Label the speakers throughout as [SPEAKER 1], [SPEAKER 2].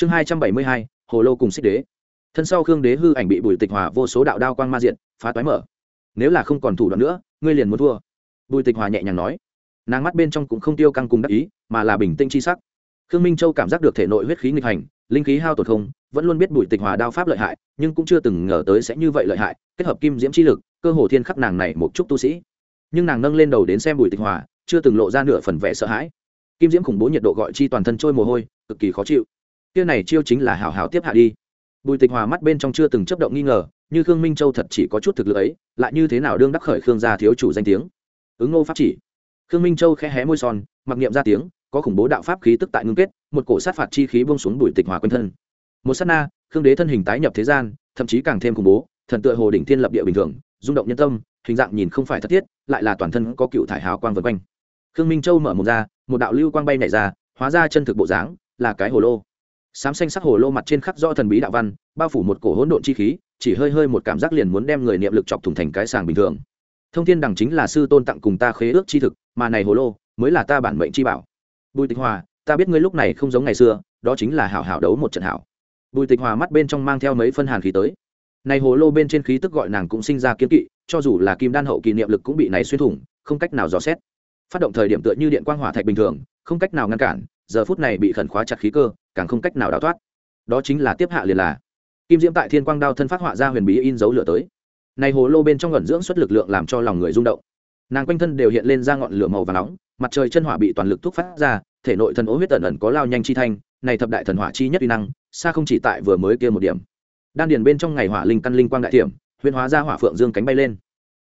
[SPEAKER 1] chương hai trăm bảy mươi hai, hồ lô cùng xích đế. Thân sau khương đế hư ảnh bị bùi tịch hòa vô số đạo đao quang ma diện, phá toái mở. Nếu là không còn thủ đoạn nữa, ngươi liền muốn thua. Bùi tịch hòa nhẹ nhàng nói. Nàng mắt bên trong cũng không tiêu căng cùng đắc ý, mà là bình tĩnh c h i sắc. Khương minh châu cảm giác được thể nội huyết khí nghịch hành, linh khí hao tổn không, vẫn luôn biết bùi tịch hòa đao pháp lợi hại, nhưng cũng chưa từng ngờ tới sẽ như vậy lợi hại, kết hợp kim diễm chi lực, cơ hồ thiên khắc nàng này một chút tu sĩ. Nhưng nàng nâng lên đầu đến xem bùi tịch hòa, chưa từng lộ ra nửa phần vẻ sợ hãi. Kim diễm khủng bố nhiệt độ gọi chi toàn thân trôi mồ hôi, cực kỳ khó chịu kia này chiêu chính là hảo hảo tiếp hạ đi. Bùi tịch hòa mắt bên trong chưa từng chấp động nghi ngờ, như khương minh châu thật chỉ có chút thực lực ấy, lại như thế nào đương đắc khởi khương gia thiếu chủ danh tiếng. Ứng ngô pháp chỉ. Khương minh châu khẽ hé môi son, mặc niệm ra tiếng, có khủng bố đạo pháp khí tức tại ngưng kết, một cổ sát phạt chi khí bông xuống bùi tịch hòa quanh thân. Một sát na, khương đế thân hình tái nhập thế gian, thậm chí càng thêm khủng bố, thần tựa hồ đỉnh thiên lập địa bình thường, rung động nhân tâm, hình dạng nhìn không phải thất thiết, lại là toàn thân có cựu thải hào quang vân quanh. Khương minh châu mở một ra, một đạo lưu quang bay nhảy ra, hóa ra chân thực bộ dáng, là cái hồ lô xám xanh sắc hồ lô mặt trên khắc do thần bí đạo văn, bao phủ một cổ hỗn độn chi khí, chỉ hơi hơi một cảm giác liền muốn đem người niệm lực chọc thủng thành cái sàng bình thường. Thông thiên đẳng chính là sư tôn tặng cùng ta khế ước chi thực, mà này hồ lô mới là ta bản mệnh chi bảo. Bùi tịch hòa, ta biết ngươi lúc này không giống ngày xưa, đó chính là hảo hảo đấu một trận hảo. Bùi tịch hòa mắt bên trong mang theo mấy phân hàn khí tới. Này hồ lô bên trên khí tức gọi nàng cũng sinh ra kiếm kỵ, cho dù là kim đan hậu kỳ niệm lực cũng bị này xuyên thủng, không cách nào dò xét. Phát động thời điểm tựa như điện quang hỏa thạch bình thường, không cách nào ngăn cản, giờ phút này bị khẩn khóa chặt khí cơ càng không cách nào đào thoát. Đó chính là tiếp hạ liền là. Kim diễm tại thiên quang đao thân phát họa ra huyền bí in dấu lửa tới. Này hồ lô bên trong ngẩn dưỡng xuất lực lượng làm cho lòng người rung động. Nàng quanh thân đều hiện lên ra ngọn lửa màu và nóng, mặt trời chân hỏa bị toàn lực thúc phát ra, thể nội thần ố huyết tần ẩn có lao nhanh chi thanh, này thập đại thần hỏa chi nhất uy năng, xa không chỉ tại vừa mới kia một điểm. Đan điền bên trong ngày hỏa linh căn linh quang đại thiểm, huyền hóa ra hỏa phượng dương cánh bay lên.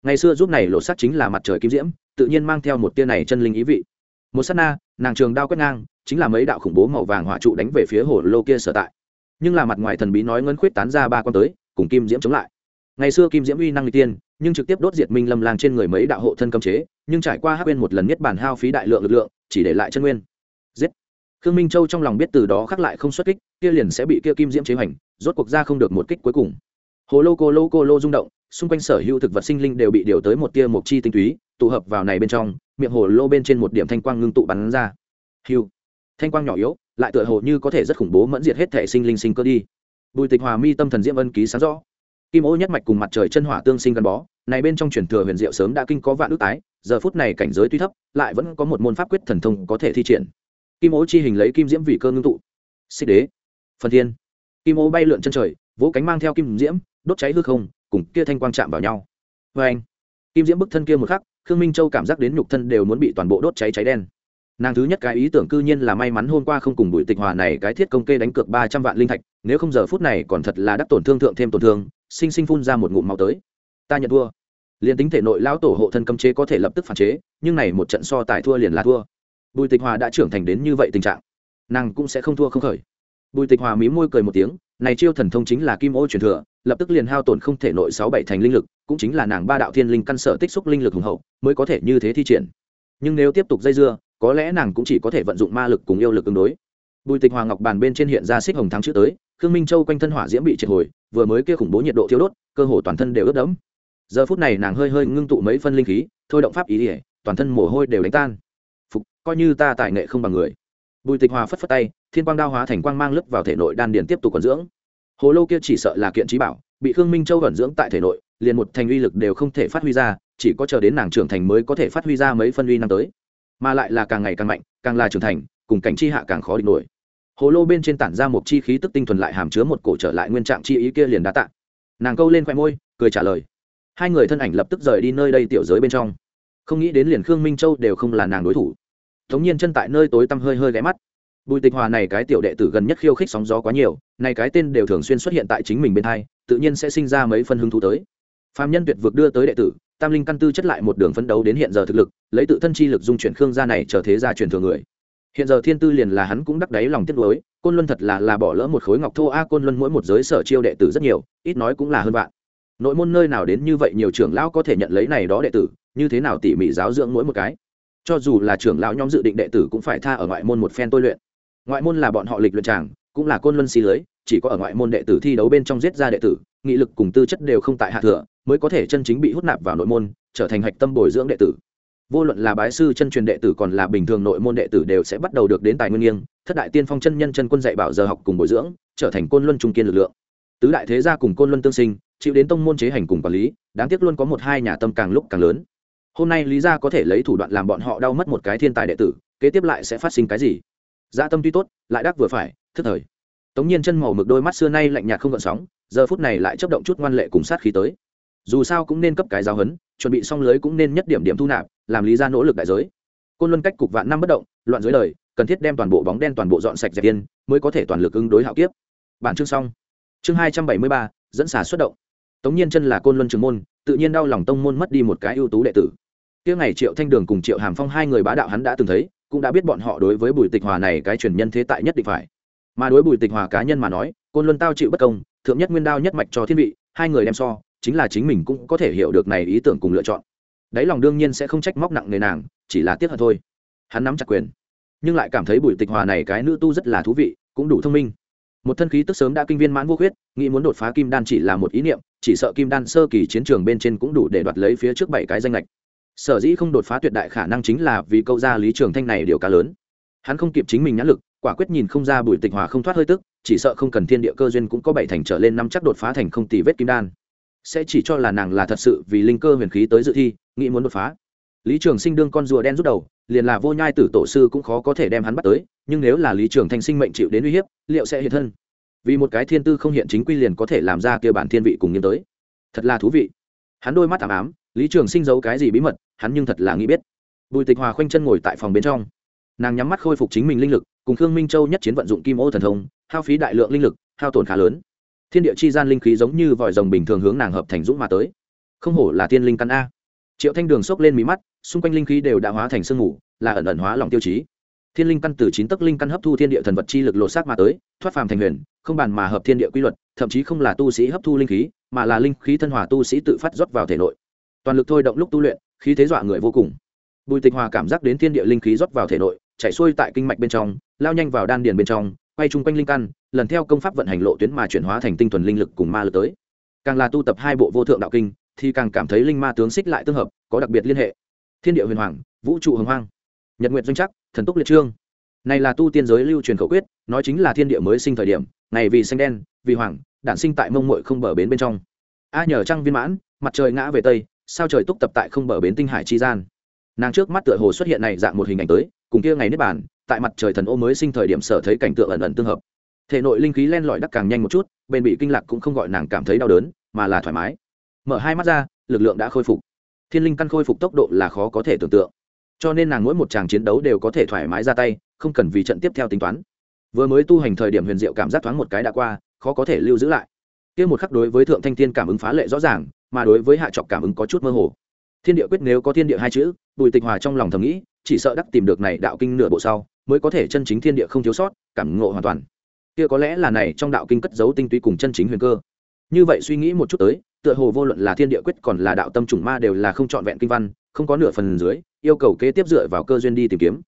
[SPEAKER 1] Ngày xưa giúp này lộ sắc chính là mặt trời kim diễm, tự nhiên mang theo một tia này chân linh ý vị. Một sát na, nàng trường đao quét ngang chính là mấy đạo khủng bố màu vàng hỏa trụ đánh về phía hồ lô kia sở tại. Nhưng là mặt ngoài thần bí nói ngân khuyết tán ra ba con tới, cùng kim diễm chống lại. Ngày xưa kim diễm uy năng n tiên, nhưng trực tiếp đốt diệt minh lâm lang trên người mấy đạo hộ thân cấm chế, nhưng trải qua hát bên một lần nhất bản hao phí đại lượng lực lượng, chỉ để lại chân nguyên. Giết! Khương minh châu trong lòng biết từ đó khắc lại không xuất kích, kia liền sẽ bị kia kim diễm chế hoành rốt cuộc ra không được một kích cuối cùng. Hồ lô cô lô cô lô rung động, xung quanh sở hữu thực vật sinh linh đều bị điều tới một tia mộc chi tinh túy, tụ hợp vào này bên trong, miệng hồ lô bên trên một điểm thanh quang ngưng tụ bắn ra. Hiu thanh quang nhỏ yếu, lại tựa hồ như có thể rất khủng bố mẫn diệt hết thể sinh linh sinh cơ đi. Bùi tịch hòa mi tâm thần diễm ân ký sáng rõ. Kim ô nhất mạch cùng mặt trời chân hỏa tương sinh gắn bó, này bên trong truyền thừa huyền diệu sớm đã kinh có vạn ước tái, giờ phút này cảnh giới tuy thấp, lại vẫn có một môn pháp quyết thần thông có thể thi triển. Kim ô chi hình lấy kim diễm vì cơ ngưng tụ. Xích đế, phần thiên. Kim ô bay lượn chân trời, vỗ cánh mang theo kim diễm, đốt cháy hư không, cùng kia thanh quang chạm vào nhau. Vê anh kim diễm bức thân kia một khắc, khương minh châu cảm giác đến nhục thân đều muốn bị toàn bộ đốt cháy cháy đen nàng thứ nhất cái ý tưởng cư nhiên là may mắn hôm qua không cùng bùi tịch hòa này cái thiết công kê đánh cược ba trăm vạn linh thạch, nếu không giờ phút này còn thật là đắc tổn thương thượng thêm tổn thương, sinh sinh phun ra một ngụm máu tới. Ta nhận thua. Liền tính thể nội lão tổ hộ thân cấm chế có thể lập tức phản chế, nhưng này một trận so tài thua liền là thua. Bùi tịch hòa đã trưởng thành đến như vậy tình trạng, nàng cũng sẽ không thua không khởi. Bùi tịch hòa mí môi cười một tiếng, này chiêu thần thông chính là kim ô truyền thừa, lập tức liền hao tổn không thể nội sáu bảy thành linh lực, cũng chính là nàng ba đạo thiên linh căn sở tích xúc linh lực hùng hậu, mới có thể như thế thi triển. Nhưng nếu tiếp tục dây dưa có lẽ nàng cũng chỉ có thể vận dụng ma lực cùng yêu lực ứng đối. Bùi tịch hòa ngọc bàn bên trên hiện ra xích hồng thắng chữ tới, khương minh châu quanh thân hỏa diễm bị triệt hồi, vừa mới kia khủng bố nhiệt độ thiêu đốt, cơ hồ toàn thân đều ướt đẫm. Giờ phút này nàng hơi hơi ngưng tụ mấy phân linh khí, thôi động pháp ý ỉa toàn thân mồ hôi đều đánh tan. Phục, coi như ta tài nghệ không bằng người. Bùi tịch hòa phất phất tay, thiên quang đao hóa thành quang mang lấp vào thể nội đan điền tiếp tục còn dưỡng. Hồ lô kia chỉ sợ là kiện trí bảo, bị khương minh châu vận dưỡng tại thể nội, liền một thành uy lực đều không thể phát huy ra, chỉ có chờ đến nàng trưởng thành mới có thể phát huy ra mấy phân uy năm tới mà lại là càng ngày càng mạnh, càng là trưởng thành, cùng cảnh chi hạ càng khó địch nổi. Hồ lô bên trên tản ra một chi khí tức tinh thuần lại hàm chứa một cổ trở lại nguyên trạng chi ý kia liền đã tạ. Nàng câu lên khoe môi, cười trả lời. Hai người thân ảnh lập tức rời đi nơi đây tiểu giới bên trong. Không nghĩ đến liền khương minh châu đều không là nàng đối thủ. Thống nhiên chân tại nơi tối tăm hơi hơi ghé mắt. Bùi tịch hòa này cái tiểu đệ tử gần nhất khiêu khích sóng gió quá nhiều, này cái tên đều thường xuyên xuất hiện tại chính mình bên hai, tự nhiên sẽ sinh ra mấy phân hứng thú tới. Phạm nhân tuyệt vượt đưa tới đệ tử tam linh căn tư chất lại một đường phấn đấu đến hiện giờ thực lực, lấy tự thân chi lực dung chuyển khương gia này trở thế gia truyền thừa người. Hiện giờ thiên tư liền là hắn cũng đắc đáy lòng tiếc lối côn luân thật là là bỏ lỡ một khối ngọc thô. A, côn luân mỗi một giới sở chiêu đệ tử rất nhiều, ít nói cũng là hơn vạn. nội môn nơi nào đến như vậy nhiều trưởng lão có thể nhận lấy này đó đệ tử, như thế nào tỉ mỉ giáo dưỡng mỗi một cái? Cho dù là trưởng lão nhóm dự định đệ tử cũng phải tha ở ngoại môn một phen tôi luyện. Ngoại môn là bọn họ lịch luyện tràng, cũng là côn luân xí lưới, chỉ có ở ngoại môn đệ tử thi đấu bên trong giết ra đệ tử, nghị lực cùng tư chất đều không tại hạ thừa mới có thể chân chính bị hút nạp vào nội môn, trở thành hạch tâm bồi dưỡng đệ tử. Vô luận là bái sư chân truyền đệ tử còn là bình thường nội môn đệ tử đều sẽ bắt đầu được đến tài nguyên nghiêng, thất đại tiên phong chân nhân chân quân dạy bảo giờ học cùng bồi dưỡng, trở thành côn luân trung kiên lực lượng. Tứ đại thế gia cùng côn luân tương sinh, chịu đến tông môn chế hành cùng quản lý, đáng tiếc luôn có một hai nhà tâm càng lúc càng lớn. Hôm nay lý gia có thể lấy thủ đoạn làm bọn họ đau mất một cái thiên tài đệ tử, kế tiếp lại sẽ phát sinh cái gì? Gia dạ tâm tuy tốt, lại đắc vừa phải, thức thời. Tống nhiên chân màu mực đôi mắt xưa nay lạnh nhạt không gợn sóng, giờ phút này lại chấp động chút ngoan lệ cùng sát khí tới dù sao cũng nên cấp cái giáo hấn chuẩn bị xong lưới cũng nên nhất điểm điểm thu nạp, làm lý ra nỗ lực đại giới. Côn luân cách cục vạn năm bất động, loạn dưới đời, cần thiết đem toàn bộ bóng đen toàn bộ dọn sạch dẹp yên, mới có thể toàn lực ứng đối hạo kiếp. Bản chương xong. Chương hai trăm bảy mươi ba, dẫn xả xuất động. Tống nhiên chân là côn luân trường môn, tự nhiên đau lòng tông môn mất đi một cái ưu tú đệ tử. Tiếng ngày triệu thanh đường cùng triệu hàm phong hai người bá đạo hắn đã từng thấy, cũng đã biết bọn họ đối với bùi tịch hòa này cái truyền nhân thế tại nhất định phải. Mà đối bùi tịch hòa cá nhân mà nói, côn luân tao chịu bất công, thượng nhất nguyên đao nhất mạch cho thiên vị, hai người đem so chính là chính mình cũng có thể hiểu được này ý tưởng cùng lựa chọn. Đáy lòng đương nhiên sẽ không trách móc nặng nề nàng, chỉ là tiếc hận thôi. Hắn nắm chặt quyền, nhưng lại cảm thấy bùi tịch hòa này cái nữ tu rất là thú vị, cũng đủ thông minh. Một thân khí tức sớm đã kinh viên mãn vô khuyết, nghĩ muốn đột phá kim đan chỉ là một ý niệm, chỉ sợ kim đan sơ kỳ chiến trường bên trên cũng đủ để đoạt lấy phía trước bảy cái danh lệch sở dĩ không đột phá tuyệt đại khả năng chính là vì câu ra lý trường thanh này điều cá lớn. Hắn không kịp chính mình nhãn lực, quả quyết nhìn không ra bùi tịch hòa không thoát hơi tức, chỉ sợ không cần thiên địa cơ duyên cũng có bảy thành trở lên năm chắc đột phá thành không tỷ vết kim đan sẽ chỉ cho là nàng là thật sự vì linh cơ huyền khí tới dự thi, nghĩ muốn đột phá. Lý trường sinh đương con rùa đen rút đầu, liền là vô nhai tử tổ sư cũng khó có thể đem hắn bắt tới, nhưng nếu là lý trường thanh sinh mệnh chịu đến uy hiếp, liệu sẽ hiện thân? Vì một cái thiên tư không hiện chính quy liền có thể làm ra kia bản thiên vị cùng nghiêm tới. Thật là thú vị. Hắn đôi mắt ảm ám, lý trường sinh giấu cái gì bí mật, hắn nhưng thật là nghĩ biết. Bùi tịch hòa khoanh chân ngồi tại phòng bên trong. Nàng nhắm mắt khôi phục chính mình linh lực, cùng khương minh châu nhất chiến vận dụng kim ô thần thông, hao phí đại lượng linh lực, hao tổn khá lớn thiên địa chi gian linh khí giống như vòi rồng bình thường hướng nàng hợp thành dũng mà tới. Không hổ là tiên linh căn a. Triệu thanh đường xốc lên mí mắt, xung quanh linh khí đều đã hóa thành sương mù, là ẩn ẩn hóa lòng tiêu chí. Thiên linh căn từ chín tấc linh căn hấp thu thiên địa thần vật chi lực lột xác mà tới, thoát phàm thành huyền, không bàn mà hợp thiên địa quy luật, thậm chí không là tu sĩ hấp thu linh khí, mà là linh khí thân hòa tu sĩ tự phát rót vào thể nội. Toàn lực thôi động lúc tu luyện, khí thế dọa người vô cùng. Bùi tịch hòa cảm giác đến thiên địa linh khí rót vào thể nội, chảy xuôi tại kinh mạch bên trong, lao nhanh vào đan điền bên trong quay chung quanh linh căn, lần theo công pháp vận hành lộ tuyến mà chuyển hóa thành tinh thuần linh lực cùng ma lực tới. Càng là tu tập hai bộ vô thượng đạo kinh, thì càng cảm thấy linh ma tướng xích lại tương hợp, có đặc biệt liên hệ. Thiên địa huyền hoàng, vũ trụ hồng hoang. Nhật nguyện doanh chắc thần túc liệt trương. Này là tu tiên giới lưu truyền khẩu quyết, nói chính là thiên địa mới sinh thời điểm, ngày vì xanh đen, vì hoàng, đản sinh tại mông mội không bờ bến bên trong. A nhờ trăng viên mãn, mặt trời ngã về tây, sao trời túc tập tại không bờ bến tinh hải chi gian. Nàng trước mắt tựa hồ xuất hiện này dạng một hình ảnh tới, cùng kia ngày nếp bàn tại mặt trời thần ô mới sinh thời điểm sở thấy cảnh tượng ẩn ẩn tương hợp. Thể nội linh khí len lỏi đắc càng nhanh một chút, bên bị kinh lạc cũng không gọi nàng cảm thấy đau đớn, mà là thoải mái. Mở hai mắt ra, lực lượng đã khôi phục. Thiên linh căn khôi phục tốc độ là khó có thể tưởng tượng. Cho nên nàng mỗi một tràng chiến đấu đều có thể thoải mái ra tay, không cần vì trận tiếp theo tính toán. Vừa mới tu hành thời điểm huyền diệu cảm giác thoáng một cái đã qua, khó có thể lưu giữ lại. Kia một khắc đối với thượng thanh thiên cảm ứng phá lệ rõ ràng, mà đối với hạ trọc cảm ứng có chút mơ hồ. Thiên địa quyết nếu có thiên địa hai chữ, bùi tịch hòa trong lòng thầm nghĩ chỉ sợ đắc tìm được này đạo kinh nửa bộ sau, mới có thể chân chính thiên địa không thiếu sót, cảm ngộ hoàn toàn. Kia có lẽ là này trong đạo kinh cất giấu tinh túy cùng chân chính huyền cơ. Như vậy suy nghĩ một chút tới, tựa hồ vô luận là thiên địa quyết còn là đạo tâm trùng ma đều là không trọn vẹn kinh văn, không có nửa phần dưới, yêu cầu kế tiếp dựa vào cơ duyên đi tìm kiếm.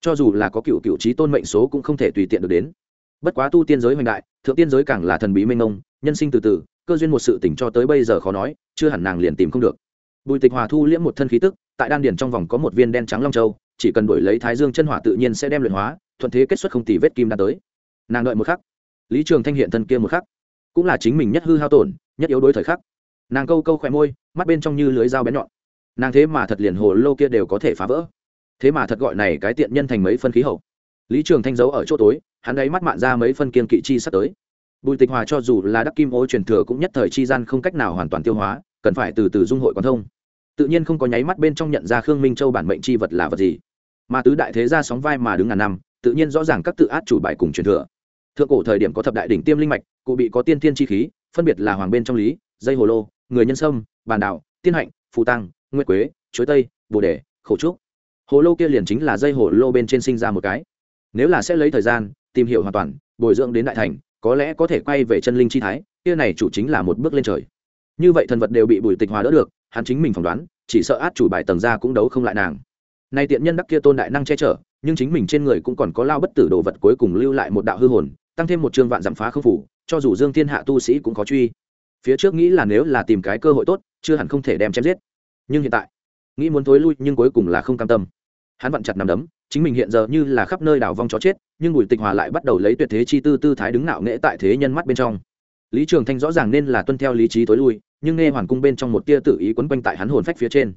[SPEAKER 1] Cho dù là có cựu cựu trí tôn mệnh số cũng không thể tùy tiện được đến. Bất quá tu tiên giới hoành đại, thượng tiên giới càng là thần bí mênh mông, nhân sinh từ từ, cơ duyên một sự tỉnh cho tới bây giờ khó nói, chưa hẳn nàng liền tìm không được. Bùi tịch hòa thu liễm một thân khí tức tại đan điển trong vòng có một viên đen trắng long châu, chỉ cần đổi lấy thái dương chân hỏa tự nhiên sẽ đem luyện hóa, thuận thế kết xuất không tỷ vết kim đan tới. Nàng đợi một khắc, lý trường thanh hiện thân kia một khắc, cũng là chính mình nhất hư hao tổn, nhất yếu đối thời khắc. Nàng câu câu khỏe môi, mắt bên trong như lưới dao bén nhọn. Nàng thế mà thật liền hồ lô kia đều có thể phá vỡ. Thế mà thật gọi này cái tiện nhân thành mấy phân khí hậu. Lý trường thanh giấu ở chỗ tối, hắn ấy mắt mạn ra mấy phân kiên kỵ chi sắp tới. Bùi tịch hòa cho dù là đắc kim ô truyền thừa cũng nhất thời chi gian không cách nào hoàn toàn tiêu hóa, cần phải từ từ dung hội quan thông tự nhiên không có nháy mắt bên trong nhận ra khương minh châu bản mệnh chi vật là vật gì. Mà tứ đại thế gia sóng vai mà đứng ngàn năm, tự nhiên rõ ràng các tự át chủ bài cùng truyền thừa. Thượng cổ thời điểm có thập đại đỉnh tiêm linh mạch, cụ bị có tiên thiên chi khí, phân biệt là hoàng bên trong lý, dây hồ lô, người nhân sâm, bàn đạo, tiên hạnh, phù tăng, nguyệt quế, chuối tây, bồ đề khẩu trúc. Hồ lô kia liền chính là dây hồ lô bên trên sinh ra một cái. Nếu là sẽ lấy thời gian, tìm hiểu hoàn toàn, bồi dưỡng đến đại thành, có lẽ có thể quay về chân linh chi thái, kia này chủ chính là một bước lên trời như vậy thần vật đều bị bùi tịch hòa đỡ được, hắn chính mình phỏng đoán, chỉ sợ át chủ bài tầng ra cũng đấu không lại nàng. Nay tiện nhân đắc kia tôn đại năng che chở, nhưng chính mình trên người cũng còn có lao bất tử đồ vật cuối cùng lưu lại một đạo hư hồn, tăng thêm một chương vạn giảm phá khư phủ, cho dù dương thiên hạ tu sĩ cũng khó truy. Phía trước nghĩ là nếu là tìm cái cơ hội tốt, chưa hẳn không thể đem chém giết. Nhưng hiện tại, nghĩ muốn thối lui nhưng cuối cùng là không cam tâm. Hắn vặn chặt nằm đấm, chính mình hiện giờ như là khắp nơi đảo vong chó chết, nhưng bùi tịch hòa lại bắt đầu lấy tuyệt thế chi tư tư thái đứng nạo nghễ tại thế nhân mắt bên trong lý trường thanh rõ ràng nên là tuân theo lý trí tối lui, nhưng nghe hoàn cung bên trong một tia tự ý quấn quanh tại hắn hồn phách phía trên.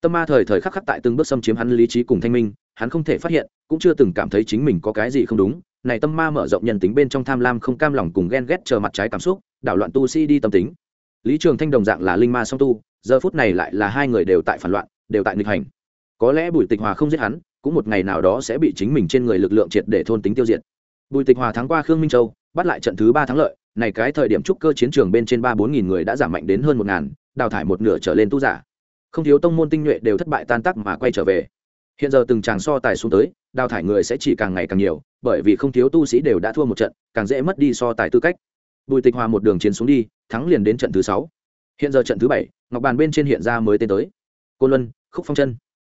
[SPEAKER 1] Tâm ma thời thời khắc khắc tại từng bước xâm chiếm hắn lý trí cùng thanh minh, hắn không thể phát hiện, cũng chưa từng cảm thấy chính mình có cái gì không đúng. Này tâm ma mở rộng nhân tính bên trong tham lam không cam lòng cùng ghen ghét chờ mặt trái cảm xúc, đảo loạn tu sĩ đi tâm tính. Lý trường thanh đồng dạng là linh ma song tu, giờ phút này lại là hai người đều tại phản loạn, đều tại nghịch hành. Có lẽ bùi tịch hòa không giết hắn, cũng một ngày nào đó sẽ bị chính mình trên người lực lượng triệt để thôn tính tiêu diệt. Bùi tịch hòa thắng qua khương minh châu bắt lại trận thứ ba thắng lợi, này cái thời điểm trúc cơ chiến trường bên trên ba bốn nghìn người đã giảm mạnh đến hơn một ngàn, đào thải một nửa trở lên tu giả. Không thiếu tông môn tinh nhuệ đều thất bại tan tác mà quay trở về. Hiện giờ từng tràng so tài xuống tới, đào thải người sẽ chỉ càng ngày càng nhiều, bởi vì không thiếu tu sĩ đều đã thua một trận, càng dễ mất đi so tài tư cách. Bùi tịch hòa một đường chiến xuống đi, thắng liền đến trận thứ sáu. Hiện giờ trận thứ bảy, ngọc bàn bên trên hiện ra mới tên tới. Cô luân, khúc phong chân.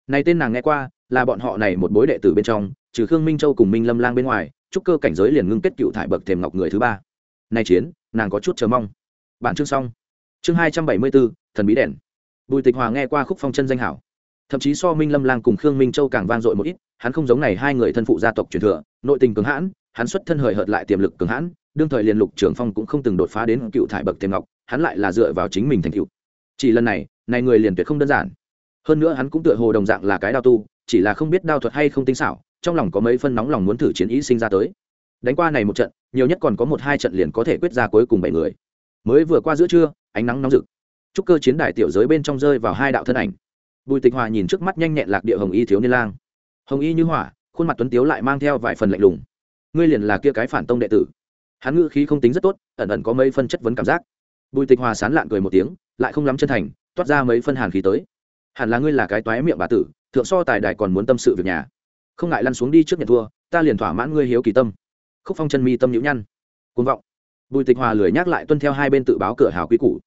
[SPEAKER 1] Này tên nàng nghe qua, là bọn họ này một bối đệ tử bên trong, trừ khương minh châu cùng minh lâm lang bên ngoài trúc cơ cảnh giới liền ngưng kết cựu thải bậc thềm ngọc người thứ ba. Này chiến, nàng có chút chờ mong. Bản chương xong. Chương hai trăm bảy mươi bốn, thần bí đèn. Bùi tịch hòa nghe qua khúc phong chân danh hảo. Thậm chí so minh lâm lang cùng khương minh châu càng vang dội một ít, hắn không giống này hai người thân phụ gia tộc truyền thừa, nội tình cường hãn, hắn xuất thân hời hợt lại tiềm lực cường hãn, đương thời liền lục trưởng phong cũng không từng đột phá đến cựu thải bậc thềm ngọc, hắn lại là dựa vào chính mình thành cựu chỉ lần này này người liền tuyệt không đơn giản. Hơn nữa hắn cũng tựa hồ đồng dạng là cái đao tu, chỉ là không biết đao thuật hay không tinh xảo trong lòng có mấy phân nóng lòng muốn thử chiến ý sinh ra tới. Đánh qua này một trận, nhiều nhất còn có một hai trận liền có thể quyết ra cuối cùng bảy người. Mới vừa qua giữa trưa, ánh nắng nóng rực. Chúc cơ chiến đài tiểu giới bên trong rơi vào hai đạo thân ảnh. Bùi tịch hòa nhìn trước mắt nhanh nhẹn lạc địa hồng y thiếu niên lang. Hồng y như hỏa, khuôn mặt tuấn tiếu lại mang theo vài phần lạnh lùng. Ngươi liền là kia cái phản tông đệ tử. Hắn ngữ khí không tính rất tốt, ẩn ẩn có mấy phân chất vấn cảm giác. Bùi tịch hòa sán lạn cười một tiếng, lại không lắm chân thành, toát ra mấy phân hàn khí tới. Hẳn là ngươi là cái toái miệng bà tử, thượng so tài đài còn muốn tâm sự việc nhà không ngại lăn xuống đi trước nhận thua, ta liền thỏa mãn ngươi hiếu kỳ tâm. Khúc phong chân mi tâm nhũ nhăn. Côn vọng. Bùi tịch hòa lười nhắc lại tuân theo hai bên tự báo cửa hào quý cũ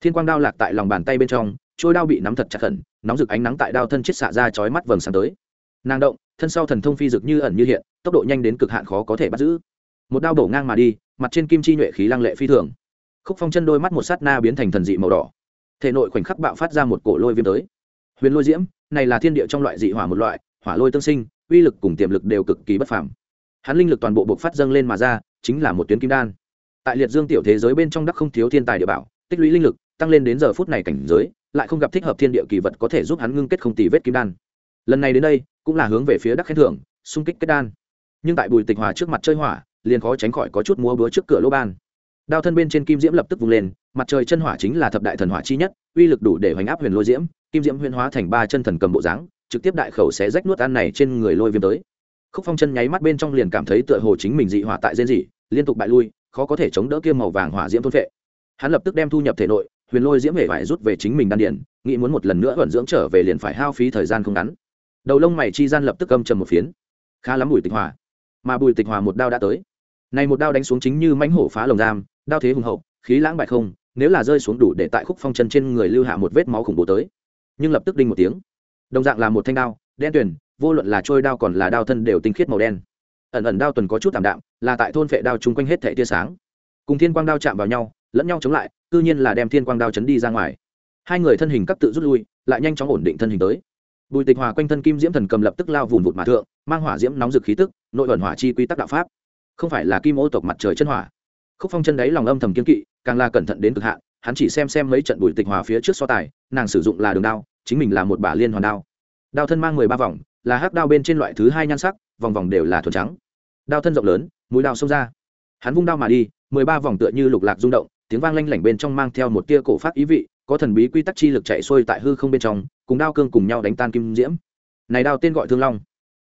[SPEAKER 1] thiên quang đao lạc tại lòng bàn tay bên trong trôi đao bị nắm thật chặt khẩn, nóng rực ánh nắng tại đao thân chết xạ ra chói mắt vầng sáng tới. Nàng động, thân sau thần thông phi dực như ẩn như hiện, tốc độ nhanh đến cực hạn khó có thể bắt giữ. Một đao đổ ngang mà đi, mặt trên kim chi nhuệ khí lăng lệ phi thường. Khúc phong chân đôi mắt một sát na biến thành thần dị màu đỏ. Thể nội khoảnh khắc bạo phát ra một cổ lôi viêm tới. Huyền lôi diễm, này là thiên địa trong loại dị hỏa một loại, hỏa lôi tương sinh uy lực cùng tiềm lực đều cực kỳ bất phàm. Hắn linh lực toàn bộ buộc phát dâng lên mà ra, chính là một tuyến kim đan. Tại liệt dương tiểu thế giới bên trong đắc không thiếu thiên tài địa bảo, tích lũy linh lực, tăng lên đến giờ phút này cảnh giới, lại không gặp thích hợp thiên địa kỳ vật có thể giúp hắn ngưng kết không tỷ vết kim đan. Lần này đến đây, cũng là hướng về phía đắc khen thưởng, xung kích kết đan. Nhưng tại bùi tịch hòa trước mặt chơi hỏa, liền khó tránh khỏi có chút múa búa trước cửa lỗ ban. Đao thân bên trên kim diễm lập tức vung lên, mặt trời chân hỏa chính là thập đại thần hỏa chi nhất, uy lực đủ để hoành áp huyền lôi diễm, kim diễm huyền hóa thành ba chân thần cầm bộ dáng trực tiếp đại khẩu sẽ rách nuốt ăn này trên người lôi viêm tới. Khúc phong chân nháy mắt bên trong liền cảm thấy tựa hồ chính mình dị hỏa tại rên dị liên tục bại lui, khó có thể chống đỡ kia màu vàng hỏa diễm thôn phệ. Hắn lập tức đem thu nhập thể nội, huyền lôi diễm hệ phải rút về chính mình đan điền, nghĩ muốn một lần nữa vận dưỡng trở về liền phải hao phí thời gian không ngắn. Đầu lông mày chi gian lập tức âm trầm một phiến. Khá lắm bùi tịch hòa mà bùi tịch hòa một đao đã tới. Này một đao đánh xuống chính như mãnh hổ phá lồng giam, đao thế hùng hậu, khí lãng bại không, nếu là rơi xuống đủ để tại khúc phong chân trên người lưu hạ một vết máu khủng bố tới. Nhưng lập tức đinh một tiếng đồng dạng là một thanh đao, đen tuyền, vô luận là trôi đao còn là đao thân đều tinh khiết màu đen. Ẩn ẩn đao tuần có chút tạm đạm, là tại thôn phệ đao chung quanh hết thệ tia sáng. Cùng thiên quang đao chạm vào nhau, lẫn nhau chống lại tự nhiên là đem thiên quang đao chấn đi ra ngoài. Hai người thân hình cấp tự rút lui, lại nhanh chóng ổn định thân hình tới. Bùi tịch hòa quanh thân kim diễm thần cầm lập tức lao vùng vụt mà thượng, mang hỏa diễm nóng rực khí tức, nội ẩn hỏa chi quy tắc đạo pháp. Không phải là kim ô tộc mặt trời chân hỏa. Khúc phong chân đáy lòng âm thầm kiên kỵ, càng là cẩn thận đến cực hạn hắn chỉ xem xem mấy trận bùi tịch hòa phía trước so tài, nàng sử dụng là đường đao, chính mình là một bả liên hoàn đao. Đao thân mang mười ba vòng, là hắc đao bên trên loại thứ hai nhan sắc, vòng vòng đều là thuần trắng. Đao thân rộng lớn, mũi đao xông ra. Hắn vung đao mà đi, mười ba vòng tựa như lục lạc rung động, tiếng vang lanh lảnh bên trong mang theo một tia cổ phát ý vị, có thần bí quy tắc chi lực chạy xuôi tại hư không bên trong, cùng đao cương cùng nhau đánh tan kim diễm. Này đao tên gọi thương long.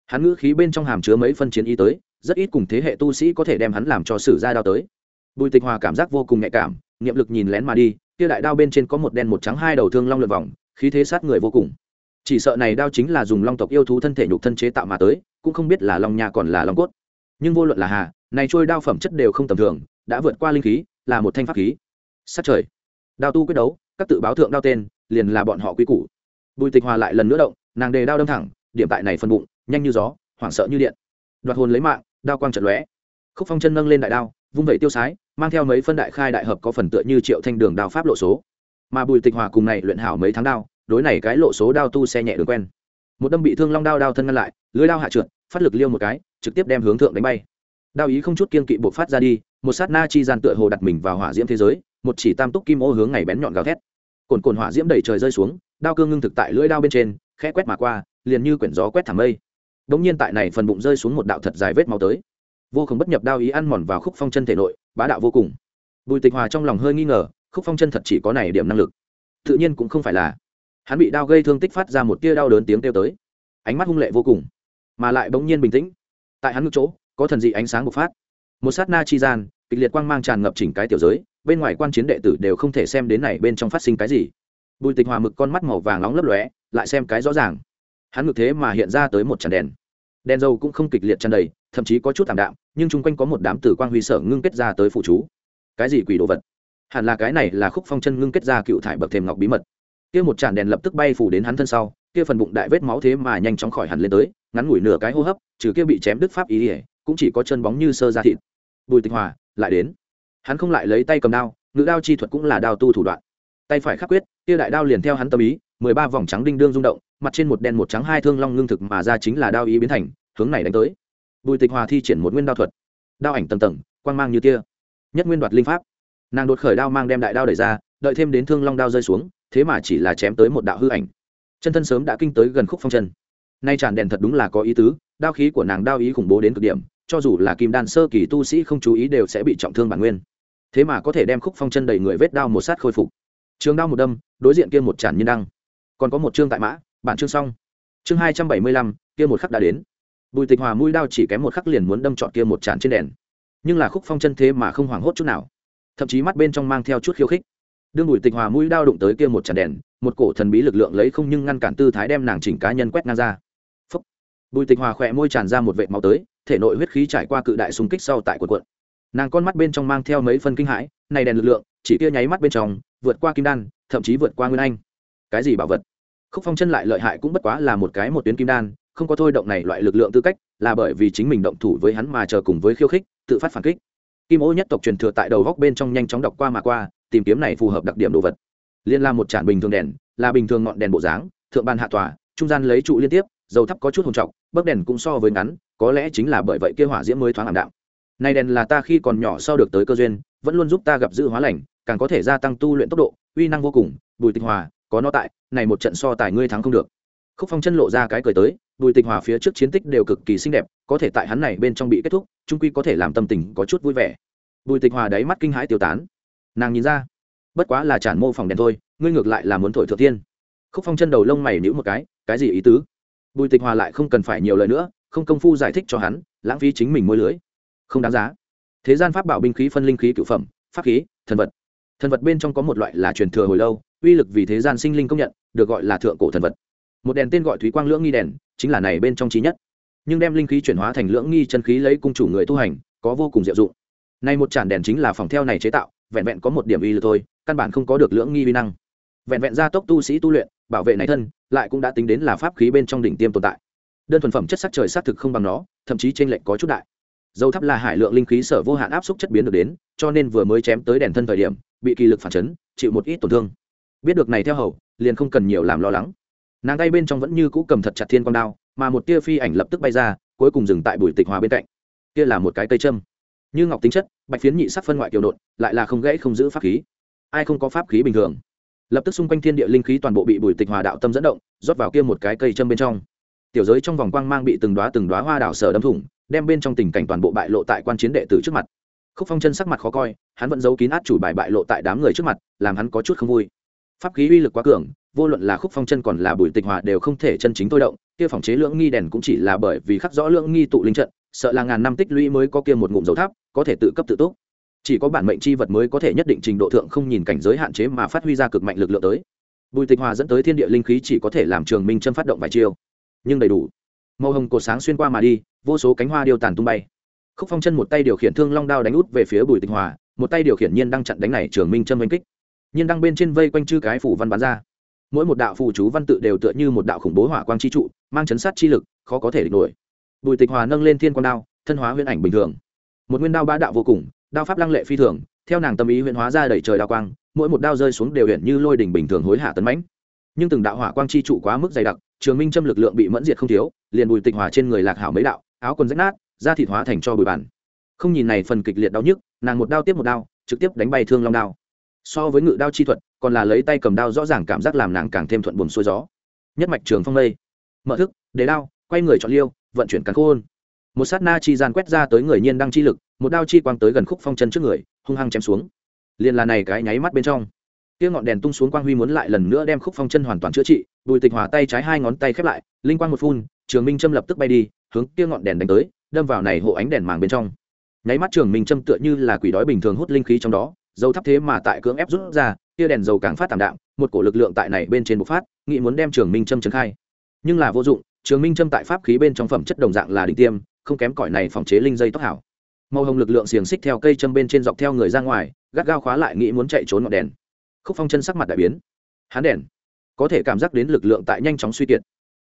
[SPEAKER 1] Hắn ngữ khí bên trong hàm chứa mấy phân chiến ý tới, rất ít cùng thế hệ tu sĩ có thể đem hắn làm cho sử ra đao tới bùi tịch hòa cảm giác vô cùng nhạy cảm nghiệm lực nhìn lén mà đi, kia đại đao bên trên có một đen một trắng hai đầu thương long lượn vòng, khí thế sát người vô cùng. Chỉ sợ này đao chính là dùng long tộc yêu thú thân thể nhục thân chế tạo mà tới, cũng không biết là long nhà còn là long cốt. Nhưng vô luận là hà, này trôi đao phẩm chất đều không tầm thường, đã vượt qua linh khí, là một thanh pháp khí. Sát trời. Đao tu quyết đấu, các tự báo thượng đao tên, liền là bọn họ quý củ. Bùi tịch hòa lại lần nữa động, nàng đề đao đâm thẳng, điểm tại này phân bụng, nhanh như gió, hoảng sợ như điện. Đoạt hồn lấy mạng, đao quang trận lóe. Khúc phong chân nâng lên đại đao, vung vẩy tiêu sái mang theo mấy phân đại khai đại hợp có phần tựa như triệu thanh đường đao pháp lộ số. Mà bùi tịch hòa cùng này luyện hảo mấy tháng đao, đối này cái lộ số đao tu xe nhẹ đường quen. Một đâm bị thương long đao đao thân ngăn lại, lưới đao hạ trượt, phát lực liêu một cái, trực tiếp đem hướng thượng đánh bay. Đao ý không chút kiên kỵ buộc phát ra đi, một sát na chi gian tựa hồ đặt mình vào hỏa diễm thế giới, một chỉ tam túc kim ô hướng ngày bén nhọn gào thét. Cồn cồn hỏa diễm đẩy trời rơi xuống, đao cương ngưng thực tại lưỡi đao bên trên, khẽ quét mà qua, liền như quyển gió quét thảm mây. Đ nhiên tại này phần bụng rơi xuống một đạo thật dài vết máu tới vô cùng bất nhập đao ý ăn mòn vào khúc phong chân thể nội, bá đạo vô cùng. Bùi tịch hòa trong lòng hơi nghi ngờ, khúc phong chân thật chỉ có này điểm năng lực. Tự nhiên cũng không phải là. Hắn bị đao gây thương tích phát ra một tia đau đớn tiếng kêu tới. Ánh mắt hung lệ vô cùng, mà lại bỗng nhiên bình tĩnh. Tại hắn ngực chỗ, có thần dị ánh sáng bộc phát. Một sát na chi gian, kịch liệt quang mang tràn ngập chỉnh cái tiểu giới, bên ngoài quan chiến đệ tử đều không thể xem đến này bên trong phát sinh cái gì. Bùi tịch hòa mực con mắt màu vàng nóng lấp lóe, lại xem cái rõ ràng. Hắn ngực thế mà hiện ra tới một tràn đèn đèn dầu cũng không kịch liệt tràn đầy, thậm chí có chút thảm đạm, nhưng chung quanh có một đám tử quang huy sở ngưng kết ra tới phụ chú. Cái gì quỷ đồ vật? Hẳn là cái này là khúc phong chân ngưng kết ra cựu thải bậc thềm ngọc bí mật. Kia một tràn đèn lập tức bay phủ đến hắn thân sau, kia phần bụng đại vết máu thế mà nhanh chóng khỏi hẳn lên tới, ngắn ngủi nửa cái hô hấp, trừ kia bị chém đứt pháp ý ỉa cũng chỉ có chân bóng như sơ ra thịt. Bùi tịch hòa, lại đến. Hắn không lại lấy tay cầm đao ngữ đao chi thuật cũng là đao tu thủ đoạn. Tay phải khắc quyết, kia đại đao liền theo hắn tâm ý, mười ba vòng trắng đinh đương rung động mặt trên một đen một trắng hai thương long ngưng thực mà ra chính là đao ý biến thành, hướng này đánh tới. Bùi tịch hòa thi triển một nguyên đao thuật. Đao ảnh tầng tầng, quang mang như tia. Nhất nguyên đoạt linh pháp. Nàng đột khởi đao mang đem đại đao đẩy ra, đợi thêm đến thương long đao rơi xuống, thế mà chỉ là chém tới một đạo hư ảnh. Chân thân sớm đã kinh tới gần khúc phong chân. Nay tràn đèn thật đúng là có ý tứ, đao khí của nàng đao ý khủng bố đến cực điểm, cho dù là kim đan sơ kỳ tu sĩ không chú ý đều sẽ bị trọng thương bản nguyên. Thế mà có thể đem khúc phong chân đầy người vết đao một sát khôi phục. Trường đao một đâm, đối diện kia một tràn nhân đăng. Còn có một chương tại mã bản chương xong. Chương hai trăm bảy mươi lăm, kia một khắc đã đến. Bùi tịch hòa mũi đao chỉ kém một khắc liền muốn đâm trọn kia một tràn trên đèn. Nhưng là khúc phong chân thế mà không hoảng hốt chút nào. Thậm chí mắt bên trong mang theo chút khiêu khích. Đương bùi tịch hòa mũi đao đụng tới kia một tràn đèn, một cổ thần bí lực lượng lấy không nhưng ngăn cản tư thái đem nàng chỉnh cá nhân quét ngang ra. Phúc. bùi tịch hòa khỏe môi tràn ra một vệt máu tới, thể nội huyết khí trải qua cự đại xung kích sau tại quần quận nàng con mắt bên trong mang theo mấy phân kinh hãi, này đèn lực lượng, chỉ kia nháy mắt bên trong, vượt qua kim đan, thậm chí vượt qua nguyên anh. Cái gì bảo vật? Khúc phong chân lại lợi hại cũng bất quá là một cái một tuyến kim đan, không có thôi động này loại lực lượng tư cách, là bởi vì chính mình động thủ với hắn mà chờ cùng với khiêu khích, tự phát phản kích. Kim ô nhất tộc truyền thừa tại đầu góc bên trong nhanh chóng đọc qua mà qua, tìm kiếm này phù hợp đặc điểm đồ vật. Liên la một tràn bình thường đèn, là bình thường ngọn đèn bộ dáng, thượng ban hạ tòa, trung gian lấy trụ liên tiếp, dầu thấp có chút hồng trọng bấc đèn cũng so với ngắn, có lẽ chính là bởi vậy kia hỏa diễm mới thoáng ảm đạm. Này đèn là ta khi còn nhỏ sau được tới cơ duyên, vẫn luôn giúp ta gặp dự hóa lành, càng có thể gia tăng tu luyện tốc độ, uy năng vô cùng, bùi tịch hòa có nó tại, này một trận so tài ngươi thắng không được. Khúc phong chân lộ ra cái cười tới, bùi tịch hòa phía trước chiến tích đều cực kỳ xinh đẹp, có thể tại hắn này bên trong bị kết thúc trung quy có thể làm tâm tình có chút vui vẻ. Bùi tịch hòa đáy mắt kinh hãi tiêu tán. Nàng nhìn ra, bất quá là tràn mô phòng đèn thôi, ngươi ngược lại là muốn thổi thượng thiên. Khúc phong chân đầu lông mày nhữ một cái cái gì ý tứ? Bùi tịch hòa lại không cần phải nhiều lời nữa, không công phu giải thích cho hắn, lãng phí chính mình môi lưới. Không đáng giá. Thế gian pháp bảo binh khí phân linh khí cựu phẩm, pháp khí, thần vật. Thần vật bên trong có một loại là truyền thừa hồi lâu uy lực vì thế gian sinh linh công nhận, được gọi là thượng cổ thần vật. Một đèn tên gọi thúy quang lưỡng nghi đèn, chính là này bên trong trí nhất. Nhưng đem linh khí chuyển hóa thành lưỡng nghi chân khí lấy cung chủ người tu hành, có vô cùng diệu dụng. Nay một tràn đèn chính là phòng theo này chế tạo, vẹn vẹn có một điểm uy lực thôi, căn bản không có được lưỡng nghi vi năng. Vẹn vẹn gia tốc tu sĩ tu luyện, bảo vệ này thân, lại cũng đã tính đến là pháp khí bên trong đỉnh tiêm tồn tại. Đơn thuần phẩm chất sắc trời xác thực không bằng nó, thậm chí trên lệnh có chút đại. Dầu thắp là hải lượng linh khí sở vô hạn áp suất chất biến được đến, cho nên vừa mới chém tới đèn thân thời điểm, bị kỳ lực phản chấn, chịu một ít tổn thương biết được này theo hầu, liền không cần nhiều làm lo lắng. Nàng tay bên trong vẫn như cũ cầm thật chặt thiên quang đao, mà một tia phi ảnh lập tức bay ra, cuối cùng dừng tại bùi tịch hòa bên cạnh. Kia là một cái cây châm. Như ngọc tính chất, bạch phiến nhị sắc phân ngoại kiểu nộn lại là không gãy không giữ pháp khí. Ai không có pháp khí bình thường? Lập tức xung quanh thiên địa linh khí toàn bộ bị bùi tịch hòa đạo tâm dẫn động, rót vào kia một cái cây châm bên trong. Tiểu giới trong vòng quang mang bị từng đoá từng đoá hoa đảo sở đâm thủng, đem bên trong tình cảnh toàn bộ bại lộ tại quan chiến đệ tử trước mặt. Khúc phong chân sắc mặt khó coi, hắn vẫn giấu kín át chủ bài bại lộ tại đám người trước mặt, làm hắn có chút không vui pháp khí uy lực quá cường, vô luận là khúc phong chân còn là bùi tịch hòa đều không thể chân chính thôi động, kia phòng chế lưỡng nghi đèn cũng chỉ là bởi vì khắc rõ lưỡng nghi tụ linh trận, sợ là ngàn năm tích lũy mới có kia một ngụm dầu tháp, có thể tự cấp tự túc. Chỉ có bản mệnh chi vật mới có thể nhất định trình độ thượng không nhìn cảnh giới hạn chế mà phát huy ra cực mạnh lực lượng tới. Bùi tịch hòa dẫn tới thiên địa linh khí chỉ có thể làm trường minh chân phát động vài chiêu. Nhưng đầy đủ. Màu hồng cột sáng xuyên qua mà đi, vô số cánh hoa điêu tàn tung bay. Khúc phong chân một tay điều khiển thương long đao đánh út về phía bùi tịch hòa một tay điều khiển nhiên đang chặn đánh này trường minh chân oanh kích nhiên đang bên trên vây quanh chư cái phủ văn bán ra. Mỗi một đạo phù chú văn tự đều tựa như một đạo khủng bố hỏa quang chi trụ, mang chấn sát chi lực, khó có thể địch nổi. Bùi tịch hòa nâng lên thiên quang đao, thân hóa huyễn ảnh bình thường. Một nguyên đao ba đạo vô cùng, đao pháp lăng lệ phi thường, theo nàng tâm ý huyễn hóa ra đẩy trời đao quang, mỗi một đao rơi xuống đều hiện như lôi đỉnh bình thường hối hạ tấn mãnh. Nhưng từng đạo hỏa quang chi trụ quá mức dày đặc, trường minh châm lực lượng bị mẫn diệt không thiếu, liền bùi tịch hòa trên người lạc hảo mấy đạo, áo quần rách nát, da thịt hóa thành cho bùi bản. Không nhìn này phần kịch liệt đau nhức, nàng một đao tiếp một đao, trực tiếp đánh bay thương long đao so với ngự đao chi thuật, còn là lấy tay cầm đao rõ ràng cảm giác làm nàng càng thêm thuận buồm xuôi gió. Nhất mạch trường phong lây mở thức để đao, quay người chọn liêu, vận chuyển cắn khôn. Một sát na chi gian quét ra tới người nhiên đăng chi lực, một đao chi quang tới gần khúc phong chân trước người, hung hăng chém xuống. Liền là này cái nháy mắt bên trong. Kia ngọn đèn tung xuống quang huy muốn lại lần nữa đem khúc phong chân hoàn toàn chữa trị, bùi tịch hòa tay trái hai ngón tay khép lại, linh quang một phun, trường minh châm lập tức bay đi, hướng kia ngọn đèn đánh tới, đâm vào này hộ ánh đèn màng bên trong. Nháy mắt trường minh châm tựa như là quỷ đói bình thường hút linh khí trong đó dầu thắp thế mà tại cưỡng ép rút ra kia đèn dầu càng phát tảm đạm, một cổ lực lượng tại này bên trên bộc phát nghị muốn đem trường minh châm trấn khai. Nhưng là vô dụng, trường minh châm tại pháp khí bên trong phẩm chất đồng dạng là đỉnh tiêm, không kém cỏi này phòng chế linh dây tóc hảo. Màu hồng lực lượng xiềng xích theo cây châm bên trên dọc theo người ra ngoài, gắt gao khóa lại nghĩ muốn chạy trốn ngọn đèn. Khúc phong chân sắc mặt đại biến. Hắn đèn. Có thể cảm giác đến lực lượng tại nhanh chóng suy kiệt.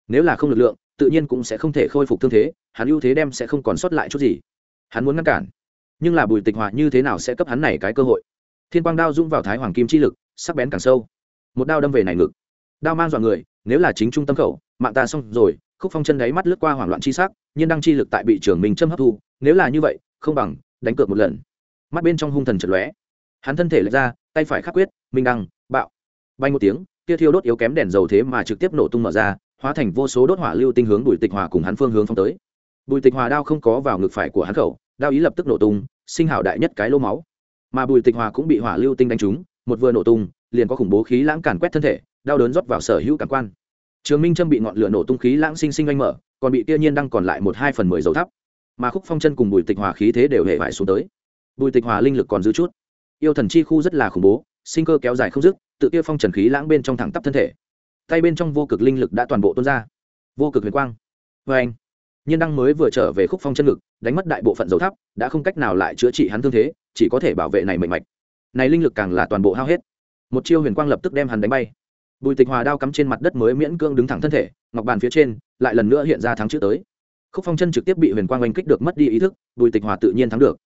[SPEAKER 1] Nếu là không lực lượng, tự nhiên cũng sẽ không thể khôi phục thương thế, hắn ưu thế đem sẽ không còn sót lại chút gì. Hắn muốn ngăn cản. Nhưng là bùi tịch hòa như thế nào sẽ cấp hắn này cái cơ hội? Thiên quang đao rung vào thái hoàng kim chi lực, sắc bén càng sâu. Một đao đâm về này ngực. Đao mang dọa người, nếu là chính trung tâm khẩu, mạng ta xong rồi, khúc phong chân đáy mắt lướt qua hoảng loạn chi sắc, nhiên đăng chi lực tại bị trưởng mình châm hấp thu, nếu là như vậy, không bằng đánh cược một lần. Mắt bên trong hung thần chật lóe. Hắn thân thể lệch ra, tay phải khắc quyết minh đăng, bạo. Bay một tiếng, tia thiêu đốt yếu kém đèn dầu thế mà trực tiếp nổ tung mở ra, hóa thành vô số đốt hỏa lưu tinh hướng bùi tịch hòa cùng hắn phương hướng phong tới. Bùi tịch hòa đao không có vào ngực phải của hắn khẩu, đao ý lập tức nổ tung, sinh hảo đại nhất cái lô máu mà bùi tịch hòa cũng bị hỏa lưu tinh đánh trúng, một vừa nổ tung, liền có khủng bố khí lãng càn quét thân thể, đau đớn rót vào sở hữu cảm quan. Trường minh trâm bị ngọn lửa nổ tung khí lãng sinh sinh oanh mở, còn bị tia nhiên đang còn lại một hai phần mười dầu thấp mà khúc phong chân cùng bùi tịch hòa khí thế đều hệ vải xuống tới. Bùi tịch hòa linh lực còn giữ chút. Yêu thần chi khu rất là khủng bố, sinh cơ kéo dài không dứt, tự tiêu phong trần khí lãng bên trong thẳng tắp thân thể. Tay bên trong vô cực linh lực đã toàn bộ tuôn ra. Vô cực huyền quang. Vê anh, nhiên đăng mới vừa trở về khúc phong chân ngực, đánh mất đại bộ phận dầu thấp đã không cách nào lại chữa trị hắn thương thế chỉ có thể bảo vệ này mệnh mạch. Này linh lực càng là toàn bộ hao hết. Một chiêu huyền quang lập tức đem hắn đánh bay. Bùi tịch hòa đao cắm trên mặt đất mới miễn cương đứng thẳng thân thể, ngọc bàn phía trên lại lần nữa hiện ra thắng chữ tới. Khúc phong chân trực tiếp bị huyền quang oanh kích được mất đi ý thức, bùi tịch hòa tự nhiên thắng được.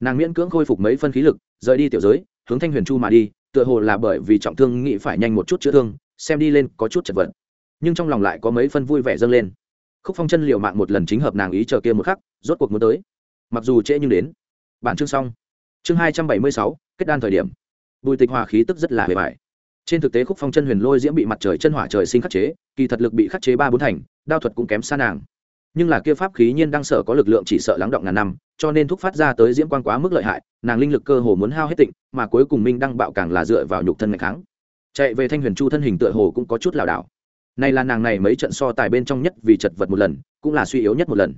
[SPEAKER 1] Nàng miễn cưỡng khôi phục mấy phân khí lực, rời đi tiểu giới, hướng thanh huyền chu mà đi, tựa hồ là bởi vì trọng thương nghĩ phải nhanh một chút chữa thương, xem đi lên có chút chật vật. Nhưng trong lòng lại có mấy phân vui vẻ dâng lên. Khúc phong chân liều mạng một lần chính hợp nàng ý chờ kia một khắc, rốt cuộc muốn tới. Mặc dù trễ nhưng đến. Bản chương xong chương hai trăm bảy mươi sáu, kết đan thời điểm. Bùi tịch hòa khí tức rất là bề bài. trên thực tế khúc phong chân huyền lôi diễm bị mặt trời chân hỏa trời sinh khắc chế, kỳ thật lực bị khắc chế ba bốn thành, đao thuật cũng kém xa nàng. Nhưng là kia pháp khí nhiên đang sợ có lực lượng chỉ sợ lắng động ngàn năm, cho nên thúc phát ra tới diễm quang quá mức lợi hại, nàng linh lực cơ hồ muốn hao hết tịnh, mà cuối cùng minh đăng bạo càng là dựa vào nhục thân ngày kháng. Chạy về thanh huyền chu thân hình tựa hồ cũng có chút lảo đảo. Này là nàng này mấy trận so tài bên trong nhất vì chật vật một lần, cũng là suy yếu nhất một lần.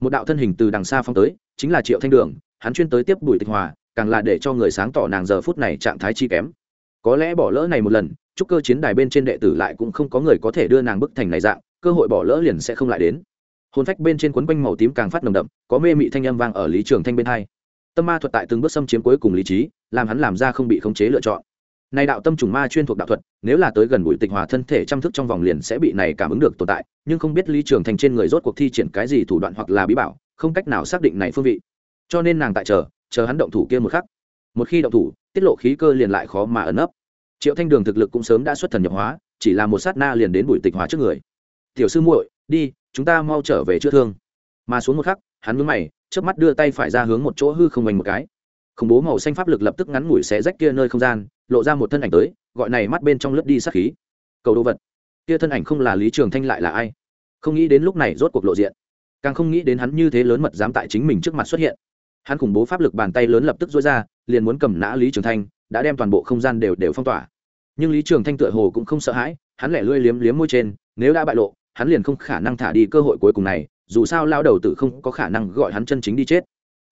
[SPEAKER 1] Một đạo thân hình từ đằng xa phong tới, chính là triệu thanh đường, hắn chuyên tới tiếp bùi tịch hòa càng là để cho người sáng tỏ nàng giờ phút này trạng thái chi kém. Có lẽ bỏ lỡ này một lần, chúc cơ chiến đài bên trên đệ tử lại cũng không có người có thể đưa nàng bức thành này dạng, cơ hội bỏ lỡ liền sẽ không lại đến. Hồn phách bên trên quấn quanh màu tím càng phát nồng đậm, có mê mị thanh âm vang ở lý trường thanh bên hai. Tâm ma thuật tại từng bước xâm chiếm cuối cùng lý trí, làm hắn làm ra không bị khống chế lựa chọn. Này đạo tâm trùng ma chuyên thuộc đạo thuật, nếu là tới gần bụi tịch hòa thân thể chăm thức trong vòng liền sẽ bị này cảm ứng được tồn tại, nhưng không biết lý trường thành trên người rốt cuộc thi triển cái gì thủ đoạn hoặc là bí bảo, không cách nào xác định này phương vị. Cho nên nàng tại chờ chờ hắn động thủ kia một khắc. Một khi động thủ, tiết lộ khí cơ liền lại khó mà ẩn ấp triệu thanh đường thực lực cũng sớm đã xuất thần nhập hóa, chỉ là một sát na liền đến bụi tịch hóa trước người. Tiểu sư muội, đi, chúng ta mau trở về chữa thương. Mà xuống một khắc, hắn mướn mày trước mắt đưa tay phải ra hướng một chỗ hư không mình một cái. Khủng bố màu xanh pháp lực lập tức ngắn ngủi xé rách kia nơi không gian, lộ ra một thân ảnh tới, gọi này mắt bên trong lướt đi sát khí. Cầu đồ vật. Kia thân ảnh không là lý trường thanh lại là ai? Không nghĩ đến lúc này rốt cuộc lộ diện. Càng không nghĩ đến hắn như thế lớn mật dám tại chính mình trước mặt xuất hiện hắn khủng bố pháp lực bàn tay lớn lập tức dối ra, liền muốn cầm nã lý trường thanh, đã đem toàn bộ không gian đều đều phong tỏa. Nhưng lý trường thanh tựa hồ cũng không sợ hãi, hắn lẻ lươi liếm liếm môi trên, nếu đã bại lộ, hắn liền không khả năng thả đi cơ hội cuối cùng này, dù sao lao đầu tử không có khả năng gọi hắn chân chính đi chết.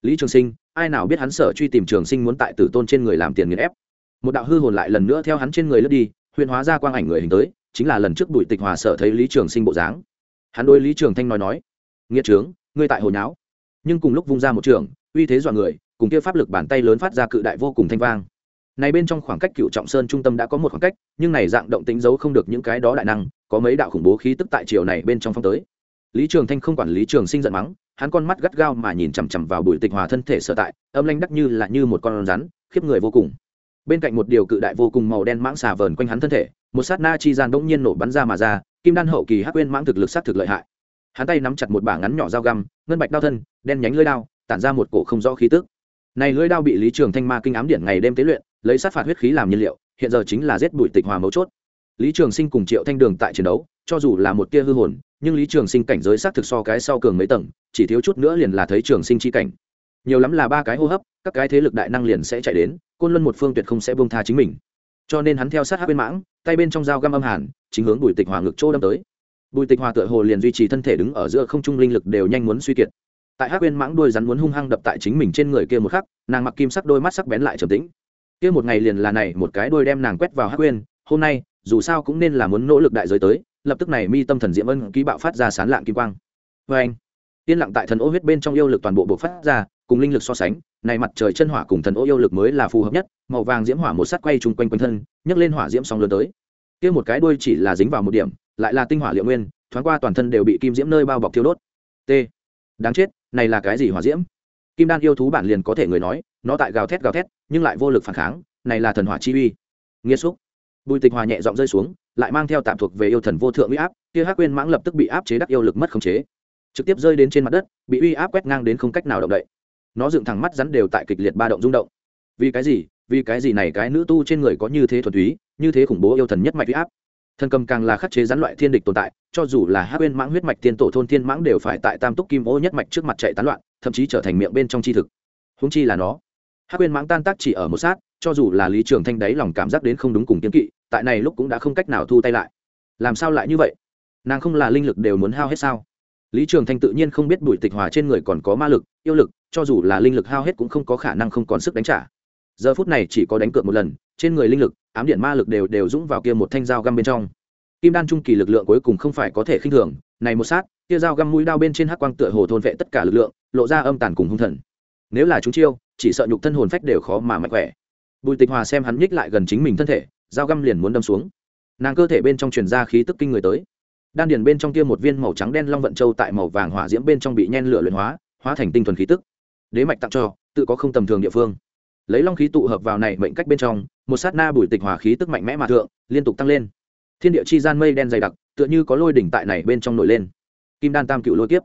[SPEAKER 1] Lý trường sinh, ai nào biết hắn sợ truy tìm trường sinh muốn tại tử tôn trên người làm tiền nghiền ép. Một đạo hư hồn lại lần nữa theo hắn trên người lướt đi, huyền hóa ra quang ảnh người hình tới, chính là lần trước bùi tịch hòa sợ thấy lý trường sinh bộ dáng. Hắn đôi lý trường thanh nói nói nghĩa trướng, ngươi tại hồi nháo. Nhưng cùng lúc vung ra một trường uy thế dọa người, cùng kia pháp lực bàn tay lớn phát ra cự đại vô cùng thanh vang. Này bên trong khoảng cách cựu trọng sơn trung tâm đã có một khoảng cách, nhưng này dạng động tính giấu không được những cái đó đại năng, có mấy đạo khủng bố khí tức tại chiều này bên trong phong tới. Lý trường thanh không quản lý trường sinh giận mắng, hắn con mắt gắt gao mà nhìn chằm chằm vào bùi tịch hòa thân thể sở tại, âm lanh đắc như là như một con rắn, khiếp người vô cùng. Bên cạnh một điều cự đại vô cùng màu đen mãng xà vờn quanh hắn thân thể, một sát na chi gian bỗng nhiên nổ bắn ra mà ra, kim đan hậu kỳ hắc quên mãng thực lực sát thực lợi hại. Hắn tay nắm chặt một bảng ngắn nhỏ dao găm, ngân bạch đao thân, đen nhánh lưỡi đao tản ra một cổ không rõ khí tức. Này lưỡi đao bị lý trường thanh ma kinh ám điển ngày đêm tế luyện, lấy sát phạt huyết khí làm nhiên liệu, hiện giờ chính là giết bụi tịch hòa mấu chốt. Lý trường sinh cùng triệu thanh đường tại chiến đấu, cho dù là một tia hư hồn, nhưng lý trường sinh cảnh giới sát thực so cái sau cường mấy tầng, chỉ thiếu chút nữa liền là thấy trường sinh chi cảnh. Nhiều lắm là ba cái hô hấp, các cái thế lực đại năng liền sẽ chạy đến, côn luân một phương tuyệt không sẽ buông tha chính mình. Cho nên hắn theo sát hát bên mãng, tay bên trong dao găm âm hàn, chính hướng bùi tịch hòa ngực chỗ đâm tới. Bùi tịch hòa tựa hồ liền duy trì thân thể đứng ở giữa không trung linh lực đều nhanh muốn suy kiệt tại Hắc bên mãng đôi rắn muốn hung hăng đập tại chính mình trên người kia một khắc, nàng mặc kim sắc đôi mắt sắc bén lại trầm tĩnh. Kia một ngày liền là này, một cái đôi đem nàng quét vào Hắc quên hôm nay, dù sao cũng nên là muốn nỗ lực đại giới tới, lập tức này mi tâm thần diễm ân ký bạo phát ra sán lạng kim quang. Vê anh, yên lặng tại thần ô huyết bên trong yêu lực toàn bộ bộc phát ra, cùng linh lực so sánh, này mặt trời chân hỏa cùng thần ô yêu lực mới là phù hợp nhất, màu vàng diễm hỏa một sắt quay chung quanh quanh thân, nhấc lên hỏa diễm sóng lớn tới. Kia một cái đuôi chỉ là dính vào một điểm, lại là tinh hỏa liệu nguyên, thoáng qua toàn thân đều bị kim diễm nơi bao bọc thiêu đốt. T. Đáng chết này là cái gì hỏa diễm? Kim đan yêu thú bản liền có thể người nói, nó tại gào thét gào thét, nhưng lại vô lực phản kháng, này là thần hỏa chi uy. Nghiệt xúc. Bùi tịch hòa nhẹ giọng rơi xuống, lại mang theo tạm thuộc về yêu thần vô thượng uy áp, kia hắc quên mãng lập tức bị áp chế đắc yêu lực mất khống chế. Trực tiếp rơi đến trên mặt đất, bị uy áp quét ngang đến không cách nào động đậy. Nó dựng thẳng mắt rắn đều tại kịch liệt ba động rung động. Vì cái gì? Vì cái gì này cái nữ tu trên người có như thế thuần túy, như thế khủng bố yêu thần nhất mạch uy áp? Thần cầm càng là khắc chế rắn loại thiên địch tồn tại, cho dù là hắc bên mãng huyết mạch tiên tổ thôn thiên mãng đều phải tại tam túc kim ô nhất mạch trước mặt chạy tán loạn, thậm chí trở thành miệng bên trong chi thực. Húng chi là nó. Hắc bên mãng tan tác chỉ ở một sát, cho dù là lý trường thanh đáy lòng cảm giác đến không đúng cùng kiếm kỵ, tại này lúc cũng đã không cách nào thu tay lại. Làm sao lại như vậy? Nàng không là linh lực đều muốn hao hết sao? Lý trường thanh tự nhiên không biết bùi tịch hòa trên người còn có ma lực, yêu lực, cho dù là linh lực hao hết cũng không có khả năng không còn sức đánh trả giờ phút này chỉ có đánh cược một lần, trên người linh lực, ám điện ma lực đều đều dũng vào kia một thanh dao găm bên trong. Kim đan trung kỳ lực lượng cuối cùng không phải có thể khinh thường, này một sát, kia dao găm mũi đao bên trên hắc quang tựa hồ thôn vệ tất cả lực lượng, lộ ra âm tàn cùng hung thần. Nếu là chúng chiêu, chỉ sợ nhục thân hồn phách đều khó mà mạnh khỏe. Bùi tịch hòa xem hắn nhích lại gần chính mình thân thể, dao găm liền muốn đâm xuống. Nàng cơ thể bên trong truyền ra khí tức kinh người tới. Đan điền bên trong kia một viên màu trắng đen long vận châu tại màu vàng hỏa diễm bên trong bị nhen lửa luyện hóa hóa thành tinh thuần khí tức. Đế mạch tặng cho, tự có không tầm thường địa phương lấy long khí tụ hợp vào này mệnh cách bên trong, một sát na bùi tịch hòa khí tức mạnh mẽ mà thượng, liên tục tăng lên. Thiên địa chi gian mây đen dày đặc, tựa như có lôi đỉnh tại này bên trong nổi lên. Kim đan tam cựu lôi kiếp.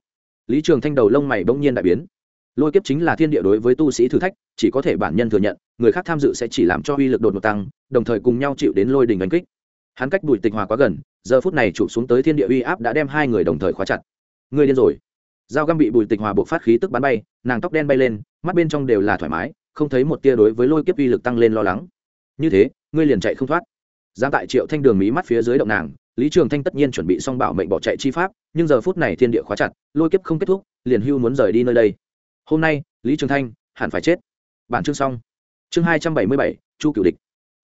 [SPEAKER 1] Lý trường thanh đầu lông mày bỗng nhiên đại biến. Lôi kiếp chính là thiên địa đối với tu sĩ thử thách, chỉ có thể bản nhân thừa nhận, người khác tham dự sẽ chỉ làm cho uy lực đột ngột tăng, đồng thời cùng nhau chịu đến lôi đình đánh kích. Hắn cách bùi tịch hòa quá gần, giờ phút này chụp xuống tới thiên địa uy áp đã đem hai người đồng thời khóa chặt. Người điên rồi. Dao găm bị bùi tịch hòa buộc phát khí tức bắn bay, nàng tóc đen bay lên, mắt bên trong đều là thoải mái không thấy một tia đối với lôi kiếp uy lực tăng lên lo lắng. Như thế, ngươi liền chạy không thoát. Giang tại triệu thanh đường mí mắt phía dưới động nàng, lý trường thanh tất nhiên chuẩn bị xong bảo mệnh bỏ chạy chi pháp, nhưng giờ phút này thiên địa khóa chặt, lôi kiếp không kết thúc, liền hưu muốn rời đi nơi đây. Hôm nay, lý trường thanh hẳn phải chết. Bản chương xong. Chương hai trăm bảy mươi bảy, chu cựu địch.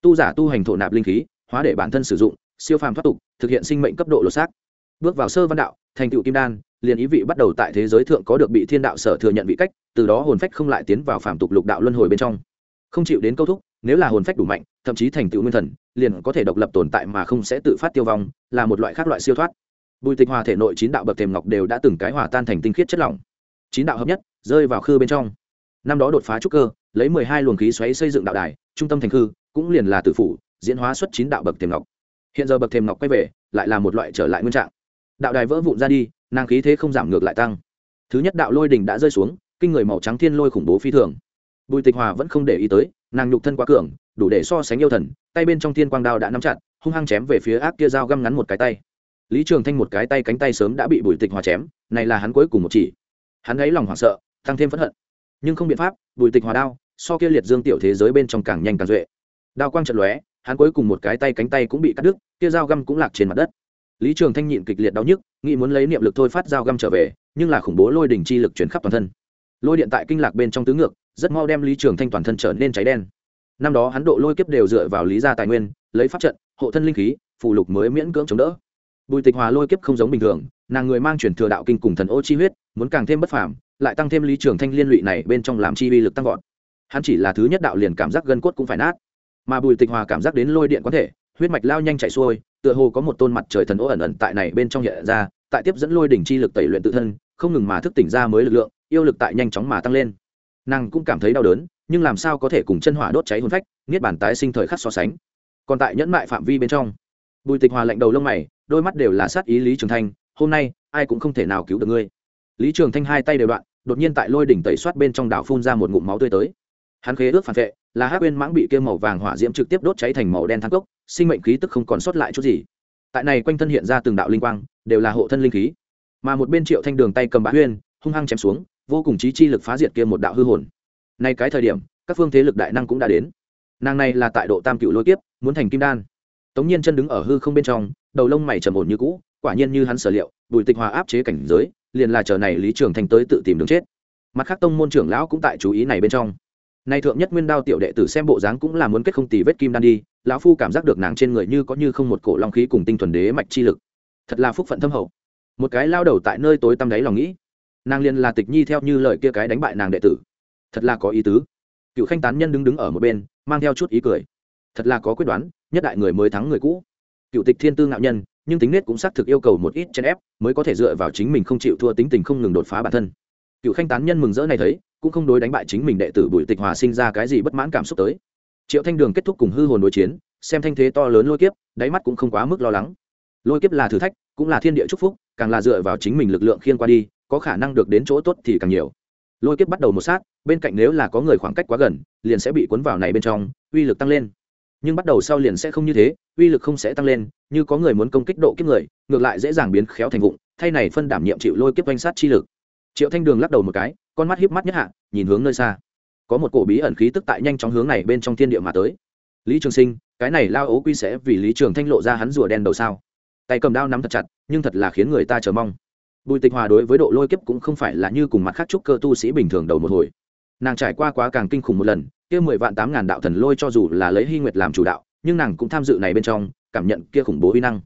[SPEAKER 1] Tu giả tu hành thổ nạp linh khí, hóa để bản thân sử dụng, siêu phàm thoát tục, thực hiện sinh mệnh cấp độ lột xác. Bước vào sơ văn đạo, thành tựu kim đan liền ý vị bắt đầu tại thế giới thượng có được bị thiên đạo sở thừa nhận vị cách, từ đó hồn phách không lại tiến vào phàm tục lục đạo luân hồi bên trong. Không chịu đến câu thúc, nếu là hồn phách đủ mạnh, thậm chí thành tựu nguyên thần, liền có thể độc lập tồn tại mà không sẽ tự phát tiêu vong, là một loại khác loại siêu thoát. Bùi tịch hòa thể nội chín đạo bậc thềm ngọc đều đã từng cái hòa tan thành tinh khiết chất lỏng. Chín đạo hợp nhất, rơi vào khư bên trong. Năm đó đột phá trúc cơ, lấy mười hai luồng khí xoáy xây dựng đạo đài, trung tâm thành khư, cũng liền là tự phủ, diễn hóa xuất chín đạo bậc thềm ngọc. Hiện giờ bậc thềm ngọc quay về, lại là một loại trở lại nguyên trạng. Đạo đài vỡ vụn ra đi nàng khí thế không giảm ngược lại tăng. Thứ nhất đạo lôi đình đã rơi xuống, kinh người màu trắng thiên lôi khủng bố phi thường. Bùi tịch hòa vẫn không để ý tới, nàng nhục thân quá cường, đủ để so sánh yêu thần, tay bên trong thiên quang đao đã nắm chặt, hung hăng chém về phía ác kia dao găm ngắn một cái tay. Lý trường thanh một cái tay cánh tay sớm đã bị bùi tịch hòa chém, này là hắn cuối cùng một chỉ. Hắn ấy lòng hoảng sợ, tăng thêm phẫn hận. Nhưng không biện pháp, bùi tịch hòa đao, so kia liệt dương tiểu thế giới bên trong càng nhanh càng duệ. Đao quang trận lóe, hắn cuối cùng một cái tay cánh tay cũng bị cắt đứt, kia dao găm cũng lạc trên mặt đất lý trường thanh nhịn kịch liệt đau nhức, nghĩ muốn lấy niệm lực thôi phát dao găm trở về, nhưng là khủng bố lôi đỉnh chi lực chuyển khắp toàn thân. Lôi điện tại kinh lạc bên trong tứ ngược, rất mau đem lý trường thanh toàn thân trở nên cháy đen. Năm đó hắn độ lôi kiếp đều dựa vào lý gia tài nguyên, lấy pháp trận, hộ thân linh khí, phụ lục mới miễn cưỡng chống đỡ. Bùi tịch hòa lôi kiếp không giống bình thường, nàng người mang truyền thừa đạo kinh cùng thần ô chi huyết, muốn càng thêm bất phàm, lại tăng thêm lý trường thanh liên lụy này bên trong làm chi vi lực tăng vọt. Hắn chỉ là thứ nhất đạo liền cảm giác gân cốt cũng phải nát. Mà bùi tịch hòa cảm giác đến lôi điện có thể huyết mạch lao nhanh chảy xuôi, tựa hồ có một tôn mặt trời thần ố ẩn ẩn tại này bên trong hiện ra, tại tiếp dẫn lôi đỉnh chi lực tẩy luyện tự thân, không ngừng mà thức tỉnh ra mới lực lượng, yêu lực tại nhanh chóng mà tăng lên. Nàng cũng cảm thấy đau đớn, nhưng làm sao có thể cùng chân hỏa đốt cháy hồn phách, niết bản tái sinh thời khắc so sánh. Còn tại nhẫn mại phạm vi bên trong, bùi tịch hòa lạnh đầu lông mày, đôi mắt đều là sát ý lý trường thanh, hôm nay, ai cũng không thể nào cứu được ngươi. Lý trường thanh hai tay đều đoạn, đột nhiên tại lôi đỉnh tẩy soát bên trong đảo phun ra một ngụm máu tươi tới. Hắn khế ước phản vệ là hắc uyên mãng bị kia màu vàng hỏa diễm trực tiếp đốt cháy thành màu đen thang cốc, sinh mệnh khí tức không còn sót lại chút gì. Tại này quanh thân hiện ra từng đạo linh quang, đều là hộ thân linh khí. Mà một bên triệu thanh đường tay cầm bá huyên hung hăng chém xuống, vô cùng trí chi lực phá diệt kia một đạo hư hồn. Nay cái thời điểm, các phương thế lực đại năng cũng đã đến. Nàng này là tại độ tam cựu lôi kiếp, muốn thành kim đan. Tống nhiên chân đứng ở hư không bên trong, đầu lông mày trầm ổn như cũ, quả nhiên như hắn sở liệu, bùi tịch hòa áp chế cảnh giới, liền là chờ này lý trường thành tới tự tìm đường chết. Mặt khác tông môn trưởng lão cũng tại chú ý này bên trong nay thượng nhất nguyên đao tiểu đệ tử xem bộ dáng cũng là muốn kết không tì vết kim đan đi, lão phu cảm giác được nàng trên người như có như không một cổ long khí cùng tinh thuần đế mạch chi lực. Thật là phúc phận thâm hậu. Một cái lao đầu tại nơi tối tăm đáy lòng nghĩ. Nàng liền là tịch nhi theo như lời kia cái đánh bại nàng đệ tử. Thật là có ý tứ. Cựu khanh tán nhân đứng đứng ở một bên, mang theo chút ý cười. Thật là có quyết đoán, nhất đại người mới thắng người cũ. Cựu tịch thiên tư ngạo nhân, nhưng tính nết cũng xác thực yêu cầu một ít chen ép, mới có thể dựa vào chính mình không chịu thua tính tình không ngừng đột phá bản thân. Cựu khanh tán nhân mừng rỡ này thấy cũng không đối đánh bại chính mình đệ tử bùi tịch hòa sinh ra cái gì bất mãn cảm xúc tới. Triệu thanh đường kết thúc cùng hư hồn đối chiến, xem thanh thế to lớn lôi kiếp, đáy mắt cũng không quá mức lo lắng. Lôi kiếp là thử thách, cũng là thiên địa chúc phúc, càng là dựa vào chính mình lực lượng khiên qua đi, có khả năng được đến chỗ tốt thì càng nhiều. Lôi kiếp bắt đầu một sát, bên cạnh nếu là có người khoảng cách quá gần, liền sẽ bị cuốn vào này bên trong, uy lực tăng lên. Nhưng bắt đầu sau liền sẽ không như thế, uy lực không sẽ tăng lên, như có người muốn công kích độ kiếp người, ngược lại dễ dàng biến khéo thành vụng, thay này phân đảm nhiệm chịu lôi kiếp oanh sát chi lực triệu thanh đường lắc đầu một cái, con mắt hiếp mắt nhất hạ, nhìn hướng nơi xa. Có một cổ bí ẩn khí tức tại nhanh chóng hướng này bên trong thiên địa mà tới. Lý trường sinh, cái này lao ố quy sẽ vì lý trường thanh lộ ra hắn rùa đen đầu sao? Tay cầm đao nắm thật chặt, nhưng thật là khiến người ta chờ mong. Bùi tịch hòa đối với độ lôi kiếp cũng không phải là như cùng mặt khác trúc cơ tu sĩ bình thường đầu một hồi. Nàng trải qua quá càng kinh khủng một lần, kia mười vạn tám ngàn đạo thần lôi cho dù là lấy hy nguyệt làm chủ đạo, nhưng nàng cũng tham dự này bên trong, cảm nhận kia khủng bố uy năng.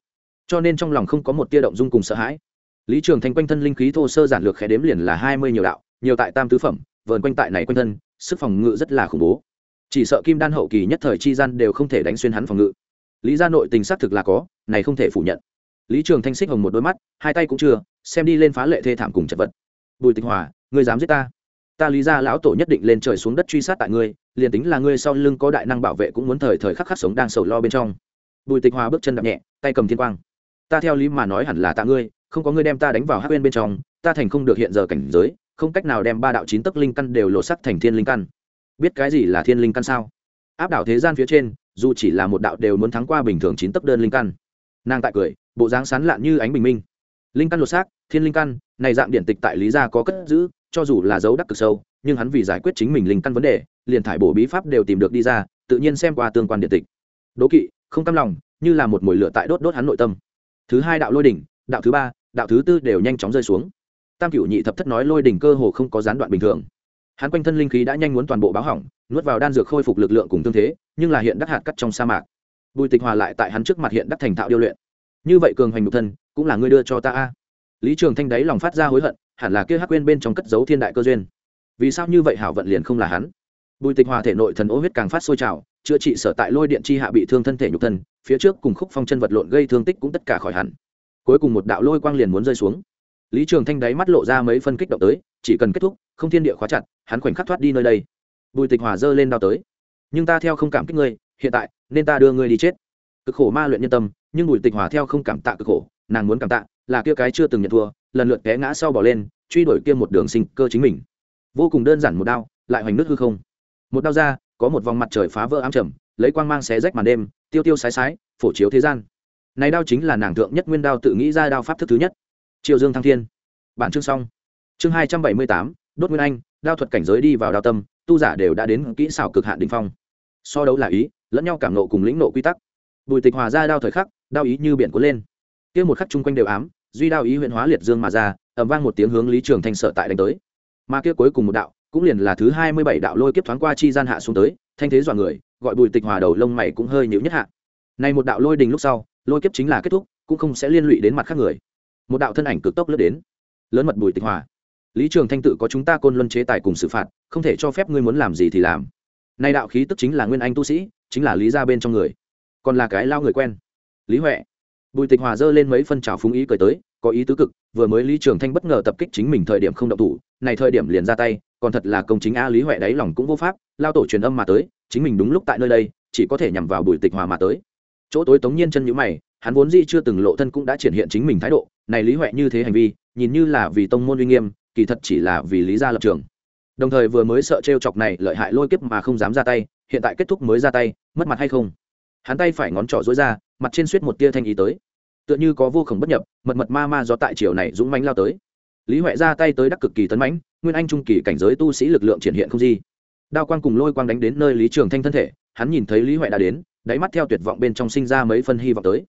[SPEAKER 1] Cho nên trong lòng không có một tia động dung cùng sợ hãi lý trường thanh quanh thân linh khí thô sơ giản lược khẽ đếm liền là hai mươi nhiều đạo, nhiều tại tam tứ phẩm, vờn quanh tại này quanh thân, sức phòng ngự rất là khủng bố. Chỉ sợ kim đan hậu kỳ nhất thời chi gian đều không thể đánh xuyên hắn phòng ngự. Lý gia nội tình xác thực là có, này không thể phủ nhận. Lý trường thanh xích hồng một đôi mắt, hai tay cũng chưa, xem đi lên phá lệ thê thảm cùng chật vật. Bùi tịch hòa, ngươi dám giết ta? Ta lý ra lão tổ nhất định lên trời xuống đất truy sát tại ngươi, liền tính là ngươi sau lưng có đại năng bảo vệ cũng muốn thời thời khắc khắc sống đang sầu lo bên trong. Bùi tịch hòa bước chân đập nhẹ, tay cầm thiên quang. Ta theo lý mà nói hẳn là tạ ngươi không có ngươi đem ta đánh vào hắc bên bên trong, ta thành không được hiện giờ cảnh giới, không cách nào đem ba đạo chín tấc linh căn đều lộ sắc thành thiên linh căn. Biết cái gì là thiên linh căn sao? Áp đảo thế gian phía trên, dù chỉ là một đạo đều muốn thắng qua bình thường chín tấc đơn linh căn. Nàng tại cười, bộ dáng sán lạn như ánh bình minh. Linh căn lột xác, thiên linh căn, này dạng điện tịch tại lý gia có cất giữ, cho dù là dấu đắc cực sâu, nhưng hắn vì giải quyết chính mình linh căn vấn đề, liền thải bổ bí pháp đều tìm được đi ra, tự nhiên xem qua tương quan điện tịch. Đố kỵ, không cam lòng, như là một mồi lửa tại đốt đốt hắn nội tâm. Thứ hai đạo lôi đỉnh, đạo thứ ba đạo thứ tư đều nhanh chóng rơi xuống. Tam cửu nhị thập thất nói lôi đỉnh cơ hồ không có gián đoạn bình thường. Hắn quanh thân linh khí đã nhanh muốn toàn bộ báo hỏng, nuốt vào đan dược khôi phục lực lượng cùng tương thế, nhưng là hiện đắc hạt cắt trong sa mạc. Bùi tịch hòa lại tại hắn trước mặt hiện đắc thành thạo điêu luyện. Như vậy cường hành nhục thân, cũng là ngươi đưa cho ta a. Lý trường thanh đáy lòng phát ra hối hận, hẳn là kia hắc quên bên trong cất giấu thiên đại cơ duyên. Vì sao như vậy hảo vận liền không là hắn? Bùi tịch hòa thể nội thần ô huyết càng phát sôi trào, chữa trị sở tại lôi điện chi hạ bị thương thân thể nhục thân, phía trước cùng khúc phong chân vật lộn gây thương tích cũng tất cả khỏi hẳn cuối cùng một đạo lôi quang liền muốn rơi xuống. Lý trường thanh đáy mắt lộ ra mấy phân kích động tới, chỉ cần kết thúc, không thiên địa khóa chặt, hắn khoảnh khắc thoát đi nơi đây. Bùi tịch hòa giơ lên đao tới. Nhưng ta theo không cảm kích ngươi, hiện tại, nên ta đưa ngươi đi chết. Cực khổ ma luyện nhân tâm, nhưng bùi tịch hòa theo không cảm tạ cực khổ, nàng muốn cảm tạ, là kia cái chưa từng nhận thua, lần lượt té ngã sau bỏ lên, truy đuổi kia một đường sinh cơ chính mình. Vô cùng đơn giản một đao, lại hoành nước hư không. Một đao ra, có một vòng mặt trời phá vỡ ám trầm, lấy quang mang xé rách màn đêm, tiêu tiêu sái sái, phổ chiếu thế gian này đao chính là nàng thượng nhất nguyên đao tự nghĩ ra đao pháp thức thứ nhất. Triều dương thăng thiên. Bản chương xong. Chương hai trăm bảy mươi tám, đốt nguyên anh, đao thuật cảnh giới đi vào đao tâm, tu giả đều đã đến kỹ xảo cực hạn đ ỉ n h phong. So đấu là ý, lẫn nhau cảm nộ cùng lĩnh nộ quy tắc. Bùi tịch hòa ra đao thời khắc, đao ý như biển cuốn lên. Kia một khắc chung quanh đều ám, duy đao ý huyện hóa liệt dương mà ra ẩm vang một tiếng hướng lý trường thanh sợ tại đánh tới. Mà kia cuối cùng một đạo, cũng liền là thứ hai mươi bảy đạo lôi kiếp thoáng qua chi gian hạ xuống tới, thanh thế dọa người, gọi bùi tịch hòa đầu lông mày cũng hơi nhịu nhất hạ. Này một đạo lôi đình lúc sau lôi kiếp chính là kết thúc, cũng không sẽ liên lụy đến mặt khác người. Một đạo thân ảnh cực tốc lướt đến. Lớn mật bùi tịch hòa. Lý trường thanh tự có chúng ta côn luân chế tài cùng xử phạt, không thể cho phép ngươi muốn làm gì thì làm. Nay đạo khí tức chính là nguyên anh tu sĩ, chính là lý gia bên trong người. Còn là cái lao người quen. Lý huệ. Bùi tịch hòa giơ lên mấy phân trào phúng ý cười tới, có ý tứ cực, vừa mới lý trường thanh bất ngờ tập kích chính mình thời điểm không động thủ, này thời điểm liền ra tay, còn thật là công chính a lý huệ đáy lòng cũng vô pháp, lao tổ truyền âm mà tới, chính mình đúng lúc tại nơi đây, chỉ có thể nhằm vào bùi tịch hòa mà tới chỗ tối tống nhiên chân nhữ mày, hắn vốn dĩ chưa từng lộ thân cũng đã triển hiện chính mình thái độ, này lý huệ như thế hành vi, nhìn như là vì tông môn uy nghiêm, kỳ thật chỉ là vì lý gia lập trường. Đồng thời vừa mới sợ t chọc này lợi hại lôi kiếp mà không dám ra tay, hiện tại kết thúc mới ra tay, mất mặt hay không? Hắn tay phải ngón trỏ dối ra, mặt trên suýt một tia thanh ý tới. Tựa như có vô khổng bất nhập, mật mật ma ma do tại chiều này dũng mánh lao tới. Lý huệ ra tay tới đắc cực kỳ tấn mãnh, nguyên anh trung kỳ cảnh giới tu sĩ lực lượng triển hiện không gì. Đao quang cùng lôi quang đánh đến nơi lý trường thanh thân thể, hắn nhìn thấy lý huệ đã đến đáy mắt theo tuyệt vọng bên trong sinh ra mấy phân hy vọng tới.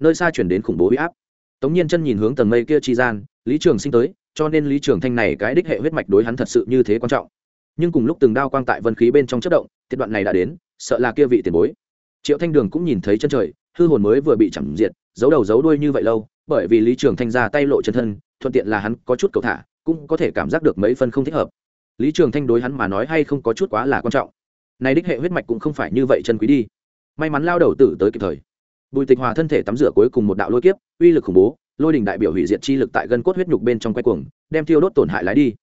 [SPEAKER 1] Nơi xa chuyển đến khủng bố huy áp. Tống nhiên chân nhìn hướng tầng mây kia chi gian, lý trường sinh tới, cho nên lý trường thanh này cái đích hệ huyết mạch đối hắn thật sự như thế quan trọng. Nhưng cùng lúc từng đao quang tại vân khí bên trong chất động, tiết đoạn này đã đến, sợ là kia vị tiền bối. Triệu thanh đường cũng nhìn thấy chân trời, hư hồn mới vừa bị chẳng diệt, giấu đầu giấu đuôi như vậy lâu, bởi vì lý trường thanh ra tay lộ chân thân, thuận tiện là hắn có chút cầu thả, cũng có thể cảm giác được mấy phân không thích hợp. Lý trường thanh đối hắn mà nói hay không có chút quá là quan trọng. Này đích hệ huyết mạch cũng không phải như vậy chân quý đi may mắn lao đầu tử tới kịp thời. Bùi tịch hòa thân thể tắm rửa cuối cùng một đạo lôi kiếp, uy lực khủng bố, lôi đình đại biểu hủy diệt chi lực tại gân cốt huyết nhục bên trong quay cuồng, đem tiêu đốt tổn hại lái đi.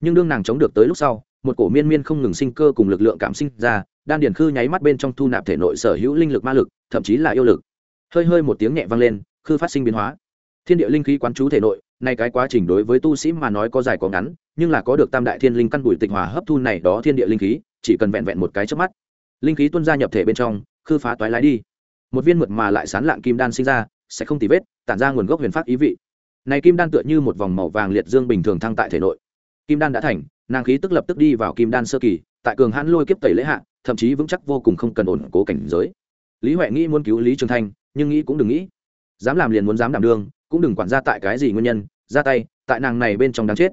[SPEAKER 1] Nhưng đương nàng chống được tới lúc sau, một cổ miên miên không ngừng sinh cơ cùng lực lượng cảm sinh ra, đan điển khư nháy mắt bên trong thu nạp thể nội sở hữu linh lực ma lực, thậm chí là yêu lực. Hơi hơi một tiếng nhẹ vang lên, khư phát sinh biến hóa. Thiên địa linh khí quán chú thể nội, nay cái quá trình đối với tu sĩ mà nói có dài có ngắn, nhưng là có được tam đại thiên linh căn bùi tịch hòa hấp thu này đó thiên địa linh khí, chỉ cần vẹn vẹn một cái trước mắt, linh khí tuôn ra nhập thể bên trong khư phá toái lái đi. Một viên mượt mà lại sán lạng kim đan sinh ra, sẽ không tì vết, tản ra nguồn gốc huyền pháp ý vị. Này kim đan tựa như một vòng màu vàng liệt dương bình thường thăng tại thể nội. Kim đan đã thành, nàng khí tức lập tức đi vào kim đan sơ kỳ, tại cường hãn lôi kiếp tẩy lễ hạ, thậm chí vững chắc vô cùng không cần ổn cố cảnh giới. Lý huệ nghĩ muốn cứu lý trường thanh, nhưng nghĩ cũng đừng nghĩ. Dám làm liền muốn dám đảm đương, cũng đừng quản ra tại cái gì nguyên nhân, ra tay, tại nàng này bên trong đáng chết.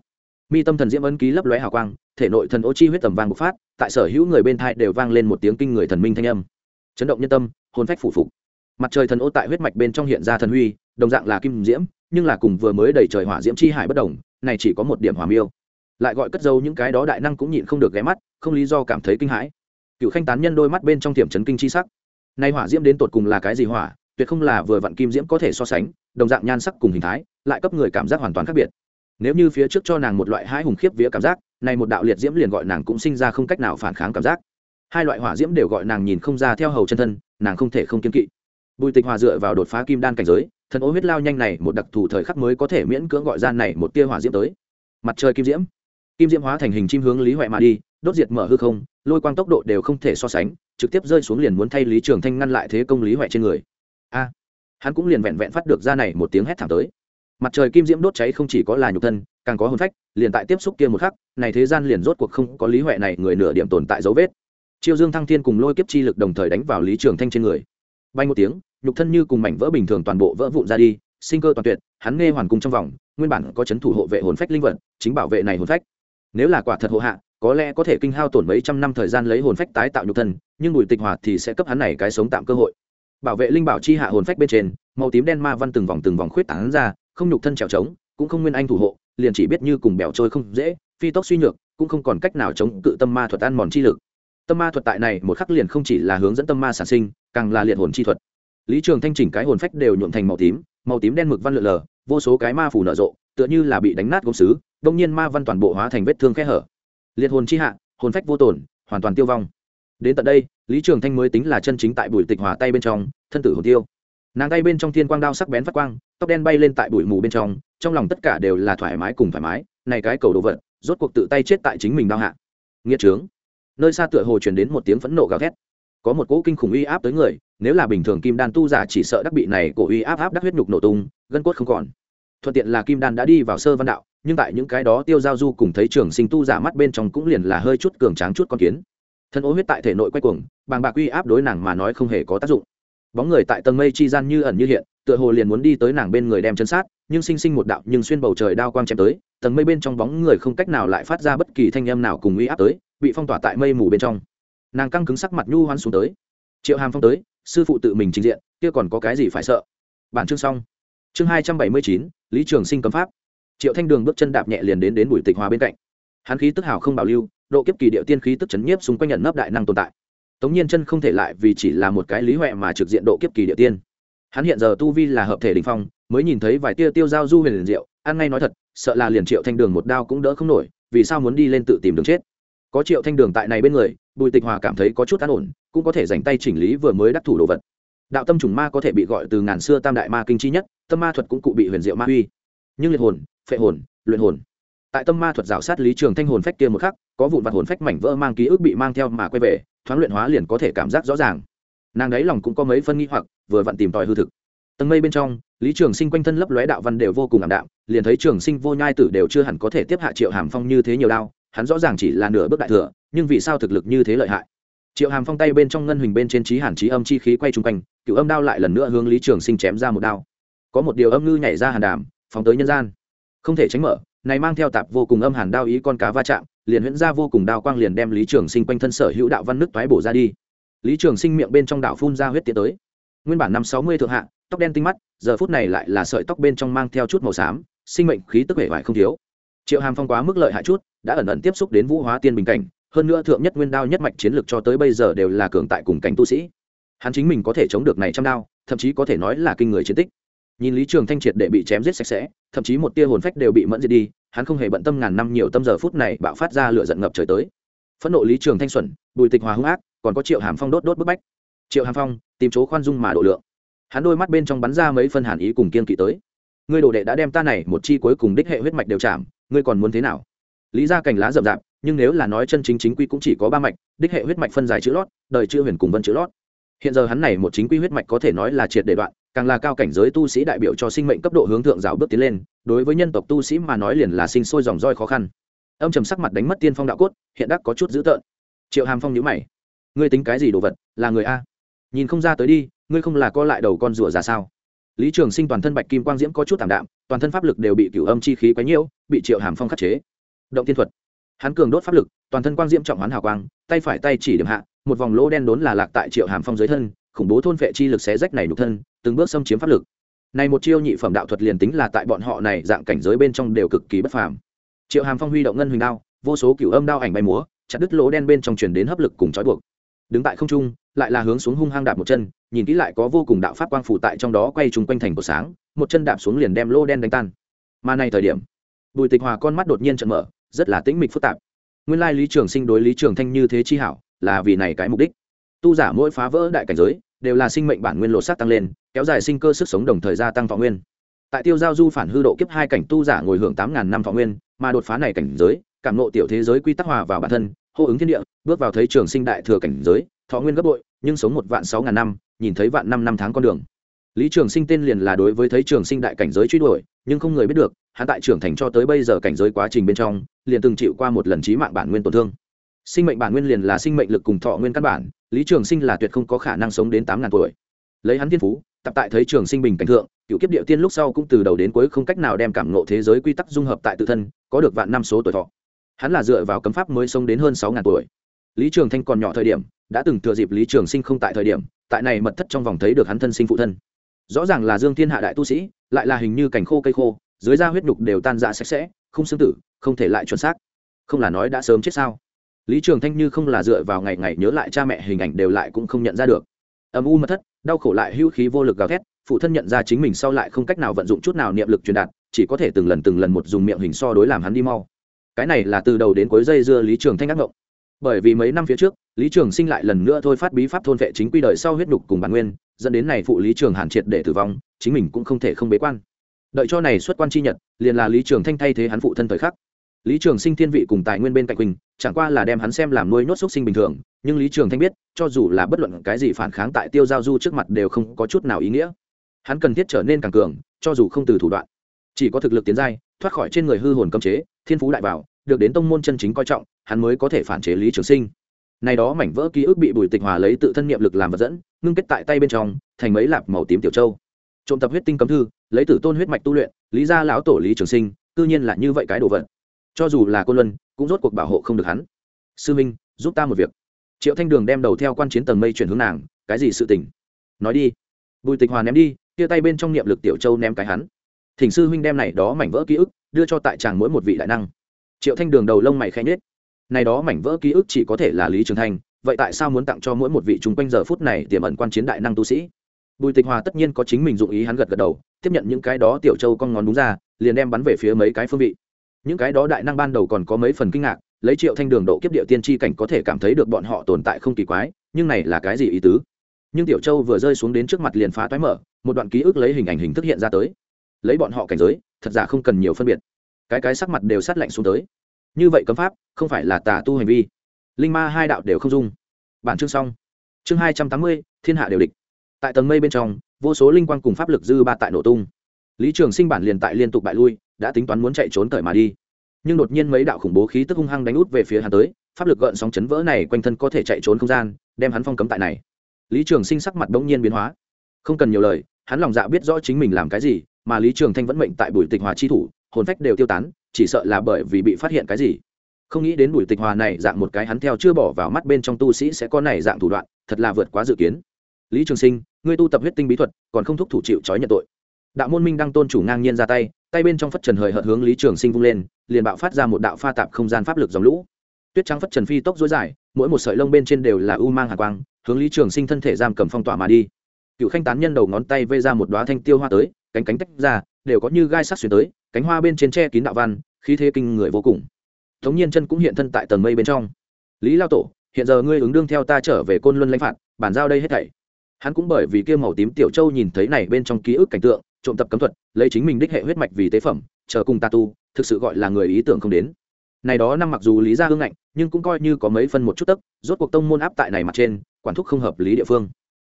[SPEAKER 1] Mi tâm thần diễm ấn ký lấp lóe hào quang, thể nội thần ô chi huyết tầm vang bộc phát, tại sở hữu người bên thai đều vang lên một tiếng kinh người thần minh thanh âm chấn động nhân tâm, hồn phách phủ phục. Mặt trời thần ô tại huyết mạch bên trong hiện ra thần huy, đồng dạng là kim diễm, nhưng là cùng vừa mới đầy trời hỏa diễm chi hải bất đồng, này chỉ có một điểm hòa miêu. Lại gọi cất dấu những cái đó đại năng cũng nhịn không được ghé mắt, không lý do cảm thấy kinh hãi. Cựu khanh tán nhân đôi mắt bên trong tiềm chấn kinh chi sắc. Nay hỏa diễm đến tột cùng là cái gì hỏa, tuyệt không là vừa vặn kim diễm có thể so sánh, đồng dạng nhan sắc cùng hình thái, lại cấp người cảm giác hoàn toàn khác biệt. Nếu như phía trước cho nàng một loại hai hùng khiếp vía cảm giác này một đạo liệt diễm liền gọi nàng cũng sinh ra không cách nào phản kháng cảm giác hai loại hỏa diễm đều gọi nàng nhìn không ra theo hầu chân thân, nàng không thể không kiên kỵ. Bùi tịch hòa dựa vào đột phá kim đan cảnh giới, thần ô huyết lao nhanh này một đặc thù thời khắc mới có thể miễn cưỡng gọi ra này một tia hỏa diễm tới. Mặt trời kim diễm. Kim diễm hóa thành hình chim hướng lý huệ mà đi, đốt diệt mở hư không, lôi quang tốc độ đều không thể so sánh, trực tiếp rơi xuống liền muốn thay lý trường thanh ngăn lại thế công lý huệ trên người. A! Hắn cũng liền vẹn vẹn phát được ra này một tiếng hét thảm tới. Mặt trời kim diễm đốt cháy không chỉ có là nhục thân, càng có hồn phách, liền tại tiếp xúc kia một khắc, này thế gian liền rốt cuộc không có lý huệ này người nửa điểm tồn tại dấu vết chiêu dương thăng thiên cùng lôi kiếp chi lực đồng thời đánh vào lý trường thanh trên người. Bay một tiếng, nhục thân như cùng mảnh vỡ bình thường toàn bộ vỡ vụn ra đi, sinh cơ toàn tuyệt, hắn nghe hoàn cung trong vòng, nguyên bản có chấn thủ hộ vệ hồn phách linh vật, chính bảo vệ này hồn phách. Nếu là quả thật hộ hạ, có lẽ có thể kinh hao tổn mấy trăm năm thời gian lấy hồn phách tái tạo nhục thân, nhưng bùi tịch hòa thì sẽ cấp hắn này cái sống tạm cơ hội. Bảo vệ linh bảo chi hạ hồn phách bên trên, màu tím đen ma văn từng vòng từng vòng khuyết tán ra, không nhục thân trèo trống, cũng không nguyên anh thủ hộ, liền chỉ biết như cùng bèo trôi không dễ, phi tốc suy nhược, cũng không còn cách nào chống cự tâm ma thuật ăn mòn chi lực tâm ma thuật tại này một khắc liền không chỉ là hướng dẫn tâm ma sản sinh, càng là liệt hồn chi thuật. Lý trường thanh chỉnh cái hồn phách đều nhuộm thành màu tím màu tím đen mực văn lượn lờ, vô số cái ma phủ nở rộ, tựa như là bị đánh nát gốm xứ đông nhiên ma văn toàn bộ hóa thành vết thương khe hở. Liệt hồn chi hạ, hồn phách vô tổn hoàn toàn tiêu vong. Đến tận đây, lý trường thanh mới tính là chân chính tại bụi tịch hòa tay bên trong, thân tử hồn tiêu. Nàng tay bên trong thiên quang đao sắc bén phát quang, tóc đen bay lên tại bụi mù bên trong trong lòng tất cả đều là thoải mái cùng thoải mái, này cái cầu đồ vật, rốt cuộc tự tay chết tại chính mình đao hạ. Nghĩa trướng nơi xa tựa hồ truyền đến một tiếng phẫn nộ gào thét. Có một cỗ kinh khủng uy áp tới người, nếu là bình thường kim đan tu giả chỉ sợ đắc bị này cổ uy áp áp đắc huyết nhục nổ tung, gân cốt không còn. Thuận tiện là kim đan đã đi vào sơ văn đạo, nhưng tại những cái đó tiêu giao du cùng thấy trường sinh tu giả mắt bên trong cũng liền là hơi chút cường tráng chút con kiến. Thân ô huyết tại thể nội quay cuồng, bàng bạc uy áp đối nàng mà nói không hề có tác dụng. Bóng người tại tầng mây chi gian như ẩn như hiện, tựa hồ liền muốn đi tới nàng bên người đem chân sát, nhưng sinh sinh một đạo nhưng xuyên bầu trời đao quang chém tới, tầng mây bên trong bóng người không cách nào lại phát ra bất kỳ thanh âm nào cùng uy áp tới bị phong tỏa tại mây mù bên trong. Nàng căng cứng sắc mặt nhu hoan xuống tới. Triệu hàm phong tới, sư phụ tự mình trình diện, kia còn có cái gì phải sợ? Bản chương xong. Chương hai trăm bảy mươi chín, lý trường sinh cấm pháp. Triệu thanh đường bước chân đạp nhẹ liền đến đến bùi tịch hòa bên cạnh. Hắn khí tức hào không bảo lưu, độ kiếp kỳ điệu tiên khí tức chấn nhiếp xung quanh nhận nấp đại năng tồn tại. Tống nhiên chân không thể lại vì chỉ là một cái lý huệ mà trực diện độ kiếp kỳ điệu tiên. Hắn hiện giờ tu vi là hợp thể đình phong, mới nhìn thấy vài tia tiêu giao du huyền liền diệu, ăn ngay nói thật, sợ là liền triệu thanh đường một đao cũng đỡ không nổi, vì sao muốn đi lên tự tìm đường chết? Có triệu thanh đường tại này bên người, bùi tịch hòa cảm thấy có chút an ổn, cũng có thể dành tay chỉnh lý vừa mới đắc thủ đồ vật. Đạo tâm chủng ma có thể bị gọi từ ngàn xưa tam đại ma kinh chi nhất, tâm ma thuật cũng cụ bị huyền diệu ma uy. Nhưng liệt hồn, phệ hồn, luyện hồn. Tại tâm ma thuật rào sát lý trường thanh hồn phách kia một khắc, có vụn vặt hồn phách mảnh vỡ mang ký ức bị mang theo mà quay về, thoáng luyện hóa liền có thể cảm giác rõ ràng. Nàng đấy lòng cũng có mấy phân nghi hoặc, vừa vặn tìm tòi hư thực. Tầng mây bên trong, lý trường sinh quanh thân lấp lóe đạo văn đều vô cùng ảm đạm, liền thấy trường sinh vô nhai tử đều chưa hẳn có thể tiếp hạ triệu hàm phong như thế nhiều đao hắn rõ ràng chỉ là nửa bước đại thừa, nhưng vì sao thực lực như thế lợi hại? Triệu hàm phong tay bên trong ngân huỳnh bên trên trí hàn trí âm chi khí quay chung quanh cựu âm đao lại lần nữa hướng lý trường sinh chém ra một đao. Có một điều âm ngư nhảy ra hàn đàm, phóng tới nhân gian. Không thể tránh mở, này mang theo tạp vô cùng âm hàn đao ý con cá va chạm, liền huyễn ra vô cùng đao quang liền đem lý trường sinh quanh thân sở hữu đạo văn nước toái bổ ra đi. Lý trường sinh miệng bên trong đạo phun ra huyết tiến tới. Nguyên bản năm sáu mươi thượng hạ, tóc đen tinh mắt, giờ phút này lại là sợi tóc bên trong mang theo chút màu xám, sinh mệnh khí tức vẻ vải không thiếu. Triệu hàm phong quá mức lợi hại chút đã ẩn ẩn tiếp xúc đến vũ hóa tiên bình cảnh, hơn nữa thượng nhất nguyên đao nhất mạch chiến lược cho tới bây giờ đều là cường tại cùng cảnh tu sĩ. Hắn chính mình có thể chống được này trăm đao, thậm chí có thể nói là kinh người chiến tích. Nhìn lý trường thanh triệt để bị chém giết sạch sẽ, thậm chí một tia hồn phách đều bị mẫn diệt đi, hắn không hề bận tâm ngàn năm nhiều tâm giờ phút này bạo phát ra lửa giận ngập trời tới. Phẫn nộ lý trường thanh xuẩn, bùi tịch hòa hung ác, còn có triệu hàm phong đốt đốt bức bách. Triệu hàm phong, tìm chỗ khoan dung mà độ lượng. Hắn đôi mắt bên trong bắn ra mấy phân hàn ý cùng kiên kỵ tới. Ngươi đồ đệ đã đem ta này một chi cuối cùng đích hệ huyết mạch đều chạm, ngươi còn muốn thế nào? Lý ra cành lá rậm rạp, nhưng nếu là nói chân chính chính quy cũng chỉ có ba mạch, đích hệ huyết mạch phân giải chữ lót, đời chữ huyền cùng vân chữ lót. Hiện giờ hắn này một chính quy huyết mạch có thể nói là triệt để đoạn, càng là cao cảnh giới tu sĩ đại biểu cho sinh mệnh cấp độ hướng thượng rào bước tiến lên, đối với nhân tộc tu sĩ mà nói liền là sinh sôi dòng roi khó khăn. Ông trầm sắc mặt đánh mất tiên phong đạo cốt, hiện đắc có chút dữ tợn. Triệu hàm phong nhữ mày. Ngươi tính cái gì đồ vật, là người a? Nhìn không ra tới đi, ngươi không là co lại đầu con rùa ra sao? Lý trường sinh toàn thân bạch kim quang diễm có chút t đạm, toàn thân pháp lực đều bị cửu âm chi khí quấy nhiễu, bị triệu hàm phong khắc chế động tiên thuật. Hắn cường đốt pháp lực, toàn thân quang diễm trọng hoán hào quang, tay phải tay chỉ điểm hạ, một vòng lỗ đen đốn là lạc tại triệu hàm phong dưới thân, khủng bố thôn vệ chi lực xé rách này nhục thân, từng bước xâm chiếm pháp lực. Này một chiêu nhị phẩm đạo thuật liền tính là tại bọn họ này dạng cảnh giới bên trong đều cực kỳ bất phàm. Triệu hàm phong huy động ngân huỳnh đao, vô số cửu âm đao ảnh bay múa, chặt đứt lỗ đen bên trong truyền đến hấp lực cùng trói buộc. Đứng tại không trung, lại là hướng xuống hung hăng đạp một chân, nhìn kỹ lại có vô cùng đạo pháp quang phủ tại trong đó quay trùng quanh thành của sáng, một chân đạp xuống liền đem lỗ đen đánh tan. Mà này thời điểm, bùi tịch hòa con mắt đột nhiên trận mở rất là tĩnh mịch phức tạp. Nguyên lai lý trường sinh đối lý trường thanh như thế chi hảo, là vì này cái mục đích. Tu giả mỗi phá vỡ đại cảnh giới, đều là sinh mệnh bản nguyên lộ sát tăng lên, kéo dài sinh cơ sức sống đồng thời gia tăng thọ nguyên. Tại tiêu giao du phản hư độ kiếp hai cảnh tu giả ngồi hưởng tám ngàn năm thọ nguyên, mà đột phá này cảnh giới, cảm nộ tiểu thế giới quy tắc hòa vào bản thân, hô ứng thiên địa, bước vào thấy trường sinh đại thừa cảnh giới, thọ nguyên gấp bội, nhưng sống một vạn sáu ngàn năm, nhìn thấy vạn năm năm tháng con đường. Lý trường sinh tên liền là đối với thấy trường sinh đại cảnh giới truy đuổi, nhưng không người biết được, hắn tại trưởng thành cho tới bây giờ cảnh giới quá trình bên trong liền từng chịu qua một lần trí mạng bản nguyên tổn thương. Sinh mệnh bản nguyên liền là sinh mệnh lực cùng thọ nguyên căn bản, lý trường sinh là tuyệt không có khả năng sống đến tám ngàn tuổi. Lấy hắn thiên phú, tập tại thấy trường sinh bình cảnh thượng, cựu kiếp địa tiên lúc sau cũng từ đầu đến cuối không cách nào đem cảm ngộ thế giới quy tắc dung hợp tại tự thân, có được vạn năm số tuổi thọ. Hắn là dựa vào cấm pháp mới sống đến hơn sáu ngàn tuổi. Lý trường thanh còn nhỏ thời điểm, đã từng thừa dịp lý trường sinh không tại thời điểm, tại này mật thất trong vòng thấy được hắn thân sinh phụ thân. Rõ ràng là dương thiên hạ đại tu sĩ, lại là hình như cảnh khô cây khô, dưới da huyết nhục đều tan rã sạch sẽ không xương tử, không thể lại chuẩn xác. Không là nói đã sớm chết sao? Lý trường thanh như không là dựa vào ngày ngày nhớ lại cha mẹ, hình ảnh đều lại cũng không nhận ra được. Âm u mất thất, đau khổ lại hữu khí vô lực gào thét, phụ thân nhận ra chính mình sau lại không cách nào vận dụng chút nào niệm lực truyền đạt, chỉ có thể từng lần từng lần một dùng miệng hình so đối làm hắn đi mau. Cái này là từ đầu đến cuối dây dưa lý trường thanh ác mộng. Bởi vì mấy năm phía trước, lý trường sinh lại lần nữa thôi phát bí pháp thôn vệ chính quy đời sau huyết đục cùng bản nguyên, dẫn đến này phụ lý trường hàn triệt để tử vong, chính mình cũng không thể không bế quan đợi cho này xuất quan chi nhật, liền là lý trường thanh thay thế hắn phụ thân thời khắc. Lý trường sinh thiên vị cùng tài nguyên bên cạnh quỳnh, chẳng qua là đem hắn xem làm nuôi nhốt xúc sinh bình thường, nhưng lý trường thanh biết, cho dù là bất luận cái gì phản kháng tại tiêu giao du trước mặt đều không có chút nào ý nghĩa. Hắn cần thiết trở nên càng cường, cho dù không từ thủ đoạn. Chỉ có thực lực tiến giai, thoát khỏi trên người hư hồn cấm chế, thiên phú đại bảo được đến tông môn chân chính coi trọng, hắn mới có thể phản chế lý trường sinh. Này đó mảnh vỡ ký ức bị bùi tịch hòa lấy tự thân niệm lực làm vật dẫn, ngưng kết tại tay bên trong, thành mấy lạp màu tím tiểu châu. Trộm tập huyết tinh cấm thư lấy tử tôn huyết mạch tu luyện, lý ra lão tổ lý trường sinh, cư nhiên là như vậy cái đồ vật. Cho dù là cô luân, cũng rốt cuộc bảo hộ không được hắn. Sư minh, giúp ta một việc. Triệu thanh đường đem đầu theo quan chiến tầng mây chuyển hướng nàng, cái gì sự tình? Nói đi. Bùi tịch hòa ném đi tia tay bên trong niệm lực tiểu châu ném cái hắn. Thỉnh sư huynh đem này đó mảnh vỡ ký ức, đưa cho tại chàng mỗi một vị đại năng. Triệu thanh đường đầu lông mày khẽ nhết này đó mảnh vỡ ký ức chỉ có thể là lý trường thanh vậy tại sao muốn tặng cho mỗi một vị chung quanh giờ phút này tiềm ẩn quan chiến đại năng tu sĩ? Bùi tịch hòa tất nhiên có chính mình dụng ý hắn gật gật đầu, tiếp nhận những cái đó tiểu châu con ngón đúng ra, liền đem bắn về phía mấy cái phương vị. Những cái đó đại năng ban đầu còn có mấy phần kinh ngạc, lấy triệu thanh đường độ kiếp địa tiên tri cảnh có thể cảm thấy được bọn họ tồn tại không kỳ quái, nhưng này là cái gì ý tứ? Nhưng tiểu châu vừa rơi xuống đến trước mặt liền phá toái mở, một đoạn ký ức lấy hình ảnh hình thức hiện ra tới. Lấy bọn họ cảnh giới, thật giả không cần nhiều phân biệt. Cái cái sắc mặt đều sát lạnh xuống tới. Như vậy cấm pháp, không phải là tà tu hành vi. Linh ma hai đạo đều không dung. Bản chương xong. Chương hai trăm tám mươi, thiên hạ đều địch tại tầng mây bên trong, vô số linh quang cùng pháp lực dư ba tại nổ tung. Lý trường sinh bản liền tại liên tục bại lui, đã tính toán muốn chạy trốn cởi mà đi. Nhưng đột nhiên mấy đạo khủng bố khí tức hung hăng đánh út về phía hắn tới, pháp lực gợn sóng chấn vỡ này quanh thân có thể chạy trốn không gian, đem hắn phong cấm tại này. Lý trường sinh sắc mặt bỗng nhiên biến hóa. Không cần nhiều lời, hắn lòng dạ biết rõ chính mình làm cái gì, mà lý trường thanh vẫn mệnh tại bùi tịch hòa chi thủ, hồn phách đều tiêu tán, chỉ sợ là bởi vì bị phát hiện cái gì. Không nghĩ đến bùi tịch hòa này dạng một cái hắn theo chưa bỏ vào mắt bên trong tu sĩ sẽ có này dạng thủ đoạn, thật là vượt quá dự kiến lý trường sinh, ngươi tu tập huyết tinh bí thuật, còn không thúc thủ chịu trói nhận tội. Đạo môn minh đăng tôn chủ ngang nhiên ra tay tay bên trong phất trần hời hợt hướng lý trường sinh vung lên, liền bạo phát ra một đạo pha tạp không gian pháp lực dòng lũ. Tuyết trắng phất trần phi tốc dối dài, mỗi một sợi lông bên trên đều là u mang hạ quang, hướng lý trường sinh thân thể giam cầm phong tỏa mà đi. Cựu khanh tán nhân đầu ngón tay vây ra một đoá thanh tiêu hoa tới, cánh cánh tách ra, đều có như gai sắc xuyên tới, cánh hoa bên trên tre kín đạo văn, khí thế kinh người vô cùng. Thống nhiên chân cũng hiện thân tại tầng mây bên trong. Lý lao tổ, hiện giờ ngươi ứng đương theo ta trở về côn luân lãnh phạt, bản giao đây hết thảy hắn cũng bởi vì kia màu tím tiểu châu nhìn thấy này bên trong ký ức cảnh tượng, trộm tập cấm thuật, lấy chính mình đích hệ huyết mạch vì tế phẩm, chờ cùng ta tu, thực sự gọi là người ý tưởng không đến. Này đó năm mặc dù lý ra hương ngạnh, nhưng cũng coi như có mấy phân một chút tấc, rốt cuộc tông môn áp tại này mặt trên, quản thúc không hợp lý địa phương.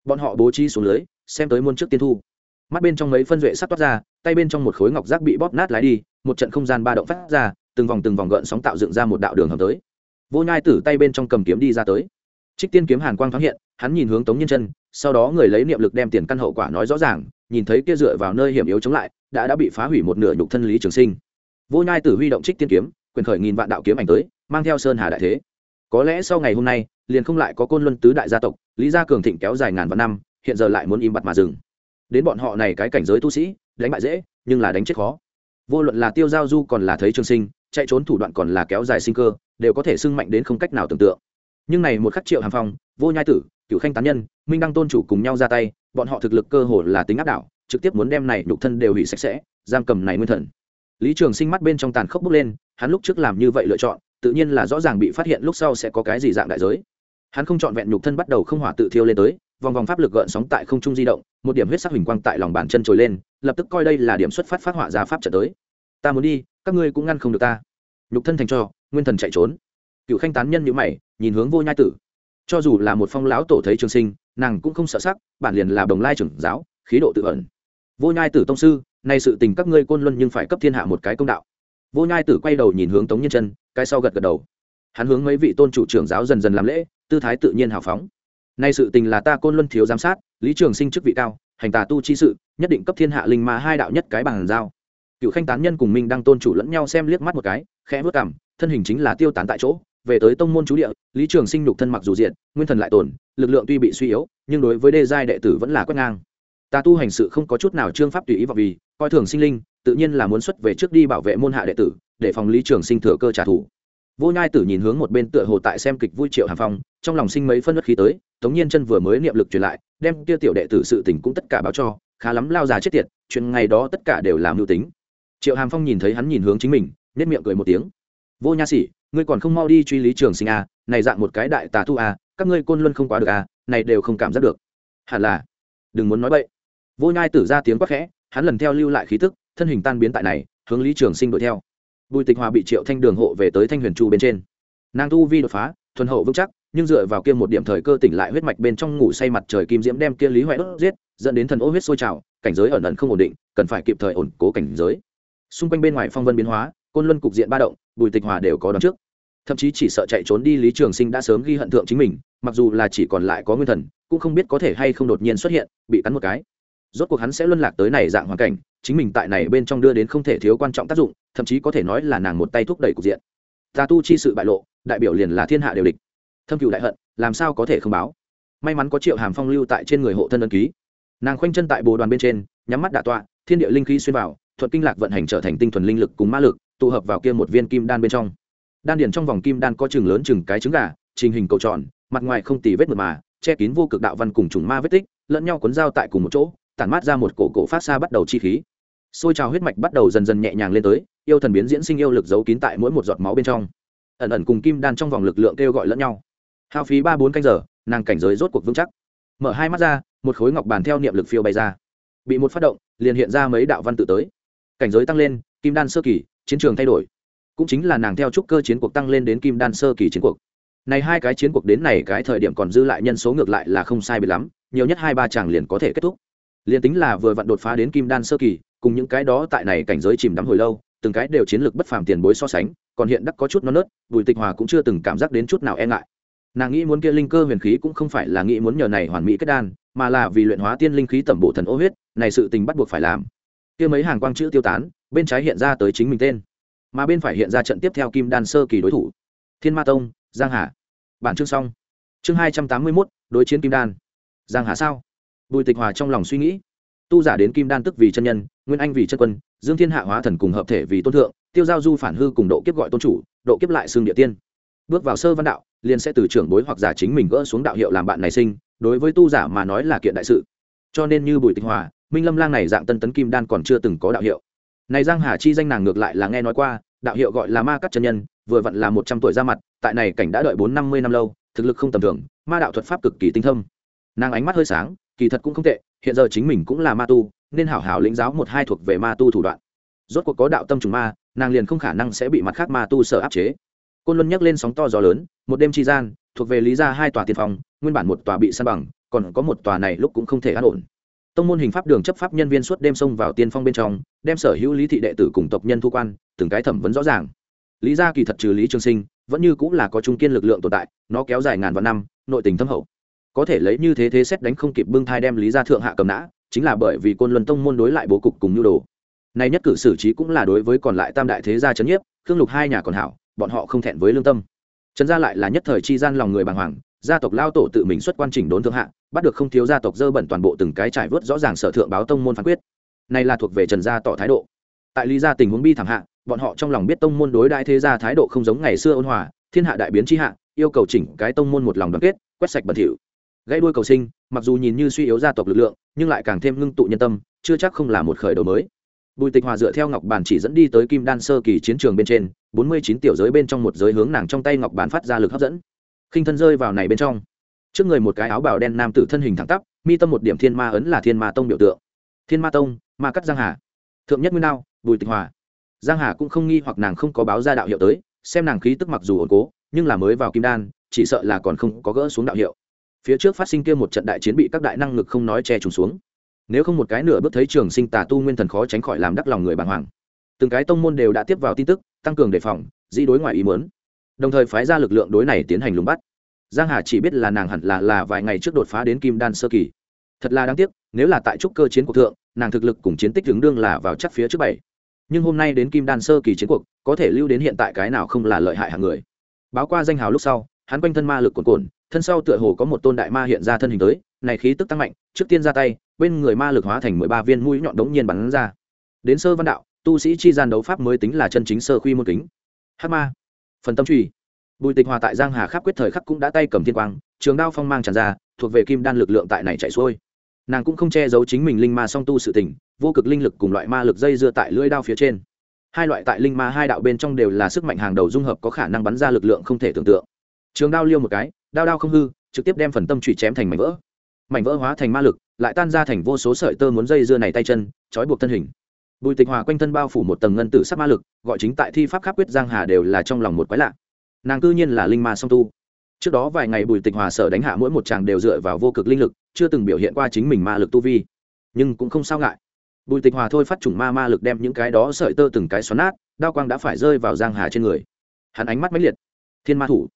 [SPEAKER 1] Bọn họ bố trí xuống lưới, xem tới môn trước tiên thu. Mắt bên trong mấy phân duệ sắp toát ra, tay bên trong một khối ngọc giác bị bóp nát lái đi, một trận không gian ba động phát ra, từng vòng từng vòng gợn sóng tạo dựng ra một đạo đường hầm tới. Vô nhai tử tay bên trong cầm kiếm đi ra tới. Trích tiên kiếm hàn quang thoáng hiện, hắn nhìn hướng tống nhân chân sau đó người lấy niệm lực đem tiền căn hậu quả nói rõ ràng, nhìn thấy kia dựa vào nơi hiểm yếu chống lại, đã đã bị phá hủy một nửa nhục thân lý trường sinh. Vô nhai tử huy động trích tiên kiếm, quyền khởi nghìn vạn đạo kiếm ảnh tới, mang theo sơn hà đại thế. Có lẽ sau ngày hôm nay, liền không lại có côn luân tứ đại gia tộc, lý gia cường thịnh kéo dài ngàn vạn năm, hiện giờ lại muốn im bặt mà dừng. Đến bọn họ này cái cảnh giới tu sĩ, đánh bại dễ, nhưng là đánh chết khó. Vô luận là tiêu giao du còn là thấy trường sinh, chạy trốn thủ đoạn còn là kéo dài sinh cơ, đều có thể sưng mạnh đến không cách nào tưởng tượng. Nhưng này một khắc triệu hàm phong, vô nhai tử cựu khanh tán nhân minh đăng tôn chủ cùng nhau ra tay, bọn họ thực lực cơ hồ là tính áp đảo, trực tiếp muốn đem này nhục thân đều hủy sạch sẽ, giam cầm này nguyên thần. Lý trường sinh mắt bên trong tàn khốc bốc lên, hắn lúc trước làm như vậy lựa chọn, tự nhiên là rõ ràng bị phát hiện lúc sau sẽ có cái gì dạng đại giới. Hắn không chọn vẹn nhục thân bắt đầu không hỏa tự thiêu lên tới, vòng vòng pháp lực gợn sóng tại không trung di động, một điểm huyết sắc huỳnh quang tại lòng bàn chân trồi lên, lập tức coi đây là điểm xuất phát phát họa ra pháp trở tới. Ta muốn đi, các ngươi cũng ngăn không được ta. Nhục thân thành cho, nguyên thần chạy trốn. Cựu khanh tán nhân nhữ mày, nhìn hướng vô nhai tử. Cho dù là một phong lão tổ thấy trường sinh nàng cũng không sợ sắc, bản liền là đồng lai trưởng giáo, khí độ tự ẩn. Vô nhai tử tông sư, nay sự tình các ngươi côn luân nhưng phải cấp thiên hạ một cái công đạo. Vô nhai tử quay đầu nhìn hướng tống nhân chân, cái sau gật gật đầu. Hắn hướng mấy vị tôn chủ trưởng giáo dần dần làm lễ, tư thái tự nhiên hào phóng. Nay sự tình là ta côn luân thiếu giám sát, lý trường sinh chức vị cao, hành tà tu chi sự, nhất định cấp thiên hạ linh ma hai đạo nhất cái bằng giao. Cựu khanh tán nhân cùng minh đang tôn chủ lẫn nhau xem liếc mắt một cái, khẽ vớt cảm thân hình chính là tiêu tán tại chỗ về tới tông môn chú địa, lý trường sinh nhục thân mặc dù diện nguyên thần lại tồn, lực lượng tuy bị suy yếu, nhưng đối với đê giai đệ tử vẫn là quét ngang. Ta tu hành sự không có chút nào trương pháp tùy ý vào vì, coi thường sinh linh, tự nhiên là muốn xuất về trước đi bảo vệ môn hạ đệ tử, để phòng lý trường sinh thừa cơ trả thù. Vô nhai tử nhìn hướng một bên tựa hồ tại xem kịch vui triệu hàm phong, trong lòng sinh mấy phân đất khí tới, tống nhiên chân vừa mới niệm lực truyền lại, đem kia tiểu đệ tử sự tình cũng tất cả báo cho, khá lắm lao già chết tiệt, chuyện ngày đó tất cả đều làm mưu tính. Triệu hàm phong nhìn thấy hắn nhìn hướng chính mình nết miệng cười một tiếng. Vô nha sĩ ngươi còn không mau đi truy lý trường sinh a à, này dạng một cái đại tà thu a à, các ngươi côn luân không quá được a à, này đều không cảm giác được. Hẳn là đừng muốn nói bậy. Vô nhai tử ra tiếng quắc khẽ hắn lần theo lưu lại khí tức thân hình tan biến tại này hướng lý trường sinh đuổi theo. Bùi tịch hòa bị triệu thanh đường hộ về tới thanh huyền chu bên trên. Nàng tu vi đột phá thuần hậu vững chắc nhưng dựa vào kia một điểm thời cơ tỉnh lại huyết mạch bên trong ngủ say mặt trời kim diễm đem kia lý huệ đốt giết dẫn đến thần ô huyết sôi trào cảnh giới ẩn ẩn không ổn định cần phải kịp thời ổn cố cảnh giới. Xung quanh bên ngoài phong vân biến hóa côn luân cục diện ba động, bùi tịch hòa đều có đón trước. Thậm chí chỉ sợ chạy trốn đi lý trường sinh đã sớm ghi hận thượng chính mình, mặc dù là chỉ còn lại có nguyên thần, cũng không biết có thể hay không đột nhiên xuất hiện, bị cắn một cái. Rốt cuộc hắn sẽ luân lạc tới này dạng hoàn cảnh, chính mình tại này bên trong đưa đến không thể thiếu quan trọng tác dụng, thậm chí có thể nói là nàng một tay thúc đẩy cục diện. Ta tu chi sự bại lộ, đại biểu liền là thiên hạ đều địch. Thâm cựu đại hận, làm sao có thể không báo? May mắn có triệu hàm phong lưu tại trên người hộ thân ân ký. Nàng khoanh chân tại bồ đoàn bên trên, nhắm mắt đạ tọa, thiên địa linh khí xuyên vào thuận kinh lạc vận hành trở thành tinh thuần linh lực cùng ma lực, tụ hợp vào kia một viên kim đan bên trong. Đan điền trong vòng kim đan có chừng lớn chừng cái trứng gà, trình hình cầu tròn, mặt ngoài không tì vết mượt mà, che kín vô cực đạo văn cùng trùng ma vết tích, lẫn nhau cuốn dao tại cùng một chỗ, tản mát ra một cổ cổ phát xa bắt đầu chi khí. Xôi trào huyết mạch bắt đầu dần dần nhẹ nhàng lên tới, yêu thần biến diễn sinh yêu lực giấu kín tại mỗi một giọt máu bên trong. Ẩn ẩn cùng kim đan trong vòng lực lượng kêu gọi lẫn nhau. Hao phí ba bốn canh giờ, nàng cảnh giới rốt cuộc vững chắc. Mở hai mắt ra, một khối ngọc bàn theo niệm lực phiêu bay ra. Bị một phát động, liền hiện ra mấy đạo văn tự tới cảnh giới tăng lên, kim đan sơ kỳ, chiến trường thay đổi. Cũng chính là nàng theo trúc cơ chiến cuộc tăng lên đến kim đan sơ kỳ chiến cuộc. Này hai cái chiến cuộc đến này cái thời điểm còn dư lại nhân số ngược lại là không sai bị lắm, nhiều nhất hai ba chàng liền có thể kết thúc. Liền tính là vừa vặn đột phá đến kim đan sơ kỳ, cùng những cái đó tại này cảnh giới chìm đắm hồi lâu, từng cái đều chiến lược bất phàm tiền bối so sánh, còn hiện đắc có chút non nớt, bùi tịch hòa cũng chưa từng cảm giác đến chút nào e ngại. Nàng nghĩ muốn kia linh cơ huyền khí cũng không phải là nghĩ muốn nhờ này hoàn mỹ kết đan, mà là vì luyện hóa tiên linh khí tẩm bổ thần ô huyết, này sự tình bắt buộc phải làm kia mấy hàng quang chữ tiêu tán, bên trái hiện ra tới chính mình tên. Mà bên phải hiện ra trận tiếp theo kim đan sơ kỳ đối thủ. Thiên ma tông, giang hà. Bản chương xong. Chương hai trăm tám mươi mốt, đối chiến kim đan. Giang hà sao? Bùi tịch hòa trong lòng suy nghĩ. Tu giả đến kim đan tức vì chân nhân, nguyên anh vì chân quân, dương thiên hạ hóa thần cùng hợp thể vì tôn thượng, tiêu giao du phản hư cùng độ kiếp gọi tôn chủ, độ kiếp lại xương địa tiên. Bước vào sơ văn đạo, liền sẽ từ trưởng bối hoặc giả chính mình gỡ xuống đạo hiệu làm bạn này sinh, đối với tu giả mà nói là kiện đại sự cho nên như bùi tinh hòa, minh lâm lang này dạng tân tấn kim đan còn chưa từng có đạo hiệu. Này giang hà chi danh nàng ngược lại là nghe nói qua, đạo hiệu gọi là ma cắt chân nhân, vừa vặn là một trăm tuổi ra mặt, tại này cảnh đã đợi bốn năm mươi năm lâu, thực lực không tầm thường, ma đạo thuật pháp cực kỳ tinh thâm. Nàng ánh mắt hơi sáng, kỳ thật cũng không tệ, hiện giờ chính mình cũng là ma tu, nên hảo hảo lĩnh giáo một hai thuộc về ma tu thủ đoạn. Rốt cuộc có đạo tâm trùng ma, nàng liền không khả năng sẽ bị mặt khác ma tu sợ áp chế. Côn luân nhắc lên sóng to gió lớn, một đêm tri gian, thuộc về lý ra hai tòa tiền phòng, nguyên bản một tòa bị san bằng còn có một tòa này lúc cũng không thể an ổn. Tông môn hình pháp đường chấp pháp nhân viên suốt đêm xông vào tiên phong bên trong, đem sở hữu lý thị đệ tử cùng tộc nhân thu quan, từng cái thẩm vấn rõ ràng. Lý gia kỳ thật trừ lý trường sinh, vẫn như cũng là có trung kiên lực lượng tồn tại, nó kéo dài ngàn vạn năm, nội tình thâm hậu. Có thể lấy như thế thế xét đánh không kịp bưng thai đem lý gia thượng hạ cầm nã, chính là bởi vì côn luân tông môn đối lại bố cục cùng nhu đồ. Này nhất cử xử trí cũng là đối với còn lại tam đại thế gia chấn nhiếp, khương lục hai nhà còn hảo, bọn họ không thẹn với lương tâm. Trần gia lại là nhất thời chi gian lòng người bàng hoàng gia tộc lao tổ tự mình xuất quan trình đốn thượng hạ, bắt được không thiếu gia tộc dơ bẩn toàn bộ từng cái trải vớt rõ ràng sở thượng báo tông môn phán quyết. Này là thuộc về trần gia tỏ thái độ. Tại lý gia tình huống bi thảm hạ, bọn họ trong lòng biết tông môn đối đại thế gia thái độ không giống ngày xưa ôn hòa, thiên hạ đại biến chi hạ, yêu cầu chỉnh cái tông môn một lòng đoàn kết, quét sạch bẩn thỉu. Gãy đuôi cầu sinh, mặc dù nhìn như suy yếu gia tộc lực lượng, nhưng lại càng thêm ngưng tụ nhân tâm, chưa chắc không là một khởi đầu mới. Bùi tịch hòa dựa theo ngọc bàn chỉ dẫn đi tới kim đan sơ kỳ chiến trường bên trên, bốn mươi chín tiểu giới bên trong một giới hướng nàng trong tay ngọc bàn phát ra lực hấp dẫn khinh thân rơi vào này bên trong. Trước người một cái áo bào đen nam tử thân hình thẳng tắp, mi tâm một điểm thiên ma ấn là thiên ma tông biểu tượng. Thiên ma tông, ma cắt giang hà. Thượng nhất nguyên nào bùi tịch hòa. Giang hà cũng không nghi hoặc nàng không có báo ra đạo hiệu tới, xem nàng khí tức mặc dù ổn cố, nhưng là mới vào kim đan, chỉ sợ là còn không có gỡ xuống đạo hiệu. Phía trước phát sinh kia một trận đại chiến bị các đại năng lực không nói che trùng xuống. Nếu không một cái nửa bước thấy trường sinh tà tu nguyên thần khó tránh khỏi làm đắc lòng người bàng hoàng. Từng cái tông môn đều đã tiếp vào tin tức, tăng cường đề phòng di đối ngoại ý muốn đồng thời phái ra lực lượng đối này tiến hành lùng bắt. Giang hà chỉ biết là nàng hẳn là là vài ngày trước đột phá đến kim đan sơ kỳ. Thật là đáng tiếc, nếu là tại trúc cơ chiến cuộc thượng, nàng thực lực cùng chiến tích tương đương là vào chắc phía trước bảy. Nhưng hôm nay đến kim đan sơ kỳ chiến cuộc, có thể lưu đến hiện tại cái nào không là lợi hại hàng người. Báo qua danh hào lúc sau, hắn quanh thân ma lực cuồn cuộn, thân sau tựa hồ có một tôn đại ma hiện ra thân hình tới, này khí tức tăng mạnh, trước tiên ra tay, bên người ma lực hóa thành mười ba viên mũi nhọn đống nhiên bắn ra. Đến sơ văn đạo, tu sĩ chi gian đấu pháp mới tính là chân chính sơ khuy môn kính. Hát ma phần tâm truy. Bùi tịch hòa tại giang hà khắp quyết thời khắc cũng đã tay cầm thiên quang, trường đao phong mang tràn ra, thuộc về kim đan lực lượng tại này chạy xuôi. Nàng cũng không che giấu chính mình linh ma song tu sự tình, vô cực linh lực cùng loại ma lực dây dưa tại lưỡi đao phía trên. Hai loại tại linh ma hai đạo bên trong đều là sức mạnh hàng đầu dung hợp có khả năng bắn ra lực lượng không thể tưởng tượng. Trường đao liêu một cái, đao đao không hư, trực tiếp đem phần tâm trụy chém thành mảnh vỡ. Mảnh vỡ hóa thành ma lực, lại tan ra thành vô số sợi tơ muốn dây dưa này tay chân, trói buộc thân hình bùi tịch hòa quanh thân bao phủ một tầng ngân tử sắc ma lực, gọi chính tại thi pháp khắc quyết giang hà đều là trong lòng một quái lạ. Nàng cư nhiên là linh ma song tu. Trước đó vài ngày bùi tịch hòa sở đánh hạ mỗi một chàng đều dựa vào vô cực linh lực, chưa từng biểu hiện qua chính mình ma lực tu vi. Nhưng cũng không sao ngại. Bùi tịch hòa thôi phát chủng ma ma lực đem những cái đó sợi tơ từng cái xoắn nát, đao quang đã phải rơi vào giang hà trên người. Hắn ánh mắt mãnh liệt. Thiên ma thủ.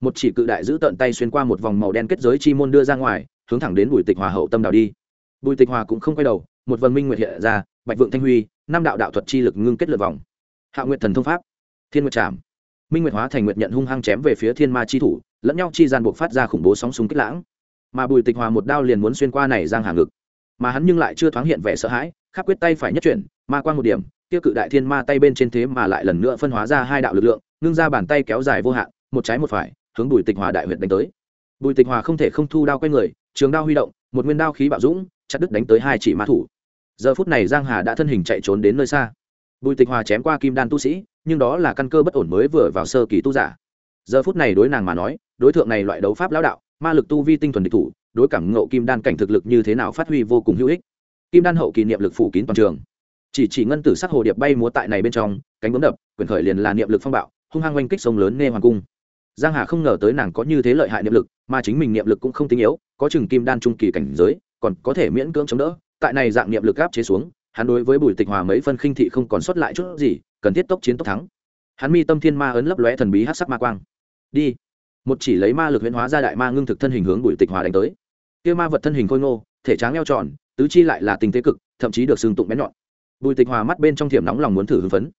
[SPEAKER 1] Một chỉ cự đại giữ tận tay xuyên qua một vòng màu đen kết giới chi môn đưa ra ngoài, hướng thẳng đến bùi tịch hòa hậu tâm đào đi. Bùi tịch hòa cũng không quay đầu, một vần minh nguyệt hiện ra, bạch vượng thanh huy năm đạo đạo thuật chi lực ngưng kết lượt vòng. Hạ nguyện thần thông pháp, thiên nguyệt trảm. Minh nguyệt hóa thành nguyệt nhận hung hăng chém về phía thiên ma chi thủ, lẫn nhau chi gian buộc phát ra khủng bố sóng súng kích lãng. Mà bùi tịch hòa một đao liền muốn xuyên qua này giang hà ngực. Mà hắn nhưng lại chưa thoáng hiện vẻ sợ hãi khắc quyết tay phải nhất chuyển, ma quan một điểm tiêu cự đại thiên ma tay bên trên thế mà lại lần nữa phân hóa ra hai đạo lực lượng, ngưng ra bàn tay kéo dài vô hạn, một trái một phải, hướng bùi tịch hòa đại huyện đánh tới. Bùi tịch hòa không thể không thu đao quay người, trường đao huy động, một nguyên đao khí bạo dũng, chặt đứt đánh tới hai chỉ ma thủ giờ phút này giang hà đã thân hình chạy trốn đến nơi xa. Bùi tịch hòa chém qua kim đan tu sĩ, nhưng đó là căn cơ bất ổn mới vừa vào sơ kỳ tu giả. Giờ phút này đối nàng mà nói, đối tượng này loại đấu pháp lão đạo, ma lực tu vi tinh thuần địch thủ, đối cảm ngộ kim đan cảnh thực lực như thế nào phát huy vô cùng hữu ích. Kim đan hậu kỳ niệm lực phủ kín toàn trường. Chỉ chỉ ngân tử sắc hồ điệp bay múa tại này bên trong, cánh bướm đập, quyền khởi liền là niệm lực phong bạo, hung hăng oanh kích sông lớn nê hoàng cung. Giang hà không ngờ tới nàng có như thế lợi hại niệm lực, mà chính mình niệm lực cũng không tinh yếu, có chừng kim đan trung kỳ cảnh giới, còn có thể miễn cưỡng chống đỡ tại này dạng niệm lực áp chế xuống, hắn đối với bùi tịch hòa mấy phân khinh thị không còn sót lại chút gì, cần thiết tốc chiến tốc thắng. Hắn mi tâm thiên ma ấn lấp lóe thần bí hát sắc ma quang. Đi. Một chỉ lấy ma lực huyễn hóa ra đại ma ngưng thực thân hình hướng bùi tịch hòa đánh tới. Kia ma vật thân hình khôi ngô, thể tráng eo tròn, tứ chi lại là tình thế cực, thậm chí được xương tụng bén nhọn. Bùi tịch hòa mắt bên trong thiểm nóng lòng muốn thử hưng phấn.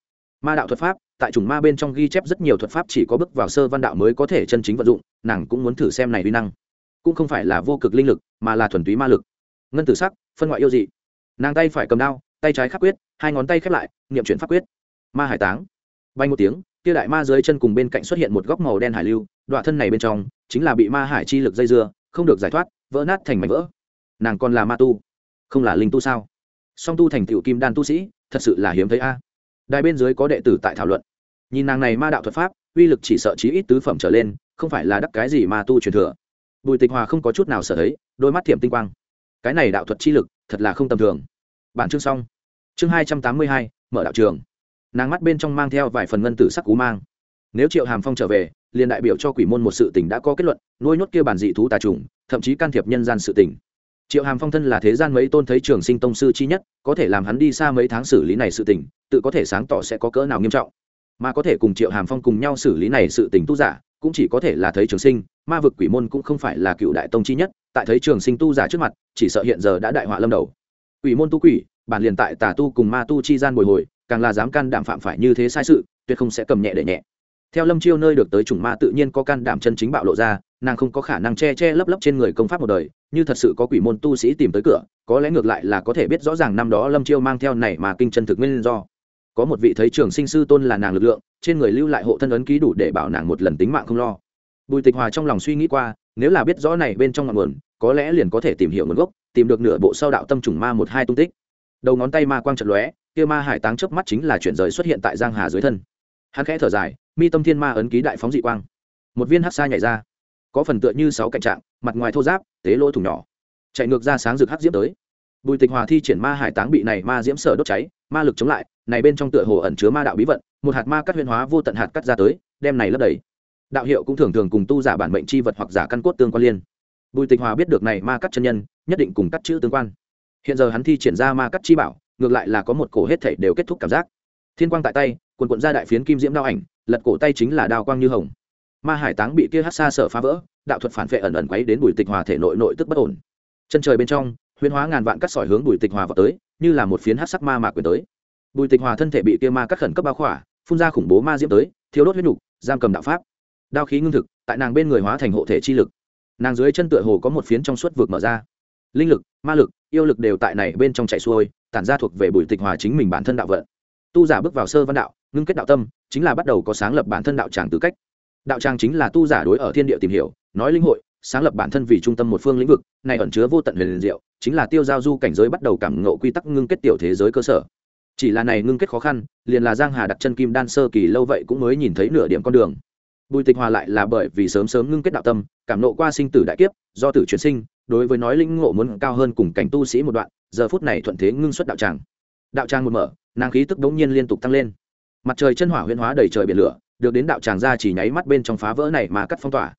[SPEAKER 1] Ma đạo thuật pháp, tại chủng ma bên trong ghi chép rất nhiều thuật pháp chỉ có bước vào sơ văn đạo mới có thể chân chính vận dụng, nàng cũng muốn thử xem này uy năng. Cũng không phải là vô cực linh lực, mà là thuần túy ma lực ngân tử sắc, phân ngoại yêu dị. Nàng tay phải cầm đao, tay trái khắc quyết, hai ngón tay khép lại, niệm chuyển pháp quyết. Ma hải táng. Bay một tiếng, kia đại ma dưới chân cùng bên cạnh xuất hiện một góc màu đen hải lưu đoạn thân này bên trong, chính là bị ma hải chi lực dây dưa, không được giải thoát, vỡ nát thành mảnh vỡ. Nàng còn là ma tu, không là linh tu sao? Song tu thành tựu kim đan tu sĩ, thật sự là hiếm thấy a. Đài bên dưới có đệ tử tại thảo luận. Nhìn nàng này ma đạo thuật pháp, uy lực chỉ sợ chí ít tứ phẩm trở lên, không phải là đắc cái gì ma tu truyền thừa. Bùi tịch hòa không có chút nào sợ thấy, đôi mắt thiểm tinh quang cái này đạo thuật chi lực thật là không tầm thường. Bản chương xong. Chương hai trăm tám mươi hai, mở đạo trường. Nàng mắt bên trong mang theo vài phần ngân tử sắc cú mang. Nếu triệu hàm phong trở về, liền đại biểu cho quỷ môn một sự tình đã có kết luận, nuôi nhốt kia bản dị thú tà trùng, thậm chí can thiệp nhân gian sự tình. Triệu hàm phong thân là thế gian mấy tôn thấy trường sinh tông sư chi nhất, có thể làm hắn đi xa mấy tháng xử lý này sự tình, tự có thể sáng tỏ sẽ có cỡ nào nghiêm trọng mà có thể cùng triệu hàm phong cùng nhau xử lý này sự tình tu giả, cũng chỉ có thể là thấy trường sinh, ma vực quỷ môn cũng không phải là cựu đại tông chi nhất, tại thấy trường sinh tu giả trước mặt, chỉ sợ hiện giờ đã đại họa lâm đầu. Quỷ môn tu quỷ, bản liền tại tà tu cùng ma tu chi gian bồi hồi, càng là dám can đảm phạm phải như thế sai sự, tuyệt không sẽ cầm nhẹ để nhẹ. Theo lâm chiêu nơi được tới chủng ma tự nhiên có can đảm chân chính bạo lộ ra, nàng không có khả năng che che lấp lấp trên người công pháp một đời, như thật sự có quỷ môn tu sĩ tìm tới cửa, có lẽ ngược lại là có thể biết rõ ràng năm đó lâm chiêu mang theo này mà kinh chân thực nguyên do có một vị thấy trường sinh sư tôn là nàng lực lượng, trên người lưu lại hộ thân ấn ký đủ để bảo nàng một lần tính mạng không lo. Bùi tịch hòa trong lòng suy nghĩ qua, nếu là biết rõ này bên trong ngọn nguồn, có lẽ liền có thể tìm hiểu nguồn gốc, tìm được nửa bộ sau đạo tâm trùng ma một hai tung tích. Đầu ngón tay ma quang trận lóe, kia ma hải táng chớp mắt chính là chuyển rời xuất hiện tại giang hà dưới thân. Hắn khẽ thở dài, mi tâm thiên ma ấn ký đại phóng dị quang. Một viên hắc sa nhảy ra, có phần tựa như sáu cạnh trạng, mặt ngoài thô giáp, tế lỗ thủng nhỏ. Chạy ngược ra sáng rực hắc diễm tới. Bùi tịch hòa thi triển ma hải táng bị này ma diễm sở đốt cháy ma lực chống lại, này bên trong tựa hồ ẩn chứa ma đạo bí vận, một hạt ma cắt huyên hóa vô tận hạt cắt ra tới, đem này lấp đầy. Đạo hiệu cũng thường thường cùng tu giả bản mệnh chi vật hoặc giả căn cốt tương quan liên. Bùi tịch hòa biết được này ma cắt chân nhân, nhất định cùng cắt chữ tương quan. Hiện giờ hắn thi triển ra ma cắt chi bảo, ngược lại là có một cổ hết thể đều kết thúc cảm giác. Thiên quang tại tay quần quận ra đại phiến kim diễm đao ảnh, lật cổ tay chính là đao quang như hồng. Ma hải táng bị kia hát xa sở phá vỡ, đạo thuật phản vệ ẩn ẩn quấy đến bùi tịch hòa thể nội nội tức bất ổn. Chân trời bên trong huyên hóa ngàn vạn cắt sỏi hướng bùi tịch hòa vào tới như là một phiến hát sắc ma mạc quyền tới. Bùi tịch hòa thân thể bị kia ma cắt khẩn cấp bao khỏa, phun ra khủng bố ma diễm tới thiếu đốt huyết nhục giam cầm đạo pháp. Đao khí ngưng thực, tại nàng bên người hóa thành hộ thể chi lực. Nàng dưới chân tựa hồ có một phiến trong suốt vực mở ra. Linh lực, ma lực, yêu lực đều tại này bên trong chạy xuôi, tản ra thuộc về bùi tịch hòa chính mình bản thân đạo vận. Tu giả bước vào sơ văn đạo, ngưng kết đạo tâm, chính là bắt đầu có sáng lập bản thân đạo tràng tư cách. Đạo tràng chính là tu giả đối ở thiên địa tìm hiểu, nói linh hội sáng lập bản thân vì trung tâm một phương lĩnh vực, này ẩn chứa vô tận huyền diệu, chính là tiêu giao du cảnh giới bắt đầu cảm ngộ quy tắc ngưng kết tiểu thế giới cơ sở. Chỉ là này ngưng kết khó khăn, liền là giang hà đặt chân kim đan sơ kỳ lâu vậy cũng mới nhìn thấy nửa điểm con đường. Bùi tịch hòa lại là bởi vì sớm sớm ngưng kết đạo tâm, cảm nộ qua sinh tử đại kiếp, do tử chuyển sinh, đối với nói linh ngộ muốn cao hơn cùng cảnh tu sĩ một đoạn, giờ phút này thuận thế ngưng xuất đạo tràng. Đạo tràng một mở, nàng khí tức đống nhiên liên tục tăng lên. Mặt trời chân hỏa huyễn hóa đầy trời biển lửa, được đến đạo tràng ra chỉ nháy mắt bên trong phá vỡ này mà cắt phong tỏa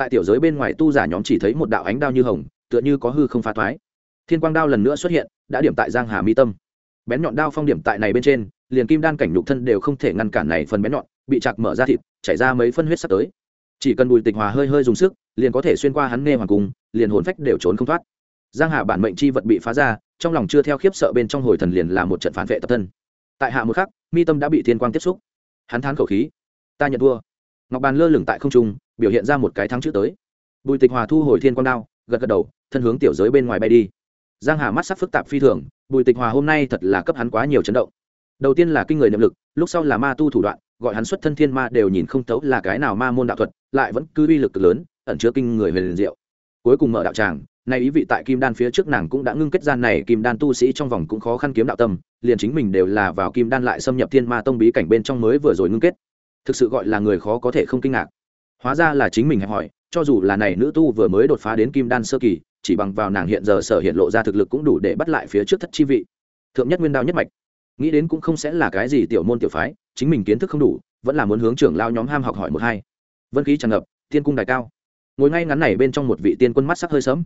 [SPEAKER 1] tại tiểu giới bên ngoài tu giả nhóm chỉ thấy một đạo ánh đao như hồng, tựa như có hư không phá thoái. Thiên quang đao lần nữa xuất hiện, đã điểm tại giang hà mi tâm. Bén nhọn đao phong điểm tại này bên trên, liền kim đan cảnh nhục thân đều không thể ngăn cản này phần bén nhọn, bị chặt mở ra thịt, chảy ra mấy phân huyết sắp tới. Chỉ cần bùi tịch hòa hơi hơi dùng sức, liền có thể xuyên qua hắn nghe hoàng cung, liền hồn phách đều trốn không thoát. Giang hà bản mệnh chi vật bị phá ra, trong lòng chưa theo khiếp sợ bên trong hồi thần liền là một trận phản vệ tập thân. Tại hạ một khắc, mi tâm đã bị thiên quang tiếp xúc. Hắn thán khẩu khí. Ta nhận thua ngọc bàn lơ lửng tại không trung, biểu hiện ra một cái thắng chữ tới. Bùi tịch hòa thu hồi thiên quang đao, gật gật đầu, thân hướng tiểu giới bên ngoài bay đi. Giang hà mắt sắc phức tạp phi thường, bùi tịch hòa hôm nay thật là cấp hắn quá nhiều chấn động. Đầu tiên là kinh người niệm lực, lúc sau là ma tu thủ đoạn, gọi hắn xuất thân thiên ma đều nhìn không thấu là cái nào ma môn đạo thuật, lại vẫn cứ uy lực cực lớn, ẩn chứa kinh người huyền diệu. Cuối cùng mở đạo tràng, nay ý vị tại kim đan phía trước nàng cũng đã ngưng kết gian này, kim đan tu sĩ trong vòng cũng khó khăn kiếm đạo tâm, liền chính mình đều là vào kim đan lại xâm nhập thiên ma tông bí cảnh bên trong mới vừa rồi ngưng kết thực sự gọi là người khó có thể không kinh ngạc. Hóa ra là chính mình hẹp hỏi, cho dù là này nữ tu vừa mới đột phá đến kim đan sơ kỳ, chỉ bằng vào nàng hiện giờ sở hiện lộ ra thực lực cũng đủ để bắt lại phía trước thất chi vị. Thượng nhất nguyên đao nhất mạch. Nghĩ đến cũng không sẽ là cái gì tiểu môn tiểu phái, chính mình kiến thức không đủ, vẫn là muốn hướng trưởng lao nhóm ham học hỏi một hai. Vân khí tràn ngập tiên cung đài cao. Ngồi ngay ngắn này bên trong một vị tiên quân mắt sắc hơi sớm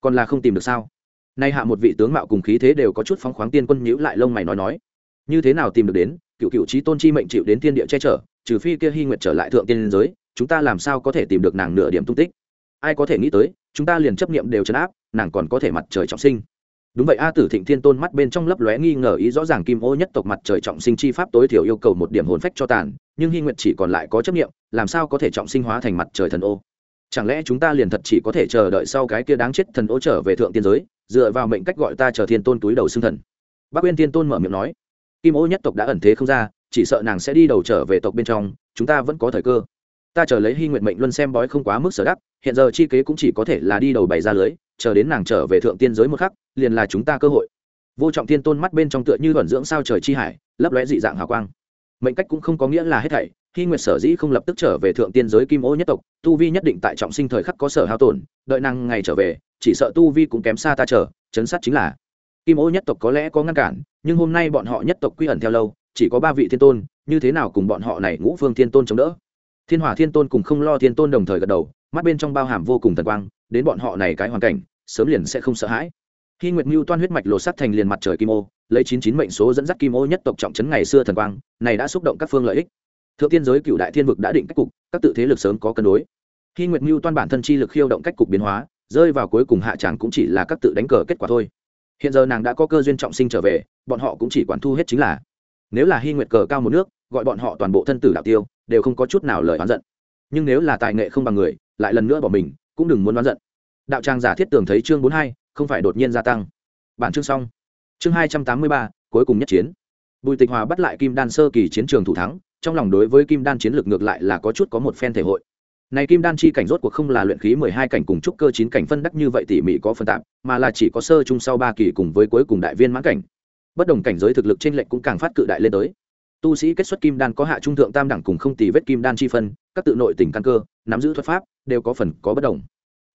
[SPEAKER 1] còn là không tìm được sao? Nay hạ một vị tướng mạo cùng khí thế đều có chút phóng khoáng tiên quân nhữ lại lông mày nói nói. Như thế nào tìm được đến? Cựu cựu trí tôn chi mệnh chịu đến thiên địa che chở trừ phi kia hy nguyệt trở lại thượng tiên giới, chúng ta làm sao có thể tìm được nàng nửa điểm tung tích? Ai có thể nghĩ tới, chúng ta liền chấp niệm đều chấn áp, nàng còn có thể mặt trời trọng sinh. Đúng vậy, a tử thịnh thiên tôn mắt bên trong lấp lóe nghi ngờ ý rõ ràng kim ô nhất tộc mặt trời trọng sinh chi pháp tối thiểu yêu cầu một điểm hồn phách cho tàn, nhưng hy Nguyệt chỉ còn lại có chấp niệm, làm sao có thể trọng sinh hóa thành mặt trời thần ô? Chẳng lẽ chúng ta liền thật chỉ có thể chờ đợi sau cái kia đáng chết thần ô trở về thượng tiên giới, dựa vào mệnh cách gọi ta chờ thiên tôn túi đầu xưng thần? Bác uyên thiên tôn mở miệng nói. Kim ô nhất tộc đã ẩn thế không ra chỉ sợ nàng sẽ đi đầu trở về tộc bên trong, chúng ta vẫn có thời cơ. Ta chờ lấy hy nguyện mệnh luân xem bói không quá mức sở đắc, hiện giờ chi kế cũng chỉ có thể là đi đầu bày ra lưới, chờ đến nàng trở về thượng tiên giới một khắc, liền là chúng ta cơ hội. Vô trọng tiên tôn mắt bên trong tựa như thuần dưỡng sao trời chi hải, lấp lóe dị dạng hào quang. Mệnh cách cũng không có nghĩa là hết thảy, hy nguyệt sở dĩ không lập tức trở về thượng tiên giới kim ô nhất tộc, tu vi nhất định tại trọng sinh thời khắc có sở hao tổn, đợi nàng ngày trở về, chỉ sợ tu vi cũng kém xa ta chờ, chấn sát chính là. Kim ô nhất tộc có lẽ có ngăn cản, nhưng hôm nay bọn họ nhất tộc quy ẩn theo lâu chỉ có ba vị thiên tôn, như thế nào cùng bọn họ này ngũ phương thiên tôn chống đỡ? Thiên hỏa thiên tôn cùng không lo thiên tôn đồng thời gật đầu, mắt bên trong bao hàm vô cùng thần quang, đến bọn họ này cái hoàn cảnh, sớm liền sẽ không sợ hãi. Khi nguyệt mưu toan huyết mạch lột sắt thành liền mặt trời kim ô, lấy chín chín mệnh số dẫn dắt kim ô nhất tộc trọng trấn ngày xưa thần quang, này đã xúc động các phương lợi ích. Thượng tiên giới cựu đại thiên vực đã định cách cục, các tự thế lực sớm có cân đối. Khi nguyệt mưu toan bản thân chi lực khiêu động cách cục biến hóa, rơi vào cuối cùng hạ tràng cũng chỉ là các tự đánh cờ kết quả thôi. Hiện giờ nàng đã có cơ duyên trọng sinh trở về, bọn họ cũng chỉ quản thu hết chính là nếu là hy nguyệt cờ cao một nước, gọi bọn họ toàn bộ thân tử đạo tiêu, đều không có chút nào lời oán giận. Nhưng nếu là tài nghệ không bằng người, lại lần nữa bỏ mình, cũng đừng muốn oán giận. Đạo trang giả thiết tưởng thấy chương bốn hai, không phải đột nhiên gia tăng. Bản chương xong. Chương hai trăm tám mươi ba, cuối cùng nhất chiến. Bùi tịch hòa bắt lại kim đan sơ kỳ chiến trường thủ thắng, trong lòng đối với kim đan chiến lược ngược lại là có chút có một phen thể hội. Này kim đan chi cảnh rốt cuộc không là luyện khí mười hai cảnh cùng trúc cơ chín cảnh phân đắc như vậy tỉ mỉ có phân tạp mà là chỉ có sơ chung sau ba kỳ cùng với cuối cùng đại viên mãn cảnh bất đồng cảnh giới thực lực trên lệnh cũng càng phát cự đại lên tới. Tu sĩ kết xuất kim đan có hạ trung thượng tam đẳng cùng không tỷ vết kim đan chi phân, các tự nội tình căn cơ, nắm giữ thuật pháp, đều có phần có bất đồng.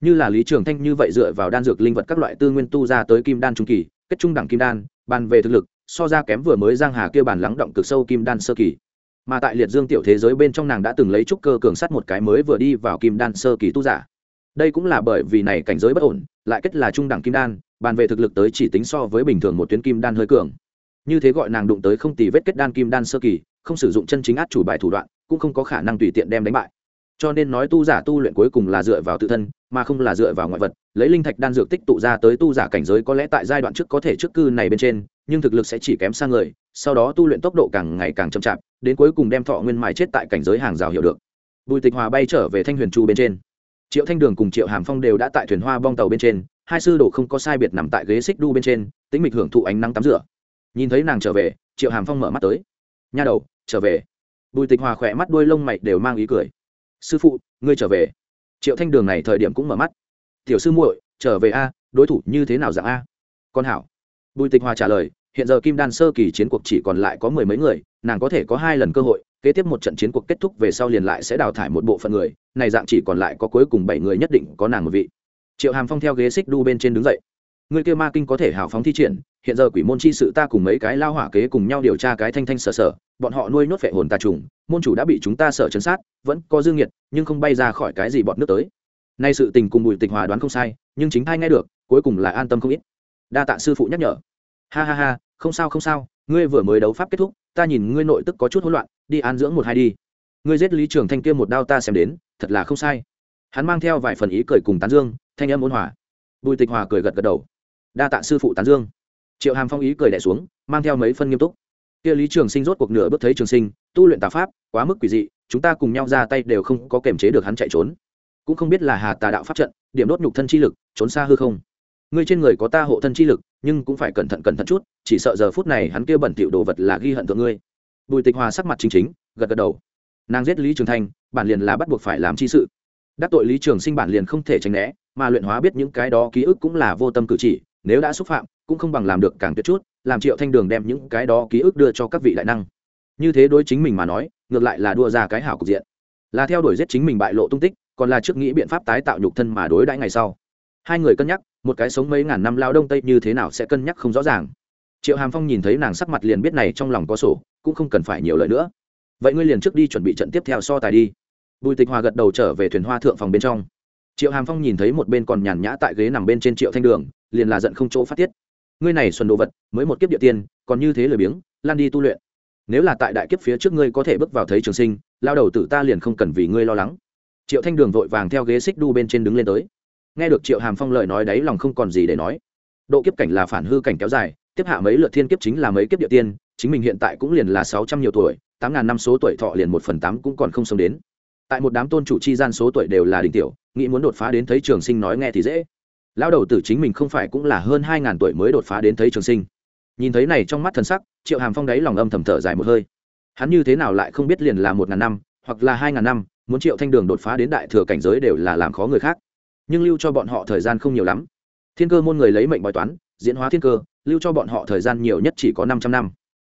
[SPEAKER 1] Như là lý trường thanh như vậy dựa vào đan dược linh vật các loại tư nguyên tu ra tới kim đan trung kỳ, kết trung đẳng kim đan, bàn về thực lực, so ra kém vừa mới giang hà kia bàn lắng động cực sâu kim đan sơ kỳ. Mà tại liệt dương tiểu thế giới bên trong nàng đã từng lấy trúc cơ cường sắt một cái mới vừa đi vào kim đan sơ kỳ tu giả đây cũng là bởi vì này cảnh giới bất ổn, lại kết là trung đẳng kim đan, bàn về thực lực tới chỉ tính so với bình thường một tuyến kim đan hơi cường. Như thế gọi nàng đụng tới không tỷ vết kết đan kim đan sơ kỳ, không sử dụng chân chính át chủ bài thủ đoạn, cũng không có khả năng tùy tiện đem đánh bại. Cho nên nói tu giả tu luyện cuối cùng là dựa vào tự thân, mà không là dựa vào ngoại vật. Lấy linh thạch đan dược tích tụ ra tới tu giả cảnh giới có lẽ tại giai đoạn trước có thể trước cư này bên trên, nhưng thực lực sẽ chỉ kém sang người, sau đó tu luyện tốc độ càng ngày càng chậm chạp, đến cuối cùng đem thọ nguyên mài chết tại cảnh giới hàng rào hiểu được. Bùi tịch hòa bay trở về thanh huyền chu bên trên triệu thanh đường cùng triệu hàm phong đều đã tại thuyền hoa bong tàu bên trên, hai sư đồ không có sai biệt nằm tại ghế xích đu bên trên tính mịch hưởng thụ ánh nắng tắm rửa. Nhìn thấy nàng trở về, triệu hàm phong mở mắt tới. Nha đầu, trở về. Bùi tịch hòa khỏe mắt đuôi lông mày đều mang ý cười. Sư phụ, ngươi trở về. Triệu thanh đường này thời điểm cũng mở mắt. Tiểu sư muội, trở về a, đối thủ như thế nào dạng a? Con hảo. Bùi tịch hòa trả lời hiện giờ kim đan sơ kỳ chiến cuộc chỉ còn lại có mười mấy người, nàng có thể có hai lần cơ hội, kế tiếp một trận chiến cuộc kết thúc về sau liền lại sẽ đào thải một bộ phận người, này dạng chỉ còn lại có cuối cùng bảy người nhất định có nàng một vị. Triệu hàm phong theo ghế xích đu bên trên đứng dậy. Người kia ma kinh có thể hào phóng thi triển, hiện giờ quỷ môn chi sự ta cùng mấy cái lao hỏa kế cùng nhau điều tra cái thanh thanh sở sở, bọn họ nuôi nhốt vệ hồn tà trùng, môn chủ đã bị chúng ta sở chấn sát, vẫn có dương nhiệt, nhưng không bay ra khỏi cái gì bọn nước tới. Nay sự tình cùng bùi tịch hòa đoán không sai, nhưng chính thay nghe được, cuối cùng là an tâm không ít. Đa tạ sư phụ nhắc nhở ha ha ha, không sao không sao, ngươi vừa mới đấu pháp kết thúc, ta nhìn ngươi nội tức có chút hỗn loạn, đi an dưỡng một hai đi. Ngươi giết lý trường thanh kia một đao ta xem đến, thật là không sai. Hắn mang theo vài phần ý cười cùng tán dương, thanh âm ôn hòa. Bùi tịch hòa cười gật gật đầu. Đa tạ sư phụ tán dương. Triệu hàm phong ý cười đẻ xuống, mang theo mấy phân nghiêm túc. Kia lý trường sinh rốt cuộc nửa bước thấy trường sinh, tu luyện tà pháp, quá mức quỷ dị, chúng ta cùng nhau ra tay đều không có kềm chế được hắn chạy trốn. Cũng không biết là hà tà đạo pháp trận, điểm đốt nhục thân chi lực, trốn xa hư không ngươi trên người có ta hộ thân chi lực, nhưng cũng phải cẩn thận cẩn thận chút, chỉ sợ giờ phút này hắn kia bẩn tiểu đồ vật là ghi hận thượng ngươi. Bùi tịch hòa sắc mặt chính chính, gật gật đầu. Nàng giết lý trường thanh, bản liền là bắt buộc phải làm chi sự. Đắc tội lý trường sinh bản liền không thể tránh né, mà luyện hóa biết những cái đó ký ức cũng là vô tâm cử chỉ, nếu đã xúc phạm, cũng không bằng làm được càng tuyệt chút, làm triệu thanh đường đem những cái đó ký ức đưa cho các vị đại năng. Như thế đối chính mình mà nói, ngược lại là đua ra cái hảo cục diện. Là theo đuổi giết chính mình bại lộ tung tích, còn là trước nghĩ biện pháp tái tạo nhục thân mà đối đãi ngày sau. Hai người cân nhắc một cái sống mấy ngàn năm lao đông tây như thế nào sẽ cân nhắc không rõ ràng. Triệu hàm phong nhìn thấy nàng sắc mặt liền biết này trong lòng có sổ, cũng không cần phải nhiều lời nữa. Vậy ngươi liền trước đi chuẩn bị trận tiếp theo so tài đi. Bùi tịch hòa gật đầu trở về thuyền hoa thượng phòng bên trong. Triệu hàm phong nhìn thấy một bên còn nhàn nhã tại ghế nằm bên trên triệu thanh đường, liền là giận không chỗ phát tiết. Ngươi này xuân đồ vật, mới một kiếp địa tiên, còn như thế lười biếng, lan đi tu luyện. Nếu là tại đại kiếp phía trước ngươi có thể bước vào thấy trường sinh, lao đầu tử ta liền không cần vì ngươi lo lắng. Triệu thanh đường vội vàng theo ghế xích đu bên trên đứng lên tới nghe được triệu hàm phong lời nói đấy lòng không còn gì để nói. Độ kiếp cảnh là phản hư cảnh kéo dài, tiếp hạ mấy lượt thiên kiếp chính là mấy kiếp địa tiên, chính mình hiện tại cũng liền là sáu trăm nhiều tuổi, tám ngàn năm số tuổi thọ liền một phần tám cũng còn không sống đến. Tại một đám tôn chủ chi gian số tuổi đều là đình tiểu, nghĩ muốn đột phá đến thấy trường sinh nói nghe thì dễ. Lão đầu tử chính mình không phải cũng là hơn hai ngàn tuổi mới đột phá đến thấy trường sinh. Nhìn thấy này trong mắt thần sắc, triệu hàm phong đáy lòng âm thầm thở dài một hơi. Hắn như thế nào lại không biết liền là một ngàn năm, hoặc là hai ngàn năm, muốn triệu thanh đường đột phá đến đại thừa cảnh giới đều là làm khó người khác nhưng lưu cho bọn họ thời gian không nhiều lắm. Thiên cơ môn người lấy mệnh bói toán, diễn hóa thiên cơ, lưu cho bọn họ thời gian nhiều nhất chỉ có 500 năm.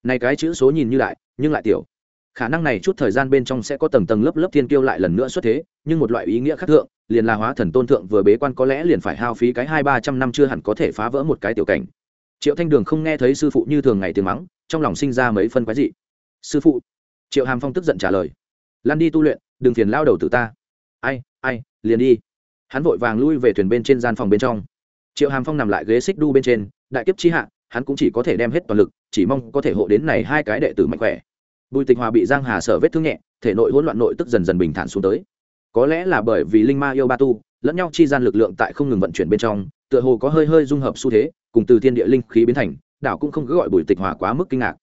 [SPEAKER 1] Này cái chữ số nhìn như đại nhưng lại tiểu. Khả năng này chút thời gian bên trong sẽ có tầng tầng lớp lớp thiên kiêu lại lần nữa xuất thế, nhưng một loại ý nghĩa khác thượng, liền là hóa thần tôn thượng vừa bế quan có lẽ liền phải hao phí cái hai ba trăm năm chưa hẳn có thể phá vỡ một cái tiểu cảnh. Triệu thanh đường không nghe thấy sư phụ như thường ngày tiếng mắng, trong lòng sinh ra mấy phân quái dị. Sư phụ. Triệu hàm phong tức giận trả lời. Lan đi tu luyện, đừng phiền lao đầu từ ta. Ai ai, liền đi hắn vội vàng lui về thuyền bên trên gian phòng bên trong. Triệu hàm phong nằm lại ghế xích đu bên trên, đại kiếp chi hạ, hắn cũng chỉ có thể đem hết toàn lực, chỉ mong có thể hộ đến này hai cái đệ tử mạnh khỏe. Bùi tịch hòa bị giang hà sở vết thương nhẹ, thể nội hỗn loạn nội tức dần dần bình thản xuống tới. Có lẽ là bởi vì linh ma yêu ba tu, lẫn nhau chi gian lực lượng tại không ngừng vận chuyển bên trong, tựa hồ có hơi hơi dung hợp xu thế, cùng từ thiên địa linh khí biến thành, đảo cũng không cứ gọi bùi tịch hòa quá mức kinh ngạc.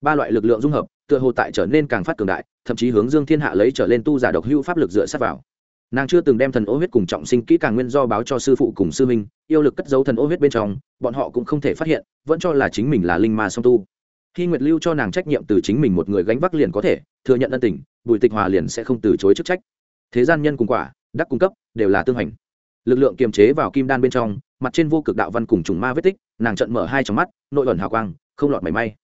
[SPEAKER 1] Ba loại lực lượng dung hợp, tựa hồ tại trở nên càng phát cường đại, thậm chí hướng dương thiên hạ lấy trở lên tu giả độc hưu pháp lực dựa sát vào nàng chưa từng đem thần ô huyết cùng trọng sinh kỹ càng nguyên do báo cho sư phụ cùng sư minh yêu lực cất giấu thần ô huyết bên trong, bọn họ cũng không thể phát hiện, vẫn cho là chính mình là linh ma song tu. Khi nguyệt lưu cho nàng trách nhiệm từ chính mình một người gánh vác liền có thể, thừa nhận ân tình, bùi tịch hòa liền sẽ không từ chối chức trách. Thế gian nhân cùng quả, đắc cung cấp, đều là tương hành. Lực lượng kiềm chế vào kim đan bên trong, mặt trên vô cực đạo văn cùng trùng ma vết tích, nàng trận mở hai trong mắt, nội ẩn hào quang, không lọt mảy may.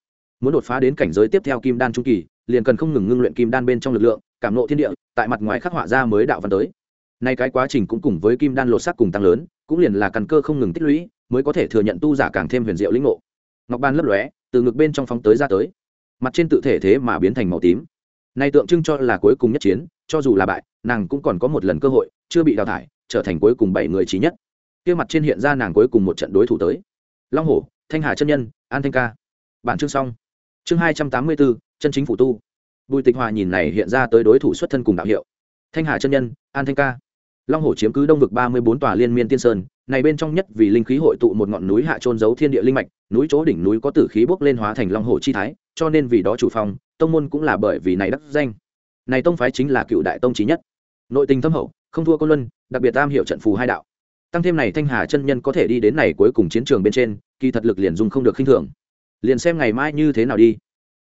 [SPEAKER 1] Muốn đột phá đến cảnh giới tiếp theo kim đan trung kỳ, liền cần không ngừng ngưng luyện kim đan bên trong lực lượng, cảm nộ thiên địa, tại mặt ngoài khắc họa ra mới đạo văn tới nay cái quá trình cũng cùng với kim đan lột sắc cùng tăng lớn, cũng liền là căn cơ không ngừng tích lũy, mới có thể thừa nhận tu giả càng thêm huyền diệu lĩnh ngộ. Ngọc ban lấp lóe, từ ngực bên trong phóng tới ra tới. Mặt trên tự thể thế mà biến thành màu tím. Nay tượng trưng cho là cuối cùng nhất chiến, cho dù là bại, nàng cũng còn có một lần cơ hội, chưa bị đào thải, trở thành cuối cùng bảy người trí nhất. Kia mặt trên hiện ra nàng cuối cùng một trận đối thủ tới. Long hổ, thanh hà chân nhân, an thanh ca. Bản chương xong. Chương hai trăm tám mươi bốn, chân chính phủ tu. Bùi tịch hòa nhìn này hiện ra tới đối thủ xuất thân cùng đạo hiệu. Thanh hà chân nhân, an thanh ca long hồ chiếm cứ đông vực ba mươi bốn tòa liên miên tiên sơn, này bên trong nhất vì linh khí hội tụ một ngọn núi hạ trôn giấu thiên địa linh mạch, núi chỗ đỉnh núi có tử khí bốc lên hóa thành long hồ chi thái, cho nên vì đó chủ phong, tông môn cũng là bởi vì này đắc danh. Này tông phái chính là cựu đại tông trí nhất. Nội tình thâm hậu, không thua côn luân, đặc biệt tam hiệu trận phù hai đạo. Tăng thêm này thanh hà chân nhân có thể đi đến này cuối cùng chiến trường bên trên, kỳ thật lực liền dùng không được khinh thường. Liền xem ngày mai như thế nào đi.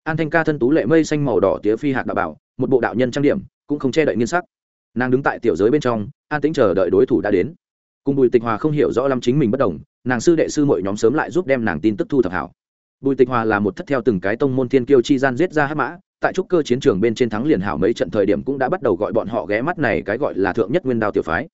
[SPEAKER 1] An thanh ca thân tú lệ mây xanh màu đỏ tía phi hạt đạo bảo, một bộ đạo nhân trang điểm, cũng không che đậy nghiên sắc nàng đứng tại tiểu giới bên trong, an tĩnh chờ đợi đối thủ đã đến. Cùng bùi tịch hòa không hiểu rõ lắm chính mình bất đồng, nàng sư đệ sư mọi nhóm sớm lại giúp đem nàng tin tức thu thập hảo. Bùi tịch hòa là một thất theo từng cái tông môn thiên kiêu chi gian giết ra hát mã, tại trúc cơ chiến trường bên trên thắng liền hảo mấy trận thời điểm cũng đã bắt đầu gọi bọn họ ghé mắt này cái gọi là thượng nhất nguyên đao tiểu phái.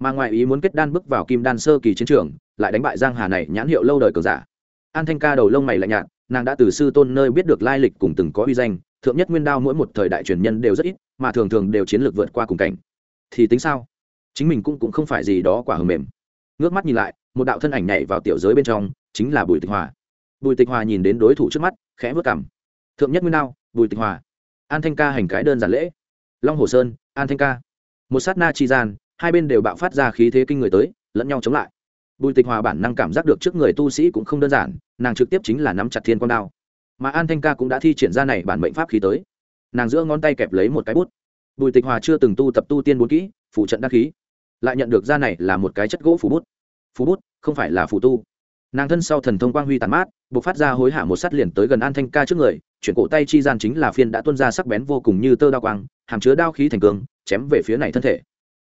[SPEAKER 1] Mà ngoài ý muốn kết đan bước vào kim đan sơ kỳ chiến trường, lại đánh bại giang hà này nhãn hiệu lâu đời cờ giả. An thanh ca đầu lông mày lạnh nhạt, nàng đã từ sư tôn nơi biết được lai lịch cùng từng có uy danh, thượng nhất nguyên đao mỗi một thời đại truyền nhân đều rất ít mà thường thường đều chiến lược vượt qua cùng cảnh. Thì tính sao? Chính mình cũng cũng không phải gì đó quả hầm mềm. Ngước mắt nhìn lại, một đạo thân ảnh nhảy vào tiểu giới bên trong, chính là bùi tịch hòa. Bùi tịch hòa nhìn đến đối thủ trước mắt, khẽ vớt cảm thượng nhất nguyên đao, bùi tịch hòa. An thanh ca hành cái đơn giản lễ. Long hồ sơn, an thanh ca. Một sát na chi gian, hai bên đều bạo phát ra khí thế kinh người tới, lẫn nhau chống lại. Bùi tịch hòa bản năng cảm giác được trước người tu sĩ cũng không đơn giản, nàng trực tiếp chính là nắm chặt thiên quang đao. Mà an thanh ca cũng đã thi triển ra này bản mệnh pháp khí tới nàng giữa ngón tay kẹp lấy một cái bút. Bùi tịch hòa chưa từng tu tập tu tiên bốn kỹ phủ trận đăng khí. Lại nhận được ra này là một cái chất gỗ phủ bút. Phủ bút, không phải là phủ tu. Nàng thân sau thần thông quang huy tàn mát buộc phát ra hối hả một sắt liền tới gần an thanh ca trước người, chuyển cổ tay chi gian chính là phiên đã tuân ra sắc bén vô cùng như tơ đao quang, hàm chứa đao khí thành cường, chém về phía này thân thể.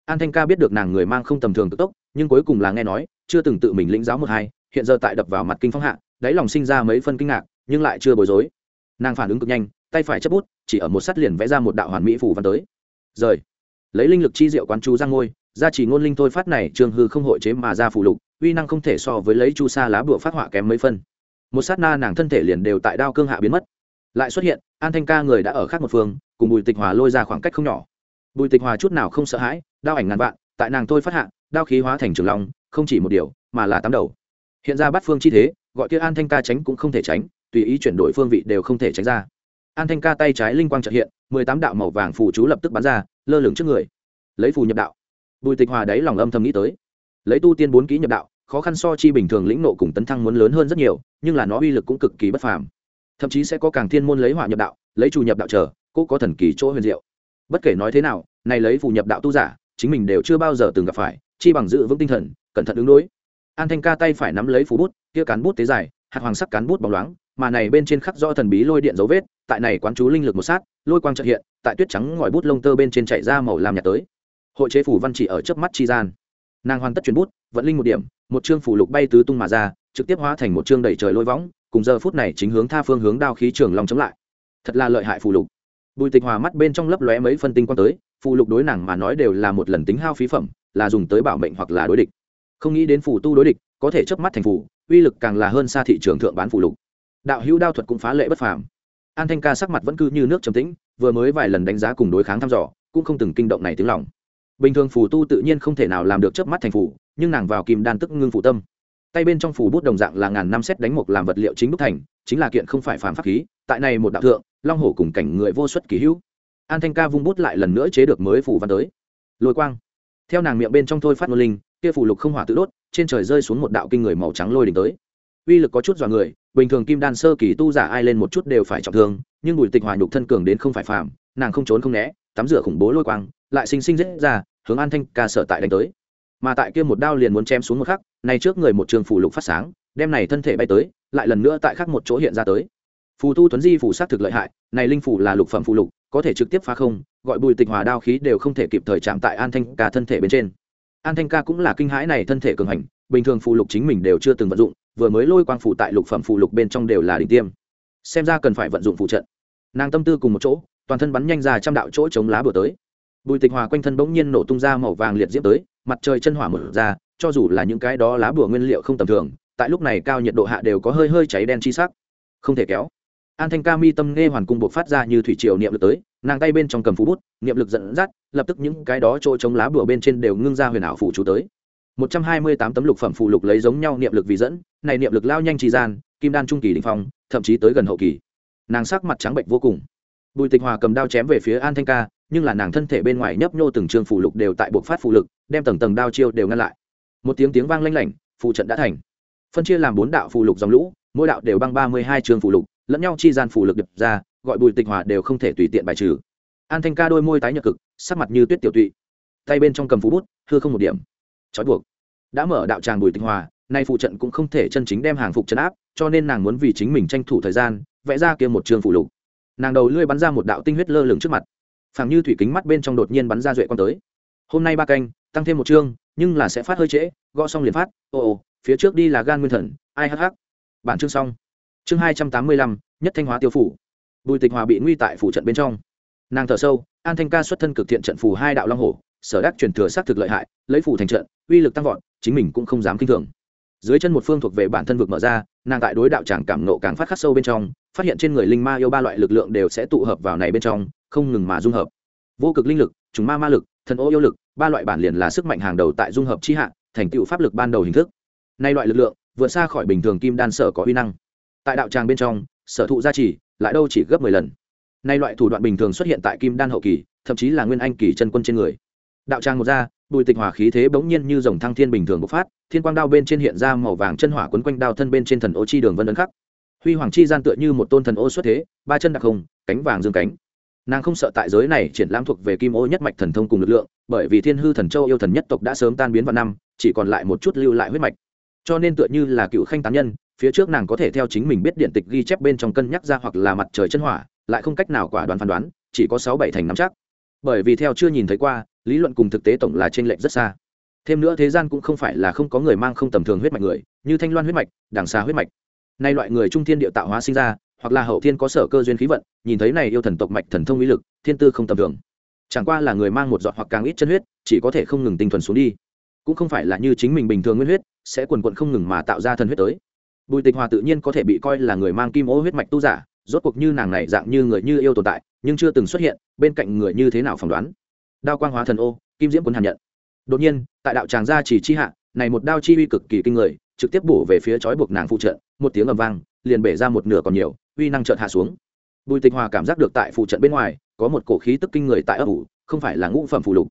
[SPEAKER 1] An thanh ca biết được nàng người mang không tầm thường tức tốc, nhưng cuối cùng là nghe nói, chưa từng tự mình lĩnh giáo một hai, hiện giờ tại đập vào mặt kinh phong hạ, đáy lòng sinh ra mấy phân kinh ngạc, nhưng lại chưa bối rối. Nàng phản ứng cực nhanh tay phải chấp bút, chỉ ở một sắt liền vẽ ra một đạo hoàn mỹ phủ văn tới. Rời. Lấy linh lực chi diệu quán chú ra ngôi gia chỉ ngôn linh thôi phát này trường hư không hội chế mà ra phủ lục, uy năng không thể so với lấy chu sa lá bùa phát họa kém mấy phân. Một sát na nàng thân thể liền đều tại đao cương hạ biến mất. Lại xuất hiện, an thanh ca người đã ở khác một phương, cùng bùi tịch hòa lôi ra khoảng cách không nhỏ. Bùi tịch hòa chút nào không sợ hãi, đao ảnh ngàn vạn, tại nàng thôi phát hạ, đao khí hóa thành trường long, không chỉ một điều, mà là tám đầu. Hiện ra bắt phương chi thế, gọi kia an thanh ca tránh cũng không thể tránh, tùy ý chuyển đổi phương vị đều không thể tránh ra an thanh ca tay trái linh quang trợ hiện, mười tám đạo màu vàng phù chú lập tức bắn ra, lơ lửng trước người. Lấy phù nhập đạo. Bùi tịch hòa đáy lòng âm thầm nghĩ tới. Lấy tu tiên bốn kỹ nhập đạo, khó khăn so chi bình thường lĩnh nộ cùng tấn thăng muốn lớn hơn rất nhiều, nhưng là nó uy lực cũng cực kỳ bất phàm. Thậm chí sẽ có càng thiên môn lấy hỏa nhập đạo, lấy chủ nhập đạo chờ cũng có thần kỳ chỗ huyền diệu. Bất kể nói thế nào, này lấy phù nhập đạo tu giả, chính mình đều chưa bao giờ từng gặp phải, chi bằng giữ vững tinh thần, cẩn thận ứng đối. An thanh ca tay phải nắm lấy phù bút, kia cán bút tế dài, hạt hoàng sắc cán bút bóng loáng mà này bên trên khắc rõ thần bí lôi điện dấu vết, tại này quán chú linh lực một sát, lôi quang trợ hiện, tại tuyết trắng ngòi bút lông tơ bên trên chạy ra màu làm nhạt tới. Hội chế phủ văn chỉ ở trước mắt chi gian. Nàng hoàn tất chuyển bút, vận linh một điểm, một chương phủ lục bay tứ tung mà ra, trực tiếp hóa thành một chương đầy trời lôi võng, cùng giờ phút này chính hướng tha phương hướng đao khí trường long chống lại. Thật là lợi hại phù lục. Bùi tịch hòa mắt bên trong lấp lóe mấy phân tinh quang tới phù lục đối nàng mà nói đều là một lần tính hao phí phẩm, là dùng tới bảo mệnh hoặc là đối địch. Không nghĩ đến phù tu đối địch, có thể chớp mắt thành phù uy lực càng là hơn xa thị trường thượng bán phù lục đạo hữu đao thuật cũng phá lệ bất phàm. An thanh ca sắc mặt vẫn cứ như nước trầm tĩnh, vừa mới vài lần đánh giá cùng đối kháng thăm dò, cũng không từng kinh động này tiếng lòng. Bình thường phù tu tự nhiên không thể nào làm được chớp mắt thành phù, nhưng nàng vào kim đan tức ngưng phù tâm. Tay bên trong phù bút đồng dạng là ngàn năm xét đánh mục làm vật liệu chính đúc thành, chính là kiện không phải phàm pháp khí, tại này một đạo thượng, long hổ cùng cảnh người vô xuất kỳ hữu. An thanh ca vung bút lại lần nữa chế được mới phù văn tới. Lôi quang. Theo nàng miệng bên trong thôi phát ngôn linh, kia phù lục không hỏa tự đốt, trên trời rơi xuống một đạo kinh người màu trắng lôi đỉnh tới uy lực có chút dọa người, bình thường kim đan sơ kỳ tu giả ai lên một chút đều phải trọng thương, nhưng bùi tịch hòa nhục thân cường đến không phải phàm, nàng không trốn không né, tắm rửa khủng bố lôi quang, lại sinh sinh dễ ra, hướng an thanh ca sở tại đánh tới. Mà tại kia một đao liền muốn chém xuống một khắc này trước người một trường phủ lục phát sáng, đem này thân thể bay tới, lại lần nữa tại khắc một chỗ hiện ra tới. Phù tu tuấn di phủ sát thực lợi hại, này linh phủ là lục phẩm phụ lục, có thể trực tiếp phá không, gọi bùi tịch hòa đao khí đều không thể kịp thời chạm tại an thanh ca thân thể bên trên. An thanh ca cũng là kinh hãi này thân thể cường hành, bình thường phụ lục chính mình đều chưa từng vận dụng vừa mới lôi quang phụ tại lục phẩm phụ lục bên trong đều là đỉnh tiêm. Xem ra cần phải vận dụng phụ trận. Nàng tâm tư cùng một chỗ, toàn thân bắn nhanh ra trăm đạo chỗ chống lá bừa tới. Bùi tịch hòa quanh thân bỗng nhiên nổ tung ra màu vàng liệt diễm tới, mặt trời chân hỏa mở ra, cho dù là những cái đó lá bùa nguyên liệu không tầm thường, tại lúc này cao nhiệt độ hạ đều có hơi hơi cháy đen chi sắc. Không thể kéo. An thanh ca mi tâm nghe hoàn cung buộc phát ra như thủy triều niệm lực tới, nàng tay bên trong cầm phú bút, niệm lực dẫn dắt, lập tức những cái đó chỗ chống lá bùa bên trên đều ngưng ra huyền ảo phủ chú tới. Một trăm hai mươi tám tấm lục phẩm phù lục lấy giống nhau niệm lực vì dẫn này niệm lực lao nhanh trì gian, kim đan trung kỳ đỉnh phong, thậm chí tới gần hậu kỳ. Nàng sắc mặt trắng bệnh vô cùng. Bùi tịch hòa cầm đao chém về phía an thanh ca, nhưng là nàng thân thể bên ngoài nhấp nhô từng trường phủ lục đều tại buộc phát phụ lực, đem tầng tầng đao chiêu đều ngăn lại. Một tiếng tiếng vang lanh lảnh phụ trận đã thành. Phân chia làm bốn đạo phụ lục dòng lũ, mỗi đạo đều băng ba mươi hai trường phụ lục, lẫn nhau chi gian phụ lực đập ra, gọi bùi tịch hòa đều không thể tùy tiện bài trừ. An thanh ca đôi môi tái nhợt cực, sắc mặt như tuyết tiểu tụy. Tay bên trong cầm phú bút, hư không một điểm. Trói buộc. Đã mở đạo tràng bùi tịch hòa nay phụ trận cũng không thể chân chính đem hàng phục chấn áp, cho nên nàng muốn vì chính mình tranh thủ thời gian, vẽ ra kia một trường phụ lục. Nàng đầu lưỡi bắn ra một đạo tinh huyết lơ lửng trước mặt. Phảng như thủy kính mắt bên trong đột nhiên bắn ra duệ quan tới. Hôm nay ba canh, tăng thêm một chương, nhưng là sẽ phát hơi trễ, gõ xong liền phát ồ ồ phía trước đi là gan nguyên thần, ai hh bản chương xong. Chương hai trăm tám mươi lăm, nhất thanh hóa tiêu phủ. Bùi tịch hòa bị nguy tại phủ trận bên trong. Nàng thở sâu, an thanh ca xuất thân cực thiện trận phù hai đạo long hổ, sở đắc truyền thừa xác thực lợi hại, lấy phủ thành trận, uy lực tăng vọt, chính mình cũng không dám kinh thường dưới chân một phương thuộc về bản thân vực mở ra, nàng tại đối đạo tràng cảm nộ càng phát khắc sâu bên trong, phát hiện trên người linh ma yêu ba loại lực lượng đều sẽ tụ hợp vào này bên trong, không ngừng mà dung hợp. Vô cực linh lực, trùng ma ma lực, thần ô yêu lực, ba loại bản liền là sức mạnh hàng đầu tại dung hợp chi hạ, thành tựu pháp lực ban đầu hình thức. Nay loại lực lượng, vượt xa khỏi bình thường kim đan sở có uy năng. Tại đạo tràng bên trong, sở thụ gia trì, lại đâu chỉ gấp mười lần. Nay loại thủ đoạn bình thường xuất hiện tại kim đan hậu kỳ, thậm chí là nguyên anh kỳ chân quân trên người đạo trang một ra bùi tịch hỏa khí thế bỗng nhiên như dòng thăng thiên bình thường bộc phát, thiên quang đao bên trên hiện ra màu vàng chân hỏa quấn quanh đao thân bên trên thần ô chi đường vân ấn khắc. Huy hoàng chi gian tựa như một tôn thần ô xuất thế, ba chân đặc hùng, cánh vàng dương cánh. Nàng không sợ tại giới này triển lãm thuộc về kim ô nhất mạch thần thông cùng lực lượng, bởi vì thiên hư thần châu yêu thần nhất tộc đã sớm tan biến vào năm, chỉ còn lại một chút lưu lại huyết mạch. Cho nên tựa như là cựu khanh tán nhân, phía trước nàng có thể theo chính mình biết điện tịch ghi chép bên trong cân nhắc ra hoặc là mặt trời chân hỏa, lại không cách nào quả đoán phán đoán, chỉ có sáu bảy thành nắm chắc. Bởi vì theo chưa nhìn thấy qua lý luận cùng thực tế tổng là t r ê n lệch rất xa. Thêm nữa thế gian cũng không phải là không có người mang không tầm thường huyết mạch người, như thanh loan huyết mạch, đằng xa huyết mạch. Nay loại người trung thiên địa tạo hóa sinh ra, hoặc là hậu thiên có sở cơ duyên khí vận, nhìn thấy này yêu thần tộc mạch thần thông ý lực, thiên tư không tầm thường. Chẳng qua là người mang một giọt hoặc càng ít chân huyết, chỉ có thể không ngừng tinh thuần xuống đi. Cũng không phải là như chính mình bình thường nguyên huyết, sẽ quần quận không ngừng mà tạo ra thần huyết tới. Bùi tịch hòa tự nhiên có thể bị coi là người mang kim ô huyết mạch tu giả, rốt cuộc như nàng này dạng như người như yêu tồn tại, nhưng chưa từng xuất hiện, bên cạnh người như thế nào phỏng đoán đao quang hóa thần ô, kim diễm quân hàn nhận. Đột nhiên, tại đạo tràng gia chỉ chi hạ, này một đao chi uy cực kỳ kinh người, trực tiếp bổ về phía chói buộc nàng phụ trận, một tiếng ầm vang, liền bể ra một nửa còn nhiều, uy năng trợt hạ xuống. Bùi tịch hòa cảm giác được tại phụ trận bên ngoài, có một cổ khí tức kinh người tại ấp ủ, không phải là ngũ phẩm phụ lục.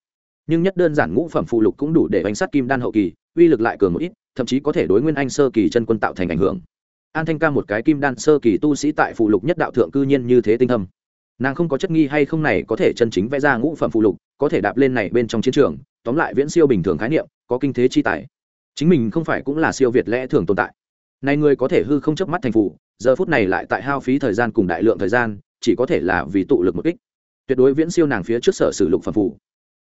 [SPEAKER 1] Nhưng nhất đơn giản ngũ phẩm phụ lục cũng đủ để bánh sát kim đan hậu kỳ, uy lực lại cường một ít, thậm chí có thể đối nguyên anh sơ kỳ chân quân tạo thành ảnh hưởng. An thanh ca một cái kim đan sơ kỳ tu sĩ tại phụ lục nhất đạo thượng cư nhiên như thế tinh thâm nàng không có chất nghi hay không này có thể chân chính vẽ ra ngũ phẩm phụ lục, có thể đạp lên này bên trong chiến trường, tóm lại viễn siêu bình thường khái niệm, có kinh thế chi tài. Chính mình không phải cũng là siêu việt lẽ thường tồn tại. Này người có thể hư không chớp mắt thành phụ giờ phút này lại tại hao phí thời gian cùng đại lượng thời gian, chỉ có thể là vì tụ lực một kích. Tuyệt đối viễn siêu nàng phía trước sở sử lục phẩm phụ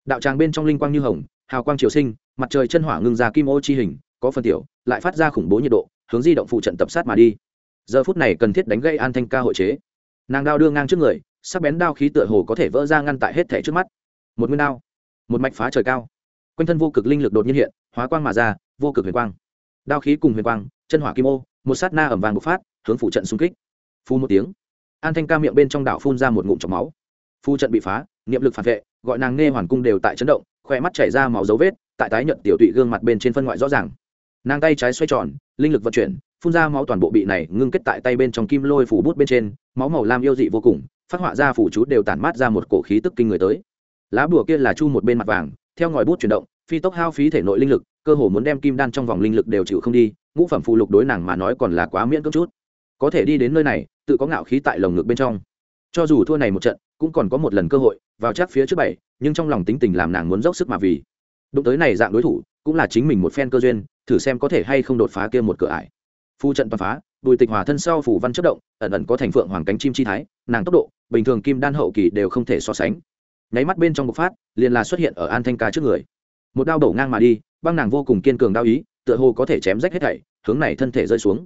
[SPEAKER 1] đạo tràng bên trong linh quang như hồng, hào quang triều sinh, mặt trời chân hỏa ngưng ra kim ô chi hình, có phần tiểu, lại phát ra khủng bố nhiệt độ, hướng di động phụ trận tập sát mà đi. Giờ phút này cần thiết đánh gây an thanh ca hội chế. Nàng đao đưa ngang trước người sắc bén đao khí tựa hồ có thể vỡ ra ngăn tại hết thể trước mắt. Một nguyên đao, một mạch phá trời cao. Quanh thân vô cực linh lực đột nhiên hiện, hóa quang mà ra, vô cực huyền quang. Đao khí cùng huyền quang, chân hỏa kim ô, một sát na ẩm vàng bộc phát, hướng phụ trận xung kích. Phu một tiếng, an thanh ca miệng bên trong đảo phun ra một ngụm chọc máu. Phu trận bị phá, niệm lực phản vệ, gọi nàng nghe hoàn cung đều tại chấn động, khỏe mắt chảy ra máu dấu vết, tại tái nhận tiểu tụy gương mặt bên trên phân ngoại rõ ràng. Nàng tay trái xoay tròn, linh lực vận chuyển, phun ra máu toàn bộ bị này ngưng kết tại tay bên trong kim lôi phủ bút bên trên, máu màu lam yêu dị vô cùng phát họa ra phủ chú đều tản mát ra một cổ khí tức kinh người tới. Lá bùa kia là chu một bên mặt vàng, theo ngòi bút chuyển động, phi tốc hao phí thể nội linh lực, cơ hồ muốn đem kim đan trong vòng linh lực đều chịu không đi, ngũ phẩm phù lục đối nàng mà nói còn là quá miễn cưỡng chút. Có thể đi đến nơi này, tự có ngạo khí tại lồng ngực bên trong. Cho dù thua này một trận, cũng còn có một lần cơ hội, vào chắc phía trước bảy, nhưng trong lòng tính tình làm nàng muốn dốc sức mà vì. Đụng tới này dạng đối thủ, cũng là chính mình một phen cơ duyên, thử xem có thể hay không đột phá kia một cửa ải. Phu trận toàn phá bùi tịch hòa thân sau phủ văn chất động, ẩn ẩn có thành phượng hoàng cánh chim chi thái, nàng tốc độ, bình thường kim đan hậu kỳ đều không thể so sánh. Nháy mắt bên trong bộc phát, liền là xuất hiện ở an thanh ca trước người. Một đao đổ ngang mà đi, băng nàng vô cùng kiên cường đao ý, tựa hồ có thể chém rách hết thảy, hướng này thân thể rơi xuống.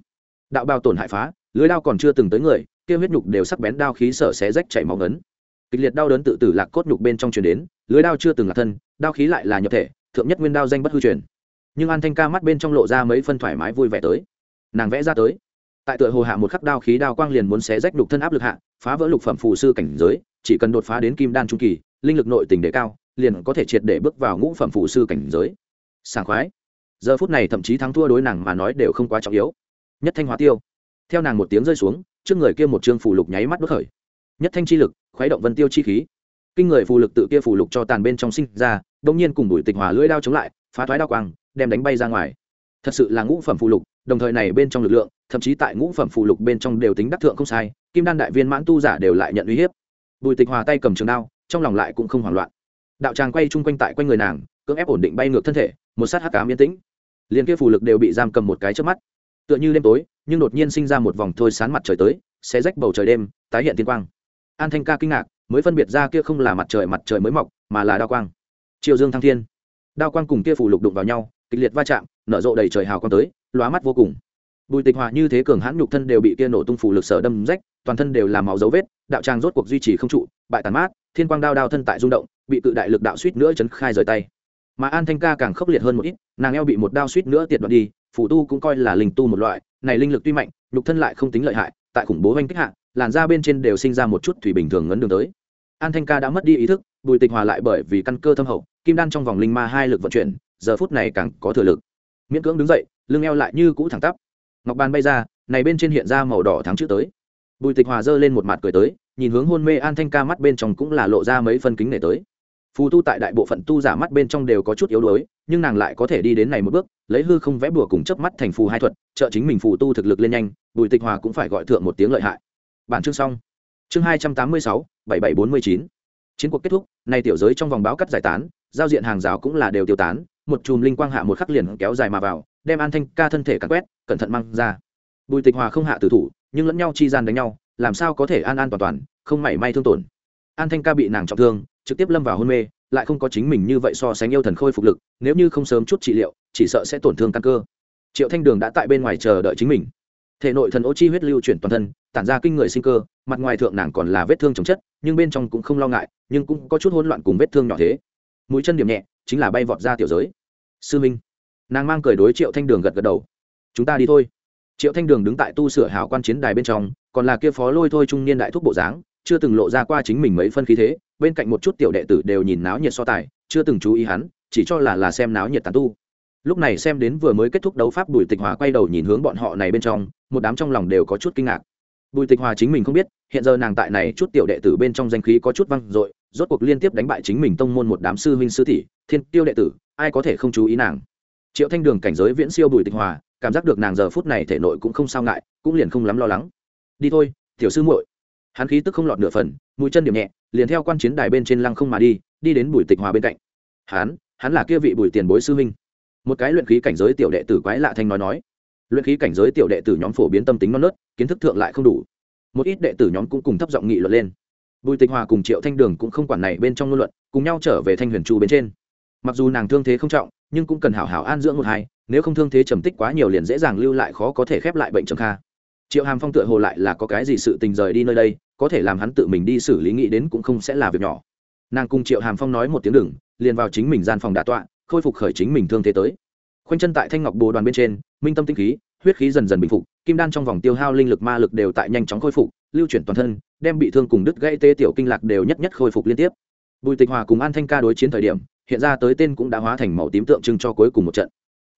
[SPEAKER 1] Đạo bao tổn hại phá, lưới đao còn chưa từng tới người, kia huyết nhục đều sắc bén đao khí sở xé rách chảy máu ngấn. Kịch liệt đau đớn tự tử lạc cốt nhục bên trong truyền đến, lưới đao chưa từng là thân, đao khí lại là nhập thể, thượng nhất nguyên đao danh bất hư truyền. Nhưng an thanh ca mắt bên trong lộ ra mấy phân thoải mái vui vẻ tới. Nàng vẽ ra tới tại tựa hồ hạ một khắc đao khí đao quang liền muốn xé rách lục thân áp lực hạ, phá vỡ lục phẩm phù sư cảnh giới, chỉ cần đột phá đến kim đan trung kỳ, linh lực nội tình đề cao, liền có thể triệt để bước vào ngũ phẩm phù sư cảnh giới. Sảng khoái. Giờ phút này thậm chí thắng thua đối nàng mà nói đều không quá trọng yếu. Nhất thanh hóa tiêu. Theo nàng một tiếng rơi xuống, trước người kia một chương phù lục nháy mắt đốt khởi. Nhất thanh chi lực, khuấy động vân tiêu chi khí. Kinh người phù lực tự kia phù lục cho tàn bên trong sinh ra đông nhiên cùng bùi tịch hòa lưỡi đao chống lại, phá thoái đao quang, đem đánh bay ra ngoài. Thật sự là ngũ phẩm phù lục đồng thời này bên trong lực lượng, thậm chí tại ngũ phẩm phụ lục bên trong đều tính đắc thượng không sai, kim đan đại viên mãn tu giả đều lại nhận uy hiếp. Bùi tịch hòa tay cầm trường đao, trong lòng lại cũng không hoảng loạn. Đạo tràng quay chung quanh tại quanh người nàng, cưỡng ép ổn định bay ngược thân thể, một sát hắc cám yên tĩnh. Liền kia phù lực đều bị giam cầm một cái trước mắt. Tựa như đêm tối, nhưng đột nhiên sinh ra một vòng thôi sán mặt trời tới sẽ rách bầu trời đêm, tái hiện tiên quang. An thanh ca kinh ngạc, mới phân biệt ra kia không là mặt trời mặt trời mới mọc, mà là đao quang. Triều dương thăng thiên. Đao quang cùng kia phù lục đụng vào nhau, kịch liệt va chạm, nở rộ đầy trời hào quang tới lóa mắt vô cùng. Bùi tịch hòa như thế cường hãn nhục thân đều bị kia nổ tung phủ lực sở đâm rách, toàn thân đều làm máu dấu vết, đạo tràng rốt cuộc duy trì không trụ, bại tàn mát, thiên quang đao đao thân tại rung động, bị cự đại lực đạo suýt nữa chấn khai rời tay. Mà an thanh ca càng khốc liệt hơn một ít, nàng eo bị một đao suýt nữa tiệt đoạn đi phủ tu cũng coi là linh tu một loại, này linh lực tuy mạnh, nhục thân lại không tính lợi hại, tại khủng bố oanh kích hạ, làn da bên trên đều sinh ra một chút thủy bình thường ngấn đường tới. An thanh ca đã mất đi ý thức, bùi tịch hòa lại bởi vì căn cơ thâm hậu, kim đan trong vòng linh ma hai lực vận chuyển, giờ phút này càng có thừa lực. Miễn cưỡng đứng dậy lưng eo lại như cũ thẳng tắp. Ngọc bàn bay ra, này bên trên hiện ra màu đỏ thắng chữ tới. Bùi tịch hòa giơ lên một mặt cười tới, nhìn hướng hôn mê an thanh ca mắt bên trong cũng là lộ ra mấy phân kính nể tới. Phù tu tại đại bộ phận tu giả mắt bên trong đều có chút yếu đuối, nhưng nàng lại có thể đi đến này một bước, lấy hư không vẽ bùa cùng chớp mắt thành phù hai thuật, trợ chính mình phù tu thực lực lên nhanh, bùi tịch hòa cũng phải gọi thượng một tiếng lợi hại. Bản chương xong. Chương hai trăm tám mươi sáu, bảy bảy bốn mươi chín. Chiến cuộc kết thúc, nay tiểu giới trong vòng báo cắt giải tán, giao diện hàng rào cũng là đều tiêu tán, một chùm linh quang hạ một khắc liền kéo dài mà vào đem an thanh ca thân thể cắn quét, cẩn thận mang ra. Bùi tịch hòa không hạ tử thủ, nhưng lẫn nhau chi gian đánh nhau, làm sao có thể an an toàn toàn, không mảy may thương tổn. An thanh ca bị nàng trọng thương, trực tiếp lâm vào hôn mê, lại không có chính mình như vậy so sánh yêu thần khôi phục lực, nếu như không sớm chút trị liệu, chỉ sợ sẽ tổn thương căn cơ. Triệu thanh đường đã tại bên ngoài chờ đợi chính mình. Thể nội thần ô chi huyết lưu chuyển toàn thân, tản ra kinh người sinh cơ, mặt ngoài thượng nàng còn là vết thương chồng chất, nhưng bên trong cũng không lo ngại, nhưng cũng có chút hỗn loạn cùng vết thương nhỏ thế. Mũi chân điểm nhẹ, chính là bay vọt ra tiểu giới. Sư minh nàng mang cười đối triệu thanh đường gật gật đầu. Chúng ta đi thôi. Triệu thanh đường đứng tại tu sửa hào quan chiến đài bên trong, còn là kia phó lôi thôi trung niên đại thúc bộ dáng, chưa từng lộ ra qua chính mình mấy phân khí thế, bên cạnh một chút tiểu đệ tử đều nhìn náo nhiệt so tài, chưa từng chú ý hắn, chỉ cho là là xem náo nhiệt tàn tu. Lúc này xem đến vừa mới kết thúc đấu pháp bùi tịch hòa quay đầu nhìn hướng bọn họ này bên trong, một đám trong lòng đều có chút kinh ngạc. Bùi tịch hòa chính mình không biết, hiện giờ nàng tại này chút tiểu đệ tử bên trong danh khí có chút văng dội, rốt cuộc liên tiếp đánh bại chính mình tông môn một đám sư huynh sư tỷ, thiên tiêu đệ tử, ai có thể không chú ý nàng? Triệu thanh đường cảnh giới viễn siêu bùi tịch hòa, cảm giác được nàng giờ phút này thể nội cũng không sao ngại, cũng liền không lắm lo lắng. Đi thôi, tiểu sư muội. Hắn khí tức không lọt nửa phần, mũi chân điểm nhẹ, liền theo quan chiến đài bên trên lăng không mà đi đi đến bùi tịch hòa bên cạnh. Hắn hắn là kia vị bùi tiền bối sư huynh. Một cái luyện khí cảnh giới tiểu đệ tử quái lạ thanh nói nói. Luyện khí cảnh giới tiểu đệ tử nhóm phổ biến tâm tính non nớt, kiến thức thượng lại không đủ. Một ít đệ tử nhóm cũng cùng thấp giọng nghị luận lên. Bùi tịch hòa cùng triệu thanh đường cũng không quản này bên trong ngôn luận, cùng nhau trở về thanh huyền chu bên trên. Mặc dù nàng thương thế không trọng nhưng cũng cần hảo hảo an dưỡng một hai, nếu không thương thế trầm tích quá nhiều liền dễ dàng lưu lại khó có thể khép lại bệnh trầm kha. Triệu hàm phong tựa hồ lại là có cái gì sự tình rời đi nơi đây, có thể làm hắn tự mình đi xử lý nghĩ đến cũng không sẽ là việc nhỏ. Nàng cùng triệu hàm phong nói một tiếng đừng, liền vào chính mình gian phòng đạ tọa, khôi phục khởi chính mình thương thế tới. Khoanh chân tại thanh ngọc bồ đoàn bên trên, minh tâm tinh khí, huyết khí dần dần bình phục, kim đan trong vòng tiêu hao linh lực ma lực đều tại nhanh chóng khôi phục, lưu chuyển toàn thân, đem bị thương cùng đứt gãy tê tiểu kinh lạc đều nhất nhất khôi phục liên tiếp. Bùi tịch hòa cùng an thanh ca đối chiến thời điểm hiện ra tới tên cũng đã hóa thành màu tím tượng trưng cho cuối cùng một trận.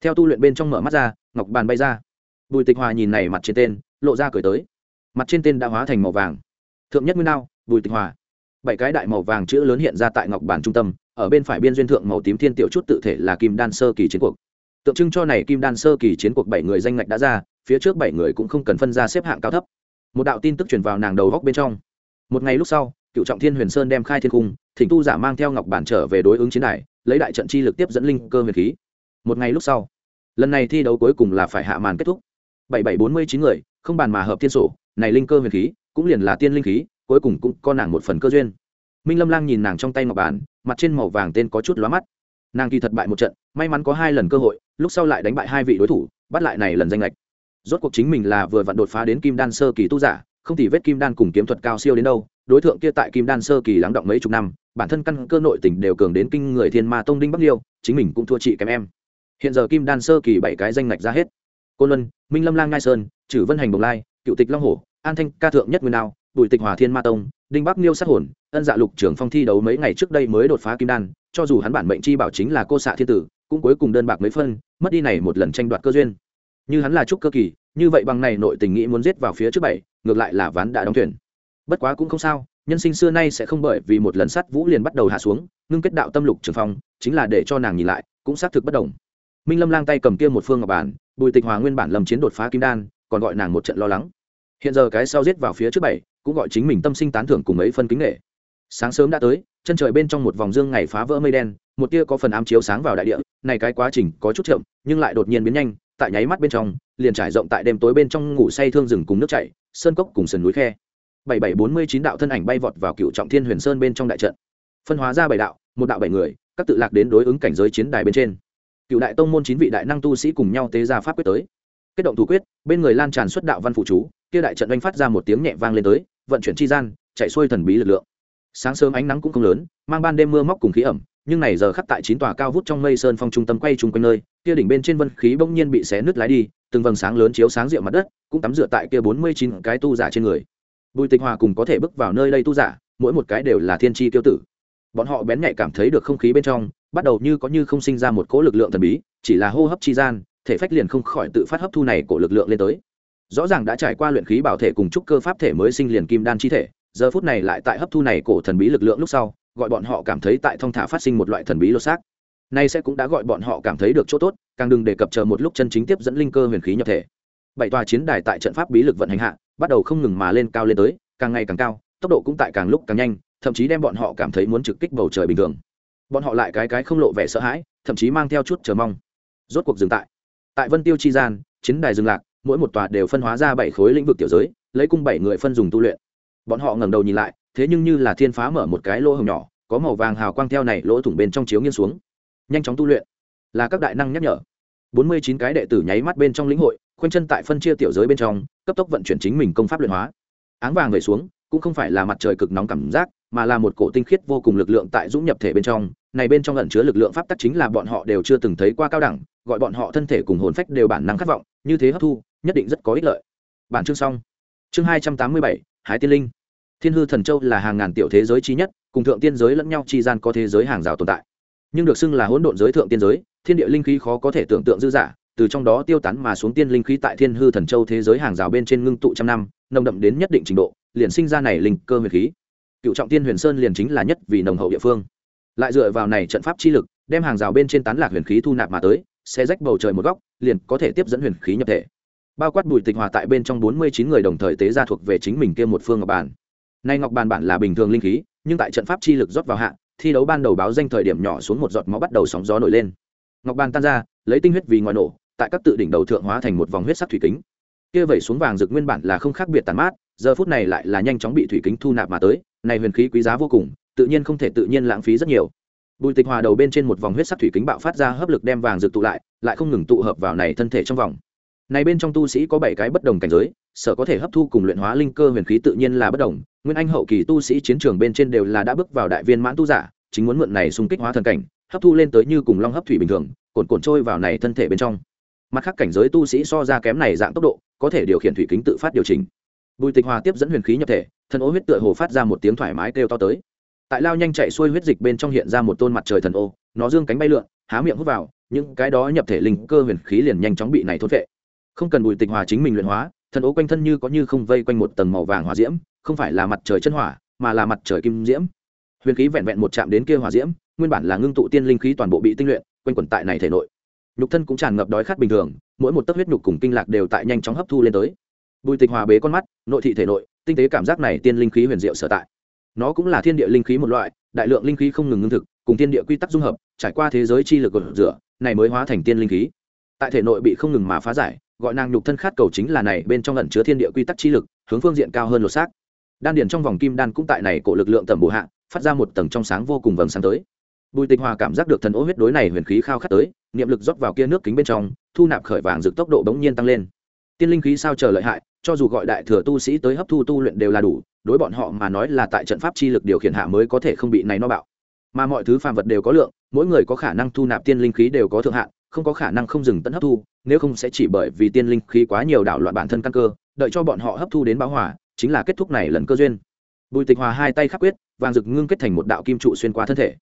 [SPEAKER 1] Theo tu luyện bên trong mở mắt ra, ngọc bàn bay ra. Bùi tịch hòa nhìn này mặt trên tên, lộ ra cười tới. Mặt trên tên đã hóa thành màu vàng. Thượng nhất nguyên đao, bùi tịch hòa. Bảy cái đại màu vàng chữ lớn hiện ra tại ngọc bàn trung tâm, ở bên phải biên duyên thượng màu tím thiên tiểu chút tự thể là kim đan sơ kỳ chiến cuộc. Tượng trưng cho này kim đan sơ kỳ chiến cuộc bảy người danh ngạch đã ra, phía trước bảy người cũng không cần phân ra xếp hạng cao thấp. Một đạo tin tức truyền vào nàng đầu góc bên trong. Một ngày lúc sau, cựu trọng thiên huyền sơn đem khai thiên cung thỉnh tu giả mang theo ngọc bản trở về đối ứng chiến đài, lấy đại trận chi lực tiếp dẫn linh cơ huyền khí. Một ngày lúc sau, lần này thi đấu cuối cùng là phải hạ màn kết thúc. Bảy bảy bốn mươi chín người, không bàn mà hợp thiên sổ, này linh cơ huyền khí, cũng liền là tiên linh khí, cuối cùng cũng con nàng một phần cơ duyên. Minh lâm lang nhìn nàng trong tay ngọc bản, mặt trên màu vàng tên có chút lóa mắt. Nàng kỳ thật bại một trận, may mắn có hai lần cơ hội, lúc sau lại đánh bại hai vị đối thủ, bắt lại này lần danh lệch. Rốt cuộc chính mình là vừa vặn đột phá đến kim đan sơ kỳ tu giả, không thì vết kim đan cùng kiếm thuật cao siêu đến đâu đối tượng kia tại kim đan sơ kỳ lắng động mấy chục năm, bản thân căn cơ nội tình đều cường đến kinh người thiên ma tông đinh bắc liêu, chính mình cũng thua chị kém em. Hiện giờ kim đan sơ kỳ bảy cái danh ngạch ra hết. Côn luân, minh lâm lang ngai sơn Chử vân hành bồng lai, cựu tịch long hổ, an thanh ca thượng nhất nguyên nào bùi tịch hòa thiên ma tông, đinh bắc liêu sát hồn, ân dạ lục trưởng phong thi đấu mấy ngày trước đây mới đột phá kim đan, cho dù hắn bản mệnh chi bảo chính là cô xạ thiên tử, cũng cuối cùng đơn bạc mấy phân, mất đi này một lần tranh đoạt cơ duyên. Như hắn là trúc cơ kỳ, như vậy bằng này nội tình nghĩ muốn giết vào phía trước bảy, ngược lại là ván đã đóng thuyền bất quá cũng không sao, nhân sinh xưa nay sẽ không bởi vì một lần sắt vũ liền bắt đầu hạ xuống, ngưng kết đạo tâm lục trường phong, chính là để cho nàng nhìn lại, cũng xác thực bất đồng. Minh lâm lang tay cầm kia một phương ngọc bản, bùi tịch hòa nguyên bản lầm chiến đột phá kim đan, còn gọi nàng một trận lo lắng. Hiện giờ cái sau giết vào phía trước bảy, cũng gọi chính mình tâm sinh tán thưởng cùng mấy phân kính nghệ sáng sớm đã tới, chân trời bên trong một vòng dương ngày phá vỡ mây đen, một tia có phần ám chiếu sáng vào đại địa, này cái quá trình có chút chậm, nhưng lại đột nhiên biến nhanh, tại nháy mắt bên trong, liền trải rộng tại đêm tối bên trong ngủ say thương rừng cùng nước chảy, sơn cốc cùng sườn núi khe bảy bảy bốn mươi chín đạo thân ảnh bay vọt vào cựu trọng thiên huyền sơn bên trong đại trận. Phân hóa ra bảy đạo, một đạo bảy người, các tự lạc đến đối ứng cảnh giới chiến đài bên trên. Cựu đại tông môn chín vị đại năng tu sĩ cùng nhau tế ra pháp quyết tới. Kết động thủ quyết, bên người lan tràn xuất đạo văn phụ chú, kia đại trận oanh phát ra một tiếng nhẹ vang lên tới, vận chuyển chi gian, chạy xuôi thần bí lực lượng. Sáng sớm ánh nắng cũng không lớn, mang ban đêm mưa móc cùng khí ẩm, nhưng này giờ khắc tại chín tòa cao vút trong mây sơn phong trung tâm quay chung quanh nơi, kia đỉnh bên trên vân khí bỗng nhiên bị xé nứt lái đi, từng vầng sáng lớn chiếu sáng rượu mặt đất, cũng tắm rửa tại kia bốn mươi chín cái tu giả trên người bùi tịch hòa cùng có thể bước vào nơi đây tu giả, mỗi một cái đều là thiên tri tiêu tử. Bọn họ bén nhạy cảm thấy được không khí bên trong, bắt đầu như có như không sinh ra một cỗ lực lượng thần bí, chỉ là hô hấp chi gian, thể phách liền không khỏi tự phát hấp thu này của lực lượng lên tới. Rõ ràng đã trải qua luyện khí bảo thể cùng trúc cơ pháp thể mới sinh liền kim đan chi thể, giờ phút này lại tại hấp thu này cổ thần bí lực lượng lúc sau, gọi bọn họ cảm thấy tại thông thả phát sinh một loại thần bí lô xác. Nay sẽ cũng đã gọi bọn họ cảm thấy được chỗ tốt, càng đừng đề cập chờ một lúc chân chính tiếp dẫn linh cơ huyền khí nhập thể bảy tòa chiến đài tại trận pháp bí lực vận hành hạ, bắt đầu không ngừng mà lên cao lên tới, càng ngày càng cao, tốc độ cũng tại càng lúc càng nhanh, thậm chí đem bọn họ cảm thấy muốn trực kích bầu trời bình thường. Bọn họ lại cái cái không lộ vẻ sợ hãi, thậm chí mang theo chút chờ mong. Rốt cuộc dừng tại. Tại vân tiêu chi gian, chiến đài dừng lạc, mỗi một tòa đều phân hóa ra bảy khối lĩnh vực tiểu giới, lấy cung bảy người phân dùng tu luyện. Bọn họ ngẩng đầu nhìn lại, thế nhưng như là thiên phá mở một cái lỗ hồng nhỏ, có màu vàng hào quang theo này lỗ thủng bên trong chiếu nghiêng xuống. Nhanh chóng tu luyện. Là các đại năng nhắc nhở. Bốn mươi chín cái đệ tử nháy mắt bên trong lĩnh hội khoanh chân tại phân chia tiểu giới bên trong, cấp tốc vận chuyển chính mình công pháp luyện hóa. Áng vàng người xuống, cũng không phải là mặt trời cực nóng cảm giác, mà là một cổ tinh khiết vô cùng lực lượng tại dũng nhập thể bên trong. Này bên trong ẩn chứa lực lượng pháp tắc chính là bọn họ đều chưa từng thấy qua cao đẳng, gọi bọn họ thân thể cùng hồn phách đều bản năng khát vọng, như thế hấp thu, nhất định rất có ích lợi. Bản chương xong. Chương hai trăm tám mươi bảy hái tiên linh. Thiên hư thần châu là hàng ngàn tiểu thế giới chi nhất, cùng thượng tiên giới lẫn nhau chi gian có thế giới hàng rào tồn tại. Nhưng được xưng là hỗn độn giới thượng tiên giới, thiên địa linh khí khó có thể tưởng tượng dư giả từ trong đó tiêu tán mà xuống tiên linh khí tại thiên hư thần châu thế giới hàng rào bên trên ngưng tụ trăm năm, nồng đậm đến nhất định trình độ, liền sinh ra này linh cơ huyền khí. Cựu trọng tiên huyền sơn liền chính là nhất vì nồng hậu địa phương. Lại dựa vào này trận pháp chi lực, đem hàng rào bên trên tán lạc huyền khí thu nạp mà tới, sẽ rách bầu trời một góc, liền có thể tiếp dẫn huyền khí nhập thể. Bao quát bùi tịch hòa tại bên trong bốn mươi chín người đồng thời tế ra thuộc về chính mình kia một phương ngọc bàn nay ngọc bàn bản là bình thường linh khí, nhưng tại trận pháp chi lực rót vào hạ, thi đấu ban đầu báo danh thời điểm nhỏ xuống một giọt máu bắt đầu sóng gió nổi lên. Ngọc bàn tan ra, lấy tinh huyết vì ngoài nổ tại các tự đỉnh đầu thượng hóa thành một vòng huyết sắc thủy kính. Kia vẩy xuống vàng rực nguyên bản là không khác biệt tàn mát, giờ phút này lại là nhanh chóng bị thủy kính thu nạp mà tới, này huyền khí quý giá vô cùng, tự nhiên không thể tự nhiên lãng phí rất nhiều. Bùi tịch hòa đầu bên trên một vòng huyết sắc thủy kính bạo phát ra hấp lực đem vàng rực tụ lại lại không ngừng tụ hợp vào này thân thể trong vòng. Này bên trong tu sĩ có bảy cái bất đồng cảnh giới, sở có thể hấp thu cùng luyện hóa linh cơ huyền khí tự nhiên là bất đồng, nguyên anh hậu kỳ tu sĩ chiến trường bên trên đều là đã bước vào đại viên mãn tu giả, chính muốn mượn này xung kích hóa thần cảnh, hấp thu lên tới như cùng long hấp thủy bình thường cồn cồn trôi vào này thân thể bên trong mặt khác cảnh giới tu sĩ so ra kém này dạng tốc độ, có thể điều khiển thủy kính tự phát điều chỉnh. Bùi tịch hòa tiếp dẫn huyền khí nhập thể, thần ô huyết tựa hồ phát ra một tiếng thoải mái kêu to tới. Tại lao nhanh chạy xuôi huyết dịch bên trong hiện ra một tôn mặt trời thần ô, nó dương cánh bay lượn, há miệng hút vào, những cái đó nhập thể linh cơ huyền khí liền nhanh chóng bị này thốt vệ không cần bùi tịch hòa chính mình luyện hóa, thần ô quanh thân như có như không vây quanh một tầng màu vàng hỏa diễm, không phải là mặt trời chân hỏa, mà là mặt trời kim diễm. Huyền khí vẹn vẹn một chạm đến kia hỏa diễm, nguyên bản là ngưng tụ tiên linh khí toàn bộ bị tinh luyện, quanh quẩn tại này thể nội nhục thân cũng tràn ngập đói khát bình thường, mỗi một tấc huyết nhục cùng kinh lạc đều tại nhanh chóng hấp thu lên tới. Bùi tịch hòa bế con mắt, nội thị thể nội, tinh tế cảm giác này tiên linh khí huyền diệu sở tại. Nó cũng là thiên địa linh khí một loại, đại lượng linh khí không ngừng ngưng thực, cùng thiên địa quy tắc dung hợp, trải qua thế giới chi lực gột rửa, này mới hóa thành tiên linh khí. Tại thể nội bị không ngừng mà phá giải, gọi nàng nhục thân khát cầu chính là này, bên trong ẩn chứa thiên địa quy tắc chi lực, hướng phương diện cao hơn lột xác. Đan điền trong vòng kim đan cũng tại này cổ lực lượng tầm bổ hạ, phát ra một tầng trong sáng vô cùng vầng sáng tới bùi tịch hòa cảm giác được thần ô huyết đối này huyền khí khao khát tới, niệm lực rót vào kia nước kính bên trong, thu nạp khởi vàng rực tốc độ bỗng nhiên tăng lên. Tiên linh khí sao chờ lợi hại, cho dù gọi đại thừa tu sĩ tới hấp thu tu luyện đều là đủ, đối bọn họ mà nói là tại trận pháp chi lực điều khiển hạ mới có thể không bị này no bạo. Mà mọi thứ phàm vật đều có lượng, mỗi người có khả năng thu nạp tiên linh khí đều có thượng hạn, không có khả năng không dừng tận hấp thu, nếu không sẽ chỉ bởi vì tiên linh khí quá nhiều đảo loạn bản thân căn cơ, đợi cho bọn họ hấp thu đến báo hỏa chính là kết thúc này lần cơ duyên. Bùi tịch hòa hai tay khắc quyết, vàng rực ngưng kết thành một đạo kim trụ xuyên qua thân thể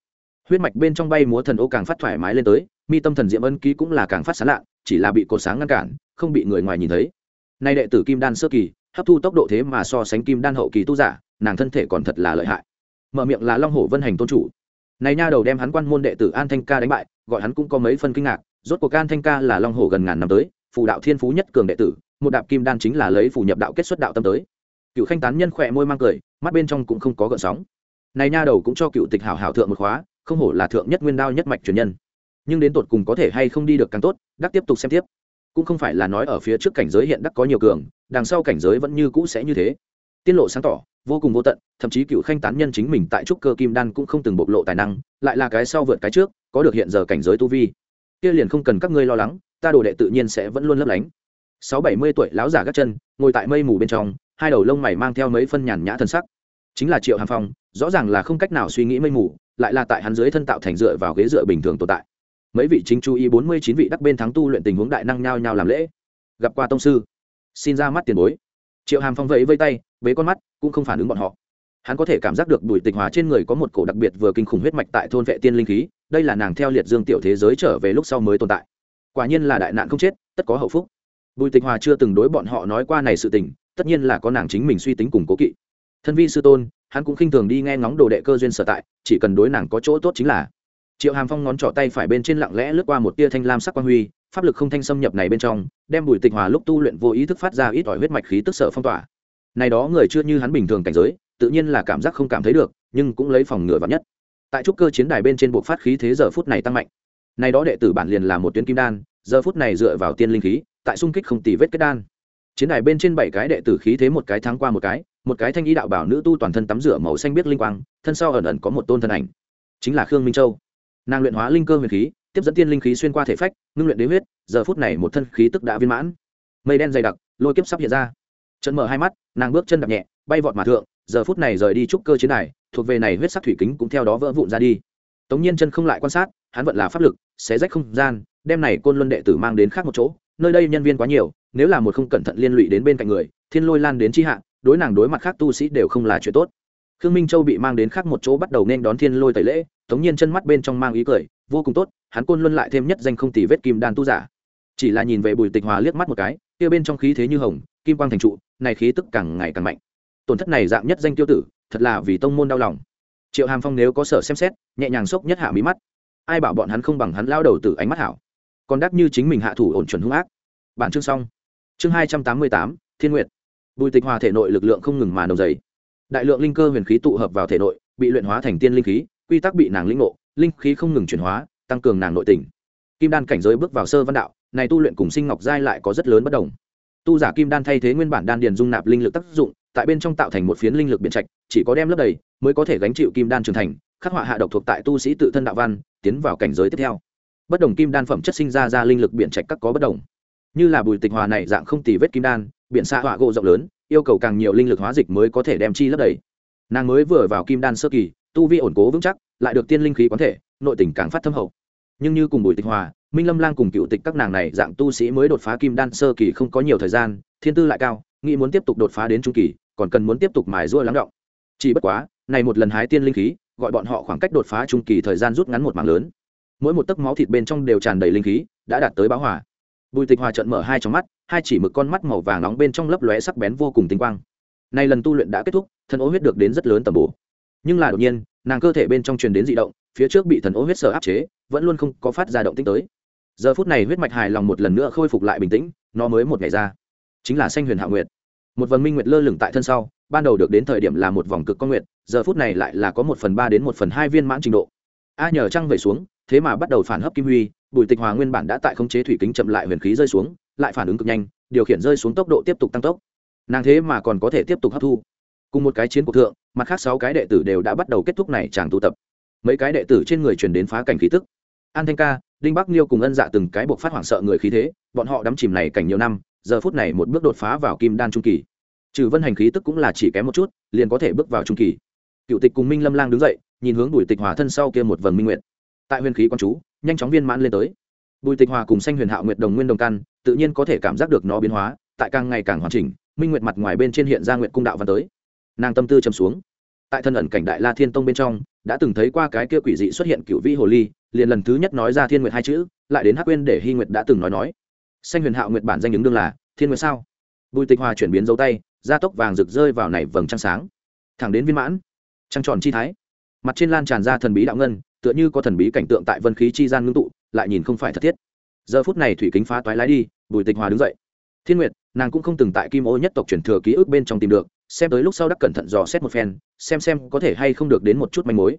[SPEAKER 1] huyết mạch bên trong bay múa thần ô càng phát thoải mái lên tới, mi tâm thần diễm ân ký cũng là càng phát sán lạ chỉ là bị cột sáng ngăn cản, không bị người ngoài nhìn thấy. Nay đệ tử kim đan sơ kỳ, hấp thu tốc độ thế mà so sánh kim đan hậu kỳ tu giả, nàng thân thể còn thật là lợi hại. Mở miệng là long hổ vân hành tôn chủ. Này nha đầu đem hắn quan môn đệ tử an thanh ca đánh bại, gọi hắn cũng có mấy phân kinh ngạc, rốt cuộc an thanh ca là long hổ gần ngàn năm tới, phù đạo thiên phú nhất cường đệ tử, một đạp kim đan chính là lấy phù nhập đạo kết xuất đạo tâm tới. Cựu khanh tán nhân khỏe môi mang cười, mắt bên trong cũng không có gợn sóng. Này nha đầu cũng cho cựu tịch hảo hảo thượng một khóa không hổ là thượng nhất nguyên đao nhất mạch truyền nhân. Nhưng đến tột cùng có thể hay không đi được càng tốt, đắc tiếp tục xem tiếp. Cũng không phải là nói ở phía trước cảnh giới hiện đắc có nhiều cường, đằng sau cảnh giới vẫn như cũ sẽ như thế. Tiết lộ sáng tỏ, vô cùng vô tận, thậm chí cựu khanh tán nhân chính mình tại trúc cơ kim đan cũng không từng bộc lộ tài năng, lại là cái sau vượt cái trước, có được hiện giờ cảnh giới tu vi. Kia liền không cần các ngươi lo lắng, ta đồ đệ tự nhiên sẽ vẫn luôn lấp lánh. Sáu bảy mươi tuổi láo giả gác chân, ngồi tại mây mù bên trong, hai đầu lông mày mang theo mấy phân nhàn nhã thân sắc. Chính là triệu hàm phong, rõ ràng là không cách nào suy nghĩ mây mù lại là tại hắn dưới thân tạo thành dựa vào ghế dựa bình thường tồn tại. Mấy vị chính chú ý bốn mươi chín vị đắc bên thắng tu luyện tình huống đại năng nhao nhao làm lễ. Gặp qua tông sư, xin ra mắt tiền bối. Triệu hàm phong vẫy vây tay với con mắt, cũng không phản ứng bọn họ. Hắn có thể cảm giác được bùi tịch hòa trên người có một cổ đặc biệt vừa kinh khủng huyết mạch tại thôn vệ tiên linh khí, đây là nàng theo liệt dương tiểu thế giới trở về lúc sau mới tồn tại. Quả nhiên là đại nạn không chết, tất có hậu phúc. Bùi tịch hòa chưa từng đối bọn họ nói qua này sự tình, tất nhiên là có nàng chính mình suy tính cùng cố kỵ thân vi sư tôn, hắn cũng khinh thường đi nghe ngóng đồ đệ cơ duyên sở tại, chỉ cần đối nàng có chỗ tốt chính là. Triệu hàm phong ngón trỏ tay phải bên trên lặng lẽ lướt qua một tia thanh lam sắc quang huy, pháp lực không thanh xâm nhập này bên trong, đem bùi tịch hòa lúc tu luyện vô ý thức phát ra ít ỏi huyết mạch khí tức sở phong tỏa. Này đó người chưa như hắn bình thường cảnh giới, tự nhiên là cảm giác không cảm thấy được, nhưng cũng lấy phòng ngừa vắn nhất. Tại trúc cơ chiến đài bên trên buộc phát khí thế giờ phút này tăng mạnh. Này đó đệ tử bản liền là một tuyến kim đan, giờ phút này dựa vào tiên linh khí, tại xung kích không tì vết kết đan. Chiến đài bên trên bảy cái đệ tử khí thế một cái thắng qua một cái một cái thanh ý đạo bảo nữ tu toàn thân tắm rửa màu xanh biết linh quang, thân sau ẩn ẩn có một tôn thân ảnh. Chính là khương minh châu. Nàng luyện hóa linh cơ huyền khí, tiếp dẫn tiên linh khí xuyên qua thể phách, ngưng luyện đế huyết, giờ phút này một thân khí tức đã viên mãn. Mây đen dày đặc, lôi kiếp sắp hiện ra. Trận mở hai mắt, nàng bước chân đập nhẹ, bay vọt mà thượng, giờ phút này rời đi trúc cơ chiến này thuộc về này huyết sắc thủy kính cũng theo đó vỡ vụn ra đi. Tống nhiên chân không lại quan sát, hắn vận là pháp lực, xé rách không gian, đem này côn luân đệ tử mang đến khác một chỗ, nơi đây nhân viên quá nhiều, nếu là một không cẩn thận liên lụy đến bên cạnh người, thiên lôi lan đến chi hạ đối nàng đối mặt khác tu sĩ đều không là chuyện tốt. Khương minh châu bị mang đến khác một chỗ bắt đầu nên đón thiên lôi tẩy lễ, tống nhiên chân mắt bên trong mang ý cười, vô cùng tốt, hắn côn luân lại thêm nhất danh không tỷ vết kim đan tu giả. Chỉ là nhìn về bùi tịch hòa liếc mắt một cái, kia bên trong khí thế như hồng, kim quang thành trụ, này khí tức càng ngày càng mạnh. Tổn thất này dạng nhất danh tiêu tử, thật là vì tông môn đau lòng. Triệu hàm phong nếu có sở xem xét, nhẹ nhàng sốc nhất hạ mí mắt. Ai bảo bọn hắn không bằng hắn lao đầu từ ánh mắt hảo. Còn đắc như chính mình hạ thủ ổn chuẩn hung ác. Bản chương xong. Chương hai trăm tám mươi tám, thiên nguyệt bùi tịch hòa thể nội lực lượng không ngừng mà nồng dày. Đại lượng linh cơ huyền khí tụ hợp vào thể nội, bị luyện hóa thành tiên linh khí, quy tắc bị nàng lĩnh ngộ, linh khí không ngừng chuyển hóa, tăng cường nàng nội tình. Kim đan cảnh giới bước vào sơ văn đạo, này tu luyện cùng sinh ngọc giai lại có rất lớn bất đồng. Tu giả kim đan thay thế nguyên bản đan điền dung nạp linh lực tác dụng, tại bên trong tạo thành một phiến linh lực biện trạch, chỉ có đem lấp đầy, mới có thể gánh chịu kim đan trưởng thành, khắc họa hạ độc thuộc tại tu sĩ tự thân đạo văn, tiến vào cảnh giới tiếp theo. Bất đồng kim đan phẩm chất sinh ra ra linh lực biện trạch các có bất đồng. Như là bùi tịch hòa này dạng không tì vết kim đan biện xạ họa gỗ rộng lớn, yêu cầu càng nhiều linh lực hóa dịch mới có thể đem chi lấp đầy. Nàng mới vừa vào kim đan sơ kỳ, tu vi ổn cố vững chắc, lại được tiên linh khí quán thể, nội tình càng phát thâm hậu. Nhưng như cùng bùi tịch hòa, minh lâm lang cùng cựu tịch các nàng này dạng tu sĩ mới đột phá kim đan sơ kỳ không có nhiều thời gian, thiên tư lại cao, nghĩ muốn tiếp tục đột phá đến trung kỳ, còn cần muốn tiếp tục mài rua lắng động. Chỉ bất quá, này một lần hái tiên linh khí, gọi bọn họ khoảng cách đột phá trung kỳ thời gian rút ngắn một mảng lớn. Mỗi một tấc máu thịt bên trong đều tràn đầy linh khí, đã đạt tới báo hỏa bùi tịch hòa trận mở hai trong mắt, hai chỉ mực con mắt màu vàng nóng bên trong lấp lóe sắc bén vô cùng tinh quang. Nay lần tu luyện đã kết thúc, thần ô huyết được đến rất lớn tầm bổ. Nhưng là đột nhiên, nàng cơ thể bên trong truyền đến dị động, phía trước bị thần ô huyết sở áp chế, vẫn luôn không có phát ra động tĩnh tới. Giờ phút này huyết mạch hài lòng một lần nữa khôi phục lại bình tĩnh, nó mới một ngày ra. Chính là xanh huyền hạ nguyệt. Một vần minh nguyệt lơ lửng tại thân sau, ban đầu được đến thời điểm là một vòng cực con nguyệt, giờ phút này lại là có một phần ba đến một phần hai viên mãn trình độ. A nhờ trăng về xuống thế mà bắt đầu phản hấp kim huy, bùi tịch hòa nguyên bản đã tại khống chế thủy kính chậm lại huyền khí rơi xuống, lại phản ứng cực nhanh, điều khiển rơi xuống tốc độ tiếp tục tăng tốc. Nàng thế mà còn có thể tiếp tục hấp thu. Cùng một cái chiến cuộc thượng, mặt khác sáu cái đệ tử đều đã bắt đầu kết thúc này chàng tụ tập. Mấy cái đệ tử trên người truyền đến phá cảnh khí tức. An thanh ca, đinh bắc niêu cùng ân dạ từng cái buộc phát hoảng sợ người khí thế, bọn họ đắm chìm này cảnh nhiều năm, giờ phút này một bước đột phá vào kim đan trung kỳ. Trừ vân hành khí tức cũng là chỉ kém một chút, liền có thể bước vào trung kỳ. Cựu tịch cùng minh lâm lang đứng dậy, nhìn hướng bùi tịch hòa thân sau kia một vần minh nguyện tại huyền khí quan chú, nhanh chóng viên mãn lên tới. Bùi tịch hòa cùng xanh huyền hạo nguyệt đồng nguyên đồng căn, tự nhiên có thể cảm giác được nó biến hóa, tại càng ngày càng hoàn chỉnh, minh nguyệt mặt ngoài bên trên hiện ra nguyện cung đạo văn tới. Nàng tâm tư chầm xuống. Tại thân ẩn cảnh đại la thiên tông bên trong, đã từng thấy qua cái kia quỷ dị xuất hiện cựu vĩ hồ ly, liền lần thứ nhất nói ra thiên nguyệt hai chữ, lại đến hắc quên để hy nguyệt đã từng nói nói. Xanh huyền hạo nguyệt bản danh ứng đương là, thiên nguyệt sao? Bùi tịch hòa chuyển biến dấu tay da tốc vàng rực rơi vào nảy vầng trăng sáng. Thẳng đến viên mãn. Trăng tròn chi thái. Mặt trên lan tràn ra thần bí đạo ngân tựa như có thần bí cảnh tượng tại vân khí chi gian ngưng tụ, lại nhìn không phải thật thiết. Giờ phút này thủy kính phá toái lái đi, bùi tịch hòa đứng dậy. Thiên nguyệt, nàng cũng không từng tại kim ô nhất tộc truyền thừa ký ức bên trong tìm được, xem tới lúc sau đắc cẩn thận dò xét một phen, xem xem có thể hay không được đến một chút manh mối.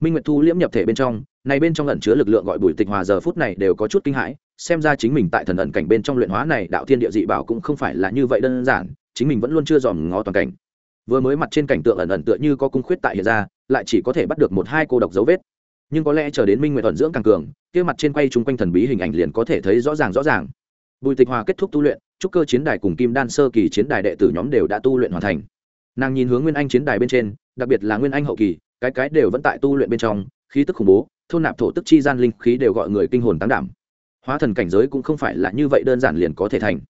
[SPEAKER 1] Minh nguyệt thu liễm nhập thể bên trong, này bên trong ẩn chứa lực lượng gọi bùi tịch hòa giờ phút này đều có chút kinh hãi, xem ra chính mình tại thần ẩn cảnh bên trong luyện hóa này đạo thiên địa dị bảo cũng không phải là như vậy đơn giản, chính mình vẫn luôn chưa dòm ngó toàn cảnh. Vừa mới mặt trên cảnh tượng ẩn ẩn tựa như có cung khuyết tại hiện ra, lại chỉ có thể bắt được một hai cô độc dấu vết nhưng có lẽ chờ đến minh nguyện thuận dưỡng càng cường, kia mặt trên quay chung quanh thần bí hình ảnh liền có thể thấy rõ ràng rõ ràng. Bùi tịch hòa kết thúc tu luyện trúc cơ chiến đài cùng kim đan sơ kỳ chiến đài đệ tử nhóm đều đã tu luyện hoàn thành. Nàng nhìn hướng nguyên anh chiến đài bên trên, đặc biệt là nguyên anh hậu kỳ, cái cái đều vẫn tại tu luyện bên trong, khí tức khủng bố, thôn nạp thổ tức chi gian linh khí đều gọi người kinh hồn tăng đảm. Hóa thần cảnh giới cũng không phải là như vậy đơn giản liền có thể thành.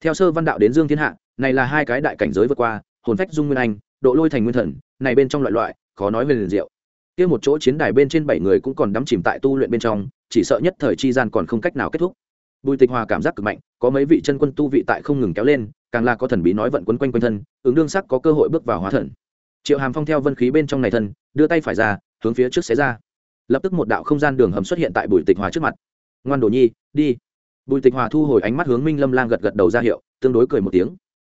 [SPEAKER 1] Theo sơ văn đạo đến dương thiên hạ, này là hai cái đại cảnh giới vượt qua, hồn phách dung nguyên anh, độ lôi thành nguyên thần, này bên trong loại loại, khó nói về liền diệu kia một chỗ chiến đài bên trên bảy người cũng còn đắm chìm tại tu luyện bên trong, chỉ sợ nhất thời chi gian còn không cách nào kết thúc. Bùi tịch hòa cảm giác cực mạnh, có mấy vị chân quân tu vị tại không ngừng kéo lên, càng là có thần bí nói vận quấn quanh quanh thân, ứng đương sắc có cơ hội bước vào hóa thần. Triệu hàm phong theo vân khí bên trong này thân, đưa tay phải ra, hướng phía trước xé ra. Lập tức một đạo không gian đường hầm xuất hiện tại bùi tịch hòa trước mặt. Ngoan đồ nhi, đi. Bùi tịch hòa thu hồi ánh mắt hướng minh lâm lang gật gật đầu ra hiệu, tương đối cười một tiếng.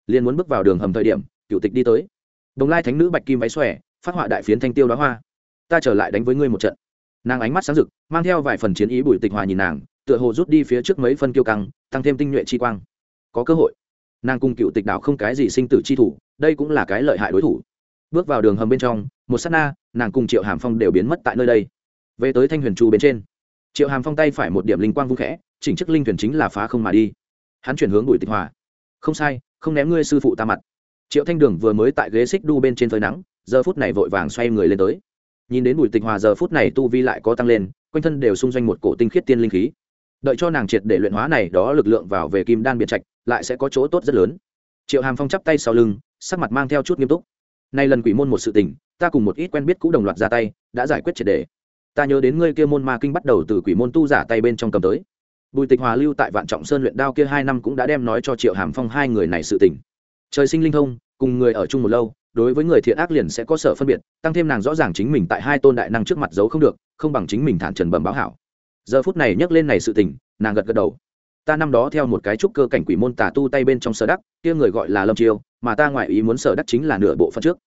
[SPEAKER 1] Liền muốn bước vào đường hầm thời điểm, cựu tịch đi tới. Đồng lai thánh nữ bạch kim váy xòe, phát họa đại phiến thanh tiêu đoá hoa ta trở lại đánh với ngươi một trận. Nàng ánh mắt sáng rực, mang theo vài phần chiến ý bùi tịch hòa nhìn nàng, tựa hồ rút đi phía trước mấy phân kiêu căng, tăng thêm tinh nhuệ chi quang. Có cơ hội. Nàng cùng cựu tịch đảo không cái gì sinh tử chi thủ, đây cũng là cái lợi hại đối thủ. Bước vào đường hầm bên trong, một s á t na, nàng cùng triệu hàm phong đều biến mất tại nơi đây. Về tới thanh huyền chu bên trên. Triệu hàm phong tay phải một điểm linh quang vung khẽ, chỉnh chức linh thuyền chính là phá không mà đi. Hắn chuyển hướng bùi tịch hòa. Không sai, không ném ngươi sư phụ ta mặt. Triệu thanh đường vừa mới tại ghế xích đu bên trên phơi nắng, giờ phút này vội vàng xoay người lên tới nhìn đến bùi tịch hòa giờ phút này tu vi lại có tăng lên, quanh thân đều xung doanh một cổ tinh khiết tiên linh khí. Đợi cho nàng triệt để luyện hóa này đó lực lượng vào về kim đan biệt trạch, lại sẽ có chỗ tốt rất lớn. Triệu hàm phong chắp tay sau lưng, sắc mặt mang theo chút nghiêm túc. Nay lần quỷ môn một sự tình, ta cùng một ít quen biết cũ đồng loạt ra tay, đã giải quyết triệt đề ta nhớ đến ngươi kia môn ma kinh bắt đầu từ quỷ môn tu giả tay bên trong cầm tới. Bùi tịch hòa lưu tại vạn trọng sơn luyện đao kia hai năm cũng đã đem nói cho triệu hàm phong hai người này sự tình. Trời sinh linh thông, cùng người ở chung một lâu đối với người thiện ác liền sẽ có sở phân biệt, tăng thêm nàng rõ ràng chính mình tại hai tôn đại năng trước mặt giấu không được, không bằng chính mình thản trần bẩm báo hảo. Giờ phút này nhắc lên này sự tình, nàng gật gật đầu. Ta năm đó theo một cái trúc cơ cảnh quỷ môn tà tu tay bên trong sở đắc, kia người gọi là lâm chiêu mà ta ngoại ý muốn sở đắc chính là nửa bộ phận trước.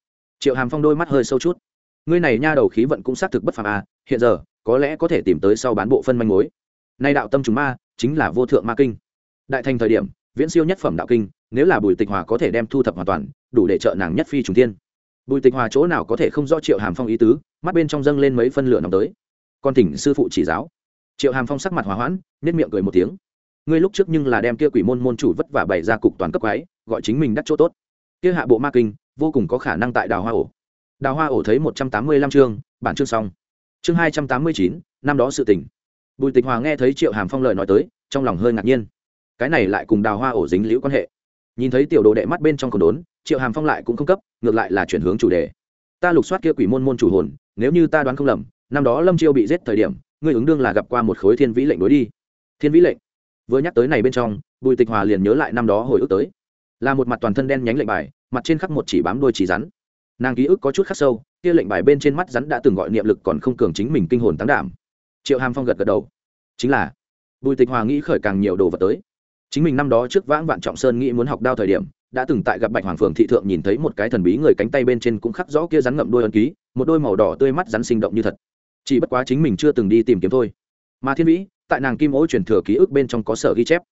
[SPEAKER 1] Triệu hàm phong đôi mắt hơi sâu chút. Ngươi này nha đầu khí vận cũng xác thực bất phàm à hiện giờ, có lẽ có thể tìm tới sau bán bộ phân manh mối. Nay đạo tâm chúng ma, chính là vô thượng ma kinh. Đại thành thời điểm, viễn siêu nhất phẩm đạo kinh nếu là bùi tịch hòa có thể đem thu thập hoàn toàn, đủ để trợ nàng nhất phi trùng tiên bùi tịch hòa chỗ nào có thể không rõ triệu hàm phong ý tứ, mắt bên trong dâng lên mấy phân lửa nóng tới. Con thỉnh sư phụ chỉ giáo. Triệu hàm phong sắc mặt hòa hoãn nết miệng cười một tiếng. Ngươi lúc trước nhưng là đem kia quỷ môn môn chủ vất vả bày ra cục toàn cấp quái, gọi chính mình đắc chỗ tốt. Kia hạ bộ ma kinh, vô cùng có khả năng tại đào hoa ổ. Đào hoa ổ thấy một trăm tám mươi lăm chương, bản chương xong. Chương hai trăm tám mươi chín, năm đó sự tỉnh bùi tịch hòa nghe thấy triệu hàm phong lời nói tới, trong lòng hơi ngạc nhiên. Cái này lại cùng đào hoa ổ dính liễu quan hệ nhìn thấy tiểu đồ đệ mắt bên trong còn đốn, triệu hàm phong lại cũng không cấp, ngược lại là chuyển hướng chủ đề. Ta lục soát kia quỷ môn môn chủ hồn, nếu như ta đoán không lầm, năm đó lâm chiêu bị giết thời điểm, ngươi ứng đương là gặp qua một khối thiên vĩ lệnh đối đi. Thiên vĩ lệnh? Vừa nhắc tới này bên trong, bùi tịch hòa liền nhớ lại năm đó hồi ức tới. Là một mặt toàn thân đen nhánh lệnh bài, mặt trên khắc một chỉ bám đôi chỉ rắn. Nàng ký ức có chút khắc sâu, kia lệnh bài bên trên mắt rắn đã từng gọi niệm lực còn không cường chính mình kinh hồn tăng đảm. Triệu hàm phong gật gật đầu. Chính là, bùi tịch hòa nghĩ khởi càng nhiều đồ vật tới chính mình năm đó trước vãng vạn trọng sơn nghĩ muốn học đao thời điểm, đã từng tại gặp bạch hoàng phường thị thượng nhìn thấy một cái thần bí người cánh tay bên trên cũng khắc rõ kia rắn ngậm đôi ấn ký, một đôi màu đỏ tươi mắt rắn sinh động như thật. Chỉ bất quá chính mình chưa từng đi tìm kiếm thôi. Mà thiên vĩ, tại nàng kim ố truyền thừa ký ức bên trong có sở ghi chép.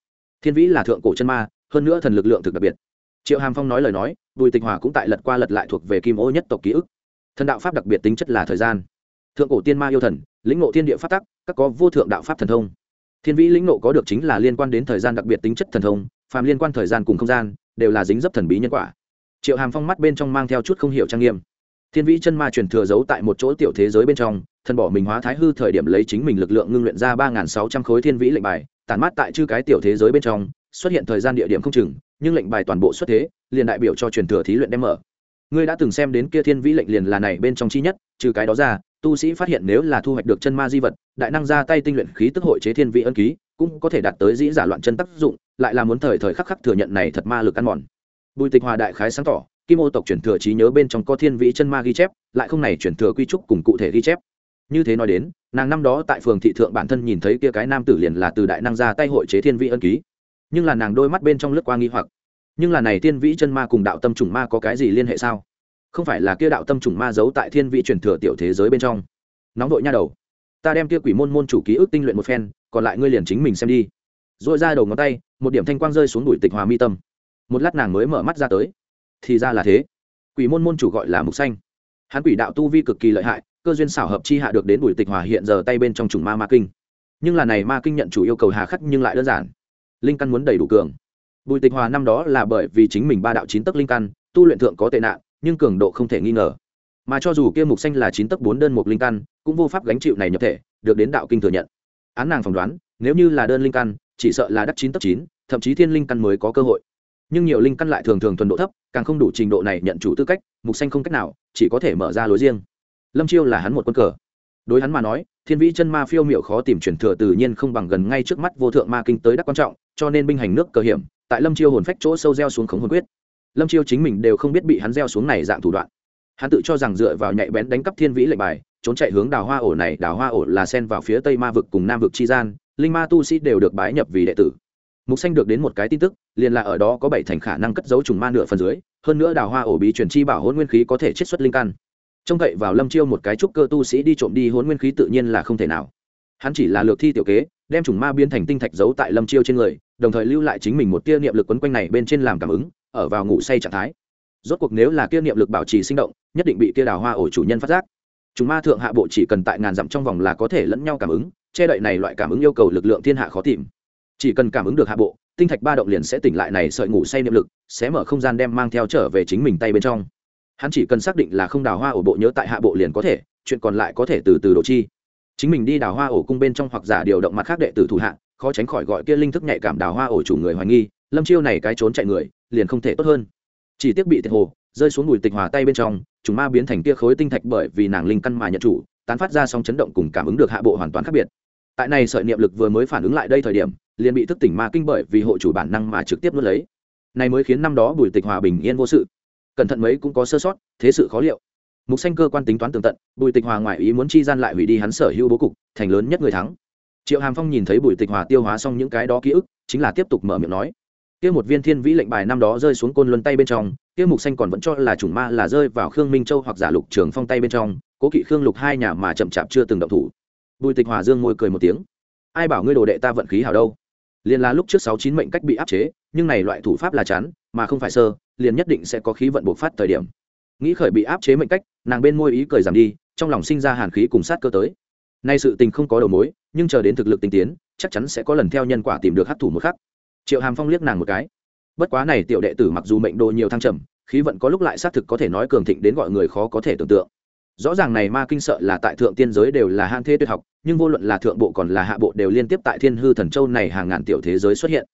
[SPEAKER 1] Thiên vĩ là thượng cổ chân ma, hơn nữa thần lực lượng thực đặc biệt. Triệu hàm phong nói lời nói, bùi tịch hòa cũng tại lật qua lật lại thuộc về kim ô nhất tộc ký ức. Thần đạo pháp đặc biệt tính chất là thời gian. Thượng cổ tiên ma yêu thần, lĩnh ngộ thiên địa pháp tắc, các có vô thượng đạo pháp thần thông thiên vĩ lĩnh Nộ có được chính là liên quan đến thời gian đặc biệt tính chất thần thông, phàm liên quan thời gian cùng không gian, đều là dính dấp thần bí nhân quả. Triệu hàm phong mắt bên trong mang theo chút không hiểu trang nghiêm. Thiên vĩ chân ma truyền thừa giấu tại một chỗ tiểu thế giới bên trong, thần bỏ mình hóa thái hư thời điểm lấy chính mình lực lượng ngưng luyện ra ba nghìn sáu trăm khối thiên vĩ lệnh bài, tản mát tại chư cái tiểu thế giới bên trong, xuất hiện thời gian địa điểm không chừng, nhưng lệnh bài toàn bộ xuất thế, liền đại biểu cho truyền thừa thí luyện đem mở. Ngươi đã từng xem đến kia thiên vĩ lệnh liền là này bên trong chi nhất, trừ cái đó ra tu sĩ phát hiện nếu là thu hoạch được chân ma di vật, đại năng ra tay tinh luyện khí tức hội chế thiên vị ân ký, cũng có thể đạt tới dĩ giả loạn chân tác dụng, lại là muốn thời thời khắc khắc thừa nhận này thật ma lực ăn mòn. Bùi tịch hòa đại khái sáng tỏ, kim ô tộc truyền thừa trí nhớ bên trong có thiên vị chân ma ghi chép, lại không này truyền thừa quy trúc cùng cụ thể ghi chép. Như thế nói đến, nàng năm đó tại phường thị thượng bản thân nhìn thấy kia cái nam tử liền là từ đại năng ra tay hội chế thiên vị ân ký. Nhưng là nàng đôi mắt bên trong lướt qua nghi hoặc. Nhưng là này thiên vĩ chân ma cùng đạo tâm trùng ma có cái gì liên hệ sao? Không phải là kia đạo tâm trùng ma giấu tại thiên Vị truyền thừa tiểu thế giới bên trong. Nóng vội nha đầu, ta đem kia quỷ môn môn chủ ký ức tinh luyện một phen, còn lại ngươi liền chính mình xem đi. Dội ra đầu ngón tay, một điểm thanh quang rơi xuống đùi tịch hòa mi tâm. Một lát nàng mới mở mắt ra tới. Thì ra là thế. Quỷ môn môn chủ gọi là mục xanh. Hắn quỷ đạo tu vi cực kỳ lợi hại, cơ duyên xảo hợp chi hạ được đến bùi tịch hòa hiện giờ tay bên trong trùng ma ma kinh. Nhưng là này ma kinh nhận chủ yêu cầu hà khắc nhưng lại đơn giản. Linh căn muốn đầy đủ cường. Bùi tịch hòa năm đó là bởi vì chính mình ba đạo chín tấc linh căn, tu luyện thượng có tệ nạn nhưng cường độ không thể nghi ngờ. Mà cho dù kia mục xanh là chín tấc bốn đơn một linh căn, cũng vô pháp gánh chịu này nhập thể, được đến đạo kinh thừa nhận. Án nàng phỏng đoán, nếu như là đơn linh căn, chỉ sợ là đắc chín tấc chín, thậm chí thiên linh căn mới có cơ hội. Nhưng nhiều linh căn lại thường thường thuần độ thấp, càng không đủ trình độ này nhận chủ tư cách, mục xanh không cách nào, chỉ có thể mở ra lối riêng. Lâm chiêu là hắn một quân cờ. Đối hắn mà nói, thiên vĩ chân ma phiêu m i ệ u khó tìm truyền thừa tự nhiên không bằng gần ngay trước mắt vô thượng ma kinh tới đắc quan trọng, cho nên binh hành nước cờ hiểm, tại lâm chiêu hồn phách chỗ sâu gieo xuống khống hồn quyết lâm chiêu chính mình đều không biết bị hắn gieo xuống này dạng thủ đoạn hắn tự cho rằng dựa vào nhạy bén đánh cắp thiên vĩ lệnh bài trốn chạy hướng đào hoa ổ này đào hoa ổ là sen vào phía tây ma vực cùng nam vực chi gian linh ma tu sĩ đều được bái nhập vì đệ tử mục xanh được đến một cái tin tức liền là ở đó có bảy thành khả năng cất giấu trùng ma nửa phần dưới hơn nữa đào hoa ổ bí truyền chi bảo hôn nguyên khí có thể chiết xuất linh căn trông cậy vào lâm chiêu một cái trúc cơ tu sĩ đi trộm đi hôn nguyên khí tự nhiên là không thể nào hắn chỉ là lược thi tiểu kế đem trùng ma biến thành tinh thạch giấu tại lâm chiêu trên người đồng thời lưu lại chính mình một tia niệm lực quấn quanh này bên trên làm cảm ứng ở vào ngủ say trạng thái. Rốt cuộc nếu là kia niệm lực bảo trì sinh động, nhất định bị kia đào hoa ổ chủ nhân phát giác. Chúng ma thượng hạ bộ chỉ cần tại ngàn dặm trong vòng là có thể lẫn nhau cảm ứng, che đậy này loại cảm ứng yêu cầu lực lượng thiên hạ khó tìm. Chỉ cần cảm ứng được hạ bộ, tinh thạch ba động liền sẽ tỉnh lại này sợi ngủ say niệm lực, sẽ mở không gian đem mang theo trở về chính mình tay bên trong. Hắn chỉ cần xác định là không đào hoa ổ bộ nhớ tại hạ bộ liền có thể, chuyện còn lại có thể từ từ đồ chi. Chính mình đi đào hoa ổ cung bên trong hoặc giả điều động mặt khác đệ tử thủ hạ, khó tránh khỏi gọi kia linh thức nhạy cảm đào hoa ổ chủ người hoài nghi lâm chiêu này cái trốn chạy người, liền không thể tốt hơn. Chỉ tiếc bị thiệt hồ, rơi xuống bùi tịch hòa tay bên trong, chúng ma biến thành kia khối tinh thạch bởi vì nàng linh căn mà nhận chủ, tán phát ra sóng chấn động cùng cảm ứng được hạ bộ hoàn toàn khác biệt. Tại này sợi niệm lực vừa mới phản ứng lại đây thời điểm, liền bị thức tỉnh ma kinh bởi vì hộ chủ bản năng mà trực tiếp nuốt lấy. Này mới khiến năm đó bùi tịch hòa bình yên vô sự. Cẩn thận mấy cũng có sơ sót, thế sự khó liệu. Mục xanh cơ quan tính toán tường tận bùi tịch hòa ngoại ý muốn chi gian lại hủy đi hắn sở hữu bố cục, thành lớn nhất người thắng. Triệu hàm phong nhìn thấy bùi tịch hòa tiêu hóa xong những cái đó ký ức, chính là tiếp tục mở miệng nói kia một viên thiên vĩ lệnh bài năm đó rơi xuống côn luân tay bên trong, kia mục xanh còn vẫn cho là chủng ma là rơi vào khương minh châu hoặc giả lục trường phong tay bên trong, cố kỵ khương lục hai nhà mà chậm chạp chưa từng động thủ. Bùi tịch hòa dương môi cười một tiếng. Ai bảo ngươi đồ đệ ta vận khí hảo đâu? Liền là lúc trước sáu chín mệnh cách bị áp chế, nhưng này loại thủ pháp là chán, mà không phải sơ, liền nhất định sẽ có khí vận buộc phát thời điểm. Nghĩ khởi bị áp chế mệnh cách, nàng bên môi ý cười giảm đi, trong lòng sinh ra hàn khí cùng sát cơ tới. Nay sự tình không có đầu mối, nhưng chờ đến thực lực tinh tiến, chắc chắn sẽ có lần theo nhân quả tìm được hắc thủ một khắc triệu hàm phong liếc nàng một cái. Bất quá này tiểu đệ tử mặc dù mệnh đồ nhiều thăng trầm, khí vận có lúc lại xác thực có thể nói cường thịnh đến gọi người khó có thể tưởng tượng. Rõ ràng này ma kinh sợ là tại thượng tiên giới đều là han thế tuyệt học, nhưng vô luận là thượng bộ còn là hạ bộ đều liên tiếp tại thiên hư thần châu này hàng ngàn tiểu thế giới xuất hiện.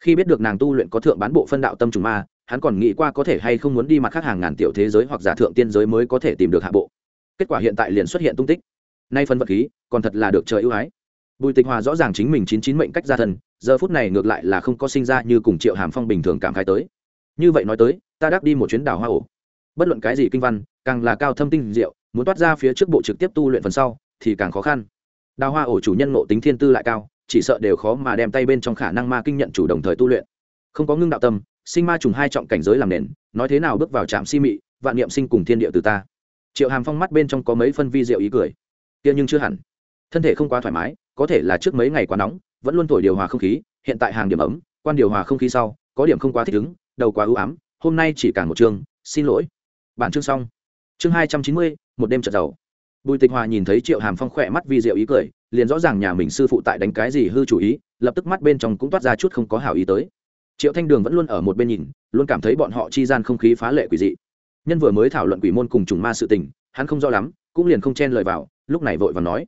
[SPEAKER 1] Khi biết được nàng tu luyện có thượng bán bộ phân đạo tâm trùng ma, hắn còn nghĩ qua có thể hay không muốn đi mặt khác hàng ngàn tiểu thế giới hoặc giả thượng tiên giới mới có thể tìm được hạ bộ. Kết quả hiện tại liền xuất hiện tung tích. Nay phân vật khí, còn thật là được trời ưu ái. Bùi tịch hòa rõ ràng chính mình chín chín mệnh cách gia thần giờ phút này ngược lại là không có sinh ra như cùng triệu hàm phong bình thường cảm khai tới. Như vậy nói tới, ta đắc đi một chuyến đảo hoa ổ. Bất luận cái gì kinh văn, càng là cao thâm tinh diệu, muốn toát ra phía trước bộ trực tiếp tu luyện phần sau, thì càng khó khăn. Đào hoa ổ chủ nhân ngộ tính thiên tư lại cao, chỉ sợ đều khó mà đem tay bên trong khả năng ma kinh nhận chủ đồng thời tu luyện. Không có ngưng đạo tâm, sinh ma trùng hai trọng cảnh giới làm nền, nói thế nào bước vào trạm si mị, vạn niệm sinh cùng thiên địa từ ta. Triệu hàm phong mắt bên trong có mấy phân vi diệu ý cười. Kia nhưng chưa hẳn. Thân thể không quá thoải mái, có thể là trước mấy ngày quá nóng vẫn luôn thổi điều hòa không khí, hiện tại hàng điểm ấm, quan điều hòa không khí sau, có điểm không quá thích ứng, đầu quá ưu ám, hôm nay chỉ cả một chương, xin lỗi. Bản chương xong. Chương hai trăm chín mươi, một đêm trật giàu. Bùi tịch hòa nhìn thấy triệu hàm phong khỏe mắt vi diệu ý cười, liền rõ ràng nhà mình sư phụ tại đánh cái gì hư chủ ý, lập tức mắt bên trong cũng toát ra chút không có hảo ý tới. Triệu thanh đường vẫn luôn ở một bên nhìn, luôn cảm thấy bọn họ chi gian không khí phá lệ quỷ dị. Nhân vừa mới thảo luận quỷ môn cùng trùng ma sự tình, hắn không rõ lắm, cũng liền không chen lời vào, lúc này vội và nói.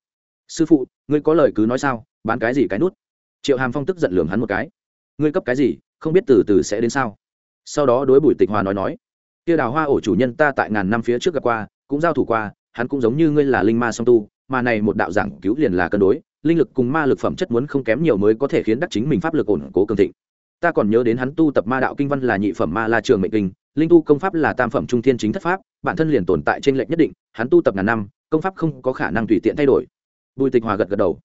[SPEAKER 1] Sư phụ, ngươi có lời cứ nói sao, bán cái gì cái nút? Triệu hàm phong tức giận lường hắn một cái. Ngươi cấp cái gì, không biết từ từ sẽ đến sao? Sau đó đối bùi tịch hòa nói nói, kia đào hoa ổ chủ nhân ta tại ngàn năm phía trước gặp qua, cũng giao thủ qua, hắn cũng giống như ngươi là linh ma song tu, mà này một đạo giảng cứu liền là cân đối, linh lực cùng ma lực phẩm chất muốn không kém nhiều mới có thể khiến đắc chính mình pháp lực ổn cố cường thịnh. Ta còn nhớ đến hắn tu tập ma đạo kinh văn là nhị phẩm ma la trường mệnh kinh, linh tu công pháp là tam phẩm trung thiên chính thất pháp, bản thân liền tồn tại trên lệnh nhất định, hắn tu tập ngàn năm, công pháp không có khả năng tùy tiện thay đổi. Bùi tịch hòa gật gật đầu.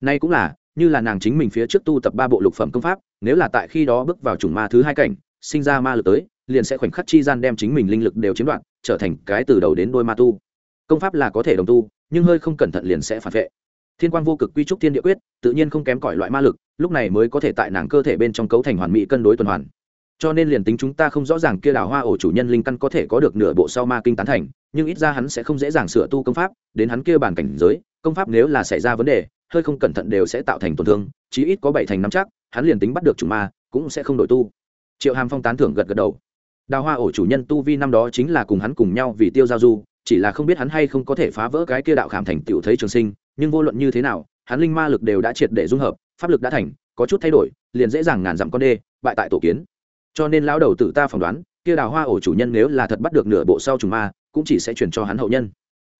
[SPEAKER 1] Nay cũng là như là nàng chính mình phía trước tu tập ba bộ lục phẩm công pháp, nếu là tại khi đó bước vào chủng ma thứ hai cảnh, sinh ra ma lực tới, liền sẽ khoảnh khắc chi gian đem chính mình linh lực đều chiếm đoạt, trở thành cái từ đầu đến đôi ma tu. Công pháp là có thể đồng tu, nhưng hơi không cẩn thận liền sẽ phản vệ. Thiên quang vô cực quy trúc thiên địa quyết, tự nhiên không kém cỏi loại ma lực, lúc này mới có thể tại nàng cơ thể bên trong cấu thành hoàn mỹ cân đối tuần hoàn. Cho nên liền tính chúng ta không rõ ràng kia đào hoa ổ chủ nhân linh căn có thể có được nửa bộ sau ma kinh tán thành, nhưng ít ra hắn sẽ không dễ dàng sửa tu công pháp, đến hắn kia bản cảnh giới, công pháp nếu là xảy ra vấn đề hơi không cẩn thận đều sẽ tạo thành tổn thương, chí ít có bảy thành năm chắc, hắn liền tính bắt được chủ ma, cũng sẽ không đổi tu. Triệu hàm phong tán thưởng gật gật đầu. Đào hoa ổ chủ nhân tu vi năm đó chính là cùng hắn cùng nhau vì tiêu giao du, chỉ là không biết hắn hay không có thể phá vỡ cái kia đạo khảm thành tựu thấy trường sinh, nhưng vô luận như thế nào, hắn linh ma lực đều đã triệt để dung hợp, pháp lực đã thành, có chút thay đổi, liền dễ dàng ngàn dặm con đê, bại tại tổ kiến. Cho nên lão đầu tự ta phỏng đoán, kia đào hoa ổ chủ nhân nếu là thật bắt được nửa bộ sau trùng ma, cũng chỉ sẽ chuyển cho hắn hậu nhân.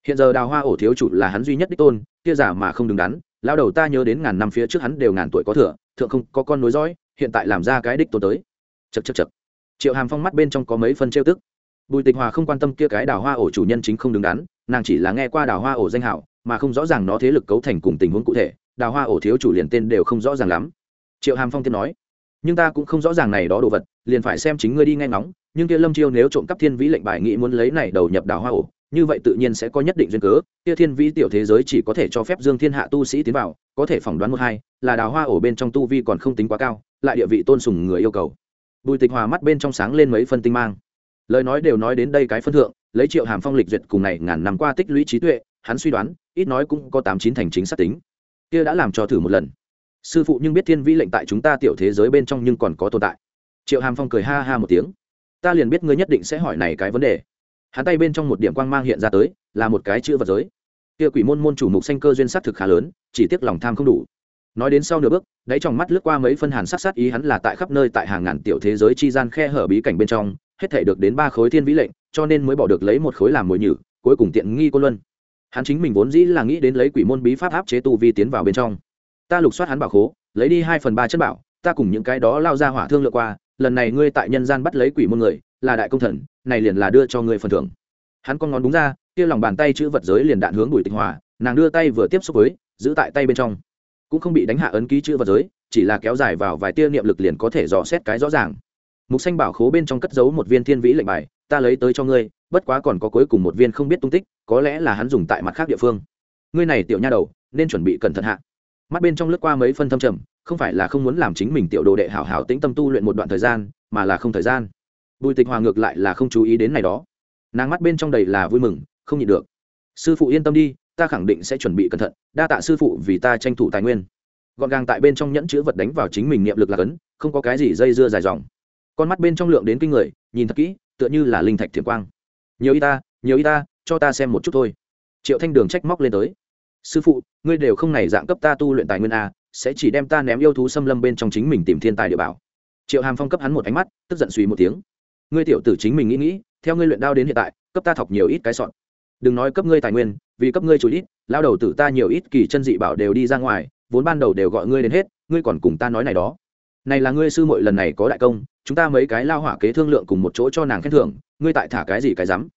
[SPEAKER 1] Hiện giờ đào hoa ổ thiếu chủ là hắn duy nhất đích tôn, kia giả mà không đứng đắn lão đầu ta nhớ đến ngàn năm phía trước hắn đều ngàn tuổi có thừa, thượng không có con nối dõi, hiện tại làm ra cái đích tôi tới. Chật chật chật triệu hàm phong mắt bên trong có mấy phân trêu tức. Bùi tịch hòa không quan tâm kia cái đào hoa ổ chủ nhân chính không đứng đắn, nàng chỉ là nghe qua đào hoa ổ danh hảo, mà không rõ ràng nó thế lực cấu thành cùng tình huống cụ thể, đào hoa ổ thiếu chủ liền tên đều không rõ ràng lắm. Triệu hàm phong tiên nói, nhưng ta cũng không rõ ràng này đó đồ vật, liền phải xem chính ngươi đi ngay ngóng, nhưng kia lâm chiêu nếu trộm cắp thiên vĩ lệnh bài nghĩ muốn lấy này đầu nhập đào hoa ổ như vậy tự nhiên sẽ có nhất định duyên cớ. Kia thiên vĩ tiểu thế giới chỉ có thể cho phép dương thiên hạ tu sĩ tiến vào, có thể phỏng đoán một hai, là đào hoa ổ bên trong tu vi còn không tính quá cao, lại địa vị tôn sùng người yêu cầu. Bùi tịch hòa mắt bên trong sáng lên mấy phân tinh mang. Lời nói đều nói đến đây cái phân thượng, lấy triệu hàm phong lịch duyệt cùng này ngàn năm qua tích lũy trí tuệ, hắn suy đoán, ít nói cũng có tám chín thành chính xác tính. Kia đã làm cho thử một lần. Sư phụ nhưng biết thiên vĩ lệnh tại chúng ta tiểu thế giới bên trong nhưng còn có tồn tại. Triệu hàm phong cười ha ha một tiếng. Ta liền biết ngươi nhất định sẽ hỏi này cái vấn đề hắn tay bên trong một điểm quang mang hiện ra tới, là một cái chữ vật giới. Kia quỷ môn môn chủ mục xanh cơ duyên s thực khá lớn, chỉ tiếc lòng tham không đủ. Nói đến sau nửa bước, đáy trong mắt lướt qua mấy phân hàn sát sát ý hắn là tại khắp nơi tại hàng ngàn tiểu thế giới chi gian khe hở bí cảnh bên trong, hết thể được đến ba khối thiên vĩ lệnh, cho nên mới bỏ được lấy một khối làm mồi nhử, cuối cùng tiện nghi cô luân. Hắn chính mình vốn dĩ là nghĩ đến lấy quỷ môn bí pháp áp chế tu vi tiến vào bên trong. Ta lục soát hắn bảo khố, lấy đi hai phần ba chân bảo, ta cùng những cái đó lao ra hỏa thương lượng qua, lần này ngươi tại nhân gian bắt lấy quỷ môn người là đại công thần, này liền là đưa cho ngươi phần thưởng. Hắn con ngón đúng ra, kia lòng bàn tay chữ vật giới liền đạn hướng bùi tịnh hòa, nàng đưa tay vừa tiếp xúc với, giữ tại tay bên trong. Cũng không bị đánh hạ ấn ký chữ vật giới, chỉ là kéo dài vào vài tia niệm lực liền có thể dò xét cái rõ ràng. Mục xanh bảo khố bên trong cất giấu một viên thiên vĩ lệnh bài, ta lấy tới cho ngươi, bất quá còn có cuối cùng một viên không biết tung tích, có lẽ là hắn dùng tại mặt khác địa phương. Ngươi này tiểu nha đầu, nên chuẩn bị cẩn thận hạ. Mắt bên trong lướt qua mấy phân thâm trầm, không phải là không muốn làm chính mình tiểu đồ đệ hảo hảo tĩnh tâm tu luyện một đoạn thời gian, mà là không thời gian bùi tịch hòa ngược lại là không chú ý đến này đó. Nàng mắt bên trong đầy là vui mừng, không nhịn được. Sư phụ yên tâm đi, ta khẳng định sẽ chuẩn bị cẩn thận, đa tạ sư phụ vì ta tranh thủ tài nguyên. Gọn gàng tại bên trong nhẫn chữ vật đánh vào chính mình niệm lực là cấn, không có cái gì dây dưa dài dòng. Con mắt bên trong lượng đến kinh người, nhìn thật kỹ, tựa như là linh thạch thiền quang. Nhiều y ta, nhiều y ta, cho ta xem một chút thôi. Triệu thanh đường trách móc lên tới. Sư phụ, ngươi đều không này dạng cấp ta tu luyện tài nguyên a sẽ chỉ đem ta ném yêu thú xâm lâm bên trong chính mình tìm thiên tài địa bảo. Triệu hàm phong cấp hắn một ánh mắt, tức giận suy một tiếng ngươi tiểu tử chính mình nghĩ nghĩ, theo ngươi luyện đao đến hiện tại, cấp ta thọc nhiều ít cái sọn đừng nói cấp ngươi tài nguyên, vì cấp ngươi chủ ít, lao đầu tử ta nhiều ít kỳ chân dị bảo đều đi ra ngoài, vốn ban đầu đều gọi ngươi đến hết, ngươi còn cùng ta nói này đó. Này là ngươi sư muội lần này có đại công, chúng ta mấy cái lao hỏa kế thương lượng cùng một chỗ cho nàng khen thưởng, ngươi tại thả cái gì cái rắm?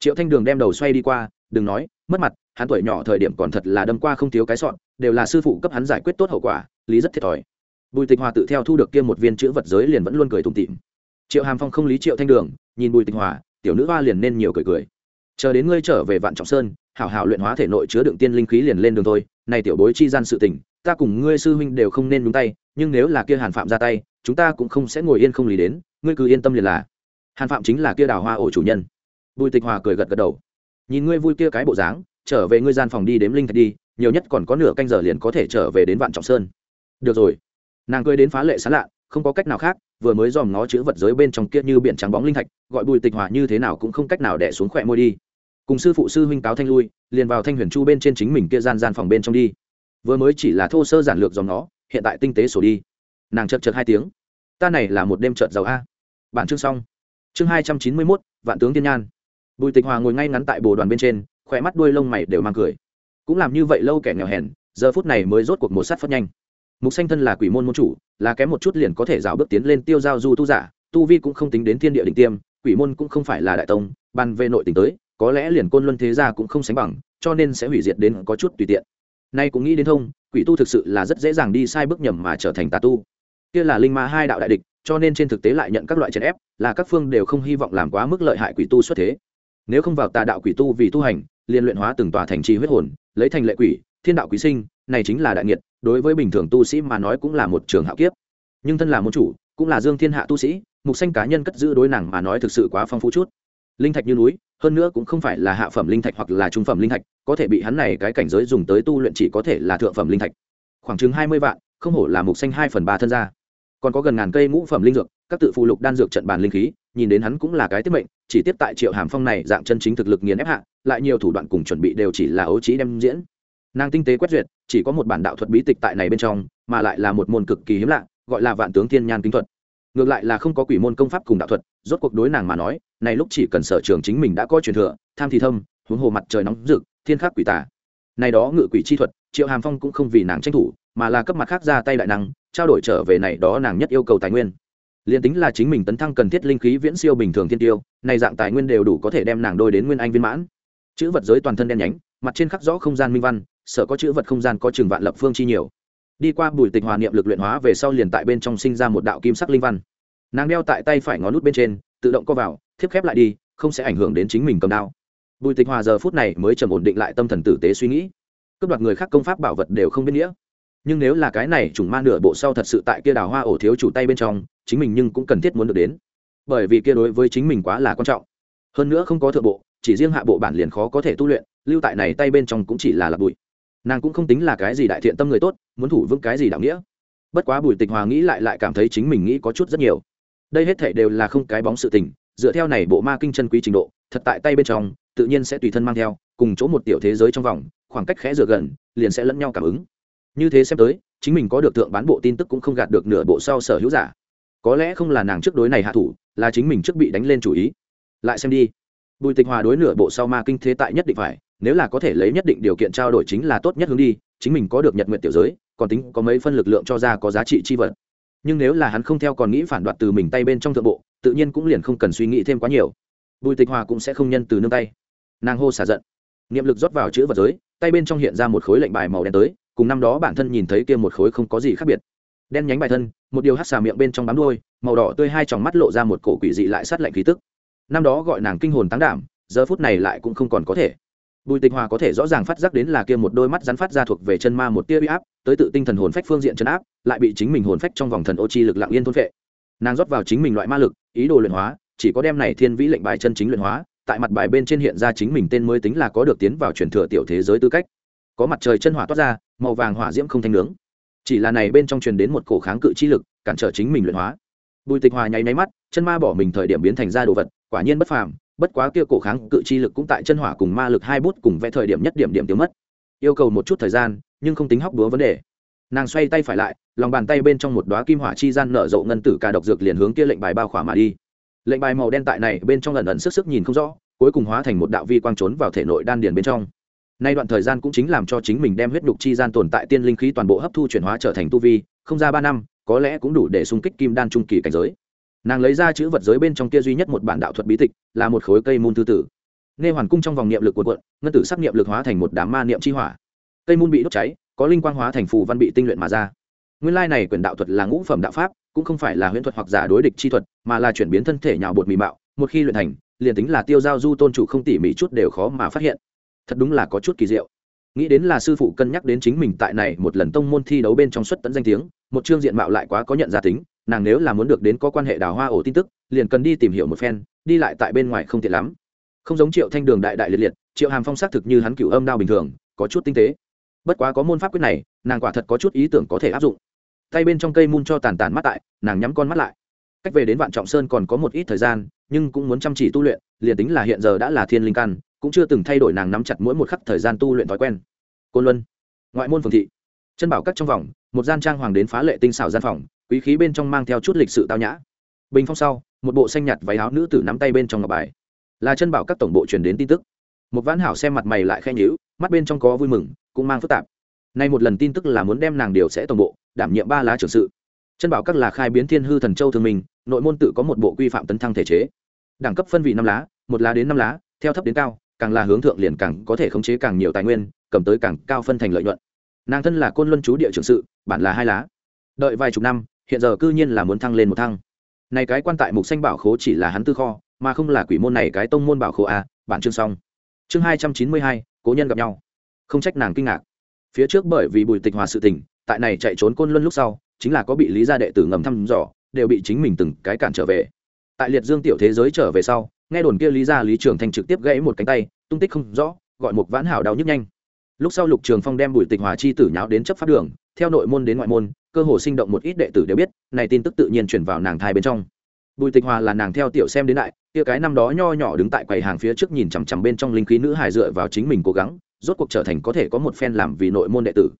[SPEAKER 1] Triệu thanh đường đem đầu xoay đi qua, đừng nói, mất mặt, hắn tuổi nhỏ thời điểm còn thật là đâm qua không thiếu cái sọn đều là sư phụ cấp hắn giải quyết tốt hậu quả, lý rất thiệt thòi. Bùi tịch hòa tự theo thu được kia một viên chữ vật giới liền vẫn luôn cười tung tịm triệu hàm phong không lý triệu thanh đường, nhìn bùi tịnh hòa, tiểu nữ hoa liền nên nhiều cười cười. Chờ đến ngươi trở về vạn trọng sơn, hảo hảo luyện hóa thể nội chứa đựng tiên linh khí liền lên đường thôi. Này tiểu bối chi gian sự tình, ta cùng ngươi sư huynh đều không nên nhúng tay, nhưng nếu là kia hàn phạm ra tay, chúng ta cũng không sẽ ngồi yên không lý đến, ngươi cứ yên tâm liền là. Hàn phạm chính là kia đào hoa ổ chủ nhân. Bùi tịch hòa cười gật gật đầu. Nhìn ngươi vui kia cái bộ dáng, trở về ngươi gian phòng đi đếm linh thạch đi, nhiều nhất còn có nửa canh giờ liền có thể trở về đến vạn trọng sơn. Được rồi. Nàng cười đến phá lệ xá lạ, không có cách nào khác vừa mới dòm ngó chữ vật giới bên trong kia như biển trắng bóng linh thạch, gọi bùi tịch hòa như thế nào cũng không cách nào đẻ xuống khỏe môi đi. Cùng sư phụ sư huynh cáo thanh lui, liền vào thanh huyền chu bên trên chính mình kia gian gian phòng bên trong đi. Vừa mới chỉ là thô sơ giản lược dòm nó hiện tại tinh tế sổ đi. Nàng chật chật hai tiếng. Ta này là một đêm trợt giàu a. Bản chương xong. Chương hai trăm chín mươi mốt, vạn tướng tiên nhan. Bùi tịch hòa ngồi ngay ngắn tại bồ đoàn bên trên, khỏe mắt đuôi lông mày đều mang cười. Cũng làm như vậy lâu kẻ nghèo hèn, giờ phút này mới rốt cuộc một sát phất nhanh mục xanh thân là quỷ môn môn chủ, là kém một chút liền có thể rào bước tiến lên tiêu giao du tu giả, tu vi cũng không tính đến thiên địa đỉnh tiêm, quỷ môn cũng không phải là đại tông, bàn về nội tình tới, có lẽ liền côn luân thế gia cũng không sánh bằng, cho nên sẽ hủy diệt đến có chút tùy tiện. Nay cũng nghĩ đến thông, quỷ tu thực sự là rất dễ dàng đi sai bước nhầm mà trở thành tà tu. Kia là linh ma hai đạo đại địch, cho nên trên thực tế lại nhận các loại chèn ép, là các phương đều không hy vọng làm quá mức lợi hại quỷ tu xuất thế. Nếu không vào tà đạo quỷ tu vì tu hành liên luyện hóa từng tòa thành trì huyết hồn, lấy thành lệ quỷ, thiên đạo quý sinh, này chính là đại nghiệt đối với bình thường tu sĩ mà nói cũng là một trường hạo kiếp. Nhưng thân là môn chủ, cũng là dương thiên hạ tu sĩ, mục xanh cá nhân cất giữ đối nàng mà nói thực sự quá phong phú chút. Linh thạch như núi, hơn nữa cũng không phải là hạ phẩm linh thạch hoặc là trung phẩm linh thạch, có thể bị hắn này cái cảnh giới dùng tới tu luyện chỉ có thể là thượng phẩm linh thạch. Khoảng chừng hai mươi vạn, không hổ là mục xanh hai phần ba thân gia. Còn có gần ngàn cây ngũ phẩm linh dược, các tự phụ lục đan dược trận bàn linh khí, nhìn đến hắn cũng là cái tiết mệnh, chỉ tiếp tại triệu hàm phong này dạng chân chính thực lực nghiền ép hạ, lại nhiều thủ đoạn cùng chuẩn bị đều chỉ là ấu trí đem diễn. Nàng tinh tế quét duyệt chỉ có một bản đạo thuật bí tịch tại này bên trong, mà lại là một môn cực kỳ hiếm lạ, gọi là vạn tướng thiên nhan kính thuật. Ngược lại là không có quỷ môn công pháp cùng đạo thuật, rốt cuộc đối nàng mà nói, này lúc chỉ cần sở trường chính mình đã có truyền thừa, tham thì thâm, huống hồ mặt trời nóng rực, thiên khắc quỷ tả này đó ngự quỷ chi thuật, triệu hàm phong cũng không vì nàng tranh thủ, mà là cấp mặt khác ra tay đại năng, trao đổi trở về này đó nàng nhất yêu cầu tài nguyên. Liền tính là chính mình tấn thăng cần thiết linh khí viễn siêu bình thường thiên tiêu, này dạng tài nguyên đều đủ có thể đem nàng đôi đến nguyên anh viên mãn. Chữ vật giới toàn thân đen nhánh, mặt trên khắc rõ không gian minh văn sợ có chữ vật không gian có trường vạn lập phương chi nhiều. Đi qua bùi tịch hòa niệm lực luyện hóa về sau liền tại bên trong sinh ra một đạo kim sắc linh văn. Nàng đeo tại tay phải ngón nút bên trên, tự động co vào, thiếp khép lại đi, không sẽ ảnh hưởng đến chính mình cầm đao. Bùi tịch hòa giờ phút này mới trầm ổn định lại tâm thần tử tế suy nghĩ. Cướp đoạt người khác công pháp bảo vật đều không biết nghĩa. Nhưng nếu là cái này trùng ma nửa bộ sau thật sự tại kia đào hoa ổ thiếu chủ tay bên trong, chính mình nhưng cũng cần thiết muốn được đến. Bởi vì kia đối với chính mình quá là quan trọng. Hơn nữa không có thượng bộ, chỉ riêng hạ bộ bản liền khó có thể tu luyện, lưu tại này tay bên trong cũng chỉ là lạc bụi nàng cũng không tính là cái gì đại thiện tâm người tốt, muốn thủ vững cái gì đạo nghĩa. Bất quá bùi tịch hòa nghĩ lại lại cảm thấy chính mình nghĩ có chút rất nhiều. Đây hết thể đều là không cái bóng sự tình, dựa theo này bộ ma kinh chân quý trình độ, thật tại tay bên trong, tự nhiên sẽ tùy thân mang theo, cùng chỗ một tiểu thế giới trong vòng, khoảng cách khẽ dựa gần, liền sẽ lẫn nhau cảm ứng. Như thế xem tới, chính mình có được tượng bán bộ tin tức cũng không gạt được nửa bộ sau sở hữu giả. Có lẽ không là nàng trước đối này hạ thủ, là chính mình trước bị đánh lên chủ ý. Lại xem đi. Bùi tịch hòa đối nửa bộ sau ma kinh thế tại nhất định phải nếu là có thể lấy nhất định điều kiện trao đổi chính là tốt nhất hướng đi, chính mình có được nhật nguyện tiểu giới, còn tính có mấy phân lực lượng cho ra có giá trị chi vật. Nhưng nếu là hắn không theo còn nghĩ phản đoạt từ mình tay bên trong thượng bộ, tự nhiên cũng liền không cần suy nghĩ thêm quá nhiều. Bùi tịch hòa cũng sẽ không nhân từ nương tay. Nàng hô xả giận. Niệm lực rót vào chữ vật giới, tay bên trong hiện ra một khối lệnh bài màu đen tới, cùng năm đó bản thân nhìn thấy kia một khối không có gì khác biệt. Đen nhánh bài thân, một điều hát xà miệng bên trong bám đôi màu đỏ tươi hai tròng mắt lộ ra một cổ quỷ dị lại sát lạnh khí tức. Năm đó gọi nàng kinh hồn tán đảm, giờ phút này lại cũng không còn có thể bùi tịch hòa có thể rõ ràng phát giác đến là kia một đôi mắt rắn phát ra thuộc về chân ma một tia uy áp, tới tự tinh thần hồn phách phương diện chân áp, lại bị chính mình hồn phách trong vòng thần ô chi lực lặng yên thôn phệ. Nàng rót vào chính mình loại ma lực, ý đồ luyện hóa, chỉ có đem này thiên vĩ lệnh bài chân chính luyện hóa, tại mặt bài bên trên hiện ra chính mình tên mới tính là có được tiến vào truyền thừa tiểu thế giới tư cách. Có mặt trời chân hỏa toát ra, màu vàng hỏa diễm không thanh nướng. Chỉ là này bên trong truyền đến một cổ kháng cự chi lực, cản trở chính mình luyện hóa. Bùi tịch hòa nháy nháy mắt, chân ma bỏ mình thời điểm biến thành ra đồ vật, quả nhiên bất phàm bất quá kia cổ kháng cự chi lực cũng tại chân hỏa cùng ma lực hai bút cùng vẽ thời điểm nhất điểm điểm tiêu mất. Yêu cầu một chút thời gian, nhưng không tính hóc búa vấn đề. Nàng xoay tay phải lại, lòng bàn tay bên trong một đoá kim hỏa chi gian nở rộ ngân tử cà độc dược liền hướng kia lệnh bài bao khỏa mà đi. Lệnh bài màu đen tại này bên trong lần ẩn sức sức nhìn không rõ, cuối cùng hóa thành một đạo vi quang trốn vào thể nội đan điền bên trong. Nay đoạn thời gian cũng chính làm cho chính mình đem huyết đục chi gian tồn tại tiên linh khí toàn bộ hấp thu chuyển hóa trở thành tu vi, không ra ba năm, có lẽ cũng đủ để xung kích kim đan trung kỳ cảnh giới nàng lấy ra chữ vật giới bên trong kia duy nhất một bản đạo thuật bí tịch, là một khối cây môn thư tử. Nghe hoàn cung trong vòng niệm lực cuộn cuộn, ngân tử sắc niệm lực hóa thành một đám ma niệm chi hỏa. Cây môn bị đốt cháy, có linh quang hóa thành phù văn bị tinh luyện mà ra. Nguyên lai này quyền đạo thuật là ngũ phẩm đạo pháp, cũng không phải là huyễn thuật hoặc giả đối địch chi thuật, mà là chuyển biến thân thể nhào bột mì mạo, một khi luyện thành, liền tính là tiêu giao du tôn chủ không tỉ mỉ chút đều khó mà phát hiện. Thật đúng là có chút kỳ diệu. Nghĩ đến là sư phụ cân nhắc đến chính mình tại này một lần tông môn thi đấu bên trong xuất tận danh tiếng, một chương diện mạo lại quá có nhận ra tính nàng nếu là muốn được đến có quan hệ đào hoa ổ tin tức, liền cần đi tìm hiểu một phen, đi lại tại bên ngoài không tiện lắm. Không giống triệu thanh đường đại đại liệt liệt, triệu hàm phong xác thực như hắn cửu âm đao bình thường, có chút tinh tế. Bất quá có môn pháp quyết này, nàng quả thật có chút ý tưởng có thể áp dụng. Tay bên trong cây mun cho tàn tàn mắt tại nàng nhắm con mắt lại. Cách về đến vạn trọng sơn còn có một ít thời gian, nhưng cũng muốn chăm chỉ tu luyện, liền tính là hiện giờ đã là thiên linh căn, cũng chưa từng thay đổi nàng nắm chặt mỗi một khắc thời gian tu luyện thói quen. Côn luân, ngoại môn phường thị. Chân bảo cắt trong vòng, một gian trang hoàng đến phá lệ tinh xảo gian phòng quý khí bên trong mang theo chút lịch sự tao nhã. Bình phong sau một bộ xanh nhạt váy áo nữ tử nắm tay bên trong ngọc bài. Là chân bảo các tổng bộ truyền đến tin tức. Một vãn hảo xem mặt mày lại khen nhữ mắt bên trong có vui mừng cũng mang phức tạp. Nay một lần tin tức là muốn đem nàng điều sẽ tổng bộ đảm nhiệm ba lá trưởng sự. Chân bảo các là khai biến thiên hư thần châu thương mình, nội môn tự có một bộ quy phạm tấn thăng thể chế. Đẳng cấp phân vị năm lá một lá đến năm lá theo thấp đến cao càng là hướng thượng liền càng có thể khống chế càng nhiều tài nguyên cầm tới càng cao phân thành lợi nhuận. Nàng thân là côn luân chú địa trưởng sự bản là hai lá. Đợi vài chục năm hiện giờ cư nhiên là muốn thăng lên một thăng. Này cái quan tại mục xanh bảo khố chỉ là hắn tư kho, mà không là quỷ môn này cái tông môn bảo khố à, a bản chương xong. Chương hai trăm chín mươi hai, cố nhân gặp nhau. Không trách nàng kinh ngạc. Phía trước bởi vì bùi tịch hòa sự tình, tại này chạy trốn côn luân lúc sau, chính là có bị lý gia đệ tử ngầm thăm dò, đều bị chính mình từng cái cản trở về. Tại liệt dương tiểu thế giới trở về sau, nghe đồn kia lý gia lý trường thành trực tiếp gãy một cánh tay, tung tích không rõ, gọi một vãn hảo đau nhức nhanh. Lúc sau lục trường phong đem bùi tịch hòa chi tử nháo đến chấp pháp đường, theo nội môn đến ngoại môn cơ hồ sinh động một ít đệ tử đều biết, này tin tức tự nhiên chuyển vào nàng thai bên trong. Bùi tịch hòa là nàng theo tiểu xem đến đại, kia cái năm đó nho nhỏ đứng tại quầy hàng phía trước nhìn chằm chằm bên trong linh khí nữ hài dựa vào chính mình cố gắng, rốt cuộc trở thành có thể có một phen làm vì nội môn đệ tử.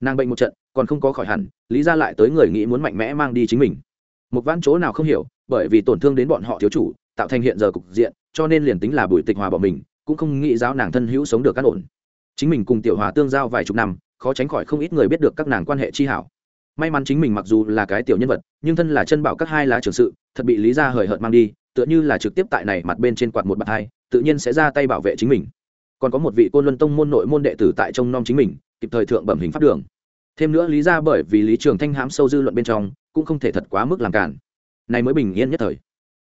[SPEAKER 1] Nàng bệnh một trận, còn không có khỏi hẳn, lý ra lại tới người nghĩ muốn mạnh mẽ mang đi chính mình. Một vãn chỗ nào không hiểu, bởi vì tổn thương đến bọn họ thiếu chủ, tạo thành hiện giờ cục diện, cho nên liền tính là bùi tịch hòa bỏ mình, cũng không nghĩ giáo nàng thân hữu sống được cát ổn. Chính mình cùng tiểu hòa tương giao vài chục năm, khó tránh khỏi không ít người biết được các nàng quan hệ chi hảo may mắn chính mình mặc dù là cái tiểu nhân vật, nhưng thân là chân bảo các hai lá trưởng sự, thật bị lý ra hời hợt mang đi, tựa như là trực tiếp tại này mặt bên trên quạt một bạt hai, tự nhiên sẽ ra tay bảo vệ chính mình. Còn có một vị côn luân tông môn nội môn đệ tử tại trong nom chính mình, kịp thời thượng bẩm hình pháp đường. Thêm nữa lý ra bởi vì lý trường thanh hãm sâu dư luận bên trong, cũng không thể thật quá mức làm cản. Này mới bình yên nhất thời.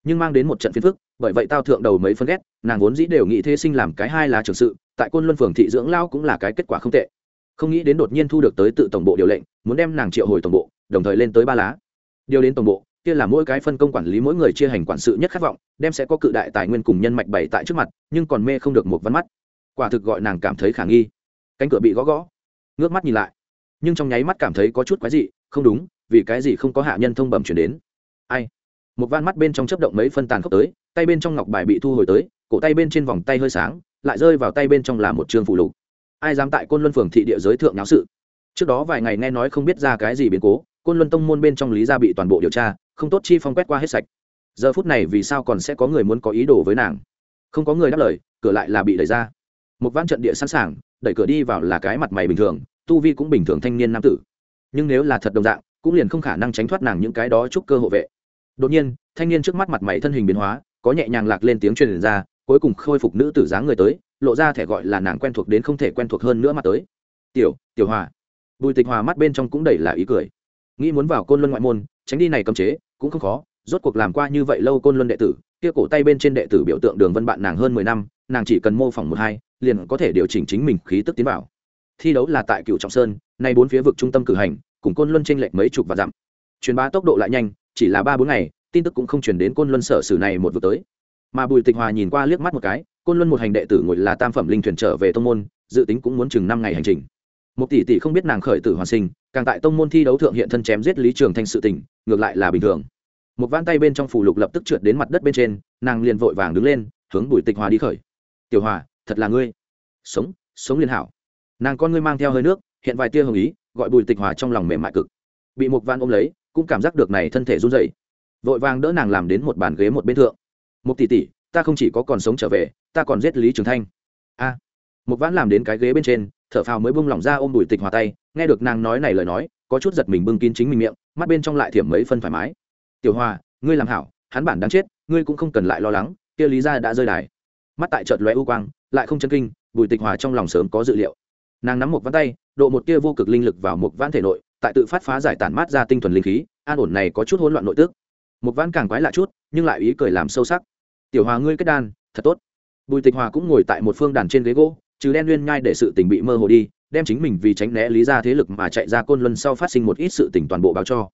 [SPEAKER 1] Nhưng mang đến một trận phiền phức, bởi vậy tao thượng đầu mấy phân ghét, nàng vốn dĩ đều nghĩ thế sinh làm cái hai là trưởng sự, tại côn luân phường thị dưỡng lao cũng là cái kết quả không tệ không nghĩ đến đột nhiên thu được tới tự tổng bộ điều lệnh, muốn đem nàng triệu hồi tổng bộ, đồng thời lên tới ba lá. Điều đến tổng bộ, kia là mỗi cái phân công quản lý mỗi người chia hành quản sự nhất khát vọng, đem sẽ có cự đại tài nguyên cùng nhân mạch bày tại trước mặt, nhưng còn mê không được một văn mắt. Quả thực gọi nàng cảm thấy khả nghi. Cánh cửa bị gõ gõ. Ngước mắt nhìn lại, nhưng trong nháy mắt cảm thấy có chút quái dị, không đúng, vì cái gì không có hạ nhân thông bẩm chuyển đến. Ai? Một van mắt bên trong chấp động mấy phân tàn khốc tới, tay bên trong ngọc bài bị thu hồi tới, cổ tay bên trên vòng tay hơi sáng, lại rơi vào tay bên trong là một trường phụ lục ai dám tại côn luân phường thị địa giới thượng náo sự? Trước đó vài ngày nghe nói không biết ra cái gì biến cố, côn luân tông môn bên trong lý gia bị toàn bộ điều tra, không tốt chi phong quét qua hết sạch. Giờ phút này vì sao còn sẽ có người muốn có ý đồ với nàng? Không có người đáp lời, cửa lại là bị đẩy ra. Một ván trận địa sẵn sàng, đẩy cửa đi vào là cái mặt mày bình thường, tu vi cũng bình thường thanh niên nam tử. Nhưng nếu là thật đồng dạng, cũng liền không khả năng tránh thoát nàng những cái đó chúc cơ hộ vệ. Đột nhiên, thanh niên trước mắt mặt mày thân hình biến hóa, có nhẹ nhàng lạc lên tiếng truyền ra, cuối cùng khôi phục nữ tử dáng người tới lộ ra thẻ gọi là nàng quen thuộc đến không thể quen thuộc hơn nữa mà tới. Tiểu tiểu hòa. Bùi tịch hòa mắt bên trong cũng đầy là ý cười. Nghĩ muốn vào côn luân ngoại môn, tránh đi này cấm chế, cũng không khó. Rốt cuộc làm qua như vậy lâu côn luân đệ tử, kia cổ tay bên trên đệ tử biểu tượng đường vân bạn nàng hơn mười năm, nàng chỉ cần mô phỏng một hai, liền có thể điều chỉnh chính mình khí tức tiến vào. Thi đấu là tại cựu trọng sơn, nay bốn phía vực trung tâm cử hành, cùng côn luân tranh lệch mấy chục và dặm. Truyền bá tốc độ lại nhanh, chỉ là ba bốn ngày, tin tức cũng không chuyển đến côn luân sở sử này một vực tới. Mà bùi tịch hòa nhìn qua liếc mắt một cái côn luân một hành đệ tử ngồi là tam phẩm linh thuyền trở về tông môn, dự tính cũng muốn chừng năm ngày hành trình. Một tỷ tỷ không biết nàng khởi tử hoàn sinh, càng tại tông môn thi đấu thượng hiện thân chém giết lý trường thanh sự tình, ngược lại là bình thường. Một ván tay bên trong phủ lục lập tức trượt đến mặt đất bên trên, nàng liền vội vàng đứng lên, hướng bùi tịch hòa đi khởi. Tiểu hòa, thật là ngươi. Sống sống liên hảo. Nàng con ngươi mang theo hơi nước, hiện vài tia hồng ý, gọi bùi tịch hòa trong lòng mềm mại cực. Bị một van ôm lấy, cũng cảm giác được này thân thể run rẩy, vội vàng đỡ nàng làm đến một bàn ghế một bên thượng. Một tỷ tỷ ta không chỉ có còn sống trở về, ta còn giết lý trường thanh. A. Một vãn làm đến cái ghế bên trên, thở phào mới bung lỏng ra ôm bùi tịch hòa tay, nghe được nàng nói này lời nói, có chút giật mình bưng kín chính mình miệng, mắt bên trong lại thiểm mấy phân thoải mái. Tiểu hòa ngươi làm hảo, hắn bản đáng chết, ngươi cũng không cần lại lo lắng, kia lý ra đã rơi đài. Mắt tại chợt lóe u quang, lại không chân kinh, bùi tịch hòa trong lòng sớm có dự liệu. Nàng nắm một ván tay, độ một tia vô cực linh lực vào một ván thể nội, tại tự phát phá giải tản mát ra tinh thuần linh khí, an ổn này có chút hỗn loạn nội tức. Một ván càng quái lạ chút, nhưng lại ý cười làm sâu sắc tiểu hòa ngươi kết đan, thật tốt. Bùi tịch hòa cũng ngồi tại một phương đàn trên ghế gỗ, trừ đen nguyên nhai để sự tình bị mơ hồ đi, đem chính mình vì tránh né lý ra thế lực mà chạy ra côn luân sau phát sinh một ít sự tình toàn bộ báo cho.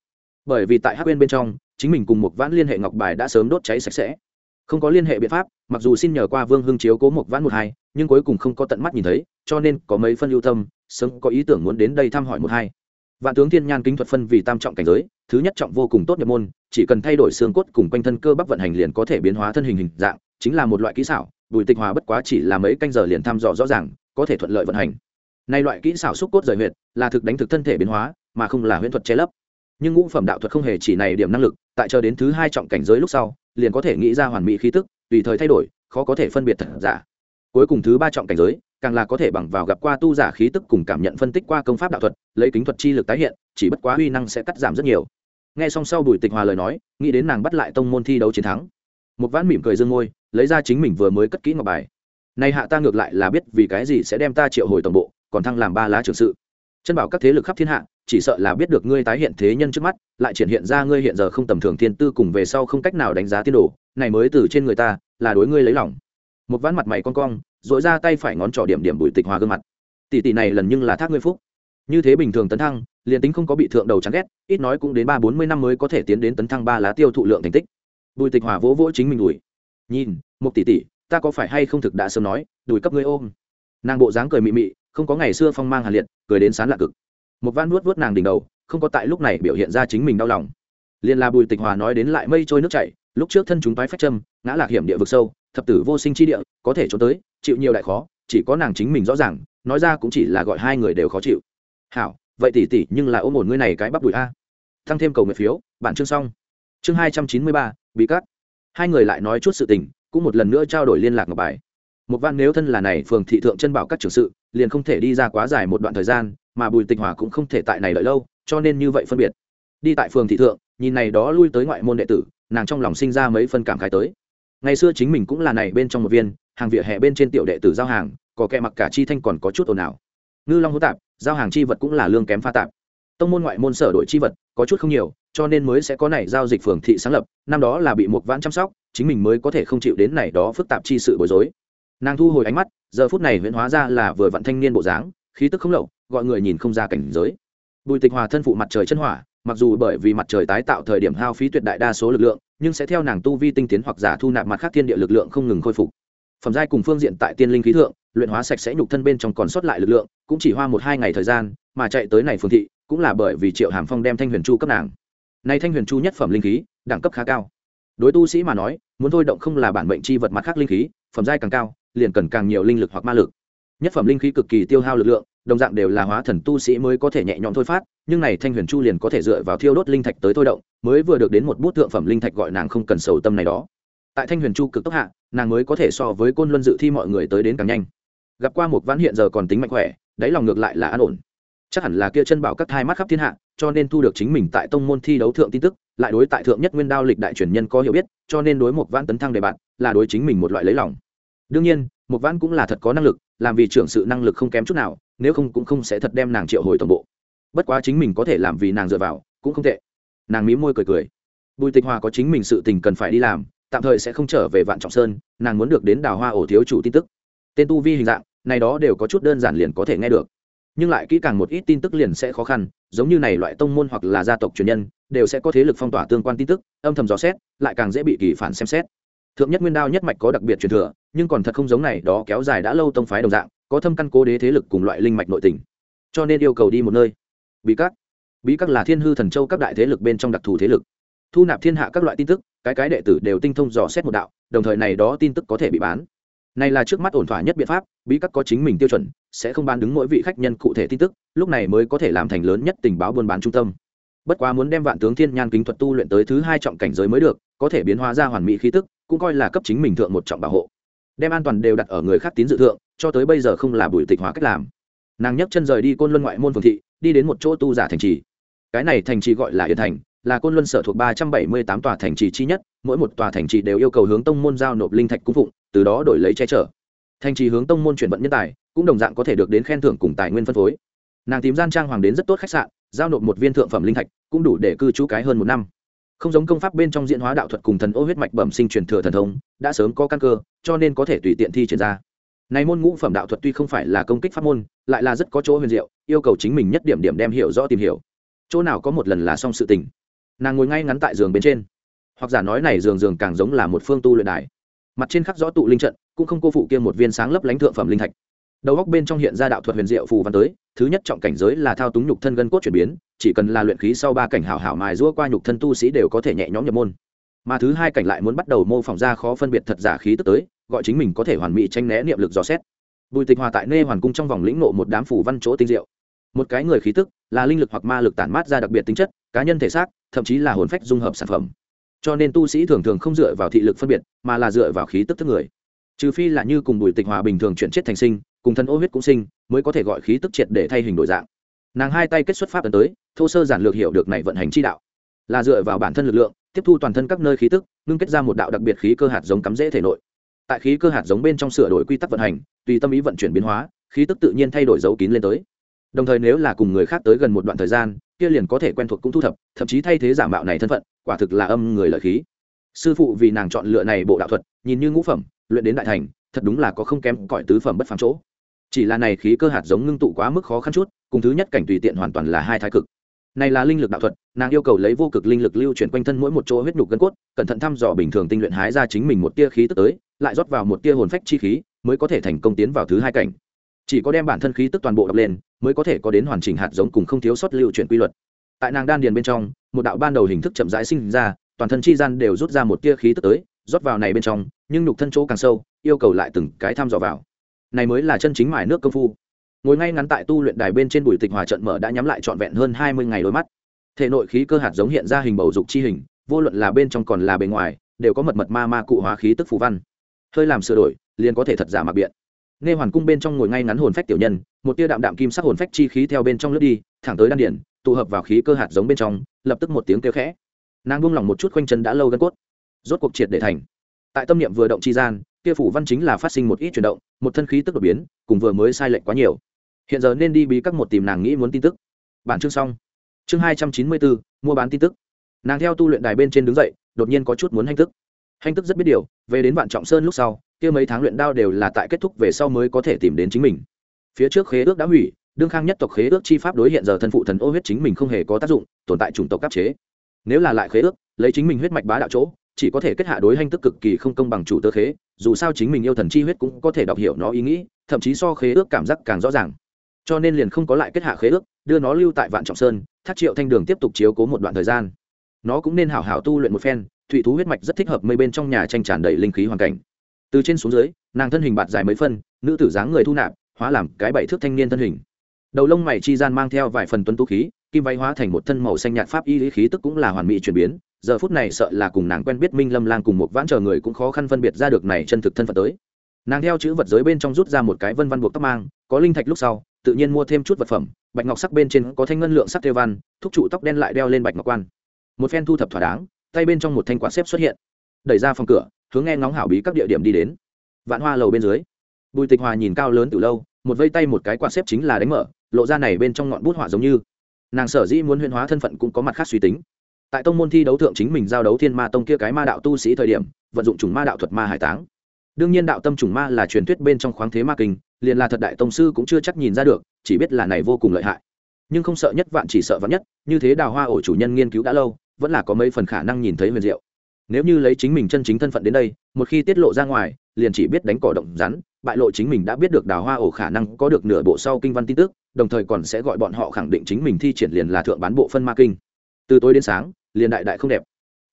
[SPEAKER 1] Bởi vì tại hát bên bên trong, chính mình cùng một vãn liên hệ ngọc bài đã sớm đốt cháy sạch sẽ. Không có liên hệ biện pháp, mặc dù xin nhờ qua vương hưng chiếu cố một vãn một hai, nhưng cuối cùng không có tận mắt nhìn thấy, cho nên có mấy phân lưu tâm, sớm có ý tưởng muốn đến đây thăm hỏi một hai vạn tướng thiên nhan kính thuật phân vì tam trọng cảnh giới, thứ nhất trọng vô cùng tốt nhập môn, chỉ cần thay đổi xương cốt cùng quanh thân cơ bắp vận hành liền có thể biến hóa thân hình hình dạng, chính là một loại kỹ xảo, bùi tịch hòa bất quá chỉ là mấy canh giờ liền thăm dò rõ ràng, có thể thuận lợi vận hành. Nay loại kỹ xảo xúc cốt rời huyệt, là thực đánh thực thân thể biến hóa, mà không là huyễn thuật che lấp. Nhưng ngũ phẩm đạo thuật không hề chỉ này điểm năng lực, tại chờ đến thứ hai trọng cảnh giới lúc sau, liền có thể nghĩ ra hoàn mỹ khí tức, tùy thời thay đổi, khó có thể phân biệt thật giả. Cuối cùng thứ ba trọng cảnh giới càng là có thể bằng vào gặp qua tu giả khí tức cùng cảm nhận phân tích qua công pháp đạo thuật, lấy kính thuật chi lực tái hiện, chỉ bất quá uy năng sẽ cắt giảm rất nhiều. Nghe xong sau bùi tịch hòa lời nói, nghĩ đến nàng bắt lại tông môn thi đấu chiến thắng. Một vãn mỉm cười dương môi, lấy ra chính mình vừa mới cất kỹ ngọc bài. Nay hạ ta ngược lại là biết vì cái gì sẽ đem ta triệu hồi tổng bộ, còn thăng làm ba lá trưởng sự. Chân bảo các thế lực khắp thiên hạ, chỉ sợ là biết được ngươi tái hiện thế nhân trước mắt, lại triển hiện ra ngươi hiện giờ không tầm thường thiên tư cùng về sau không cách nào đánh giá tiên đồ, này mới từ trên người ta, là đối ngươi lấy lòng một ván mặt mày con cong dội ra tay phải ngón trỏ điểm điểm bùi tịch hòa gương mặt. Tỷ tỷ này lần nhưng là thác ngươi phúc. Như thế bình thường tấn thăng, liền tính không có bị thượng đầu chán ghét, ít nói cũng đến ba bốn mươi năm mới có thể tiến đến tấn thăng ba lá tiêu thụ lượng thành tích. Bùi tịch hòa vỗ vỗ chính mình đùi. Nhìn một tỷ tỷ, ta có phải hay không thực đã sớm nói, đùi cấp ngươi ôm. Nàng bộ dáng cười mị mị, không có ngày xưa phong mang hàn liệt, cười đến sán lạc cực. Một van nuốt vuốt nàng đỉnh đầu, không có tại lúc này biểu hiện ra chính mình đau lòng. Liền là bùi tịch hòa nói đến lại mây trôi nước chảy, lúc trước thân chúng tái phách châm, ngã lạc hiểm địa vực sâu thập tử vô sinh chi địa, có thể trốn tới, chịu nhiều đại khó, chỉ có nàng chính mình rõ ràng, nói ra cũng chỉ là gọi hai người đều khó chịu. Hảo, vậy tỷ tỷ, nhưng là ôm ổn ngươi này cái bắp đùi a. Tăng thêm cầu nguyện phiếu, bản chương xong. Chương hai trăm chín mươi ba, bị cắt. Hai người lại nói chút sự tình, cũng một lần nữa trao đổi liên lạc ngọc bài. Một văn nếu thân là này phường thị thượng chân bảo các trưởng sự, liền không thể đi ra quá dài một đoạn thời gian, mà bùi tịch hòa cũng không thể tại này đợi lâu, cho nên như vậy phân biệt. Đi tại phường thị thượng, nhìn này đó lui tới ngoại môn đệ tử, nàng trong lòng sinh ra mấy phân cảm khái tới ngày xưa chính mình cũng là này bên trong một viên, hàng vỉa hè bên trên tiểu đệ tử giao hàng, có kẻ mặc cả chi thanh còn có chút ồn ào. Ngư long hữu tạp, giao hàng chi vật cũng là lương kém pha tạp. Tông môn ngoại môn sở đổi chi vật, có chút không nhiều, cho nên mới sẽ có này giao dịch phường thị sáng lập, năm đó là bị một vãn chăm sóc, chính mình mới có thể không chịu đến này đó phức tạp chi sự bối rối. Nàng thu hồi ánh mắt, giờ phút này huyễn hóa ra là vừa vặn thanh niên bộ dáng, khí tức không lậu, gọi người nhìn không ra cảnh giới. Bùi tịch hòa thân phụ mặt trời chân hỏa mặc dù bởi vì mặt trời tái tạo thời điểm hao phí tuyệt đại đa số lực lượng, nhưng sẽ theo nàng tu vi tinh tiến hoặc giả thu nạp mặt khác thiên địa lực lượng không ngừng khôi phục. Phẩm giai cùng phương diện tại tiên linh khí thượng, luyện hóa sạch sẽ nhục thân bên trong còn sót lại lực lượng, cũng chỉ hoa một hai ngày thời gian, mà chạy tới này phương thị, cũng là bởi vì triệu hàm phong đem thanh huyền chu cấp nàng. Nay thanh huyền chu nhất phẩm linh khí, đẳng cấp khá cao. Đối tu sĩ mà nói, muốn thôi động không là bản mệnh chi vật mặt khác linh khí, phẩm giai càng cao, liền cần càng nhiều linh lực hoặc ma lực. Nhất phẩm linh khí cực kỳ tiêu hao lực lượng đồng dạng đều là hóa thần tu sĩ mới có thể nhẹ nhõm thôi phát, nhưng này thanh huyền chu liền có thể dựa vào thiêu đốt linh thạch tới thôi động, mới vừa được đến một bút thượng phẩm linh thạch gọi nàng không cần sầu tâm này đó. Tại thanh huyền chu cực tốc hạ, nàng mới có thể so với côn luân dự thi mọi người tới đến càng nhanh. Gặp qua một vãn hiện giờ còn tính mạnh khỏe, đáy lòng ngược lại là an ổn. Chắc hẳn là kia chân bảo các hai mắt khắp thiên hạ, cho nên thu được chính mình tại tông môn thi đấu thượng tin tức, lại đối tại thượng nhất nguyên đao lịch đại truyền nhân có hiểu biết, cho nên đối một vãn tấn thăng đề bạn, là đối chính mình một loại lấy lòng. Đương nhiên, một vãn cũng là thật có năng lực, làm vì trưởng sự năng lực không kém chút nào nếu không cũng không sẽ thật đem nàng triệu hồi toàn bộ. Bất quá chính mình có thể làm vì nàng dựa vào, cũng không tệ. Nàng mí môi cười cười. Bùi tịch hòa có chính mình sự tình cần phải đi làm, tạm thời sẽ không trở về vạn trọng sơn, nàng muốn được đến đào hoa ổ thiếu chủ tin tức. Tên tu vi hình dạng, này đó đều có chút đơn giản liền có thể nghe được. Nhưng lại kỹ càng một ít tin tức liền sẽ khó khăn, giống như này loại tông môn hoặc là gia tộc truyền nhân, đều sẽ có thế lực phong tỏa tương quan tin tức, âm thầm dò xét, lại càng dễ bị kỳ phản xem xét. Thượng nhất nguyên đao nhất mạch có đặc biệt truyền thừa, nhưng còn thật không giống này, đó kéo dài đã lâu tông phái đồng dạng có thâm căn cố đế thế lực cùng loại linh mạch nội tình. Cho nên yêu cầu đi một nơi. Bí các bí các là thiên hư thần châu các đại thế lực bên trong đặc thù thế lực. Thu nạp thiên hạ các loại tin tức, cái cái đệ tử đều tinh thông dò xét một đạo, đồng thời này đó tin tức có thể bị bán. Này là trước mắt ổn thỏa nhất biện pháp, bí các có chính mình tiêu chuẩn, sẽ không bán đứng mỗi vị khách nhân cụ thể tin tức, lúc này mới có thể làm thành lớn nhất tình báo buôn bán trung tâm. Bất quá muốn đem vạn tướng thiên nhan kính thuật tu luyện tới thứ hai trọng cảnh giới mới được, có thể biến hóa ra hoàn mỹ khí tức, cũng coi là cấp chính mình thượng một trọng bảo hộ. Đem an toàn đều đặt ở người khác tín dự thượng cho tới bây giờ không là bùi tịch hóa cách làm. Nàng nhấc chân rời đi côn luân ngoại môn phường thị, đi đến một chỗ tu giả thành trì. Cái này thành trì gọi là yên thành, là côn luân sở thuộc ba trăm bảy mươi tám tòa thành trì chi nhất, mỗi một tòa thành trì đều yêu cầu hướng tông môn giao nộp linh thạch cung phụng, từ đó đổi lấy che chở. Thành trì hướng tông môn chuyển vận nhân tài, cũng đồng dạng có thể được đến khen thưởng cùng tài nguyên phân phối. Nàng tìm gian trang hoàng đến rất tốt khách sạn, giao nộp một viên thượng phẩm linh thạch, cũng đủ để cư trú cái hơn một năm. Không giống công pháp bên trong diễn hóa đạo thuật cùng thần ô huyết mạch bẩm sinh truyền thừa thần thông, đã sớm có căn cơ, cho nên có thể tùy tiện thi triển ra này môn ngũ phẩm đạo thuật tuy không phải là công kích pháp môn, lại là rất có chỗ huyền diệu, yêu cầu chính mình nhất điểm điểm đem hiểu rõ tìm hiểu. Chỗ nào có một lần là xong sự tình. Nàng ngồi ngay ngắn tại giường bên trên. Hoặc giả nói này giường giường càng giống là một phương tu luyện đài. Mặt trên khắc rõ tụ linh trận, cũng không cô phụ kia một viên sáng lấp lánh thượng phẩm linh thạch. Đầu góc bên trong hiện ra đạo thuật huyền diệu phù văn tới, thứ nhất trọng cảnh giới là thao túng nhục thân gân cốt chuyển biến, chỉ cần là luyện khí sau ba cảnh hảo hảo mài giũa qua nhục thân tu sĩ đều có thể nhẹ nhõm nhập môn. Mà thứ hai cảnh lại muốn bắt đầu mô phỏng ra khó phân biệt thật giả khí tức tới gọi chính mình có thể hoàn mỹ tranh né niệm lực dò xét. Bùi tịch hòa tại nê hoàn cung trong vòng lĩnh nộ một đám phủ văn chỗ tinh diệu. Một cái người khí tức là linh lực hoặc ma lực tản mát ra đặc biệt tính chất, cá nhân thể xác, thậm chí là hồn phách dung hợp sản phẩm. Cho nên tu sĩ thường thường không dựa vào thị lực phân biệt, mà là dựa vào khí tức thức người. Trừ phi là như cùng bùi tịch hòa bình thường chuyển chết thành sinh, cùng thân ô huyết cũng sinh, mới có thể gọi khí tức triệt để thay hình đổi dạng. Nàng hai tay kết xuất pháp tấn tới, thô sơ giản lược hiểu được này vận hành chi đạo. Là dựa vào bản thân lực lượng, tiếp thu toàn thân các nơi khí tức, ngưng kết ra một đạo đặc biệt khí cơ hạt giống cắm rễ thể nội tại khí cơ hạt giống bên trong sửa đổi quy tắc vận hành, tùy tâm ý vận chuyển biến hóa, khí tức tự nhiên thay đổi dấu kín lên tới. Đồng thời nếu là cùng người khác tới gần một đoạn thời gian, kia liền có thể quen thuộc cũng thu thập, thậm chí thay thế giả mạo này thân phận, quả thực là âm người lợi khí. Sư phụ vì nàng chọn lựa này bộ đạo thuật, nhìn như ngũ phẩm, luyện đến đại thành, thật đúng là có không kém cõi tứ phẩm bất phàm chỗ. Chỉ là này khí cơ hạt giống ngưng tụ quá mức khó khăn chút, cùng thứ nhất cảnh tùy tiện hoàn toàn là hai thái cực. Này là linh lực đạo thuật, nàng yêu cầu lấy vô cực linh lực lưu chuyển quanh thân mỗi một chỗ huyết nhục gân cốt, cẩn thận thăm dò bình thường tinh luyện hái ra chính mình một tia khí tức tới lại rót vào một tia hồn phách chi khí, mới có thể thành công tiến vào thứ hai cảnh. Chỉ có đem bản thân khí tức toàn bộ đập lên, mới có thể có đến hoàn chỉnh hạt giống cùng không thiếu sót lưu chuyển quy luật. Tại nàng đan điền bên trong, một đạo ban đầu hình thức chậm rãi sinh ra, toàn thân chi gian đều rút ra một tia khí tức tới, rót vào này bên trong, nhưng nhục thân chỗ càng sâu, yêu cầu lại từng cái thăm dò vào. Này mới là chân chính mải nước công phu. Ngồi ngay ngắn tại tu luyện đài bên trên bùi tịch hòa trận mở đã nhắm lại trọn vẹn hơn hai mươi ngày đôi mắt. Thể nội khí cơ hạt giống hiện ra hình bầu dục chi hình, vô luận là bên trong còn là bề ngoài, đều có mật mật ma ma cụ hóa khí tức phù văn hơi làm sửa đổi, liền có thể thật giả mặc biện. Nghe hoàn cung bên trong ngồi ngay ngắn hồn phách tiểu nhân, một tia đạm đạm kim sắc hồn phách chi khí theo bên trong lướt đi, thẳng tới đan điển tụ hợp vào khí cơ hạt giống bên trong, lập tức một tiếng kêu khẽ. Nàng buông lỏng một chút quanh chân đã lâu gân cốt. Rốt cuộc triệt để thành. Tại tâm niệm vừa động chi gian, kia phủ văn chính là phát sinh một ít chuyển động, một thân khí tức đột biến, cùng vừa mới sai lệch quá nhiều. Hiện giờ nên đi bí các một tìm nàng nghĩ muốn tin tức. Bản chương xong. Chương hai trăm chín mươi bốn, mua bán tin tức. Nàng theo tu luyện đài bên trên đứng dậy, đột nhiên có chút muốn hành tức hành tức rất biết điều, về đến vạn trọng sơn lúc sau, kia mấy tháng luyện đao đều là tại kết thúc về sau mới có thể tìm đến chính mình. Phía trước khế ước đã hủy, đương khang nhất tộc khế ước chi pháp đối hiện giờ thân phụ thần ô huyết chính mình không hề có tác dụng, tồn tại chủng tộc cấp chế. Nếu là lại khế ước, lấy chính mình huyết mạch bá đạo chỗ, chỉ có thể kết hạ đối hành tức cực kỳ không công bằng chủ tơ khế, dù sao chính mình yêu thần chi huyết cũng có thể đọc hiểu nó ý nghĩ, thậm chí so khế ước cảm giác càng rõ ràng. Cho nên liền không có lại kết hạ khế ước, đưa nó lưu tại vạn trọng sơn, thác triệu thanh đường tiếp tục chiếu cố một đoạn thời gian nó cũng nên hảo hảo tu luyện một phen thụy thú huyết mạch rất thích hợp mây bên trong nhà tranh tràn đầy linh khí hoàn cảnh. Từ trên xuống dưới, nàng thân hình bạt dài mấy phân, nữ tử dáng người thu nạp, hóa làm cái bảy thước thanh niên thân hình. Đầu lông mày chi gian mang theo vài phần tuấn tú khí, kim váy hóa thành một thân màu xanh nhạt pháp y lý khí tức cũng là hoàn mỹ chuyển biến, giờ phút này sợ là cùng nàng quen biết minh lâm lang cùng một vãn chờ người cũng khó khăn phân biệt ra được này chân thực thân phận tới. Nàng theo chữ vật giới bên trong rút ra một cái vân văn buộc tóc mang, có linh thạch lúc sau, tự nhiên mua thêm chút vật phẩm, bạch ngọc sắc bên trên có thanh ngân lượng sắc theo văn, thúc trụ tóc đen lại đeo lên bạch ngọc quan một phen thu thập thỏa đáng, tay bên trong một thanh quạt xếp xuất hiện. Đẩy ra phòng cửa, hướng nghe ngóng hảo bí các địa điểm đi đến. Vạn hoa lầu bên dưới. Bùi tịch hòa nhìn cao lớn từ lâu, một vây tay một cái quạt xếp chính là đánh mở, lộ ra này bên trong ngọn bút họa giống như. Nàng sở dĩ muốn huyên hóa thân phận cũng có mặt khác suy tính. Tại tông môn thi đấu thượng chính mình giao đấu thiên ma tông kia cái ma đạo tu sĩ thời điểm, vận dụng chủng ma đạo thuật ma hải táng. Đương nhiên đạo tâm chủng ma là truyền thuyết bên trong khoáng thế ma kinh, liền là thật đại tông sư cũng chưa chắc nhìn ra được, chỉ biết là này vô cùng lợi hại. Nhưng không sợ nhất vạn chỉ sợ vạn nhất, như thế đào hoa ổ chủ nhân nghiên cứu đã lâu vẫn là có mấy phần khả năng nhìn thấy huyền diệu. Nếu như lấy chính mình chân chính thân phận đến đây, một khi tiết lộ ra ngoài, liền chỉ biết đánh cỏ động rắn, bại lộ chính mình đã biết được đào hoa ổ khả năng có được nửa bộ sau kinh văn tin tức, đồng thời còn sẽ gọi bọn họ khẳng định chính mình thi triển liền là thượng bán bộ phân ma kinh. Từ tối đến sáng, liền đại đại không đẹp.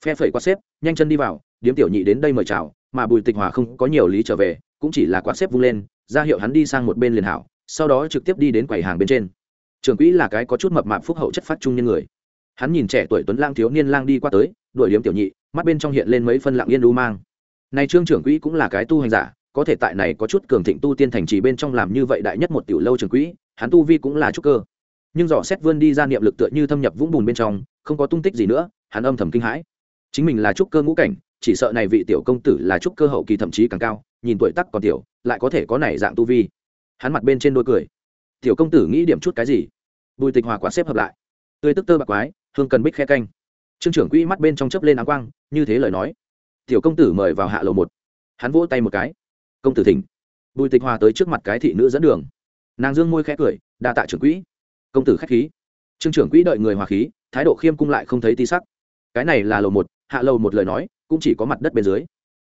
[SPEAKER 1] Phe phẩy quát xếp, nhanh chân đi vào, điếm tiểu nhị đến đây mời chào, mà bùi tịch hòa không có nhiều lý trở về, cũng chỉ là quát xếp vung lên, ra hiệu hắn đi sang một bên liền hảo, sau đó trực tiếp đi đến quầy hàng bên trên. Trường quỹ là cái có chút mập mạp phúc hậu chất phát trung nhân người hắn nhìn trẻ tuổi tuấn lang thiếu niên lang đi qua tới, đuổi điếm tiểu nhị, mắt bên trong hiện lên mấy phân lặng yên đu mang. Này trương trưởng quỹ cũng là cái tu hành giả, có thể tại này có chút cường thịnh tu tiên thành trì bên trong làm như vậy đại nhất một tiểu lâu trưởng quỹ, hắn tu vi cũng là trúc cơ. Nhưng dò xét vươn đi ra niệm lực tựa như thâm nhập vũng bùn bên trong, không có tung tích gì nữa, hắn âm thầm kinh hãi. Chính mình là trúc cơ ngũ cảnh, chỉ sợ này vị tiểu công tử là trúc cơ hậu kỳ thậm chí càng cao, nhìn tuổi tắc còn tiểu, lại có thể có này dạng tu vi. Hắn mặt bên trên đôi cười. Tiểu công tử nghĩ điểm chút cái gì? Bùi tịch hòa quả xếp hợp lại. Tươi tức tơ bạc quái hương cần bích khe canh. Trương trưởng quỹ mắt bên trong chớp lên áng quang, như thế lời nói. Tiểu công tử mời vào hạ lầu một. Hắn vỗ tay một cái. Công tử thỉnh. Bùi tịch hòa tới trước mặt cái thị nữ dẫn đường. Nàng dương môi khẽ cười, đa tạ trưởng quỹ. Công tử khách khí. Trương trưởng quỹ đợi người hòa khí, thái độ khiêm cung lại không thấy tí sắc. Cái này là lầu một, hạ lầu một lời nói, cũng chỉ có mặt đất bên dưới.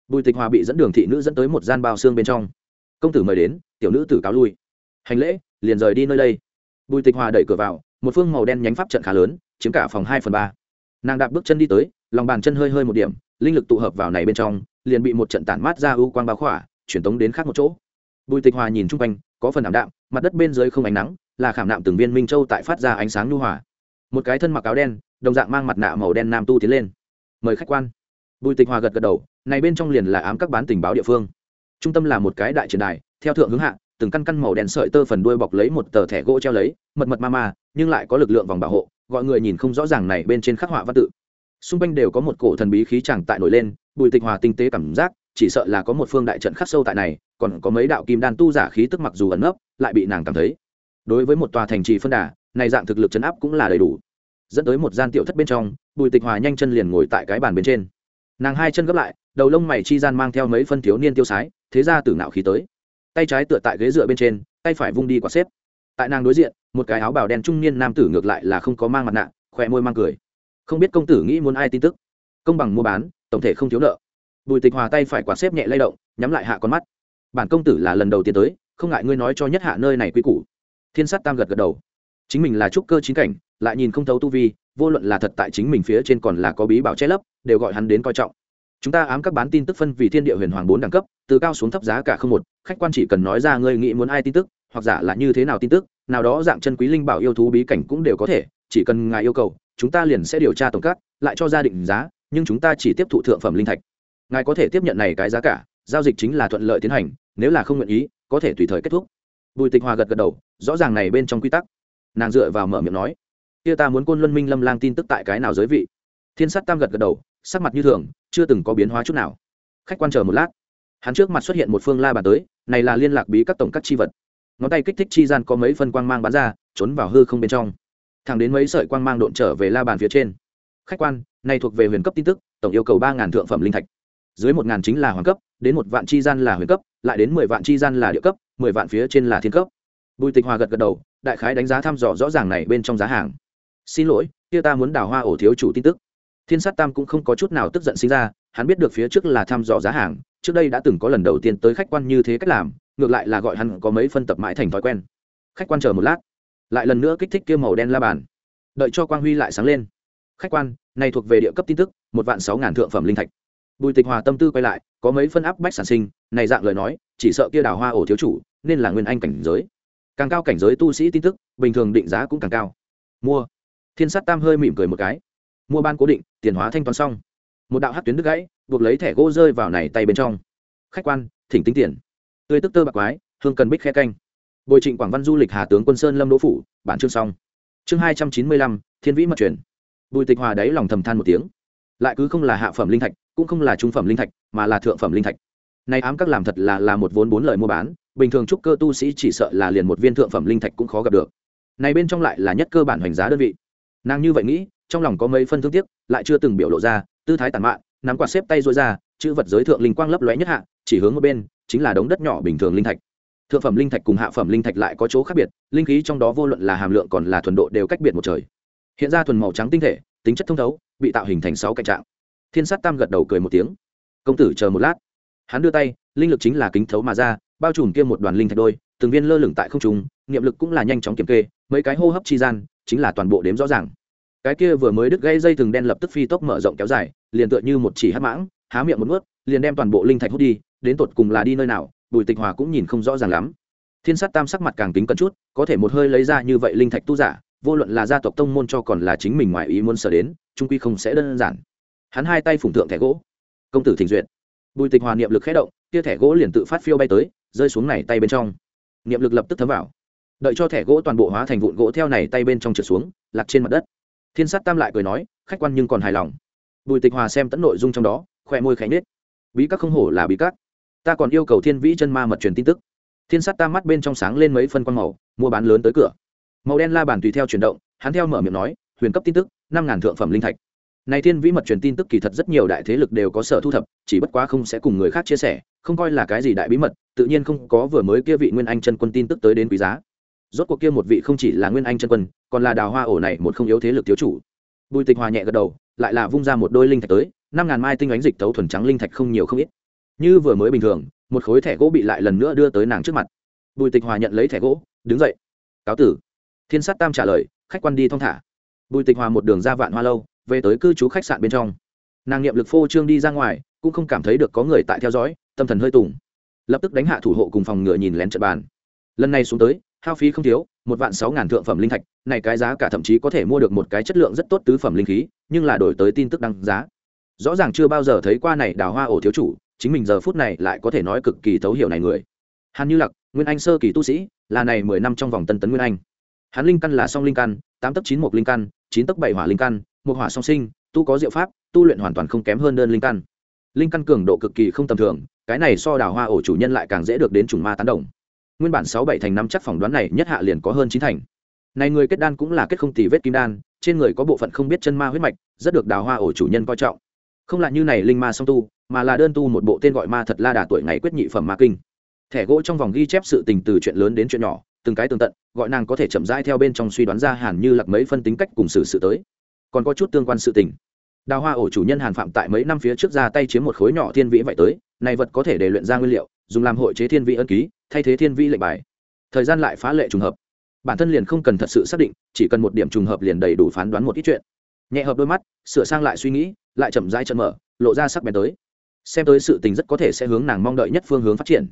[SPEAKER 1] Bùi tịch hòa bị dẫn đường thị nữ dẫn tới một gian bao xương bên trong. Công tử mời đến, tiểu nữ tử cáo lui. Hành lễ, liền rời đi nơi đây. Bùi tịch hòa đẩy cửa vào một phương màu đen nhánh pháp trận khá lớn, chiếm cả phòng hai phần ba. Nàng đạp bước chân đi tới, lòng bàn chân hơi hơi một điểm, linh lực tụ hợp vào này bên trong, liền bị một trận tản mát ra ưu quang bao khỏa, chuyển tống đến khác một chỗ. Bùi tịch hòa nhìn chung quanh, có phần ảm đạm, mặt đất bên dưới không ánh nắng, là khảm nạm từng viên minh châu tại phát ra ánh sáng nhu hòa. Một cái thân mặc áo đen, đồng dạng mang mặt nạ màu đen nam tu tiến lên. Mời khách quan. Bùi tịch hòa gật gật đầu, này bên trong liền là ám các bán tình báo địa phương. Trung tâm là một cái đại triển đài, theo thượng hướng hạ từng căn căn màu đen sợi tơ phần đuôi bọc lấy một tờ thẻ gỗ treo lấy, mật mật ma ma, nhưng lại có lực lượng vòng bảo hộ, gọi người nhìn không rõ ràng này bên trên khắc họa văn tự. Xung quanh đều có một cổ thần bí khí chẳng tại nổi lên, bùi tịch hòa tinh tế cảm giác, chỉ sợ là có một phương đại trận khắc sâu tại này, còn có mấy đạo kim đan tu giả khí tức mặc dù ẩn nấp, lại bị nàng cảm thấy. Đối với một tòa thành trì phân đà, này dạng thực lực chấn áp cũng là đầy đủ. Dẫn tới một gian tiểu thất bên trong, bùi tịch hòa nhanh chân liền ngồi tại cái bàn bên trên. Nàng hai chân gấp lại, đầu lông mày chi gian mang theo mấy phân thiếu niên tiêu sái, thế ra từ nạo khí tới tay trái tựa tại ghế dựa bên trên, tay phải vung đi quả xếp. Tại nàng đối diện, một cái áo bào đen trung niên nam tử ngược lại là không có mang mặt nạ, khỏe môi mang cười. Không biết công tử nghĩ muốn ai tin tức? Công bằng mua bán, tổng thể không thiếu nợ. Bùi tịch hòa tay phải quả xếp nhẹ lay động, nhắm lại hạ con mắt. Bản công tử là lần đầu tiên tới, không ngại ngươi nói cho nhất hạ nơi này quy củ. Thiên sát tam gật gật đầu. Chính mình là trúc cơ chính cảnh, lại nhìn không thấu tu vi, vô luận là thật tại chính mình phía trên còn là có bí bảo che lấp, đều gọi hắn đến coi trọng chúng ta ám các bán tin tức phân vì thiên địa huyền hoàng bốn đẳng cấp, từ cao xuống thấp giá cả không một, khách quan chỉ cần nói ra ngươi nghĩ muốn ai tin tức, hoặc giả là như thế nào tin tức, nào đó dạng chân quý linh bảo yêu thú bí cảnh cũng đều có thể, chỉ cần ngài yêu cầu, chúng ta liền sẽ điều tra tổng cát, lại cho gia định giá, nhưng chúng ta chỉ tiếp thụ thượng phẩm linh thạch. Ngài có thể tiếp nhận này cái giá cả, giao dịch chính là thuận lợi tiến hành, nếu là không nguyện ý, có thể tùy thời kết thúc. Bùi tịch hòa gật gật đầu, rõ ràng này bên trong quy tắc. Nàng dựa vào mở miệng nói, kia ta muốn côn luân minh lâm lang tin tức tại cái nào giới vị? Thiên sát tam gật gật đầu sắc mặt như thường, chưa từng có biến hóa chút nào. Khách quan chờ một lát. Hắn trước mặt xuất hiện một phương la bàn tới, này là liên lạc bí các tổng các chi vật. Ngón tay kích thích chi gian có mấy phân quang mang bắn ra, trốn vào hư không bên trong. Thẳng đến mấy sợi quang mang độn trở về la bàn phía trên. Khách quan, này thuộc về huyền cấp tin tức, tổng yêu cầu ba ngàn thượng phẩm linh thạch. Dưới một ngàn chính là hoàng cấp, đến một vạn chi gian là huyền cấp, lại đến mười vạn chi gian là địa cấp, mười vạn phía trên là thiên cấp. Bùi tịch hòa gật gật đầu, đại khái đánh giá thăm dò rõ ràng này bên trong giá hàng. Xin lỗi, kia ta muốn đào hoa ổ thiếu chủ tin tức thiên sát tam cũng không có chút nào tức giận sinh ra, hắn biết được phía trước là thăm dò giá hàng, trước đây đã từng có lần đầu tiên tới khách quan như thế cách làm, ngược lại là gọi hắn có mấy phân tập mãi thành thói quen. Khách quan chờ một lát, lại lần nữa kích thích kia màu đen la bàn. Đợi cho quang huy lại sáng lên. Khách quan, này thuộc về địa cấp tin tức, một vạn sáu ngàn thượng phẩm linh thạch. Bùi tịch hòa tâm tư quay lại, có mấy phân áp bách sản sinh, này dạng lời nói, chỉ sợ kia đào hoa ổ thiếu chủ, nên là nguyên anh cảnh giới. Càng cao cảnh giới tu sĩ tin tức, bình thường định giá cũng càng cao. Mua. Thiên sát tam hơi mỉm cười một cái mua ban cố định, tiền hóa thanh toán xong. Một đạo hát tuyến đứt gãy, buộc lấy thẻ gỗ rơi vào này tay bên trong. Khách quan, thỉnh tính tiền. Tươi tức tơ bạc quái, hương cần bích khe canh. Bồi trịnh quảng văn du lịch hà tướng quân sơn lâm đỗ phủ, bản chương xong. Chương hai trăm chín mươi lăm, thiên vĩ mật truyền. Bùi tịch hòa đáy lòng thầm than một tiếng. Lại cứ không là hạ phẩm linh thạch, cũng không là trung phẩm linh thạch, mà là thượng phẩm linh thạch. Nay ám các làm thật là là một vốn bốn lời mua bán, bình thường trúc cơ tu sĩ chỉ sợ là liền một viên thượng phẩm linh thạch cũng khó gặp được. Này bên trong lại là nhất cơ bản hoành giá đơn vị. Nàng như vậy nghĩ trong lòng có mấy phân thương tiếc, lại chưa từng biểu lộ ra, tư thái tàn mạn, nắm quạt xếp tay rối ra, chữ vật giới thượng linh quang lấp lóe nhất hạ, chỉ hướng một bên, chính là đống đất nhỏ bình thường linh thạch. Thượng phẩm linh thạch cùng hạ phẩm linh thạch lại có chỗ khác biệt, linh khí trong đó vô luận là hàm lượng còn là thuần độ đều cách biệt một trời. Hiện ra thuần màu trắng tinh thể, tính chất thông thấu, bị tạo hình thành sáu cạnh trạng. Thiên sát tam gật đầu cười một tiếng. Công tử chờ một lát. Hắn đưa tay, linh lực chính là kính thấu mà ra, bao trùm kia một đoàn linh thạch đôi, từng viên lơ lửng tại không trung, niệm lực cũng là nhanh chóng kiểm kê, mấy cái hô hấp chi gian, chính là toàn bộ đếm rõ ràng cái kia vừa mới đứt gãy dây thừng đen lập tức phi tốc mở rộng kéo dài, liền tựa như một chỉ hắc mãng, há miệng một nuốt, liền đem toàn bộ linh thạch hút đi, đến tột cùng là đi nơi nào, bùi tịch hòa cũng nhìn không rõ ràng lắm. Thiên sát tam sắc mặt càng kính cẩn chút, có thể một hơi lấy ra như vậy linh thạch tu giả, vô luận là gia tộc tông môn cho còn là chính mình ngoài ý muốn sở đến, trung quy không sẽ đơn giản. Hắn hai tay phủng thượng thẻ gỗ. Công tử thỉnh duyệt. Bùi tịch hòa niệm lực khé động, kia thẻ gỗ liền tự phát phiêu bay tới, rơi xuống này tay bên trong. Niệm lực lập tức thấm vào. Đợi cho thẻ gỗ toàn bộ hóa thành vụn gỗ theo này tay bên trong trượt xuống, lạc trên mặt đất thiên sát tam lại cười nói, khách quan nhưng còn hài lòng. Bùi tịch hòa xem tẫn nội dung trong đó khoe môi khánh nết bí các không hổ là bí các. Ta còn yêu cầu thiên vĩ chân ma mật truyền tin tức. Thiên sát tam mắt bên trong sáng lên mấy phân quang màu, mua bán lớn tới cửa. Màu đen la bàn tùy theo chuyển động, hắn theo mở miệng nói, huyền cấp tin tức, năm ngàn thượng phẩm linh thạch. Này thiên vĩ mật truyền tin tức kỳ thật rất nhiều đại thế lực đều có sở thu thập, chỉ bất quá không sẽ cùng người khác chia sẻ, không coi là cái gì đại bí mật, tự nhiên không có vừa mới kia vị nguyên anh chân quân tin tức tới đến quý giá rốt cuộc kia một vị không chỉ là nguyên anh chân quân, còn là đào hoa ổ này một không yếu thế lực thiếu chủ. Bùi tịch hòa nhẹ gật đầu, lại là vung ra một đôi linh thạch tới, năm ngàn mai tinh ánh dịch tấu thuần trắng linh thạch không nhiều không ít. Như vừa mới bình thường, một khối thẻ gỗ bị lại lần nữa đưa tới nàng trước mặt. Bùi tịch hòa nhận lấy thẻ gỗ, đứng dậy. Cáo tử. Thiên sát tam trả lời, khách quan đi thong thả. Bùi tịch hòa một đường ra vạn hoa lâu, về tới cư trú khách sạn bên trong. Nàng nghiệm lực phô trương đi ra ngoài, cũng không cảm thấy được có người tại theo dõi, tâm thần hơi tùng. Lập tức đánh hạ thủ hộ cùng phòng ngựa nhìn lén trận bàn. Lần này xuống tới hao phí không thiếu, một vạn sáu ngàn thượng phẩm linh thạch, này cái giá cả thậm chí có thể mua được một cái chất lượng rất tốt tứ phẩm linh khí, nhưng là đổi tới tin tức đăng giá. Rõ ràng chưa bao giờ thấy qua này đào hoa ổ thiếu chủ, chính mình giờ phút này lại có thể nói cực kỳ thấu hiểu này người. Hàn như lặc, nguyên anh sơ kỳ tu sĩ, là này mười năm trong vòng tân tấn nguyên anh. Hắn linh căn là song linh căn, tám tấc chín một linh căn, chín tấc bảy hỏa linh căn, một hỏa song sinh, tu có diệu pháp, tu luyện hoàn toàn không kém hơn đơn linh căn. Linh căn cường độ cực kỳ không tầm thường, cái này so đào hoa ổ chủ nhân lại càng dễ được đến chủng ma tán đồng nguyên bản sáu bảy thành năm chắc phỏng đoán này nhất hạ liền có hơn chín thành. Này người kết đan cũng là kết không tỷ vết kim đan, trên người có bộ phận không biết chân ma huyết mạch, rất được đào hoa ổ chủ nhân coi trọng. Không là như này linh ma song tu, mà là đơn tu một bộ tên gọi ma thật la đà tuổi ngày quyết nhị phẩm ma kinh. Thẻ gỗ trong vòng ghi chép sự tình từ chuyện lớn đến chuyện nhỏ, từng cái tường tận, gọi nàng có thể chậm rãi theo bên trong suy đoán ra hàn như lặc mấy phân tính cách cùng xử sự tới. Còn có chút tương quan sự tình. Đào hoa ổ chủ nhân hàn phạm tại mấy năm phía trước ra tay chiếm một khối nhỏ thiên vĩ vậy tới, này vật có thể để luyện ra nguyên liệu, dùng làm hội chế thiên vĩ ân ký thay thế thiên vĩ lệnh bài. Thời gian lại phá lệ trùng hợp. Bản thân liền không cần thật sự xác định, chỉ cần một điểm trùng hợp liền đầy đủ phán đoán một ít chuyện. Nhẹ hợp đôi mắt, sửa sang lại suy nghĩ, lại chậm rãi chân mở, lộ ra sắc bén tới. Xem tới sự tình rất có thể sẽ hướng nàng mong đợi nhất phương hướng phát triển.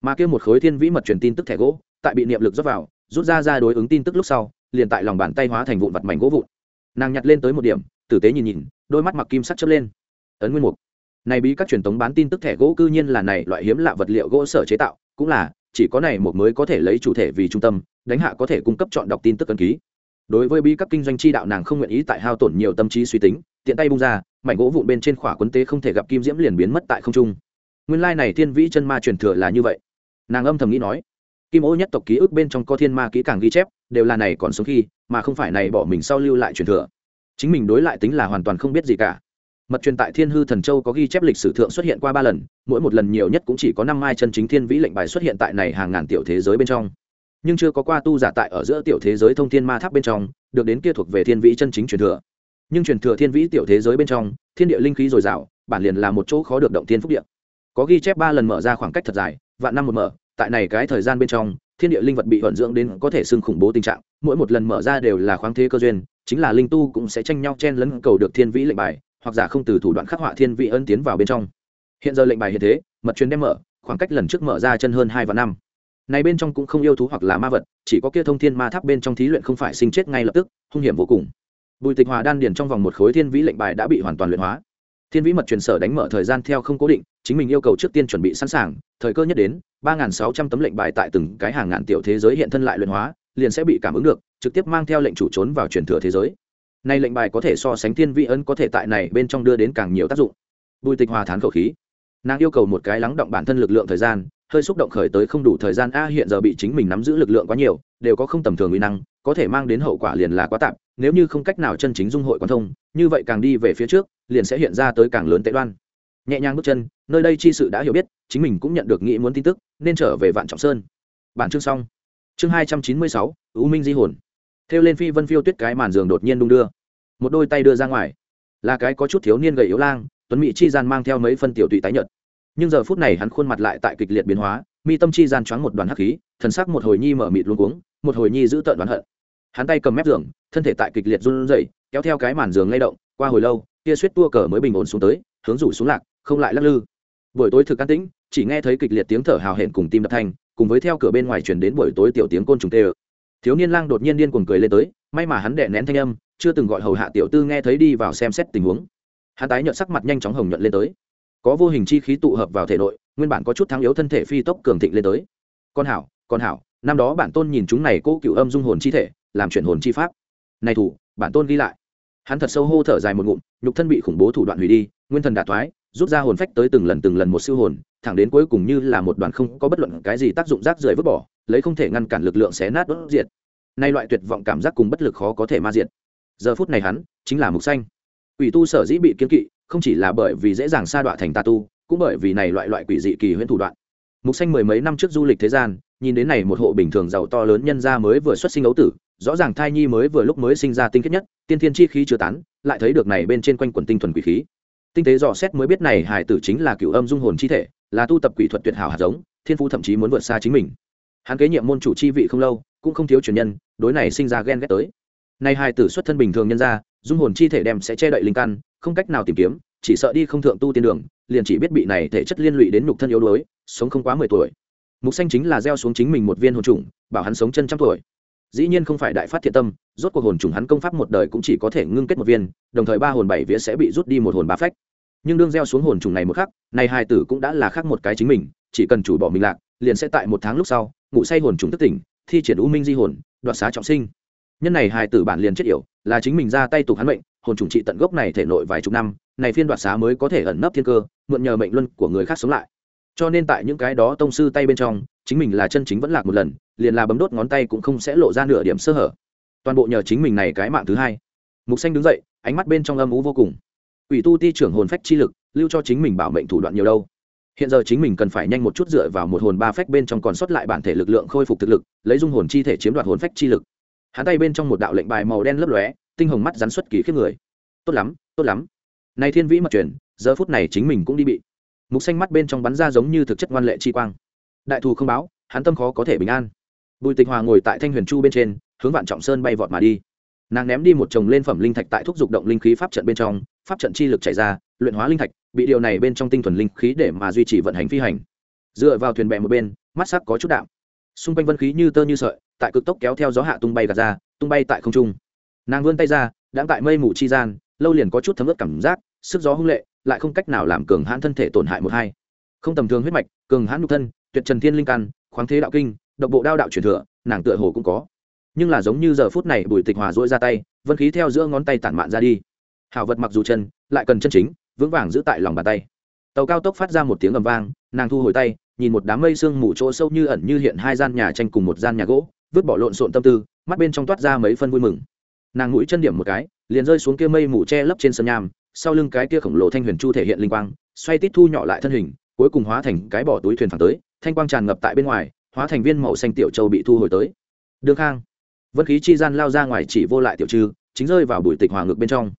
[SPEAKER 1] Mà kêu một khối thiên vĩ mật truyền tin tức thẻ gỗ, tại bị niệm lực dốc vào, rút ra ra đối ứng tin tức lúc sau, liền tại lòng bàn tay hóa thành vụn vặt mảnh gỗ vụn. Nàng nhặt lên tới một điểm, tử tế nhìn nhìn, đôi mắt mặc kim sắc chớp lên. Ấn nguyên mục. Này bí các truyền tống bán tin tức thẻ gỗ cư nhiên là này loại hiếm lạ vật liệu gỗ sở chế tạo, cũng là chỉ có này một mới có thể lấy chủ thể vì trung tâm, đánh hạ có thể cung cấp chọn đọc tin tức ấn ký. Đối với bí các kinh doanh chi đạo nàng không nguyện ý tại hao tổn nhiều tâm trí suy tính, tiện tay bung ra, mảnh gỗ vụn bên trên khỏa quấn tế không thể gặp kim diễm liền biến mất tại không trung. Nguyên lai này thiên vĩ chân ma truyền thừa là như vậy. Nàng âm thầm nghĩ nói, kim ô nhất tộc ký ức bên trong có thiên ma kỹ càng ghi chép, đều là này còn sống khi, mà không phải này bỏ mình sau lưu lại truyền thừa. Chính mình đối lại tính là hoàn toàn không biết gì cả mật truyền tại thiên hư thần châu có ghi chép lịch sử thượng xuất hiện qua ba lần, mỗi một lần nhiều nhất cũng chỉ có năm mai chân chính thiên vĩ lệnh bài xuất hiện tại này hàng ngàn tiểu thế giới bên trong. Nhưng chưa có qua tu giả tại ở giữa tiểu thế giới thông thiên ma tháp bên trong, được đến kia thuộc về thiên vĩ chân chính truyền thừa. Nhưng truyền thừa thiên vĩ tiểu thế giới bên trong, thiên địa linh khí dồi dào, bản liền là một chỗ khó được động thiên phúc địa. Có ghi chép ba lần mở ra khoảng cách thật dài, vạn năm một mở, tại này cái thời gian bên trong, thiên địa linh vật bị vận dưỡng đến có thể xưng khủng bố tình trạng, mỗi một lần mở ra đều là khoáng thế cơ duyên, chính là linh tu cũng sẽ tranh nhau chen lấn cầu được thiên vĩ lệnh bài hoặc giả không từ thủ đoạn khắc họa thiên vị ân tiến vào bên trong. Hiện giờ lệnh bài hiện thế, mật truyền đem mở, khoảng cách lần trước mở ra chân hơn hai và năm. Này bên trong cũng không yêu thú hoặc là ma vật, chỉ có kia thông thiên ma tháp bên trong thí luyện không phải sinh chết ngay lập tức, hung hiểm vô cùng. Bùi tịch hòa đan điền trong vòng một khối thiên vĩ lệnh bài đã bị hoàn toàn luyện hóa. Thiên vĩ mật truyền sở đánh mở thời gian theo không cố định, chính mình yêu cầu trước tiên chuẩn bị sẵn sàng, thời cơ nhất đến, ba sáu trăm tấm lệnh bài tại từng cái hàng ngàn tiểu thế giới hiện thân lại luyện hóa, liền sẽ bị cảm ứng được, trực tiếp mang theo lệnh chủ trốn vào truyền thừa thế giới nay lệnh bài có thể so sánh thiên vị ấn có thể tại này bên trong đưa đến càng nhiều tác dụng. Bùi tịch hòa thán khẩu khí. Nàng yêu cầu một cái lắng động bản thân lực lượng thời gian, hơi xúc động khởi tới không đủ thời gian, a, hiện giờ bị chính mình nắm giữ lực lượng quá nhiều, đều có không tầm thường uy năng, có thể mang đến hậu quả liền là quá tạm, nếu như không cách nào chân chính dung hội quan thông, như vậy càng đi về phía trước, liền sẽ hiện ra tới càng lớn tệ đoan. Nhẹ nhàng bước chân, nơi đây chi sự đã hiểu biết, chính mình cũng nhận được nghĩ muốn tin tức, nên trở về vạn trọng sơn. Bản chương xong. Chương hai trăm chín mươi sáu ưu minh di hồn theo lên phi vân phiêu tuyết cái màn giường đột nhiên đung đưa. Một đôi tay đưa ra ngoài. Là cái có chút thiếu niên gầy yếu lang, tuấn mỹ chi gian mang theo mấy phân tiểu tụy tái nhợt. Nhưng giờ phút này hắn khuôn mặt lại tại kịch liệt biến hóa, mi tâm chi gian choáng một đoàn hắc khí, thần sắc một hồi nhi mở mịt luôn cuống, một hồi nhi giữ tợn đoán hận. Hắn tay cầm mép giường, thân thể tại kịch liệt run rẩy, kéo theo cái màn giường lay động, qua hồi lâu kia suýt tua cờ mới bình ổn xuống tới, hướng rủ xuống lạc, không lại lắc lư. Buổi tối thực an tĩnh, chỉ nghe thấy kịch liệt tiếng thở hào hển cùng tim đập thanh cùng với theo cửa bên ngoài truyền đến buổi tối tiểu tiếng côn trùng tê thiếu niên lang đột nhiên điên cuồng cười lên tới, may mà hắn đè nén thanh âm, chưa từng gọi hầu hạ tiểu tư nghe thấy đi vào xem xét tình huống. Hắn tái nhợt sắc mặt nhanh chóng hồng nhuận lên tới. Có vô hình chi khí tụ hợp vào thể nội, nguyên bản có chút thắng yếu thân thể phi tốc cường thịnh lên tới. Con hảo con hảo, năm đó bản tôn nhìn chúng này cố cựu âm dung hồn chi thể, làm chuyển hồn chi pháp. Này thủ, bản tôn ghi lại. Hắn thật sâu hô thở dài một ngụm, nhục thân bị khủng bố thủ đoạn hủy đi, nguyên thần đạt thoái, rút ra hồn phách tới từng lần từng lần một siêu hồn thẳng đến cuối cùng như là một đoàn không có bất luận cái gì tác dụng rác rưởi vứt bỏ, lấy không thể ngăn cản lực lượng xé nát bất diệt. Nay loại tuyệt vọng cảm giác cùng bất lực khó có thể ma diệt. Giờ phút này hắn chính là mục xanh. Quỷ tu sở dĩ bị kiên kỵ, không chỉ là bởi vì dễ dàng sa đọa thành tà tu, cũng bởi vì này loại loại quỷ dị kỳ huyễn thủ đoạn. Mục xanh mười mấy năm trước du lịch thế gian, nhìn đến này một hộ bình thường giàu to lớn nhân gia mới vừa xuất sinh ấu tử, rõ ràng thai nhi mới vừa lúc mới sinh ra tinh khiết nhất, tiên thiên chi khí chưa tán, lại thấy được này bên trên quanh quần tinh thuần quỷ khí. Tinh tế dò xét mới biết này hải tử chính là cựu âm dung hồn chi thể là tu tập quỷ thuật tuyệt hảo hạt giống, thiên phú thậm chí muốn vượt xa chính mình. Hắn kế nhiệm môn chủ chi vị không lâu, cũng không thiếu truyền nhân, đối này sinh ra ghen ghét tới. Nay hai tử xuất thân bình thường nhân ra dung hồn chi thể đem sẽ che đậy linh căn, không cách nào tìm kiếm, chỉ sợ đi không thượng tu tiên đường, liền chỉ biết bị này thể chất liên lụy đến nhục thân yếu đuối, sống không quá mười tuổi. Mục xanh chính là gieo xuống chính mình một viên hồn trùng bảo hắn sống chân trăm tuổi. Dĩ nhiên không phải đại phát thiện tâm, rốt cuộc hồn trùng hắn công pháp một đời cũng chỉ có thể ngưng kết một viên, đồng thời ba hồn bảy vía sẽ bị rút đi một hồn ba phách nhưng đương gieo xuống hồn trùng này một khắc, này hai tử cũng đã là khác một cái chính mình, chỉ cần chủ bỏ mình lạc, liền sẽ tại một tháng lúc sau, ngủ say hồn trùng thức tỉnh, thi triển u minh di hồn, đoạt xá trọng sinh. Nhân này hai tử bản liền chết yểu, là chính mình ra tay tục hắn mệnh, hồn trùng trị tận gốc này thể nội vài chục năm, này phiên đoạt xá mới có thể ẩn nấp thiên cơ, mượn nhờ mệnh luân của người khác sống lại. Cho nên tại những cái đó tông sư tay bên trong, chính mình là chân chính vẫn lạc một lần, liền là bấm đốt ngón tay cũng không sẽ lộ ra nửa điểm sơ hở. Toàn bộ nhờ chính mình này cái mạng thứ hai. Mục xanh đứng dậy, ánh mắt bên trong âm ú vô cùng ủy tu ti trưởng hồn phách chi lực, lưu cho chính mình bảo mệnh thủ đoạn nhiều đâu. Hiện giờ chính mình cần phải nhanh một chút dựa vào một hồn ba phách bên trong còn sót lại bản thể lực lượng khôi phục thực lực, lấy dung hồn chi thể chiếm đoạt hồn phách chi lực. Hắn tay bên trong một đạo lệnh bài màu đen lấp lóe, tinh hồng mắt rắn xuất kỳ khiếp người. Tốt lắm tốt lắm. Nay thiên vĩ mật truyền, giờ phút này chính mình cũng đi bị. Mục xanh mắt bên trong bắn ra giống như thực chất ngoan lệ chi quang. Đại thù không báo, hắn tâm khó có thể bình an. Bùi tịch hòa ngồi tại thanh huyền chu bên trên, hướng vạn trọng sơn bay vọt mà đi nàng ném đi một chồng lên phẩm linh thạch tại thúc dục động linh khí pháp trận bên trong, pháp trận chi lực chảy ra, luyện hóa linh thạch, bị điều này bên trong tinh thuần linh khí để mà duy trì vận hành phi hành. Dựa vào thuyền bè một bên, mắt sắc có chút đạm. Xung quanh vân khí như tơ như sợi, tại cực tốc kéo theo gió hạ tung bay gạt ra, tung bay tại không trung. Nàng vươn tay ra, đang tại mây mù chi gian, lâu liền có chút thấm ướt cảm giác, sức gió hung lệ, lại không cách nào làm cường hãn thân thể tổn hại một hai. Không tầm thường huyết mạch, cường hãn nhục thân, tuyệt trần thiên linh căn, khoáng thế đạo kinh, độc bộ đao đạo truyền thừa, nàng tựa hồ cũng có nhưng là giống như giờ phút này bùi tịch hòa dỗi ra tay, vân khí theo giữa ngón tay tản mạn ra đi. Hảo vật mặc dù chân, lại cần chân chính, vững vàng giữ tại lòng bàn tay. Tàu cao tốc phát ra một tiếng ầm vang, nàng thu hồi tay, nhìn một đám mây sương mù chỗ sâu như ẩn như hiện hai gian nhà tranh cùng một gian nhà gỗ, vứt bỏ lộn xộn tâm tư, mắt bên trong toát ra mấy phân vui mừng. Nàng mũi chân điểm một cái, liền rơi xuống kia mây mù che lấp trên sân nham, sau lưng cái kia khổng lồ thanh huyền chu thể hiện linh quang, xoay tít thu nhỏ lại thân hình, cuối cùng hóa thành cái bỏ túi thuyền phẳng tới, thanh quang tràn ngập tại bên ngoài, hóa thành viên màu xanh tiểu châu bị thu hồi tới. Đương khang vân khí chi gian lao ra ngoài chỉ vô lại tiểu trư, chính rơi vào bụi tịch hòa ngực bên trong.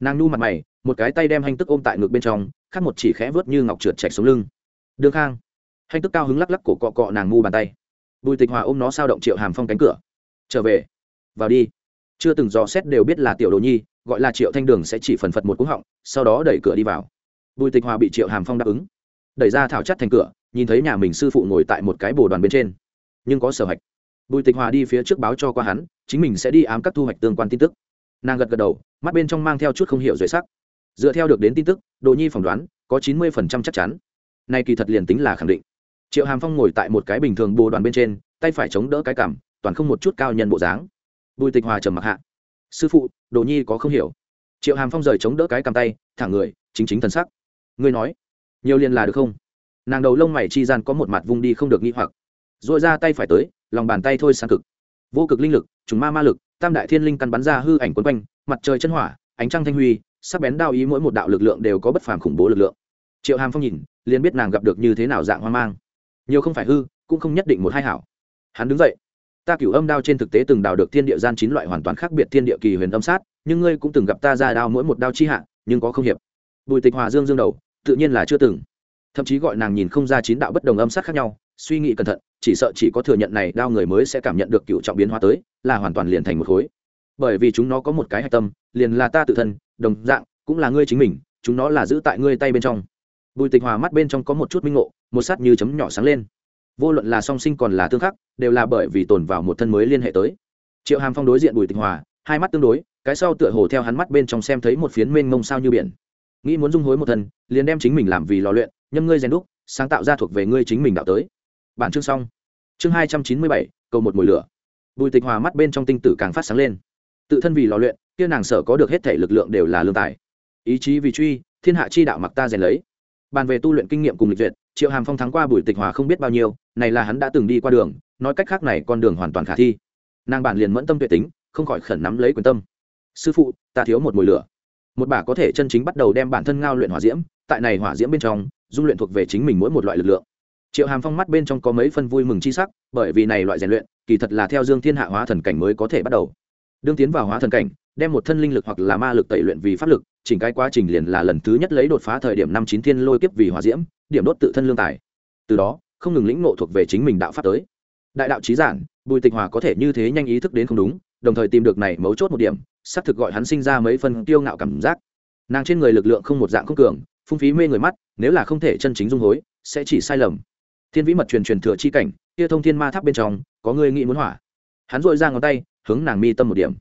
[SPEAKER 1] Nàng nu mặt mày, một cái tay đem hành tức ôm tại ngực bên trong khắc một chỉ khẽ vớt như ngọc trượt chạch xuống lưng. Đương khang. Hành tức cao hứng lắc lắc cổ cọ cọ nàng ngu bàn tay. Bùi tịch hòa ôm nó sao động triệu hàm phong cánh cửa. Trở về. Vào đi. Chưa từng dò xét đều biết là tiểu đồ nhi, gọi là triệu thanh đường sẽ chỉ phần phật một cú họng, sau đó đẩy cửa đi vào. Bùi tịch hòa bị triệu hàm phong đáp ứng. Đẩy ra thảo chất thành cửa, nhìn thấy nhà mình sư phụ ngồi tại một cái bồ đoàn bên trên. Nhưng có sở hạch bùi tịch hòa đi phía trước báo cho qua hắn, chính mình sẽ đi ám các thu hoạch tương quan tin tức. Nàng gật gật đầu, mắt bên trong mang theo chút không hiểu dưới sắc. Dựa theo được đến tin tức, đồ nhi phỏng đoán, có chín mươi phần trăm chắc chắn. Nay kỳ thật liền tính là khẳng định. Triệu hàm phong ngồi tại một cái bình thường bồ đoàn bên trên, tay phải chống đỡ cái cảm toàn không một chút cao nhân bộ dáng. Bùi tịch hòa trầm mặc hạ. Sư phụ, đồ nhi có không hiểu. Triệu hàm phong rời chống đỡ cái cầm tay thẳng người, chính chính thần sắc. Ngươi nói, nhiều liền là được không? Nàng đầu lông mày chi gian có một mặt vung đi không được nghi hoặc dội ra tay phải tới, lòng bàn tay thôi sang cực. Vô cực linh lực, trùng ma ma lực, tam đại thiên linh căn bắn ra hư ảnh quấn quanh, mặt trời chân hỏa, ánh trăng thanh huy, sắc bén đao ý mỗi một đạo lực lượng đều có bất phàm khủng bố lực lượng. Triệu hàm phong nhìn, liền biết nàng gặp được như thế nào dạng hoang mang. Nhiều không phải hư, cũng không nhất định một hai hảo. Hắn đứng dậy. Ta cửu âm đao trên thực tế từng đào được thiên địa gian chín loại hoàn toàn khác biệt thiên địa kỳ huyền âm sát, nhưng ngươi cũng từng gặp ta ra đao mỗi một đao chi hạ, nhưng có không hiệp. Bùi tịch hòa dương dương đầu, tự nhiên là chưa từng. Thậm chí gọi nàng nhìn không ra chín đạo bất đồng âm sát khác nhau suy nghĩ cẩn thận, chỉ sợ chỉ có thừa nhận này đao người mới sẽ cảm nhận được cựu trọng biến hóa tới, là hoàn toàn liền thành một khối. Bởi vì chúng nó có một cái hạch tâm, liền là ta tự thân, đồng dạng, cũng là ngươi chính mình, chúng nó là giữ tại ngươi tay bên trong. Bùi tịch hòa mắt bên trong có một chút minh ngộ, một sát như chấm nhỏ sáng lên. Vô luận là song sinh còn là tương khắc, đều là bởi vì tồn vào một thân mới liên hệ tới. Triệu hàm phong đối diện bùi tịch hòa, hai mắt tương đối, cái sau tựa hồ theo hắn mắt bên trong xem thấy một phiến mênh mông sao như biển. Nghĩ muốn dung hối một thân, liền đem chính mình làm vì lò luyện, nhâm ngươi rèn đúc, sáng tạo ra thuộc về ngươi chính mình đạo tới bản chương xong. Chương hai trăm chín mươi bảy, cầu một mùi lửa. Bùi tịch hòa mắt bên trong tinh tử càng phát sáng lên. Tự thân vì lò luyện, kia nàng sở có được hết thể lực lượng đều là lương tài. Ý chí vì truy, thiên hạ chi đạo mặc ta rèn lấy. Bàn về tu luyện kinh nghiệm cùng lịch duyệt, triệu hàm phong thắng qua bùi tịch hòa không biết bao nhiêu, này là hắn đã từng đi qua đường, nói cách khác này con đường hoàn toàn khả thi. Nàng bản liền mẫn tâm tuệ tính, không khỏi khẩn nắm lấy quyền tâm. Sư phụ, ta thiếu một mùi lửa. Một bà có thể chân chính bắt đầu đem bản thân ngao luyện hỏa diễm, tại này hỏa diễm bên trong, dung luyện thuộc về chính mình mỗi một loại lực lượng triệu hàm phong mắt bên trong có mấy phân vui mừng chi sắc, bởi vì này loại rèn luyện, kỳ thật là theo dương thiên hạ hóa thần cảnh mới có thể bắt đầu. Đương tiến vào hóa thần cảnh, đem một thân linh lực hoặc là ma lực tẩy luyện vì pháp lực, chỉnh cái quá trình liền là lần thứ nhất lấy đột phá thời điểm năm chín thiên lôi kiếp vì hỏa diễm, điểm đốt tự thân lương tài. Từ đó, không ngừng lĩnh ngộ thuộc về chính mình đạo pháp tới. Đại đạo trí giản, bùi tịch hòa có thể như thế nhanh ý thức đến không đúng, đồng thời tìm được này mấu chốt một điểm, xác thực gọi hắn sinh ra mấy phân tiêu ngạo cảm giác. Nàng trên người lực lượng không một dạng không cường, phung phí mê người mắt, nếu là không thể chân chính dung hối, sẽ chỉ sai lầm thiên vĩ mật truyền truyền thừa chi cảnh, kia thông thiên ma tháp bên trong, có người nghĩ muốn hỏa. Hắn dội ra ngón tay, hướng nàng mi tâm một điểm.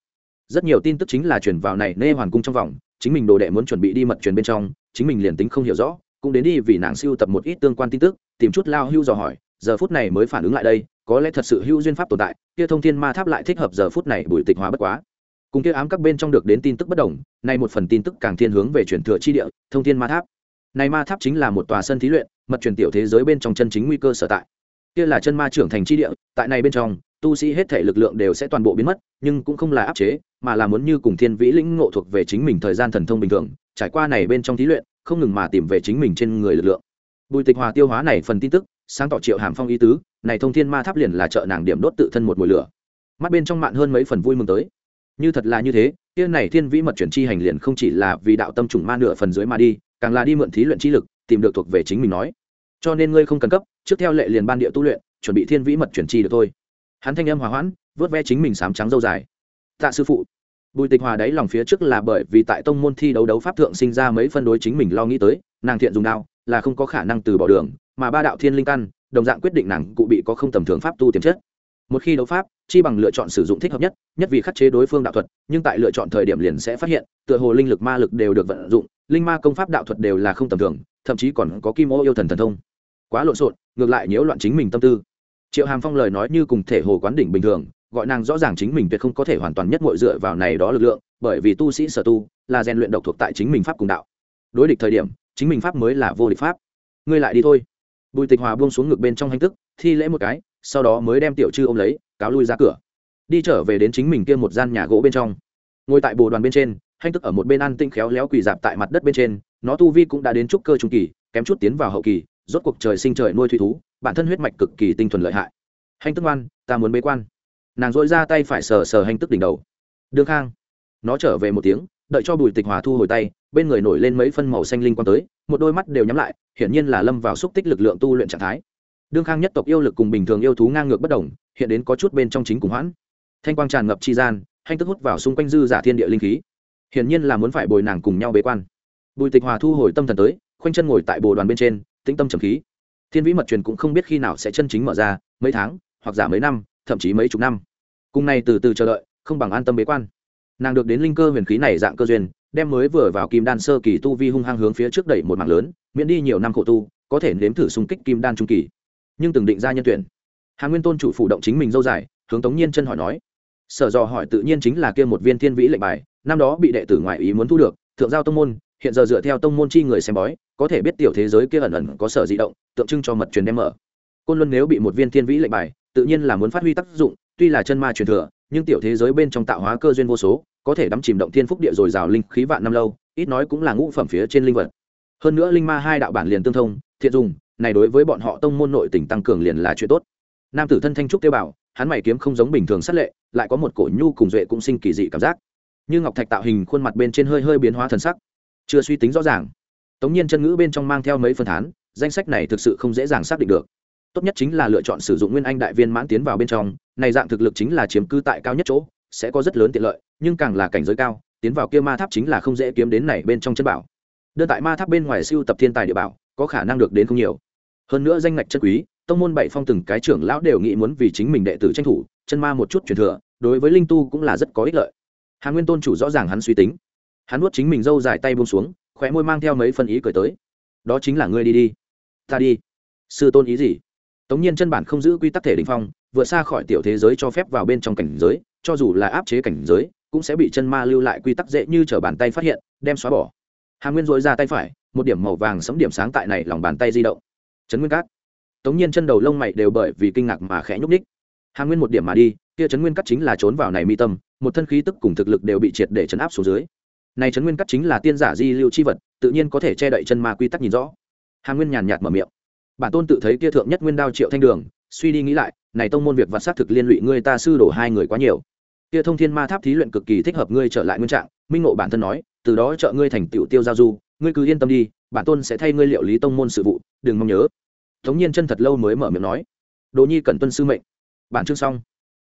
[SPEAKER 1] Rất nhiều tin tức chính là truyền vào này nê hoàn cung trong vòng, chính mình đồ đệ muốn chuẩn bị đi mật truyền bên trong, chính mình liền tính không hiểu rõ, cũng đến đi vì nàng siêu tập một ít tương quan tin tức, tìm chút lao hưu dò hỏi, giờ phút này mới phản ứng lại đây, có lẽ thật sự hưu duyên pháp tồn tại, kia thông thiên ma tháp lại thích hợp giờ phút này bùi tịch hóa bất quá. Cùng kia ám các bên trong được đến tin tức bất đồng, nay một phần tin tức càng thiên hướng về truyền thừa chi địa, thông thiên ma tháp này ma tháp chính là một tòa sân thí luyện, mật truyền tiểu thế giới bên trong chân chính nguy cơ sở tại. Kia là chân ma trưởng thành chi địa, tại này bên trong, tu sĩ hết thể lực lượng đều sẽ toàn bộ biến mất, nhưng cũng không là áp chế, mà là muốn như cùng thiên vĩ lĩnh ngộ thuộc về chính mình thời gian thần thông bình thường, trải qua này bên trong thí luyện, không ngừng mà tìm về chính mình trên người lực lượng. Bùi tịch hòa tiêu hóa này phần tin tức, sáng tỏ triệu hàm phong ý tứ, này thông thiên ma tháp liền là trợ nàng điểm đốt tự thân một mùi lửa. Mắt bên trong mạn hơn mấy phần vui mừng tới. Như thật là như thế, kia này thiên vĩ mật chuyển chi hành liền không chỉ là vì đạo tâm trùng ma nửa phần dưới mà đi càng là đi mượn thí luyện chi lực, tìm được thuộc về chính mình nói. Cho nên ngươi không cần cấp, trước theo lệ liền ban địa tu luyện, chuẩn bị thiên vĩ mật chuyển chi được thôi. Hắn thanh âm hòa hoãn, vớt ve chính mình sám trắng dâu dài. Tạ sư phụ, bùi tịch hòa đáy lòng phía trước là bởi vì tại tông môn thi đấu đấu pháp thượng sinh ra mấy phân đối chính mình lo nghĩ tới, nàng thiện dùng đao, là không có khả năng từ bỏ đường, mà ba đạo thiên linh căn, đồng dạng quyết định nàng cụ bị có không tầm thường pháp tu tiềm chất một khi đấu pháp, chi bằng lựa chọn sử dụng thích hợp nhất nhất vì khắc chế đối phương đạo thuật, nhưng tại lựa chọn thời điểm liền sẽ phát hiện, tựa hồ linh lực ma lực đều được vận dụng, linh ma công pháp đạo thuật đều là không tầm thường, thậm chí còn có kim ô yêu thần thần thông. Quá lộn xộn, ngược lại nhiễu loạn chính mình tâm tư. Triệu hàm phong lời nói như cùng thể hồ quán đỉnh bình thường, gọi nàng rõ ràng chính mình tuyệt không có thể hoàn toàn nhất ngội dựa vào này đó lực lượng, bởi vì tu sĩ sở tu là rèn luyện độc thuộc tại chính mình pháp cùng đạo. Đối địch thời điểm, chính mình pháp mới là vô địch pháp. Ngươi lại đi thôi. Bùi tịch hòa buông xuống ngực bên trong hành tức, thi lễ một cái sau đó mới đem tiểu chư ôm lấy, cáo lui ra cửa. Đi trở về đến chính mình kia một gian nhà gỗ bên trong. Ngồi tại bồ đoàn bên trên hành tức ở một bên ăn tinh khéo léo quỳ dạp tại mặt đất bên trên, nó tu vi cũng đã đến trúc cơ trung kỳ, kém chút tiến vào hậu kỳ, rốt cuộc trời sinh trời nuôi thủy thú, bản thân huyết mạch cực kỳ tinh thuần lợi hại. Hành tức ngoan, ta muốn bế quan. Nàng dội ra tay phải sờ sờ hành tức đỉnh đầu. Đương khang. Nó trở về một tiếng, đợi cho bùi tịch hòa thu hồi tay, bên người nổi lên mấy phân màu xanh linh quang tới, một đôi mắt đều nhắm lại, hiển nhiên là lâm vào xúc tích lực lượng tu luyện trạng thái đương khang nhất tộc yêu lực cùng bình thường yêu thú ngang ngược bất đồng, hiện đến có chút bên trong chính cùng hoãn. Thanh quang tràn ngập chi gian, hanh tức hút vào xung quanh dư giả thiên địa linh khí. Hiển nhiên là muốn phải bồi nàng cùng nhau bế quan. Bùi tịch hòa thu hồi tâm thần tới, khoanh chân ngồi tại bồ đoàn bên trên, tĩnh tâm trầm khí. Thiên vĩ mật truyền cũng không biết khi nào sẽ chân chính mở ra, mấy tháng, hoặc giả mấy năm, thậm chí mấy chục năm. Cùng này từ từ chờ đợi, không bằng an tâm bế quan. Nàng được đến linh cơ huyền khí này dạng cơ duyên, đem mới vừa vào kim đan sơ kỳ tu vi hung hăng hướng phía trước đẩy một mảng lớn, miễn đi nhiều năm khổ tu, có thể nếm thử xung kích kim đan trung kỳ nhưng từng định ra nhân tuyển. Hà nguyên tôn chủ phủ động chính mình dâu dài, hướng tống nhiên chân hỏi nói, sở dò hỏi tự nhiên chính là kia một viên thiên vĩ lệnh bài, năm đó bị đệ tử ngoại ý muốn thu được, thượng giao tông môn, hiện giờ dựa theo tông môn chi người xem bói, có thể biết tiểu thế giới kia ẩn ẩn có sở di động, tượng trưng cho mật truyền đem mở. Côn luân nếu bị một viên thiên vĩ lệnh bài, tự nhiên là muốn phát huy tác dụng, tuy là chân ma truyền thừa, nhưng tiểu thế giới bên trong tạo hóa cơ duyên vô số, có thể đắm chìm động thiên phúc địa rồi rào linh khí vạn năm lâu, ít nói cũng là ngũ phẩm phía trên linh vật. Hơn nữa linh ma hai đạo bản liền tương thông, thiện dùng này đối với bọn họ tông môn nội tỉnh tăng cường liền là chuyện tốt. Nam tử thân thanh trúc tiêu bảo, hắn mày kiếm không giống bình thường sát lệ, lại có một cổ nhu cùng duệ cũng sinh kỳ dị cảm giác. Như ngọc thạch tạo hình khuôn mặt bên trên hơi hơi biến hóa thần sắc. Chưa suy tính rõ ràng. Tống nhiên chân ngữ bên trong mang theo mấy phần thán, danh sách này thực sự không dễ dàng xác định được. Tốt nhất chính là lựa chọn sử dụng nguyên anh đại viên mãn tiến vào bên trong, này dạng thực lực chính là chiếm cư tại cao nhất chỗ, sẽ có rất lớn tiện lợi, nhưng càng là cảnh giới cao, tiến vào kia ma tháp chính là không dễ kiếm đến này bên trong chân bảo. Đơn tại ma tháp bên ngoài siêu tập thiên tài địa bảo, có khả năng được đến không nhiều hơn nữa danh ngạch chân quý, tông môn bảy phong từng cái trưởng lão đều nghĩ muốn vì chính mình đệ tử tranh thủ, chân ma một chút truyền thừa, đối với linh tu cũng là rất có ích lợi. Hà nguyên tôn chủ rõ ràng hắn suy tính. Hắn nuốt chính mình râu dài tay buông xuống, khóe môi mang theo mấy phân ý cười tới. Đó chính là ngươi đi đi. Ta đi. Sư tôn ý gì? Tống nhiên chân bản không giữ quy tắc thể đình phong, vượt xa khỏi tiểu thế giới cho phép vào bên trong cảnh giới, cho dù là áp chế cảnh giới, cũng sẽ bị chân ma lưu lại quy tắc dễ như t bàn tay phát hiện, đem xóa bỏ. Hà nguyên dội ra tay phải, một điểm màu vàng sấm điểm sáng tại này lòng bàn tay di động trấn nguyên cát. Tống nhiên chân đầu lông mày đều bởi vì kinh ngạc mà khẽ nhúc ních hà nguyên một điểm mà đi, kia trấn nguyên cát chính là trốn vào này mi tâm, một thân khí tức cùng thực lực đều bị triệt để chấn áp xuống dưới. Này trấn nguyên cát chính là tiên giả di lưu chi vật, tự nhiên có thể che đậy chân ma quy tắc nhìn rõ. Hà nguyên nhàn nhạt mở miệng. Bản tôn tự thấy kia thượng nhất nguyên đao triệu thanh đường, suy đi nghĩ lại, này tông môn việc vặt xác thực liên lụy ngươi ta sư đổ hai người quá nhiều. Kia thông thiên ma tháp thí luyện cực kỳ thích hợp ngươi trở lại nguyên trạng, minh ngộ bản thân nói, từ đó trợ ngươi thành tựu tiêu giao du ngươi cứ yên tâm đi, bản tôn sẽ thay ngươi liệu lý tông môn sự vụ, đừng mong nhớ. Thống nhiên chân thật lâu mới mở miệng nói. Đồ nhi cần tuân sư mệnh. Bản chương xong.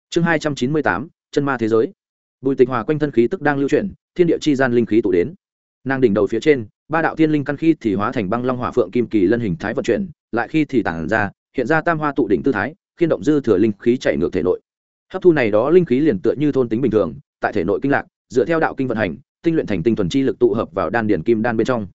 [SPEAKER 1] Chương hai trăm chín mươi tám, chân ma thế giới. Bùi tịch hòa quanh thân khí tức đang lưu chuyển, thiên địa chi gian linh khí tụ đến. Nàng đỉnh đầu phía trên, ba đạo thiên linh căn khi thì hóa thành băng long hỏa phượng kim kỳ lân hình thái vận chuyển, lại khi thì tản ra, hiện ra tam hoa tụ đỉnh tư thái khiên động dư thừa linh khí chạy ngược thể nội. Hấp thu này đó linh khí liền tựa như thôn tính bình thường, tại thể nội kinh lạc, dựa theo đạo kinh vận hành tinh luyện thành tinh thuần chi lực tụ hợp vào đan điển kim đan bên trong.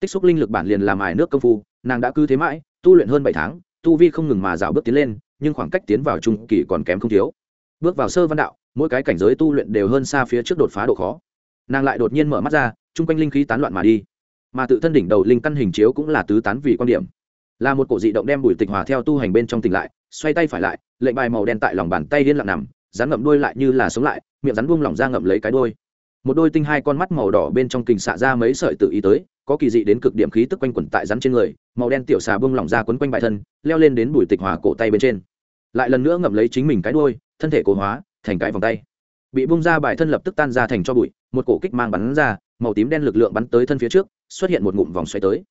[SPEAKER 1] Tích xúc linh lực bản liền làm ải nước công phu, nàng đã cứ thế mãi, tu luyện hơn bảy tháng, tu vi không ngừng mà rào bước tiến lên, nhưng khoảng cách tiến vào trung kỳ còn kém không thiếu. Bước vào sơ văn đạo, mỗi cái cảnh giới tu luyện đều hơn xa phía trước đột phá độ khó. Nàng lại đột nhiên mở mắt ra, chung quanh linh khí tán loạn mà đi. Mà tự thân đỉnh đầu linh căn hình chiếu cũng là tứ tán vì quan điểm. Là một cổ dị động đem bùi tịch hòa theo tu hành bên trong tỉnh lại, xoay tay phải lại, lệnh bài màu đen tại lòng bàn tay điên lặng nằm rắn ngậm đuôi lại như là sống lại, miệng rắn buông lỏng ra ngậm lấy cái đuôi một đôi tinh hai con mắt màu đỏ bên trong kình xạ ra mấy sợi tự ý tới, có kỳ dị đến cực điểm khí tức quanh quẩn tại rắn trên người, màu đen tiểu xà bông lỏng ra quấn quanh bại thân, leo lên đến bùi tịch hòa cổ tay bên trên. Lại lần nữa ngậm lấy chính mình cái đuôi, thân thể cố hóa, thành cái vòng tay. Bị bung ra bài thân lập tức tan ra thành cho bụi, một cổ kích mang bắn ra, màu tím đen lực lượng bắn tới thân phía trước, xuất hiện một ngụm vòng xoay tới.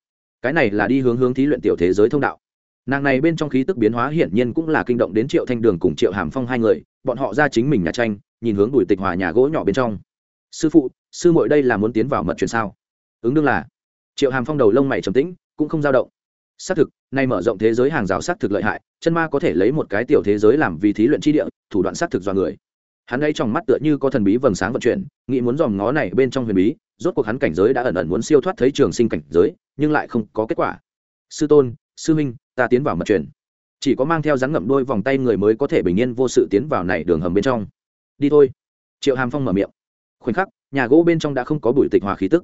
[SPEAKER 1] Cái này là đi hướng hướng thí luyện tiểu thế giới thông đạo. Nàng này bên trong khí tức biến hóa hiển nhiên cũng là kinh động đến triệu thanh đường cùng triệu hàm phong hai người, bọn họ ra chính mình nhà tranh, nhìn hướng bùi tịch hòa nhà gỗ nhỏ bên trong sư phụ, sư muội đây là muốn tiến vào mật truyền sao? Ứng đương là. Triệu hàm phong đầu lông mày trầm tĩnh, cũng không dao động. Xác thực, nay mở rộng thế giới hàng rào xác thực lợi hại, chân ma có thể lấy một cái tiểu thế giới làm vì thí luyện chi địa, thủ đoạn xác thực do người. Hắn ấy trong mắt tựa như có thần bí vầng sáng vận chuyển, nghĩ muốn dòm ngó này bên trong huyền bí, rốt cuộc hắn cảnh giới đã ẩn ẩn muốn siêu thoát thấy trường sinh cảnh giới, nhưng lại không có kết quả. Sư tôn, sư minh ta tiến vào mật truyền. Chỉ có mang theo rắn ngậm đôi vòng tay người mới có thể bình yên vô sự tiến vào này đường hầm bên trong. Đi thôi. Triệu hàm phong mở miệng khoảnh khắc, nhà gỗ bên trong đã không có bùi tịch hòa khí tức.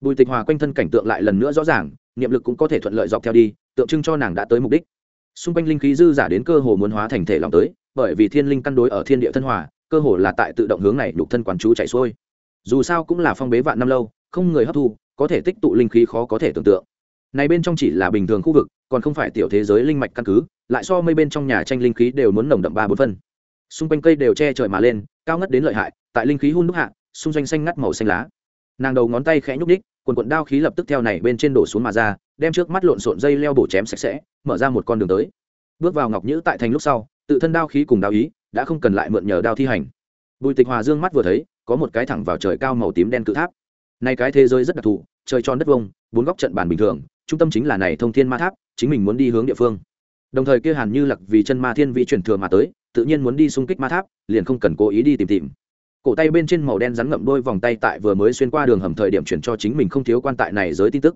[SPEAKER 1] Bùi tịch hòa quanh thân cảnh tượng lại lần nữa rõ ràng, niệm lực cũng có thể thuận lợi dọc theo đi, tượng trưng cho nàng đã tới mục đích. Xung quanh linh khí dư giả đến cơ hồ muốn hóa thành thể lòng tới, bởi vì thiên linh căn đối ở thiên địa thân hòa, cơ hồ là tại tự động hướng này đục thân quán chú chạy xuôi. Dù sao cũng là phong bế vạn năm lâu, không người hấp thu, có thể tích tụ linh khí khó có thể tưởng tượng. Này bên trong chỉ là bình thường khu vực, còn không phải tiểu thế giới linh mạch căn cứ, lại so mây bên trong nhà tranh linh khí đều muốn nồng đậm ba bốn phân xung quanh cây đều che trời mà lên, cao ngất đến lợi hại, tại linh khí hun đúc hạ xung doanh xanh ngắt màu xanh lá. Nàng đầu ngón tay khẽ nhúc đích quần quận đao khí lập tức theo này bên trên đổ xuống mà ra, đem trước mắt lộn xộn dây leo bổ chém sạch sẽ, mở ra một con đường tới. Bước vào ngọc nhữ tại thành lúc sau, tự thân đao khí cùng đao ý đã không cần lại mượn nhờ đao thi hành. Bùi tịch hòa dương mắt vừa thấy, có một cái thẳng vào trời cao màu tím đen cự tháp. Nay cái thế giới rất đặc thù, trời tròn đất vông bốn góc trận bàn bình thường, trung tâm chính là này thông thiên ma tháp, chính mình muốn đi hướng địa phương. Đồng thời kia hàn như lặc vì chân ma thiên vị chuyển thừa mà tới, tự nhiên muốn đi xung kích ma tháp, liền không cần cố ý đi tìm tìm cổ tay bên trên màu đen rắn ngậm đôi vòng tay tại vừa mới xuyên qua đường hầm thời điểm chuyển cho chính mình không thiếu quan tại này giới tin tức.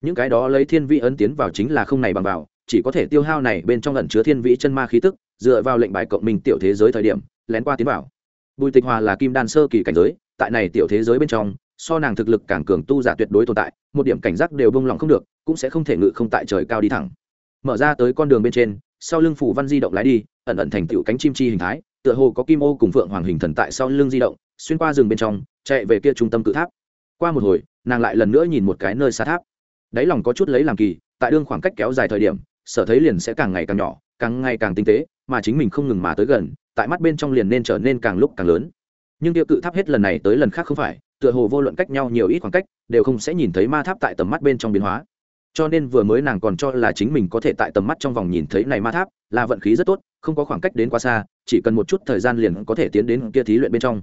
[SPEAKER 1] Những cái đó lấy thiên vị ấn tiến vào chính là không này bằng vào, chỉ có thể tiêu hao này bên trong ẩn chứa thiên vị chân ma khí tức, dựa vào lệnh bài cộng minh tiểu thế giới thời điểm, lén qua tiến vào. Bùi tịch hòa là kim đan sơ kỳ cảnh giới, tại này tiểu thế giới bên trong, so nàng thực lực càng cường tu giả tuyệt đối tồn tại, một điểm cảnh giác đều bông lòng không được, cũng sẽ không thể ngự không tại trời cao đi thẳng. Mở ra tới con đường bên trên, sau lưng phủ văn di động lái đi, ẩn ẩn thành tựu cánh chim chi hình thái tựa hồ có kim ô cùng phượng hoàng hình thần tại sau lưng di động, xuyên qua rừng bên trong, chạy về kia trung tâm cự tháp. Qua một hồi, nàng lại lần nữa nhìn một cái nơi xa tháp. Đáy lòng có chút lấy làm kỳ, tại đương khoảng cách kéo dài thời điểm, sở thấy liền sẽ càng ngày càng nhỏ, càng ngày càng tinh tế, mà chính mình không ngừng mà tới gần, tại mắt bên trong liền nên trở nên càng lúc càng lớn. Nhưng tiêu cự tháp hết lần này tới lần khác không phải, tựa hồ vô luận cách nhau nhiều ít khoảng cách, đều không sẽ nhìn thấy ma tháp tại tầm mắt bên trong biến hóa. Cho nên vừa mới nàng còn cho là chính mình có thể tại tầm mắt trong vòng nhìn thấy này ma tháp, là vận khí rất tốt không có khoảng cách đến quá xa chỉ cần một chút thời gian liền có thể tiến đến kia thí luyện bên trong.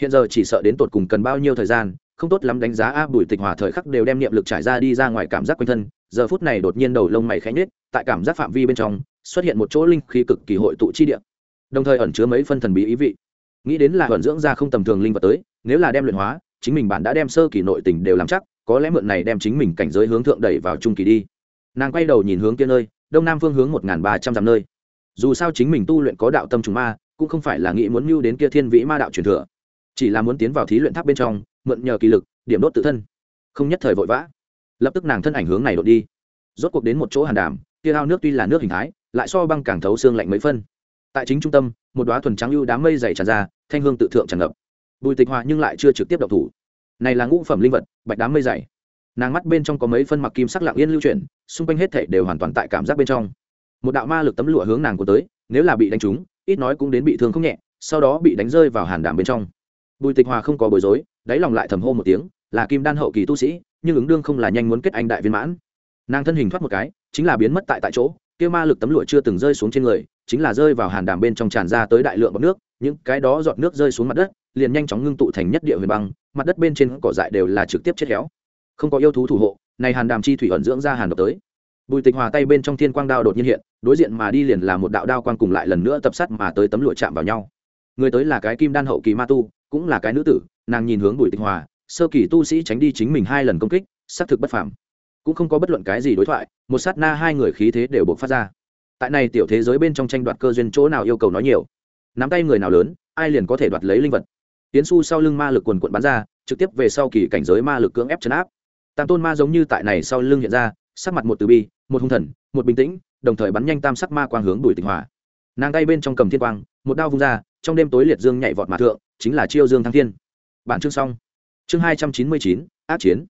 [SPEAKER 1] Hiện giờ chỉ sợ đến tột cùng cần bao nhiêu thời gian không tốt lắm đánh giá a bùi tịch hòa thời khắc đều đem niệm lực trải ra đi ra ngoài cảm giác quanh thân giờ phút này đột nhiên đầu lông mày khẽ nhếch, tại cảm giác phạm vi bên trong xuất hiện một chỗ linh khí cực kỳ hội tụ chi địa. Đồng thời ẩn chứa mấy phân thần bí ý vị. Nghĩ đến là vận dưỡng ra không tầm thường linh vật tới nếu là đem luyện hóa chính mình bạn đã đem sơ kỳ nội tình đều làm chắc có lẽ mượn này đem chính mình cảnh giới hướng thượng đẩy vào trung kỳ đi. Nàng quay đầu nhìn hướng kia nơi đông nam phương hướng một nghìn ba trăm dặm nơi dù sao chính mình tu luyện có đạo tâm trùng ma, cũng không phải là nghĩ muốn mưu đến kia thiên vĩ ma đạo truyền thừa. Chỉ là muốn tiến vào thí luyện tháp bên trong, mượn nhờ kỳ lực, điểm đốt tự thân. Không nhất thời vội vã. Lập tức nàng thân ảnh hướng này đột đi. Rốt cuộc đến một chỗ hàn đàm, kia ao nước tuy là nước hình thái, lại so băng càng thấu xương lạnh mấy phân. Tại chính trung tâm, một đoá thuần trắng ưu đám mây dày tràn ra, thanh hương tự thượng tràn ngập. Bùi tịch hòa nhưng lại chưa trực tiếp độc thủ. Này là ngũ phẩm linh vật, bạch đám mây dày. Nàng mắt bên trong có mấy phân mặc kim sắc lặng yên lưu chuyển, xung quanh hết thể đều hoàn toàn tại cảm giác bên trong một đạo ma lực tấm lụa hướng nàng của tới, nếu là bị đánh trúng, ít nói cũng đến bị thương không nhẹ, sau đó bị đánh rơi vào hàn đảm bên trong. Bùi tịch hòa không có bối rối, đáy lòng lại thầm hô một tiếng, là kim đan hậu kỳ tu sĩ, nhưng ứng đương không là nhanh muốn kết anh đại viên mãn. Nàng thân hình thoát một cái, chính là biến mất tại tại chỗ, kia ma lực tấm lụa chưa từng rơi xuống trên người, chính là rơi vào hàn đàm bên trong tràn ra tới đại lượng bọt nước, những cái đó giọt nước rơi xuống mặt đất, liền nhanh chóng ngưng tụ thành nhất địa huyền băng, mặt đất bên trên cỏ dại đều là trực tiếp chết héo. Không có yêu thú thủ hộ, này hàn đàm chi thủy ẩn dưỡng ra hàn độc tới bùi tịch hòa tay bên trong thiên quang đao đột nhiên hiện, đối diện mà đi liền là một đạo đao quang cùng lại lần nữa tập sát mà tới tấm lụa chạm vào nhau. Người tới là cái kim đan hậu kỳ ma tu, cũng là cái nữ tử, nàng nhìn hướng bùi tịch hòa, sơ kỳ tu sĩ tránh đi chính mình hai lần công kích, xác thực bất phàm. Cũng không có bất luận cái gì đối thoại, một sát na hai người khí thế đều buộc phát ra. Tại này tiểu thế giới bên trong tranh đoạt cơ duyên chỗ nào yêu cầu nói nhiều. Nắm tay người nào lớn, ai liền có thể đoạt lấy linh vật. Tiến su sau lưng ma lực quần quận bắn ra, trực tiếp về sau kỳ cảnh giới ma lực cưỡng ép chấn áp. Tam tôn ma giống như tại này sau lưng hiện ra sắc mặt một từ bi, một hung thần, một bình tĩnh, đồng thời bắn nhanh tam sắc ma quang hướng đuổi tịnh hòa. nàng tay bên trong cầm thiên quang, một đao vung ra, trong đêm tối liệt dương nhảy vọt mà thượng, chính là chiêu dương thăng thiên. Bản chương xong. Chương hai trăm chín mươi chín, ác chiến.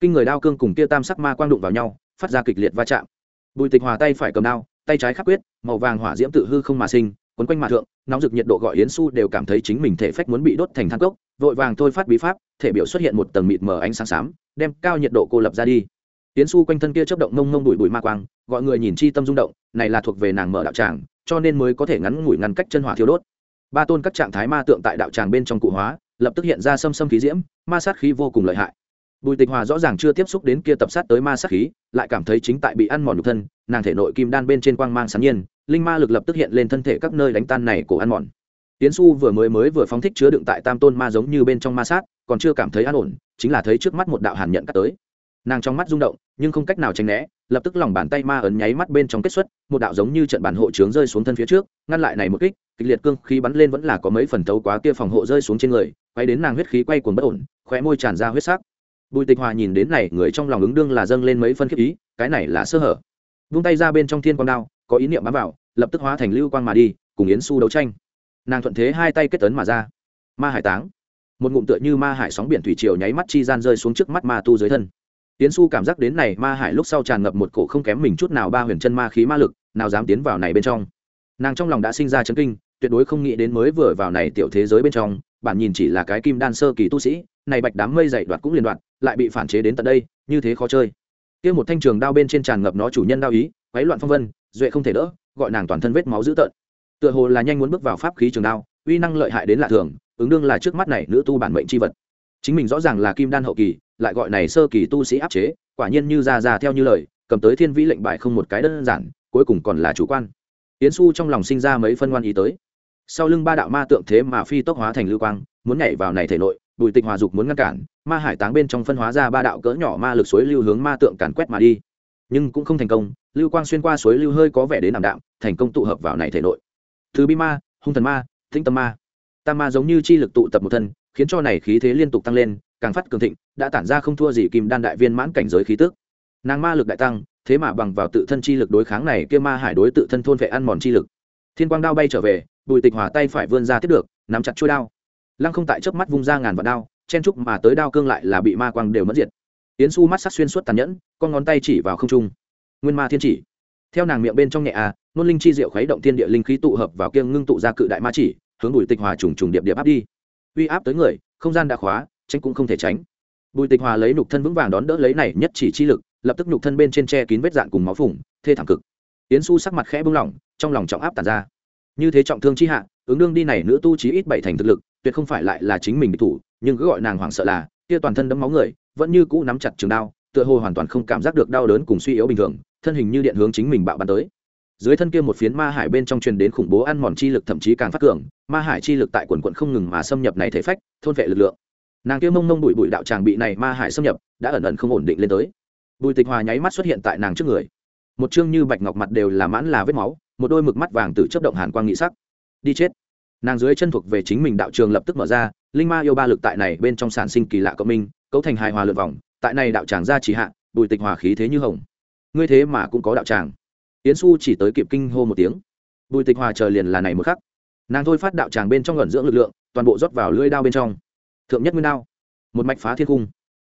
[SPEAKER 1] Kinh người đao cương cùng kia tam sắc ma quang đụng vào nhau, phát ra kịch liệt va chạm. Bùi tịch hòa tay phải cầm đao, tay trái khắc quyết, màu vàng hỏa diễm tự hư không mà sinh, quấn quanh mà thượng, nóng rực nhiệt độ gọi yến su đều cảm thấy chính mình thể phách muốn bị đốt thành than cốc, vội vàng thôi phát bí pháp, thể biểu xuất hiện một tầng mịt mờ ánh sáng xám, đem cao nhiệt độ cô lập ra đi yến su quanh thân kia chớp động mông mông bụi bụi ma quang, gọi người nhìn chi tâm rung động, này là thuộc về nàng mở đạo tràng, cho nên mới có thể ngắn ngủi ngăn cách chân hỏa thiêu đốt. Ba tôn các trạng thái ma tượng tại đạo tràng bên trong cụ hóa, lập tức hiện ra xâm xâm khí diễm, ma sát khí vô cùng lợi hại. Bùi tịch hòa rõ ràng chưa tiếp xúc đến kia tập sát tới ma sát khí, lại cảm thấy chính tại bị ăn mòn nhục thân, nàng thể nội kim đan bên trên quang mang sáng nhiên, linh ma lực lập tức hiện lên thân thể các nơi đánh tan này cổ ăn mòn. Tiến su vừa mới mới vừa phóng thích chứa đựng tại tam tôn ma giống như bên trong ma sát, còn chưa cảm thấy an ổn, chính là thấy trước mắt một đạo hàn nhận cắt tới nàng trong mắt rung động, nhưng không cách nào tránh né, lập tức lòng bàn tay ma ấn nháy mắt bên trong kết xuất, một đạo giống như trận bản hộ trướng rơi xuống thân phía trước, ngăn lại này một kích, kịch liệt cương khí bắn lên vẫn là có mấy phần tấu quá kia phòng hộ rơi xuống trên người, quay đến nàng huyết khí quay cuồng bất ổn, khóe môi tràn ra huyết sắc. Bùi tịch hòa nhìn đến này, người trong lòng ứng đương là dâng lên mấy phân khiếp ý, cái này là sơ hở. Vung tay ra bên trong thiên quang đao, có ý niệm bám vào, lập tức hóa thành lưu quang mà đi, cùng yến su đấu tranh. Nàng thuận thế hai tay kết tấn mà ra. Ma hải táng. Một ngụm tựa như ma hải sóng biển thủy triều nháy mắt chi gian rơi xuống trước mắt ma tu dưới thân. Tiến su cảm giác đến này ma hải lúc sau tràn ngập một cổ không kém mình chút nào ba huyền chân ma khí ma lực, nào dám tiến vào này bên trong. Nàng trong lòng đã sinh ra chấn kinh, tuyệt đối không nghĩ đến mới vừa vào này tiểu thế giới bên trong, bản nhìn chỉ là cái kim đan sơ kỳ tu sĩ, này bạch đám mây dày đoạt cũng liên đoạn lại bị phản chế đến tận đây, như thế khó chơi. Kia một thanh trường đao bên trên tràn ngập nó chủ nhân đao ý, quấy loạn phong vân, duệ không thể đỡ, gọi nàng toàn thân vết máu dữ tợn. Tựa hồ là nhanh muốn bước vào pháp khí trường đao, uy năng lợi hại đến lạ thường, ứng đương là trước mắt này nữ tu bản mệnh chi vật. Chính mình rõ ràng là kim đan hậu kỳ lại gọi này sơ kỳ tu sĩ áp chế, quả nhiên như ra ra theo như lời, cầm tới thiên vĩ lệnh bài không một cái đơn giản, cuối cùng còn là chủ quan. Yến su trong lòng sinh ra mấy phân ngoan ý tới. Sau lưng ba đạo ma tượng thế mà phi tốc hóa thành lưu quang, muốn nhảy vào này thể nội, bùi tịch hòa dục muốn ngăn cản, ma hải táng bên trong phân hóa ra ba đạo cỡ nhỏ ma lực suối lưu hướng ma tượng càn quét mà đi. Nhưng cũng không thành công, lưu quang xuyên qua suối lưu hơi có vẻ đến ảm đạm, thành công tụ hợp vào này thể nội. Thứ bi ma, hung thần ma thinh tâm ma. Tam ma giống như chi lực tụ tập một thân, khiến cho này khí thế liên tục tăng lên càng phát cường thịnh, đã tản ra không thua gì kim đan đại viên mãn cảnh giới khí tức. Nàng ma lực đại tăng, thế mà bằng vào tự thân chi lực đối kháng này kia ma hải đối tự thân thôn vệ ăn mòn chi lực. Thiên quang đao bay trở về, bùi tịch hòa tay phải vươn ra tiếp được, nắm chặt chuôi đao. Lăng không tại chớp mắt vung ra ngàn vạn đao, chen trúc mà tới đao cương lại là bị ma quang đều mất diệt. Yến su mắt sắc xuyên suốt tàn nhẫn, con ngón tay chỉ vào không trung. Nguyên ma thiên chỉ. Theo nàng miệng bên trong nhẹ à nôn linh chi diệu khuấy động thiên địa linh khí tụ hợp vào kiêng ngưng tụ ra cự đại ma chỉ, hướng bùi tịch hòa trùng trùng điệp điệp áp đi. Uy áp tới người, không gian đã khóa tránh cũng không thể tránh. Bùi tịch hòa lấy nục thân vững vàng đón đỡ lấy này nhất chỉ chi lực, lập tức nục thân bên trên che kín vết dạn cùng máu phủng thê thảm cực. Yến su sắc mặt khẽ bưng lỏng, trong lòng trọng áp tàn ra. Như thế trọng thương chi hạ, ứng đương đi này nữ tu trí ít bảy thành thực lực, tuyệt không phải lại là chính mình bị thủ, nhưng cứ gọi nàng hoảng sợ là, kia toàn thân đấm máu người, vẫn như cũ nắm chặt trường đao, tựa hồ hoàn toàn không cảm giác được đau đớn cùng suy yếu bình thường, thân hình như điện hướng chính mình bạo bắn tới. Dưới thân kia một phiến ma hải bên trong truyền đến khủng bố ăn mòn chi lực thậm chí càng phát cường, ma hải chi lực tại quần quận không ngừng mà xâm nhập này thể phách, thôn vệ lực lượng nàng kia mông mông bụi bụi đạo tràng bị này ma hải xâm nhập, đã ẩn ẩn không ổn định lên tới. Bùi tịch hòa nháy mắt xuất hiện tại nàng trước người. Một chương như bạch ngọc mặt đều là mãn là vết máu, một đôi mực mắt vàng từ chấp động hàn quang nghị sắc. Đi chết. Nàng dưới chân thuộc về chính mình đạo trường lập tức mở ra, linh ma yêu ba lực tại này bên trong sản sinh kỳ lạ cộng minh, cấu thành hài hòa lượt vòng, tại này đạo tràng ra chỉ hạ, bùi tịch hòa khí thế như hồng. Ngươi thế mà cũng có đạo tràng. Yến su chỉ tới kịp kinh hô một tiếng. Bùi tịch hòa chờ liền là này một khắc. Nàng thôi phát đạo tràng bên trong gần dưỡng lực lượng, toàn bộ rót vào lưỡi đao bên trong thượng nhất nguyên đao. Một mạch phá thiên cung.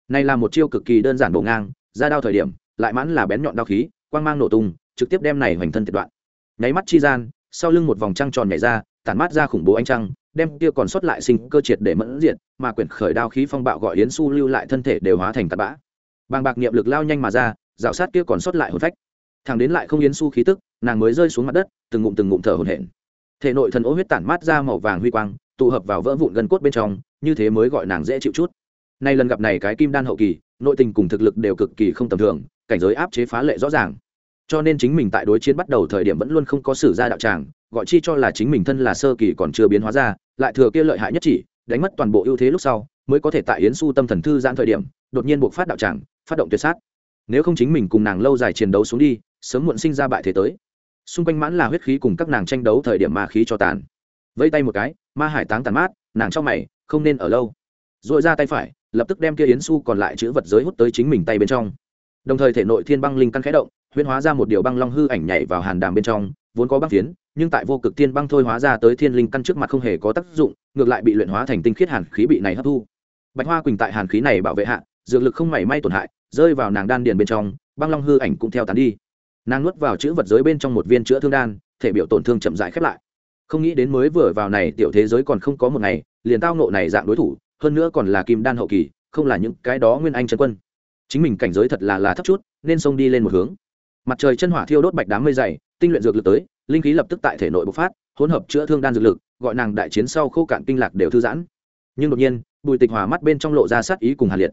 [SPEAKER 1] Này là một chiêu cực kỳ đơn giản bổ ngang, ra đao thời điểm, lại mãn là bén nhọn đao khí, quang mang nổ tung, trực tiếp đem này hoành thân tuyệt đoạn. Nháy mắt chi gian, sau lưng một vòng trăng tròn nhảy ra, tản mát ra khủng bố ánh trăng, đem kia còn sót lại sinh cơ triệt để mẫn diện mà quyển khởi đao khí phong bạo gọi yến su lưu lại thân thể đều hóa thành tạt bã. Bàng bạc niệm lực lao nhanh mà ra dạo sát kia còn sót lại hồn phách. Thằng đến lại không yến su khí tức, nàng mới rơi xuống mặt đất, từng ngụm từng ngụm thở hổn hển. Thể nội thần ố huyết tản mát ra màu vàng huy quang, tụ hợp vào vỡ vụn gần cốt bên trong như thế mới gọi nàng dễ chịu chút. Nay lần gặp này cái kim đan hậu kỳ, nội tình cùng thực lực đều cực kỳ không tầm thường, cảnh giới áp chế phá lệ rõ ràng. Cho nên chính mình tại đối chiến bắt đầu thời điểm vẫn luôn không có sử ra đạo tràng, gọi chi cho là chính mình thân là sơ kỳ còn chưa biến hóa ra, lại thừa kia lợi hại nhất chỉ, đánh mất toàn bộ ưu thế lúc sau, mới có thể tại yến su tâm thần thư giãn thời điểm, đột nhiên buộc phát đạo tràng, phát động tuyệt sát. Nếu không chính mình cùng nàng lâu dài chiến đấu xuống đi, sớm muộn sinh ra bại thế tới. Xung quanh mãn là huyết khí cùng các nàng tranh đấu thời điểm ma khí cho tàn. Vẫy tay một cái, ma hải táng tàn mát, nàng trong mày không nên ở lâu. Dội ra tay phải, lập tức đem kia yến su còn lại chữ vật giới hút tới chính mình tay bên trong. Đồng thời thể nội thiên băng linh căn khẽ động, huyễn hóa ra một điều băng long hư ảnh nhảy vào hàn đàm bên trong, vốn có băng phiến, nhưng tại vô cực thiên băng thôi hóa ra tới thiên linh căn trước mặt không hề có tác dụng, ngược lại bị luyện hóa thành tinh khiết hàn khí bị này hấp thu. Bạch hoa quỳnh tại hàn khí này bảo vệ hạ, dược lực không mảy may tổn hại, rơi vào nàng đan điền bên trong, băng long hư ảnh cũng theo tán đi. Nàng nuốt vào chữ vật giới bên trong một viên chữa thương đan, thể biểu tổn thương chậm rãi khép lại không nghĩ đến mới vừa vào này tiểu thế giới còn không có một ngày, liền tao nộ này dạng đối thủ, hơn nữa còn là kim đan hậu kỳ, không là những cái đó nguyên anh chân quân. Chính mình cảnh giới thật là là thấp chút, nên xông đi lên một hướng. Mặt trời chân hỏa thiêu đốt bạch đám mây dày, tinh luyện dược lực tới, linh khí lập tức tại thể nội bộc phát, hỗn hợp chữa thương đan dược lực, gọi nàng đại chiến sau khô cạn kinh lạc đều thư giãn. Nhưng đột nhiên, bùi tịch hỏa mắt bên trong lộ ra sát ý cùng hàn liệt.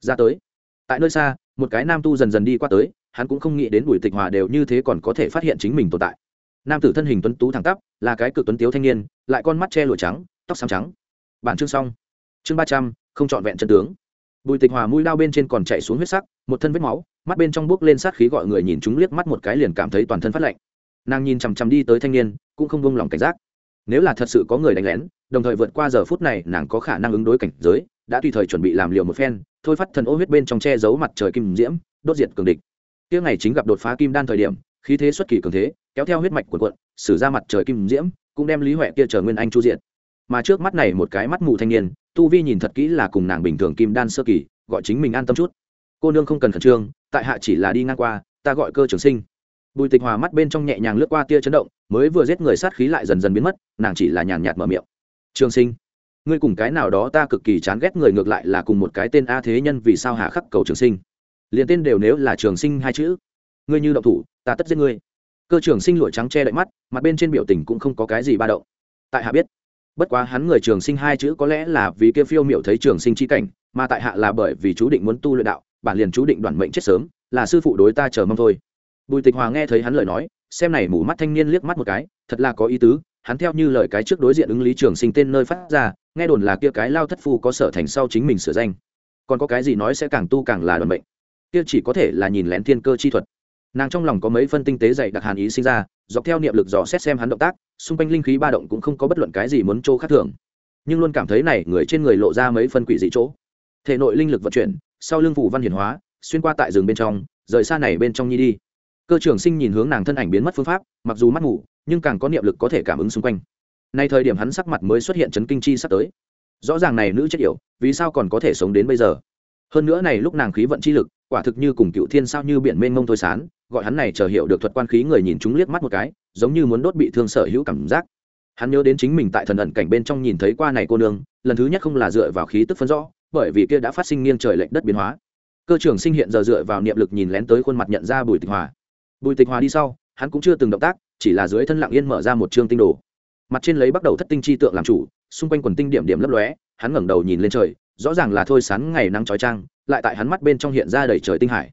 [SPEAKER 1] Ra tới. Tại nơi xa, một cái nam tu dần dần đi qua tới, hắn cũng không nghĩ đến bùi tịch hòa đều như thế còn có thể phát hiện chính mình tồn tại nam tử thân hình tuấn tú thẳng tắp, là cái cực tuấn tiếu thanh niên, lại con mắt che lụa trắng, tóc xám trắng. Bản chương xong. Chương ba trăm, không trọn vẹn chân tướng. Bùi tịch hòa mũi đao bên trên còn chạy xuống huyết sắc, một thân vết máu, mắt bên trong bước lên sát khí gọi người nhìn chúng liếc mắt một cái liền cảm thấy toàn thân phát lạnh. Nàng nhìn chằm chằm đi tới thanh niên, cũng không vung lòng cảnh giác. Nếu là thật sự có người đánh lén, đồng thời vượt qua giờ phút này, nàng có khả năng ứng đối cảnh giới, đã tùy thời chuẩn bị làm liều một phen, thôi phát thần ô huyết bên trong che giấu mặt trời kim diễm, đốt diệt cường địch. Tiếng ngày chính gặp đột phá kim đan thời điểm khí thế xuất kỳ cường thế, kéo theo huyết mạch của quận xử ra mặt trời kim diễm, cũng đem lý huệ kia chờ nguyên anh chu diện mà trước mắt này một cái mắt mù thanh niên, tu vi nhìn thật kỹ là cùng nàng bình thường kim đan sơ kỳ, gọi chính mình an tâm chút. Cô nương không cần khẩn trương, tại hạ chỉ là đi ngang qua, ta gọi cơ trường sinh. Bùi tịch hòa mắt bên trong nhẹ nhàng lướt qua tia chấn động, mới vừa giết người sát khí lại dần dần biến mất, nàng chỉ là nhàn nhạt mở miệng. Trường sinh, ngươi cùng cái nào đó ta cực kỳ chán ghét người ngược lại là cùng một cái tên a thế nhân vì sao hạ khắc cầu trường sinh. Liền tên đều nếu là trường sinh hai chữ ngươi như động thủ, ta tất giết ngươi. Cơ trường sinh lụa trắng che đậy mắt, mặt bên trên biểu tình cũng không có cái gì ba động. Tại hạ biết, bất quá hắn người trường sinh hai chữ có lẽ là vì kia phiêu miểu thấy trường sinh chi cảnh, mà tại hạ là bởi vì chú định muốn tu luyện đạo, bản liền chú định đoàn mệnh chết sớm, là sư phụ đối ta chờ mong thôi. Bùi tịch hòa nghe thấy hắn lời nói, xem này mù mắt thanh niên liếc mắt một cái, thật là có ý tứ, hắn theo như lời cái trước đối diện ứng lý trường sinh tên nơi phát ra, nghe đồn là kia cái lao thất phu có sở thành sau chính mình sửa danh. Còn có cái gì nói sẽ càng tu càng là đoàn mệnh. kia chỉ có thể là nhìn lén thiên cơ chi thuật nàng trong lòng có mấy phân tinh tế dạy đặc hàn ý sinh ra, dọc theo niệm lực dò xét xem hắn động tác, xung quanh linh khí ba động cũng không có bất luận cái gì muốn chỗ khác thường. Nhưng luôn cảm thấy này người trên người lộ ra mấy phân quỷ dị chỗ. Thể nội linh lực vận chuyển, sau lưng phủ văn hiển hóa, xuyên qua tại rừng bên trong, rời xa này bên trong nhi đi. Cơ trưởng sinh nhìn hướng nàng thân ảnh biến mất phương pháp, mặc dù mắt ngủ, nhưng càng có niệm lực có thể cảm ứng xung quanh. Nay thời điểm hắn sắc mặt mới xuất hiện chấn kinh chi sắp tới. Rõ ràng này nữ chất yểu, vì sao còn có thể sống đến bây giờ? Hơn nữa này lúc nàng khí vận chi lực, quả thực như cùng cựu thiên sao như biển mênh mông thôi sán, gọi hắn này chờ hiểu được thuật quan khí người nhìn chúng liếc mắt một cái, giống như muốn đốt bị thương sở hữu cảm giác. Hắn nhớ đến chính mình tại thần ẩn cảnh bên trong nhìn thấy qua này cô nương, lần thứ nhất không là dựa vào khí tức phân rõ, bởi vì kia đã phát sinh nghiêng trời lệch đất biến hóa. Cơ trưởng sinh hiện giờ dựa vào niệm lực nhìn lén tới khuôn mặt nhận ra bùi tịch hòa. Bùi tịch hòa đi sau, hắn cũng chưa từng động tác, chỉ là dưới thân lặng yên mở ra một chương tinh đồ. Mặt trên lấy bắt đầu thất tinh chi tượng làm chủ, xung quanh quần tinh điểm điểm lấp lóe, hắn ngẩng đầu nhìn lên trời rõ ràng là thôi sán ngày nắng trói trang, lại tại hắn mắt bên trong hiện ra đầy trời tinh hải.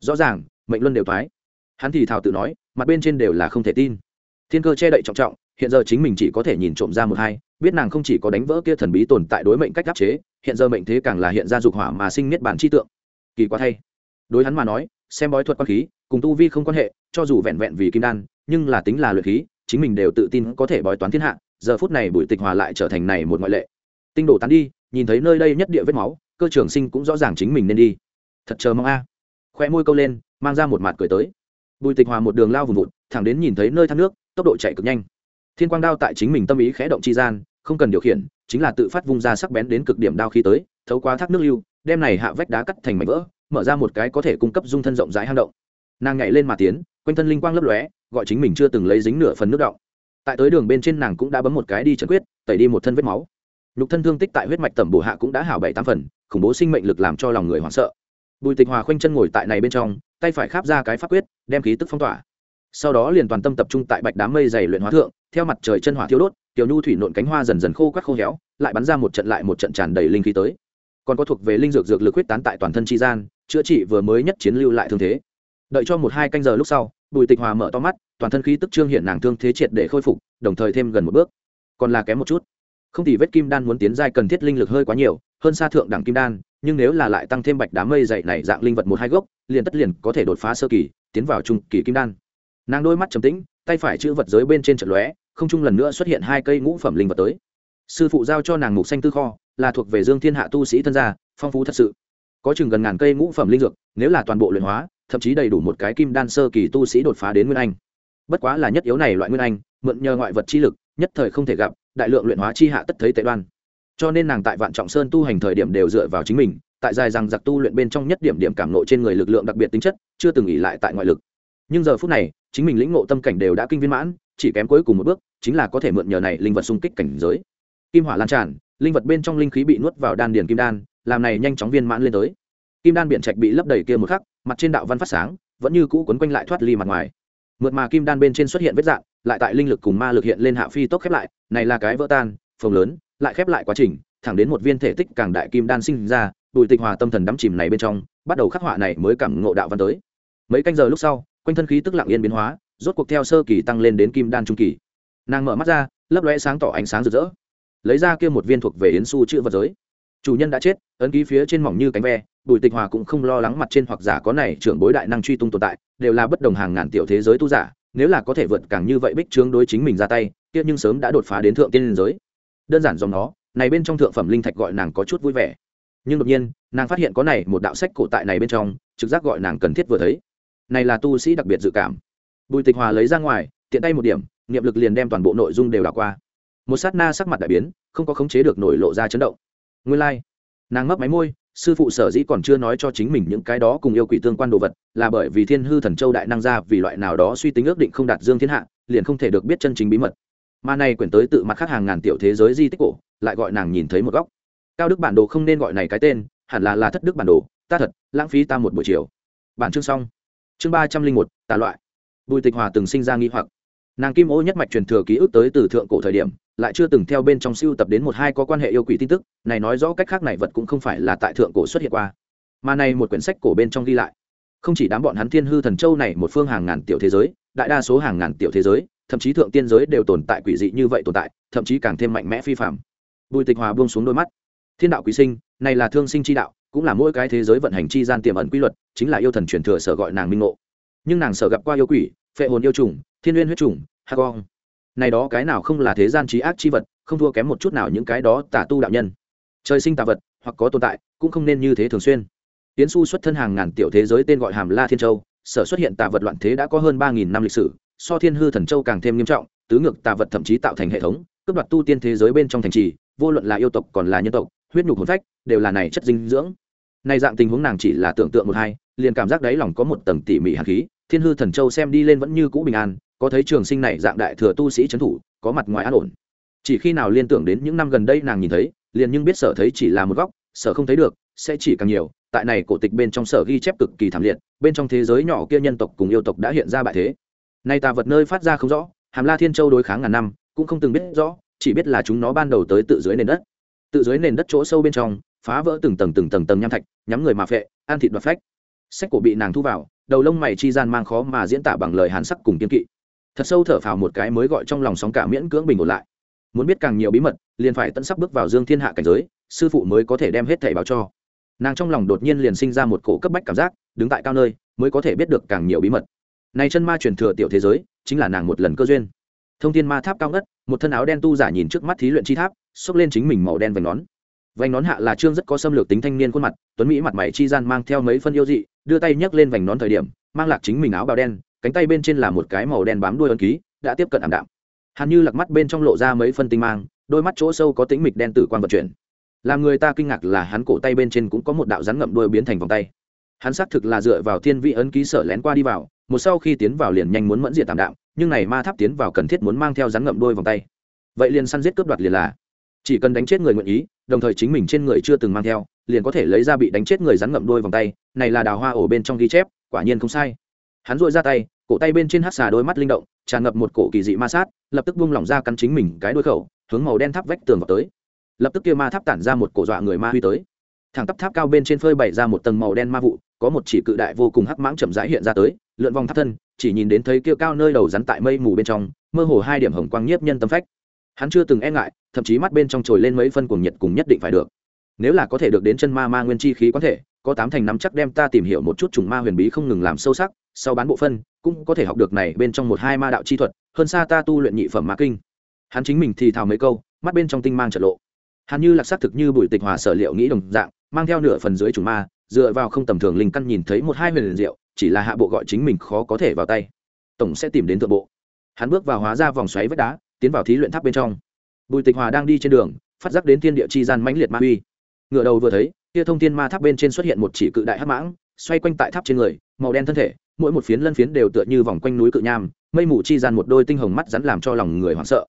[SPEAKER 1] Rõ ràng, mệnh luân đều thoái. Hắn thì thào tự nói, mặt bên trên đều là không thể tin. Thiên cơ che đậy trọng trọng, hiện giờ chính mình chỉ có thể nhìn trộm ra một hai, biết nàng không chỉ có đánh vỡ kia thần bí tồn tại đối mệnh cách áp chế, hiện giờ mệnh thế càng là hiện ra dục hỏa mà sinh miết bản chi tượng. Kỳ quá thay. Đối hắn mà nói, xem bói thuật quan khí, cùng tu vi không quan hệ, cho dù vẹn vẹn vì kim đan, nhưng là tính là luyện khí, chính mình đều tự tin có thể bói toán thiên hạ, giờ phút này bùi tịch hòa lại trở thành này một ngoại lệ. Tinh đổ tán đi nhìn thấy nơi đây nhất địa vết máu, cơ trưởng sinh cũng rõ ràng chính mình nên đi. Thật chờ mong a. Khoe môi câu lên, mang ra một mặt cười tới. Bùi tịch hòa một đường lao vùng vụt, thẳng đến nhìn thấy nơi thác nước, tốc độ chạy cực nhanh. Thiên quang đao tại chính mình tâm ý khẽ động chi gian, không cần điều khiển, chính là tự phát vung ra sắc bén đến cực điểm đao khi tới, thấu qua thác nước lưu, đem này hạ vách đá cắt thành mảnh vỡ, mở ra một cái có thể cung cấp dung thân rộng rãi hang động. Nàng nhảy lên mà tiến, quanh thân linh quang lấp lóe, gọi chính mình chưa từng lấy dính nửa phần nước động. Tại tới đường bên trên nàng cũng đã bấm một cái đi trần quyết, tẩy đi một thân vết máu nhục thân thương tích tại huyết mạch tẩm bổ hạ cũng đã hảo bảy tám phần, khủng bố sinh mệnh lực làm cho lòng người hoảng sợ. Bùi tịch hòa khoanh chân ngồi tại này bên trong, tay phải kháp ra cái pháp quyết, đem khí tức phong tỏa. Sau đó liền toàn tâm tập trung tại bạch đám mây dày luyện hóa thượng, theo mặt trời chân hỏa thiêu đốt, tiểu nhu thủy nộn cánh hoa dần dần khô quắc khô héo, lại bắn ra một trận lại một trận tràn đầy linh khí tới. Còn có thuộc về linh dược dược lực huyết tán tại toàn thân chi gian, chữa trị vừa mới nhất chiến lưu lại thương thế. Đợi cho một hai canh giờ lúc sau, bùi tịch hòa mở to mắt, toàn thân khí tức trương hiện nàng thương thế triệt để khôi phục, đồng thời thêm gần một bước. Còn là kém một chút không thì vết kim đan muốn tiến giai cần thiết linh lực hơi quá nhiều, hơn xa thượng đẳng kim đan, nhưng nếu là lại tăng thêm bạch đám mây dày này dạng linh vật một hai gốc, liền tất liền có thể đột phá sơ kỳ, tiến vào trung kỳ kim đan. Nàng đôi mắt trầm tĩnh, tay phải chữ vật giới bên trên trận lóe, không chung lần nữa xuất hiện hai cây ngũ phẩm linh vật tới. Sư phụ giao cho nàng mục xanh tư kho, là thuộc về dương thiên hạ tu sĩ thân gia, phong phú thật sự. Có chừng gần ngàn cây ngũ phẩm linh dược, nếu là toàn bộ luyện hóa, thậm chí đầy đủ một cái kim đan sơ kỳ tu sĩ đột phá đến nguyên anh. Bất quá là nhất yếu này loại nguyên anh, mượn nhờ ngoại vật chi lực, nhất thời không thể gặp đại lượng luyện hóa chi hạ tất thấy tệ đoan. Cho nên nàng tại vạn trọng sơn tu hành thời điểm đều dựa vào chính mình, tại dài rằng giặc tu luyện bên trong nhất điểm điểm cảm nộ trên người lực lượng đặc biệt tính chất, chưa từng nghỉ lại tại ngoại lực. Nhưng giờ phút này, chính mình lĩnh ngộ tâm cảnh đều đã kinh viên mãn, chỉ kém cuối cùng một bước, chính là có thể mượn nhờ này linh vật xung kích cảnh giới. Kim hỏa lan tràn, linh vật bên trong linh khí bị nuốt vào đan điền kim đan, làm này nhanh chóng viên mãn lên tới. Kim đan biển trạch bị lấp đầy kia một khắc, mặt trên đạo văn phát sáng, vẫn như cũ quấn quanh lại thoát ly mặt ngoài. Mượt mà kim đan bên trên xuất hiện vết dạng lại tại linh lực cùng ma lực hiện lên hạ phi tốc khép lại, này là cái vỡ tan, phồng lớn, lại khép lại quá trình, thẳng đến một viên thể tích càng đại kim đan sinh ra, bùi tịch hòa tâm thần đắm chìm này bên trong, bắt đầu khắc họa này mới cảm ngộ đạo văn tới. Mấy canh giờ lúc sau, quanh thân khí tức lặng yên biến hóa, rốt cuộc theo sơ kỳ tăng lên đến kim đan trung kỳ. Nàng mở mắt ra, lấp lóe sáng tỏ ánh sáng rực rỡ. Lấy ra kia một viên thuộc về yến su chữ vật giới. Chủ nhân đã chết, ấn ký phía trên mỏng như cánh ve, bùi tịch hòa cũng không lo lắng mặt trên hoặc giả có này trưởng bối đại năng truy tung tồn tại, đều là bất đồng hàng ngàn tiểu thế giới tu giả nếu là có thể vượt càng như vậy bích trướng đối chính mình ra tay tiếc nhưng sớm đã đột phá đến thượng tiên liên giới. Đơn giản dòng nó, này bên trong thượng phẩm linh thạch gọi nàng có chút vui vẻ. Nhưng đột nhiên, nàng phát hiện có này một đạo sách cổ tại này bên trong, trực giác gọi nàng cần thiết vừa thấy. Này là tu sĩ đặc biệt dự cảm. Bùi tịch hòa lấy ra ngoài, tiện tay một điểm, niệm lực liền đem toàn bộ nội dung đều đảo qua. Một sát na sắc mặt đại biến, không có khống chế được nổi lộ ra chấn động. Nguyên lai、like. nàng mấp máy môi sư phụ sở dĩ còn chưa nói cho chính mình những cái đó cùng yêu quỷ tương quan đồ vật, là bởi vì thiên hư thần châu đại năng ra vì loại nào đó suy tính ước định không đạt dương thiên hạ, liền không thể được biết chân chính bí mật. Mà này quyển tới tự mặt khác hàng ngàn tiểu thế giới di tích cổ, lại gọi nàng nhìn thấy một góc. Cao đức bản đồ không nên gọi này cái tên, hẳn là là thất đức bản đồ, ta thật, lãng phí ta một buổi chiều. Bản chương xong. Chương ba trăm linh một, tà loại. Bùi tịch hòa từng sinh ra nghi hoặc. Nàng kim ô nhất mạch truyền thừa ký ức tới từ thượng cổ thời điểm lại chưa từng theo bên trong siêu tập đến một hai có quan hệ yêu quỷ tin tức, này nói rõ cách khác này vật cũng không phải là tại thượng cổ xuất hiện qua. Mà này một quyển sách cổ bên trong ghi lại, không chỉ đám bọn hắn thiên hư thần châu này một phương hàng ngàn tiểu thế giới, đại đa số hàng ngàn tiểu thế giới, thậm chí thượng tiên giới đều tồn tại quỷ dị như vậy tồn tại, thậm chí càng thêm mạnh mẽ phi phạm bùi tịch hòa buông xuống đôi mắt. Thiên đạo quý sinh, này là thương sinh chi đạo, cũng là mỗi cái thế giới vận hành chi gian tiềm ẩn quy luật, chính là yêu thần truyền thừa sở gọi nàng minh ngộ. Nhưng nàng sở gặp qua yêu quỷ, phệ hồn yêu trùng, thiên uyên huyết trùng hagong này đó cái nào không là thế gian trí ác chi vật, không thua kém một chút nào những cái đó tả tu đạo nhân. Trời sinh tà vật, hoặc có tồn tại, cũng không nên như thế thường xuyên. Tiến su xuất thân hàng ngàn tiểu thế giới tên gọi hàm la thiên châu, sở xuất hiện tà vật loạn thế đã có hơn ba nghìn năm lịch sử, so thiên hư thần châu càng thêm nghiêm trọng, tứ ngược tà vật thậm chí tạo thành hệ thống, cướp đoạt tu tiên thế giới bên trong thành trì, vô luận là yêu tộc còn là nhân tộc, huyết nhục hồn phách, đều là này chất dinh dưỡng. Này dạng tình huống nàng chỉ là tưởng tượng một hai, liền cảm giác đáy lòng có một tầng tỉ mỉ hạt khí, thiên hư thần châu xem đi lên vẫn như cũ bình an có thấy trường sinh này dạng đại thừa tu sĩ trấn thủ, có mặt ngoài an ổn. Chỉ khi nào liên tưởng đến những năm gần đây nàng nhìn thấy, liền nhưng biết sở thấy chỉ là một góc, sở không thấy được, sẽ chỉ càng nhiều. Tại này cổ tịch bên trong sở ghi chép cực kỳ thảm liệt, bên trong thế giới nhỏ kia nhân tộc cùng yêu tộc đã hiện ra bại thế. Nay tà vật nơi phát ra không rõ, hàm la thiên châu đối kháng ngàn năm, cũng không từng biết rõ, chỉ biết là chúng nó ban đầu tới tự dưới nền đất. Tự dưới nền đất chỗ sâu bên trong, phá vỡ từng tầng từng tầng tầng nham thạch, nhắm người mà phệ, ăn thịt đoạt phách. Sách cổ bị nàng thu vào, đầu lông mày chi gian mang khó mà diễn tả bằng lời hàn sắc cùng kiên kỵ thật sâu thở phào một cái mới gọi trong lòng sóng cả miễn cưỡng bình ổn lại. Muốn biết càng nhiều bí mật, liền phải tận sắp bước vào dương thiên hạ cảnh giới, sư phụ mới có thể đem hết thảy báo cho. Nàng trong lòng đột nhiên liền sinh ra một cổ cấp bách cảm giác, đứng tại cao nơi, mới có thể biết được càng nhiều bí mật. Này chân ma truyền thừa tiểu thế giới, chính là nàng một lần cơ duyên. Thông thiên ma tháp cao ngất, một thân áo đen tu giả nhìn trước mắt thí luyện chi tháp, xốc lên chính mình màu đen vành nón. Vành nón hạ là trương rất có xâm lược tính thanh niên khuôn mặt, tuấn mỹ mặt mày chi gian mang theo mấy phân yêu dị, đưa tay nhấc lên vành nón thời điểm, mang lạc chính mình áo bào đen cánh tay bên trên là một cái màu đen bám đuôi ấn ký, đã tiếp cận ảm đạm. Hàn như lặc mắt bên trong lộ ra mấy phân tinh mang, đôi mắt chỗ sâu có tính mịch đen tử quan vận chuyển. Làm người ta kinh ngạc là hắn cổ tay bên trên cũng có một đạo rắn ngậm đuôi biến thành vòng tay. Hắn xác thực là dựa vào thiên vị ấn ký sở lén qua đi vào, một sau khi tiến vào liền nhanh muốn mẫn diện tạm đạm, nhưng này ma tháp tiến vào cần thiết muốn mang theo rắn ngậm đuôi vòng tay. Vậy liền săn giết cướp đoạt liền là. Chỉ cần đánh chết người nguyện ý, đồng thời chính mình trên người chưa từng mang theo, liền có thể lấy ra bị đánh chết người rắn ngậm đuôi vòng tay, này là đào hoa ổ bên trong ghi chép, quả nhiên không sai hắn dội ra tay, cổ tay bên trên hát xà đôi mắt linh động, tràn ngập một cổ kỳ dị ma sát, lập tức buông lỏng ra cắn chính mình cái đôi khẩu, hướng màu đen tháp vách tường vào tới. Lập tức kia ma tháp tản ra một cổ dọa người ma huy tới. Thẳng tắp tháp cao bên trên phơi bày ra một tầng màu đen ma vụ, có một chỉ cự đại vô cùng hắc mãng chậm rãi hiện ra tới, lượn vòng tháp thân, chỉ nhìn đến thấy kia cao nơi đầu rắn tại mây mù bên trong, mơ hồ hai điểm hồng quang nhiếp nhân tâm phách. Hắn chưa từng e ngại, thậm chí mắt bên trong trồi lên mấy phân cuồng nhiệt cùng nhất định phải được. Nếu là có thể được đến chân ma ma nguyên chi khí có thể, có tám thành nắm chắc đem ta tìm hiểu một chút trùng ma huyền bí không ngừng làm sâu sắc sau bán bộ phân, cũng có thể học được này bên trong một hai ma đạo chi thuật, hơn xa ta tu luyện nhị phẩm ma kinh. Hắn chính mình thì thào mấy câu, mắt bên trong tinh mang trật lộ. Hắn như lạc xác thực như bùi tịch hòa sở liệu nghĩ đồng dạng, mang theo nửa phần dưới chủ ma, dựa vào không tầm thường linh căn nhìn thấy một hai huyền diệu, chỉ là hạ bộ gọi chính mình khó có thể vào tay. Tổng sẽ tìm đến thượng bộ. Hắn bước vào hóa ra vòng xoáy vách đá, tiến vào thí luyện tháp bên trong. Bùi tịch hòa đang đi trên đường, phát giác đến thiên địa chi gian mãnh liệt ma uy. Ngựa đầu vừa thấy, kia thông thiên ma tháp bên trên xuất hiện một chỉ cự đại hắc mãng, xoay quanh tại tháp trên người, màu đen thân thể mỗi một phiến lân phiến đều tựa như vòng quanh núi cự nham, mây mù chi dàn một đôi tinh hồng mắt rắn làm cho lòng người hoảng sợ.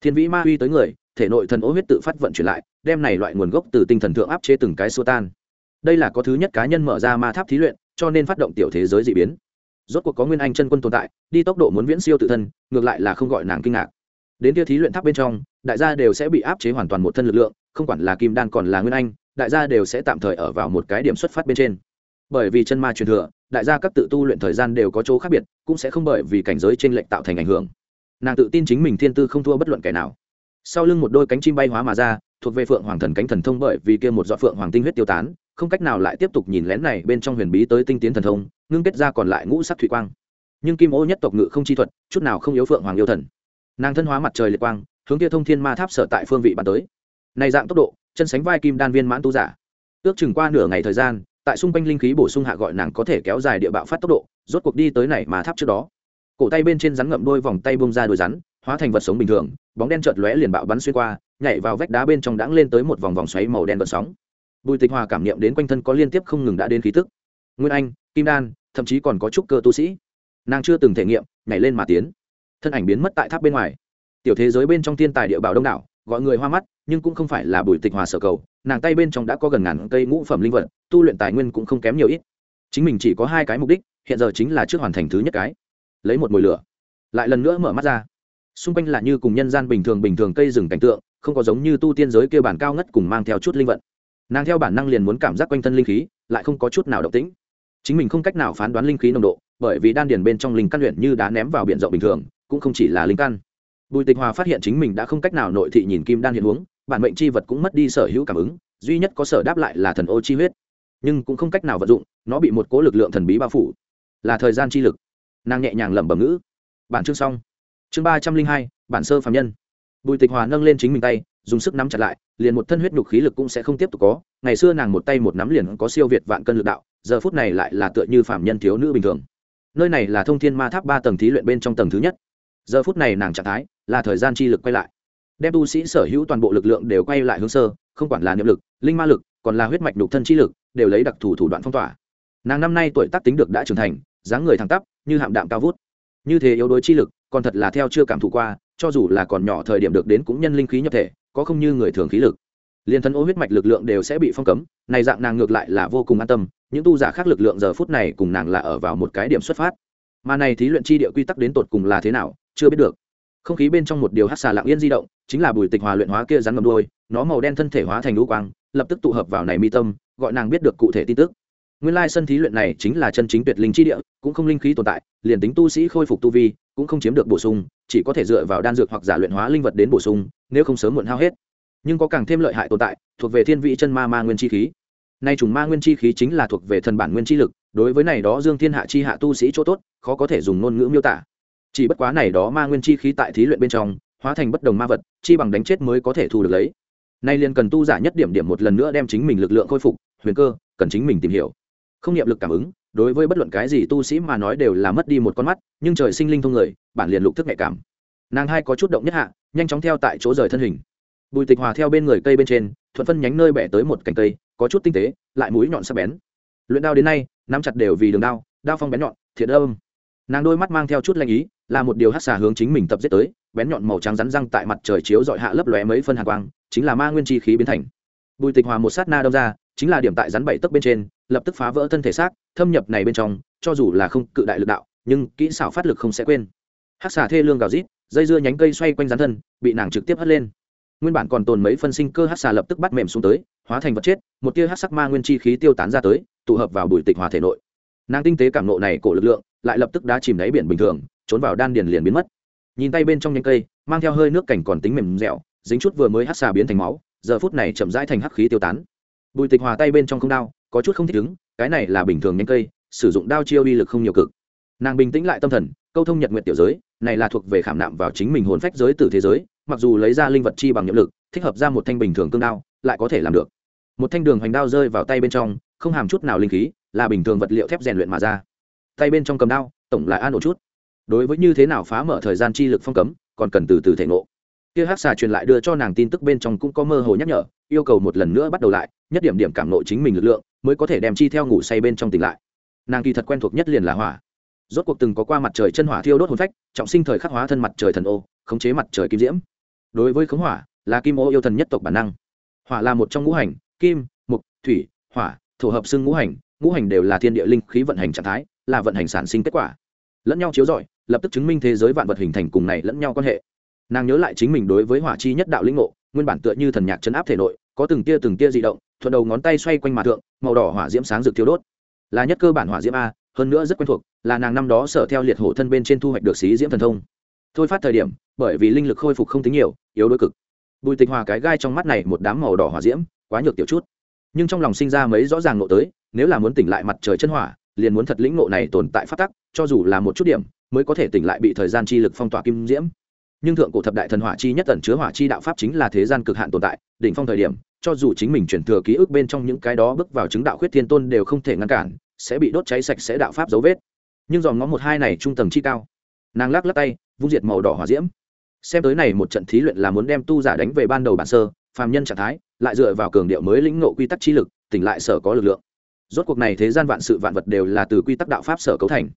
[SPEAKER 1] Thiên vĩ ma uy tới người, thể nội thần ố huyết tự phát vận chuyển lại, đem này loại nguồn gốc từ tinh thần thượng áp chế từng cái xua tan. Đây là có thứ nhất cá nhân mở ra ma tháp thí luyện, cho nên phát động tiểu thế giới d ị biến. Rốt cuộc có nguyên anh chân quân tồn tại, đi tốc độ muốn viễn siêu tự thân, ngược lại là không gọi nàng kinh ngạc. Đến kia thí luyện tháp bên trong, đại gia đều sẽ bị áp chế hoàn toàn một thân lực lượng, không quản là kim đan còn là nguyên anh, đại gia đều sẽ tạm thời ở vào một cái điểm xuất phát bên trên bởi vì chân ma truyền thừa, đại gia các tự tu luyện thời gian đều có chỗ khác biệt, cũng sẽ không bởi vì cảnh giới t r ê n lệch tạo thành ảnh hưởng. Nàng tự tin chính mình thiên tư không thua bất luận kẻ nào. Sau lưng một đôi cánh chim bay hóa mà ra, thuộc về phượng hoàng thần cánh thần thông bởi vì kia một dọn phượng hoàng tinh huyết tiêu tán, không cách nào lại tiếp tục nhìn lén này bên trong huyền bí tới tinh tiến thần thông, ngưng kết ra còn lại ngũ sắc thủy quang. Nhưng kim ô nhất tộc ngự không chi thuật, chút nào không yếu phượng hoàng yêu thần. Nàng thân hóa mặt trời liệt quang, hướng kia thông thiên ma tháp sở tại phương vị bàn tới. Này dạng tốc độ, chân sánh vai kim đan viên mãn tu giả. Ước chừng qua nửa ngày thời gian tại xung quanh linh khí bổ sung hạ gọi nàng có thể kéo dài địa bạo phát tốc độ, rốt cuộc đi tới này mà tháp trước đó. Cổ tay bên trên rắn ngậm đôi vòng tay bông ra đôi rắn, hóa thành vật sống bình thường, bóng đen chợt lóe liền bạo bắn xuyên qua, nhảy vào vách đá bên trong đãng lên tới một vòng vòng xoáy màu đen vận sóng. Bùi tịch hòa cảm nghiệm đến quanh thân có liên tiếp không ngừng đã đến khí tức. Nguyên anh, kim đan, thậm chí còn có trúc cơ tu sĩ. Nàng chưa từng thể nghiệm, nhảy lên mà tiến. Thân ảnh biến mất tại tháp bên ngoài. Tiểu thế giới bên trong thiên tài địa bào đông đảo, gọi người hoa mắt, nhưng cũng không phải là bùi tịch hòa sở cầu nàng tay bên trong đã có gần ngàn cây ngũ phẩm linh vật, tu luyện tài nguyên cũng không kém nhiều ít. Chính mình chỉ có hai cái mục đích, hiện giờ chính là trước hoàn thành thứ nhất cái. Lấy một mồi lửa. Lại lần nữa mở mắt ra. Xung quanh là như cùng nhân gian bình thường bình thường cây rừng cảnh tượng, không có giống như tu tiên giới kia bản cao ngất cùng mang theo chút linh vận nàng theo bản năng liền muốn cảm giác quanh thân linh khí, lại không có chút nào động tĩnh. Chính mình không cách nào phán đoán linh khí nồng độ, bởi vì đan điền bên trong linh căn luyện như đá ném vào biển rộng bình thường, cũng không chỉ là linh căn. Bùi tịch hòa phát hiện chính mình đã không cách nào nội thị nhìn kim đan hiện huống bản mệnh chi vật cũng mất đi sở hữu cảm ứng, duy nhất có sở đáp lại là thần ô chi huyết. Nhưng cũng không cách nào vận dụng, nó bị một cố lực lượng thần bí bao phủ. Là thời gian chi lực. Nàng nhẹ nhàng lẩm bẩm ngữ. Bản chương xong. Chương ba trăm linh hai, bản sơ phạm nhân. Bùi tịch hòa nâng lên chính mình tay, dùng sức nắm chặt lại, liền một thân huyết nhục khí lực cũng sẽ không tiếp tục có. Ngày xưa nàng một tay một nắm liền có siêu việt vạn cân lực đạo, giờ phút này lại là tựa như phạm nhân thiếu nữ bình thường. Nơi này là thông thiên ma tháp ba tầng thí luyện bên trong tầng thứ nhất. Giờ phút này nàng trạng thái là thời gian chi lực quay lại đem tu sĩ sở hữu toàn bộ lực lượng đều quay lại hướng sơ, không quản là niệm lực, linh ma lực, còn là huyết mạch nhục thân chi lực, đều lấy đặc thù thủ đoạn phong tỏa. Nàng năm nay tuổi tác tính được đã trưởng thành, dáng người thẳng tắp, như hạm đạm cao vút. Như thế yếu đuối chi lực, còn thật là theo chưa cảm thụ qua, cho dù là còn nhỏ thời điểm được đến cũng nhân linh khí nhập thể, có không như người thường khí lực. Liên thân ô huyết mạch lực lượng đều sẽ bị phong cấm, này dạng nàng ngược lại là vô cùng an tâm, những tu giả khác lực lượng giờ phút này cùng nàng là ở vào một cái điểm xuất phát. Mà này thí luyện chi địa quy tắc đến tột cùng là thế nào, chưa biết được không khí bên trong một điều hát xà lạng yên di động, chính là bùi tịch hòa luyện hóa kia rắn ngầm đôi nó màu đen thân thể hóa thành lũ quang, lập tức tụ hợp vào này mi tâm, gọi nàng biết được cụ thể tin tức. Nguyên lai sân thí luyện này chính là chân chính tuyệt linh chi địa, cũng không linh khí tồn tại, liền tính tu sĩ khôi phục tu vi, cũng không chiếm được bổ sung, chỉ có thể dựa vào đan dược hoặc giả luyện hóa linh vật đến bổ sung, nếu không sớm muộn hao hết. Nhưng có càng thêm lợi hại tồn tại, thuộc về thiên vị chân ma ma nguyên chi khí. Nay trùng ma nguyên chi khí chính là thuộc về thần bản nguyên chi lực, đối với này đó dương thiên hạ chi hạ tu sĩ chỗ tốt, khó có thể dùng ngôn ngữ miêu tả chỉ bất quá này đó ma nguyên chi khí tại thí luyện bên trong, hóa thành bất đồng ma vật, chi bằng đánh chết mới có thể thu được lấy. Nay liền cần tu giả nhất điểm điểm một lần nữa đem chính mình lực lượng khôi phục, huyền cơ, cần chính mình tìm hiểu. Không niệm lực cảm ứng, đối với bất luận cái gì tu sĩ mà nói đều là mất đi một con mắt, nhưng trời sinh linh thông người, bản liền lục thức nhạy cảm. Nàng hai có chút động nhất hạ, nhanh chóng theo tại chỗ rời thân hình. Bùi tịch hòa theo bên người cây bên trên, thuận phân nhánh nơi bẻ tới một cành cây, có chút tinh tế, lại mũi nhọn sắc bén. Luyện đao đến nay, nắm chặt đều vì đường đao đao phong bén nhọn, thiện âm. Nàng đôi mắt mang theo chút lanh ý là một điều hát xà hướng chính mình tập giết tới, bén nhọn màu trắng rắn răng tại mặt trời chiếu dọi hạ lấp lóe mấy phân hạ quang, chính là ma nguyên chi khí biến thành. Bùi tịch hòa một sát na đâm ra, chính là điểm tại rắn bảy tấc bên trên, lập tức phá vỡ thân thể xác, thâm nhập này bên trong, cho dù là không cự đại lực đạo, nhưng kỹ xảo phát lực không sẽ quên. Hát xà thê lương gào rít, dây dưa nhánh cây xoay quanh rắn thân, bị nàng trực tiếp hất lên. Nguyên bản còn tồn mấy phân sinh cơ hát xà lập tức bắt mềm xuống tới, hóa thành vật chết, một tia hát sắc ma nguyên chi khí tiêu tán ra tới, tụ hợp vào bùi tịch hòa thể nội. Nàng tinh tế cảm nộ này cổ lực lượng, lại lập tức đã chìm đáy biển bình thường trốn vào đan điền liền biến mất. Nhìn tay bên trong nhánh cây, mang theo hơi nước cảnh còn tính mềm dẻo, dính chút vừa mới hát xà biến thành máu, giờ phút này chậm rãi thành hắc khí tiêu tán. Bùi tịch hòa tay bên trong không đao có chút không thích ứng, cái này là bình thường nhánh cây, sử dụng đao chiêu uy lực không nhiều cực. Nàng bình tĩnh lại tâm thần, câu thông nhật nguyện tiểu giới, này là thuộc về khảm nạm vào chính mình hồn phách giới từ thế giới, mặc dù lấy ra linh vật chi bằng nhiệm lực, thích hợp ra một thanh bình thường cương đao, lại có thể làm được. Một thanh đường hoành đao rơi vào tay bên trong, không hàm chút nào linh khí, là bình thường vật liệu thép rèn luyện mà ra. Tay bên trong cầm đao, tổng lại an ổn chút đối với như thế nào phá mở thời gian chi lực phong cấm, còn cần từ từ thể ngộ. Kia hát xà truyền lại đưa cho nàng tin tức bên trong cũng có mơ hồ nhắc nhở, yêu cầu một lần nữa bắt đầu lại, nhất điểm điểm cảm nộ chính mình lực lượng, mới có thể đem chi theo ngủ say bên trong tỉnh lại. Nàng kỳ thật quen thuộc nhất liền là hỏa. Rốt cuộc từng có qua mặt trời chân hỏa thiêu đốt hồn phách, trọng sinh thời khắc hóa thân mặt trời thần ô, khống chế mặt trời kim diễm. Đối với khống hỏa, là kim ô yêu thần nhất tộc bản năng. Hỏa là một trong ngũ hành, kim, mục, thủy, hỏa, thổ hợp xưng ngũ hành ngũ hành đều là thiên địa linh khí vận hành trạng thái, là vận hành sản sinh kết quả lẫn nhau chiếu rọi, lập tức chứng minh thế giới vạn vật hình thành cùng này lẫn nhau quan hệ. Nàng nhớ lại chính mình đối với hỏa chi nhất đạo linh ngộ, nguyên bản tựa như thần nhạc chấn áp thể nội, có từng tia từng tia dị động, thuận đầu ngón tay xoay quanh mà thượng, màu đỏ hỏa diễm sáng rực thiếu đốt. Là nhất cơ bản hỏa diễm a, hơn nữa rất quen thuộc, là nàng năm đó sở theo liệt hổ thân bên trên thu hoạch được xí diễm thần thông. Thôi phát thời điểm, bởi vì linh lực khôi phục không tính nhiều, yếu đối cực. Bùi tịch hòa cái gai trong mắt này một đám màu đỏ hỏa diễm, quá nhược tiểu chút. Nhưng trong lòng sinh ra mấy rõ ràng nộ tới, nếu là muốn tỉnh lại mặt trời chân hỏa, liền muốn thật lĩnh ngộ này tồn tại phát tắc cho dù là một chút điểm, mới có thể tỉnh lại bị thời gian chi lực phong tỏa kim diễm. Nhưng thượng cổ thập đại thần hỏa chi nhất tần chứa hỏa chi đạo pháp chính là thế gian cực hạn tồn tại, đỉnh phong thời điểm, cho dù chính mình chuyển thừa ký ức bên trong những cái đó bước vào chứng đạo khuyết thiên tôn đều không thể ngăn cản, sẽ bị đốt cháy sạch sẽ đạo pháp dấu vết. Nhưng dòm ngó một hai này trung tầng chi cao, nàng lắc lắc tay, vung diệt màu đỏ hỏa diễm. Xem tới này một trận thí luyện là muốn đem tu giả đánh về ban đầu bản sơ, phàm nhân trạng thái, lại dựa vào cường điệu mới lĩnh ngộ quy tắc chi lực, tỉnh lại sở có lực lượng. Rốt cuộc này thế gian vạn sự vạn vật đều là từ quy tắc đạo pháp sở cấu thành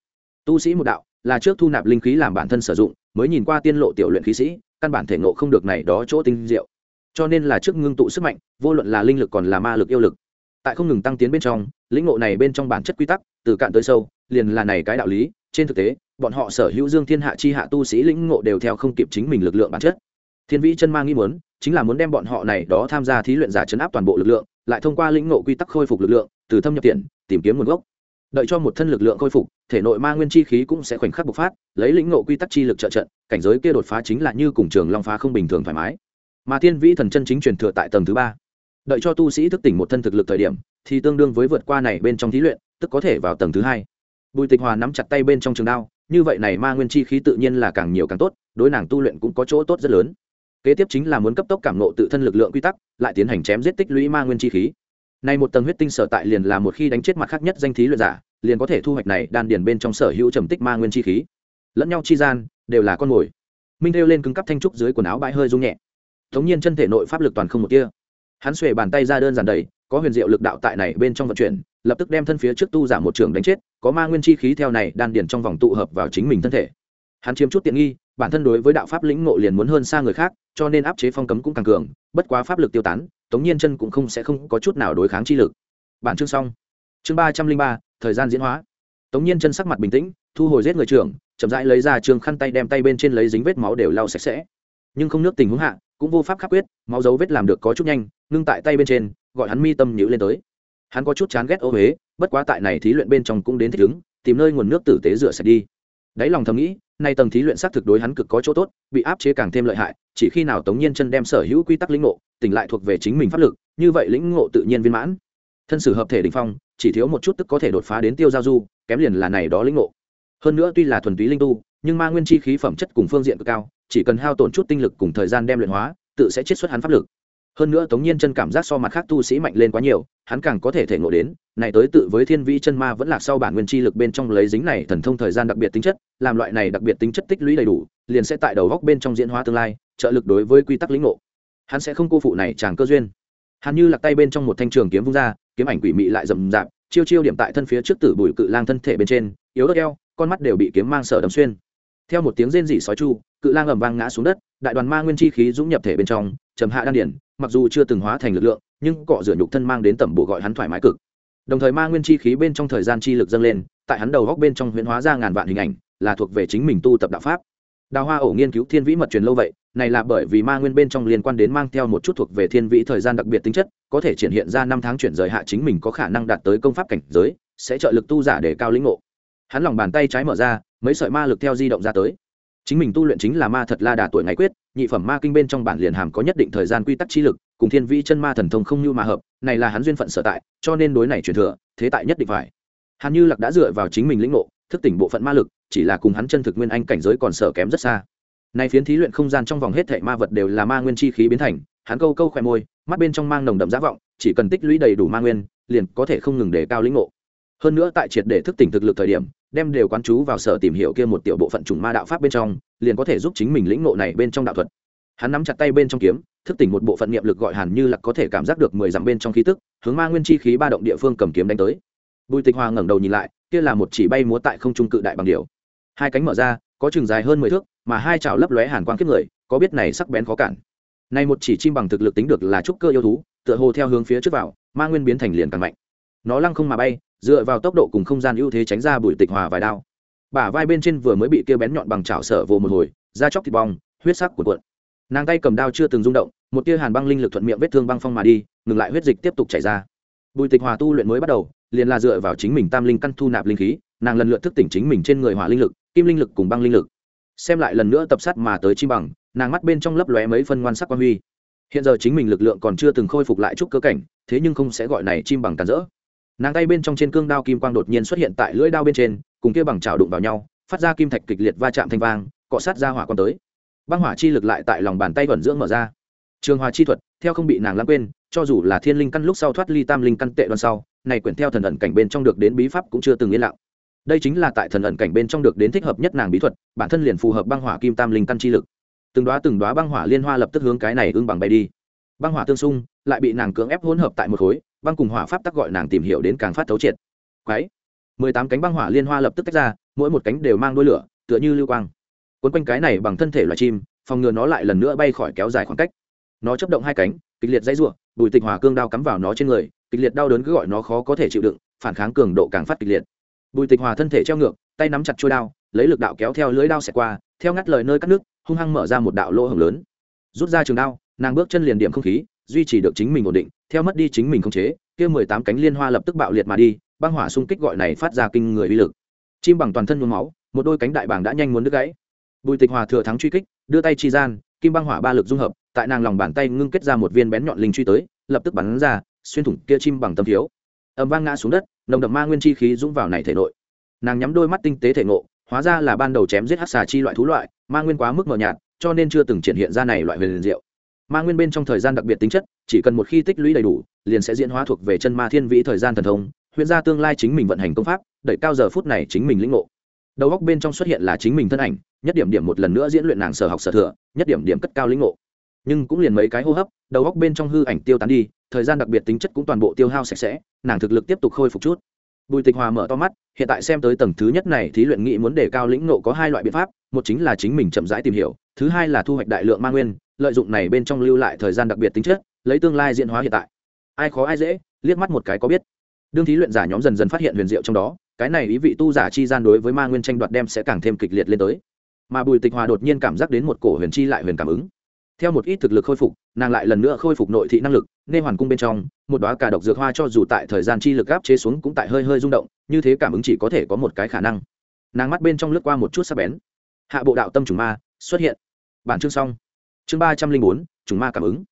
[SPEAKER 1] tu sĩ một đạo, là trước thu nạp linh khí làm bản thân sử dụng, mới nhìn qua tiên lộ tiểu luyện khí sĩ, căn bản thể ngộ không được này đó chỗ tinh diệu. Cho nên là trước ngưng tụ sức mạnh, vô luận là linh lực còn là ma lực yêu lực. Tại không ngừng tăng tiến bên trong, lĩnh ngộ này bên trong bản chất quy tắc, từ cạn tới sâu, liền là này cái đạo lý. Trên thực tế, bọn họ sở hữu dương thiên hạ chi hạ tu sĩ lĩnh ngộ đều theo không kịp chính mình lực lượng bản chất. Thiên vĩ chân mang nghĩ muốn, chính là muốn đem bọn họ này đó tham gia thí luyện giả chấn áp toàn bộ lực lượng, lại thông qua lĩnh ngộ quy tắc khôi phục lực lượng, từ thâm nhập tiện, tìm kiếm nguồn gốc đợi cho một thân lực lượng khôi phục, thể nội ma nguyên chi khí cũng sẽ khoảnh khắc bộc phát, lấy lĩnh ngộ quy tắc chi lực trợ trận, cảnh giới kia đột phá chính là như cùng trường long phá không bình thường thoải mái. Mà thiên vĩ thần chân chính truyền thừa tại tầng thứ ba. Đợi cho tu sĩ thức tỉnh một thân thực lực thời điểm, thì tương đương với vượt qua này bên trong thí luyện, tức có thể vào tầng thứ hai. Bùi tịch hòa nắm chặt tay bên trong trường đao, như vậy này ma nguyên chi khí tự nhiên là càng nhiều càng tốt, đối nàng tu luyện cũng có chỗ tốt rất lớn. Kế tiếp chính là muốn cấp tốc cảm nộ tự thân lực lượng quy tắc, lại tiến hành chém giết tích lũy ma nguyên chi khí này một tầng huyết tinh sở tại liền là một khi đánh chết mặt khác nhất danh thí luyện giả, liền có thể thu hoạch này đan điền bên trong sở hữu trầm tích ma nguyên chi khí. Lẫn nhau chi gian, đều là con mồi. Minh Thêu lên cứng cắp thanh trúc dưới quần áo bãi hơi rung nhẹ. Thống nhiên chân thể nội pháp lực toàn không một tia. Hắn xuề bàn tay ra đơn giản đầy, có huyền diệu lực đạo tại này bên trong vận chuyển, lập tức đem thân phía trước tu giả một trường đánh chết, có ma nguyên chi khí theo này đan điền trong vòng tụ hợp vào chính mình thân thể. Hắn chiếm chút tiện nghi bản thân đối với đạo pháp lĩnh ngộ liền muốn hơn xa người khác, cho nên áp chế phong cấm cũng càng cường, bất quá pháp lực tiêu tán, tống nhiên chân cũng không sẽ không có chút nào đối kháng chi lực. Bản chương xong. Chương ba trăm linh ba, thời gian diễn hóa. Tống nhiên chân sắc mặt bình tĩnh, thu hồi giết người trưởng, chậm rãi lấy ra trường khăn tay đem tay bên trên lấy dính vết máu đều lau sạch sẽ. Nhưng không nước tình huống hạ, cũng vô pháp khắc quyết, máu dấu vết làm được có chút nhanh, ngưng tại tay bên trên, gọi hắn mi tâm nhữ lên tới. Hắn có chút chán ghét ô huế bất quá tại này thí luyện bên trong cũng đến thích ứng, tìm nơi nguồn nước tử tế rửa sạch đi đáy lòng thầm nghĩ, nay tầng thí luyện xác thực đối hắn cực có chỗ tốt, bị áp chế càng thêm lợi hại, chỉ khi nào tống nhiên chân đem sở hữu quy tắc lĩnh ngộ, tỉnh lại thuộc về chính mình pháp lực, như vậy lĩnh ngộ tự nhiên viên mãn. Thân sử hợp thể đình phong, chỉ thiếu một chút tức có thể đột phá đến tiêu giao du, kém liền là này đó lĩnh ngộ. Hơn nữa tuy là thuần túy linh tu, nhưng ma nguyên chi khí phẩm chất cùng phương diện cực cao, chỉ cần hao tổn chút tinh lực cùng thời gian đem luyện hóa, tự sẽ chiết xuất hắn pháp lực hơn nữa tống nhiên chân cảm giác so mặt khác tu sĩ mạnh lên quá nhiều, hắn càng có thể thể ngộ đến, này tới tự với thiên vi chân ma vẫn là sau bản nguyên chi lực bên trong lấy dính này thần thông thời gian đặc biệt tính chất, làm loại này đặc biệt tính chất tích lũy đầy đủ, liền sẽ tại đầu góc bên trong diễn hóa tương lai, trợ lực đối với quy tắc lĩnh ngộ. Hắn sẽ không cô phụ này chàng cơ duyên. Hắn như lạc tay bên trong một thanh trường kiếm vung ra, kiếm ảnh quỷ mị lại rầm rạp, chiêu chiêu điểm tại thân phía trước tử bùi cự lang thân thể bên trên, yếu ớt eo, con mắt đều bị kiếm mang sở đâm xuyên. Theo một tiếng rên rỉ sói chu, cự lang ầm vang ngã xuống đất, đại đoàn ma nguyên chi khí dũng nhập thể bên trong trầm hạ đan điển mặc dù chưa từng hóa thành lực lượng, nhưng cọ rửa nhục thân mang đến tẩm bộ gọi hắn thoải mái cực. Đồng thời ma nguyên chi khí bên trong thời gian chi lực dâng lên, tại hắn đầu góc bên trong huyễn hóa ra ngàn vạn hình ảnh, là thuộc về chính mình tu tập đạo pháp. Đào hoa ổ nghiên cứu thiên vĩ mật truyền lâu vậy, này là bởi vì ma nguyên bên trong liên quan đến mang theo một chút thuộc về thiên vĩ thời gian đặc biệt tính chất, có thể triển hiện ra năm tháng chuyển rời hạ chính mình có khả năng đạt tới công pháp cảnh giới, sẽ trợ lực tu giả để cao lĩnh ngộ. Hắn lòng bàn tay trái mở ra, mấy sợi ma lực theo di động ra tới chính mình tu luyện chính là ma thật la đà tuổi ngày quyết, nhị phẩm ma kinh bên trong bản liền hàm có nhất định thời gian quy tắc chi lực, cùng thiên vĩ chân ma thần thông không như mà hợp, này là hắn duyên phận sở tại, cho nên đối này truyền thừa, thế tại nhất định phải. Hàn như lạc đã dựa vào chính mình lĩnh ngộ, thức tỉnh bộ phận ma lực, chỉ là cùng hắn chân thực nguyên anh cảnh giới còn sở kém rất xa. Nay phiến thí luyện không gian trong vòng hết thảy ma vật đều là ma nguyên chi khí biến thành, hắn câu câu khỏe môi, mắt bên trong mang nồng đậm giá vọng, chỉ cần tích lũy đầy đủ ma nguyên, liền có thể không ngừng để cao lĩnh ngộ. Hơn nữa tại triệt để thức tỉnh thực lực thời điểm đem đều quán chú vào sở tìm hiểu kia một tiểu bộ phận trùng ma đạo pháp bên trong, liền có thể giúp chính mình lĩnh ngộ này bên trong đạo thuật. Hắn nắm chặt tay bên trong kiếm, thức tỉnh một bộ phận niệm lực gọi hàn như là có thể cảm giác được mười dặm bên trong khí tức, hướng ma nguyên chi khí ba động địa phương cầm kiếm đánh tới. Bùi tịch hoa ngẩng đầu nhìn lại, kia là một chỉ bay múa tại không trung cự đại bằng điều hai cánh mở ra, có chừng dài hơn mười thước, mà hai chảo lấp lóe hàn quang kiếp người, có biết này sắc bén khó cản. Này một chỉ chim bằng thực lực tính được là trúc cơ yêu thú, tựa hồ theo hướng phía trước vào, ma nguyên biến thành liền càng mạnh. Nó lăng không mà bay dựa vào tốc độ cùng không gian ưu thế tránh ra bùi tịch hòa vài đao. Bả vai bên trên vừa mới bị kia bén nhọn bằng chảo sở vồ một hồi, da chóc thịt bong, huyết sắc của cuộn. Nàng tay cầm đao chưa từng rung động, một tia hàn băng linh lực thuận miệng vết thương băng phong mà đi, ngừng lại huyết dịch tiếp tục chảy ra. Bùi tịch hòa tu luyện mới bắt đầu, liền là dựa vào chính mình tam linh căn thu nạp linh khí, nàng lần lượt thức tỉnh chính mình trên người hỏa linh lực, kim linh lực cùng băng linh lực. Xem lại lần nữa tập sát mà tới chi bằng, nàng mắt bên trong lấp lóe mấy phân ngoan sắc quan huy. Hiện giờ chính mình lực lượng còn chưa từng khôi phục lại chút cơ cảnh, thế nhưng không sẽ gọi này chim bằng càn rỡ nàng tay bên trong trên cương đao kim quang đột nhiên xuất hiện tại lưỡi đao bên trên, cùng kia bằng chảo đụng vào nhau, phát ra kim thạch kịch liệt va chạm thanh vang, cọ sát ra hỏa quan tới. Băng hỏa chi lực lại tại lòng bàn tay vẩn dưỡng mở ra. Trường hòa chi thuật, theo không bị nàng lãng quên, cho dù là thiên linh căn lúc sau thoát ly tam linh căn tệ đoan sau, này quyển theo thần ẩn cảnh bên trong được đến bí pháp cũng chưa từng yên lặng. Đây chính là tại thần ẩn cảnh bên trong được đến thích hợp nhất nàng bí thuật, bản thân liền phù hợp băng hỏa kim tam linh căn chi lực. Từng đoá từng đoá băng hỏa liên hoa lập tức hướng cái này ưng bằng bay đi. Băng hỏa tương xung, lại bị nàng cưỡng ép hỗn hợp tại một khối băng cùng hỏa pháp tắc gọi nàng tìm hiểu đến càng phát thấu triệt. Quái. Mười tám cánh băng hỏa liên hoa lập tức tách ra, mỗi một cánh đều mang đuôi lửa, tựa như lưu quang. Quấn quanh cái này bằng thân thể loài chim, phòng ngừa nó lại lần nữa bay khỏi kéo dài khoảng cách. Nó chấp động hai cánh, kịch liệt dãy rủa. bùi tịch hỏa cương đao cắm vào nó trên người, kịch liệt đau đớn cứ gọi nó khó có thể chịu đựng, phản kháng cường độ càng phát kịch liệt. Bùi tịch hòa thân thể treo ngược, tay nắm chặt trôi đao, lấy lực đạo kéo theo lưới đao xẹt qua, theo ngắt lời nơi cắt nước, hung hăng mở ra một đạo lỗ hồng lớn. Rút ra trường đao, nàng bước chân liền điểm không khí duy trì được chính mình ổn định, theo mất đi chính mình không chế, kia mười tám cánh liên hoa lập tức bạo liệt mà đi, băng hỏa xung kích gọi này phát ra kinh người uy lực. Chim bằng toàn thân nhuốm máu, một đôi cánh đại bảng đã nhanh muốn đứt gãy. Bùi tịch hòa thừa thắng truy kích, đưa tay chi gian, kim băng hỏa ba lực dung hợp, tại nàng lòng bàn tay ngưng kết ra một viên bén nhọn linh truy tới, lập tức bắn ra, xuyên thủng kia chim bằng tâm thiếu. Ầm vang ngã xuống đất, nồng đậm ma nguyên chi khí dũng vào này thể nội. Nàng nhắm đôi mắt tinh tế thể ngộ, hóa ra là ban đầu chém giết hắc xà chi loại thú loại, ma nguyên quá mức mờ nhạt, cho nên chưa từng triển hiện ra này loại huyền diệu ma nguyên bên trong thời gian đặc biệt tính chất, chỉ cần một khi tích lũy đầy đủ, liền sẽ diễn hóa thuộc về chân ma thiên vĩ thời gian thần thông, huyện ra tương lai chính mình vận hành công pháp đẩy cao giờ phút này chính mình lĩnh ngộ. Đầu góc bên trong xuất hiện là chính mình thân ảnh, nhất điểm điểm một lần nữa diễn luyện nàng sở học sở thừa, nhất điểm điểm cất cao lĩnh ngộ. Nhưng cũng liền mấy cái hô hấp, đầu góc bên trong hư ảnh tiêu tán đi, thời gian đặc biệt tính chất cũng toàn bộ tiêu hao sạch sẽ, nàng thực lực tiếp tục khôi phục chút. Bùi tịch hòa mở to mắt, hiện tại xem tới tầng thứ nhất này thí luyện nghị muốn đề cao lĩnh ngộ có hai loại biện pháp, một chính là chính mình chậm rãi tìm hiểu, thứ hai là thu hoạch đại lượng ma nguyên lợi dụng này bên trong lưu lại thời gian đặc biệt tính chất, lấy tương lai diễn hóa hiện tại. Ai khó ai dễ, liếc mắt một cái có biết. Đương thí luyện giả nhóm dần dần phát hiện huyền diệu trong đó, cái này ý vị tu giả chi gian đối với ma nguyên tranh đoạt đem sẽ càng thêm kịch liệt lên tới. Mà bùi tịch hòa đột nhiên cảm giác đến một cổ huyền chi lại huyền cảm ứng. Theo một ít thực lực khôi phục, nàng lại lần nữa khôi phục nội thị năng lực, nên hoàn cung bên trong, một đoá cả độc dược hoa cho dù tại thời gian chi lực áp chế xuống cũng tại hơi hơi rung động, như thế cảm ứng chỉ có thể có một cái khả năng. Nàng mắt bên trong lướt qua một chút sắc bén. Hạ bộ đạo tâm trùng ma, xuất hiện. Bản chương xong chương ba trăm linh bốn, trùng ma cảm ứng.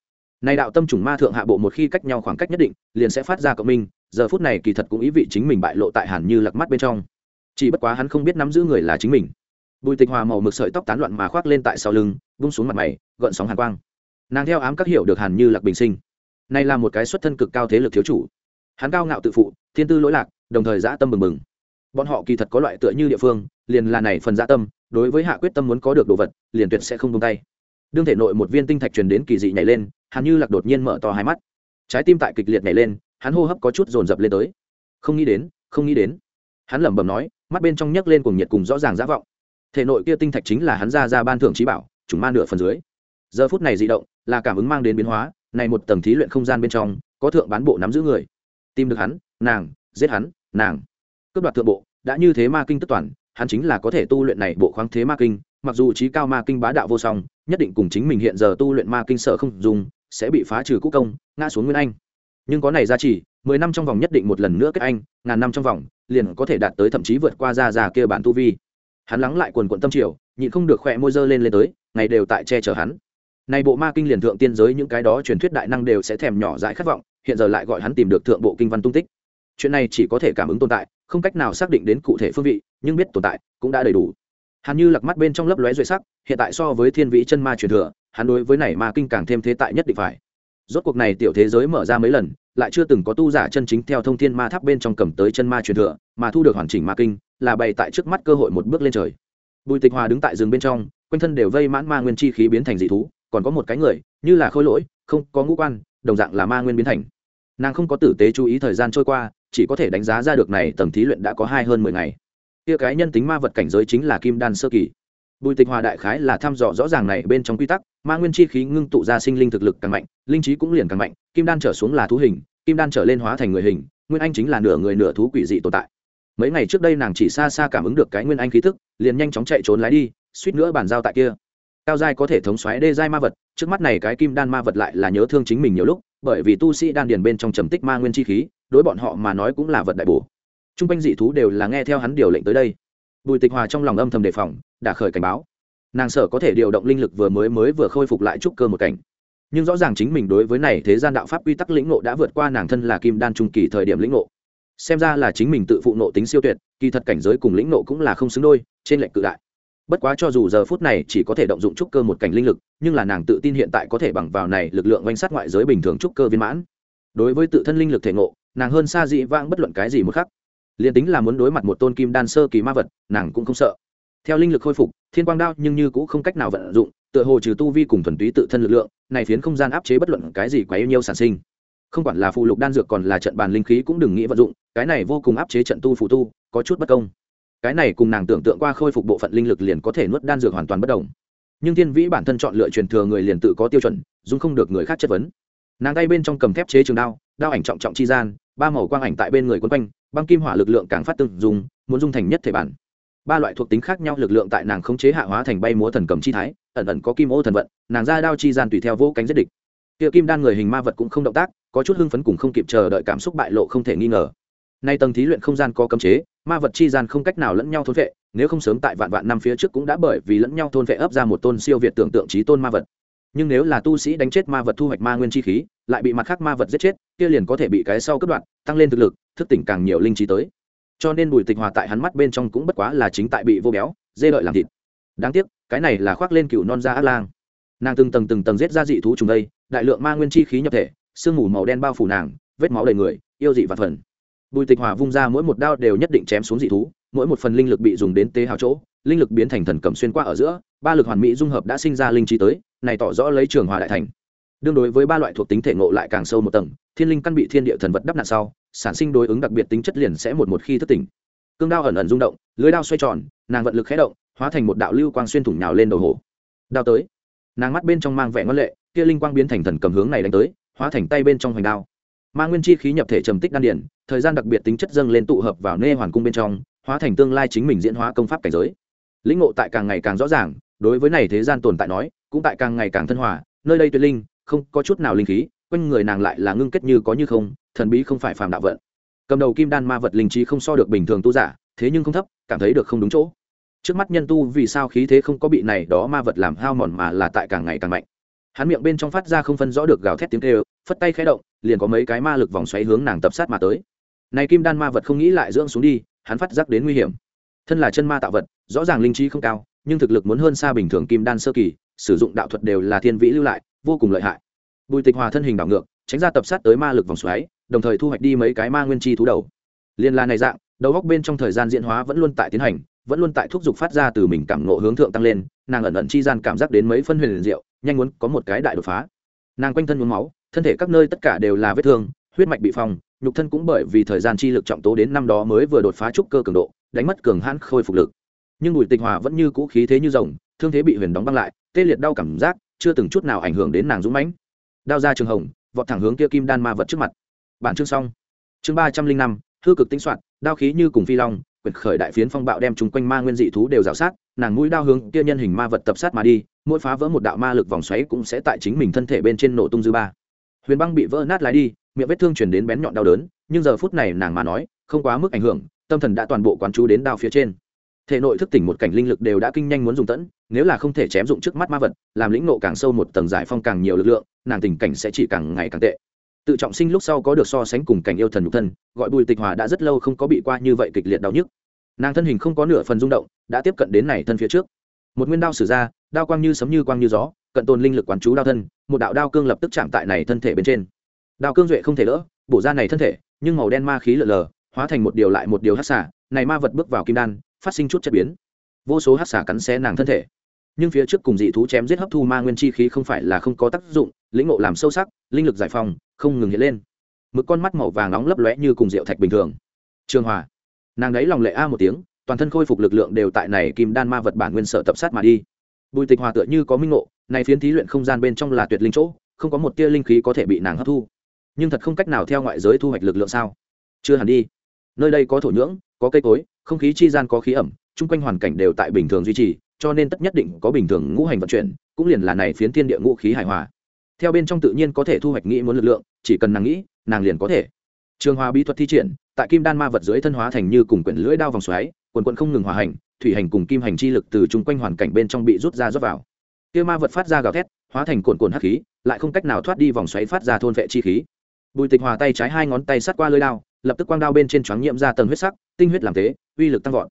[SPEAKER 1] Này đạo tâm trùng ma thượng hạ bộ một khi cách nhau khoảng cách nhất định, liền sẽ phát ra cộng minh, giờ phút này kỳ thật cũng ý vị chính mình bại lộ tại hàn như lặc mắt bên trong. Chỉ bất quá hắn không biết nắm giữ người là chính mình. Bùi tịch hòa màu mực sợi tóc tán loạn mà khoác lên tại sau lưng, vung xuống mặt mày, gợn sóng hàn quang. Nàng theo ám các hiểu được hàn như lạc bình sinh. Nay là một cái xuất thân cực cao thế lực thiếu chủ. Hắn cao ngạo tự phụ, thiên tư lỗi lạc, đồng thời dã tâm bừng bừng. Bọn họ kỳ thật có loại tựa như địa phương, liền là này phần dã tâm, đối với hạ quyết tâm muốn có được đồ vật, liền tuyệt sẽ không tung tay đương thể nội một viên tinh thạch truyền đến kỳ dị nhảy lên hắn như lạc đột nhiên mở to hai mắt. Trái tim tại kịch liệt nhảy lên, hắn hô hấp có chút dồn dập lên tới. Không nghĩ đến, không nghĩ đến. Hắn lẩm bẩm nói, mắt bên trong nhấc lên cùng nhiệt cùng rõ ràng giả vọng. Thể nội kia tinh thạch chính là hắn ra ra ban thưởng trí bảo chúng ma nửa phần dưới. Giờ phút này dị động, là cảm ứng mang đến biến hóa, này một tầng thí luyện không gian bên trong, có thượng bán bộ nắm giữ người. Tìm được hắn, nàng, giết hắn, nàng. Cướp đoạt thượng bộ, đã như thế ma kinh tất toàn, hắn chính là có thể tu luyện này bộ khoáng thế ma kinh mặc dù trí cao ma kinh bá đạo vô song, nhất định cùng chính mình hiện giờ tu luyện ma kinh sở không dùng, sẽ bị phá trừ cũ công, ngã xuống nguyên anh. Nhưng có này ra chỉ mười năm trong vòng nhất định một lần nữa kết anh, ngàn năm trong vòng, liền có thể đạt tới thậm chí vượt qua ra già kia bản tu vi. Hắn lắng lại quần quận tâm triều, nhịn không được khỏe môi dơ lên lên tới, ngày đều tại che chở hắn. Này bộ ma kinh liền thượng tiên giới những cái đó truyền thuyết đại năng đều sẽ thèm nhỏ dãi khát vọng, hiện giờ lại gọi hắn tìm được thượng bộ kinh văn tung tích. Chuyện này chỉ có thể cảm ứng tồn tại, không cách nào xác định đến cụ thể phương vị, nhưng biết tồn tại cũng đã đầy đủ hắn như lặc mắt bên trong lấp lóe duệ sắc, hiện tại so với thiên vĩ chân ma truyền thừa, hắn đối với này ma kinh càng thêm thế tại nhất định phải. Rốt cuộc này tiểu thế giới mở ra mấy lần, lại chưa từng có tu giả chân chính theo thông thiên ma tháp bên trong cầm tới chân ma truyền thừa, mà thu được hoàn chỉnh ma kinh, là bày tại trước mắt cơ hội một bước lên trời. Bùi tịch hòa đứng tại rừng bên trong, quanh thân đều vây mãn ma nguyên chi khí biến thành dị thú, còn có một cái người, như là khôi lỗi, không có ngũ quan, đồng dạng là ma nguyên biến thành. Nàng không có tử tế chú ý thời gian trôi qua, chỉ có thể đánh giá ra được này tầng thí luyện đã có hai hơn mười ngày kia cái nhân tính ma vật cảnh giới chính là kim đan sơ kỳ. Bùi tịch hòa đại khái là thăm dò rõ ràng này bên trong quy tắc, ma nguyên chi khí ngưng tụ ra sinh linh thực lực càng mạnh, linh trí cũng liền càng mạnh, kim đan trở xuống là thú hình, kim đan trở lên hóa thành người hình, nguyên anh chính là nửa người nửa thú quỷ dị tồn tại. Mấy ngày trước đây nàng chỉ xa xa cảm ứng được cái nguyên anh khí thức liền nhanh chóng chạy trốn lái đi, suýt nữa bàn giao tại kia. Cao giai có thể thống xoáy đê giai ma vật, trước mắt này cái kim đan ma vật lại là nhớ thương chính mình nhiều lúc, bởi vì tu sĩ đan điền bên trong trầm tích ma nguyên chi khí, đối bọn họ mà nói cũng là vật đại bổ t r u n g quanh dị thú đều là nghe theo hắn điều lệnh tới đây. Bùi tịch hòa trong lòng âm thầm đề phòng, đã khởi cảnh báo. Nàng sở có thể điều động linh lực vừa mới mới vừa khôi phục lại trúc cơ một cảnh. Nhưng rõ ràng chính mình đối với này thế gian đạo pháp quy tắc lĩnh ngộ đã vượt qua nàng thân là kim đan trung kỳ thời điểm lĩnh ngộ. Xem ra là chính mình tự phụ nộ tính siêu tuyệt, kỳ thật cảnh giới cùng lĩnh nộ cũng là không xứng đôi, trên lệnh cự đại. Bất quá cho dù giờ phút này chỉ có thể động dụng trúc cơ một cảnh linh lực, nhưng là nàng tự tin hiện tại có thể bằng vào này lực lượng oanh sát ngoại giới bình thường trúc cơ viên mãn. Đối với tự thân linh lực thể ngộ, nàng hơn xa dị vãng bất luận cái gì một khắc liền tính là muốn đối mặt một tôn kim đan sơ kỳ ma vật, nàng cũng không sợ. Theo linh lực khôi phục, thiên quang đao nhưng như cũng không cách nào vận dụng, tựa hồ trừ tu vi cùng thuần túy tự thân lực lượng, này phiến không gian áp chế bất luận cái gì quá yêu nhiêu sản sinh. Không quản là phụ lục đan dược còn là trận bàn linh khí cũng đừng nghĩ vận dụng, cái này vô cùng áp chế trận tu phụ tu, có chút bất công. Cái này cùng nàng tưởng tượng qua khôi phục bộ phận linh lực liền có thể nuốt đan dược hoàn toàn bất đồng. Nhưng thiên vĩ bản thân chọn lựa truyền thừa người liền tự có tiêu chuẩn dung không được người khác chất vấn. Nàng tay bên trong cầm thép chế trường đao đao ảnh trọng trọng chi gian, ba màu quang ảnh tại bên người quấn quanh băng kim hỏa lực lượng càng phát từng dùng muốn dung thành nhất thể bản. Ba loại thuộc tính khác nhau lực lượng tại nàng khống chế hạ hóa thành bay múa thần cầm chi thái, ẩn ẩn có kim ô thần vận, nàng ra đao chi gian tùy theo vô cánh giết địch. Kia kim đan người hình ma vật cũng không động tác, có chút hưng phấn cùng không kịp chờ đợi cảm xúc bại lộ không thể nghi ngờ. Nay tầng thí luyện không gian có cấm chế, ma vật chi gian không cách nào lẫn nhau thôn vệ, nếu không sớm tại vạn vạn năm phía trước cũng đã bởi vì lẫn nhau thôn vệ ấp ra một tôn siêu việt tưởng tượng trí tôn ma vật nhưng nếu là tu sĩ đánh chết ma vật thu hoạch ma nguyên chi khí, lại bị mặt khác ma vật giết chết, kia liền có thể bị cái sau cất đoạn tăng lên thực lực, thức tỉnh càng nhiều linh trí tới. Cho nên bùi tịch hòa tại hắn mắt bên trong cũng bất quá là chính tại bị vô béo, dê lợi làm thịt. Đáng tiếc, cái này là khoác lên cựu non da ác lang. Nàng từng tầng từng tầng giết ra dị thú trùng đây, đại lượng ma nguyên chi khí nhập thể, sương mù màu đen bao phủ nàng, vết máu đầy người, yêu dị và phần. Bùi tịch hòa vung ra mỗi một đao đều nhất định chém xuống dị thú mỗi một phần linh lực bị dùng đến tế hào chỗ, linh lực biến thành thần cầm xuyên qua ở giữa, ba lực hoàn mỹ dung hợp đã sinh ra linh trí tới, này tỏ rõ lấy trường hòa đại thành. Đương đối với ba loại thuộc tính thể ngộ lại càng sâu một tầng, thiên linh căn bị thiên địa thần vật đắp nặn sau, sản sinh đối ứng đặc biệt tính chất liền sẽ một một khi thất tỉnh. Cương đao ẩn ẩn rung động, lưới đao xoay tròn, nàng vận lực khé động, hóa thành một đạo lưu quang xuyên thủng nhào lên đầu hồ. Đao tới. Nàng mắt bên trong mang vẻ ngân lệ, kia linh quang biến thành thần cầm hướng này đánh tới, hóa thành tay bên trong hoành đao. Ma nguyên chi khí nhập thể trầm tích đan điển thời gian đặc biệt tính chất dâng lên tụ hợp vào nê hoàn cung bên trong hóa thành tương lai chính mình diễn hóa công pháp cảnh giới. Lĩnh ngộ tại càng ngày càng rõ ràng, đối với này thế gian tồn tại nói, cũng tại càng ngày càng thân hòa, nơi đây tuyệt linh, không có chút nào linh khí, quanh người nàng lại là ngưng kết như có như không, thần bí không phải phàm đạo vận. Cầm đầu kim đan ma vật linh trí không so được bình thường tu giả, thế nhưng không thấp, cảm thấy được không đúng chỗ. Trước mắt nhân tu vì sao khí thế không có bị này đó ma vật làm hao mòn mà là tại càng ngày càng mạnh. Hắn miệng bên trong phát ra không phân rõ được gào thét tiếng kêu, phất tay khẽ động, liền có mấy cái ma lực vòng xoáy hướng nàng tập sát mà tới. Này kim đan ma vật không nghĩ lại dưỡng xuống đi hắn phát giác đến nguy hiểm. Thân là chân ma tạo vật, rõ ràng linh trí không cao, nhưng thực lực muốn hơn xa bình thường kim đan sơ kỳ, sử dụng đạo thuật đều là thiên vĩ lưu lại, vô cùng lợi hại. Bùi tịch hòa thân hình đảo ngược, tránh ra tập sát tới ma lực vòng xoáy, đồng thời thu hoạch đi mấy cái ma nguyên chi thú đầu. Liên la này dạng, đầu góc bên trong thời gian diễn hóa vẫn luôn tại tiến hành, vẫn luôn tại thúc giục phát ra từ mình cảm nộ hướng thượng tăng lên, nàng ẩn ẩn chi gian cảm giác đến mấy phân huyền diệu, nhanh muốn có một cái đại đột phá. Nàng quanh thân nhuốm máu, thân thể các nơi tất cả đều là vết thương, huyết mạch bị phong nhục thân cũng bởi vì thời gian chi lực trọng tố đến năm đó mới vừa đột phá trúc cơ cường độ, đánh mất cường hãn khôi phục lực. Nhưng bùi tịch hòa vẫn như cũ khí thế như rồng, thương thế bị huyền đóng băng lại, tê liệt đau cảm giác, chưa từng chút nào ảnh hưởng đến nàng dũng mãnh. Đao ra trường hồng, vọt thẳng hướng kia kim đan ma vật trước mặt. Bản chương xong. Chương ba trăm linh năm thư cực tính soạn, đao khí như cùng phi long, quyển khởi đại phiến phong bạo đem chung quanh ma nguyên dị thú đều rào sát, nàng mũi đao hướng kia nhân hình ma vật tập sát mà đi, mỗi phá vỡ một đạo ma lực vòng xoáy cũng sẽ tại chính mình thân thể bên trên nổ tung dư ba. Huyền băng bị vỡ nát lái đi miệng vết thương chuyển đến bén nhọn đau đớn, nhưng giờ phút này nàng mà nói, không quá mức ảnh hưởng, tâm thần đã toàn bộ quán chú đến đao phía trên. Thể nội thức tỉnh một cảnh linh lực đều đã kinh nhanh muốn dùng tẫn, nếu là không thể chém dụng trước mắt ma vật, làm lĩnh nộ càng sâu một tầng giải phong càng nhiều lực lượng, nàng tình cảnh sẽ chỉ càng ngày càng tệ. Tự trọng sinh lúc sau có được so sánh cùng cảnh yêu thần nhục thân, gọi bùi tịch hòa đã rất lâu không có bị qua như vậy kịch liệt đau nhức. Nàng thân hình không có nửa phần rung động, đã tiếp cận đến này thân phía trước. Một nguyên đao sử ra, đao quang như sấm như quang như gió, cận tồn linh lực quán chú đao thân, một đạo đao cương lập tức chạm tại này thân thể bên trên đao cương duệ không thể đỡ bổ ra này thân thể, nhưng màu đen ma khí lờ lờ, hóa thành một điều lại một điều hát xả này ma vật bước vào kim đan, phát sinh chút chất biến. Vô số hát xả cắn xé nàng thân thể. Nhưng phía trước cùng dị thú chém giết hấp thu ma nguyên chi khí không phải là không có tác dụng, lĩnh ngộ làm sâu sắc, linh lực giải phóng, không ngừng hiện lên. Mực con mắt màu vàng nóng lấp lóe như cùng rượu thạch bình thường. Trường hòa, nàng đấy lòng lệ a một tiếng, toàn thân khôi phục lực lượng đều tại này kim đan ma vật bản nguyên sở tập sát mà đi. Bùi tịch hòa tựa như có minh ngộ, này phiến thí luyện không gian bên trong là tuyệt linh chỗ, không có một tia linh khí có thể bị nàng hấp thu nhưng thật không cách nào theo ngoại giới thu hoạch lực lượng sao? Chưa hẳn đi. Nơi đây có thổ nhưỡng, có cây cối, không khí chi gian có khí ẩm, chung quanh hoàn cảnh đều tại bình thường duy trì, cho nên tất nhất định có bình thường ngũ hành vận chuyển, cũng liền là này phiến thiên địa ngũ khí hài hòa. Theo bên trong tự nhiên có thể thu hoạch nghĩ muốn lực lượng, chỉ cần nàng nghĩ, nàng liền có thể. Trường hòa bí thuật thi triển, tại kim đan ma vật dưới thân hóa thành như cùng quyển lưỡi đao vòng xoáy, quần quận không ngừng hòa hành, thủy hành cùng kim hành chi lực từ chung quanh hoàn cảnh bên trong bị rút ra rút vào. Kia ma vật phát ra gào thét, hóa thành cồn cồn hắc khí, lại không cách nào thoát đi vòng xoáy phát ra thôn vệ chi khí bùi tịch hòa tay trái hai ngón tay sát qua lưỡi đao lập tức quang đao bên trên choáng nhiễm ra tầng huyết sắc tinh huyết làm thế, uy lực tăng vọt.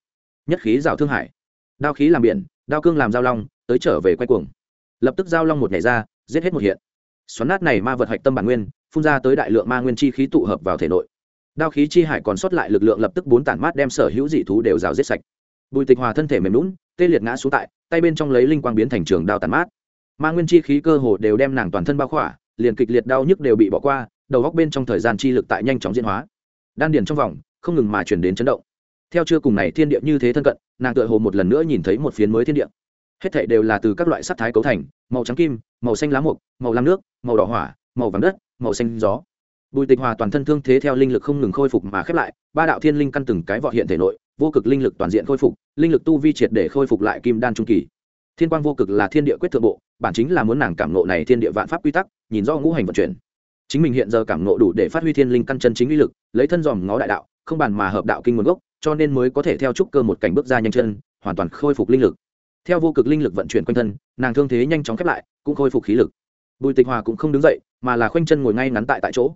[SPEAKER 1] Nhất khí rào thương hải. Đao khí làm biển đao cương làm giao long tới trở về quay cuồng. Lập tức giao long một nhảy ra giết hết một hiện. Xoắn nát này ma vật hạch tâm bản nguyên phun ra tới đại lượng ma nguyên chi khí tụ hợp vào thể nội. Đao khí chi hải còn sót lại lực lượng lập tức bốn tản mát đem sở hữu dị thú đều rào giết sạch. Bùi tịch hòa thân thể mềm lún tê liệt ngã xuống tại tay bên trong lấy linh quang biến thành trường đao tản mát. Ma nguyên chi khí cơ hồ đều đem nàng toàn thân bao khỏa liền kịch liệt đau nhức đều bị bỏ qua đầu góc bên trong thời gian chi lực tại nhanh chóng diễn hóa. Đan điền trong vòng, không ngừng mà chuyển đến chấn động. Theo chưa cùng này thiên địa như thế thân cận, nàng tựa hồ một lần nữa nhìn thấy một phiến mới thiên địa. Hết thảy đều là từ các loại sắc thái cấu thành, màu trắng kim, màu xanh lá mục, màu lam nước, màu đỏ hỏa, màu vàng đất, màu xanh gió. Bùi tịch hòa toàn thân thương thế theo linh lực không ngừng khôi phục mà khép lại, ba đạo thiên linh căn từng cái vọt hiện thể nội, vô cực linh lực toàn diện khôi phục, linh lực tu vi triệt để khôi phục lại kim đan trung kỳ. Thiên quang vô cực là thiên địa quyết thượng bộ, bản chính là muốn nàng cảm nộ này thiên địa vạn pháp quy tắc, nhìn do ngũ hành vận chuyển chính mình hiện giờ cảm nộ đủ để phát huy thiên linh căn chân chính uy lực, lấy thân dòm ngó đại đạo, không bàn mà hợp đạo kinh nguồn gốc, cho nên mới có thể theo trúc cơ một cảnh bước ra nhanh chân, hoàn toàn khôi phục linh lực. Theo vô cực linh lực vận chuyển quanh thân, nàng thương thế nhanh chóng khép lại, cũng khôi phục khí lực. Bùi tịch hòa cũng không đứng dậy, mà là khoanh chân ngồi ngay ngắn tại tại chỗ.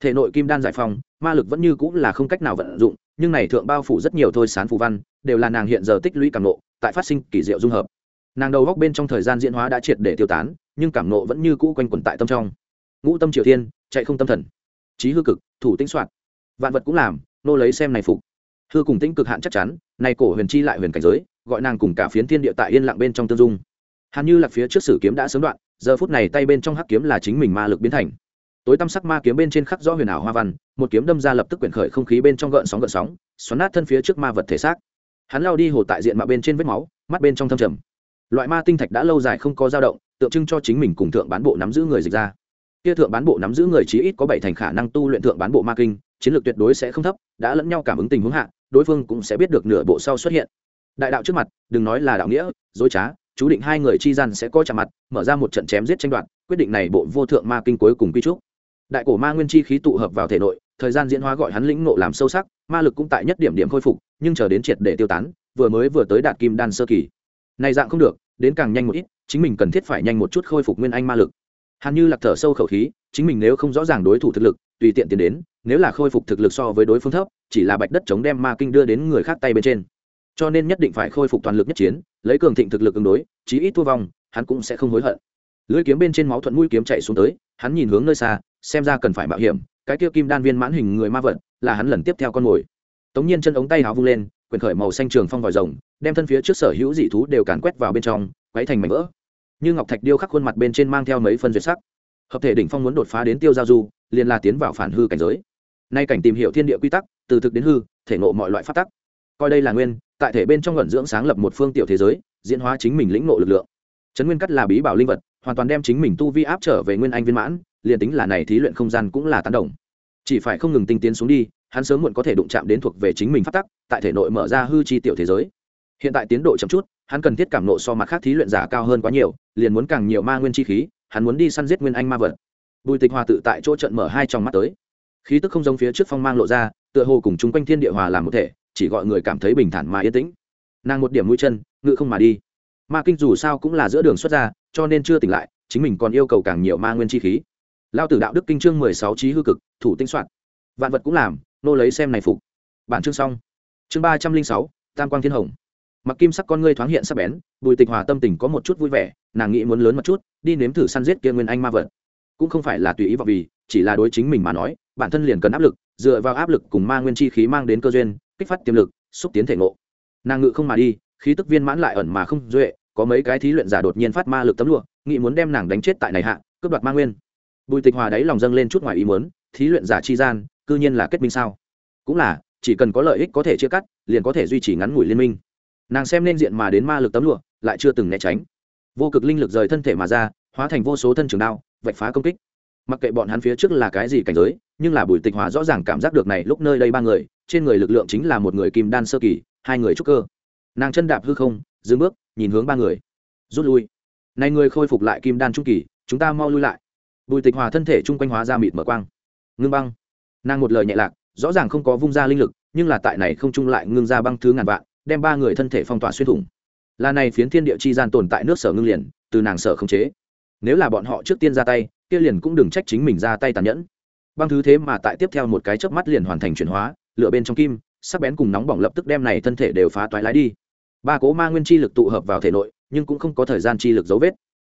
[SPEAKER 1] Thể nội kim đan giải phóng, ma lực vẫn như cũng là không cách nào vận dụng, nhưng này thượng bao phủ rất nhiều thôi sán phù văn, đều là nàng hiện giờ tích lũy cảm nộ tại phát sinh kỳ diệu dung hợp. Nàng đầu góc bên trong thời gian diễn hóa đã triệt để tiêu tán, nhưng cảm nộ vẫn như cũ quanh quẩn tại tâm trong ngũ tâm triều thiên, chạy không tâm thần. Trí hư cực, thủ tĩnh soạn. Vạn vật cũng làm, nô lấy xem này phục. Hư cùng tĩnh cực hạn chắc chắn, này cổ huyền chi lại huyền cảnh giới, gọi nàng cùng cả phiến thiên địa tại yên lặng bên trong tương dung. Hàn như lạc phía trước sử kiếm đã sớm đoạn, giờ phút này tay bên trong hắc kiếm là chính mình ma lực biến thành. Tối tăm sắc ma kiếm bên trên khắc rõ huyền ảo hoa văn, một kiếm đâm ra lập tức quyển khởi không khí bên trong gợn sóng gợn sóng, xoắn nát thân phía trước ma vật thể xác. Hắn lao đi hồ tại diện mạ bên trên vết máu, mắt bên trong thâm trầm. Loại ma tinh thạch đã lâu dài không có dao động, tượng trưng cho chính mình cùng thượng bán bộ nắm giữ người dịch ra kia thượng bán bộ nắm giữ người chí ít có bảy thành khả năng tu luyện thượng bán bộ ma kinh, chiến lược tuyệt đối sẽ không thấp, đã lẫn nhau cảm ứng tình huống hạ, đối phương cũng sẽ biết được nửa bộ sau xuất hiện. Đại đạo trước mặt, đừng nói là đạo nghĩa, dối trá, chú định hai người chi gian sẽ coi chạm mặt, mở ra một trận chém giết tranh đoạt, quyết định này bộ vô thượng ma kinh cuối cùng quy trúc. Đại cổ ma nguyên chi khí tụ hợp vào thể nội, thời gian diễn hóa gọi hắn lĩnh ngộ làm sâu sắc, ma lực cũng tại nhất điểm điểm khôi phục, nhưng chờ đến triệt để tiêu tán, vừa mới vừa tới đạt kim đan sơ kỳ. Này dạng không được, đến càng nhanh một ít, chính mình cần thiết phải nhanh một chút khôi phục nguyên anh ma lực hàn như lạc thở sâu khẩu khí, chính mình nếu không rõ ràng đối thủ thực lực, tùy tiện tiến đến, nếu là khôi phục thực lực so với đối phương thấp, chỉ là bạch đất chống đem ma kinh đưa đến người khác tay bên trên. Cho nên nhất định phải khôi phục toàn lực nhất chiến, lấy cường thịnh thực lực ứng đối, chí ít thua vong hắn cũng sẽ không hối hận. Lưỡi kiếm bên trên máu thuận mũi kiếm chạy xuống tới, hắn nhìn hướng nơi xa, xem ra cần phải mạo hiểm, cái kia kim đan viên mãn hình người ma vật, là hắn lần tiếp theo con mồi. Tống nhiên chân ống tay háo vung lên, quyền khởi màu xanh trường phong vòi rồng, đem thân phía trước sở hữu dị thú đều càn quét vào bên trong, quấy thành mảnh vỡ như ngọc thạch điêu khắc khuôn mặt bên trên mang theo mấy phân duyệt sắc. Hợp thể đỉnh phong muốn đột phá đến tiêu giao du, liền là tiến vào phản hư cảnh giới. Nay cảnh tìm hiểu thiên địa quy tắc, từ thực đến hư, thể ngộ mọi loại phát tắc. Coi đây là nguyên, tại thể bên trong luận dưỡng sáng lập một phương tiểu thế giới, diễn hóa chính mình lĩnh ngộ lực lượng. Trấn nguyên cắt là bí bảo linh vật, hoàn toàn đem chính mình tu vi áp trở về nguyên anh viên mãn, liền tính là này thí luyện không gian cũng là tán đồng. Chỉ phải không ngừng tinh tiến xuống đi, hắn sớm muộn có thể đụng chạm đến thuộc về chính mình phát tắc, tại thể nội mở ra hư chi tiểu thế giới. Hiện tại tiến độ chậm chút hắn cần thiết cảm nộ so mặt khác thí luyện giả cao hơn quá nhiều, liền muốn càng nhiều ma nguyên chi khí, hắn muốn đi săn giết nguyên anh ma vật. Bùi tịch hòa tự tại chỗ trận mở hai trong mắt tới. Khí tức không giống phía trước phong mang lộ ra, tựa hồ cùng chung quanh thiên địa hòa làm một thể, chỉ gọi người cảm thấy bình thản mà yên tĩnh. Nàng một điểm mũi chân, ngự không mà đi. Ma kinh dù sao cũng là giữa đường xuất ra, cho nên chưa tỉnh lại, chính mình còn yêu cầu càng nhiều ma nguyên chi khí. Lao tử đạo đức kinh chương mười sáu trí hư cực, thủ tinh soạn. Vạn vật cũng làm, nô lấy xem này phục. Bản chương xong. Chương ba trăm linh sáu, tam quang thiên hồng mặc kim sắc con ngươi thoáng hiện sắc bén, bùi tịch hòa tâm tình có một chút vui vẻ, nàng nghĩ muốn lớn một chút, đi nếm thử săn giết kia nguyên anh ma vật. Cũng không phải là tùy ý vào vì, chỉ là đối chính mình mà nói, bản thân liền cần áp lực, dựa vào áp lực cùng ma nguyên chi khí mang đến cơ duyên, kích phát tiềm lực, xúc tiến thể ngộ. Nàng ngự không mà đi, khí tức viên mãn lại ẩn mà không duệ, có mấy cái thí luyện giả đột nhiên phát ma lực tấm lụa, nghĩ muốn đem nàng đánh chết tại này hạ, cướp đoạt ma nguyên. Bùi tịch hòa đáy lòng dâng lên chút ngoài ý muốn, thí luyện giả chi gian, cư nhiên là kết minh sao? Cũng là, chỉ cần có lợi ích có thể chia cắt, liền có thể duy trì ngắn ngủi liên minh nàng xem nên diện mà đến ma lực tấm lụa, lại chưa từng né tránh. Vô cực linh lực rời thân thể mà ra, hóa thành vô số thân trường đao, vạch phá công kích. Mặc kệ bọn hắn phía trước là cái gì cảnh giới, nhưng là bùi tịch hòa rõ ràng cảm giác được này lúc nơi đây ba người, trên người lực lượng chính là một người kim đan sơ kỳ, hai người trúc cơ. Nàng chân đạp hư không, dừng bước, nhìn hướng ba người. Rút lui. Này người khôi phục lại kim đan trung kỳ, chúng ta mau lui lại. Bùi tịch hòa thân thể chung quanh hóa ra mịt mở quang. Ngưng băng. Nàng một lời nhẹ lạc, rõ ràng không có vung ra linh lực, nhưng là tại này không chung lại ngưng ra băng thứ ngàn vạn đem ba người thân thể phong tỏa xuyên thủng. Là này phiến thiên địa chi gian tồn tại nước sở ngưng liền, từ nàng sở không chế. Nếu là bọn họ trước tiên ra tay, kia liền cũng đừng trách chính mình ra tay tàn nhẫn. Băng thứ thế mà tại tiếp theo một cái chớp mắt liền hoàn thành chuyển hóa, lửa bên trong kim, sắc bén cùng nóng bỏng lập tức đem này thân thể đều phá toái lái đi. Ba cố ma nguyên chi lực tụ hợp vào thể nội, nhưng cũng không có thời gian chi lực dấu vết.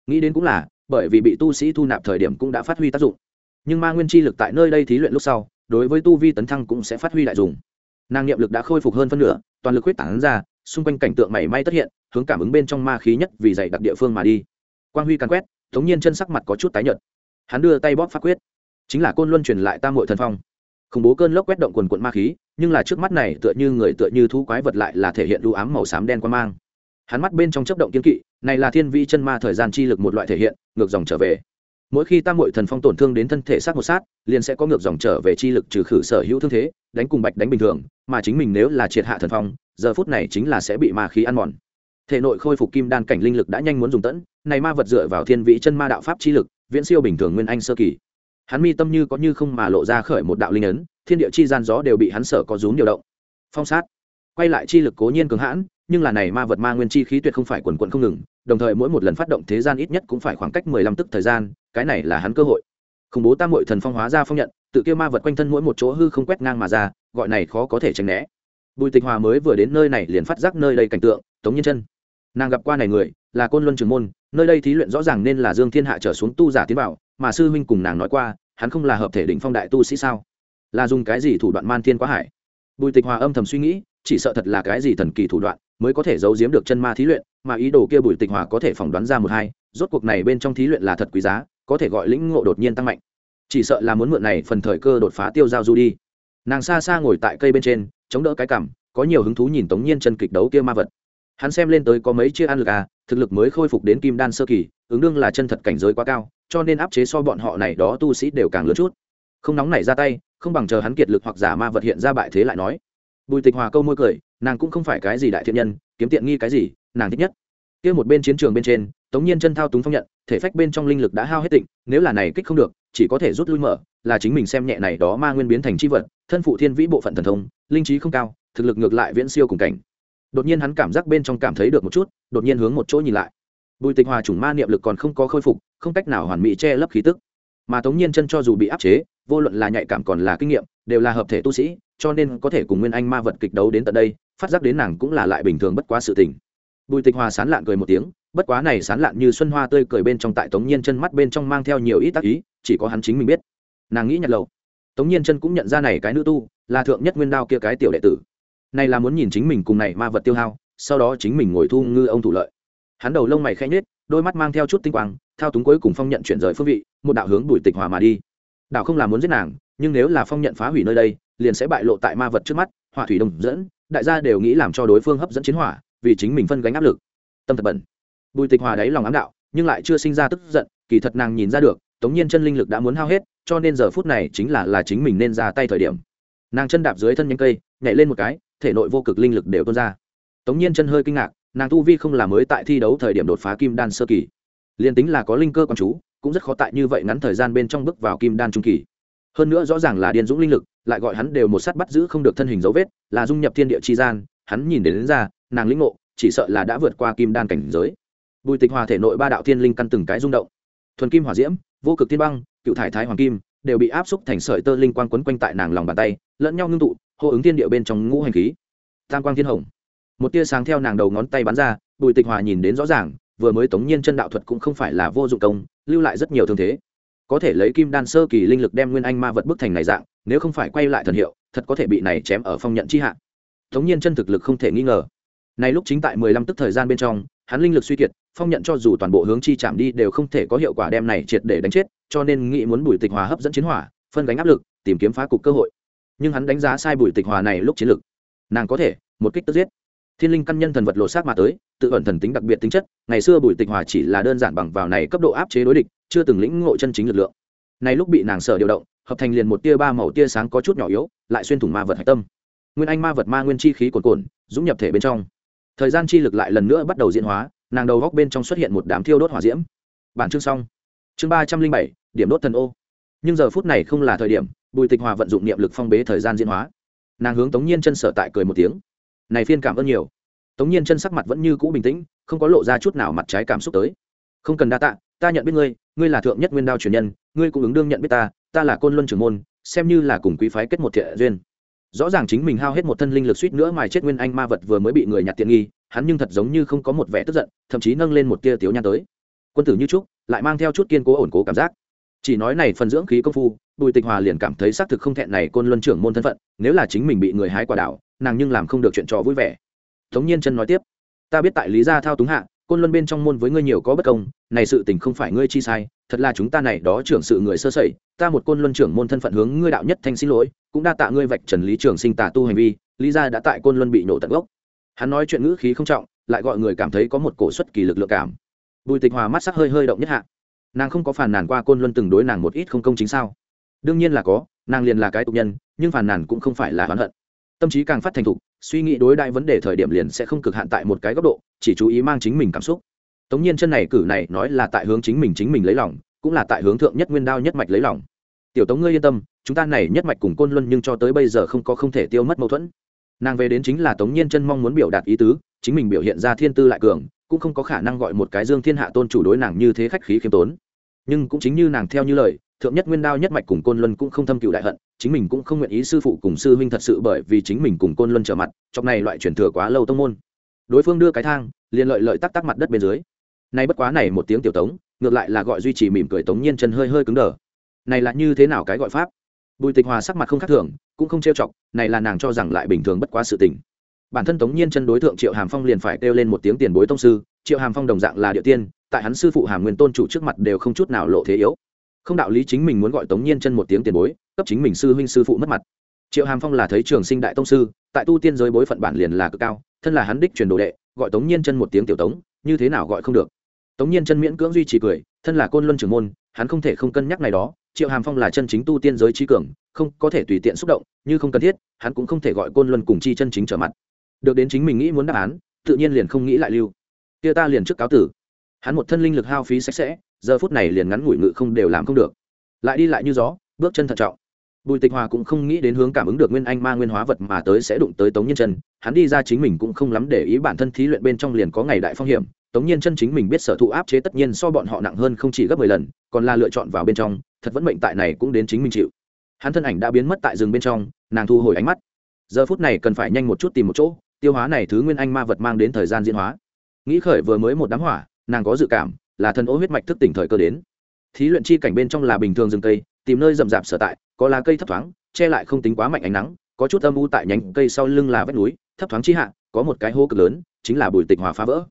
[SPEAKER 1] Nghĩ đến cũng là, bởi vì bị tu sĩ thu nạp thời điểm cũng đã phát huy tác dụng. Nhưng ma nguyên chi lực tại nơi đây thí luyện lúc sau, đối với tu vi tấn thăng cũng sẽ phát huy đại dùng nàng niệm lực đã khôi phục hơn phân nửa, toàn lực huyết tản ra, xung quanh cảnh tượng mảy may tất hiện, hướng cảm ứng bên trong ma khí nhất vì dày đặc địa phương mà đi. Quang huy càn quét, thống nhiên chân sắc mặt có chút tái nhợt. Hắn đưa tay bóp phát quyết. Chính là côn luân truyền lại tam hội thần phong. Khủng bố cơn lốc quét động quần quận ma khí, nhưng là trước mắt này tựa như người tựa như thú quái vật lại là thể hiện đu ám màu xám đen quan mang. Hắn mắt bên trong chấp động kiên kỵ, này là thiên vi chân ma thời gian chi lực một loại thể hiện, ngược dòng trở về mỗi khi tam hội thần phong tổn thương đến thân thể sát một sát, liền sẽ có ngược dòng trở về chi lực trừ khử sở hữu thương thế, đánh cùng bạch đánh bình thường, mà chính mình nếu là triệt hạ thần phong, giờ phút này chính là sẽ bị ma khí ăn mòn. Thể nội khôi phục kim đan cảnh linh lực đã nhanh muốn dùng tẫn, này ma vật dựa vào thiên vị chân ma đạo pháp chi lực, viễn siêu bình thường nguyên anh sơ kỳ. Hắn mi tâm như có như không mà lộ ra khởi một đạo linh ấn, thiên địa chi gian gió đều bị hắn sở có rúm điều động. Phong sát. Quay lại chi lực cố nhiên cường hãn, nhưng là này ma vật ma nguyên chi khí tuyệt không phải quần quận không ngừng, đồng thời mỗi một lần phát động thế gian ít nhất cũng phải khoảng cách mười lăm tức thời gian cái này là hắn cơ hội. Khủng bố tam hội thần phong hóa ra phong nhận tự kia ma vật quanh thân mỗi một chỗ hư không quét ngang mà ra gọi này khó có thể tránh né. Bùi tịch hòa mới vừa đến nơi này liền phát giác nơi đây cảnh tượng tống nhân chân. Nàng gặp qua này người là côn luân trường môn nơi đây thí luyện rõ ràng nên là dương thiên hạ trở xuống tu giả tiến bảo, mà sư huynh cùng nàng nói qua hắn không là hợp thể định phong đại tu sĩ sao? Là dùng cái gì thủ đoạn man thiên quá hải? Bùi tịch hòa âm thầm suy nghĩ chỉ sợ thật là cái gì thần kỳ thủ đoạn mới có thể giấu giếm được chân ma thí luyện mà ý đồ kia bùi tịch hòa có thể phỏng đoán ra một hai rốt cuộc này bên trong thí luyện là thật quý giá có thể gọi lĩnh ngộ đột nhiên tăng mạnh. Chỉ sợ là muốn mượn này phần thời cơ đột phá tiêu giao du đi. Nàng xa xa ngồi tại cây bên trên, chống đỡ cái cằm, có nhiều hứng thú nhìn tống nhiên chân kịch đấu kia ma vật. Hắn xem lên tới có mấy chia ăn lực à thực lực mới khôi phục đến kim đan sơ kỳ, ứng đương là chân thật cảnh giới quá cao, cho nên áp chế so bọn họ này đó tu sĩ đều càng lớn chút. Không nóng nảy ra tay, không bằng chờ hắn kiệt lực hoặc giả ma vật hiện ra bại thế lại nói. Bùi tịch hòa câu môi cười, nàng cũng không phải cái gì đại thiện nhân, kiếm tiện nghi cái gì, nàng thích nhất. Kia một bên chiến trường bên trên tống nhiên chân thao túng phong nhận, thể phách bên trong linh lực đã hao hết tịnh, nếu là này kích không được, chỉ có thể rút lui mở, là chính mình xem nhẹ này đó ma nguyên biến thành chi vật, thân phụ thiên vĩ bộ phận thần thông, linh trí không cao, thực lực ngược lại viễn siêu cùng cảnh. Đột nhiên hắn cảm giác bên trong cảm thấy được một chút, đột nhiên hướng một chỗ nhìn lại. Bùi tịch hòa chủng ma niệm lực còn không có khôi phục, không cách nào hoàn mỹ che lấp khí tức. Mà tống nhiên chân cho dù bị áp chế, vô luận là nhạy cảm còn là kinh nghiệm, đều là hợp thể tu sĩ, cho nên có thể cùng nguyên anh ma vật kịch đấu đến tận đây, phát giác đến nàng cũng là lại bình thường bất quá sự tình. Bùi tịch hòa sán lạn cười một tiếng bất quá này sán lạn như xuân hoa tươi cười bên trong tại tống nhiên chân mắt bên trong mang theo nhiều ít tác ý, chỉ có hắn chính mình biết. Nàng nghĩ nhặt lầu. Tống nhiên chân cũng nhận ra này cái nữ tu, là thượng nhất nguyên đao kia cái tiểu đệ tử. Này là muốn nhìn chính mình cùng này ma vật tiêu hao, sau đó chính mình ngồi thu ngư ông thủ lợi. Hắn đầu lông mày khẽ nhết đôi mắt mang theo chút tinh quang, thao túng cuối cùng phong nhận chuyển rời phương vị, một đạo hướng bùi tịch hòa mà đi. Đạo không là muốn giết nàng, nhưng nếu là phong nhận phá hủy nơi đây, liền sẽ bại lộ tại ma vật trước mắt, hỏa thủy đồng dẫn, đại gia đều nghĩ làm cho đối phương hấp dẫn chiến hỏa, vì chính mình phân gánh áp lực. Tâm thật bẩn bùi tịch hòa đáy lòng ám đạo nhưng lại chưa sinh ra tức giận kỳ thật nàng nhìn ra được tống nhiên chân linh lực đã muốn hao hết cho nên giờ phút này chính là là chính mình nên ra tay thời điểm. Nàng chân đạp dưới thân nhánh cây nhảy lên một cái thể nội vô cực linh lực đều tuôn ra. Tống nhiên chân hơi kinh ngạc nàng tu vi không là mới tại thi đấu thời điểm đột phá kim đan sơ kỳ. Liền tính là có linh cơ con chú cũng rất khó tại như vậy ngắn thời gian bên trong bước vào kim đan trung kỳ. Hơn nữa rõ ràng là điền dũng linh lực lại gọi hắn đều một sát bắt giữ không được thân hình dấu vết là dung nhập thiên địa chi gian hắn nhìn đến, đến ra nàng lĩnh ngộ chỉ sợ là đã vượt qua kim đan cảnh giới bùi tịch hòa thể nội ba đạo thiên linh căn từng cái rung động. Thuần kim hỏa diễm, vô cực thiên băng, cựu thải thái hoàng kim, đều bị áp xúc thành sợi tơ linh quang quấn quanh tại nàng lòng bàn tay, lẫn nhau ngưng tụ, hô ứng thiên địa bên trong ngũ hành khí. Tam quang thiên hồng. Một tia sáng theo nàng đầu ngón tay bắn ra, bùi tịch hòa nhìn đến rõ ràng, vừa mới tống nhiên chân đạo thuật cũng không phải là vô dụng công, lưu lại rất nhiều thương thế. Có thể lấy kim đan sơ kỳ linh lực đem nguyên anh ma vật bức thành này dạng, nếu không phải quay lại thần hiệu, thật có thể bị này chém ở phong nhận chi hạ. Tống nhiên chân thực lực không thể nghi ngờ. Này lúc chính tại mười lăm tức thời gian bên trong, hắn linh lực suy kiệt phong nhận cho dù toàn bộ hướng chi chạm đi đều không thể có hiệu quả đem này triệt để đánh chết, cho nên nghĩ muốn bùi tịch hòa hấp dẫn chiến hỏa, phân gánh áp lực, tìm kiếm phá cục cơ hội. Nhưng hắn đánh giá sai bùi tịch hòa này lúc chiến lực. Nàng có thể, một kích tức giết. Thiên linh căn nhân thần vật lộ sát mà tới, tự ẩn thần tính đặc biệt tính chất, ngày xưa bùi tịch hòa chỉ là đơn giản bằng vào này cấp độ áp chế đối địch, chưa từng lĩnh ngộ chân chính lực lượng. Này lúc bị nàng sở điều động, hợp thành liền một tia ba màu tia sáng có chút nhỏ yếu, lại xuyên thủng ma vật hạch tâm. Nguyên anh ma vật ma nguyên chi khí cồn cồn dũng nhập thể bên trong. Thời gian chi lực lại lần nữa bắt đầu diễn hóa nàng đầu góc bên trong xuất hiện một đám thiêu đốt hỏa diễm. Bản chương xong. Chương ba trăm linh bảy, điểm đốt thần ô. Nhưng giờ phút này không là thời điểm, bùi tịch hòa vận dụng niệm lực phong bế thời gian diễn hóa. Nàng hướng tống nhiên chân sở tại cười một tiếng. Này phiên cảm ơn nhiều. Tống nhiên chân sắc mặt vẫn như cũ bình tĩnh, không có lộ ra chút nào mặt trái cảm xúc tới. Không cần đa tạ, ta nhận biết ngươi ngươi là thượng nhất nguyên đao truyền nhân, ngươi cũng ứng đương nhận biết ta ta là côn luân trưởng môn, xem như là cùng quý phái kết một thiện duyên rõ ràng chính mình hao hết một thân linh lực suýt nữa mà chết nguyên anh ma vật vừa mới bị người nhặt tiện nghi, hắn nhưng thật giống như không có một vẻ tức giận, thậm chí nâng lên một tia tiếu nhan tới. Quân tử như trúc, lại mang theo chút kiên cố ổn cố cảm giác. Chỉ nói này phần dưỡng khí công phu, bùi tịch hòa liền cảm thấy xác thực không thẹn này côn luân trưởng môn thân phận, nếu là chính mình bị người hái quả đảo, nàng nhưng làm không được chuyện trò vui vẻ. Tống nhiên chân nói tiếp, ta biết tại lý gia thao túng hạ côn luân bên trong môn với ngươi nhiều có bất công, này sự tình không phải ngươi chi sai, thật là chúng ta này đó trưởng sự người sơ sẩy, ta một côn luân trưởng môn thân phận hướng ngươi đạo nhất thanh xin lỗi, cũng đa tạ ngươi vạch trần lý trường sinh tà tu hành vi, lý gia đã tại côn luân bị nổ tận gốc. Hắn nói chuyện ngữ khí không trọng, lại gọi người cảm thấy có một cổ xuất kỳ lực lượng cảm. Bùi tịch hòa mắt sắc hơi hơi động nhất hạ. Nàng không có phản nàn qua côn luân từng đối nàng một ít không công chính sao? Đương nhiên là có, nàng liền là cái tục nhân, nhưng phản nàn cũng không phải là oán hận. Tâm trí càng phát thành thục suy nghĩ đối đại vấn đề thời điểm liền sẽ không cực hạn tại một cái góc độ, chỉ chú ý mang chính mình cảm xúc. Tống nhiên chân này cử này nói là tại hướng chính mình chính mình lấy lòng, cũng là tại hướng thượng nhất nguyên đao nhất mạch lấy lòng. Tiểu tống ngươi yên tâm, chúng ta này nhất mạch cùng côn luân nhưng cho tới bây giờ không có không thể tiêu mất mâu thuẫn. Nàng về đến chính là tống nhiên chân mong muốn biểu đạt ý tứ, chính mình biểu hiện ra thiên tư lại cường, cũng không có khả năng gọi một cái dương thiên hạ tôn chủ đối nàng như thế khách khí khiêm tốn. Nhưng cũng chính như nàng theo như lời thượng nhất nguyên đao nhất mạch cùng côn luân cũng không thâm cựu đại hận, chính mình cũng không nguyện ý sư phụ cùng sư huynh thật sự bởi vì chính mình cùng côn luân trở mặt trong này loại chuyển thừa quá lâu tông môn. Đối phương đưa cái thang, liền lợi lợi tắc tắc mặt đất bên dưới. Nay bất quá này một tiếng tiểu tống, ngược lại là gọi duy trì mỉm cười tống nhiên chân hơi hơi cứng đờ. Này là như thế nào cái gọi pháp? Bùi tịch hòa sắc mặt không khác thường, cũng không trêu chọc, này là nàng cho rằng lại bình thường bất quá sự tình. Bản thân tống nhiên chân đối tượng triệu hàm phong liền phải kêu lên một tiếng tiền bối tông sư, triệu hàm phong đồng dạng là địa tiên, tại hắn sư phụ hàm nguyên tôn chủ trước mặt đều không chút nào lộ thế yếu không đạo lý chính mình muốn gọi tống nhiên chân một tiếng tiền bối, cấp chính mình sư huynh sư phụ mất mặt. Triệu hàm phong là thấy trường sinh đại tông sư, tại tu tiên giới bối phận bản liền là cực cao, thân là hắn đích truyền đồ đệ, gọi tống nhiên chân một tiếng tiểu tống, như thế nào gọi không được. Tống nhiên chân miễn cưỡng duy trì cười, thân là côn luân trưởng môn, hắn không thể không cân nhắc này đó, triệu hàm phong là chân chính tu tiên giới trí cường, không có thể tùy tiện xúc động, như không cần thiết, hắn cũng không thể gọi côn luân cùng chi chân chính trở mặt. Được đến chính mình nghĩ muốn đáp án, tự nhiên liền không nghĩ lại lưu. Kia ta liền trước cáo tử. Hắn một thân linh lực hao phí sạch sẽ giờ phút này liền ngắn ngủi ngự không đều làm không được. Lại đi lại như gió, bước chân thận trọng. Bùi tịch hòa cũng không nghĩ đến hướng cảm ứng được nguyên anh ma nguyên hóa vật mà tới sẽ đụng tới tống nhân chân. Hắn đi ra chính mình cũng không lắm để ý bản thân thí luyện bên trong liền có ngày đại phong hiểm. Tống nhiên chân chính mình biết sở thụ áp chế tất nhiên so bọn họ nặng hơn không chỉ gấp mười lần, còn là lựa chọn vào bên trong, thật vẫn mệnh tại này cũng đến chính mình chịu. Hắn thân ảnh đã biến mất tại rừng bên trong, nàng thu hồi ánh mắt. Giờ phút này cần phải nhanh một chút tìm một chỗ, tiêu hóa này thứ nguyên anh ma vật mang đến thời gian diễn hóa. Nghĩ khởi vừa mới một đám hỏa, nàng có dự cảm là thần ô huyết mạch thức tỉnh thời cơ đến. Thí luyện chi cảnh bên trong là bình thường rừng cây, tìm nơi rậm rạp sở tại, có lá cây thấp thoáng, che lại không tính quá mạnh ánh nắng, có chút âm u tại nhánh cây sau lưng là vách núi, thấp thoáng chi hạ, có một cái hố cực lớn, chính là bùi tịch hòa phá vỡ.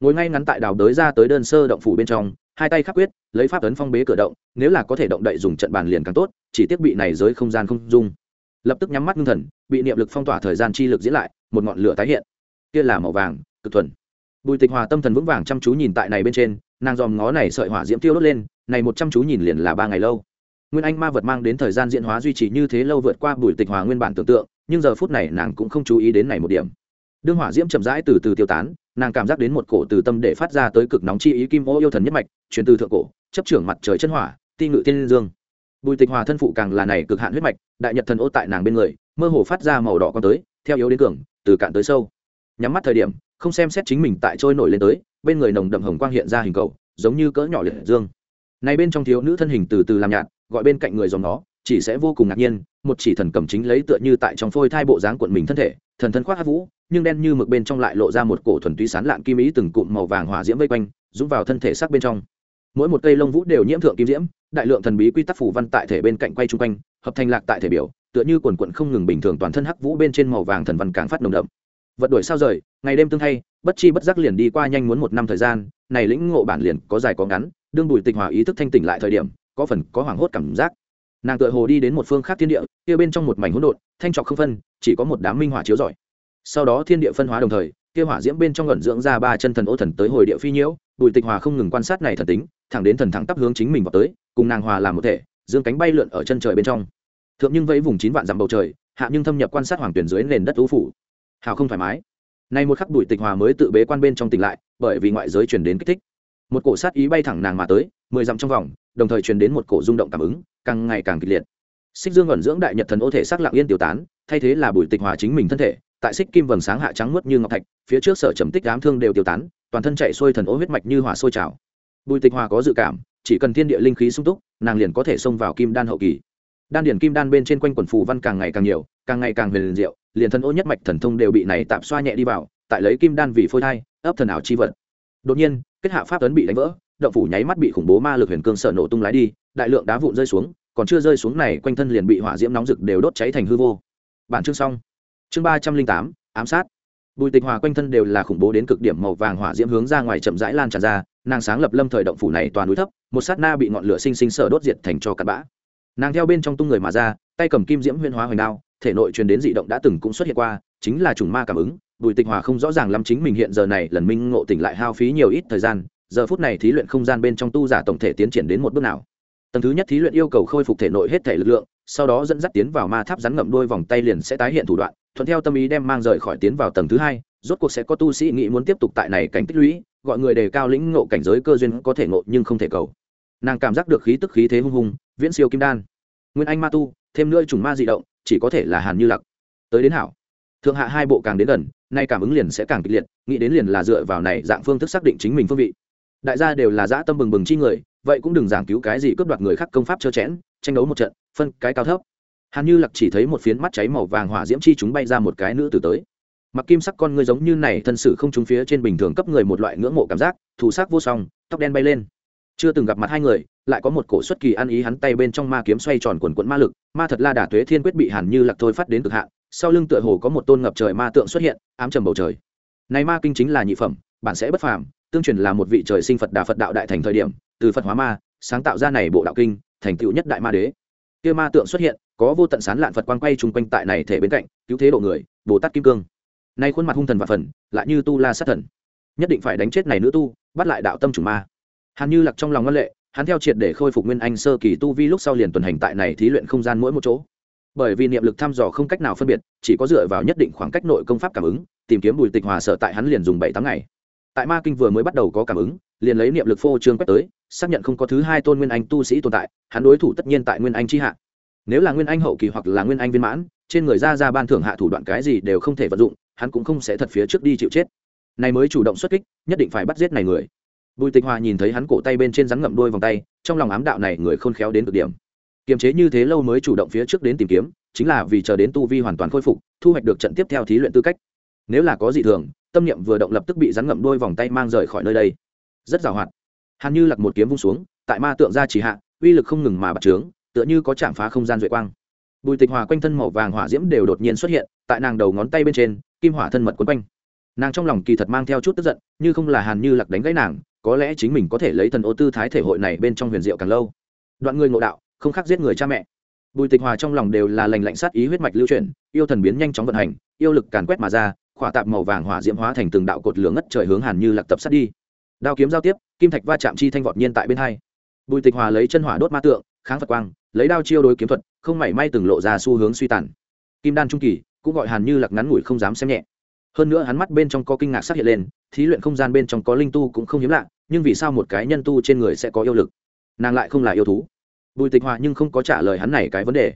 [SPEAKER 1] Ngồi ngay ngắn tại đào đới ra tới đơn sơ động phủ bên trong, hai tay khắc quyết, lấy pháp ấn phong bế cửa động, nếu là có thể động đậy dùng trận bàn liền càng tốt, chỉ tiếc bị này giới không gian không dung. Lập tức nhắm mắt ngưng thần, bị niệm lực phong tỏa thời gian chi lực diễn lại, một ngọn lửa tái hiện. Kia là màu vàng, cực thuần. Bùi tịch hòa tâm thần vững vàng chăm chú nhìn tại này bên trên nàng dòm ngó này sợi hỏa diễm tiêu đốt lên, này một chăm chú nhìn liền là ba ngày lâu. Nguyên anh ma vật mang đến thời gian diễn hóa duy trì như thế lâu vượt qua bùi tịch hòa nguyên bản tưởng tượng, nhưng giờ phút này nàng cũng không chú ý đến này một điểm. Đương hỏa diễm chậm rãi từ từ tiêu tán, nàng cảm giác đến một cổ từ tâm để phát ra tới cực nóng chi ý kim ô yêu thần nhất mạch, truyền từ thượng cổ, chấp trưởng mặt trời chân hỏa, ti ngự tiên dương. Bùi tịch hòa thân phụ càng là này cực hạn huyết mạch, đại nhật thần ô tại nàng bên người, mơ hồ phát ra màu đỏ con tới, theo yếu đến cường, từ cạn tới sâu. Nhắm mắt thời điểm, không xem xét chính mình tại trôi nổi lên tới bên người nồng đậm hồng quang hiện ra hình cầu, giống như cỡ nhỏ liệt dương. Này bên trong thiếu nữ thân hình từ từ làm nhạt, gọi bên cạnh người dòng nó, chỉ sẽ vô cùng ngạc nhiên, một chỉ thần cầm chính lấy tựa như tại trong phôi thai bộ dáng cuộn mình thân thể, thần thân khoác hát vũ, nhưng đen như mực bên trong lại lộ ra một cổ thuần túy sán lạn kim ý từng cụm màu vàng hỏa diễm vây quanh dũng vào thân thể sắc bên trong. Mỗi một cây lông vũ đều nhiễm thượng kim diễm, đại lượng thần bí quy tắc phủ văn tại thể bên cạnh quay chung quanh, hợp thành lạc tại thể biểu, tựa như quần quận không ngừng bình thường toàn thân hắc vũ bên trên màu vàng thần văn càng phát nồng đậm vật đuổi sao rời, ngày đêm tương thay, bất chi bất giác liền đi qua nhanh muốn một năm thời gian, này lĩnh ngộ bản liền có dài có ngắn, đương bùi tịch hòa ý thức thanh tỉnh lại thời điểm, có phần có hoảng hốt cảm giác. Nàng tựa hồ đi đến một phương khác thiên địa, kia bên trong một mảnh hỗn độn, thanh trọc không phân, chỉ có một đám minh hỏa chiếu rọi. Sau đó thiên địa phân hóa đồng thời, kia hỏa diễm bên trong ẩn dưỡng ra ba chân thần ô thần tới hồi địa phi nhiễu, bùi tịch hòa không ngừng quan sát này thần tính, thẳng đến thần thẳng tắp hướng chính mình vào tới, cùng nàng hòa làm một thể, dương cánh bay lượn ở chân trời bên trong. Thượng nhưng vẫy vùng chín vạn dặm bầu trời, hạ nhưng thâm nhập quan sát hoàng tuyển dưới nền đất ưu phủ hào không thoải mái. Nay một khắc bùi tịch hòa mới tự bế quan bên trong tỉnh lại, bởi vì ngoại giới truyền đến kích thích. Một cổ sát ý bay thẳng nàng mà tới, mười dặm trong vòng, đồng thời truyền đến một cổ rung động cảm ứng, càng ngày càng kịch liệt. Xích dương ẩn dưỡng đại nhật thần ô thể sắc lặng yên tiêu tán, thay thế là bùi tịch hòa chính mình thân thể, tại xích kim vầng sáng hạ trắng mất như ngọc thạch, phía trước sở trầm tích ám thương đều tiêu tán, toàn thân chạy xuôi thần ô huyết mạch như hỏa sôi trào. Bùi tịch hòa có dự cảm, chỉ cần thiên địa linh khí sung túc, nàng liền có thể xông vào kim đan hậu kỳ. Đan điển kim đan bên trên quanh quần phù văn càng ngày càng nhiều, càng ngày càng huyền liền diệu liền thần ô nhất mạch thần thông đều bị này tạm xoa nhẹ đi vào, tại lấy kim đan vì phôi thai, ấp thần ảo chi vật. Đột nhiên, kết hạ pháp ấn bị đánh vỡ, động phủ nháy mắt bị khủng bố ma lực huyền cương sợ nổ tung lái đi, đại lượng đá vụn rơi xuống, còn chưa rơi xuống này quanh thân liền bị hỏa diễm nóng rực đều đốt cháy thành hư vô. Bản chương xong. Chương ba trăm linh tám, ám sát. Bùi tịch hòa quanh thân đều là khủng bố đến cực điểm màu vàng hỏa diễm hướng ra ngoài chậm rãi lan tràn ra, nàng sáng lập lâm thời động phủ này toàn núi thấp, một sát na bị ngọn lửa sinh sinh sở đốt diệt thành cho cặn bã. Nàng theo bên trong tung người mà ra, tay cầm kim diễm huyên hóa hoành đao thể nội truyền đến dị động đã từng cũng xuất hiện qua, chính là trùng ma cảm ứng. Bùi tịch hòa không rõ ràng lắm chính mình hiện giờ này, lần minh ngộ tỉnh lại hao phí nhiều ít thời gian, giờ phút này thí luyện không gian bên trong tu giả tổng thể tiến triển đến một bước nào. Tầng thứ nhất thí luyện yêu cầu khôi phục thể nội hết thể lực lượng, sau đó dẫn dắt tiến vào ma tháp rắn ngậm đôi vòng tay liền sẽ tái hiện thủ đoạn, thuận theo tâm ý đem mang rời khỏi tiến vào tầng thứ hai, rốt cuộc sẽ có tu sĩ nghĩ muốn tiếp tục tại này cảnh tích lũy, gọi người đề cao lĩnh ngộ cảnh giới cơ duyên có thể ngộ nhưng không thể cầu. Nàng cảm giác được khí tức khí thế hung hùng, viễn siêu kim đan. Nguyên anh ma tu, thêm nữa trùng ma dị động chỉ có thể là hàn như lặc. Tới đến hảo. Thượng hạ hai bộ càng đến gần, nay cảm ứng liền sẽ càng kịch liệt, nghĩ đến liền là dựa vào này dạng phương thức xác định chính mình phương vị. Đại gia đều là dã tâm bừng bừng chi người, vậy cũng đừng giảng cứu cái gì cướp đoạt người khác công pháp trơ chẽn, tranh đấu một trận, phân cái cao thấp. Hàn như lặc chỉ thấy một phiến mắt cháy màu vàng hỏa diễm chi chúng bay ra một cái nữ tử tới. Mặc kim sắc con ngươi giống như này thân sự không trúng phía trên bình thường cấp người một loại ngưỡng mộ cảm giác, thủ sắc vô song, tóc đen bay lên. Chưa từng gặp mặt hai người lại có một cổ xuất kỳ ăn ý hắn tay bên trong ma kiếm xoay tròn quần quận ma lực, ma thật la đả tuế thiên quyết bị hàn như lặc thôi phát đến cực hạn, sau lưng tựa hồ có một tôn ngập trời ma tượng xuất hiện, ám trầm bầu trời. Này ma kinh chính là nhị phẩm, bản sẽ bất phàm, tương truyền là một vị trời sinh phật đà phật đạo đại thành thời điểm, từ phật hóa ma, sáng tạo ra này bộ đạo kinh, thành tựu nhất đại ma đế. Kia ma tượng xuất hiện, có vô tận sán lạn phật quang quay chung quanh tại này thể bên cạnh, cứu thế độ người, bồ tát kim cương. Nay khuôn mặt hung thần và phần, lại như tu la sát thần. Nhất định phải đánh chết này nữ tu, bắt lại đạo tâm chủ ma. Hàn như lặc trong lòng ngân lệ hắn theo triệt để khôi phục nguyên anh sơ kỳ tu vi lúc sau liền tuần hành tại này thí luyện không gian mỗi một chỗ. Bởi vì niệm lực thăm dò không cách nào phân biệt, chỉ có dựa vào nhất định khoảng cách nội công pháp cảm ứng, tìm kiếm bùi tịch hòa sợ tại hắn liền dùng bảy tháng ngày. Tại ma kinh vừa mới bắt đầu có cảm ứng, liền lấy niệm lực phô trương quét tới, xác nhận không có thứ hai tôn nguyên anh tu sĩ tồn tại, hắn đối thủ tất nhiên tại nguyên anh chi hạ. Nếu là nguyên anh hậu kỳ hoặc là nguyên anh viên mãn, trên người ra ra ban thưởng hạ thủ đoạn cái gì đều không thể vận dụng, hắn cũng không sẽ thật phía trước đi chịu chết. Này mới chủ động xuất kích, nhất định phải bắt giết này người bùi tịch hòa nhìn thấy hắn cổ tay bên trên rắn ngậm đôi vòng tay, trong lòng ám đạo này người khôn khéo đến cực điểm. Kiềm chế như thế lâu mới chủ động phía trước đến tìm kiếm, chính là vì chờ đến tu vi hoàn toàn khôi phục, thu hoạch được trận tiếp theo thí luyện tư cách. Nếu là có gì thường, tâm niệm vừa động lập tức bị rắn ngậm đôi vòng tay mang rời khỏi nơi đây. Rất giàu hoạt. Hàn như lặc một kiếm vung xuống, tại ma tượng ra chỉ hạ, uy lực không ngừng mà bạt trướng, tựa như có chạm phá không gian duệ quang. Bùi tịch hòa quanh thân màu vàng hỏa diễm đều đột nhiên xuất hiện, tại nàng đầu ngón tay bên trên, kim hỏa thân mật quấn quanh. Nàng trong lòng kỳ thật mang theo chút tức giận, như không là hàn như lặc đánh gãy nàng có lẽ chính mình có thể lấy thần ô tư thái thể hội này bên trong huyền diệu càng lâu. Đoạn người ngộ đạo, không khác giết người cha mẹ. Bùi tịch hòa trong lòng đều là lành lạnh sát ý huyết mạch lưu chuyển, yêu thần biến nhanh chóng vận hành, yêu lực càn quét mà ra, khỏa tạp màu vàng hỏa diễm hóa thành từng đạo cột lửa ngất trời hướng hàn như lạc tập sát đi. Đao kiếm giao tiếp, kim thạch va chạm chi thanh vọt nhiên tại bên hai. Bùi tịch hòa lấy chân hỏa đốt ma tượng, kháng phật quang, lấy đao chiêu đối kiếm thuật, không mảy may từng lộ ra xu hướng suy tàn. Kim đan trung kỳ, cũng gọi hàn như lạc ngắn ngủi không dám xem nhẹ hơn nữa hắn mắt bên trong có kinh ngạc xác hiện lên, thí luyện không gian bên trong có linh tu cũng không hiếm lạ, nhưng vì sao một cái nhân tu trên người sẽ có yêu lực? Nàng lại không là yêu thú. Bùi tịch hòa nhưng không có trả lời hắn này cái vấn đề.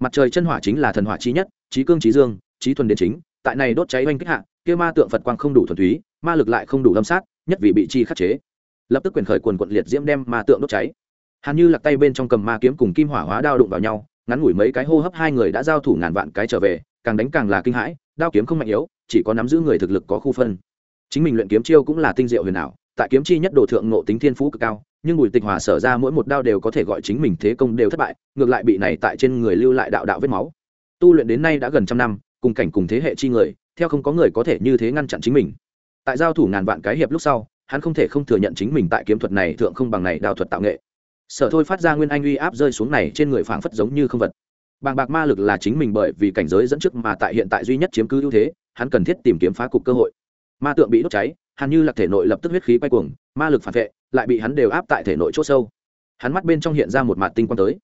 [SPEAKER 1] Mặt trời chân hỏa chính là thần hỏa trí nhất, trí cương trí dương, trí thuần đến chính, tại này đốt cháy oanh kích hạ, kia ma tượng phật quang không đủ thuần túy, ma lực lại không đủ lâm sát, nhất vì bị chi khắc chế. Lập tức quyền khởi quần quận liệt diễm đem ma tượng đốt cháy. Hắn như lặc tay bên trong cầm ma kiếm cùng kim hỏa hóa đao đụng vào nhau, ngắn ngủi mấy cái hô hấp hai người đã giao thủ ngàn vạn cái trở về càng đánh càng là kinh hãi, đao kiếm không mạnh yếu, chỉ có nắm giữ người thực lực có khu phân. Chính mình luyện kiếm chiêu cũng là tinh diệu huyền ảo, tại kiếm chi nhất đồ thượng ngộ tính thiên phú cực cao, nhưng bùi tịch hòa sở ra mỗi một đao đều có thể gọi chính mình thế công đều thất bại, ngược lại bị này tại trên người lưu lại đạo đạo vết máu. Tu luyện đến nay đã gần trăm năm, cùng cảnh cùng thế hệ chi người, theo không có người có thể như thế ngăn chặn chính mình. Tại giao thủ ngàn vạn cái hiệp lúc sau, hắn không thể không thừa nhận chính mình tại kiếm thuật này thượng không bằng này đao thuật tạo nghệ. Sở thôi phát ra nguyên anh uy áp rơi xuống này trên người phảng phất giống như không vật bàng bạc ma lực là chính mình bởi vì cảnh giới dẫn trước mà tại hiện tại duy nhất chiếm cứ ưu thế, hắn cần thiết tìm kiếm phá cục cơ hội. Ma tượng bị đốt cháy, hàn như lạc thể nội lập tức huyết khí quay cuồng, ma lực phản vệ, lại bị hắn đều áp tại thể nội c h ỗ sâu. Hắn mắt bên trong hiện ra một mặt tinh quang tới.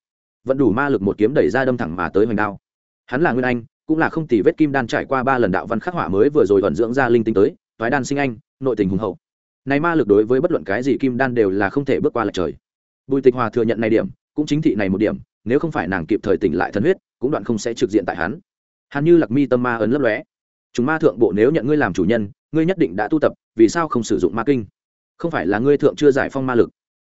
[SPEAKER 1] Vẫn đủ ma lực một kiếm đẩy ra đâm thẳng mà tới hoành đao. Hắn là nguyên anh, cũng là không tỷ vết kim đan trải qua ba lần đạo văn khắc họa mới vừa rồi thuận dưỡng ra linh tinh tới thoái đan sinh anh, nội tình hùng hậu. Này ma lực đối với bất luận cái gì kim đan đều là không thể bước qua lệch trời. Bùi tịch hòa thừa nhận này điểm, cũng chính thị này một điểm nếu không phải nàng kịp thời tỉnh lại thân huyết, cũng đoạn không sẽ trực diện tại hắn. Hắn như lạc mi tâm ma ấn lấp lóe. Chúng ma thượng bộ nếu nhận ngươi làm chủ nhân, ngươi nhất định đã tu tập, vì sao không sử dụng ma kinh? Không phải là ngươi thượng chưa giải phong ma lực.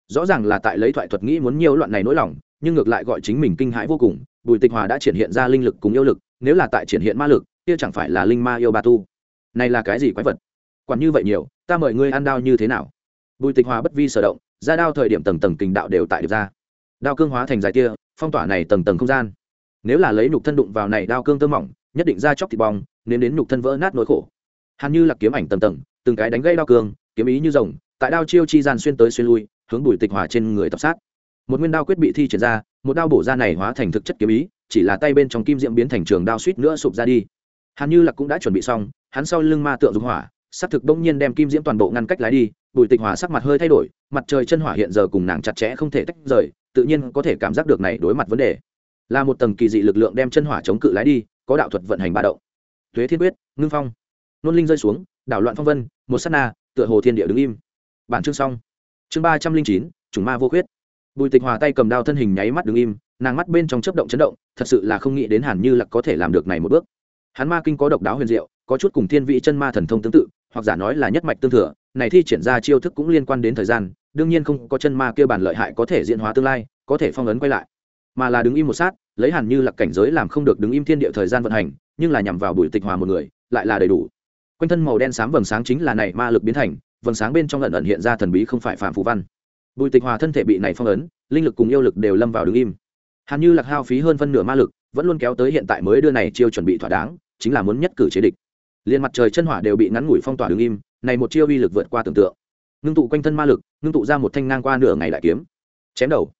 [SPEAKER 1] Rõ ràng là tại lấy thoại thuật nghĩ muốn nhiều loạn này nỗi lòng, nhưng ngược lại gọi chính mình kinh hãi vô cùng, bùi tịch hòa đã triển hiện ra linh lực cùng yêu lực, nếu là tại triển hiện ma lực, kia chẳng phải là linh ma yêu ba tu? Này là cái gì quái vật? Quản như vậy nhiều, ta mời ngươi ăn đao như thế nào? Bùi tịch hòa bất vi sở động, ra đao thời điểm tầng tầng kình đạo đều tại được ra. Đao cương hóa thành dài tia phong tỏa này tầng tầng không gian. Nếu là lấy nhục thân đụng vào này đao cương tơ mỏng, nhất định ra chóc thịt bong, nên đến nhục thân vỡ nát nỗi khổ. Hàn như là kiếm ảnh tầng tầng, từng cái đánh gây đao cương, kiếm ý như rồng, tại đao chiêu chi gian xuyên tới xuyên lui, hướng bùi tịch hòa trên người tập sát. Một nguyên đao quyết bị thi triển ra, một đao bổ ra này hóa thành thực chất kiếm ý, chỉ là tay bên trong kim diễm biến thành trường đao suýt nữa sụp ra đi. Hàn như lạc cũng đã chuẩn bị xong, hắn sau lưng ma tượng dùng hỏa s thực bỗng nhiên đem kim diễm toàn bộ ngăn cách lái đi, bùi tịch hòa sắc mặt hơi thay đổi, mặt trời chân hỏa hiện giờ cùng nàng chặt chẽ không thể tách rời tự nhiên có thể cảm giác được này đối mặt vấn đề. Là một tầng kỳ dị lực lượng đem chân hỏa chống cự lái đi, có đạo thuật vận hành ba động. Thuế thiên quyết, ngưng phong. Nôn linh rơi xuống, đảo loạn phong vân, một s á t na, tựa hồ thiên địa đứng im. Bản chương xong. Chương ba trăm linh chín, chủng ma vô khuyết. Bùi tịch hòa tay cầm đao thân hình nháy mắt đứng im, nàng mắt bên trong chấp động chấn động, thật sự là không nghĩ đến hàn như lặc có thể làm được này một bước. Hắn ma kinh có độc đáo huyền diệu, có chút cùng thiên vị chân ma thần thông tương tự, hoặc giả nói là nhất mạch tương thừa, này thi triển ra chiêu thức cũng liên quan đến thời gian đương nhiên không có chân ma kia bản lợi hại có thể diễn hóa tương lai, có thể phong ấn quay lại. Mà là đứng im một sát, lấy hàn như là cảnh giới làm không được đứng im thiên địa thời gian vận hành, nhưng là nhằm vào bùi tịch hòa một người, lại là đầy đủ. Quanh thân màu đen sáng vầng sáng chính là này ma lực biến thành, vầng sáng bên trong lần ẩn hiện ra thần bí không phải phạm phù văn. Bùi tịch hòa thân thể bị này phong ấn, linh lực cùng yêu lực đều lâm vào đứng im. Hàn như lạc hao phí hơn phân nửa ma lực, vẫn luôn kéo tới hiện tại mới đưa này chiêu chuẩn bị thỏa đáng, chính là muốn nhất cử chế địch. Liền mặt trời chân hỏa đều bị ngắn ngủi phong tỏa đứng im, này một chiêu uy lực vượt qua tưởng tượng ngưng tụ quanh thân ma lực, ngưng tụ ra một thanh ngang qua nửa ngày đại kiếm. Chém đầu.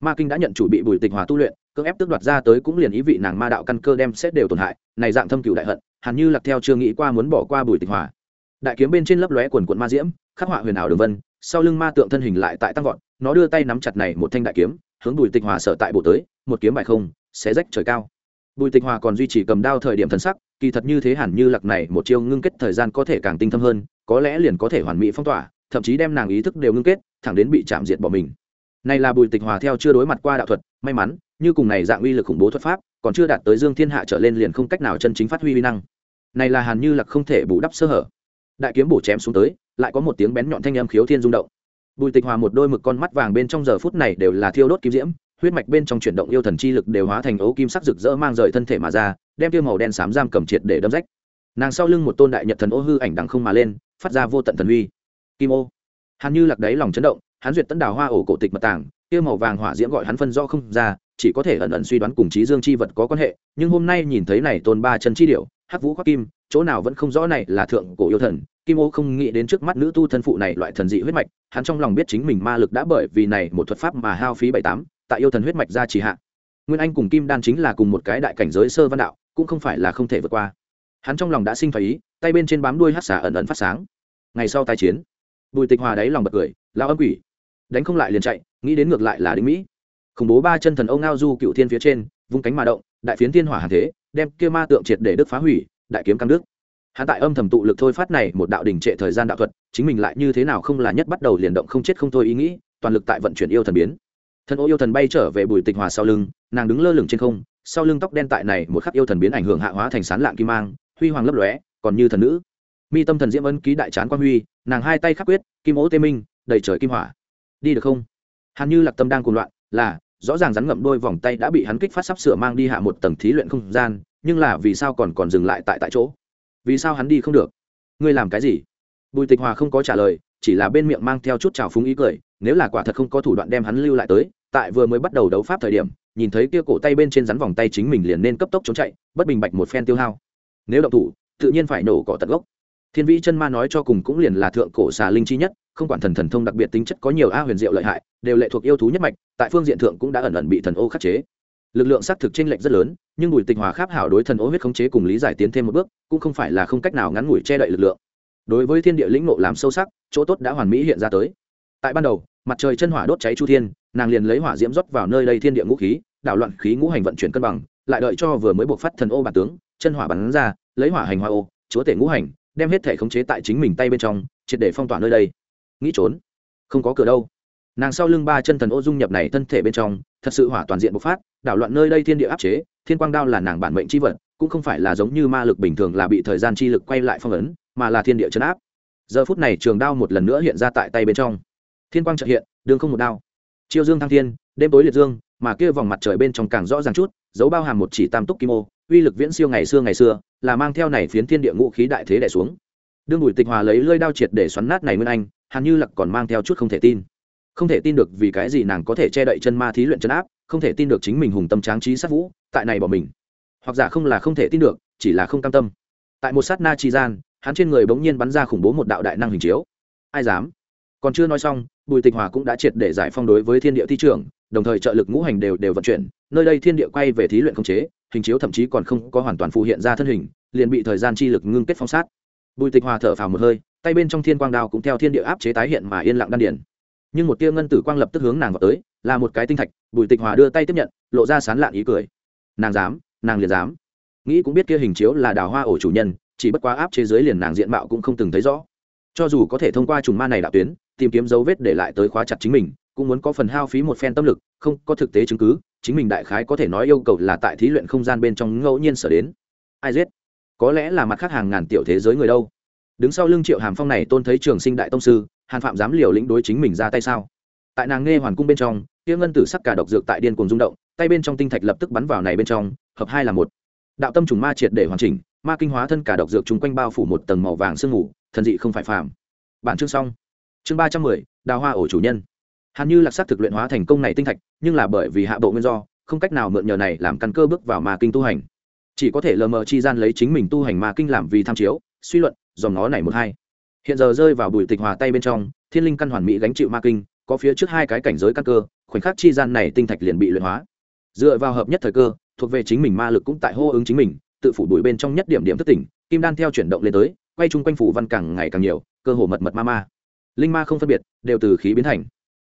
[SPEAKER 1] Ma kinh đã nhận chủ bị bùi tịch hòa tu luyện, cưỡng ép tước đoạt ra tới cũng liền ý vị nàng ma đạo căn cơ đem xét đều tổn hại, này dạng thâm cửu đại hận, hẳn như lạc theo chưa nghĩ qua muốn bỏ qua bùi tịch hòa đại kiếm bên trên lấp lóe quần quận ma diễm, khắc họa huyền ảo đường vân, sau lưng ma tượng thân hình lại tại tăng vọt, nó đưa tay nắm chặt này một thanh đại kiếm, hướng bùi tịch hòa sở tại bộ tới, một kiếm bài không sẽ rách trời cao. Bùi tịch hòa còn duy trì cầm đao thời điểm thần sắc, kỳ thật như thế hẳn như lạc này một chiêu ngưng kết thời gian có thể càng tinh thâm hơn, có lẽ liền có thể hoàn mỹ phong tỏa thậm chí đem nàng ý thức đều ngưng kết, thẳng đến bị chạm diệt bỏ mình. Này là bùi tịch hòa theo chưa đối mặt qua đạo thuật, may mắn, như cùng này dạng uy lực khủng bố thuật pháp, còn chưa đạt tới dương thiên hạ trở lên liền không cách nào chân chính phát huy uy năng. Này là hàn như lạc không thể bù đắp sơ hở. Đại kiếm bổ chém xuống tới, lại có một tiếng bén nhọn thanh âm khiếu thiên rung động. Bùi tịch hòa một đôi mực con mắt vàng bên trong giờ phút này đều là thiêu đốt kim diễm, huyết mạch bên trong chuyển động yêu thần chi lực đều hóa thành ấu kim sắc rực rỡ mang rời thân thể mà ra, đem tiêu màu đen xám giam cầm triệt để đâm rách. Nàng sau lưng một tôn đại nhật thần ô hư ảnh đằng không mà lên, phát ra vô tận thần uy kim ô. Hắn như lạc đáy lòng chấn động, hắn duyệt tấn đào hoa ổ cổ tịch mật tàng, kia màu vàng hỏa diễm gọi hắn phân do không ra, chỉ có thể ẩn ẩn suy đoán cùng trí dương chi vật có quan hệ, nhưng hôm nay nhìn thấy này tôn ba chân chi điệu hắc vũ khoác kim, chỗ nào vẫn không rõ này là thượng cổ yêu thần, kim ô không nghĩ đến trước mắt nữ tu thân phụ này loại thần dị huyết mạch, hắn trong lòng biết chính mình ma lực đã bởi vì này một thuật pháp mà hao phí bảy tám, tại yêu thần huyết mạch ra trì hạ. Nguyên anh cùng kim đan chính là cùng một cái đại cảnh giới sơ văn đạo, cũng không phải là không thể vượt qua. Hắn trong lòng đã sinh phải ý, tay bên trên bám đuôi hát xả ẩn ẩn phát sáng. Ngày sau tai chiến bùi tịch hòa đáy lòng bật cười lao âm quỷ, đánh không lại liền chạy, nghĩ đến ngược lại là đính mỹ. Khủng bố ba chân thần ông ngao du cựu thiên phía trên, vung cánh mà động, đại phiến thiên hỏa hàng thế, đem kia ma tượng triệt để đức phá hủy, đại kiếm căng đức hắn tại âm thầm tụ lực thôi phát này một đạo đình trệ thời gian đạo thuật, chính mình lại như thế nào không là nhất bắt đầu liền động không chết không thôi ý nghĩ, toàn lực tại vận chuyển yêu thần biến. Thần ô yêu thần bay trở về bùi tịch hòa sau lưng, nàng đứng lơ lửng trên không, sau lưng tóc đen tại này một khắc yêu thần biến ảnh hưởng hạ hóa thành sán lạng kim mang, huy hoàng lấp lóe, còn như thần nữ mi tâm thần diễm ân ký đại trán quan huy, nàng hai tay khắc quyết, kim ố tê minh, đầy trời kim hỏa. Đi được không? Hàn như lạc tâm đang cuồng loạn, là, rõ ràng rắn ngậm đôi vòng tay đã bị hắn kích phát sắp sửa mang đi hạ một tầng thí luyện không gian, nhưng là vì sao còn còn dừng lại tại tại chỗ? Vì sao hắn đi không được? Ngươi làm cái gì? Bùi tịch hòa không có trả lời, chỉ là bên miệng mang theo chút trào phúng ý cười, nếu là quả thật không có thủ đoạn đem hắn lưu lại tới, tại vừa mới bắt đầu đấu pháp thời điểm, nhìn thấy kia cổ tay bên trên rắn vòng tay chính mình liền nên cấp tốc trốn chạy, bất bình bạch một phen tiêu hao. Nếu động thủ, tự nhiên phải nổ cỏ tận gốc thiên vĩ chân ma nói cho cùng cũng liền là thượng cổ xà linh chi nhất, không quản thần thần thông đặc biệt tính chất có nhiều a huyền diệu lợi hại, đều lệ thuộc yêu thú nhất mạch, tại phương diện thượng cũng đã ẩn ẩn bị thần ô khắc chế. Lực lượng xác thực chênh lệch rất lớn, nhưng bùi tịch hòa kháp hảo đối thần ô huyết khống chế cùng lý giải tiến thêm một bước, cũng không phải là không cách nào ngắn ngủi che đậy lực lượng. Đối với thiên địa lĩnh nộ làm sâu sắc, chỗ tốt đã hoàn mỹ hiện ra tới. Tại ban đầu, mặt trời chân hỏa đốt cháy chu thiên, nàng liền lấy hỏa diễm rót vào nơi đây thiên địa ngũ khí, đảo loạn khí ngũ hành vận chuyển cân bằng, lại đợi cho vừa mới buộc phát thần ô bản tướng, chân hỏa bắn ra, lấy hỏa hành hoa ô, chúa tể ngũ hành đem hết thể khống chế tại chính mình tay bên trong, triệt để phong tỏa nơi đây. Nghĩ trốn. Không có cửa đâu. Nàng sau lưng ba chân thần ô dung nhập này thân thể bên trong, thật sự hỏa toàn diện bộc phát, đảo loạn nơi đây thiên địa áp chế, thiên quang đao là nàng bản mệnh c h i vật, cũng không phải là giống như ma lực bình thường là bị thời gian chi lực quay lại phong ấn, mà là thiên địa chấn áp. Giờ phút này trường đao một lần nữa hiện ra tại tay bên trong. Thiên quang trợ hiện, đường không một đao. Chiêu dương thăng thiên, đêm tối liệt dương mà kia vòng mặt trời bên trong càng rõ ràng chút dấu bao hàm một chỉ tam túc kim ô, uy lực viễn siêu ngày xưa ngày xưa, là mang theo này phiến thiên địa ngũ khí đại thế đẻ xuống. Đương bùi tịch hòa lấy lơi đao triệt để xoắn nát này nguyên anh, hàn như lặc còn mang theo chút không thể tin. Không thể tin được vì cái gì nàng có thể che đậy chân ma thí luyện chân áp, không thể tin được chính mình hùng tâm tráng trí sát vũ, tại này bỏ mình. Hoặc giả không là không thể tin được, chỉ là không cam tâm. Tại một sát na chi gian, hắn trên người bỗng nhiên bắn ra khủng bố một đạo đại năng hình chiếu. Ai dám? Còn chưa nói xong, bùi tịch hòa cũng đã triệt để giải phong đối với thiên địa thi trưởng đồng thời trợ lực ngũ hành đều đều vận chuyển. Nơi đây thiên địa quay về thí luyện không chế, hình chiếu thậm chí còn không có hoàn toàn phù hiện ra thân hình, liền bị thời gian chi lực ngưng kết phong sát. Bùi tịch hòa thở phào một hơi, tay bên trong thiên quang đao cũng theo thiên địa áp chế tái hiện mà yên lặng đan điển nhưng một tia ngân tử quang lập tức hướng nàng vào tới, là một cái tinh thạch, bùi tịch hòa đưa tay tiếp nhận, lộ ra sán lạn ý cười. Nàng dám, nàng liền dám. Nghĩ cũng biết kia hình chiếu là đào hoa ổ chủ nhân, chỉ bất quá áp chế dưới liền nàng diện mạo cũng không từng thấy rõ. Cho dù có thể thông qua trùng ma này đạo tuyến, tìm kiếm dấu vết để lại tới khóa chặt chính mình cũng muốn có phần hao phí một phen tâm lực, không có thực tế chứng cứ, chính mình đại khái có thể nói yêu cầu là tại thí luyện không gian bên trong ngẫu nhiên sở đến. Ai giết? Có lẽ là mặt khác hàng ngàn tiểu thế giới người đâu. Đứng sau lưng triệu hàm phong này tôn thấy trường sinh đại tông sư, hàn phạm dám liều lĩnh đối chính mình ra tay sao? Tại nàng nghe hoàn cung bên trong, kia ngân tử sắc cả độc dược tại điên cuồng rung động, tay bên trong tinh thạch lập tức bắn vào này bên trong, hợp hai là một. Đạo tâm trùng ma triệt để hoàn chỉnh, ma kinh hóa thân cả độc dược chung quanh bao phủ một tầng màu vàng sương ngủ thần dị không phải phàm. Bản chương xong. Chương ba trăm mười, đào hoa ổ chủ nhân hàn như lạc sắc thực luyện hóa thành công này tinh thạch, nhưng là bởi vì hạ bộ nguyên do, không cách nào mượn nhờ này làm căn cơ bước vào ma kinh tu hành. Chỉ có thể lờ mờ chi gian lấy chính mình tu hành ma kinh làm vì tham chiếu, suy luận dòng nó này một hai. Hiện giờ rơi vào bùi tịch hòa tay bên trong, thiên linh căn hoàn mỹ gánh chịu ma kinh, có phía trước hai cái cảnh giới căn cơ, khoảnh khắc chi gian này tinh thạch liền bị luyện hóa. Dựa vào hợp nhất thời cơ, thuộc về chính mình ma lực cũng tại hô ứng chính mình, tự phủ đuổi bên trong nhất điểm điểm thất tỉnh, kim đan theo chuyển động lên tới, quay chung quanh phủ văn càng ngày càng nhiều, cơ hồ mật mật ma ma. Linh ma không phân biệt, đều từ khí biến thành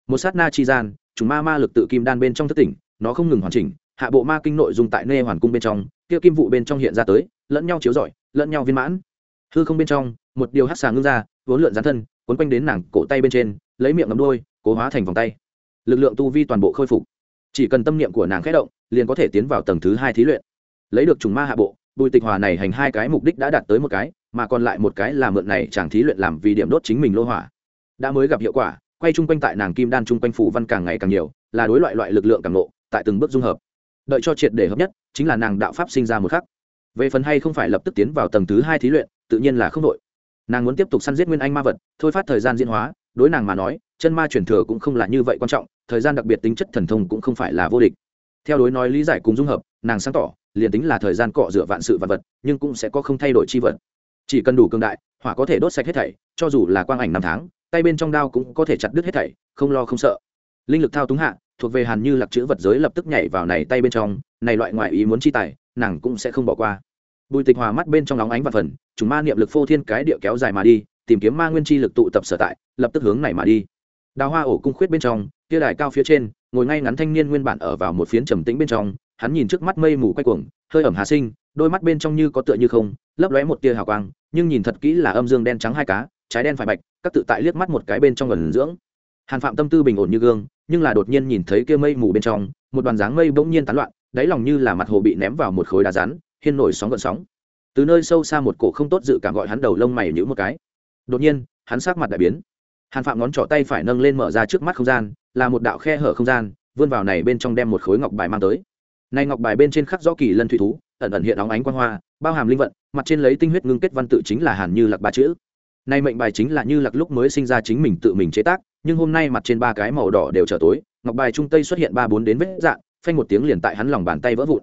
[SPEAKER 1] một sát na chi gian, chúng ma ma lực tự kim đan bên trong thất tỉnh, nó không ngừng hoàn chỉnh, hạ bộ ma kinh nội dung tại nê hoàn cung bên trong, kia kim vụ bên trong hiện ra tới, lẫn nhau chiếu rọi, lẫn nhau viên mãn. Hư không bên trong, một điều hát xà ngưng ra, vốn lượn dán thân quấn quanh đến nàng cổ tay bên trên, lấy miệng ngắm đôi, cố hóa thành vòng tay. Lực lượng tu vi toàn bộ khôi phục. Chỉ cần tâm niệm của nàng khẽ động, liền có thể tiến vào tầng thứ hai thí luyện. Lấy được trùng ma hạ bộ, bùi tịch hòa này hành hai cái mục đích đã đạt tới một cái, mà còn lại một cái là mượn này chàng thí luyện làm vì điểm đốt chính mình lô hỏa. Đã mới gặp hiệu quả quay chung quanh tại nàng kim đan chung quanh phủ văn càng ngày càng nhiều, là đối loại loại lực lượng càng nộ tại từng bước dung hợp. Đợi cho triệt để hợp nhất, chính là nàng đạo pháp sinh ra một khắc. Về phần hay không phải lập tức tiến vào tầng thứ hai thí luyện, tự nhiên là không đội nàng muốn tiếp tục săn giết nguyên anh ma vật, thôi phát thời gian diễn hóa, đối nàng mà nói, chân ma truyền thừa cũng không là như vậy quan trọng, thời gian đặc biệt tính chất thần thông cũng không phải là vô địch. Theo đối nói lý giải cùng dung hợp, nàng sáng tỏ, liền tính là thời gian cọ dựa vạn sự vạn vật, nhưng cũng sẽ có không thay đổi chi vật. Chỉ cần đủ cường đại, hỏa có thể đốt sạch hết thảy, cho dù là quang ảnh năm tháng tay bên trong đao cũng có thể chặt đứt hết thảy, không lo không sợ. Linh lực thao túng hạ, thuộc về hàn như lạc chữ vật giới lập tức nhảy vào này tay bên trong, này loại ngoại ý muốn chi tài, nàng cũng sẽ không bỏ qua. Bùi tịch hòa mắt bên trong nóng ánh và phần chúng ma niệm lực phô thiên cái địa kéo dài mà đi, tìm kiếm ma nguyên chi lực tụ tập sở tại, lập tức hướng này mà đi. Đào hoa ổ cung khuyết bên trong, kia đài cao phía trên, ngồi ngay ngắn thanh niên nguyên bản ở vào một phiến trầm tĩnh bên trong, hắn nhìn trước mắt mây mù quay cuồng, hơi ẩm hà sinh, đôi mắt bên trong như có tựa như không, lấp lóe một tia hào quang, nhưng nhìn thật kỹ là âm dương đen trắng hai cá, trái đen phải bạch các tự tại liếc mắt một cái bên trong gần dưỡng. Hàn phạm tâm tư bình ổn như gương, nhưng là đột nhiên nhìn thấy kia mây mù bên trong, một đoàn dáng mây bỗng nhiên tán loạn, đáy lòng như là mặt hồ bị ném vào một khối đá rắn, hiên nổi sóng gợn sóng. Từ nơi sâu xa một cổ không tốt dự cảm gọi hắn đầu lông mày nhữ một cái. Đột nhiên, hắn sát mặt đại biến. Hàn phạm ngón trỏ tay phải nâng lên mở ra trước mắt không gian, là một đạo khe hở không gian, vươn vào này bên trong đem một khối ngọc bài mang tới. Nay ngọc bài bên trên khắc rõ kỳ lân thủy thú, ẩn ẩn hiện óng ánh quang hoa, bao hàm linh vận, mặt trên lấy tinh huyết ngưng kết văn tự chính là hàn như lạc ba chữ nay mệnh bài chính là như lạc lúc mới sinh ra chính mình tự mình chế tác, nhưng hôm nay mặt trên ba cái màu đỏ đều trở tối, ngọc bài trung tây xuất hiện ba bốn đến vết dạng, phanh một tiếng liền tại hắn lòng bàn tay vỡ vụn.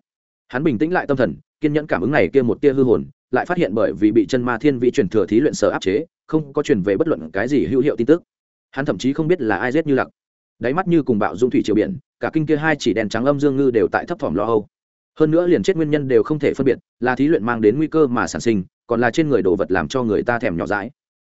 [SPEAKER 1] Hắn bình tĩnh lại tâm thần, kiên nhẫn cảm ứng này kia một tia hư hồn, lại phát hiện bởi vì bị chân ma thiên vị truyền thừa thí luyện sở áp chế, không có truyền về bất luận cái gì hữu hiệu tin tức. Hắn thậm chí không biết là ai giết như lạc. Đáy mắt như cùng bạo dung thủy triều biển, cả kinh kia hai chỉ đèn trắng âm dương ngư đều tại thấp thỏm lo âu. Hơn nữa liền chết nguyên nhân đều không thể phân biệt, là thí luyện mang đến nguy cơ mà sản sinh, còn là trên người đồ vật làm cho người ta thèm nhỏ dãi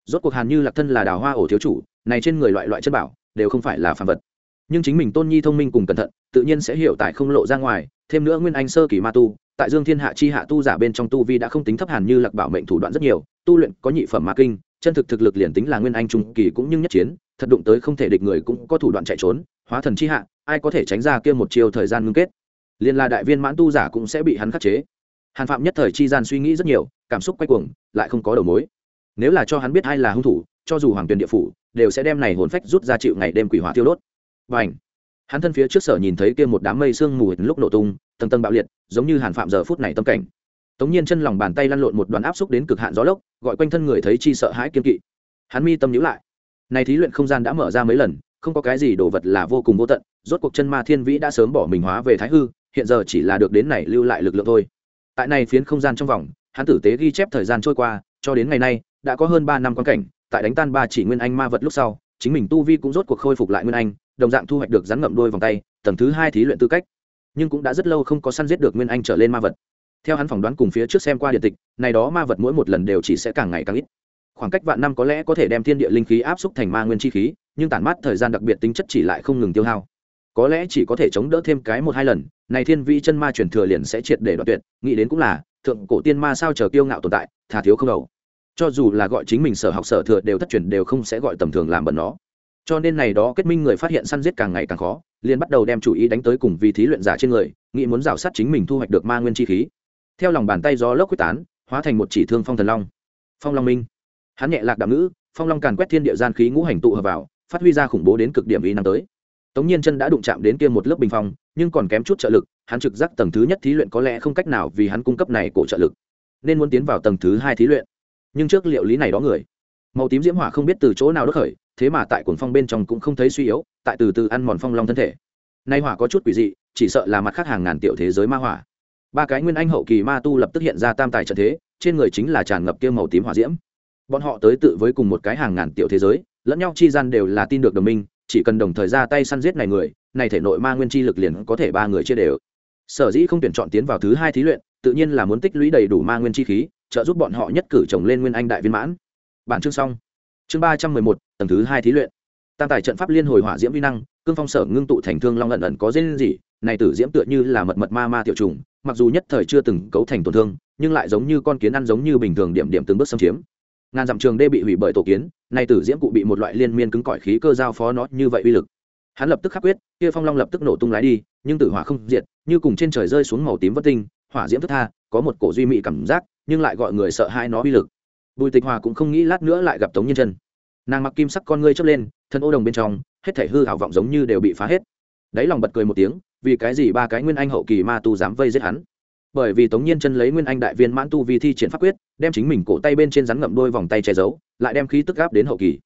[SPEAKER 1] rốt cuộc hàn như lạc thân là đào hoa ổ thiếu chủ, này trên người loại loại chất bảo, đều không phải là phàm vật. Nhưng chính mình tôn nhi thông minh cùng cẩn thận, tự nhiên sẽ hiểu tại không lộ ra ngoài, thêm nữa nguyên anh sơ kỳ ma tu, tại dương thiên hạ chi hạ tu giả bên trong tu vi đã không tính thấp hàn như lạc bảo mệnh thủ đoạn rất nhiều, tu luyện có nhị phẩm ma kinh, chân thực thực lực liền tính là nguyên anh trung kỳ cũng như nhất chiến, thật đụng tới không thể địch người cũng có thủ đoạn chạy trốn, hóa thần chi hạ, ai có thể tránh ra kia một chiều thời gian ngưng kết. Liền là đại viên mãn tu giả cũng sẽ bị hắn khắc chế. Hàn phạm nhất thời chi gian suy nghĩ rất nhiều, cảm xúc quay cuồng, lại không có đầu mối nếu là cho hắn biết ai là hung thủ, cho dù hoàng tuyền địa phủ, đều sẽ đem này hồn phách rút ra chịu ngày đêm quỷ hỏa tiêu đốt. Và ảnh hắn thân phía trước sở nhìn thấy kia một đám mây sương mù lúc nổ tung, tầng tầng bạo liệt, giống như hàn phạm giờ phút này tâm cảnh. Tống nhiên chân lòng bàn tay lăn lộn một đoàn áp xúc đến cực hạn gió lốc, gọi quanh thân người thấy chi sợ hãi kiên kỵ. Hắn mi tâm nhữ lại. Này thí luyện không gian đã mở ra mấy lần, không có cái gì đồ vật là vô cùng vô tận, rốt cuộc chân ma thiên vĩ đã sớm bỏ mình hóa về thái hư, hiện giờ chỉ là được đến này lưu lại lực lượng thôi. Tại này phiến không gian trong vòng, hắn tử tế ghi chép thời gian trôi qua, cho đến ngày nay đã có hơn ba năm quan cảnh, tại đánh tan ba chỉ nguyên anh ma vật lúc sau, chính mình tu vi cũng rốt cuộc khôi phục lại nguyên anh, đồng dạng thu hoạch được rắn ngậm đôi vòng tay, tầng thứ hai thí luyện tư cách. Nhưng cũng đã rất lâu không có săn giết được nguyên anh trở lên ma vật. Theo hắn phỏng đoán cùng phía trước xem qua điện tịch, này đó ma vật mỗi một lần đều chỉ sẽ càng ngày càng ít. Khoảng cách vạn năm có lẽ có thể đem thiên địa linh khí áp xúc thành ma nguyên chi khí, nhưng tản mát thời gian đặc biệt tính chất chỉ lại không ngừng tiêu hao. Có lẽ chỉ có thể chống đỡ thêm cái một hai lần, này thiên vi chân ma truyền thừa liền sẽ triệt để đoạt tuyệt, nghĩ đến cũng là, thượng cổ tiên ma sao chờ kiêu ngạo tồn tại thà thiếu không đầu cho dù là gọi chính mình sở học sở thừa đều thất truyền đều không sẽ gọi tầm thường làm bẩn nó. Cho nên này đó kết minh người phát hiện săn giết càng ngày càng khó, liền bắt đầu đem chủ ý đánh tới cùng vì thí luyện giả trên người, nghĩ muốn rào sát chính mình thu hoạch được ma nguyên chi khí. Theo lòng bàn tay gió lốc quyết tán, hóa thành một chỉ thương phong thần long. Phong long minh. Hắn nhẹ lạc đạm ngữ, phong long càn quét thiên địa gian khí ngũ hành tụ hợp vào, phát huy ra khủng bố đến cực điểm ý năng tới. Tống nhiên chân đã đụng chạm đến kia một lớp bình phong, nhưng còn kém chút trợ lực, hắn trực giác tầng thứ nhất thí luyện có lẽ không cách nào vì hắn cung cấp này cổ trợ lực, nên muốn tiến vào tầng thứ hai thí luyện nhưng trước liệu lý này đó người. Màu tím diễm hỏa không biết từ chỗ nào đốt khởi, thế mà tại cuồng phong bên trong cũng không thấy suy yếu, tại từ từ ăn mòn phong long thân thể. Nay hỏa có chút quỷ dị, chỉ sợ là mặt khác hàng ngàn tiểu thế giới ma hỏa. Ba cái nguyên anh hậu kỳ ma tu lập tức hiện ra tam tài trận thế, trên người chính là tràn ngập kia màu tím hỏa diễm. Bọn họ tới tự với cùng một cái hàng ngàn tiểu thế giới, lẫn nhau chi gian đều là tin được đồng minh, chỉ cần đồng thời ra tay săn giết này người, này thể nội ma nguyên chi lực liền có thể ba người chia đều. Sở dĩ không tuyển chọn tiến vào thứ hai thí luyện, tự nhiên là muốn tích lũy đầy đủ ma nguyên chi khí trợ giúp bọn họ nhất cử chồng lên nguyên anh đại viên mãn. Bản chương xong. Chương ba trăm mười một, tầng thứ hai thí luyện. Tam tài trận pháp liên hồi hỏa diễm vi năng, cương phong sở ngưng tụ thành thương long ẩn ẩn có dên gì này tử diễm tựa như là mật mật ma ma tiểu trùng, mặc dù nhất thời chưa từng cấu thành tổn thương, nhưng lại giống như con kiến ăn giống như bình thường điểm điểm từng bước xâm chiếm. Ngàn dặm trường đê bị hủy bởi tổ kiến nay tử diễm cụ bị một loại liên miên cứng cỏi khí cơ giao phó nó như vậy uy lực. Hắn lập tức khắc quyết, kia phong long lập tức nổ tung lái đi, nhưng tử hỏa không diệt, như cùng trên trời rơi xuống màu tím vất tinh hỏa diễm thức tha, có một cổ duy mị cảm giác, nhưng lại gọi người sợ hai nó uy lực. Bùi tịch hòa cũng không nghĩ lát nữa lại gặp tống nhân chân nàng mặc kim sắc con ngươi chớp lên, thân ô đồng bên trong, hết thể hư hảo vọng giống như đều bị phá hết. Đáy lòng bật cười một tiếng, vì cái gì ba cái nguyên anh hậu kỳ ma tu dám vây giết hắn? Bởi vì tống nhiên chân lấy nguyên anh đại viên mãn tu vì thi triển pháp quyết, đem chính mình cổ tay bên trên rắn ngậm đôi vòng tay che giấu, lại đem khí tức gáp đến hậu kỳ.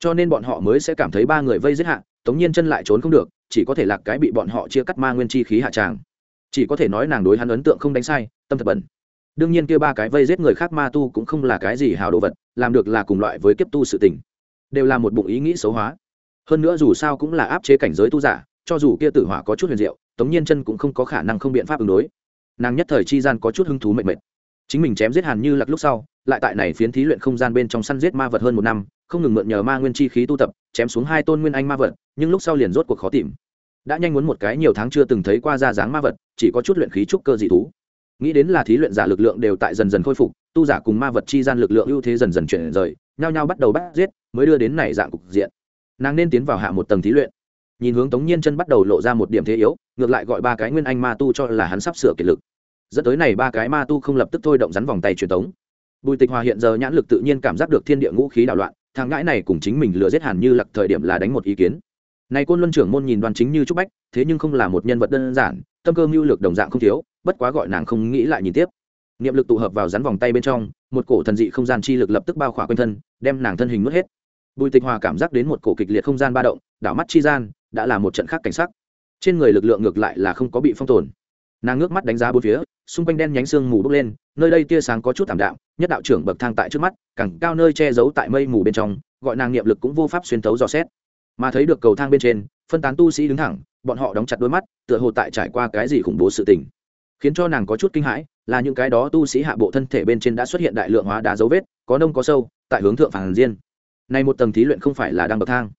[SPEAKER 1] Cho nên bọn họ mới sẽ cảm thấy ba người vây giết hạ, tống nhiên chân lại trốn không được, chỉ có thể lạc cái bị bọn họ chia cắt ma nguyên chi khí hạ tràng chỉ có thể nói nàng đối hắn ấn tượng không đánh sai, tâm thật bẩn. Đương nhiên kia ba cái vây giết người khác ma tu cũng không là cái gì hào đồ vật, làm được là cùng loại với kiếp tu sự tình, đều là một bụng ý nghĩ xấu hóa. Hơn nữa dù sao cũng là áp chế cảnh giới tu giả, cho dù kia tử hỏa có chút huyền diệu, tống nhiên chân cũng không có khả năng không biện pháp ứng đối. Nàng nhất thời chi gian có chút hứng thú mệt mệt. Chính mình chém giết hàn như lặc lúc sau, lại tại này phiến thí luyện không gian bên trong săn giết ma vật hơn một năm, không ngừng mượn nhờ ma nguyên chi khí tu tập, chém xuống hai tôn nguyên anh ma vật, nhưng lúc sau liền rốt cuộc khó tìm đã nhanh muốn một cái nhiều tháng chưa từng thấy qua ra dáng ma vật, chỉ có chút luyện khí trúc cơ dị thú. Nghĩ đến là thí luyện giả lực lượng đều tại dần dần khôi phục, tu giả cùng ma vật chi gian lực lượng ưu thế dần dần chuyển rời, nhao nhao bắt đầu bắt giết, mới đưa đến này dạng cục diện. Nàng nên tiến vào hạ một tầng thí luyện. Nhìn hướng tống nhiên chân bắt đầu lộ ra một điểm thế yếu, ngược lại gọi ba cái nguyên anh ma tu cho là hắn sắp sửa kiệt lực. Dẫn tới này ba cái ma tu không lập tức thôi động rắn vòng tay truyền tống. Bùi tịch hòa hiện giờ nhãn lực tự nhiên cảm giác được thiên địa ngũ khí đảo loạn, thằng ngãi này cùng chính mình lừa giết hàn như lặc thời điểm là đánh một ý kiến này côn luân trưởng môn nhìn đoàn chính như trúc bách, thế nhưng không là một nhân vật đơn giản, tâm cơ mưu lược đồng dạng không thiếu, bất quá gọi nàng không nghĩ lại nhìn tiếp. Niệm lực tụ hợp vào rắn vòng tay bên trong, một cổ thần dị không gian chi lực lập tức bao khỏa quanh thân, đem nàng thân hình nuốt hết. Bùi tịch hòa cảm giác đến một cổ kịch liệt không gian ba động, đảo mắt chi gian, đã là một trận khác cảnh sắc. Trên người lực lượng ngược lại là không có bị phong tồn. Nàng ngước mắt đánh giá bốn phía, xung quanh đen nhánh sương mù bốc lên, nơi đây tia sáng có chút thảm đạm, nhất đạo trưởng bậc thang tại trước mắt cẳng cao nơi che giấu tại mây mù bên trong, gọi nàng niệm lực cũng vô pháp xuyên tấu dò xét mà thấy được cầu thang bên trên, phân tán tu sĩ đứng thẳng, bọn họ đóng chặt đôi mắt, tựa hồ tại trải qua cái gì khủng bố sự tình. Khiến cho nàng có chút kinh hãi, là những cái đó tu sĩ hạ bộ thân thể bên trên đã xuất hiện đại lượng hóa đá dấu vết, có nông có sâu, tại hướng thượng phản diên này một tầng thí luyện không phải là đang bậc thang.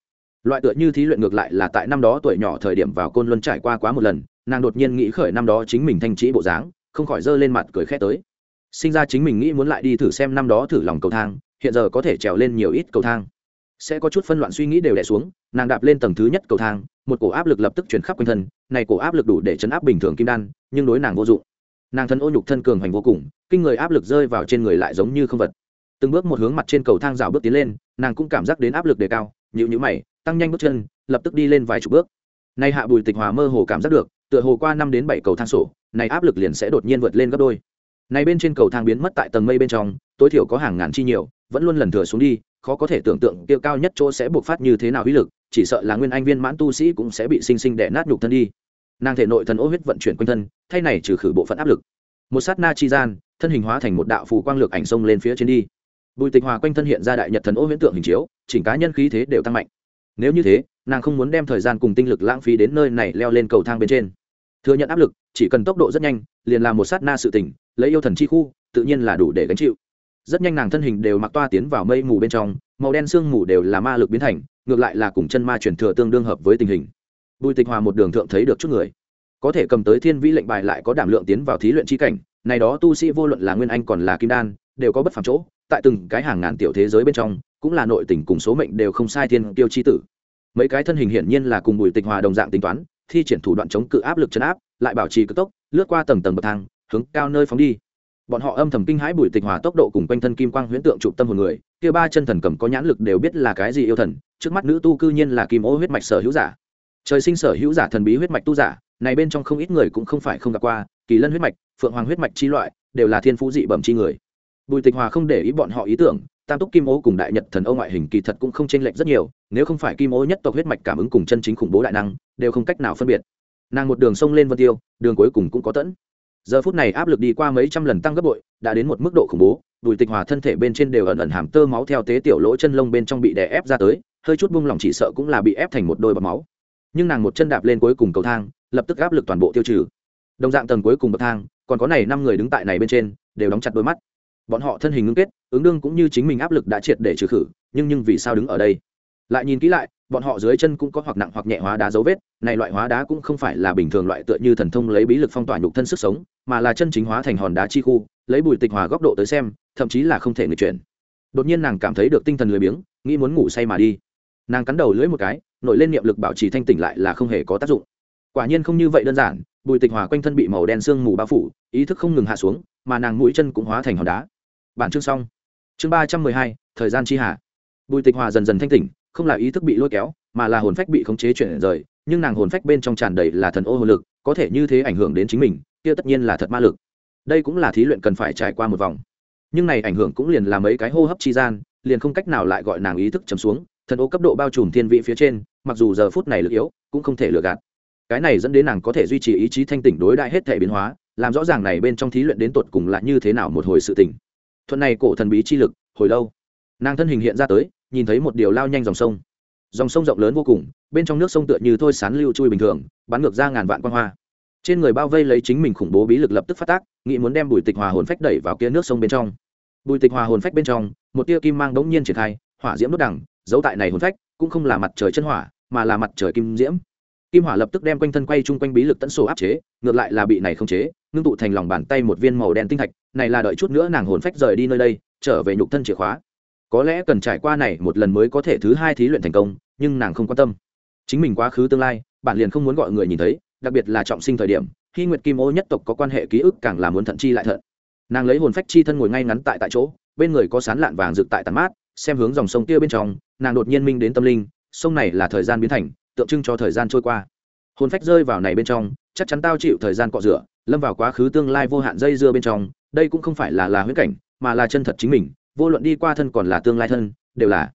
[SPEAKER 1] Loại tựa như thí luyện ngược lại là tại năm đó tuổi nhỏ thời điểm vào côn luân trải qua quá một lần, nàng đột nhiên nghĩ khởi năm đó chính mình thanh trĩ bộ dáng, không khỏi giơ lên mặt cười khét tới. Sinh ra chính mình nghĩ muốn lại đi thử xem năm đó thử lòng cầu thang, hiện giờ có thể trèo lên nhiều ít cầu thang sẽ có chút phân loạn suy nghĩ đều đè xuống, nàng đạp lên tầng thứ nhất cầu thang, một cổ áp lực lập tức chuyển khắp quanh thân, này cổ áp lực đủ để chấn áp bình thường kim đan, nhưng đối nàng vô dụng. Nàng thân ô nhục thân cường hành vô cùng, kinh người áp lực rơi vào trên người lại giống như không vật. Từng bước một hướng mặt trên cầu thang rào bước tiến lên, nàng cũng cảm giác đến áp lực đề cao nhịu nhữ mày, tăng nhanh bước chân, lập tức đi lên vài chục bước. Nay hạ bùi tịch hòa mơ hồ cảm giác được, tựa hồ qua năm đến bảy cầu thang sổ, này áp lực liền sẽ đột nhiên vượt lên gấp đôi. Này bên trên cầu thang biến mất tại tầng mây bên trong, tối thiểu có hàng ngàn chi nhiều, vẫn luôn lần thừa xuống đi khó có thể tưởng tượng kia cao nhất chỗ sẽ buộc phát như thế nào uy lực, chỉ sợ là nguyên anh viên mãn tu sĩ cũng sẽ bị sinh sinh đè nát nhục thân đi. Nàng thể nội thần ô huyết vận chuyển quanh thân, thay này trừ khử bộ phận áp lực. Một sát na chi gian, thân hình hóa thành một đạo phù quang lược ảnh sông lên phía trên đi. Bùi tịch hòa quanh thân hiện ra đại nhật thần ô huyễn tượng hình chiếu, chỉnh cá nhân khí thế đều tăng mạnh. Nếu như thế, nàng không muốn đem thời gian cùng tinh lực lãng phí đến nơi này leo lên cầu thang bên trên. Thừa nhận áp lực, chỉ cần tốc độ rất nhanh, liền làm một sát na sự tỉnh lấy yêu thần chi khu, tự nhiên là đủ để gánh chịu rất nhanh nàng thân hình đều mặc toa tiến vào mây mù bên trong, màu đen sương mù đều là ma lực biến thành, ngược lại là cùng chân ma chuyển thừa tương đương hợp với tình hình. Bùi tịch hòa một đường thượng thấy được chút người. Có thể cầm tới thiên vĩ lệnh bài lại có đảm lượng tiến vào thí luyện chi cảnh, này đó tu sĩ vô luận là nguyên anh còn là kim đan, đều có bất phàm chỗ, tại từng cái hàng ngàn tiểu thế giới bên trong, cũng là nội tình cùng số mệnh đều không sai thiên tiêu chi tử. Mấy cái thân hình hiển nhiên là cùng bùi tịch hòa đồng dạng tính toán, thi triển thủ đoạn chống cự áp lực chấn áp, lại bảo trì cực tốc, lướt qua tầng tầng bậc thang, hướng cao nơi phóng đi bọn họ âm thầm kinh hãi bùi tịch hòa tốc độ cùng quanh thân kim quang huyễn tượng trụ tâm hồn người. Kia ba chân thần cầm có nhãn lực đều biết là cái gì yêu thần, trước mắt nữ tu cư nhiên là kim ô huyết mạch sở hữu giả. Trời sinh sở hữu giả thần bí huyết mạch tu giả, này bên trong không ít người cũng không phải không gặp qua, kỳ lân huyết mạch, phượng hoàng huyết mạch chi loại, đều là thiên phú dị bẩm chi người. Bùi tịch hòa không để ý bọn họ ý tưởng, tam túc kim ô cùng đại nhật thần ô ngoại hình kỳ thật cũng không chênh lệch rất nhiều, nếu không phải kim ô nhất tộc huyết mạch cảm ứng cùng chân chính khủng bố đại năng, đều không cách nào phân biệt. Nàng một đường sông lên vân tiêu, đường cuối cùng cũng có tẫn giờ phút này áp lực đi qua mấy trăm lần tăng gấp bội, đã đến một mức độ khủng bố bùi tịch hòa thân thể bên trên đều ẩn ẩn hàm tơ máu theo tế tiểu lỗ chân lông bên trong bị đè ép ra tới, hơi chút buông lỏng chỉ sợ cũng là bị ép thành một đôi bọt máu. Nhưng nàng một chân đạp lên cuối cùng cầu thang, lập tức áp lực toàn bộ tiêu trừ. Đồng dạng tầng cuối cùng bậc thang, còn có này năm người đứng tại này bên trên, đều đóng chặt đôi mắt. Bọn họ thân hình ngưng kết, ứng đương cũng như chính mình áp lực đã triệt để trừ khử, nhưng nhưng vì sao đứng ở đây? Lại nhìn kỹ lại, bọn họ dưới chân cũng có hoặc nặng hoặc nhẹ hóa đá dấu vết, này loại hóa đá cũng không phải là bình thường loại tựa như thần thông lấy bí lực phong tỏa nhục thân sức sống, mà là chân chính hóa thành hòn đá chi khu, lấy bùi tịch hòa góc độ tới xem, thậm chí là không thể người chuyển. Đột nhiên nàng cảm thấy được tinh thần lười biếng, nghĩ muốn ngủ say mà đi. Nàng cắn đầu lưỡi một cái, nổi lên niệm lực bảo trì thanh tỉnh lại là không hề có tác dụng. Quả nhiên không như vậy đơn giản, bùi tịch hòa quanh thân bị màu đen sương mù bao phủ, ý thức không ngừng hạ xuống, mà nàng mũi chân cũng hóa thành hòn đá. Bản chương xong. Chương ba trăm mười hai, thời gian chi hạ. Bùi tịch hòa dần dần thanh tỉnh không là ý thức bị lôi kéo, mà là hồn phách bị khống chế chuyển rời, nhưng nàng hồn phách bên trong tràn đầy là thần ô hồn lực, có thể như thế ảnh hưởng đến chính mình, kia tất nhiên là thật ma lực. Đây cũng là thí luyện cần phải trải qua một vòng. Nhưng này ảnh hưởng cũng liền là mấy cái hô hấp chi gian, liền không cách nào lại gọi nàng ý thức chấm xuống, thần ô cấp độ bao trùm thiên vị phía trên, mặc dù giờ phút này lực yếu, cũng không thể lừa gạt. Cái này dẫn đến nàng có thể duy trì ý chí thanh tỉnh đối đại hết thể biến hóa, làm rõ ràng này bên trong thí luyện đến tột cùng là như thế nào một hồi sự tỉnh thuận này cổ thần bí chi lực, hồi lâu. Nàng thân hình hiện ra tới nhìn thấy một điều lao nhanh dòng sông. Dòng sông rộng lớn vô cùng, bên trong nước sông tựa như thôi sán lưu chui bình thường, bắn ngược ra ngàn vạn quan hoa. Trên người bao vây lấy chính mình khủng bố bí lực lập tức phát tác, nghĩ muốn đem bùi tịch hòa hồn phách đẩy vào kia nước sông bên trong. Bùi tịch hòa hồn phách bên trong, một tia kim mang đống nhiên triển khai, hỏa diễm đốt đẳng dấu tại này hồn phách, cũng không là mặt trời chân hỏa, mà là mặt trời kim diễm. Kim hỏa lập tức đem quanh thân quay chung quanh bí lực tẫn sổ áp chế, ngược lại là bị này không chế, ngưng tụ thành lòng bàn tay một viên màu đen tinh thạch, này là đợi chút nữa nàng hồn phách rời đi nơi đây, trở về nhục thân chìa khóa có lẽ cần trải qua này một lần mới có thể thứ hai thí luyện thành công, nhưng nàng không quan tâm. Chính mình quá khứ tương lai bản liền không muốn gọi người nhìn thấy, đặc biệt là trọng sinh thời điểm khi nguyệt kim ô nhất tộc có quan hệ ký ức càng là muốn thận chi lại thận. Nàng lấy hồn phách chi thân ngồi ngay ngắn tại tại chỗ, bên người có sán lạn vàng rực tại tàn mát, xem hướng dòng sông kia bên trong, nàng đột nhiên minh đến tâm linh, sông này là thời gian biến thành, tượng trưng cho thời gian trôi qua. Hồn phách rơi vào này bên trong, chắc chắn tao chịu thời gian cọ rửa, lâm vào quá khứ tương lai vô hạn dây dưa bên trong, đây cũng không phải là là huyễn cảnh, mà là chân thật chính mình vô luận đi qua thân còn là tương lai thân, đều là.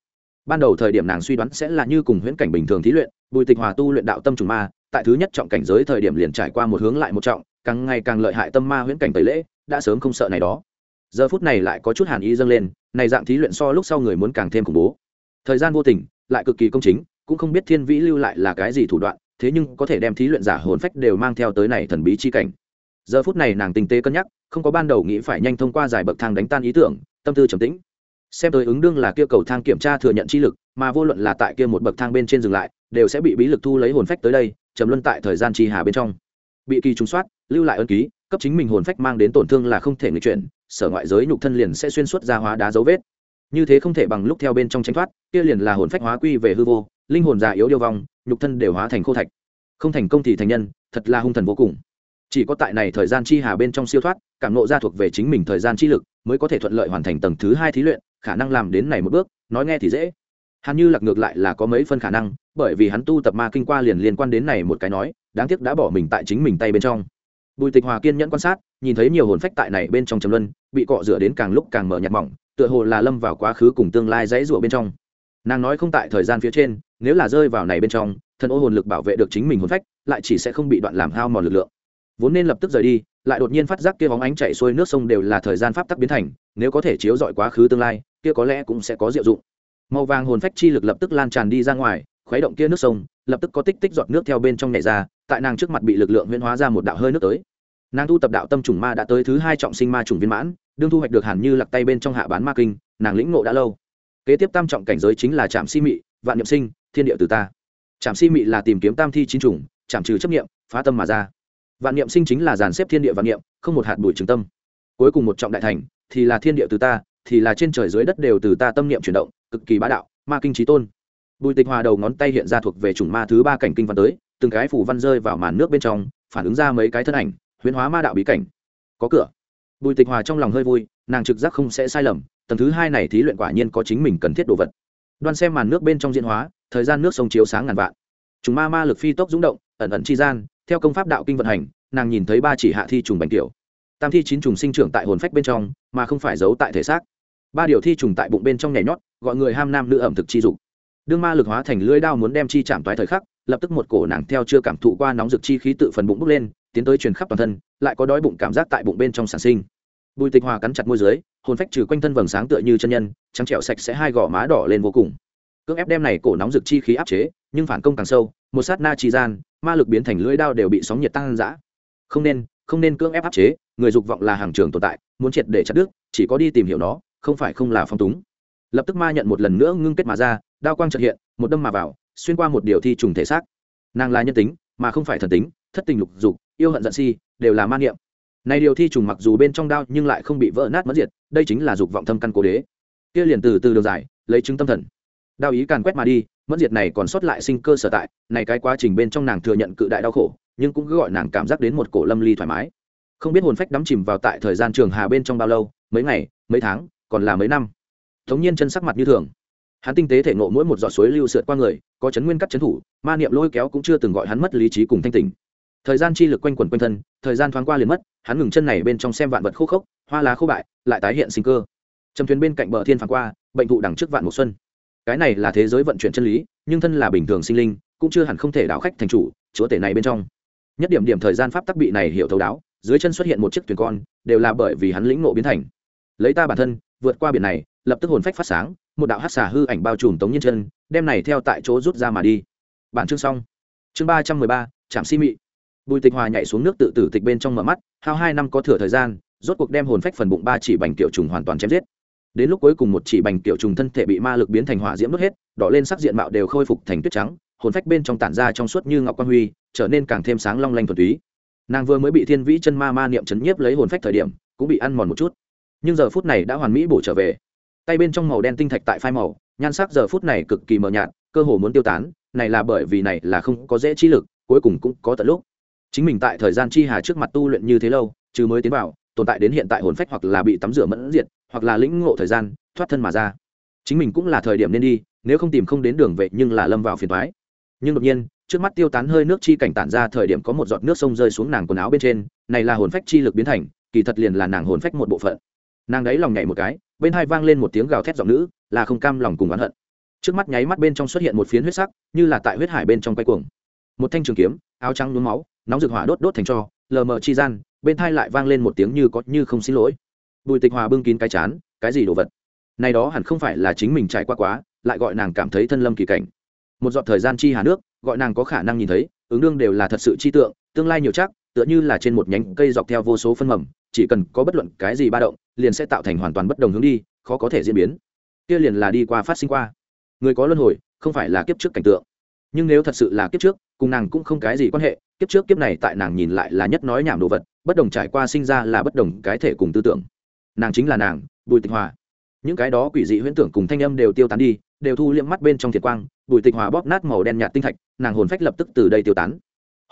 [SPEAKER 1] Ban đầu thời điểm nàng suy đoán sẽ là như cùng huyễn cảnh bình thường thí luyện, bùi tịch hòa tu luyện đạo tâm trùng ma, tại thứ nhất trọng cảnh giới thời điểm liền trải qua một hướng lại một trọng, càng ngày càng lợi hại tâm ma huyễn cảnh tẩy lễ, đã sớm không sợ này đó. Giờ phút này lại có chút hàn ý dâng lên, này dạng thí luyện so lúc sau người muốn càng thêm khủng bố. Thời gian vô tình, lại cực kỳ công chính, cũng không biết thiên vĩ lưu lại là cái gì thủ đoạn, thế nhưng có thể đem thí luyện giả hồn phách đều mang theo tới này thần bí chi cảnh giờ phút này nàng tinh tế cân nhắc, không có ban đầu nghĩ phải nhanh thông qua giải bậc thang đánh tan ý tưởng, tâm tư trầm tĩnh. Xem tới ứng đương là kia cầu thang kiểm tra thừa nhận chi lực, mà vô luận là tại kia một bậc thang bên trên dừng lại, đều sẽ bị bí lực thu lấy hồn phách tới đây, trầm luân tại thời gian chi hà bên trong. Bị kỳ trùng soát, lưu lại ân ký, cấp chính mình hồn phách mang đến tổn thương là không thể người chuyển, sở ngoại giới nhục thân liền sẽ xuyên suốt ra hóa đá dấu vết. Như thế không thể bằng lúc theo bên trong tranh thoát, kia liền là hồn phách hóa quy về hư vô, linh hồn già yếu điêu vong, nhục thân đều hóa thành khô thạch. Không thành công thì thành nhân, thật là hung thần vô cùng chỉ có tại này thời gian chi hà bên trong siêu thoát, cảm nộ ra thuộc về chính mình thời gian chi lực, mới có thể thuận lợi hoàn thành tầng thứ hai thí luyện, khả năng làm đến này một bước, nói nghe thì dễ. Hàn như lạc ngược lại là có mấy phân khả năng, bởi vì hắn tu tập ma kinh qua liền liên quan đến này một cái nói, đáng tiếc đã bỏ mình tại chính mình tay bên trong. Bùi tịch hòa kiên nhẫn quan sát, nhìn thấy nhiều hồn phách tại này bên trong trầm luân, bị cọ rửa đến càng lúc càng mở nhạt mỏng, tựa hồ là lâm vào quá khứ cùng tương lai dãy rụa bên trong. Nàng nói không tại thời gian phía trên, nếu là rơi vào này bên trong thân ô hồn lực bảo vệ được chính mình hồn phách, lại chỉ sẽ không bị đoạn làm hao mòn lực lượng vốn nên lập tức rời đi, lại đột nhiên phát giác kia bóng ánh chạy xuôi nước sông đều là thời gian pháp tắc biến thành, nếu có thể chiếu dọi quá khứ tương lai, kia có lẽ cũng sẽ có diệu dụng. Màu vàng hồn phách chi lực lập tức lan tràn đi ra ngoài, khuấy động kia nước sông, lập tức có tích tích giọt nước theo bên trong nhảy ra, tại nàng trước mặt bị lực lượng huyễn hóa ra một đạo hơi nước tới. Nàng thu tập đạo tâm trùng ma đã tới thứ hai trọng sinh ma trùng viên mãn, đương thu hoạch được hẳn như lặc tay bên trong hạ bán ma kinh, nàng lĩnh ngộ đã lâu. Kế tiếp tam trọng cảnh giới chính là trạm si mị, vạn niệm sinh, thiên địa từ ta. Trạm si mị là tìm kiếm tam thi chín trùng trạm trừ chấp nghiệm phá tâm mà ra vạn niệm sinh chính là dàn xếp thiên địa vạn niệm, không một hạt bụi trường tâm. Cuối cùng một trọng đại thành, thì là thiên địa từ ta, thì là trên trời dưới đất đều từ ta tâm niệm chuyển động, cực kỳ bá đạo, ma kinh trí tôn. Bùi tịch hòa đầu ngón tay hiện ra thuộc về chủng ma thứ ba cảnh kinh văn tới, từng cái phủ văn rơi vào màn nước bên trong, phản ứng ra mấy cái thân ảnh, huyễn hóa ma đạo bí cảnh. Có cửa. Bùi tịch hòa trong lòng hơi vui, nàng trực giác không sẽ sai lầm, tầng thứ hai này thí luyện quả nhiên có chính mình cần thiết đồ vật. Đoan xem màn nước bên trong diễn hóa, thời gian nước sông chiếu sáng ngàn vạn. Chúng ma ma lực phi tốc rung động, ẩn ẩn chi gian theo công pháp đạo kinh vận hành, nàng nhìn thấy ba chỉ hạ thi trùng bành tiểu. Tam thi chín trùng sinh trưởng tại hồn phách bên trong, mà không phải giấu tại thể xác. Ba điều thi trùng tại bụng bên trong nhảy nhót, gọi người ham nam nữ ẩm thực chi dục. Đương ma lực hóa thành lưỡi đao muốn đem chi chạm toái thời khắc, lập tức một cổ nàng theo chưa cảm thụ qua nóng rực chi khí tự phần bụng bốc lên, tiến tới truyền khắp toàn thân, lại có đói bụng cảm giác tại bụng bên trong sản sinh. Bùi tịch hòa cắn chặt môi dưới, hồn phách trừ quanh thân vầng sáng tựa như chân nhân, trắng trẻo sạch sẽ hai gò má đỏ lên vô cùng. Cưỡng ép đem này cổ nóng rực chi khí áp chế, nhưng phản công càng sâu, một sát na chi gian ma lực biến thành lưỡi đao đều bị sóng nhiệt tăng dã không nên không nên cưỡng ép áp chế, người dục vọng là hàng trường tồn tại, muốn triệt để chặt đứt, chỉ có đi tìm hiểu nó, không phải không là phong túng. Lập tức ma nhận một lần nữa ngưng kết mà ra, đao quang trật hiện, một đâm mà vào, xuyên qua một điều thi trùng thể xác. Nàng là nhân tính, mà không phải thần tính, thất tình lục dục, yêu hận giận si, đều là ma niệm. Này điều thi trùng mặc dù bên trong đao nhưng lại không bị vỡ nát mất diệt, đây chính là dục vọng thâm căn cố đế. Kia liền từ từ đường dài, lấy chứng tâm thần. Đao ý càn quét mà đi mất diệt này còn sót lại sinh cơ sở tại, này cái quá trình bên trong nàng thừa nhận cự đại đau khổ, nhưng cũng cứ gọi nàng cảm giác đến một cổ lâm ly thoải mái. Không biết hồn phách đắm chìm vào tại thời gian trường hà bên trong bao lâu, mấy ngày, mấy tháng, còn là mấy năm. Thống nhiên chân sắc mặt như thường. Hắn tinh tế thể nộ mỗi một giọt suối lưu sượt qua người, có chấn nguyên cắt chấn thủ, ma niệm lôi kéo cũng chưa từng gọi hắn mất lý trí cùng thanh tình thời gian chi lực quanh quẩn quanh thân, thời gian thoáng qua liền mất, hắn ngừng chân này bên trong xem vạn vật khô khốc, hoa lá khô bại, lại tái hiện sinh cơ. Trầm thuyền bên cạnh bờ thiên phản qua, bệnh thụ đằng trước vạn một xuân cái này là thế giới vận chuyển chân lý, nhưng thân là bình thường sinh linh, cũng chưa hẳn không thể đảo khách thành chủ, chúa tể này bên trong. Nhất điểm điểm thời gian pháp tắc bị này hiểu thấu đáo, dưới chân xuất hiện một chiếc thuyền con, đều là bởi vì hắn lĩnh ngộ biến thành. Lấy ta bản thân, vượt qua biển này, lập tức hồn phách phát sáng, một đạo hát xà hư ảnh bao trùm tống nhân chân, đem này theo tại chỗ rút ra mà đi. Bản chương xong. Chương ba trăm mười ba, trạm si mị. Bùi tịch hòa nhảy xuống nước tự tử tịch bên trong mở mắt, hao hai năm có thừa thời gian, rốt cuộc đem hồn phách phần bụng ba chỉ bành kiểu trùng hoàn toàn chém giết đến lúc cuối cùng một chỉ bành kiểu trùng thân thể bị ma lực biến thành hỏa diễm đốt hết, đỏ lên sắc diện mạo đều khôi phục thành tuyết trắng, hồn phách bên trong tản ra trong suốt như ngọc quang huy, trở nên càng thêm sáng long lanh thuần túy. Nàng vừa mới bị thiên vĩ chân ma ma niệm chấn nhiếp lấy hồn phách thời điểm, cũng bị ăn mòn một chút. Nhưng giờ phút này đã hoàn mỹ bổ trở về. Tay bên trong màu đen tinh thạch tại phai màu, nhan sắc giờ phút này cực kỳ mờ nhạt, cơ hồ muốn tiêu tán, này là bởi vì này là không có dễ trí lực, cuối cùng cũng có tận lúc. Chính mình tại thời gian chi hà trước mặt tu luyện như thế lâu, chứ mới tiến vào tồn tại đến hiện tại hồn phách hoặc là bị tắm rửa mẫn diệt, hoặc là lĩnh ngộ thời gian, thoát thân mà ra. Chính mình cũng là thời điểm nên đi, nếu không tìm không đến đường vệ nhưng là lâm vào phiền thoái nhưng đột nhiên, trước mắt tiêu tán hơi nước chi cảnh tản ra thời điểm có một giọt nước sông rơi xuống nàng quần áo bên trên, này là hồn phách chi lực biến thành, kỳ thật liền là nàng hồn phách một bộ phận. Nàng đấy lòng nhảy một cái, bên hai vang lên một tiếng gào thét giọng nữ, là không cam lòng cùng oán hận. Trước mắt nháy mắt bên trong xuất hiện một phiến huyết sắc, như là tại huyết hải bên trong quay cuồng. Một thanh trường kiếm, áo trắng nhuốm máu, nóng rực hỏa đốt đốt thành cho, lờ mờ chi gian bên thai lại vang lên một tiếng như có như không xin lỗi. Bùi tịch hòa bưng kín cái chán, cái gì đồ vật? Này đó hẳn không phải là chính mình trải qua quá, lại gọi nàng cảm thấy thân lâm kỳ cảnh. Một dọn thời gian chi hà nước, gọi nàng có khả năng nhìn thấy, ứng đương đều là thật sự chi tượng, tương lai nhiều chắc, tựa như là trên một nhánh cây dọc theo vô số phân mầm, chỉ cần có bất luận cái gì ba động, liền sẽ tạo thành hoàn toàn bất đồng hướng đi, khó có thể diễn biến. Kia liền là đi qua phát sinh qua. Người có luân hồi, không phải là kiếp trước cảnh tượng. Nhưng nếu thật sự là kiếp trước, cùng nàng cũng không cái gì quan hệ, kiếp trước kiếp này tại nàng nhìn lại là nhất nói nhảm đồ vật bất đồng trải qua sinh ra là bất đồng cái thể cùng tư tưởng. Nàng chính là nàng, bùi tịch hòa. Những cái đó quỷ dị huyễn tưởng cùng thanh âm đều tiêu tán đi, đều thu liệm mắt bên trong thiệt quang. Bùi tịch hòa bóp nát màu đen nhạt tinh thạch, nàng hồn phách lập tức từ đây tiêu tán.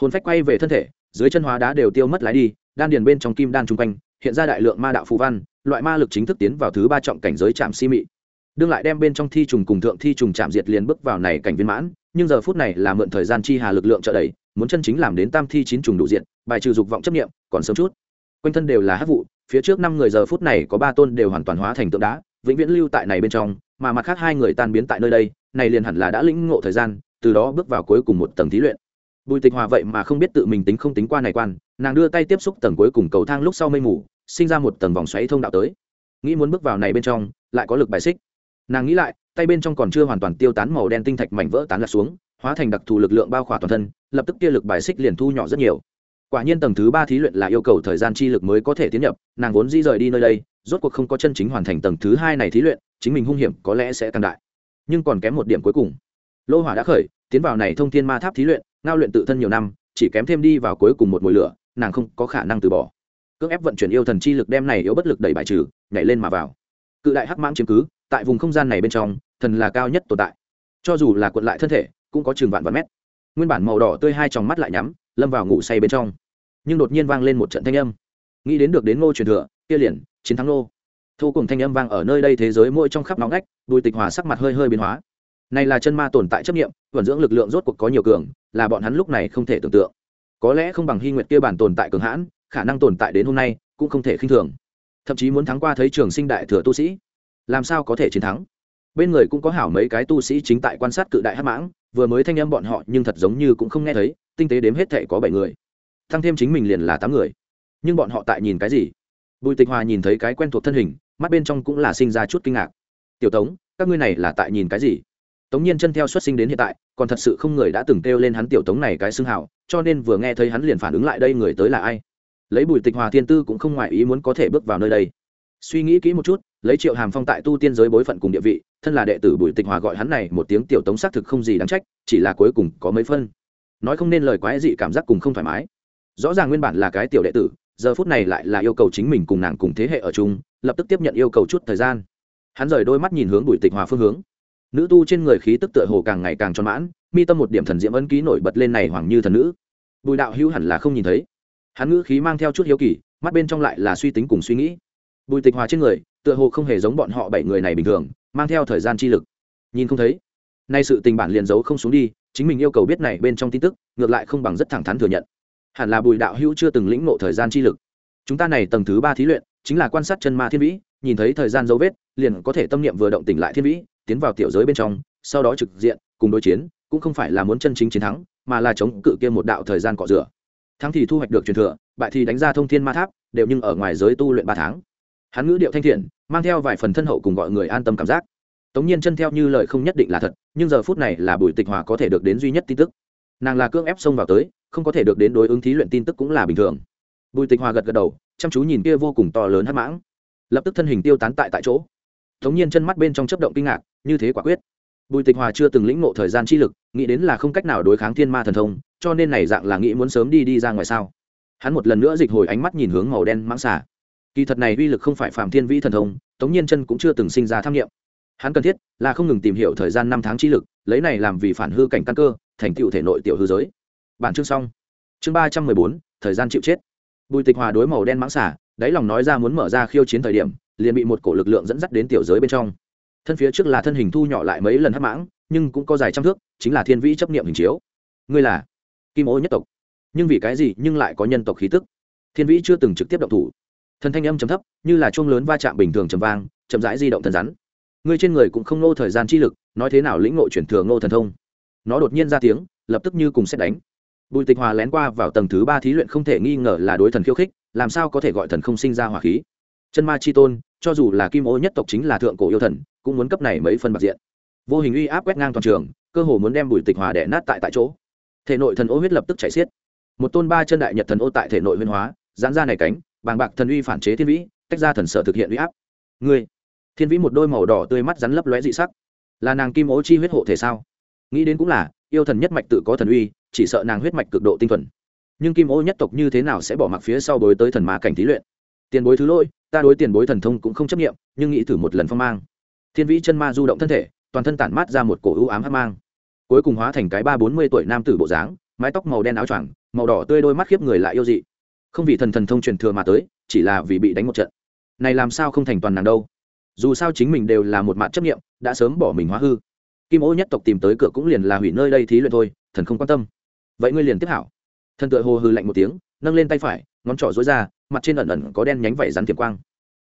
[SPEAKER 1] Hồn phách quay về thân thể, dưới chân hóa đá đều tiêu mất lái đi, đan điền bên trong kim đan chung quanh, hiện ra đại lượng ma đạo phù văn, loại ma lực chính thức tiến vào thứ ba trọng cảnh giới chạm si mị. Đương lại đem bên trong thi trùng cùng thượng thi trùng chạm diệt liền bước vào này cảnh viên mãn, nhưng giờ phút này là mượn thời gian chi hà lực lượng trợ đẩy muốn chân chính làm đến tam thi chín trùng đủ diện, bài trừ dục vọng chấp nghiệm còn sớm chút. Quanh thân đều là hát vụ, phía trước năm người giờ phút này có ba tôn đều hoàn toàn hóa thành tượng đá, vĩnh viễn lưu tại này bên trong, mà mặt khác hai người tan biến tại nơi đây, này liền hẳn là đã lĩnh ngộ thời gian, từ đó bước vào cuối cùng một tầng thí luyện. Bùi tịch hòa vậy mà không biết tự mình tính không tính qua này quan, nàng đưa tay tiếp xúc tầng cuối cùng cầu thang lúc sau mây mù, sinh ra một tầng vòng xoáy thông đạo tới. Nghĩ muốn bước vào này bên trong, lại có lực bài xích. Nàng nghĩ lại, tay bên trong còn chưa hoàn toàn tiêu tán màu đen tinh thạch mảnh vỡ tán lạc xuống, hóa thành đặc thù lực lượng bao khỏa toàn thân lập tức kia lực bài xích liền thu nhỏ rất nhiều. Quả nhiên tầng thứ ba thí luyện là yêu cầu thời gian chi lực mới có thể tiến nhập, nàng vốn di rời đi nơi đây, rốt cuộc không có chân chính hoàn thành tầng thứ hai này thí luyện, chính mình hung hiểm có lẽ sẽ tăng đại. Nhưng còn kém một điểm cuối cùng. Lô hỏa đã khởi, tiến vào này thông thiên ma tháp thí luyện, ngao luyện tự thân nhiều năm, chỉ kém thêm đi vào cuối cùng một mùi lửa, nàng không có khả năng từ bỏ. Cưỡng ép vận chuyển yêu thần chi lực đem này yếu bất lực đẩy bài trừ, nhảy lên mà vào. Cự đại hắc mãng chiếm cứ, tại vùng không gian này bên trong, thần là cao nhất tồn tại. Cho dù là cuộn lại thân thể, cũng có trường vạn vạn mét nguyên bản màu đỏ tươi hai tròng mắt lại nhắm, lâm vào ngủ say bên trong. Nhưng đột nhiên vang lên một trận thanh âm. Nghĩ đến được đến ngô truyền thừa, kia liền, chiến thắng nô thu cùng thanh âm vang ở nơi đây thế giới mỗi trong khắp nóng ngách bùi tịch hòa sắc mặt hơi hơi biến hóa. Này là chân ma tồn tại chấp nghiệm vận dưỡng lực lượng rốt cuộc có nhiều cường, là bọn hắn lúc này không thể tưởng tượng. Có lẽ không bằng hy nguyệt kia bản tồn tại cường hãn, khả năng tồn tại đến hôm nay cũng không thể khinh thường. Thậm chí muốn thắng qua thấy trường sinh đại thừa tu sĩ, làm sao có thể chiến thắng? Bên người cũng có hảo mấy cái tu sĩ chính tại quan sát cự đại hắc mãng, vừa mới thanh âm bọn họ nhưng thật giống như cũng không nghe thấy, tinh tế đếm hết thể có bảy người. Tăng thêm chính mình liền là tám người. Nhưng bọn họ tại nhìn cái gì? Bùi tịch hòa nhìn thấy cái quen thuộc thân hình, mắt bên trong cũng là sinh ra chút kinh ngạc. Tiểu tống, các ngươi này là tại nhìn cái gì? Tống nhiên chân theo xuất sinh đến hiện tại, còn thật sự không người đã từng kêu lên hắn tiểu tống này cái xưng hào, cho nên vừa nghe thấy hắn liền phản ứng lại đây người tới là ai? Lấy bùi tịch hòa thiên tư cũng không ngoại ý muốn có thể bước vào nơi đây. Suy nghĩ kỹ một chút, lấy triệu hàm phong tại tu tiên giới bối phận cùng địa vị thân là đệ tử bùi tịch hòa gọi hắn này một tiếng tiểu tống xác thực không gì đáng trách, chỉ là cuối cùng có mấy phân. Nói không nên lời quái dị cảm giác cùng không thoải mái. Rõ ràng nguyên bản là cái tiểu đệ tử, giờ phút này lại là yêu cầu chính mình cùng nàng cùng thế hệ ở chung, lập tức tiếp nhận yêu cầu chút thời gian. Hắn rời đôi mắt nhìn hướng bùi tịch hòa phương hướng. Nữ tu trên người khí tức tựa hồ càng ngày càng tròn mãn, mi tâm một điểm thần diễm ấn ký nổi bật lên này hoàng như thần nữ. Bùi đạo hữu hẳn là không nhìn thấy. Hắn ngữ khí mang theo chút hiếu kỳ, mắt bên trong lại là suy tính cùng suy nghĩ. Bùi tịch hòa trên người, tựa hồ không hề giống bọn họ bảy người này bình thường mang theo thời gian chi lực. Nhìn không thấy, nay sự tình bản liền giấu không xuống đi, chính mình yêu cầu biết này bên trong tin tức, ngược lại không bằng rất thẳng thắn thừa nhận. Hẳn là bùi đạo hữu chưa từng lĩnh ngộ thời gian chi lực. Chúng ta này tầng thứ ba thí luyện, chính là quan sát chân ma thiên vĩ, nhìn thấy thời gian dấu vết, liền có thể tâm niệm vừa động tỉnh lại thiên vĩ, tiến vào tiểu giới bên trong, sau đó trực diện, cùng đối chiến, cũng không phải là muốn chân chính chiến thắng, mà là chống cự kia một đạo thời gian cọ rửa. Thắng thì thu hoạch được truyền thừa, bại thì đánh ra thông thiên ma tháp, đều nhưng ở ngoài giới tu luyện ba tháng. Hắn ngữ điệu thanh thiện mang theo vài phần thân hậu cùng gọi người an tâm cảm giác. Tống nhiên chân theo như lời không nhất định là thật, nhưng giờ phút này là bùi tịch hòa có thể được đến duy nhất tin tức. Nàng là cưỡng ép xông vào tới, không có thể được đến đối ứng thí luyện tin tức cũng là bình thường. Bùi tịch hòa gật gật đầu, chăm chú nhìn kia vô cùng to lớn hắc mãng. Lập tức thân hình tiêu tán tại tại chỗ. Tống nhiên chân mắt bên trong chấp động kinh ngạc, như thế quả quyết. Bùi tịch hòa chưa từng lĩnh ngộ thời gian chi lực, nghĩ đến là không cách nào đối kháng thiên ma thần thông, cho nên này dạng là nghĩ muốn sớm đi đi ra ngoài sao. Hắn một lần nữa dịch hồi ánh mắt nhìn hướng màu đen mãng xả kỳ thật này uy lực không phải phạm thiên vĩ thần thông, tống nhiên chân cũng chưa từng sinh ra tham nghiệm. Hắn cần thiết là không ngừng tìm hiểu thời gian năm tháng chi lực, lấy này làm vì phản hư cảnh căn cơ, thành tựu thể nội tiểu hư giới. Bản chương xong. Chương ba trăm mười bốn, thời gian chịu chết. Bùi tịch hòa đối màu đen mãng xả, đáy lòng nói ra muốn mở ra khiêu chiến thời điểm, liền bị một cổ lực lượng dẫn dắt đến tiểu giới bên trong. Thân phía trước là thân hình thu nhỏ lại mấy lần hắc mãng, nhưng cũng có dài trăm thước, chính là thiên vĩ chấp niệm hình chiếu. Ngươi là kim ô nhất tộc. Nhưng vì cái gì nhưng lại có nhân tộc khí tức? Thiên vĩ chưa từng trực tiếp động thủ thần thanh âm chấm thấp, như là chuông lớn va chạm bình thường trầm vang, chậm rãi di động thần rắn. Ngươi trên người cũng không nô thời gian chi lực, nói thế nào lĩnh ngộ chuyển thừa ngô thần thông? Nó đột nhiên ra tiếng, lập tức như cùng xét đánh. Bùi tịch hòa lén qua vào tầng thứ ba thí luyện không thể nghi ngờ là đối thần khiêu khích, làm sao có thể gọi thần không sinh ra hỏa khí? Chân ma chi tôn, cho dù là kim ô nhất tộc chính là thượng cổ yêu thần, cũng muốn cấp này mấy phần bạc diện. Vô hình uy áp quét ngang toàn trường, cơ hồ muốn đem bùi tịch hòa đẻ nát tại tại chỗ. Thể nội thần ô huyết lập tức chảy xiết. Một tôn ba chân đại nhật thần ô tại thể nội huyên hóa, giãn ra này cánh bàng bạc thần uy phản chế thiên vĩ, tách ra thần sở thực hiện uy áp. Ngươi, thiên vĩ một đôi màu đỏ tươi mắt rắn lấp lóe dị sắc. Là nàng kim ố chi huyết hộ thể sao? Nghĩ đến cũng là, yêu thần nhất mạch tự có thần uy, chỉ sợ nàng huyết mạch cực độ tinh thuần. Nhưng kim ố nhất tộc như thế nào sẽ bỏ mặc phía sau bối tới thần ma cảnh thí luyện? Tiền bối thứ lỗi, ta đối tiền bối thần thông cũng không chấp nghiệm nhưng nghĩ thử một lần phong mang. Thiên vĩ chân ma du động thân thể, toàn thân tản mát ra một cổ ưu ám hát mang. Cuối cùng hóa thành cái ba bốn mươi tuổi nam tử bộ dáng, mái tóc màu đen áo choàng, màu đỏ tươi đôi mắt khiếp người lại yêu dị không vì thần thần thông truyền thừa mà tới, chỉ là vì bị đánh một trận. Này làm sao không thành toàn nàng đâu? Dù sao chính mình đều là một mạng chấp nghiệm đã sớm bỏ mình hóa hư. Kim ô nhất tộc tìm tới cửa cũng liền là hủy nơi đây thí luyện thôi, thần không quan tâm. Vậy ngươi liền tiếp hảo. Thần tựa hồ hư lạnh một tiếng, nâng lên tay phải, ngón trỏ dối ra, mặt trên ẩn ẩn có đen nhánh vảy rắn tiềm quang.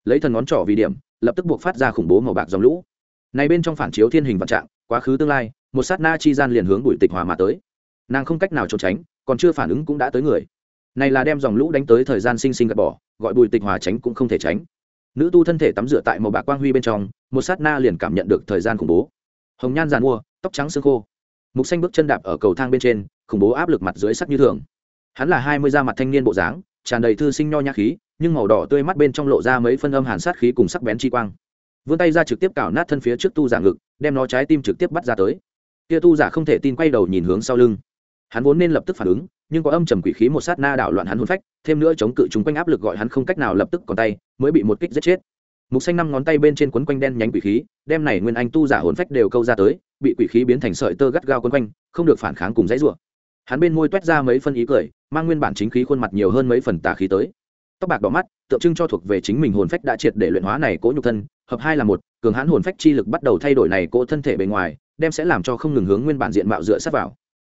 [SPEAKER 1] Lấy thần ngón trỏ vì điểm, lập tức buộc phát ra khủng bố màu bạc dòng lũ. Này bên trong phản chiếu thiên hình vạn trạng, quá khứ tương lai, một sát na chi gian liền hướng bụi tịch hòa mà tới. Nàng không cách nào trốn tránh, còn chưa phản ứng cũng đã tới người này là đem dòng lũ đánh tới thời gian sinh sinh gạt bỏ, gọi bùi tịch hòa tránh cũng không thể tránh. Nữ tu thân thể tắm rửa tại màu bạc quang huy bên trong, một sát na liền cảm nhận được thời gian khủng bố. Hồng nhan giàn mua, tóc trắng xương khô. Mục xanh bước chân đạp ở cầu thang bên trên, khủng bố áp lực mặt dưới sắc như thường. Hắn là hai mươi da mặt thanh niên bộ dáng, tràn đầy thư sinh nho nhã khí, nhưng màu đỏ tươi mắt bên trong lộ ra mấy phân âm hàn sát khí cùng sắc bén chi quang. Vươn tay ra trực tiếp cào nát thân phía trước tu giả ngực, đem nó trái tim trực tiếp bắt ra tới. Kia tu giả không thể tin quay đầu nhìn hướng sau lưng. Hắn vốn nên lập tức phản ứng nhưng có âm trầm quỷ khí một sát na đảo loạn hắn hôn phách, thêm nữa chống cự chúng quanh áp lực gọi hắn không cách nào lập tức còn tay, mới bị một kích giết chết. Mục xanh năm ngón tay bên trên quấn quanh đen nhánh quỷ khí, đem này nguyên anh tu giả hồn phách đều câu ra tới, bị quỷ khí biến thành sợi tơ gắt gao quấn quanh, không được phản kháng cùng dãy rủa. Hắn bên môi toét ra mấy phân ý cười, mang nguyên bản chính khí khuôn mặt nhiều hơn mấy phần tà khí tới. Tóc bạc đỏ mắt, tượng trưng cho thuộc về chính mình hồn phách đã triệt để luyện hóa này cỗ nhục thân, hợp hai là một, cường hãn hồn phách chi lực bắt đầu thay đổi này cỗ thân thể bề ngoài, đem sẽ làm cho không ngừng hướng nguyên bản diện mạo dựa sát vào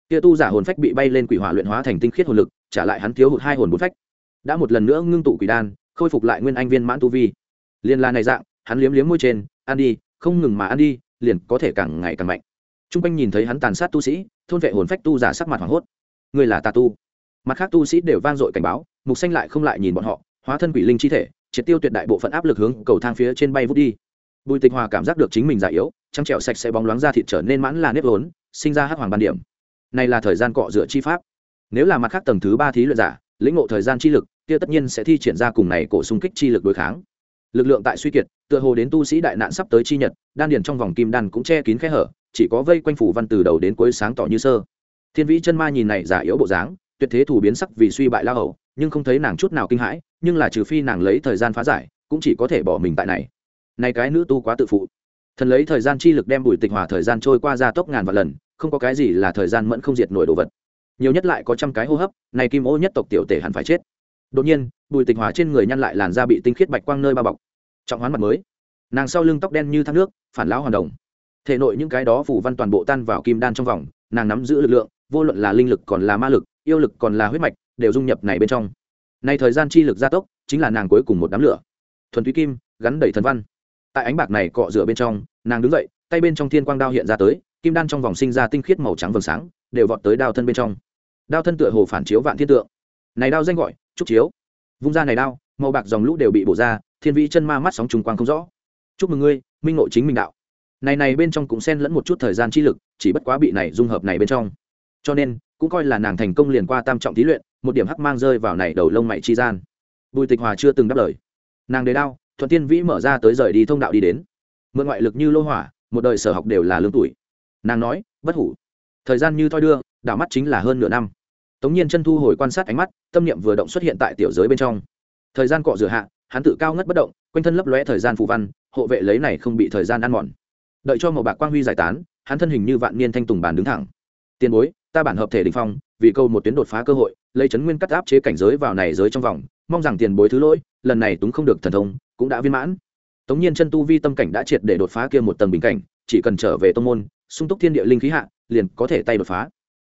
[SPEAKER 1] kia tu giả hồn phách bị bay lên quỷ hỏa luyện hóa thành tinh khiết hồn lực, trả lại hắn thiếu hụt hai hồn bốn phách. Đã một lần nữa ngưng tụ quỷ đan, khôi phục lại nguyên anh viên mãn tu vi. Liên la này dạng, hắn liếm liếm môi trên, ăn đi, không ngừng mà ăn đi, liền có thể càng ngày càng mạnh. T r u n g quanh nhìn thấy hắn tàn sát tu sĩ, thôn vệ hồn phách tu giả sắc mặt hoảng hốt. Người là tà tu. Mặt khác tu sĩ đều vang dội cảnh báo, mục xanh lại không lại nhìn bọn họ, hóa thân quỷ linh chi thể, triệt tiêu tuyệt đại bộ phận áp lực hướng cầu thang phía trên bay vút đi. Bùi tịch hòa cảm giác được chính mình già yếu trăng trẹo sạch sẽ bóng loáng ra thịt trở nên mãn là nếp vốn, sinh ra hắc hoàng ban điểm này là thời gian cọ rửa chi pháp. Nếu là mặt khác tầng thứ ba thí luyện giả, lĩnh ngộ thời gian chi lực, kia tất nhiên sẽ thi triển ra cùng này cổ xung kích chi lực đối kháng. Lực lượng tại suy kiệt, tựa hồ đến tu sĩ đại nạn sắp tới chi nhật, đan điền trong vòng kim đan cũng che kín khe hở, chỉ có vây quanh phủ văn từ đầu đến cuối sáng tỏ như sơ. Thiên vĩ chân ma nhìn này giả yếu bộ dáng, tuyệt thế thủ biến sắc vì suy bại la hầu, nhưng không thấy nàng chút nào kinh hãi, nhưng là trừ phi nàng lấy thời gian phá giải, cũng chỉ có thể bỏ mình tại này. Này cái nữ tu quá tự phụ. Thần lấy thời gian chi lực đem bùi tịch hòa thời gian trôi qua ra tốc ngàn vạn lần không có cái gì là thời gian mẫn không diệt nổi đồ vật. Nhiều nhất lại có trăm cái hô hấp, này kim ô nhất tộc tiểu tể hẳn phải chết. Đột nhiên, bùi tịch hòa trên người nhăn lại làn da bị tinh khiết bạch quang nơi bao bọc. Trọng hoán mặt mới. Nàng sau lưng tóc đen như thác nước, phản lão hoàn đồng. Thể nội những cái đó phủ văn toàn bộ tan vào kim đan trong vòng, nàng nắm giữ lực lượng, vô luận là linh lực còn là ma lực, yêu lực còn là huyết mạch, đều dung nhập này bên trong. Nay thời gian chi lực gia tốc, chính là nàng cuối cùng một đám lửa. Thuần túy kim, gắn đầy thần văn. Tại ánh bạc này cọ rửa bên trong, nàng đứng dậy, tay bên trong thiên quang đao hiện ra tới kim đan trong vòng sinh ra tinh khiết màu trắng vầng sáng, đều vọt tới đao thân bên trong. Đao thân tựa hồ phản chiếu vạn thiên tượng. Này đao danh gọi, trúc chiếu. Vung ra này đao, màu bạc dòng lũ đều bị bổ ra, thiên vĩ chân ma mắt sóng trùng quang không rõ. Chúc mừng ngươi, minh ngộ chính minh đạo. Này này bên trong cũng xen lẫn một chút thời gian chi lực, chỉ bất quá bị này dung hợp này bên trong. Cho nên, cũng coi là nàng thành công liền qua tam trọng thí luyện, một điểm hắc mang rơi vào này đầu lông mày chi gian. Bùi tịch hòa chưa từng đáp lời. Nàng đề đao, thuận tiên vĩ mở ra tới rời đi thông đạo đi đến. Mượn ngoại lực như lô hỏa, một đời sở học đều là lương tuổi nàng nói, bất hủ. Thời gian như thoi đưa, đảo mắt chính là hơn nửa năm. Tống nhiên chân thu hồi quan sát ánh mắt, tâm niệm vừa động xuất hiện tại tiểu giới bên trong. Thời gian cọ rửa hạ, hắn tự cao ngất bất động, quanh thân lấp lóe thời gian phù văn, hộ vệ lấy này không bị thời gian ăn mòn. Đợi cho màu bạc quang huy giải tán, hắn thân hình như vạn niên thanh tùng bàn đứng thẳng. Tiền bối, ta bản hợp thể đình phong, vì câu một tuyến đột phá cơ hội, lấy chấn nguyên cắt áp chế cảnh giới vào này giới trong vòng, mong rằng tiền bối thứ lỗi, lần này túng không được thần thông, cũng đã viên mãn. Tống nhiên chân tu vi tâm cảnh đã triệt để đột phá kia một tầng bình cảnh, chỉ cần trở về tông môn sung túc thiên địa linh khí hạ, liền có thể tay đột phá.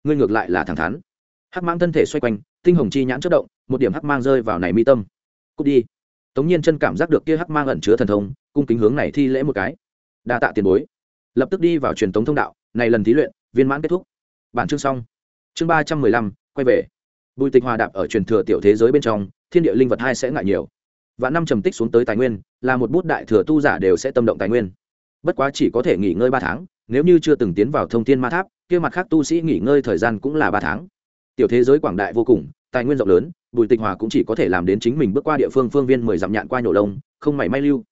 [SPEAKER 1] Ngươi ngược lại là thẳng thắn. Hắc mang thân thể xoay quanh, tinh hồng chi nhãn chất động, một điểm hắc mang rơi vào này mi tâm. Cút đi. Tống nhiên chân cảm giác được kia hắc mang ẩn chứa thần thông, cung kính hướng này thi lễ một cái. Đa tạ tiền bối. Lập tức đi vào truyền tống thông đạo, này lần thí luyện, viên mãn kết thúc. Bản chương xong. Chương ba trăm mười lăm, quay về. Bùi tịch hòa đạp ở truyền thừa tiểu thế giới bên trong, thiên địa linh vật hai sẽ ngại nhiều. Và năm trầm tích xuống tới tài nguyên, là một bút đại thừa tu giả đều sẽ tâm động tài nguyên. Bất quá chỉ có thể nghỉ ngơi ba tháng nếu như chưa từng tiến vào thông thiên ma tháp, kia mặt khác tu sĩ nghỉ ngơi thời gian cũng là ba tháng. Tiểu thế giới quảng đại vô cùng, tài nguyên rộng lớn, bùi tịch hòa cũng chỉ có thể làm đến chính mình bước qua địa phương phương viên mười dặm nhạn qua nhổ lông, không mảy may lưu.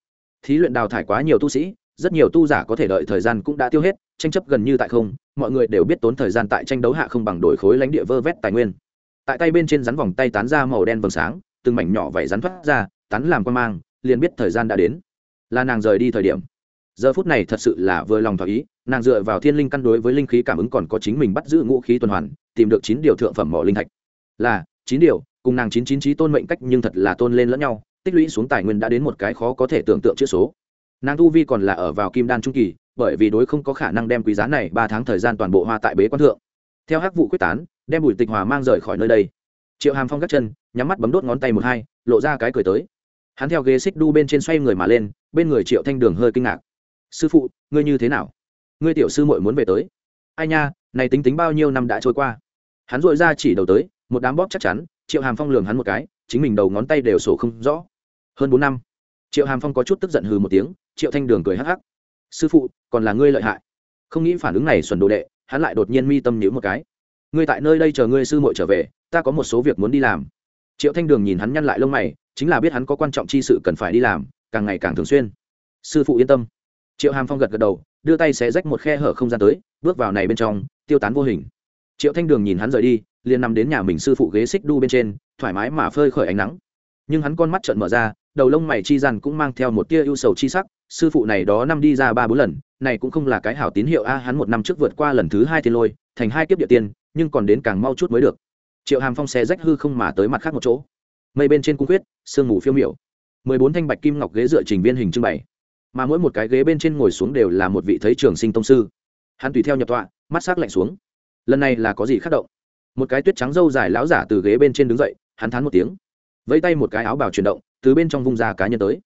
[SPEAKER 1] Thí luyện đào thải quá nhiều tu sĩ, rất nhiều tu giả có thể đợi thời gian cũng đã tiêu hết, tranh chấp gần như tại không, mọi người đều biết tốn thời gian tại tranh đấu hạ không bằng đổi khối lãnh địa vơ vét tài nguyên. Tại tay bên trên rắn vòng tay tán ra màu đen vầng sáng, từng mảnh nhỏ vảy rắn thoát ra, tán làm quan mang, liền biết thời gian đã đến. Là nàng rời đi thời điểm giờ phút này thật sự là vừa lòng thỏa ý, nàng dựa vào thiên linh căn đối với linh khí cảm ứng còn có chính mình bắt giữ ngũ khí tuần hoàn, tìm được chín điều thượng phẩm mỏ linh thạch. Là, chín điều, cùng nàng chín chín trí tôn mệnh cách nhưng thật là tôn lên lẫn nhau, tích lũy xuống tài nguyên đã đến một cái khó có thể tưởng tượng chữ số. Nàng tu vi còn là ở vào kim đan trung kỳ, bởi vì đối không có khả năng đem quý giá này ba tháng thời gian toàn bộ hoa tại bế quan thượng. Theo hắc vụ quyết tán, đem bùi tịch hòa mang rời khỏi nơi đây. Triệu hàm phong gác chân, nhắm mắt bấm đốt ngón tay một hai, lộ ra cái cười tới. Hắn theo ghế xích đu bên trên xoay người mà lên, bên người triệu thanh đường hơi kinh ngạc sư phụ, ngươi như thế nào? Ngươi tiểu sư muội muốn về tới. Ai nha, này tính tính bao nhiêu năm đã trôi qua? Hắn dội ra chỉ đầu tới, một đám bóp chắc chắn, triệu hàm phong lường hắn một cái, chính mình đầu ngón tay đều sổ không rõ. Hơn bốn năm, triệu hàm phong có chút tức giận hừ một tiếng, triệu thanh đường cười hắc hắc. Sư phụ, còn là ngươi lợi hại. Không nghĩ phản ứng này xuẩn đồ đệ, hắn lại đột nhiên mi tâm nhíu một cái. Ngươi tại nơi đây chờ ngươi sư muội trở về, ta có một số việc muốn đi làm. Triệu thanh đường nhìn hắn nhăn lại lông mày, chính là biết hắn có quan trọng chi sự cần phải đi làm, càng ngày càng thường xuyên. Sư phụ yên tâm triệu hàm phong gật gật đầu, đưa tay xé rách một khe hở không gian tới, bước vào này bên trong, tiêu tán vô hình. Triệu thanh đường nhìn hắn rời đi, liền nằm đến nhà mình sư phụ ghế xích đu bên trên, thoải mái mà phơi khởi ánh nắng. Nhưng hắn con mắt trợn mở ra, đầu lông mày chi gian cũng mang theo một tia ưu sầu chi sắc, sư phụ này đó năm đi ra ba bốn lần, này cũng không là cái hảo tín hiệu a, hắn một năm trước vượt qua lần thứ hai thiên lôi, thành hai kiếp địa tiên, nhưng còn đến càng mau chút mới được. Triệu hàm phong xe rách hư không mà tới mặt khác một chỗ. Mây bên trên cung quyết sương mù phiêu miểu. Mười bốn thanh bạch kim ngọc ghế dựa trình viên hình trưng bày mà mỗi một cái ghế bên trên ngồi xuống đều là một vị thấy trường sinh tông sư. Hắn tùy theo nhập tọa, mắt s ắ c lạnh xuống. Lần này là có gì khắc động? Một cái tuyết trắng dâu dài láo giả từ ghế bên trên đứng dậy, hắn thán một tiếng. Vẫy tay một cái áo bào chuyển động, từ bên trong vung ra cá nhân tới.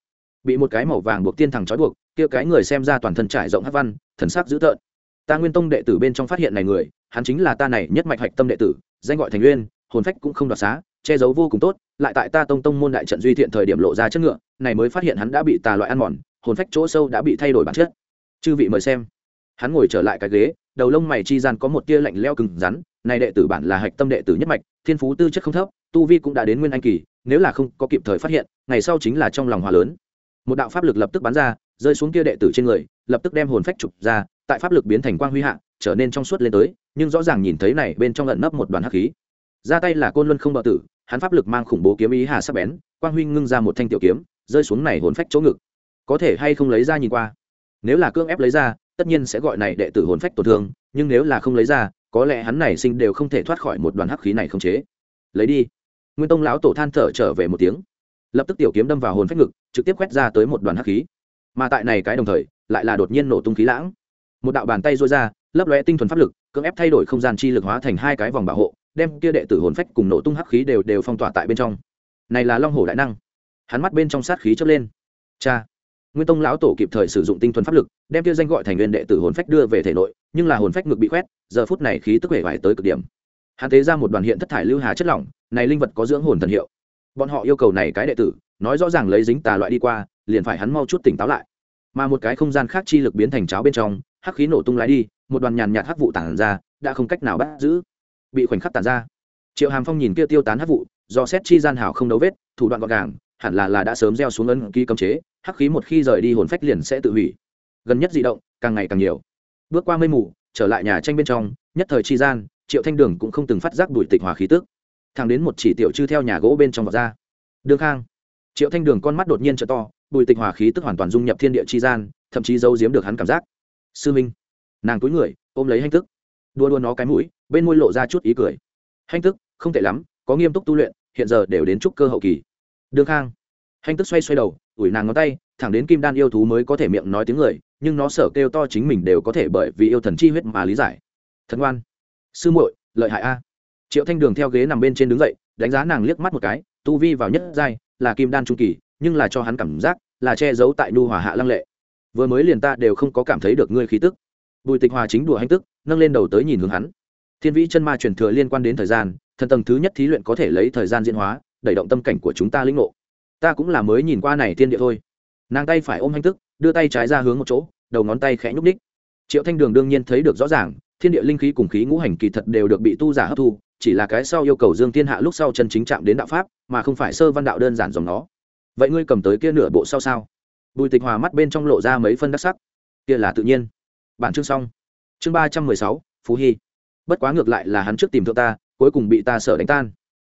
[SPEAKER 1] Bị một cái màu vàng buộc tiên thẳng trói buộc, kia cái người xem ra toàn thân trải rộng hát văn, thần sắc dữ tợn. Ta nguyên tông đệ tử bên trong phát hiện này người, hắn chính là ta này nhất mạch hạch tâm đệ tử, danh gọi thành uyên, hồn phách cũng không đoạt xá, che giấu vô cùng tốt, lại tại ta tông tông môn đại trận duy thiện thời điểm lộ ra chất ngựa, này mới phát hiện hắn đã bị tà loại ăn mòn hồn phách chỗ sâu đã bị thay đổi bản chất. Chư vị mời xem. Hắn ngồi trở lại cái ghế, đầu lông mày chi gian có một tia lạnh leo cứng rắn này đệ tử bản là hạch tâm đệ tử nhất mạch, thiên phú tư chất không thấp, tu vi cũng đã đến nguyên anh kỳ, nếu là không có kịp thời phát hiện, ngày sau chính là trong lòng hòa lớn. Một đạo pháp lực lập tức bắn ra, rơi xuống kia đệ tử trên người, lập tức đem hồn phách chụp ra, tại pháp lực biến thành quang huy hạ, trở nên trong suốt lên tới, nhưng rõ ràng nhìn thấy này, bên trong lận nấp một đoàn hắc khí. Ra tay là côn luân không bờ tử, hắn pháp lực mang khủng bố kiếm ý hà sắc bén, quang huy ngưng ra một thanh tiểu kiếm, rơi xuống này hồn phách chỗ ngực có thể hay không lấy ra nhìn qua. Nếu là cưỡng ép lấy ra, tất nhiên sẽ gọi này đệ tử hồn phách tổn thương, nhưng nếu là không lấy ra, có lẽ hắn này sinh đều không thể thoát khỏi một đoàn hắc khí này không chế. Lấy đi. Nguyên tông lão tổ than thở trở về một tiếng. Lập tức tiểu kiếm đâm vào hồn phách ngực, trực tiếp quét ra tới một đoàn hắc khí. Mà tại này cái đồng thời, lại là đột nhiên nổ tung khí lãng. Một đạo bàn tay rối ra, lấp lóe tinh thuần pháp lực, cưỡng ép thay đổi không gian chi lực hóa thành hai cái vòng bảo hộ, đem kia đệ tử hồn phách cùng nổ tung hắc khí đều đều phong tỏa tại bên trong. Này là long hổ đại năng. Hắn mắt bên trong sát khí chớp lên. Cha nguyên tông lão tổ kịp thời sử dụng tinh thuần pháp lực, đem kia danh gọi thành nguyên đệ tử hồn phách đưa về thể nội, nhưng là hồn phách ngực bị khoét, giờ phút này khí tức hể vải tới cực điểm. Hắn tế ra một đoàn hiện thất thải lưu hà chất lỏng, này linh vật có dưỡng hồn thần hiệu. Bọn họ yêu cầu này cái đệ tử, nói rõ ràng lấy dính tà loại đi qua, liền phải hắn mau chút tỉnh táo lại. Mà một cái không gian khác chi lực biến thành cháo bên trong, hắc khí nổ tung lái đi, một đoàn nhàn nhạt hắc vụ tản ra, đã không cách nào bắt giữ. Bị khoảnh khắc tản ra. Triệu hàm phong nhìn kia tiêu tán hắc vụ, do xét chi gian hảo không đấu vết, thủ đoạn gọn gàng hẳn là là đã sớm gieo xuống ấn ký cấm chế, hắc khí một khi rời đi hồn phách liền sẽ tự hủy. Gần nhất di động, càng ngày càng nhiều. Bước qua mây mù, trở lại nhà tranh bên trong, nhất thời chi gian, triệu thanh đường cũng không từng phát giác đuổi tịch hòa khí tức. Thang đến một chỉ tiểu chư theo nhà gỗ bên trong vọt ra. Đương khang. Triệu thanh đường con mắt đột nhiên t to bùi tịch hòa khí tức hoàn toàn dung nhập thiên địa chi gian, thậm chí giấu giếm được hắn cảm giác. Sư minh. Nàng túi người, ôm lấy hành tức. Đua đua nó cái mũi, bên môi lộ ra chút ý cười. Hành tức, không tệ lắm, có nghiêm túc tu luyện, hiện giờ đều đến trúc cơ hậu kỳ đương khang. Hành tức xoay xoay đầu, ủi nàng ngón tay, thẳng đến kim đan yêu thú mới có thể miệng nói tiếng người, nhưng nó sở kêu to chính mình đều có thể bởi vì yêu thần chi huyết mà lý giải. Thần ngoan. Sư muội, lợi hại a. Triệu thanh đường theo ghế nằm bên trên đứng dậy, đánh giá nàng liếc mắt một cái, tu vi vào nhất giai, là kim đan trung kỳ, nhưng là cho hắn cảm giác, là che giấu tại nu hòa hạ lăng lệ. Vừa mới liền ta đều không có cảm thấy được ngươi khí tức. Bùi tịch hòa chính đùa hành tức, nâng lên đầu tới nhìn hướng hắn. Thiên vĩ chân ma truyền thừa liên quan đến thời gian, thần tầng thứ nhất thí luyện có thể lấy thời gian diễn hóa đẩy động tâm cảnh của chúng ta lĩnh ngộ. Ta cũng là mới nhìn qua này thiên địa thôi. Nàng tay phải ôm hành tức, đưa tay trái ra hướng một chỗ, đầu ngón tay khẽ nhúc ních triệu thanh đường đương nhiên thấy được rõ ràng, thiên địa linh khí cùng khí ngũ hành kỳ thật đều được bị tu giả hấp thu, chỉ là cái sau yêu cầu dương thiên hạ lúc sau chân chính chạm đến đạo pháp, mà không phải sơ văn đạo đơn giản dòng nó. Vậy ngươi cầm tới kia nửa bộ sau sao? Bùi tịch hòa mắt bên trong lộ ra mấy phân đắc sắc. Kia là tự nhiên. Bản chương xong. Chương ba trăm mười sáu, phú hy. Bất quá ngược lại là hắn trước tìm thượng ta, cuối cùng bị ta sợ đánh tan.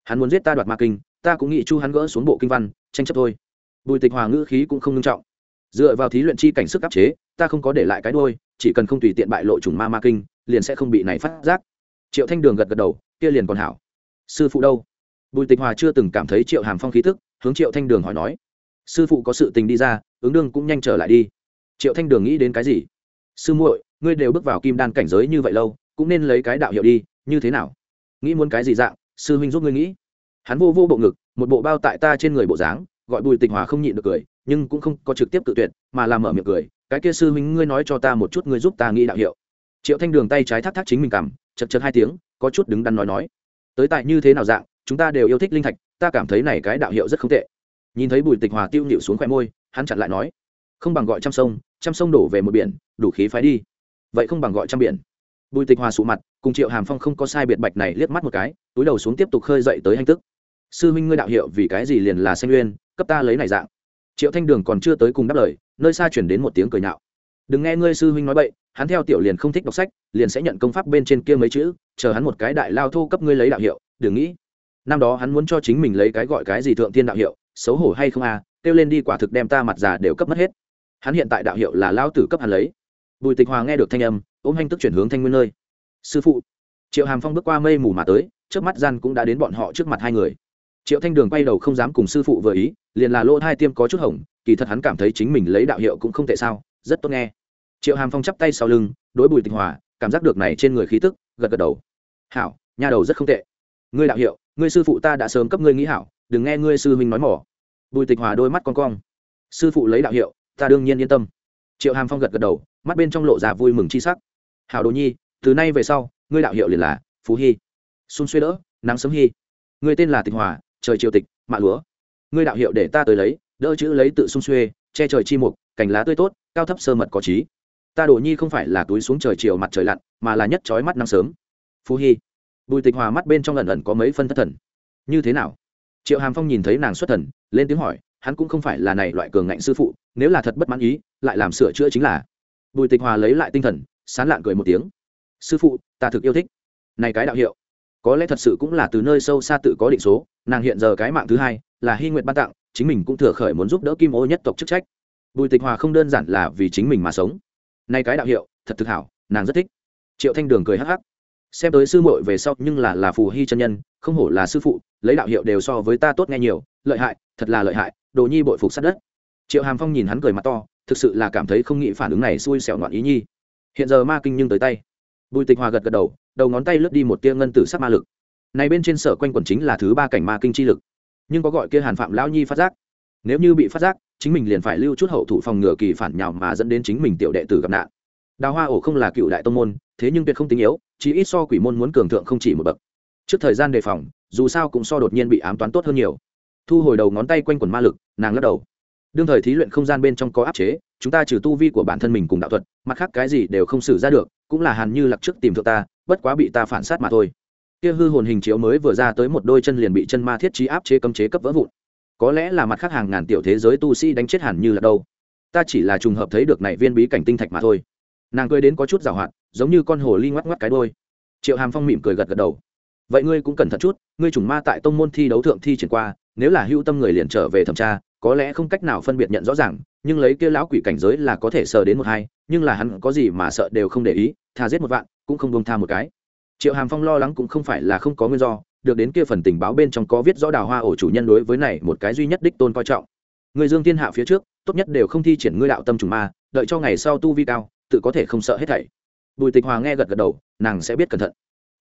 [SPEAKER 1] Hắn muốn giết ta đoạt ma kinh ta cũng nghĩ chu hắn gỡ xuống bộ kinh văn, tranh chấp thôi. Bùi tịch hòa ngữ khí cũng không nghiêm trọng. Dựa vào thí luyện chi cảnh sức áp chế, ta không có để lại cái đôi chỉ cần không tùy tiện bại lộ chủng ma ma kinh, liền sẽ không bị này phát giác. Triệu thanh đường gật gật đầu, kia liền còn hảo. Sư phụ đâu? Bùi tịch hòa chưa từng cảm thấy triệu hàm phong khí thức hướng triệu thanh đường hỏi nói. Sư phụ có sự tình đi ra, ứng đương cũng nhanh trở lại đi. Triệu thanh đường nghĩ đến cái gì? Sư muội, ngươi đều bước vào kim đan cảnh giới như vậy lâu, cũng nên lấy cái đạo hiệu đi, như thế nào? Nghĩ muốn cái gì dạng, sư huynh giúp ngươi nghĩ hắn vô vô bộ ngực, một bộ bao tại ta trên người bộ dáng, gọi bùi tịch hòa không nhịn được cười, nhưng cũng không có trực tiếp tự tuyệt, mà làm mở miệng cười, cái kia sư huynh ngươi nói cho ta một chút, ngươi giúp ta nghĩ đạo hiệu. Triệu thanh đường tay trái thắt thắt chính mình cảm chật chật hai tiếng, có chút đứng đắn nói nói, tới tại như thế nào dạng, chúng ta đều yêu thích linh thạch, ta cảm thấy này cái đạo hiệu rất không tệ. Nhìn thấy bùi tịch hòa tiêu nhịu xuống khoe môi, hắn chặn lại nói, không bằng gọi trăm sông trăm sông đổ về một biển, đủ khí phái đi. Vậy không bằng gọi trăm biển. Bùi tịch hòa sụ mặt, cùng triệu hàm phong không có sai biệt bạch này liếc mắt một cái, túi đầu xuống tiếp tục khơi dậy tới hành tức sư huynh ngươi đạo hiệu vì cái gì liền là xanh uyên, cấp ta lấy này dạng. Triệu thanh đường còn chưa tới cùng đáp lời, nơi xa chuyển đến một tiếng cười nhạo. Đừng nghe ngươi sư huynh nói bậy, hắn theo tiểu liền không thích đọc sách, liền sẽ nhận công pháp bên trên kia mấy chữ, chờ hắn một cái đại lao thô cấp ngươi lấy đạo hiệu, đừng nghĩ. Năm đó hắn muốn cho chính mình lấy cái gọi cái gì thượng thiên đạo hiệu, xấu hổ hay không à kêu lên đi quả thực đem ta mặt già đều cấp mất hết. Hắn hiện tại đạo hiệu là lao tử cấp hắn lấy. Bùi tịch hòa nghe được thanh âm, ôm hanh tức chuyển hướng thanh nguyên nơi. Sư phụ. Triệu hàm phong bước qua mây mù mà tới trước mắt gian cũng đã đến bọn họ trước mặt hai người triệu thanh đường quay đầu không dám cùng sư phụ vừa ý, liền là lỗ hai tiêm có chút hỏng, kỳ thật hắn cảm thấy chính mình lấy đạo hiệu cũng không tệ sao, rất tốt nghe. Triệu hàm phong chắp tay sau lưng, đối bùi Tịnh hòa, cảm giác được này trên người khí tức, gật gật đầu. Hảo nhà đầu rất không tệ. Ngươi đạo hiệu, ngươi sư phụ ta đã sớm cấp ngươi nghĩ hảo, đừng nghe ngươi sư huynh nói mỏ. Bùi tịch hòa đôi mắt con cong. Sư phụ lấy đạo hiệu, ta đương nhiên yên tâm. Triệu hàm phong gật gật đầu, mắt bên trong lộ ra vui mừng chi sắc. Hảo đồ nhi, từ nay về sau, ngươi đạo hiệu liền là phú hy. Xung xuê đỡ, nắng sớm hy. Ngươi tên là tịch hòa trời triều tịch, mạ lúa. Ngươi đạo hiệu để ta tới lấy, đỡ chữ lấy tự xung xuê, che trời chi mục, cành lá tươi tốt, cao thấp sơ mật có trí. Ta đồ nhi không phải là túi xuống trời chiều mặt trời lặn, mà là nhất trói mắt nắng sớm. Phú hy. Bùi tịch hòa mắt bên trong lần ẩn có mấy phân thất thần. Như thế nào? Triệu hàm phong nhìn thấy nàng xuất thần, lên tiếng hỏi, hắn cũng không phải là này loại cường ngạnh sư phụ, nếu là thật bất mãn ý, lại làm sửa chữa chính là. Bùi tịch hòa lấy lại tinh thần, sán lạn cười một tiếng. Sư phụ, ta thực yêu thích. Này cái đạo hiệu có lẽ thật sự cũng là từ nơi sâu xa tự có định số, nàng hiện giờ cái mạng thứ hai là hy nguyện ban tặng, chính mình cũng thừa khởi muốn giúp đỡ kim ô nhất tộc chức trách. Bùi tịch hòa không đơn giản là vì chính mình mà sống. Nay cái đạo hiệu, thật thực hảo, nàng rất thích. Triệu thanh đường cười hắc hắc. Xem tới sư muội về sau, nhưng là là phù hy chân nhân, không hổ là sư phụ, lấy đạo hiệu đều so với ta tốt nghe nhiều, lợi hại, thật là lợi hại, đồ nhi bội phục sát đất. Triệu hàm phong nhìn hắn cười mặt to, thực sự là cảm thấy không nghĩ phản ứng này xui xẻo ngoạn ý nhi. Hiện giờ ma kinh nhưng tới tay. Bùi tịch hòa gật gật đầu đầu ngón tay lướt đi một tia ngân tử sắc ma lực. Này bên trên sở quanh quần chính là thứ ba cảnh ma kinh chi lực. Nhưng có gọi kia hàn phạm lão nhi phát giác. Nếu như bị phát giác, chính mình liền phải lưu chút hậu thủ phòng ngừa kỳ phản nhào mà dẫn đến chính mình tiểu đệ tử gặp nạn. Đào hoa ổ không là cựu đại tông môn, thế nhưng tuyệt không tính yếu chỉ ít so quỷ môn muốn cường thượng không chỉ một bậc. Trước thời gian đề phòng, dù sao cũng so đột nhiên bị ám toán tốt hơn nhiều. Thu hồi đầu ngón tay quanh quần ma lực, nàng lắc đầu đương thời thí luyện không gian bên trong có áp chế, chúng ta trừ tu vi của bản thân mình cùng đạo thuật, mặt khác cái gì đều không xử ra được, cũng là hàn như lặc trước tìm thượng ta, bất quá bị ta phản sát mà thôi. Kia hư hồn hình chiếu mới vừa ra tới một đôi chân liền bị chân ma thiết trí áp chế cấm chế cấp vỡ vụn. Có lẽ là mặt khác hàng ngàn tiểu thế giới tu sĩ đánh chết hàn như là đâu. Ta chỉ là trùng hợp thấy được này viên bí cảnh tinh thạch mà thôi. Nàng cười đến có chút giảo hoạt, giống như con hồ ly ngoắc ngoắc cái đôi triệu hàm phong mỉm cười gật gật đầu. Vậy ngươi cũng cẩn thận chút, ngươi trùng ma tại tông môn thi đấu thượng thi triển qua, nếu là hữu tâm người liền trở về thẩm tra có lẽ không cách nào phân biệt nhận rõ ràng, nhưng lấy kia lão quỷ cảnh giới là có thể sờ đến một hai, nhưng là hắn có gì mà sợ đều không để ý thà giết một vạn, cũng không bông tha một cái. Triệu hàm phong lo lắng cũng không phải là không có nguyên do, được đến kia phần tình báo bên trong có viết rõ đào hoa ổ chủ nhân đối với này một cái duy nhất đích tôn coi trọng. Người dương thiên hạ phía trước, tốt nhất đều không thi triển ngươi đạo tâm trùng ma, đợi cho ngày sau tu vi cao, tự có thể không sợ hết thảy. Bùi tịch hòa nghe gật gật đầu, nàng sẽ biết cẩn thận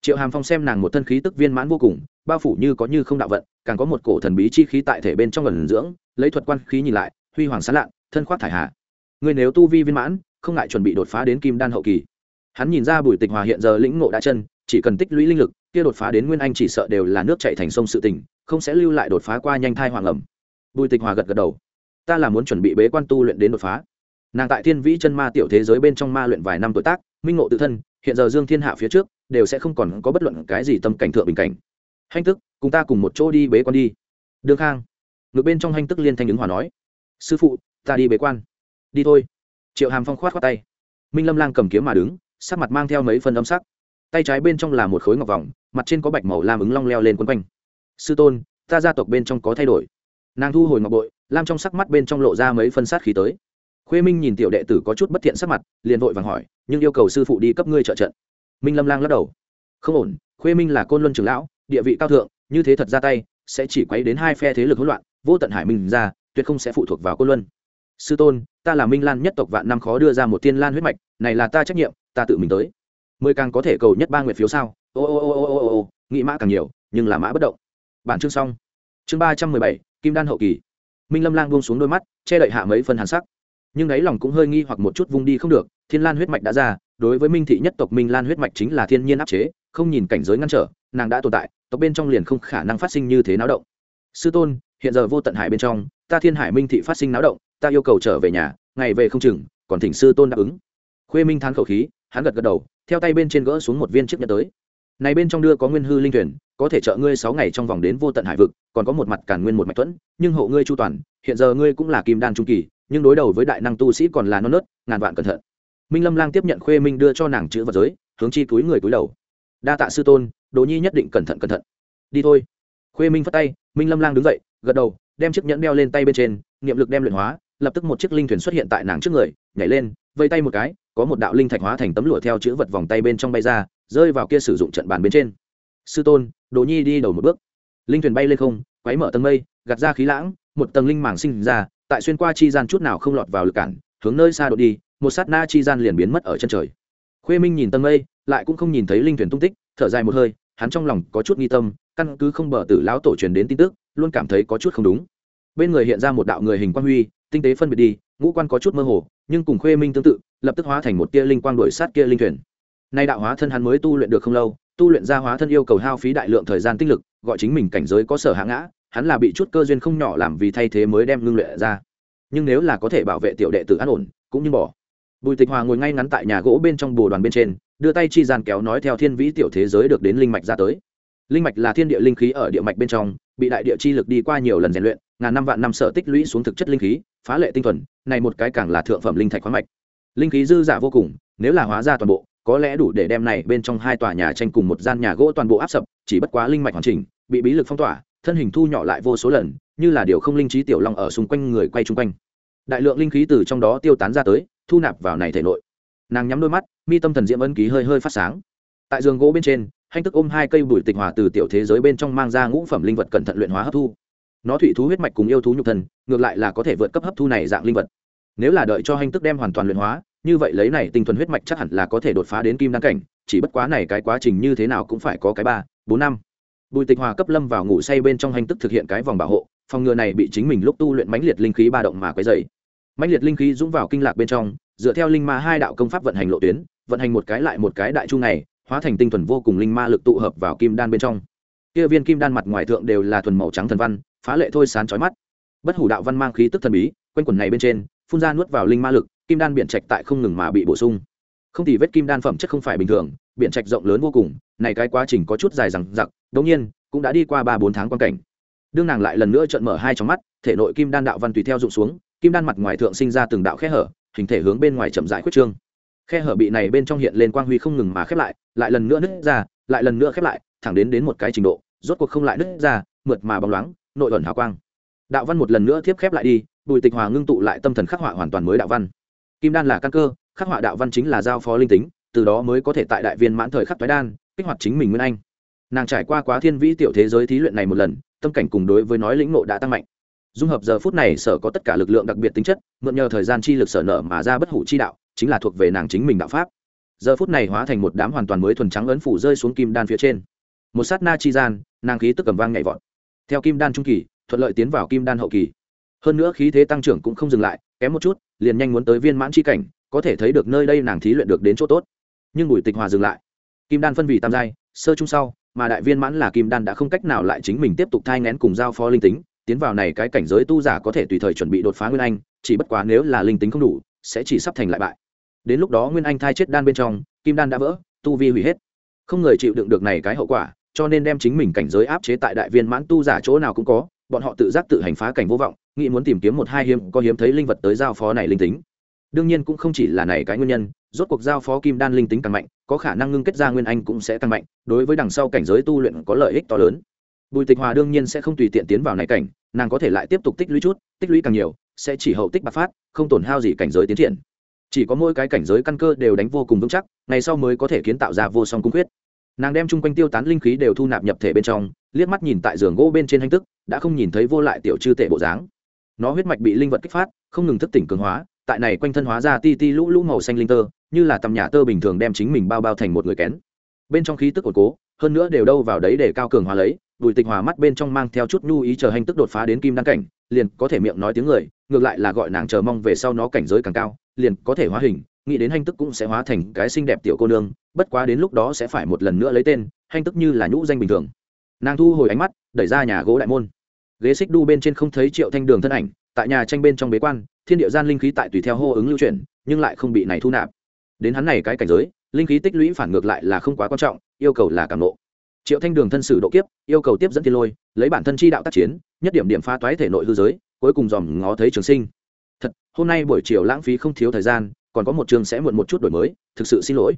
[SPEAKER 1] triệu hàm phong xem nàng một thân khí tức viên mãn vô cùng, bao phủ như có như không đạo vận, càng có một cổ thần bí chi khí tại thể bên trong lần dưỡng, lấy thuật quan khí nhìn lại, huy hoàng sán lạn, thân khoác thải hạ. Người nếu tu vi viên mãn, không ngại chuẩn bị đột phá đến kim đan hậu kỳ. Hắn nhìn ra bùi tịch hòa hiện giờ lĩnh ngộ đã chân, chỉ cần tích lũy linh lực, kia đột phá đến nguyên anh chỉ sợ đều là nước chạy thành sông sự tình, không sẽ lưu lại đột phá qua nhanh thai hoàng ẩm. Bùi tịch hòa gật gật đầu. Ta là muốn chuẩn bị bế quan tu luyện đến đột phá. Nàng tại thiên vĩ chân ma tiểu thế giới bên trong ma luyện vài năm tuổi tác, minh ngộ tự thân, hiện giờ dương thiên hạ phía trước đều sẽ không còn có bất luận cái gì tâm cảnh thượng bình cảnh. Hanh tức, cùng ta cùng một chỗ đi bế quan đi. Đương khang ngược bên trong hanh tức liên thanh ứng hòa nói. Sư phụ, ta đi bế quan. Đi thôi. Triệu hàm phong khoát khoát tay. Minh lâm lang cầm kiếm mà đứng, sắc mặt mang theo mấy phần âm sắc. Tay trái bên trong là một khối ngọc vòng, mặt trên có bạch màu lam ứng long leo lên quấn quanh. Sư tôn, ta gia tộc bên trong có thay đổi. Nàng thu hồi ngọc bội, lam trong sắc mắt bên trong lộ ra mấy phân sát khí tới. Khuê minh nhìn tiểu đệ tử có chút bất thiện sắc mặt, liền vội vàng hỏi, nhưng yêu cầu sư phụ đi cấp ngươi trợ trận? Minh lâm lang lắc đầu. Không ổn, khuê minh là côn luân trưởng lão, địa vị cao thượng, như thế thật ra tay, sẽ chỉ quấy đến hai phe thế lực hỗn loạn, vô tận hải minh ra, tuyệt không sẽ phụ thuộc vào côn luân. Sư tôn, ta là minh lan nhất tộc vạn năm khó đưa ra một tiên lan huyết mạch, này là ta trách nhiệm, ta tự mình tới. Mười càng có thể cầu nhất ba nguyện phiếu sao? Ô ô ô ô ô ô ô, nghĩ mã càng nhiều, nhưng là mã bất động. Bản chương xong. Chương ba trăm mười bảy, kim đan hậu kỳ. Minh lâm lang buông xuống đôi mắt, che đậy hạ mấy phần hàn sắc. Nhưng đáy lòng cũng hơi nghi hoặc một chút vung đi không được, thiên lan huyết mạch đã ra đối với minh thị nhất tộc minh lan huyết mạch chính là thiên nhiên áp chế, không nhìn cảnh giới ngăn trở, nàng đã tồn tại, tộc bên trong liền không khả năng phát sinh như thế náo động. Sư tôn, hiện giờ vô tận hải bên trong, ta thiên hải minh thị phát sinh náo động, ta yêu cầu trở về nhà, ngày về không chừng, còn thỉnh sư tôn đáp ứng. Khuê minh thán khẩu khí, hắn gật gật đầu, theo tay bên trên gỡ xuống một viên chiếc nhẫn tới. Này bên trong đưa có nguyên hư linh thuyền, có thể trợ ngươi sáu ngày trong vòng đến vô tận hải vực, còn có một mặt cản nguyên một mạch thuẫn, nhưng hộ ngươi chu toàn, hiện giờ ngươi cũng là kim đan trung kỳ, nhưng đối đầu với đại năng tu sĩ còn là non nớt, ngàn vạn cẩn thận minh lâm lang tiếp nhận khuê minh đưa cho nàng chữ vật giới, hướng chi túi người túi đầu. Đa tạ sư tôn đồ nhi nhất định cẩn thận cẩn thận. Đi thôi. Khuê minh phất tay, minh lâm lang đứng dậy, gật đầu, đem chiếc nhẫn đeo lên tay bên trên, niệm lực đem luyện hóa, lập tức một chiếc linh thuyền xuất hiện tại nàng trước người, nhảy lên, vây tay một cái, có một đạo linh thạch hóa thành tấm lụa theo chữ vật vòng tay bên trong bay ra, rơi vào kia sử dụng trận bàn bên trên. Sư tôn đồ nhi đi đầu một bước. Linh thuyền bay lên không, quấy mở tầng mây, gạt ra khí lãng, một tầng linh mảng sinh ra, tại xuyên qua chi gian chút nào không lọt vào lực cản, hướng nơi xa đột đi một sát na chi gian liền biến mất ở chân trời. Khuê minh nhìn tầng mây, lại cũng không nhìn thấy linh thuyền tung tích, thở dài một hơi, hắn trong lòng có chút nghi tâm, căn cứ không bờ tử lão tổ truyền đến tin tức, luôn cảm thấy có chút không đúng. Bên người hiện ra một đạo người hình quan huy, tinh tế phân biệt đi, ngũ quan có chút mơ hồ, nhưng cùng khuê minh tương tự, lập tức hóa thành một tia linh quang đổi sát kia linh thuyền. Nay đạo hóa thân hắn mới tu luyện được không lâu, tu luyện ra hóa thân yêu cầu hao phí đại lượng thời gian tích lực, gọi chính mình cảnh giới có sở hạ ngã, hắn là bị chút cơ duyên không nhỏ làm vì thay thế mới đem ngưng luyện ra. Nhưng nếu là có thể bảo vệ tiểu đệ tử an ổn, cũng như bỏ bùi tịch hòa ngồi ngay ngắn tại nhà gỗ bên trong bồ đoàn bên trên, đưa tay chi gian kéo nói theo thiên vĩ tiểu thế giới được đến linh mạch ra tới. Linh mạch là thiên địa linh khí ở địa mạch bên trong, bị đại địa chi lực đi qua nhiều lần rèn luyện, ngàn năm vạn năm sợ tích lũy xuống thực chất linh khí, phá lệ tinh thuần, này một cái càng là thượng phẩm linh thạch khoáng mạch. Linh khí dư giả vô cùng, nếu là hóa ra toàn bộ, có lẽ đủ để đem này bên trong hai tòa nhà tranh cùng một gian nhà gỗ toàn bộ áp sập, chỉ bất quá linh mạch hoàn chỉnh, bị bí lực phong tỏa, thân hình thu nhỏ lại vô số lần, như là điều không linh trí tiểu long ở xung quanh người quay chung quanh. Đại lượng linh khí từ trong đó tiêu tán ra tới thu nạp vào này thể nội. Nàng nhắm đôi mắt mi tâm thần diễm ân ký hơi hơi phát sáng. Tại giường gỗ bên trên hành tức ôm hai cây bùi tịch hòa từ tiểu thế giới bên trong mang ra ngũ phẩm linh vật cẩn thận luyện hóa hấp thu. Nó thủy thú huyết mạch cùng yêu thú nhục thần, ngược lại là có thể vượt cấp hấp thu này dạng linh vật. Nếu là đợi cho hành tức đem hoàn toàn luyện hóa như vậy lấy này tinh thuần huyết mạch chắc hẳn là có thể đột phá đến kim đăng cảnh chỉ bất quá này cái quá trình như thế nào cũng phải có cái ba bốn năm. Bùi tịch hòa cấp lâm vào ngủ say bên trong hành tức thực hiện cái vòng bảo hộ phòng ngừa này bị chính mình lúc tu luyện mãnh liệt linh khí ba động mà quấy dày mãnh liệt linh khí dũng vào kinh lạc bên trong, dựa theo linh ma hai đạo công pháp vận hành lộ tuyến, vận hành một cái lại một cái đại chu này hóa thành tinh thuần vô cùng linh ma lực tụ hợp vào kim đan bên trong. Kia viên kim đan mặt ngoài thượng đều là thuần màu trắng thần văn, phá lệ thôi sán chói mắt. Bất hủ đạo văn mang khí tức thần bí, quanh quần này bên trên, phun ra nuốt vào linh ma lực, kim đan biển trạch tại không ngừng mà bị bổ sung. Không thì vết kim đan phẩm chất không phải bình thường, biển trạch rộng lớn vô cùng, này cái quá trình có chút dài rằng giặc đống nhiên, cũng đã đi qua ba bốn tháng quan cảnh. Đương nàng lại lần nữa trợn mở hai trong mắt, thể nội kim đan đạo văn tùy theo rụng xuống kim đan mặt ngoài thượng sinh ra từng đạo khe hở, hình thể hướng bên ngoài chậm rãi khuyết trương. Khe hở bị này bên trong hiện lên quang huy không ngừng mà khép lại lại lần nữa nứt ra, lại lần nữa khép lại, thẳng đến đến một cái trình độ, rốt cuộc không lại nứt ra, mượt mà bóng loáng, nội ẩn hào quang. Đạo văn một lần nữa tiếp khép lại đi, bùi tịch hòa ngưng tụ lại tâm thần khắc họa hoàn toàn mới đạo văn. Kim đan là căn cơ, khắc họa đạo văn chính là giao phó linh tính, từ đó mới có thể tại đại viên mãn thời khắc thoái đan, kích hoạt chính mình nguyên anh. Nàng trải qua quá thiên vĩ tiểu thế giới thí luyện này một lần, tâm cảnh cùng đối với nói lĩnh ngộ đã tăng mạnh dung hợp giờ phút này sở có tất cả lực lượng đặc biệt tính chất, mượn nhờ thời gian chi lực sở nở mà ra bất hủ chi đạo, chính là thuộc về nàng chính mình đạo pháp. Giờ phút này hóa thành một đám hoàn toàn mới thuần trắng ấn phủ rơi xuống kim đan phía trên. Một sát na chi gian, nàng khí tức cầm vang nhảy vọt. Theo kim đan trung kỳ, thuận lợi tiến vào kim đan hậu kỳ. Hơn nữa khí thế tăng trưởng cũng không dừng lại, kém một chút, liền nhanh muốn tới viên mãn chi cảnh, có thể thấy được nơi đây nàng thí luyện được đến chỗ tốt. Nhưng bùi tịch hòa dừng lại. Kim đan phân vị tam giai, sơ chung sau, mà đại viên mãn là kim đan đã không cách nào lại chính mình tiếp tục thai ngén cùng giao phó linh tính tiến vào này cái cảnh giới tu giả có thể tùy thời chuẩn bị đột phá nguyên anh, chỉ bất quá nếu là linh tính không đủ, sẽ chỉ sắp thành lại bại. Đến lúc đó nguyên anh thai chết đan bên trong, kim đan đã vỡ, tu vi hủy hết. Không người chịu đựng được này cái hậu quả, cho nên đem chính mình cảnh giới áp chế tại đại viên mãn tu giả chỗ nào cũng có, bọn họ tự giác tự hành phá cảnh vô vọng, nghĩ muốn tìm kiếm một hai hiếm, có hiếm thấy linh vật tới giao phó này linh tính. Đương nhiên cũng không chỉ là này cái nguyên nhân, rốt cuộc giao phó kim đan linh tính càng mạnh, có khả năng ngưng kết ra nguyên anh cũng sẽ tăng mạnh, đối với đằng sau cảnh giới tu luyện có lợi ích to lớn bùi tịch hòa đương nhiên sẽ không tùy tiện tiến vào này cảnh, nàng có thể lại tiếp tục tích lũy chút, tích lũy càng nhiều, sẽ chỉ hậu tích bạc phát, không tổn hao gì cảnh giới tiến triển. Chỉ có mỗi cái cảnh giới căn cơ đều đánh vô cùng vững chắc, ngày sau mới có thể kiến tạo ra vô song cung quyết. Nàng đem chung quanh tiêu tán linh khí đều thu nạp nhập thể bên trong, liếc mắt nhìn tại giường gỗ bên trên hành tức, đã không nhìn thấy vô lại tiểu chư tệ bộ dáng. Nó huyết mạch bị linh vật kích phát, không ngừng thức tỉnh cường hóa, tại này quanh thân hóa ra ti ti lũ lũ màu xanh linh tơ, như là tầm nhà tơ bình thường đem chính mình bao bao thành một người kén. Bên trong khí tức ổn cố, hơn nữa đều đâu vào đấy để cao cường hóa lấy bùi tịch hòa mắt bên trong mang theo chút nhu ý chờ hành tức đột phá đến kim đăng cảnh, liền có thể miệng nói tiếng người, ngược lại là gọi nàng chờ mong về sau nó cảnh giới càng cao, liền có thể hóa hình, nghĩ đến hành tức cũng sẽ hóa thành cái xinh đẹp tiểu cô nương, bất quá đến lúc đó sẽ phải một lần nữa lấy tên, hành tức như là nhũ danh bình thường. Nàng thu hồi ánh mắt, đẩy ra nhà gỗ đại môn. Ghế xích đu bên trên không thấy triệu thanh đường thân ảnh, tại nhà tranh bên trong bế quan, thiên địa gian linh khí tại tùy theo hô ứng lưu chuyển, nhưng lại không bị này thu nạp. Đến hắn này cái cảnh giới, linh khí tích lũy phản ngược lại là không quá quan trọng, yêu cầu là cảm nộ triệu thanh đường thân sử độ kiếp, yêu cầu tiếp dẫn thiên lôi, lấy bản thân chi đạo tác chiến, nhất điểm điểm phá toái thể nội hư giới, cuối cùng dòm ngó thấy trường sinh. Thật, hôm nay buổi chiều lãng phí không thiếu thời gian, còn có một chương sẽ muộn một chút đổi mới, thực sự xin lỗi.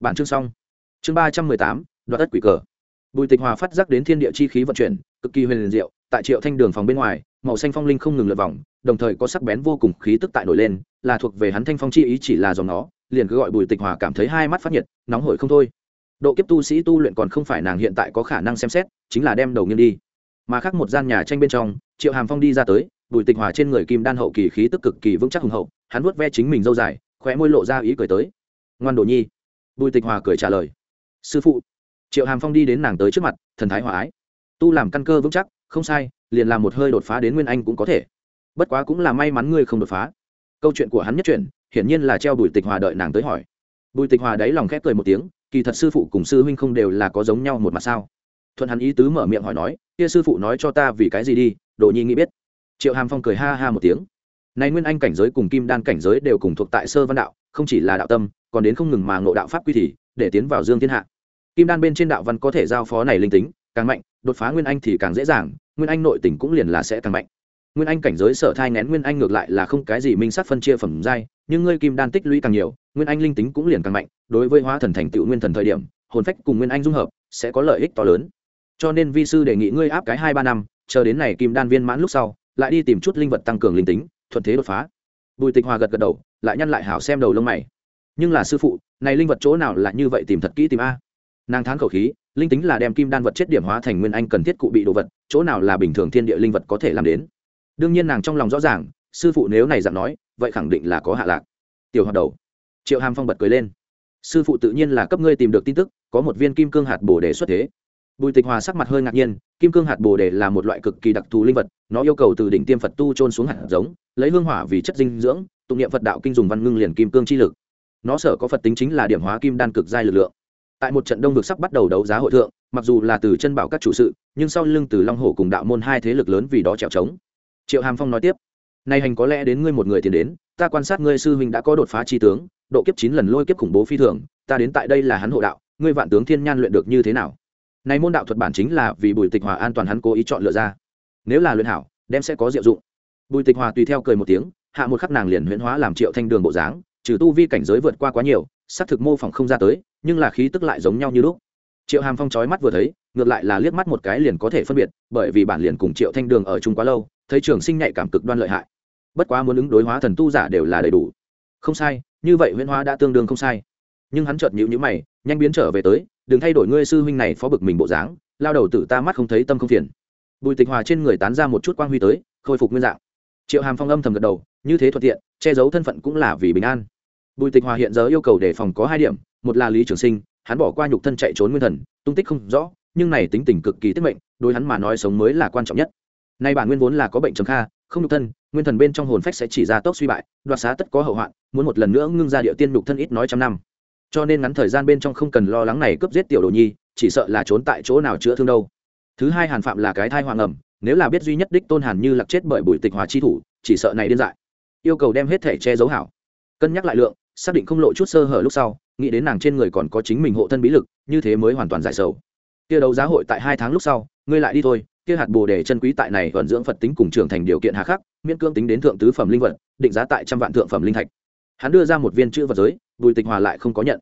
[SPEAKER 1] Bản chương xong. Chương ba trăm mười tám, đoạt đất quỷ cờ. Bùi tịch hòa phát giác đến thiên địa chi khí vận chuyển, cực kỳ huyền liền diệu, tại triệu thanh đường phòng bên ngoài, màu xanh phong linh không ngừng lượt vòng, đồng thời có sắc bén vô cùng khí tức tại nổi lên, là thuộc về hắn thanh phong chi ý chỉ là dòng nó liền cứ gọi bùi tịch hòa cảm thấy hai mắt phát nhiệt, nóng hổi không thôi độ kiếp tu sĩ tu luyện còn không phải nàng hiện tại có khả năng xem xét, chính là đem đầu nghiêng đi. Mà khác một gian nhà tranh bên trong, triệu hàm phong đi ra tới, bùi tịch hòa trên người kim đan hậu kỳ khí tức cực kỳ vững chắc hùng hậu, hắn vuốt ve chính mình dâu dài, khóe môi lộ ra ý cười tới. Ngoan đồ nhi. Bùi tịch hòa cười trả lời. Sư phụ. Triệu hàm phong đi đến nàng tới trước mặt, thần thái hòa ái. Tu làm căn cơ vững chắc, không sai, liền làm một hơi đột phá đến nguyên anh cũng có thể. Bất quá cũng là may mắn ngươi không đột phá. Câu chuyện của hắn nhất chuyển hiển nhiên là treo bùi tịch hòa đợi nàng tới hỏi. Bùi tịch hòa đáy lòng khép cười một tiếng kỳ thật sư phụ cùng sư huynh không đều là có giống nhau một mặt sao? Thuận hắn ý tứ mở miệng hỏi nói, kia sư phụ nói cho ta vì cái gì đi, đồ nhi nghĩ biết. Triệu hàm phong cười ha ha một tiếng. Này nguyên anh cảnh giới cùng kim đan cảnh giới đều cùng thuộc tại sơ văn đạo, không chỉ là đạo tâm, còn đến không ngừng mà ngộ đạo pháp quy thì, để tiến vào dương thiên hạ. Kim đan bên trên đạo văn có thể giao phó này linh tính, càng mạnh, đột phá nguyên anh thì càng dễ dàng, nguyên anh nội tình cũng liền là sẽ càng mạnh. Nguyên anh cảnh giới sở thai ngén nguyên anh ngược lại là không cái gì minh sắc phân chia phẩm giai, nhưng ngươi kim đan tích lũy càng nhiều nguyên anh linh tính cũng liền càng mạnh, đối với hóa thần thành tựu nguyên thần thời điểm, hồn phách cùng nguyên anh dung hợp sẽ có lợi ích to lớn. Cho nên vi sư đề nghị ngươi áp cái hai ba năm, chờ đến này kim đan viên mãn lúc sau, lại đi tìm chút linh vật tăng cường linh tính, thuận thế đột phá. Bùi tịch hòa gật gật đầu, lại nhăn lại hảo xem đầu lông mày. Nhưng là sư phụ, này linh vật chỗ nào là như vậy tìm thật kỹ tìm a? Nàng thán khẩu khí, linh tính là đem kim đan vật chết điểm hóa thành nguyên anh cần thiết cụ bị đồ vật, chỗ nào là bình thường thiên địa linh vật có thể làm đến. Đương nhiên nàng trong lòng rõ ràng, sư phụ nếu này dặn nói, vậy khẳng định là có hạ lạc. Tiểu hoạt đầu triệu hàm phong bật cười lên. Sư phụ tự nhiên là cấp ngươi tìm được tin tức, có một viên kim cương hạt bồ đề xuất thế. Bùi tịch hòa sắc mặt hơi ngạc nhiên, kim cương hạt bồ đề là một loại cực kỳ đặc thù linh vật, nó yêu cầu từ đỉnh tiêm phật tu trôn xuống hạt giống, lấy hương hỏa vì chất dinh dưỡng, tụng niệm phật đạo kinh dùng văn ngưng liền kim cương chi lực. Nó sở có phật tính chính là điểm hóa kim đan cực giai lực lượng. Tại một trận đông vực sắp bắt đầu đấu giá hội thượng, mặc dù là từ chân bảo các chủ sự, nhưng sau lưng từ long hổ cùng đạo môn hai thế lực lớn vì đó trèo trống. Triệu hàm phong nói tiếp, nay hành có lẽ đến ngươi một người tiền đến ta quan sát ngươi sư huynh đã có đột phá chi tướng, độ kiếp chín lần lôi kiếp khủng bố phi thường, ta đến tại đây là hắn hộ đạo, ngươi vạn tướng thiên nhan luyện được như thế nào? Này môn đạo thuật bản chính là vì bùi tịch hòa an toàn hắn cố ý chọn lựa ra. Nếu là luyện hảo, đem sẽ có diệu dụng. Bùi tịch hòa tùy theo cười một tiếng, hạ một khắc nàng liền huyễn hóa làm triệu thanh đường bộ dáng, trừ tu vi cảnh giới vượt qua quá nhiều, xác thực mô phỏng không ra tới, nhưng là khí tức lại giống nhau như lúc. Triệu hàm phong trói mắt vừa thấy, ngược lại là liếc mắt một cái liền có thể phân biệt, bởi vì bản liền cùng triệu thanh đường ở chung quá lâu, thấy trường sinh nhạy cảm cực đoan lợi hại bất quá muốn ứng đối hóa thần tu giả đều là đầy đủ. Không sai, như vậy huyễn hóa đã tương đương không sai. Nhưng hắn chợt nhịu nhữ mày, nhanh biến trở về tới, đừng thay đổi ngươi sư huynh này phó bực mình bộ dáng, lao đầu tử ta mắt không thấy tâm không phiền. Bùi tịch hòa trên người tán ra một chút quang huy tới, khôi phục nguyên dạng. Triệu hàm phong âm thầm gật đầu, như thế thuận tiện, che giấu thân phận cũng là vì bình an. Bùi tịch hòa hiện giờ yêu cầu đề phòng có hai điểm, một là lý trường sinh, hắn bỏ qua nhục thân chạy trốn nguyên thần, tung tích không rõ, nhưng này tính tình cực kỳ tiết mệnh, đối hắn mà nói sống mới là quan trọng nhất. Nay bản nguyên vốn là có bệnh trầm kha, không nhục thân nguyên thần bên trong hồn phách sẽ chỉ ra tốc suy bại, đoạt xá tất có hậu hoạn, muốn một lần nữa ngưng ra địa tiên nhục thân ít nói trăm năm. Cho nên ngắn thời gian bên trong không cần lo lắng này cướp giết tiểu đồ nhi, chỉ sợ là trốn tại chỗ nào chữa thương đâu. Thứ hai hàn phạm là cái thai hoàng ẩm, nếu là biết duy nhất đích tôn hàn như lạc chết bởi bùi tịch hòa chi thủ, chỉ sợ này điên dại. Yêu cầu đem hết thể che giấu hảo. Cân nhắc lại lượng, xác định không lộ chút sơ hở lúc sau, nghĩ đến nàng trên người còn có chính mình hộ thân bí lực, như thế mới hoàn toàn giải sầu. Kia đấu giá hội tại hai tháng lúc sau, ngươi lại đi thôi, kia hạt bồ đề chân quý tại này vận dưỡng phật tính cùng trưởng thành điều kiện hà khắc miễn cưỡng tính đến thượng tứ phẩm linh vật, định giá tại trăm vạn thượng phẩm linh thạch. Hắn đưa ra một viên chữ vật giới, bùi tịch hòa lại không có nhận.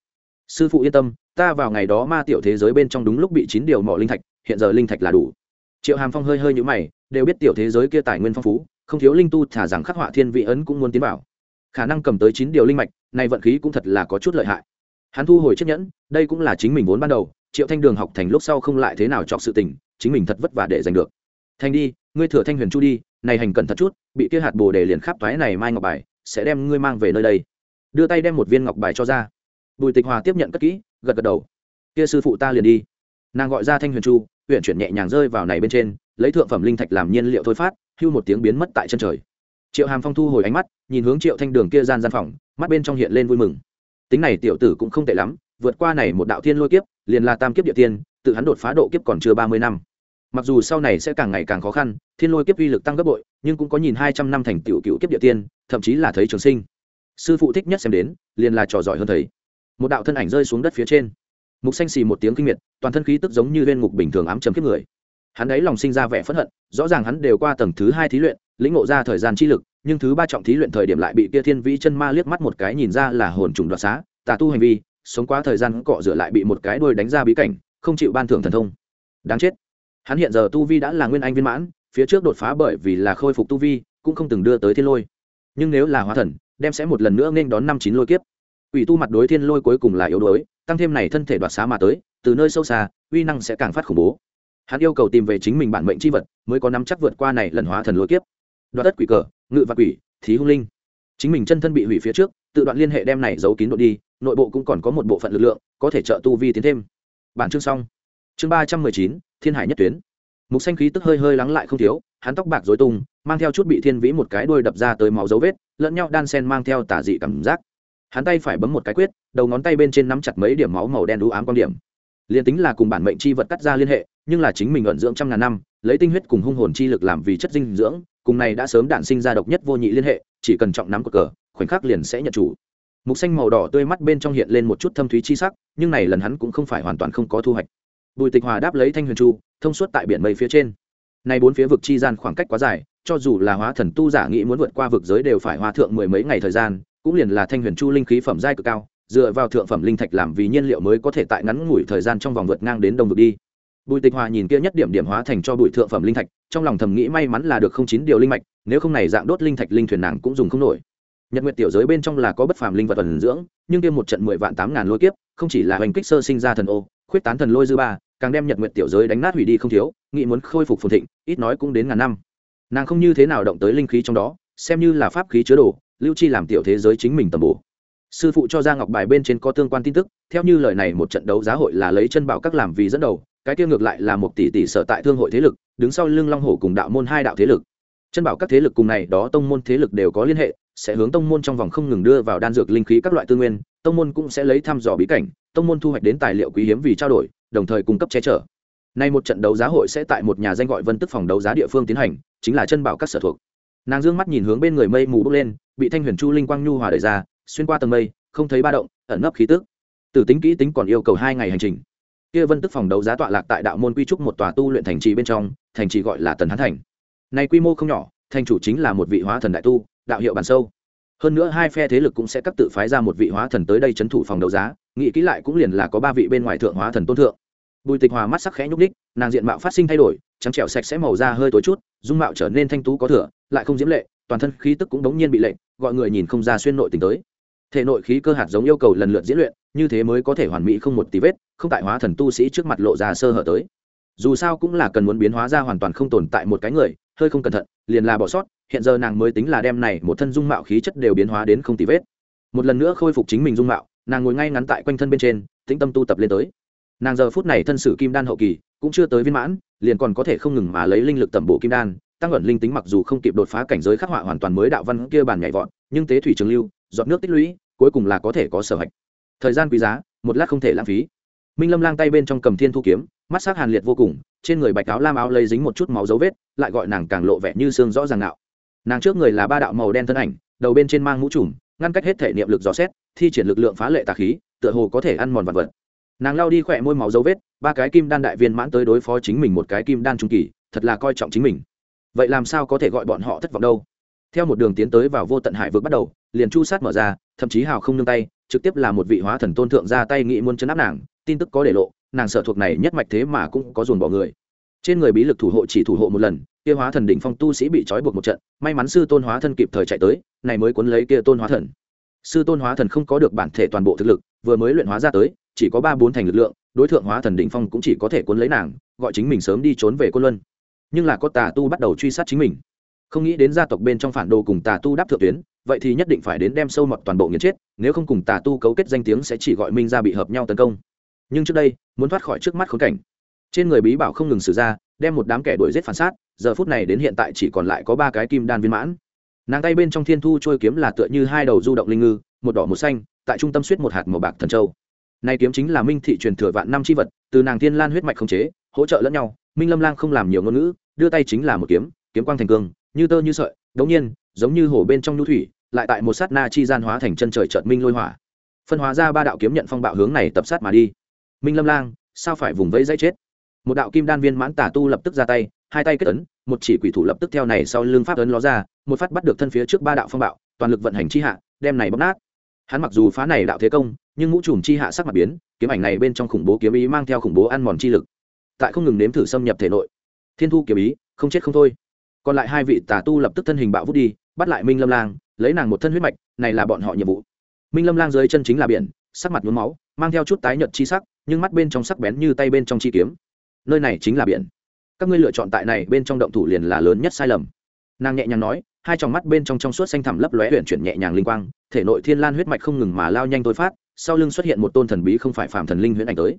[SPEAKER 1] Sư phụ yên tâm, ta vào ngày đó ma tiểu thế giới bên trong đúng lúc bị chín điều mỏ linh thạch, hiện giờ linh thạch là đủ. Triệu hàm phong hơi hơi nhũ mày, đều biết tiểu thế giới kia tài nguyên phong phú, không thiếu linh tu, thả rằng khắc họa thiên vị ấn cũng muốn tiến vào. Khả năng cầm tới chín điều linh mạch, nay vận khí cũng thật là có chút lợi hại. Hắn thu hồi chiếc nhẫn, đây cũng là chính mình vốn ban đầu, triệu thanh đường học thành lúc sau không lại thế nào chọc sự tình, chính mình thật vất vả để giành được. Thanh đi ngươi thừa thanh huyền chu đi, này hành cẩn thật chút, bị kia hạt bồ đề liền khắp thoái này mai ngọc bài, sẽ đem ngươi mang về nơi đây. Đưa tay đem một viên ngọc bài cho ra. Bùi tịch hòa tiếp nhận cất kỹ, gật gật đầu. Kia sư phụ ta liền đi. Nàng gọi ra thanh huyền chu huyện chuyển nhẹ nhàng rơi vào này bên trên, lấy thượng phẩm linh thạch làm nhiên liệu thôi phát, hưu một tiếng biến mất tại chân trời. Triệu hàm phong thu hồi ánh mắt, nhìn hướng triệu thanh đường kia gian gian phòng, mắt bên trong hiện lên vui mừng. Tính này tiểu tử cũng không tệ lắm, vượt qua này một đạo thiên lôi kiếp, liền là tam kiếp địa tiên, tự hắn đột phá độ kiếp còn chưa ba mươi năm mặc dù sau này sẽ càng ngày càng khó khăn, thiên lôi kiếp uy lực tăng gấp bội, nhưng cũng có nhìn hai trăm năm thành tiểu cựu kiếp địa tiên, thậm chí là thấy trường sinh. Sư phụ thích nhất xem đến, liền là trò giỏi hơn thầy. Một đạo thân ảnh rơi xuống đất phía trên. Mục xanh xì một tiếng kinh miệt, toàn thân khí tức giống như lên ngục bình thường ám chấm kiếp người. Hắn ấy lòng sinh ra vẻ phẫn hận, rõ ràng hắn đều qua tầng thứ hai thí luyện, lĩnh ngộ ra thời gian chi lực, nhưng thứ ba trọng thí luyện thời điểm lại bị kia thiên vĩ chân ma liếc mắt một cái nhìn ra là hồn trùng đoạt xá, tà tu hành vi, sống quá thời gian cọ rửa lại bị một cái đuôi đánh ra bí cảnh, không chịu ban thưởng thần thông. Đáng chết hắn hiện giờ tu vi đã là nguyên anh viên mãn, phía trước đột phá bởi vì là khôi phục tu vi, cũng không từng đưa tới thiên lôi. Nhưng nếu là hóa thần, đem sẽ một lần nữa nên đón năm chín lôi kiếp. Quỷ tu mặt đối thiên lôi cuối cùng là yếu đuối, tăng thêm này thân thể đoạt xá mà tới, từ nơi sâu xa, uy năng sẽ càng phát khủng bố. Hắn yêu cầu tìm về chính mình bản mệnh c h i vật, mới có nắm chắc vượt qua này lần hóa thần lôi kiếp. Đoạt đất quỷ cờ, ngự và quỷ, thí hung linh. Chính mình chân thân bị hủy phía trước, tự đoạn liên hệ đem này giấu kín đội đi, nội bộ cũng còn có một bộ phận lực lượng, có thể trợ tu vi tiến thêm. Bản chương xong. Chương ba trăm mười chín thiên hải nhất tuyến. Mục xanh khí tức hơi hơi lắng lại không thiếu, hắn tóc bạc dối tung, mang theo chút bị thiên vĩ một cái đuôi đập ra tới máu dấu vết, lẫn nhau đan sen mang theo tả dị cảm giác. Hắn tay phải bấm một cái quyết, đầu ngón tay bên trên nắm chặt mấy điểm máu màu đen đũ ám quan điểm. Liền tính là cùng bản mệnh chi vật cắt ra liên hệ, nhưng là chính mình ẩn dưỡng trăm ngàn năm, lấy tinh huyết cùng hung hồn chi lực làm vì chất dinh dưỡng, cùng này đã sớm đạn sinh ra độc nhất vô nhị liên hệ, chỉ cần trọng nắm cột cờ, khoảnh khắc liền sẽ nhận chủ. Mục xanh màu đỏ tươi mắt bên trong hiện lên một chút thâm thúy chi sắc, nhưng này lần hắn cũng không phải hoàn toàn không có thu hoạch bùi tịch hòa đáp lấy thanh huyền chu, thông suốt tại biển mây phía trên. Nay bốn phía vực chi gian khoảng cách quá dài, cho dù là hóa thần tu giả nghĩ muốn vượt qua vực giới đều phải hoa thượng mười mấy ngày thời gian, cũng liền là thanh huyền chu linh khí phẩm giai cực cao, dựa vào thượng phẩm linh thạch làm vì nhiên liệu mới có thể tại ngắn ngủi thời gian trong vòng vượt ngang đến đông vực đi. Bùi tịch hòa nhìn kia nhất điểm điểm hóa thành cho bụi thượng phẩm linh thạch, trong lòng thầm nghĩ may mắn là được không chín điều linh mạch, nếu không này dạng đốt linh thạch linh thuyền nàng cũng dùng không nổi. Nhật nguyệt tiểu giới bên trong là có bất phàm linh vật tuần dưỡng, nhưng kia một trận mười vạn tám ngàn lôi kiếp, không chỉ là hành kích sơ sinh ra thần ô khuyết tán thần lôi dư ba, càng đem nhật nguyện tiểu giới đánh nát hủy đi không thiếu, nghĩ muốn khôi phục phồn thịnh, ít nói cũng đến ngàn năm. Nàng không như thế nào động tới linh khí trong đó, xem như là pháp khí chứa đồ, lưu chi làm tiểu thế giới chính mình tầm bổ. Sư phụ cho ra ngọc bài bên trên có tương quan tin tức, theo như lời này một trận đấu giá hội là lấy chân bảo các làm vì dẫn đầu, cái tiêu ngược lại là một tỷ tỷ sở tại thương hội thế lực, đứng sau lưng long hổ cùng đạo môn hai đạo thế lực. Chân bảo các thế lực cùng này đó tông môn thế lực đều có liên hệ, sẽ hướng tông môn trong vòng không ngừng đưa vào đan dược linh khí các loại tư nguyên, tông môn cũng sẽ lấy thăm dò bí cảnh tông môn thu hoạch đến tài liệu quý hiếm vì trao đổi, đồng thời cung cấp che chở. Nay một trận đấu giá hội sẽ tại một nhà danh gọi vân tức phòng đấu giá địa phương tiến hành, chính là chân bảo các sở thuộc. Nàng dương mắt nhìn hướng bên người mây mù bốc lên, bị thanh huyền chu linh quang nhu hòa đẩy ra, xuyên qua tầng mây, không thấy ba động, ẩn nấp khí tức. Từ tính kỹ tính còn yêu cầu hai ngày hành trình. Kia vân tức phòng đấu giá tọa lạc tại đạo môn quy trúc một tòa tu luyện thành trì bên trong, thành trì gọi là tần hán thành. Nay quy mô không nhỏ, thành chủ chính là một vị hóa thần đại tu, đạo hiệu bản sâu. Hơn nữa hai phe thế lực cũng sẽ cấp tự phái ra một vị hóa thần tới đây chấn thủ phòng đấu giá nghĩ kỹ lại cũng liền là có ba vị bên ngoài thượng hóa thần tôn thượng. Bùi tịch hòa mắt sắc khẽ nhúc ních nàng diện mạo phát sinh thay đổi, trắng trẻo sạch sẽ màu da hơi tối chút, dung mạo trở nên thanh tú có thừa, lại không diễm lệ, toàn thân khí tức cũng đống nhiên bị lệnh, gọi người nhìn không ra xuyên nội tình tới. Thể nội khí cơ hạt giống yêu cầu lần lượt diễn luyện, như thế mới có thể hoàn mỹ không một tí vết, không tại hóa thần tu sĩ trước mặt lộ ra sơ hở tới. Dù sao cũng là cần muốn biến hóa ra hoàn toàn không tồn tại một cái người, hơi không cẩn thận, liền là bỏ sót, hiện giờ nàng mới tính là đem này một thân dung mạo khí chất đều biến hóa đến không tì vết. Một lần nữa khôi phục chính mình dung mạo nàng ngồi ngay ngắn tại quanh thân bên trên, tĩnh tâm tu tập lên tới. Nàng giờ phút này thân sử kim đan hậu kỳ, cũng chưa tới viên mãn, liền còn có thể không ngừng mà lấy linh lực tẩm bổ kim đan, tăng ẩn linh tính mặc dù không kịp đột phá cảnh giới khắc họa hoàn toàn mới đạo văn kia bàn nhảy vọt, nhưng tế thủy trường lưu dọn nước tích lũy, cuối cùng là có thể có sở hạch. Thời gian quý giá, một lát không thể lãng phí. Minh lâm lang tay bên trong cầm thiên thu kiếm, mắt sắc hàn liệt vô cùng, trên người bạch áo lam áo lấy dính một chút máu dấu vết, lại gọi nàng càng lộ vẻ như xương rõ ràng nạo nàng trước người là ba đạo màu đen thân ảnh, đầu bên trên mang mũ trùm ngăn cách hết thể niệm lực dò xét, thi triển lực lượng phá lệ tà khí, tựa hồ có thể ăn mòn vật vật. Nàng lao đi khỏe môi máu dấu vết, ba cái kim đan đại viên mãn tới đối phó chính mình một cái kim đan trung kỳ, thật là coi trọng chính mình. Vậy làm sao có thể gọi bọn họ thất vọng đâu? Theo một đường tiến tới vào vô tận hải vực bắt đầu, liền chu sát mở ra, thậm chí hào không nương tay, trực tiếp là một vị hóa thần tôn thượng ra tay nghị muốn chấn áp nàng, tin tức có để lộ, nàng sợ thuộc này nhất mạch thế mà cũng có dồn bỏ người. Trên người bí lực thủ hộ chỉ thủ hộ một lần kia hóa thần đỉnh phong tu sĩ bị trói buộc một trận, may mắn sư tôn hóa thân kịp thời chạy tới, này mới cuốn lấy kia tôn hóa thần. Sư tôn hóa thần không có được bản thể toàn bộ thực lực, vừa mới luyện hóa ra tới, chỉ có ba bốn thành lực lượng, đối tượng hóa thần đỉnh phong cũng chỉ có thể cuốn lấy nàng, gọi chính mình sớm đi trốn về quân luân. Nhưng là có tà tu bắt đầu truy sát chính mình. Không nghĩ đến gia tộc bên trong phản đồ cùng tà tu đáp thượng tuyến, vậy thì nhất định phải đến đem sâu mọt toàn bộ nghiền chết, nếu không cùng tà tu cấu kết danh tiếng sẽ chỉ gọi minh ra bị hợp nhau tấn công. Nhưng trước đây, muốn thoát khỏi trước mắt khốn cảnh. Trên người bí bảo không ngừng xử ra, đem một đám kẻ đuổi giết phản sát giờ phút này đến hiện tại chỉ còn lại có ba cái kim đan viên mãn. Nàng tay bên trong thiên thu trôi kiếm là tựa như hai đầu du động linh ngư, một đỏ một xanh, tại trung tâm suýt một hạt màu bạc thần châu. Nay kiếm chính là minh thị truyền thừa vạn năm c h i vật, từ nàng thiên lan huyết mạch không chế, hỗ trợ lẫn nhau, minh lâm lang không làm nhiều ngôn ngữ, đưa tay chính là một kiếm kiếm quang thành cương, như tơ như sợi, đống nhiên, giống như hồ bên trong nhu thủy, lại tại một sát na chi gian hóa thành chân trời trợt minh lôi hỏa. Phân hóa ra ba đạo kiếm nhận phong bạo hướng này tập sát mà đi. Minh lâm lang, sao phải vùng vẫy dãy chết? Một đạo kim đan viên mãn tả tu lập tức ra tay hai tay kết ấn, một chỉ quỷ thủ lập tức theo này sau lưng pháp ấn ló ra, một phát bắt được thân phía trước ba đạo phong bạo, toàn lực vận hành chi hạ, đem này bóc nát. Hắn mặc dù phá này đạo thế công, nhưng mũ trùm chi hạ sắc mặt biến, kiếm ảnh này bên trong khủng bố kiếm ý mang theo khủng bố ăn mòn chi lực. Tại không ngừng nếm thử xâm nhập thể nội. Thiên thu kiếm ý, không chết không thôi. Còn lại hai vị tà tu lập tức thân hình bạo vút đi, bắt lại minh lâm lang, lấy nàng một thân huyết mạch, này là bọn họ nhiệm vụ. Minh lâm lang dưới chân chính là biển, sắc mặt nhuốm máu, mang theo chút tái nhợt chi sắc, nhưng mắt bên trong sắc bén như tay bên trong chi kiếm. Nơi này chính là biển các ngươi lựa chọn tại này bên trong động thủ liền là lớn nhất sai lầm. Nàng nhẹ nhàng nói, hai tròng mắt bên trong trong suốt xanh thẳm lấp lóe huyện chuyển nhẹ nhàng linh quang, thể nội thiên lan huyết mạch không ngừng mà lao nhanh tối phát, sau lưng xuất hiện một tôn thần bí không phải phàm thần linh huyễn ảnh tới.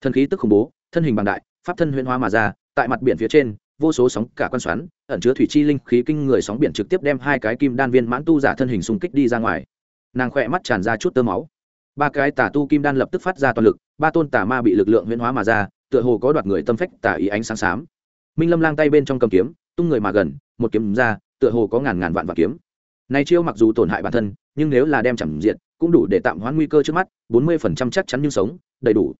[SPEAKER 1] Thần khí tức khủng bố, thân hình bằng đại, pháp thân huyễn hóa mà ra, tại mặt biển phía trên, vô số sóng cả quan xoắn, ẩn chứa thủy chi linh khí kinh người sóng biển trực tiếp đem hai cái kim đan viên mãn tu giả thân hình xung kích đi ra ngoài. Nàng khỏe mắt tràn ra chút tơ máu. Ba cái tà tu kim đan lập tức phát ra toàn lực, ba tôn tà ma bị lực lượng huyễn hóa mà ra, tựa hồ có đoạt người tâm phách tà ý ánh sáng xám minh lâm lang tay bên trong cầm kiếm, tung người mà gần, một kiếm ra, tựa hồ có ngàn ngàn vạn vạn kiếm. Này chiêu mặc dù tổn hại bản thân, nhưng nếu là đem chẳng diện cũng đủ để tạm hoãn nguy cơ trước mắt, bốn mươi phần trăm chắc chắn như sống, đầy đủ.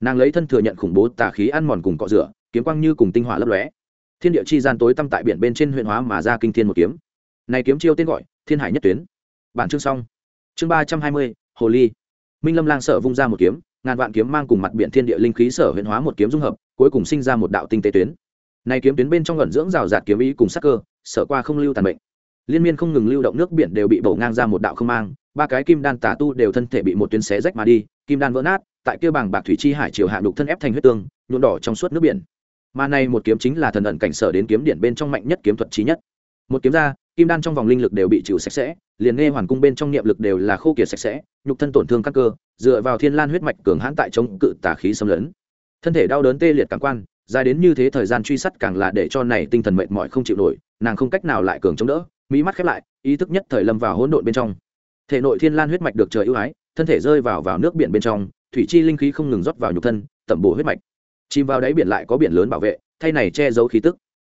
[SPEAKER 1] Nàng lấy thân thừa nhận khủng bố tà khí ăn mòn cùng cọ rửa, kiếm quang như cùng tinh hỏa lấp lóe. Thiên địa chi gian tối tăm tại biển bên trên huyện hóa mà ra kinh thiên một kiếm. Này kiếm chiêu tên gọi, thiên hải nhất tuyến. Bản chương xong. Chương ba trăm hai mươi, hồ ly. Minh lâm lang sở vung ra một kiếm, ngàn vạn kiếm mang cùng mặt biển thiên địa linh khí sở huyện hóa một kiếm dung hợp, cuối cùng sinh ra một đạo tinh tế tuyến này kiếm tuyến bên trong ẩn dưỡng rào rạt kiếm ý cùng sắc cơ sở qua không lưu tàn bệnh liên miên không ngừng lưu động nước biển đều bị bổ ngang ra một đạo không mang, ba cái kim đan tà tu đều thân thể bị một tuyến xé rách mà đi, kim đan vỡ nát, tại kia bảng bạc thủy chi hải chiều hạ đục thân ép thành huyết tương, nhuộm đỏ trong suốt nước biển. Mà này một kiếm chính là thần ẩn cảnh sở đến kiếm điện bên trong mạnh nhất kiếm thuật trí nhất. Một kiếm ra, kim đan trong vòng linh lực đều bị chịu sạch sẽ, liền nghe hoàn cung bên trong niệm lực đều là khô kiệt sạch sẽ, nhục thân tổn thương các cơ, dựa vào thiên lan huyết mạch cường hãn tại chống cự tà khí xâm lấn. Thân thể đau đớn tê liệt cảm quan dài đến như thế thời gian truy sát càng là để cho này tinh thần mệt mỏi không chịu nổi, nàng không cách nào lại cường chống đỡ, mỹ mắt khép lại, ý thức nhất thời lâm vào hỗn độn bên trong. Thể nội thiên lan huyết mạch được trời ưu ái, thân thể rơi vào vào nước biển bên trong, thủy chi linh khí không ngừng rót vào nhục thân, tẩm bổ huyết mạch. Chìm vào đáy biển lại có biển lớn bảo vệ, thay này che giấu khí tức.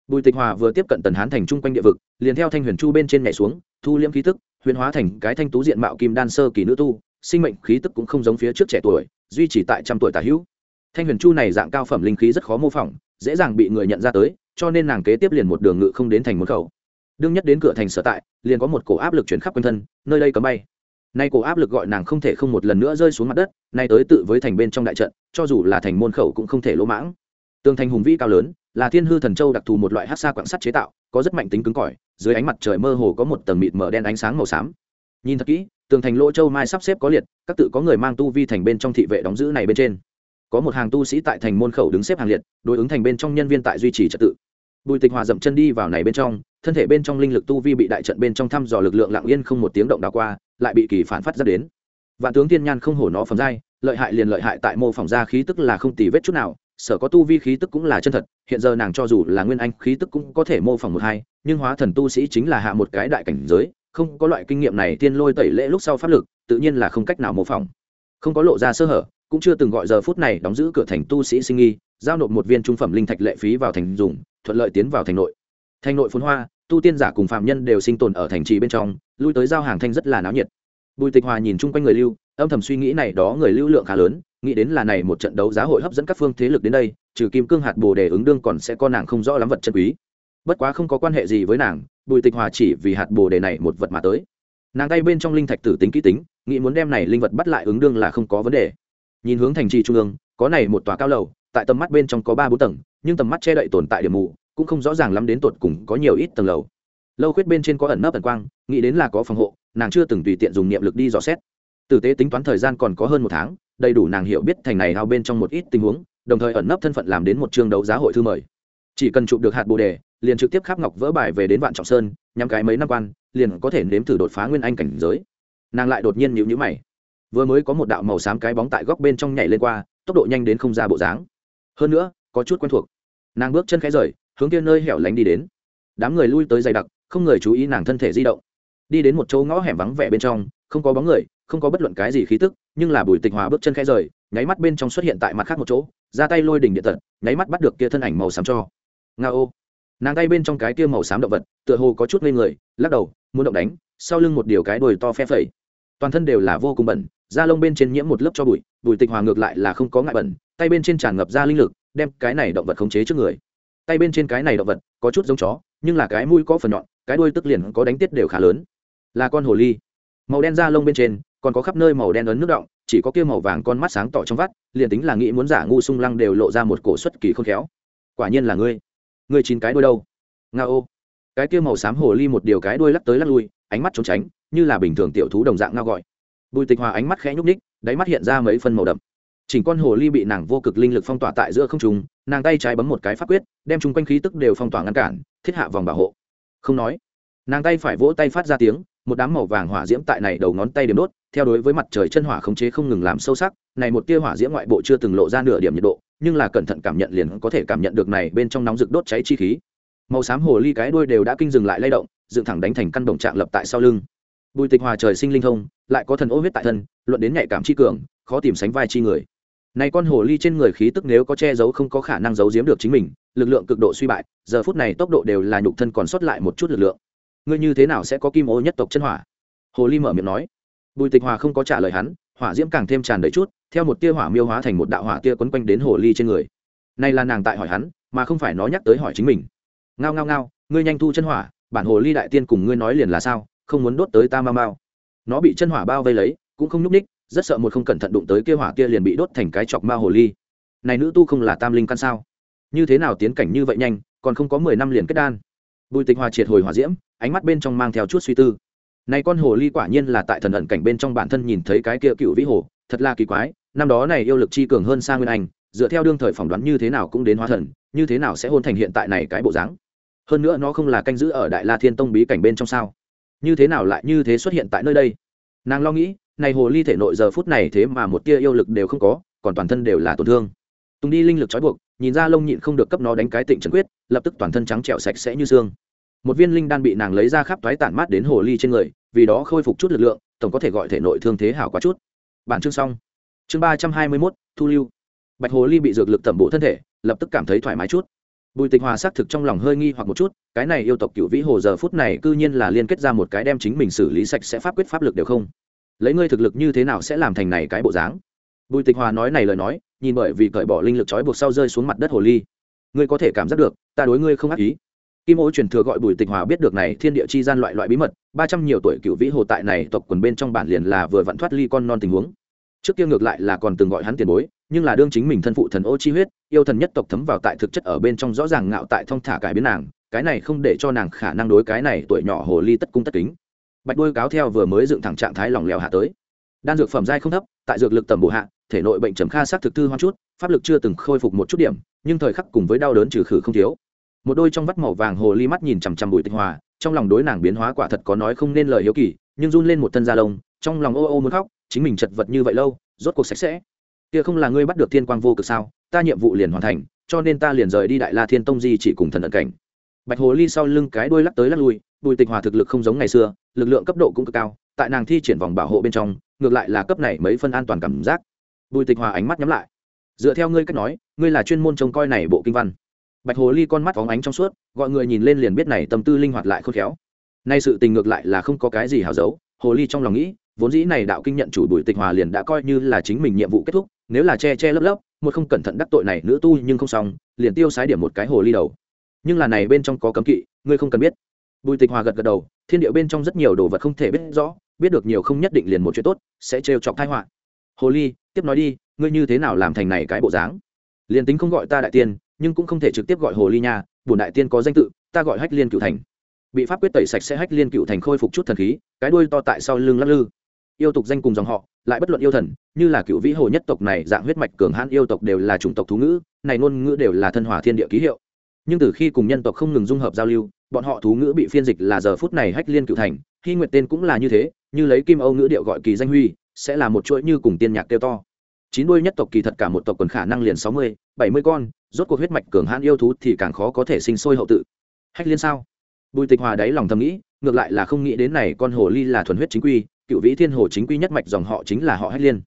[SPEAKER 1] Bùi tịch hòa vừa tiếp cận tần hán thành trung quanh địa vực, liền theo thanh huyền chu bên trên nhảy xuống, thu liễm khí tức, huyền hóa thành cái thanh tú diện mạo kim đan sơ kỳ nữ tu, sinh mệnh khí tức cũng không giống phía trước trẻ tuổi, duy trì tại trăm tuổi tả hữu thanh huyền chu này dạng cao phẩm linh khí rất khó mô phỏng, dễ dàng bị người nhận ra tới, cho nên nàng kế tiếp liền một đường ngự không đến thành môn khẩu. Đương nhất đến cửa thành sở tại, liền có một cổ áp lực chuyển khắp quanh thân, nơi đây cấm bay. Nay cổ áp lực gọi nàng không thể không một lần nữa rơi xuống mặt đất, nay tới tự với thành bên trong đại trận, cho dù là thành môn khẩu cũng không thể lỗ mãng. Tường thành hùng vĩ cao lớn, là thiên hư thần châu đặc thù một loại hát xa quạng sắt chế tạo, có rất mạnh tính cứng cỏi, dưới ánh mặt trời mơ hồ có một tầng mịt mở đen ánh sáng màu xám. Nhìn thật kỹ, tường thành lỗ châu mai sắp xếp có liệt, các tự có người mang tu vi thành bên trong thị vệ đóng giữ này bên trên có một hàng tu sĩ tại thành môn khẩu đứng xếp hàng liệt, đối ứng thành bên trong nhân viên tại duy trì trật tự. Bùi tịch hòa dậm chân đi vào này bên trong, thân thể bên trong linh lực tu vi bị đại trận bên trong thăm dò lực lượng lặng yên không một tiếng động đào qua, lại bị kỳ phản phát ra đến. Vạn tướng tiên nhan không hổ nó phẩm giai, lợi hại liền lợi hại tại mô phỏng ra khí tức là không tì vết chút nào, sở có tu vi khí tức cũng là chân thật, hiện giờ nàng cho dù là nguyên anh khí tức cũng có thể mô phỏng một hai, nhưng hóa thần tu sĩ chính là hạ một cái đại cảnh giới, không có loại kinh nghiệm này tiên lôi tẩy lễ lúc sau pháp lực, tự nhiên là không cách nào mô phỏng. Không có lộ ra sơ hở cũng chưa từng gọi giờ phút này đóng giữ cửa thành tu sĩ sinh nghi, giao nộp một viên trung phẩm linh thạch lệ phí vào thành dùng, thuận lợi tiến vào thành nội. Thành nội phun hoa, tu tiên giả cùng phạm nhân đều sinh tồn ở thành trì bên trong, lui tới giao hàng thanh rất là náo nhiệt. Bùi tịch hòa nhìn chung quanh người lưu, âm thầm suy nghĩ này đó người lưu lượng khá lớn, nghĩ đến là này một trận đấu giá hội hấp dẫn các phương thế lực đến đây, trừ kim cương hạt bồ đề ứng đương còn sẽ có nàng không rõ lắm vật chân quý. Bất quá không có quan hệ gì với nàng, bùi tịch hòa chỉ vì hạt bồ đề này một vật mà tới. Nàng tay bên trong linh thạch tử tính kỹ tính, nghĩ muốn đem này linh vật bắt lại ứng đương là không có vấn đề nhìn hướng thành trì trung ương, có này một tòa cao lầu, tại tầm mắt bên trong có ba bốn tầng, nhưng tầm mắt che đậy tồn tại điểm mù, cũng không rõ ràng lắm đến tột cùng có nhiều ít tầng lầu. Lâu khuyết bên trên có ẩn nấp ẩn quang, nghĩ đến là có phòng hộ, nàng chưa từng tùy tiện dùng niệm lực đi dò xét. Tử tế tính toán thời gian còn có hơn một tháng, đầy đủ nàng hiểu biết thành này hao bên trong một ít tình huống, đồng thời ẩn nấp thân phận làm đến một chương đấu giá hội thư mời. Chỉ cần chụp được hạt bồ đề, liền trực tiếp khắp ngọc vỡ bài về đến vạn trọng sơn nhằm cái mấy năm quan, liền có thể nếm thử đột phá nguyên anh cảnh giới. Nàng lại đột nhiên nhịu nhữ mày vừa mới có một đạo màu xám cái bóng tại góc bên trong nhảy lên qua, tốc độ nhanh đến không ra bộ dáng. Hơn nữa, có chút quen thuộc. Nàng bước chân khẽ rời, hướng kia nơi hẻo lánh đi đến. Đám người lui tới dày đặc, không người chú ý nàng thân thể di động. Đi đến một chỗ ngõ hẻm vắng vẻ bên trong, không có bóng người, không có bất luận cái gì khí tức, nhưng là bùi tịch hòa bước chân khẽ rời, nháy mắt bên trong xuất hiện tại mặt khác một chỗ, ra tay lôi đỉnh điện tật, nháy mắt bắt được kia thân ảnh màu xám cho. Nga ô. Nàng tay bên trong cái kia màu xám động vật, tựa hồ có chút ngây người, lắc đầu, muốn động đánh, sau lưng một điều cái đồi to phe phẩy. Toàn thân đều là vô cùng bẩn da lông bên trên nhiễm một lớp cho bụi bụi tịch hòa ngược lại là không có ngại bẩn, tay bên trên tràn ngập ra linh lực, đem cái này động vật khống chế trước người. Tay bên trên cái này động vật có chút giống chó, nhưng là cái mũi có phần nhọn, cái đuôi tức liền có đánh tiết đều khá lớn. Là con hồ ly. Màu đen da lông bên trên còn có khắp nơi màu đen ấn nước động, chỉ có kia màu vàng con mắt sáng tỏ trong vắt, liền tính là nghĩ muốn giả ngu sung lăng đều lộ ra một cổ xuất kỳ khôn khéo. Quả nhiên là ngươi. Ngươi chín cái đuôi đâu? Nga ô. Cái kia màu xám hồ ly một điều cái đuôi lắc tới lắc lui, ánh mắt trốn tránh, như là bình thường tiểu thú đồng dạng ngao gọi bùi tịch hòa ánh mắt khẽ nhúc ních đáy mắt hiện ra mấy phân màu đậm. Chỉnh con hồ ly bị nàng vô cực linh lực phong tỏa tại giữa không trùng nàng tay trái bấm một cái pháp quyết, đem chung quanh khí tức đều phong tỏa ngăn cản, thiết hạ vòng bảo hộ. Không nói, nàng tay phải vỗ tay phát ra tiếng, một đám màu vàng hỏa diễm tại này đầu ngón tay điểm đốt, theo đối với mặt trời chân hỏa khống chế không ngừng làm sâu sắc, này một tia hỏa diễm ngoại bộ chưa từng lộ ra nửa điểm nhiệt độ, nhưng là cẩn thận cảm nhận liền có thể cảm nhận được này bên trong nóng rực đốt cháy chi khí. Màu xám hồ ly cái đuôi đều đã kinh dừng lại lay động, dựng thẳng đánh thành căn đồng trạng lập tại sau lưng. Bùi tịch hòa trời sinh linh thông lại có thần ô huyết tại thân, luận đến nhạy cảm chi cường, khó tìm sánh vai chi người. Này con hồ ly trên người khí tức nếu có che giấu không có khả năng giấu giếm được chính mình, lực lượng cực độ suy bại, giờ phút này tốc độ đều là nhục thân còn sót lại một chút lực lượng. Ngươi như thế nào sẽ có kim ô nhất tộc chân hỏa? Hồ ly mở miệng nói. Bùi tịch hòa không có trả lời hắn, hỏa diễm càng thêm tràn đầy chút, theo một tia hỏa miêu hóa thành một đạo hỏa tia quấn quanh đến hồ ly trên người. Này là nàng tại hỏi hắn, mà không phải nó nhắc tới hỏi chính mình. Ngao ngao ngao, ngươi nhanh thu chân hỏa, bản hồ ly đại tiên cùng ngươi nói liền là sao, không muốn đốt tới ta mau mau nó bị chân hỏa bao vây lấy, cũng không nhúc ních rất sợ một không cẩn thận đụng tới kia hỏa kia liền bị đốt thành cái chọc ma hồ ly. Này nữ tu không là tam linh căn sao? Như thế nào tiến cảnh như vậy nhanh, còn không có mười năm liền kết đan? Bùi tịch hòa triệt hồi hòa diễm, ánh mắt bên trong mang theo chút suy tư. Này con hồ ly quả nhiên là tại thần ẩn cảnh bên trong bản thân nhìn thấy cái kia cựu vĩ hồ, thật là kỳ quái, năm đó này yêu lực chi cường hơn xa nguyên anh, dựa theo đương thời phỏng đoán như thế nào cũng đến hóa thần, như thế nào sẽ hôn thành hiện tại này cái bộ dáng? Hơn nữa nó không là canh giữ ở đại la thiên tông bí cảnh bên trong sao? Như thế nào lại như thế xuất hiện tại nơi đây? Nàng lo nghĩ, này hồ ly thể nội giờ phút này thế mà một tia yêu lực đều không có, còn toàn thân đều là tổn thương. Tùng đi linh lực trói buộc, nhìn ra lông nhịn không được cấp nó đánh cái tịnh trần quyết, lập tức toàn thân trắng trẹo sạch sẽ như xương. Một viên linh đan bị nàng lấy ra khắp thoái tản mát đến hồ ly trên người, vì đó khôi phục chút lực lượng, tổng có thể gọi thể nội thương thế hảo quá chút. Bản chương xong. Chương ba trăm hai mươi mốt, thu lưu. Bạch hồ ly bị dược lực tẩm bộ thân thể, lập tức cảm thấy thoải mái chút bùi tịch hòa xác thực trong lòng hơi nghi hoặc một chút, cái này yêu tộc cựu vĩ hồ giờ phút này c ư nhiên là liên kết ra một cái đem chính mình xử lý sạch sẽ pháp quyết pháp lực đều không. Lấy ngươi thực lực như thế nào sẽ làm thành này cái bộ dáng? Bùi tịch hòa nói này lời nói, nhìn bởi vì cởi bỏ linh lực trói buộc sau rơi xuống mặt đất hồ ly. Ngươi có thể cảm giác được, ta đối ngươi không ác ý. Kim ô truyền thừa gọi bùi tịch hòa biết được này thiên địa chi gian loại loại bí mật, ba trăm nhiều tuổi cựu vĩ hồ tại này tộc quần bên trong bản liền là vừa vặn thoát ly con non tình huống. Trước kia ngược lại là còn từng gọi hắn tiền bối, nhưng là đương chính mình thân phụ thần ô chi huyết yêu thần nhất tộc thấm vào tại thực chất ở bên trong rõ ràng ngạo tại thong thả cải biến nàng, cái này không để cho nàng khả năng đối cái này tuổi nhỏ hồ ly tất cung tất kính. Bạch đôi cáo theo vừa mới dựng thẳng trạng thái lỏng lẻo hạ tới. Đan dược phẩm giai không thấp, tại dược lực tầm bổ hạ, thể nội bệnh trầm kha sắc thực thư hoang chút, pháp lực chưa từng khôi phục một chút điểm, nhưng thời khắc cùng với đau đớn trừ khử không thiếu. Một đôi trong vắt màu vàng hồ ly mắt nhìn chằm chằm bùi tịch hòa, trong lòng đối nàng biến hóa quả thật có nói không nên lời hiếu kỳ, nhưng run lên một thân da lông, trong lòng ô ô muốn khóc, chính mình chật vật như vậy lâu, rốt cuộc sạch sẽ kia không là ngươi bắt được thiên quang vô cực sao? Ta nhiệm vụ liền hoàn thành, cho nên ta liền rời đi đại la thiên tông di chỉ cùng thần ẩn cảnh. Bạch hồ ly sau lưng cái đuôi lắc tới lắc lui, bùi tịch hòa thực lực không giống ngày xưa, lực lượng cấp độ cũng cực cao, tại nàng thi triển vòng bảo hộ bên trong, ngược lại là cấp này mấy phân an toàn cảm giác. Bùi tịch hòa ánh mắt nhắm lại. Dựa theo ngươi cách nói, ngươi là chuyên môn trông coi này bộ kinh văn. Bạch hồ ly con mắt phóng ánh trong suốt, gọi người nhìn lên liền biết này tâm tư linh hoạt lại khôn khéo. Nay sự tình ngược lại là không có cái gì hào giấu, hồ ly trong lòng nghĩ, vốn dĩ này đạo kinh nhận chủ bùi tịch hòa liền đã coi như là chính mình nhiệm vụ kết thúc nếu là che che lấp lấp, một không cẩn thận đắc tội này nữ tu nhưng không xong, liền tiêu sái điểm một cái hồ ly đầu. Nhưng là này bên trong có cấm kỵ, ngươi không cần biết. Bùi tịch hòa gật gật đầu, thiên địa bên trong rất nhiều đồ vật không thể biết rõ, biết được nhiều không nhất định liền một chuyện tốt, sẽ trêu chọc thái họa. Hồ ly, tiếp nói đi, ngươi như thế nào làm thành này cái bộ dáng? Liền tính không gọi ta đại tiên, nhưng cũng không thể trực tiếp gọi hồ ly nha bùn đại tiên có danh tự, ta gọi hách liên cựu thành. Bị pháp quyết tẩy sạch sẽ hách liên cựu thành khôi phục chút thần khí, cái đuôi to tại sau lưng lắc lư yêu tục danh cùng dòng họ, lại bất luận yêu thần, như là cựu vĩ hồ nhất tộc này, dạng huyết mạch cường hãn yêu tộc đều là chủng tộc thú ngữ, này ngôn ngữ đều là thân hòa thiên địa ký hiệu. Nhưng từ khi cùng nhân tộc không ngừng dung hợp giao lưu, bọn họ thú ngữ bị phiên dịch là giờ phút này hách liên cựu thành, khi nguyệt tên cũng là như thế, như lấy kim âu ngữ điệu gọi kỳ danh huy, sẽ là một chuỗi như cùng tiên nhạc kêu to. Chín đuôi nhất tộc kỳ thật cả một tộc còn khả năng liền sáu mươi, bảy mươi con, rốt cuộc huyết mạch cường hãn yêu thú thì càng khó có thể sinh sôi hậu tự. Hách liên sao? Bùi tịch hòa đáy lòng thầm nghĩ, ngược lại là không nghĩ đến này con hồ ly là thuần huyết chính quy cựu vĩ thiên hồ chính quy nhất mạch dòng họ chính là họ hách liên.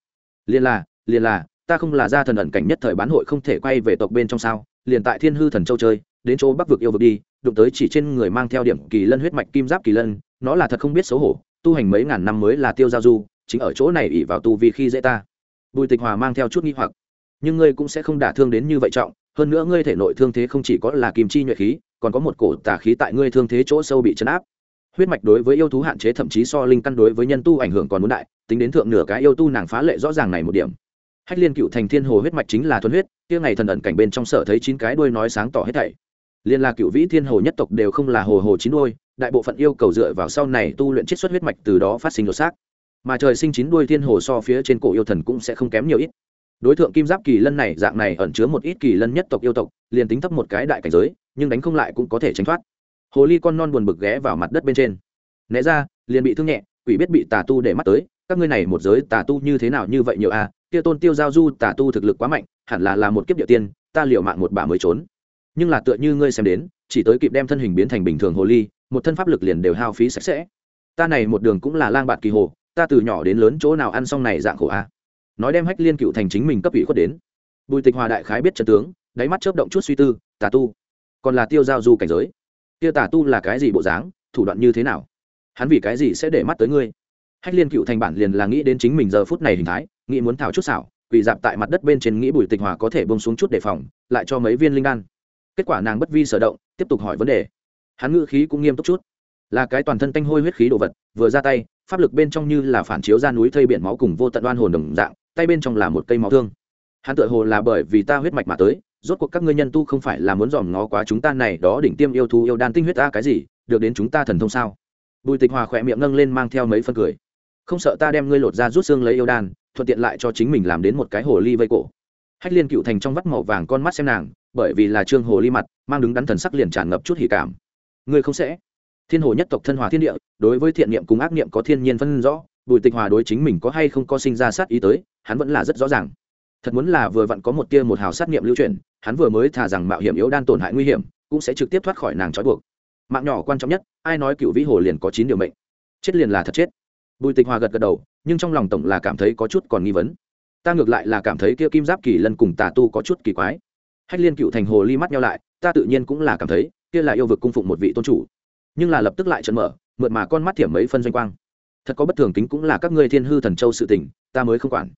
[SPEAKER 1] Liên là Liên là, ta không là gia thần ẩn cảnh nhất thời bán hội không thể quay về tộc bên trong sao? Liền tại thiên hư thần châu chơi, đến chỗ bắc vực yêu vực đi, đụng tới chỉ trên người mang theo điểm kỳ lân huyết mạch kim giáp kỳ lân, nó là thật không biết xấu hổ, tu hành mấy ngàn năm mới là tiêu giao du, chính ở chỗ này ỉ vào tu vì khi dễ ta. Bùi tịch hòa mang theo chút nghi hoặc. Nhưng ngươi cũng sẽ không đả thương đến như vậy trọng, hơn nữa ngươi thể nội thương thế không chỉ có là kim chi nhuệ khí, còn có một cổ tà khí tại ngươi thương thế chỗ sâu bị chấn áp huyết mạch đối với yêu thú hạn chế, thậm chí so linh căn đối với nhân tu ảnh hưởng còn muốn đại, tính đến thượng nửa cái yêu tu nàng phá lệ rõ ràng này một điểm. Hách liên cựu thành thiên hồ huyết mạch chính là thuần huyết, kia ngày thần ẩn cảnh bên trong sở thấy chín cái đuôi nói sáng tỏ hết thảy. Liên là cựu vĩ thiên hồ nhất tộc đều không là hồ hồ chín đuôi, đại bộ phận yêu cầu dựa vào sau này tu luyện chiết xuất huyết mạch từ đó phát sinh đột xác. Mà trời sinh chín đuôi thiên hồ so phía trên cổ yêu thần cũng sẽ không kém nhiều ít. Đối tượng kim giáp kỳ lân này, dạng này ẩn chứa một ít kỳ lân nhất tộc yêu tộc, liền tính thấp một cái đại cảnh giới, nhưng đánh không lại cũng có thể tránh thoát hồ ly con non buồn bực ghé vào mặt đất bên trên. Né ra liền bị thương nhẹ quỷ biết bị tà tu để mắt tới các ngươi này một giới tà tu như thế nào như vậy nhiều a à, kia tôn tiêu giao du tà tu thực lực quá mạnh hẳn là là một kiếp địa tiên ta liều mạng một bà mới trốn. Nhưng là tựa như ngươi xem đến chỉ tới kịp đem thân hình biến thành bình thường hồ ly một thân pháp lực liền đều hao phí sạch sẽ. Ta này một đường cũng là lang bạt kỳ hồ ta từ nhỏ đến lớn chỗ nào ăn xong này dạng khổ a nói đem hách liên cựu thành chính mình cấp ủy khuất đến. Bùi tịch hòa đại khái biết trận tướng đáy mắt chớp động chút suy tư tà tu còn là tiêu giao du cảnh giới kia tà tu là cái gì bộ dáng, thủ đoạn như thế nào? Hắn vì cái gì sẽ để mắt tới ngươi? Hách liên cựu thành bản liền là nghĩ đến chính mình giờ phút này hình thái, nghĩ muốn thảo chút xảo, quỳ dạp tại mặt đất bên trên nghĩ bùi tịch hòa có thể bông xuống chút đề phòng, lại cho mấy viên linh đan. Kết quả nàng bất vi sở động, tiếp tục hỏi vấn đề. Hắn ngữ khí cũng nghiêm túc chút. Là cái toàn thân tanh hôi huyết khí đồ vật, vừa ra tay, pháp lực bên trong như là phản chiếu ra núi thây biển máu cùng vô tận oan hồn đồng dạng, tay bên trong là một cây máu thương. Hắn tự hồ là bởi vì ta huyết mạch mà tới rốt cuộc các ngươi nhân tu không phải là muốn dòm ngó quá chúng ta này, đó đỉnh tiêm yêu thú yêu đan tinh huyết ta cái gì, được đến chúng ta thần thông sao? Bùi tịch hòa khỏe miệng nâng lên mang theo mấy phân cười. Không sợ ta đem ngươi lột ra rút xương lấy yêu đan, thuận tiện lại cho chính mình làm đến một cái hồ ly vây cổ. Hách liên cựu thành trong vắt màu vàng con mắt xem nàng, bởi vì là trương hồ ly mặt, mang đứng đắn thần sắc liền tràn ngập chút hỉ cảm. Ngươi không sẽ. Thiên hồ nhất tộc thân hòa thiên địa, đối với thiện niệm cùng ác niệm có thiên nhiên phân rõ, bùi tịch hòa đối chính mình có hay không có sinh ra sát ý tới, hắn vẫn là rất rõ ràng. Thật muốn là vừa vặn có một tia một hào sát niệm lưu truyền hắn vừa mới thà rằng mạo hiểm yếu đan tổn hại nguy hiểm, cũng sẽ trực tiếp thoát khỏi nàng trói buộc. Mạng nhỏ quan trọng nhất, ai nói cựu vĩ hồ liền có chín điều mệnh. Chết liền là thật chết. Bùi tịch hòa gật gật đầu, nhưng trong lòng tổng là cảm thấy có chút còn nghi vấn. Ta ngược lại là cảm thấy kia kim giáp kỳ lân cùng tà tu có chút kỳ quái. Hách liên cựu thành hồ ly mắt nhau lại, ta tự nhiên cũng là cảm thấy, kia là yêu vực cung phụng một vị tôn chủ. Nhưng là lập tức lại trận mở, mượt mà con mắt thiểm mấy phân doanh quang. Thật có bất thường kính cũng là các ngươi thiên hư thần châu sự tình, ta mới không quản.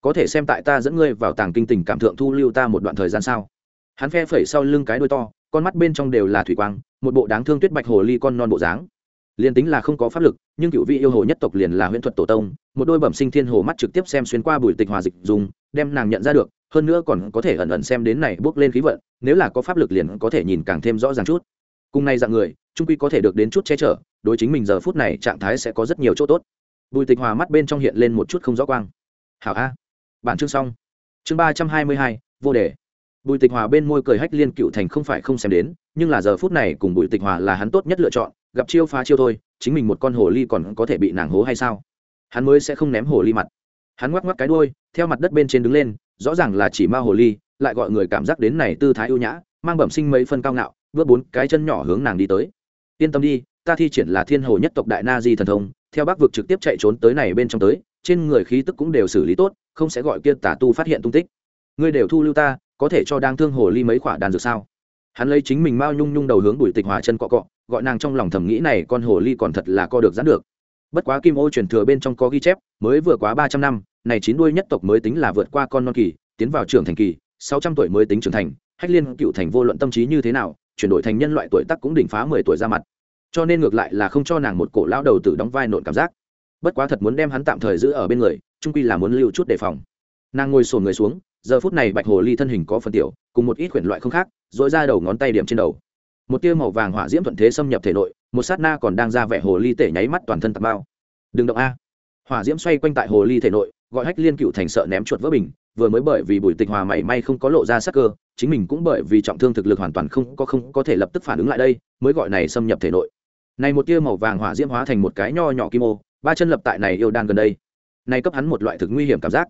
[SPEAKER 1] Có thể xem tại ta dẫn ngươi vào tàng kinh tình cảm thượng thu lưu ta một đoạn thời gian sao? Hắn phe phẩy sau lưng cái đôi to, con mắt bên trong đều là thủy quang, một bộ đáng thương tuyết bạch hồ ly con non bộ dáng. Liền tính là không có pháp lực, nhưng cựu vị yêu hồ nhất tộc liền là huyễn thuật tổ tông, một đôi bẩm sinh thiên hồ mắt trực tiếp xem xuyên qua bùi tịch hòa dịch dùng, đem nàng nhận ra được, hơn nữa còn có thể ẩn ẩn xem đến này bước lên khí vận, nếu là có pháp lực liền có thể nhìn càng thêm rõ ràng chút. Cùng này dạng người trung quy có thể được đến chút che chở, đối chính mình giờ phút này trạng thái sẽ có rất nhiều chỗ tốt. Bùi tịch hòa mắt bên trong hiện lên một chút không rõ quang. Hảo a. Bản chương xong. Chương ba trăm hai mươi hai, vô đề bùi tịch hòa bên môi cười hách liên cựu thành không phải không xem đến nhưng là giờ phút này cùng bùi tịch hòa là hắn tốt nhất lựa chọn gặp chiêu phá chiêu thôi chính mình một con hồ ly còn có thể bị nàng hố hay sao? Hắn mới sẽ không ném hồ ly mặt. Hắn ngoắc ngoắc cái đuôi, theo mặt đất bên trên đứng lên rõ ràng là chỉ ma hồ ly lại gọi người cảm giác đến này tư thái ưu nhã mang bẩm sinh mấy phân cao ngạo bước bốn cái chân nhỏ hướng nàng đi tới. Yên tâm đi ta thi triển là thiên hồ nhất tộc đại na di thần thông theo bắc vực trực tiếp chạy trốn tới này bên trong tới trên người khí tức cũng đều xử lý tốt không sẽ gọi kia tà tu phát hiện tung tích. Ngươi đều thu lưu ta có thể cho đang thương hồ ly mấy khoả đàn dược sao? Hắn lấy chính mình mao nhung nhung đầu hướng bùi tịch hòa chân cọ cọ, gọi nàng trong lòng thầm nghĩ này con hồ ly còn thật là co được dán được. Bất quá kim ô truyền thừa bên trong có ghi chép, mới vừa quá ba trăm năm, này chín đuôi nhất tộc mới tính là vượt qua con non kỳ, tiến vào trưởng thành kỳ, sáu trăm tuổi mới tính trưởng thành, hách liên cựu thành vô luận tâm trí như thế nào, chuyển đổi thành nhân loại tuổi tác cũng đỉnh phá mười tuổi ra mặt. Cho nên ngược lại là không cho nàng một cổ lão đầu tử đóng vai nộn cảm giác. Bất quá thật muốn đem hắn tạm thời giữ ở bên người trung quy là muốn lưu chút đề phòng. Nàng ngồi sồn người xuống giờ phút này bạch hồ ly thân hình có phần tiểu, cùng một ít quyển loại không khác dội ra đầu ngón tay điểm trên đầu. Một tia màu vàng hỏa diễm thuận thế xâm nhập thể nội, một sát na còn đang ra vẻ hồ ly tể nháy mắt toàn thân tạt bao đừng động a. Hỏa diễm xoay quanh tại hồ ly thể nội, gọi hách liên cựu thành sợ ném chuột vỡ bình, vừa mới bởi vì bùi tịch hòa mảy may không có lộ ra sắc cơ, chính mình cũng bởi vì trọng thương thực lực hoàn toàn không có không có thể lập tức phản ứng lại đây, mới gọi này xâm nhập thể nội. Này một tia màu vàng hỏa diễm hóa thành một cái nho nhỏ kim ô, ba chân lập tại này yêu đan gần đây. Này cấp hắn một loại thực nguy hiểm cảm giác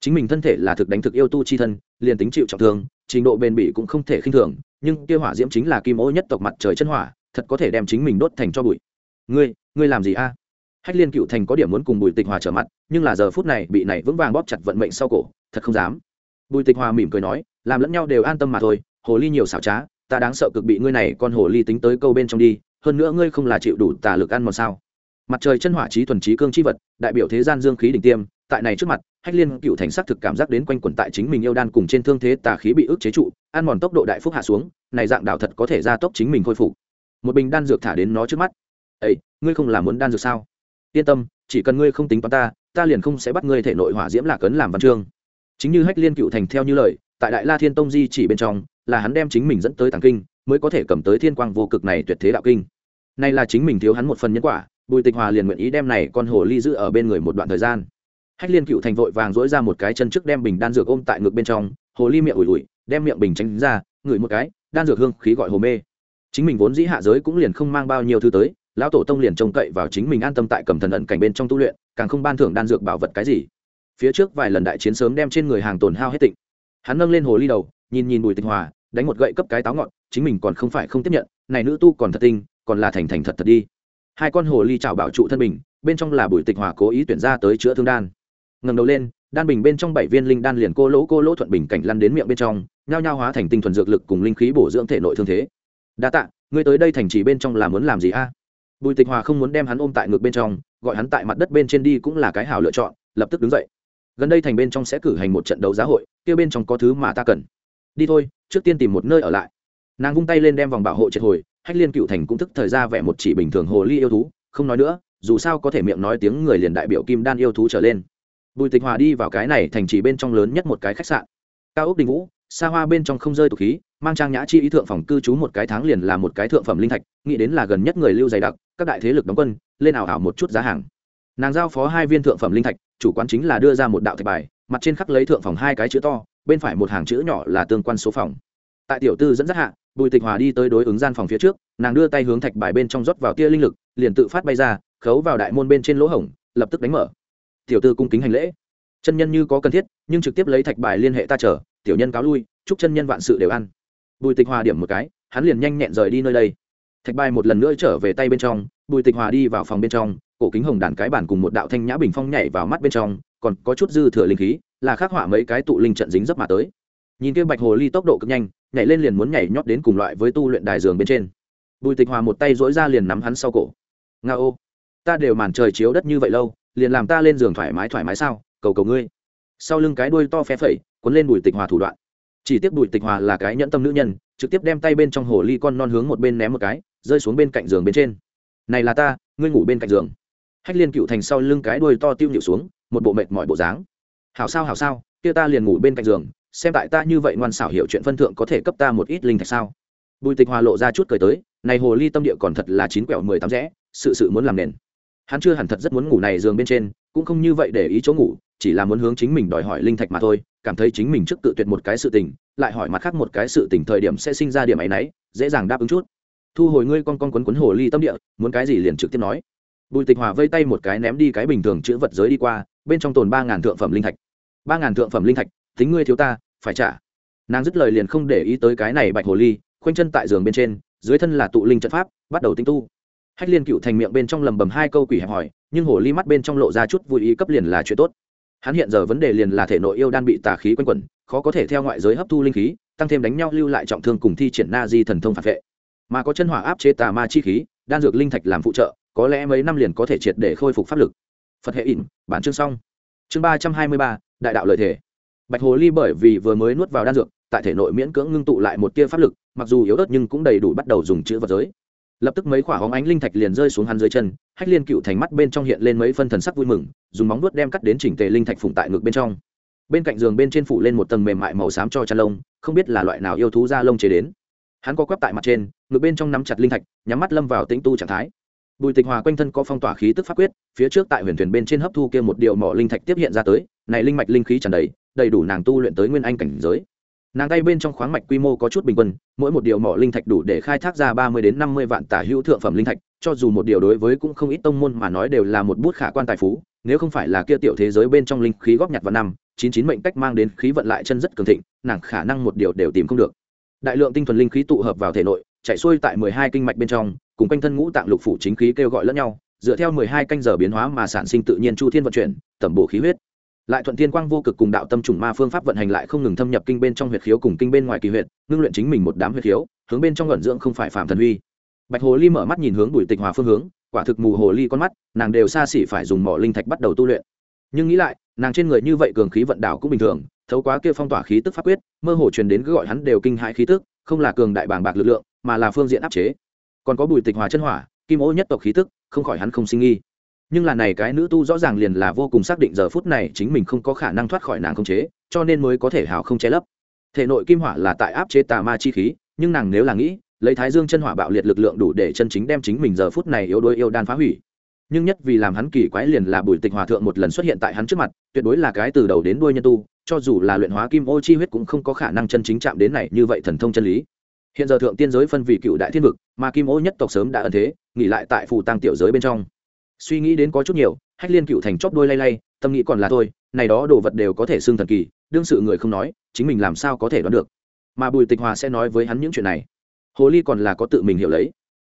[SPEAKER 1] chính mình thân thể là thực đánh thực yêu tu chi thân, liền tính chịu trọng thương, trình độ bền bỉ cũng không thể khinh thường, nhưng kia hỏa diễm chính là kim ô nhất tộc mặt trời chân hỏa, thật có thể đem chính mình đốt thành cho bụi. Ngươi ngươi làm gì a? Hách liên cựu thành có điểm muốn cùng bùi tịch hòa trở mặt, nhưng là giờ phút này bị này vững vàng bóp chặt vận mệnh sau cổ, thật không dám. Bùi tịch hòa mỉm cười nói, làm lẫn nhau đều an tâm mà thôi, hồ ly nhiều xảo trá, ta đáng sợ cực bị ngươi này con hồ ly tính tới câu bên trong đi, hơn nữa ngươi không là chịu đủ tà lực ăn một sao? Mặt trời chân hỏa trí thuần trí cương chi vật, đại biểu thế gian dương khí đỉnh tiêm, tại này trước mặt hách liên cựu thành sắc thực cảm giác đến quanh quẩn tại chính mình yêu đan cùng trên thương thế tà khí bị ức chế trụ, ăn mòn tốc độ đại phúc hạ xuống, này dạng đạo thật có thể gia tốc chính mình khôi phục. Một bình đan dược thả đến nó trước mắt. Ấy ngươi không làm muốn đan dược sao? Yên tâm, chỉ cần ngươi không tính toán ta ta liền không sẽ bắt ngươi thể nội hỏa diễm lạc cấn làm văn chương. Chính như hách liên cựu thành theo như lời, tại đại la thiên tông di chỉ bên trong, là hắn đem chính mình dẫn tới tàng kinh, mới có thể cầm tới thiên quang vô cực này tuyệt thế đạo kinh. Này là chính mình thiếu hắn một phần nhân quả, bùi tịch hòa liền nguyện ý đem này con hồ ly giữ ở bên người một đoạn thời gian hách liên cựu thành vội vàng dỗi ra một cái chân trước đem bình đan dược ôm tại ngực bên trong, hồ ly miệng ủi ủi, đem miệng bình tránh ra, ngửi một cái, đan dược hương khí gọi hồ mê. Chính mình vốn dĩ hạ giới cũng liền không mang bao nhiêu thứ tới, lão tổ tông liền trông cậy vào chính mình an tâm tại cầm thần ẩn cảnh bên trong tu luyện, càng không ban thưởng đan dược bảo vật cái gì. Phía trước vài lần đại chiến sớm đem trên người hàng tồn hao hết tịnh. Hắn nâng lên hồ ly đầu, nhìn nhìn bùi tịnh hòa, đánh một gậy cấp cái táo ngọn, chính mình còn không phải không tiếp nhận, này nữ tu còn thật tinh, còn là thành thành thật thật đi. Hai con hồ ly chảo bảo trụ thân mình bên trong là bùi tịch hòa cố ý tuyển ra tới chữa thương đan ngẩng đầu lên, đan bình bên trong bảy viên linh đan liền cô lỗ cô lỗ thuận bình cảnh lăn đến miệng bên trong, nhao nhao hóa thành tinh thuần dược lực cùng linh khí bổ dưỡng thể nội thương thế. Đa tạ, ngươi tới đây thành trì bên trong là muốn làm gì a? Bùi tịch hòa không muốn đem hắn ôm tại ngực bên trong, gọi hắn tại mặt đất bên trên đi cũng là cái hảo lựa chọn, lập tức đứng dậy. Gần đây thành bên trong sẽ cử hành một trận đấu giá hội, kia bên trong có thứ mà ta cần. Đi thôi, trước tiên tìm một nơi ở lại. Nàng vung tay lên đem vòng bảo hộ triệt hồi, hách liên cựu thành cũng thức thời ra vẻ một chỉ bình thường hồ ly yêu thú, không nói nữa, dù sao có thể miệng nói tiếng người liền đại biểu kim đan yêu thú trở lên bùi tịch hòa đi vào cái này thành trì bên trong lớn nhất một cái khách sạn. Cao ốc đình vũ, xa hoa bên trong không rơi tục khí, mang trang nhã chi ý thượng phòng cư trú một cái tháng liền là một cái thượng phẩm linh thạch, nghĩ đến là gần nhất người lưu dày đặc, các đại thế lực đóng quân, lên ảo ảo một chút giá hàng. Nàng giao phó hai viên thượng phẩm linh thạch, chủ quán chính là đưa ra một đạo thạch bài, mặt trên khắc lấy thượng phòng hai cái chữ to, bên phải một hàng chữ nhỏ là tương quan số phòng. Tại tiểu tư dẫn dắt hạ, bùi tịch hòa đi tới đối ứng gian phòng phía trước, nàng đưa tay hướng thạch bài bên trong rót vào tia linh lực, liền tự phát bay ra, khấu vào đại môn bên trên lỗ hổng, lập tức đánh mở tiểu tư cung kính hành lễ. Chân nhân như có cần thiết, nhưng trực tiếp lấy thạch bài liên hệ ta chở. tiểu nhân cáo lui, chúc chân nhân vạn sự đều ăn bùi tịch hòa điểm một cái, hắn liền nhanh nhẹn rời đi nơi đây. Thạch bài một lần nữa trở về tay bên trong, bùi tịch hòa đi vào phòng bên trong, cổ kính hồng đàn cái bản cùng một đạo thanh nhã bình phong nhảy vào mắt bên trong, còn có chút dư thừa linh khí, là khắc họa mấy cái tụ linh trận dính dấp mà tới. Nhìn kia bạch hồ ly tốc độ cực nhanh, nhảy lên liền muốn nhảy nhót đến cùng loại với tu luyện đài giường bên trên. Bùi tịch hòa một tay dỗi ra liền nắm hắn sau cổ. Nga ô, ta đều màn trời chiếu đất như vậy lâu liền làm ta lên giường thoải mái thoải mái sao? Cầu cầu ngươi. Sau lưng cái đuôi to phe phẩy, cuốn lên bùi tịch hòa thủ đoạn. Chỉ tiếp bùi tịch hòa là cái nhẫn tâm nữ nhân, trực tiếp đem tay bên trong hồ ly con non hướng một bên ném một cái, rơi xuống bên cạnh giường bên trên. Này là ta, ngươi ngủ bên cạnh giường. Hách liên cựu thành sau lưng cái đuôi to tiêu nhịu xuống, một bộ mệt mỏi bộ dáng. Hảo sao hảo sao, kia ta liền ngủ bên cạnh giường, xem tại ta như vậy ngoan xảo hiểu chuyện phân thượng có thể cấp ta một ít linh thạch sao? Bùi tịch hòa lộ ra chút cười tới, này hồ ly tâm địa còn thật là chín quẹo mười tám rẽ, sự sự muốn làm nền hắn chưa hẳn thật rất muốn ngủ này giường bên trên, cũng không như vậy để ý chỗ ngủ, chỉ là muốn hướng chính mình đòi hỏi linh thạch mà thôi, cảm thấy chính mình trước tự tuyệt một cái sự tình, lại hỏi mặt khác một cái sự tình thời điểm sẽ sinh ra điểm ấy nấy, dễ dàng đáp ứng chút. Thu hồi ngươi con con quấn quấn hồ ly tâm địa, muốn cái gì liền trực tiếp nói. Bùi tịch hòa vây tay một cái ném đi cái bình thường chữ vật giới đi qua, bên trong tồn ba ngàn thượng phẩm linh thạch. Ba ngàn thượng phẩm linh thạch, tính ngươi thiếu ta, phải trả. Nàng dứt lời liền không để ý tới cái này bạch hồ ly, khoanh chân tại giường bên trên, dưới thân là tụ linh trận pháp, bắt đầu tinh tu hách liên cựu thành miệng bên trong lầm bầm hai câu quỷ hẹp hỏi, nhưng hồ ly mắt bên trong lộ ra chút vui ý cấp liền là chuyện tốt. Hắn hiện giờ vấn đề liền là thể nội yêu đan bị tà khí quanh quẩn, khó có thể theo ngoại giới hấp thu linh khí, tăng thêm đánh nhau lưu lại trọng thương cùng thi triển na di thần thông phản vệ. Mà có chân hỏa áp chế tà ma chi khí, đan dược linh thạch làm phụ trợ, có lẽ mấy năm liền có thể triệt để khôi phục pháp lực. Phật hệ ỉn, bản chương xong. Chương ba trăm hai mươi ba, đại đạo lợi thể. Bạch hồ ly bởi vì vừa mới nuốt vào đan dược, tại thể nội miễn cưỡng ngưng tụ lại một tia pháp lực, mặc dù yếu ớt nhưng cũng đầy đủ bắt đầu dùng chữ vật giới lập tức mấy quả hóng ánh linh thạch liền rơi xuống hắn dưới chân, hách liên cựu thành mắt bên trong hiện lên mấy phân thần sắc vui mừng, dùng móng nuốt đem cắt đến chỉnh tề linh thạch phủng tại ngực bên trong. Bên cạnh giường bên trên phủ lên một tầng mềm mại màu xám cho chăn lông, không biết là loại nào yêu thú da lông chế đến. Hắn có quắp tại mặt trên, ngực bên trong nắm chặt linh thạch, nhắm mắt lâm vào tĩnh tu trạng thái. Bùi tịch hòa quanh thân có phong tỏa khí tức pháp quyết, phía trước tại huyền thuyền bên trên hấp thu kia một điều mỏ linh thạch tiếp hiện ra tới, này linh mạch linh khí tràn đầy đầy đủ nàng tu luyện tới nguyên anh cảnh giới nàng tay bên trong khoáng mạch quy mô có chút bình quân, mỗi một điều mỏ linh thạch đủ để khai thác ra ba mươi đến năm mươi vạn tả hữu thượng phẩm linh thạch, cho dù một điều đối với cũng không ít tông môn mà nói đều là một bút khả quan tài phú, nếu không phải là kia tiểu thế giới bên trong linh khí góp nhặt vào năm, chín chín mệnh cách mang đến khí vận lại chân rất cường thịnh, nàng khả năng một điều đều tìm không được. Đại lượng tinh thuần linh khí tụ hợp vào thể nội, chạy xuôi tại mười hai kinh mạch bên trong, cùng quanh thân ngũ tạng lục phủ chính khí kêu gọi lẫn nhau, dựa theo mười hai canh giờ biến hóa mà sản sinh tự nhiên chu thiên vận chuyển, tẩm bổ khí huyết lại thuận thiên quang vô cực cùng đạo tâm trùng ma phương pháp vận hành lại không ngừng thâm nhập kinh bên trong huyệt khiếu cùng kinh bên ngoài kỳ huyệt, ngưng luyện chính mình một đám huyệt khiếu, hướng bên trong luận dưỡng không phải phạm thần huy bạch hồ ly mở mắt nhìn hướng bùi tịch hòa phương hướng, quả thực mù hồ ly con mắt, nàng đều xa xỉ phải dùng mỏ linh thạch bắt đầu tu luyện. Nhưng nghĩ lại, nàng trên người như vậy cường khí vận đảo cũng bình thường, thấu quá kia phong tỏa khí tức pháp quyết, mơ hồ truyền đến cứ gọi hắn đều kinh hãi khí tức, không là cường đại bàng bạc lực lượng, mà là phương diện áp chế. Còn có bùi tịch hòa chân hỏa, kim ô nhất tộc khí tức, không khỏi hắn không sinh nghi nhưng là này cái nữ tu rõ ràng liền là vô cùng xác định giờ phút này chính mình không có khả năng thoát khỏi nàng không chế, cho nên mới có thể hào không che lấp. Thể nội kim hỏa là tại áp chế tà ma chi khí, nhưng nàng nếu là nghĩ, lấy thái dương chân hỏa bạo liệt lực lượng đủ để chân chính đem chính mình giờ phút này yếu đuối yêu đan phá hủy. Nhưng nhất vì làm hắn kỳ quái liền là bùi tịch hòa thượng một lần xuất hiện tại hắn trước mặt, tuyệt đối là cái từ đầu đến đuôi nhân tu, cho dù là luyện hóa kim ô chi huyết cũng không có khả năng chân chính chạm đến này như vậy thần thông chân lý. Hiện giờ thượng tiên giới phân vị cựu đại thiên vực, mà kim ô nhất tộc sớm đã ẩn thế, nghỉ lại tại phù tăng tiểu giới bên trong suy nghĩ đến có chút nhiều, hách liên cựu thành chóp đôi lay lay, tâm nghĩ còn là thôi, này đó đồ vật đều có thể xưng thần kỳ, đương sự người không nói, chính mình làm sao có thể đoán được. Mà bùi tịch hòa sẽ nói với hắn những chuyện này. Hồ ly còn là có tự mình hiểu lấy.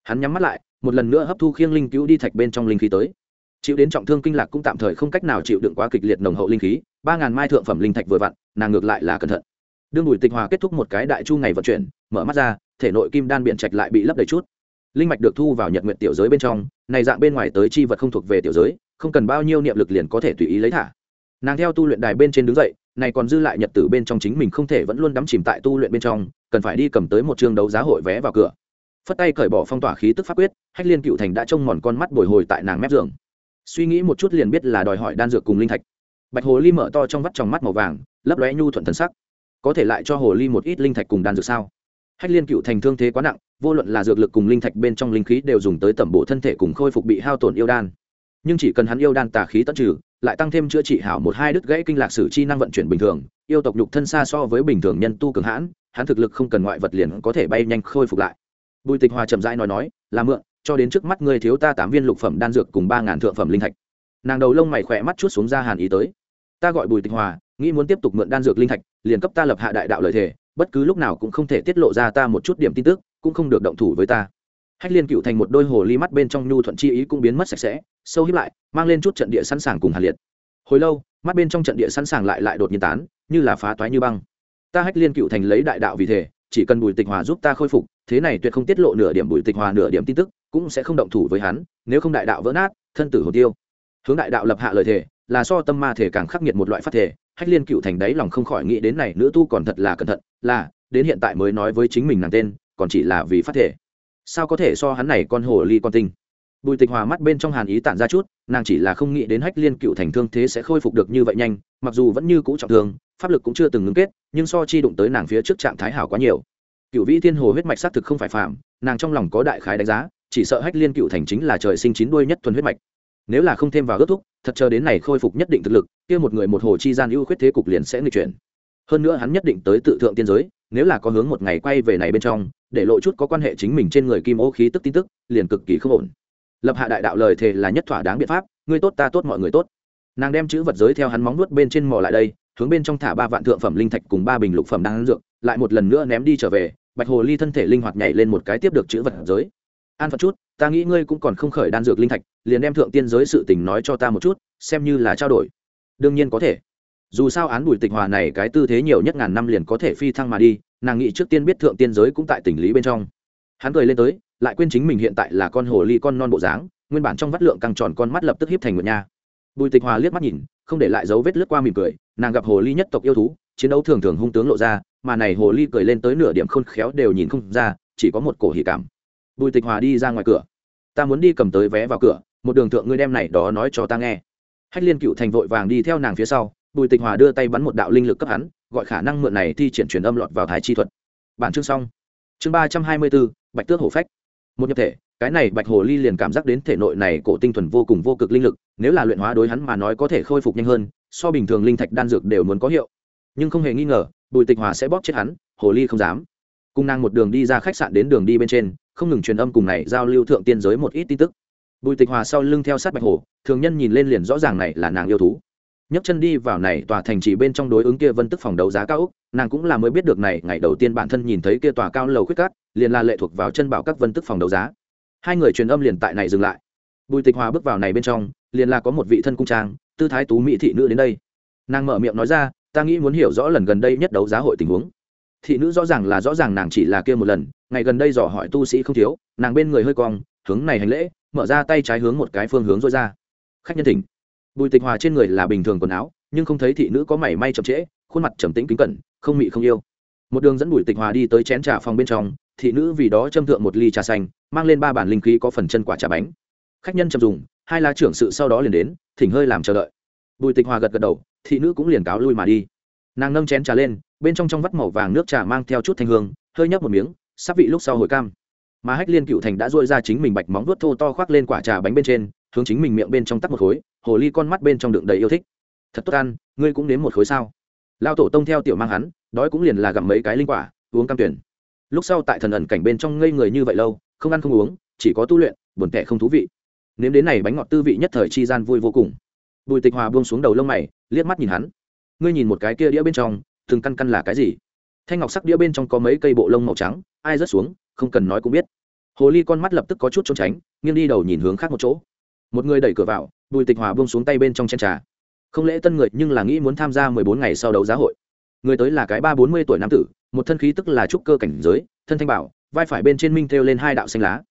[SPEAKER 1] Hắn nhắm mắt lại, một lần nữa hấp thu khiêng linh cứu đi thạch bên trong linh khí tới. Chịu đến trọng thương kinh lạc cũng tạm thời không cách nào chịu đựng quá kịch liệt nồng hậu linh khí, ba ngàn mai thượng phẩm linh thạch vừa vặn, nàng ngược lại là cẩn thận. Đương bùi tịch hòa kết thúc một cái đại chu ngày vận chuyển, mở mắt ra, thể nội kim đan biện trạch lại bị lấp đầy chút linh mạch được thu vào nhật nguyện tiểu giới bên trong, này dạng bên ngoài tới chi vật không thuộc về tiểu giới, không cần bao nhiêu niệm lực liền có thể tùy ý lấy thả. Nàng theo tu luyện đài bên trên đứng dậy, này còn dư lại nhật tử bên trong chính mình không thể vẫn luôn đắm chìm tại tu luyện bên trong, cần phải đi cầm tới một trường đấu giá hội vé vào cửa. Phất tay cởi bỏ phong tỏa khí tức pháp quyết, hách liên cựu thành đã trông mòn con mắt bồi hồi tại nàng mép giường. Suy nghĩ một chút liền biết là đòi hỏi đan dược cùng linh thạch. Bạch hồ ly mở to trong vắt trong mắt màu vàng, lấp lóe nhu thuận thần sắc. Có thể lại cho hồ ly một ít linh thạch cùng đan dược sao? Hách liên cựu thành thương thế quá nặng vô luận là dược lực cùng linh thạch bên trong linh khí đều dùng tới tẩm bổ thân thể cùng khôi phục bị hao tổn yêu đan. Nhưng chỉ cần hắn yêu đan tà khí tận trừ lại tăng thêm chữa trị hảo một hai đứt gãy kinh lạc sử chi năng vận chuyển bình thường yêu tộc nhục thân xa so với bình thường nhân tu cường hãn hắn thực lực không cần ngoại vật liền có thể bay nhanh khôi phục lại. Bùi tịch hòa chậm rãi nói nói là mượn cho đến trước mắt ngươi thiếu ta tám viên lục phẩm đan dược cùng ba ngàn thượng phẩm linh thạch. Nàng đầu lông mày khỏe mắt chút xuống ra hàn ý tới. Ta gọi bùi tịch hòa nghĩ muốn tiếp tục mượn đan dược linh thạch liền cấp ta lập hạ đại đạo lợi thể, bất cứ lúc nào cũng không thể tiết lộ ra ta một chút điểm tin tức cũng không được động thủ với ta. Hách liên cựu thành một đôi hồ ly mắt bên trong nhu thuận chi ý cũng biến mất sạch sẽ sâu hiếp lại mang lên chút trận địa sẵn sàng cùng hàn liệt. Hồi lâu mắt bên trong trận địa sẵn sàng lại lại đột nhiên tán như là phá toái như băng. Ta hách liên cựu thành lấy đại đạo vì thế, chỉ cần bùi tịch hòa giúp ta khôi phục thế này tuyệt không tiết lộ nửa điểm bùi tịch hòa nửa điểm tin tức cũng sẽ không động thủ với hắn nếu không đại đạo vỡ nát thân tử hồ tiêu. Hướng đại đạo lập hạ lời thề là so tâm ma thể càng khắc nghiệt một loại phát thể hách liên cựu thành đấy lòng không khỏi nghĩ đến này nữ tu còn thật là cẩn thận là đến hiện tại mới nói với chính mình nàng tên còn chỉ là vì phát thể. Sao có thể so hắn này con hồ ly con tinh? Bùi tịch hòa mắt bên trong hàn ý tản ra chút, nàng chỉ là không nghĩ đến hách liên cựu thành thương thế sẽ khôi phục được như vậy nhanh, mặc dù vẫn như cũ trọng thương, pháp lực cũng chưa từng ngưng kết, nhưng so chi đụng tới nàng phía trước trạng thái hảo quá nhiều. Cựu vĩ thiên hồ huyết mạch xác thực không phải phạm nàng trong lòng có đại khái đánh giá, chỉ sợ hách liên cựu thành chính là trời sinh chín đuôi nhất thuần huyết mạch. Nếu là không thêm vào ước thúc, thật chờ đến này khôi phục nhất định thực lực, kia một người một hồ chi gian ưu khuyết thế cục liền sẽ nghịch chuyển. Hơn nữa hắn nhất định tới tự thượng tiên giới, nếu là có hướng một ngày quay về này bên trong để lộ chút có quan hệ chính mình trên người kim ô khí tức tin tức, liền cực kỳ không ổn. Lập hạ đại đạo lời thề là nhất thỏa đáng biện pháp, ngươi tốt ta tốt mọi người tốt. Nàng đem chữ vật giới theo hắn móng nuốt bên trên mò lại đây, hướng bên trong thả ba vạn thượng phẩm linh thạch cùng ba bình lục phẩm đang dược, lại một lần nữa ném đi trở về, bạch hồ ly thân thể linh hoạt nhảy lên một cái tiếp được chữ vật giới. An phật chút, ta nghĩ ngươi cũng còn không khởi đan dược linh thạch, liền đem thượng tiên giới sự tình nói cho ta một chút, xem như là trao đổi. Đương nhiên có thể. Dù sao án bùi tịch hòa này cái tư thế nhiều nhất ngàn năm liền có thể phi thăng mà đi nàng nghĩ trước tiên biết thượng tiên giới cũng tại tình lý bên trong. Hắn cười lên tới, lại quên chính mình hiện tại là con hồ ly con non bộ dáng, nguyên bản trong vắt lượng căng tròn con mắt lập tức hiếp thành một nha. Bùi tịch hòa liếc mắt nhìn, không để lại dấu vết lướt qua mỉm cười, nàng gặp hồ ly nhất tộc yêu thú, chiến đấu thường thường hung tướng lộ ra, mà này hồ ly cười lên tới nửa điểm khôn khéo đều nhìn không ra, chỉ có một cổ hỉ cảm. Bùi tịch hòa đi ra ngoài cửa. Ta muốn đi cầm tới vé vào cửa, một đường thượng ngươi đem này đó nói cho ta nghe. Hách liên cựu thành vội vàng đi theo nàng phía sau, bùi tịch hòa đưa tay bắn một đạo linh lực cấp hắn gọi khả năng mượn này thi triển truyền âm lọt vào thái chi thuật. Bản chương xong. Chương ba trăm hai mươi bốn, bạch tước hổ phách. Một nhập thể, cái này bạch hồ ly liền cảm giác đến thể nội này cổ tinh thuần vô cùng vô cực linh lực, nếu là luyện hóa đối hắn mà nói có thể khôi phục nhanh hơn, so bình thường linh thạch đan dược đều muốn có hiệu. Nhưng không hề nghi ngờ, bùi tịch hòa sẽ bóp chết hắn hồ ly không dám. Cung năng một đường đi ra khách sạn đến đường đi bên trên, không ngừng truyền âm cùng này giao lưu thượng tiên giới một ít tin tức. Bùi tịch hòa sau lưng theo sát bạch hồ thường nhân nhìn lên liền rõ ràng này là nàng yêu thú nhấc chân đi vào này tòa thành chỉ bên trong đối ứng kia vân tức phòng đấu giá cao úc, nàng cũng là mới biết được này, ngày đầu tiên bản thân nhìn thấy kia tòa cao lầu khuyết cát, liền là lệ thuộc vào chân bảo các vân tức phòng đấu giá. Hai người truyền âm liền tại này dừng lại. Bùi tịch hòa bước vào này bên trong, liền là có một vị thân cung trang, tư thái tú mỹ thị nữ đến đây. Nàng mở miệng nói ra, ta nghĩ muốn hiểu rõ lần gần đây nhất đấu giá hội tình huống. Thị nữ rõ ràng là rõ ràng nàng chỉ là kia một lần, ngày gần đây dò hỏi tu sĩ không thiếu, nàng bên người hơi cong, hướng này hành lễ, mở ra tay trái hướng một cái phương hướng rối ra. Khách nhân thỉnh bùi tịch hòa trên người là bình thường quần áo, nhưng không thấy thị nữ có mảy may chậm trễ, khuôn mặt trầm tĩnh kính cẩn, không mị không yêu. Một đường dẫn bùi tịch hòa đi tới chén trà phòng bên trong, thị nữ vì đó châm thượng một ly trà xanh, mang lên ba bản linh khí có phần chân quả trà bánh. Khách nhân chậm dùng, hai la trưởng sự sau đó liền đến, thỉnh hơi làm chờ đợi. Bùi tịch hòa gật gật đầu, thị nữ cũng liền cáo lui mà đi. Nàng nâng chén trà lên, bên trong trong vắt màu vàng nước trà mang theo chút thanh hương, hơi nhấp một miếng, sắp vị lúc sau hồi cam. Mà hách liên cựu thành đã dội ra chính mình bạch móng vuốt thô to khoác lên quả trà bánh bên trên hướng chính mình miệng bên trong tắt một khối, hồ ly con mắt bên trong đựng đầy yêu thích. Thật tốt ăn, ngươi cũng nếm một khối sao? Lao tổ tông theo tiểu mang hắn, đói cũng liền là gặm mấy cái linh quả, uống cam tuyển. Lúc sau tại thần ẩn cảnh bên trong ngây người như vậy lâu, không ăn không uống, chỉ có tu luyện, buồn tẻ không thú vị. Nếm đến này bánh ngọt tư vị nhất thời chi gian vui vô cùng. Bùi tịch hòa buông xuống đầu lông mày, liếc mắt nhìn hắn. Ngươi nhìn một cái kia đĩa bên trong từng căn căn là cái gì? Thanh ngọc sắc đĩa bên trong có mấy cây bộ lông màu trắng, ai rớt xuống, không cần nói cũng biết. Hồ ly con mắt lập tức có chút trốn tránh, nghiêng đi đầu nhìn hướng khác một chỗ một người đẩy cửa vào, bùi tịch hòa buông xuống tay bên trong chen trà. Không lẽ tân người nhưng là nghĩ muốn tham gia mười bốn ngày sau đấu giá hội. Người tới là cái ba bốn mươi tuổi nam tử, một thân khí tức là trúc cơ cảnh giới, thân thanh bảo, vai phải bên trên minh thêu lên hai đạo xanh lá.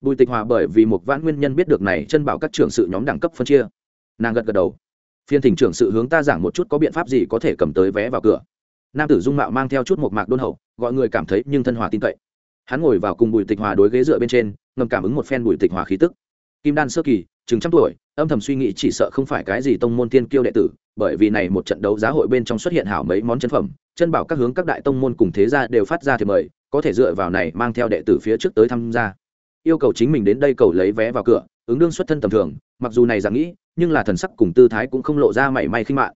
[SPEAKER 1] Bùi tịch hòa bởi vì một vãn nguyên nhân biết được này, chân bảo các trưởng sự nhóm đẳng cấp phân chia. Nàng gật gật đầu. Phiên thỉnh trưởng sự hướng ta giảng một chút có biện pháp gì có thể cầm tới vé vào cửa. Nam tử dung mạo mang theo chút một mạc đôn hậu, gọi người cảm thấy nhưng thân hòa tin cậy. Hắn ngồi vào cùng bùi tịch hòa đối ghế dựa bên trên, ngầm cảm ứng một phen bùi tịch hòa khí tức kim đan sơ kỳ, chừng trăm tuổi, âm thầm suy nghĩ chỉ sợ không phải cái gì tông môn tiên kiêu đệ tử, bởi vì này một trận đấu giá hội bên trong xuất hiện hảo mấy món chân phẩm, chân bảo các hướng các đại tông môn cùng thế gia đều phát ra thì mời, có thể dựa vào này mang theo đệ tử phía trước tới tham gia. Yêu cầu chính mình đến đây cầu lấy vé vào cửa, ứng đương xuất thân tầm thường, mặc dù này rằng nghĩ, nhưng là thần sắc cùng tư thái cũng không lộ ra mảy may khinh mạng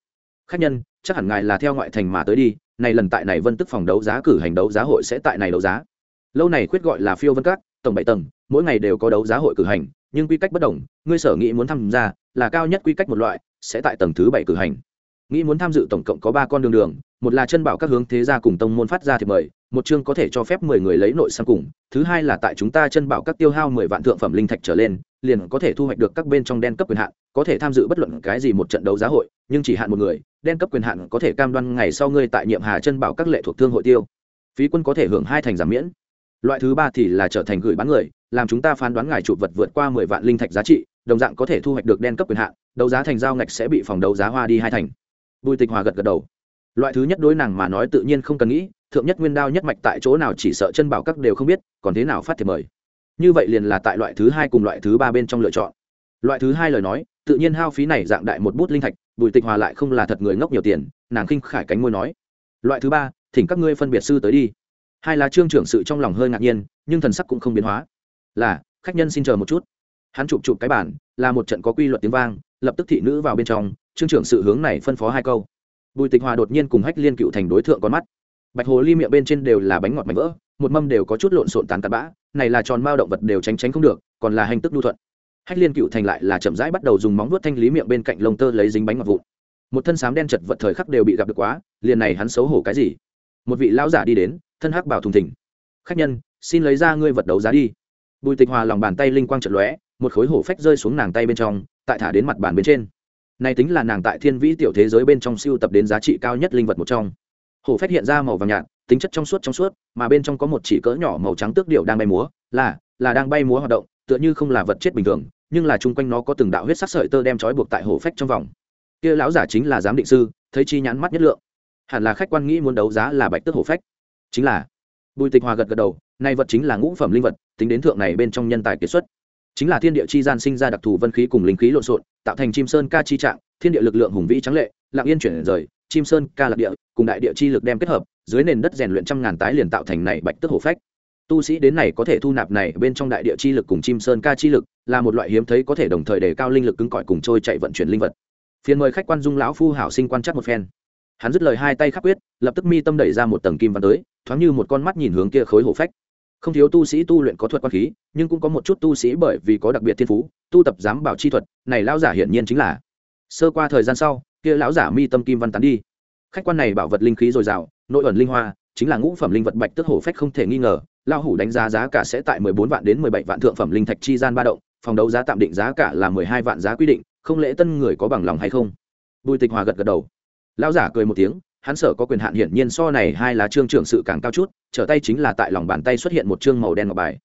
[SPEAKER 1] khách nhân, chắc hẳn ngài là theo ngoại thành mà tới đi, này lần tại này vân tức phòng đấu giá cử hành đấu giá hội sẽ tại này đấu giá. Lâu này khuyết gọi là phiêu vân các, tổng bảy tầng, mỗi ngày đều có đấu giá hội cử hành nhưng quy cách bất đồng, ngươi sở nghĩ muốn tham gia là cao nhất quy cách một loại, sẽ tại tầng thứ bảy cử hành. Nghĩ muốn tham dự tổng cộng có ba con đường đường, một là chân bảo các hướng thế gia cùng tông môn phát ra thì mời, một chương có thể cho phép mười người lấy nội sang cùng, thứ hai là tại chúng ta chân bảo các tiêu hao mười vạn thượng phẩm linh thạch trở lên, liền có thể thu hoạch được các bên trong đen cấp quyền hạn, có thể tham dự bất luận cái gì một trận đấu giá hội, nhưng chỉ hạn một người, đen cấp quyền hạn có thể cam đoan ngày sau ngươi tại nhiệm hà chân bảo các lệ thuộc thương hội tiêu. Phí quân có thể hưởng hai thành giảm miễn. Loại thứ ba thì là trở thành gửi bán người làm chúng ta phán đoán ngài chụp vật vượt qua mười vạn linh thạch giá trị, đồng dạng có thể thu hoạch được đen cấp quyền hạn, đấu giá thành giao ngạch sẽ bị phòng đấu giá hoa đi hai thành. Bùi tịch hòa gật gật đầu. Loại thứ nhất đối nàng mà nói tự nhiên không cần nghĩ, thượng nhất nguyên đao nhất mạch tại chỗ nào chỉ sợ chân bảo các đều không biết, còn thế nào phát thiệp mời. Như vậy liền là tại loại thứ hai cùng loại thứ ba bên trong lựa chọn. Loại thứ hai lời nói, tự nhiên hao phí này dạng đại một bút linh thạch, bùi tịch hòa lại không là thật người ngốc nhiều tiền, nàng khinh khải cánh môi nói. Loại thứ ba, thỉnh các ngươi phân biệt sư tới đi. Hai là trương trưởng sự trong lòng hơi ngạc nhiên, nhưng thần sắc cũng không biến hóa là, khách nhân xin chờ một chút. Hắn chụp chụp cái bản là một trận có quy luật tiếng vang, lập tức thị nữ vào bên trong, trương trưởng sự hướng này phân phó hai câu. Bùi tịch hòa đột nhiên cùng hách liên cựu thành đối tượng con mắt. Bạch hồ ly miệng bên trên đều là bánh ngọt mảnh vỡ, một mâm đều có chút lộn xộn tàn tạt bã, này là tròn mao động vật đều tránh tránh không được, còn là hành tức đu thuận. Hách liên cựu thành lại là chậm rãi bắt đầu dùng móng vuốt thanh lý miệng bên cạnh lông tơ lấy dính bánh ngọt vụn. Một thân sám đen chật vật thời khắc đều bị gặp được quá, liền này hắn xấu hổ cái gì? Một vị lão giả đi đến, thân hắc bảo thùng thỉnh khách nhân, xin lấy ra ngươi vật đấu giá đi bùi tịch hòa lòng bàn tay linh quang chật lóe, một khối hổ phách rơi xuống nàng tay bên trong, tại thả đến mặt bàn bên trên. Này tính là nàng tại thiên vĩ tiểu thế giới bên trong siêu tập đến giá trị cao nhất linh vật một trong. Hổ phách hiện ra màu vàng nhạt, tính chất trong suốt trong suốt, mà bên trong có một chỉ cỡ nhỏ màu trắng tước điệu đang bay múa, là là đang bay múa hoạt động, tựa như không là vật chết bình thường, nhưng là chung quanh nó có từng đạo huyết sắc sợi tơ đem trói buộc tại hổ phách trong vòng. Kia lão giả chính là giám định sư, thấy chi nhãn mắt nhất lượng. Hẳn là khách quan nghĩ muốn đấu giá là bạch tước hổ phách. Chính là, bùi tịch hòa gật gật đầu nay vật chính là ngũ phẩm linh vật tính đến thượng này bên trong nhân tài kiệt xuất. Chính là thiên địa chi gian sinh ra đặc thù vân khí cùng linh khí lộn xộn, tạo thành chim sơn ca chi trạng, thiên địa lực lượng hùng vĩ trắng lệ, lặng yên chuyển rời, chim sơn, ca lạc địa, cùng đại địa chi lực đem kết hợp, dưới nền đất rèn luyện trăm ngàn tái liền tạo thành này bạch tức hổ phách. Tu sĩ đến này có thể thu nạp này bên trong đại địa chi lực cùng chim sơn ca chi lực, là một loại hiếm thấy có thể đồng thời đề cao linh lực cứng cỏi cùng trôi chạy vận chuyển linh vật. Phiền mời khách quan dung lão phu hảo sinh quan chắc một phen. Hắn dứt lời hai tay khắc quyết, lập tức mi tâm đẩy ra một tầng kim văn tới, thoáng như một con mắt nhìn hướng kia khối hổ phách không thiếu tu sĩ tu luyện có thuật quan khí, nhưng cũng có một chút tu sĩ bởi vì có đặc biệt thiên phú, tu tập giám bảo chi thuật, này lão giả hiển nhiên chính là. Sơ qua thời gian sau, kia lão giả mi tâm kim văn tán đi. Khách quan này bảo vật linh khí dồi dào, nội ẩn linh hoa, chính là ngũ phẩm linh vật bạch tức hổ phách không thể nghi ngờ lao hủ đánh giá giá cả sẽ tại mười bốn vạn đến mười bảy vạn thượng phẩm linh thạch chi gian ba động, phòng đấu giá tạm định giá cả là mười hai vạn giá quy định, không lẽ tân người có bằng lòng hay không? Bùi tịch hòa gật gật đầu. Lão giả cười một tiếng hắn sở có quyền hạn hiển nhiên so này hai lá trương trưởng sự càng cao chút, trở tay chính là tại lòng bàn tay xuất hiện một chương màu đen ngọc bài.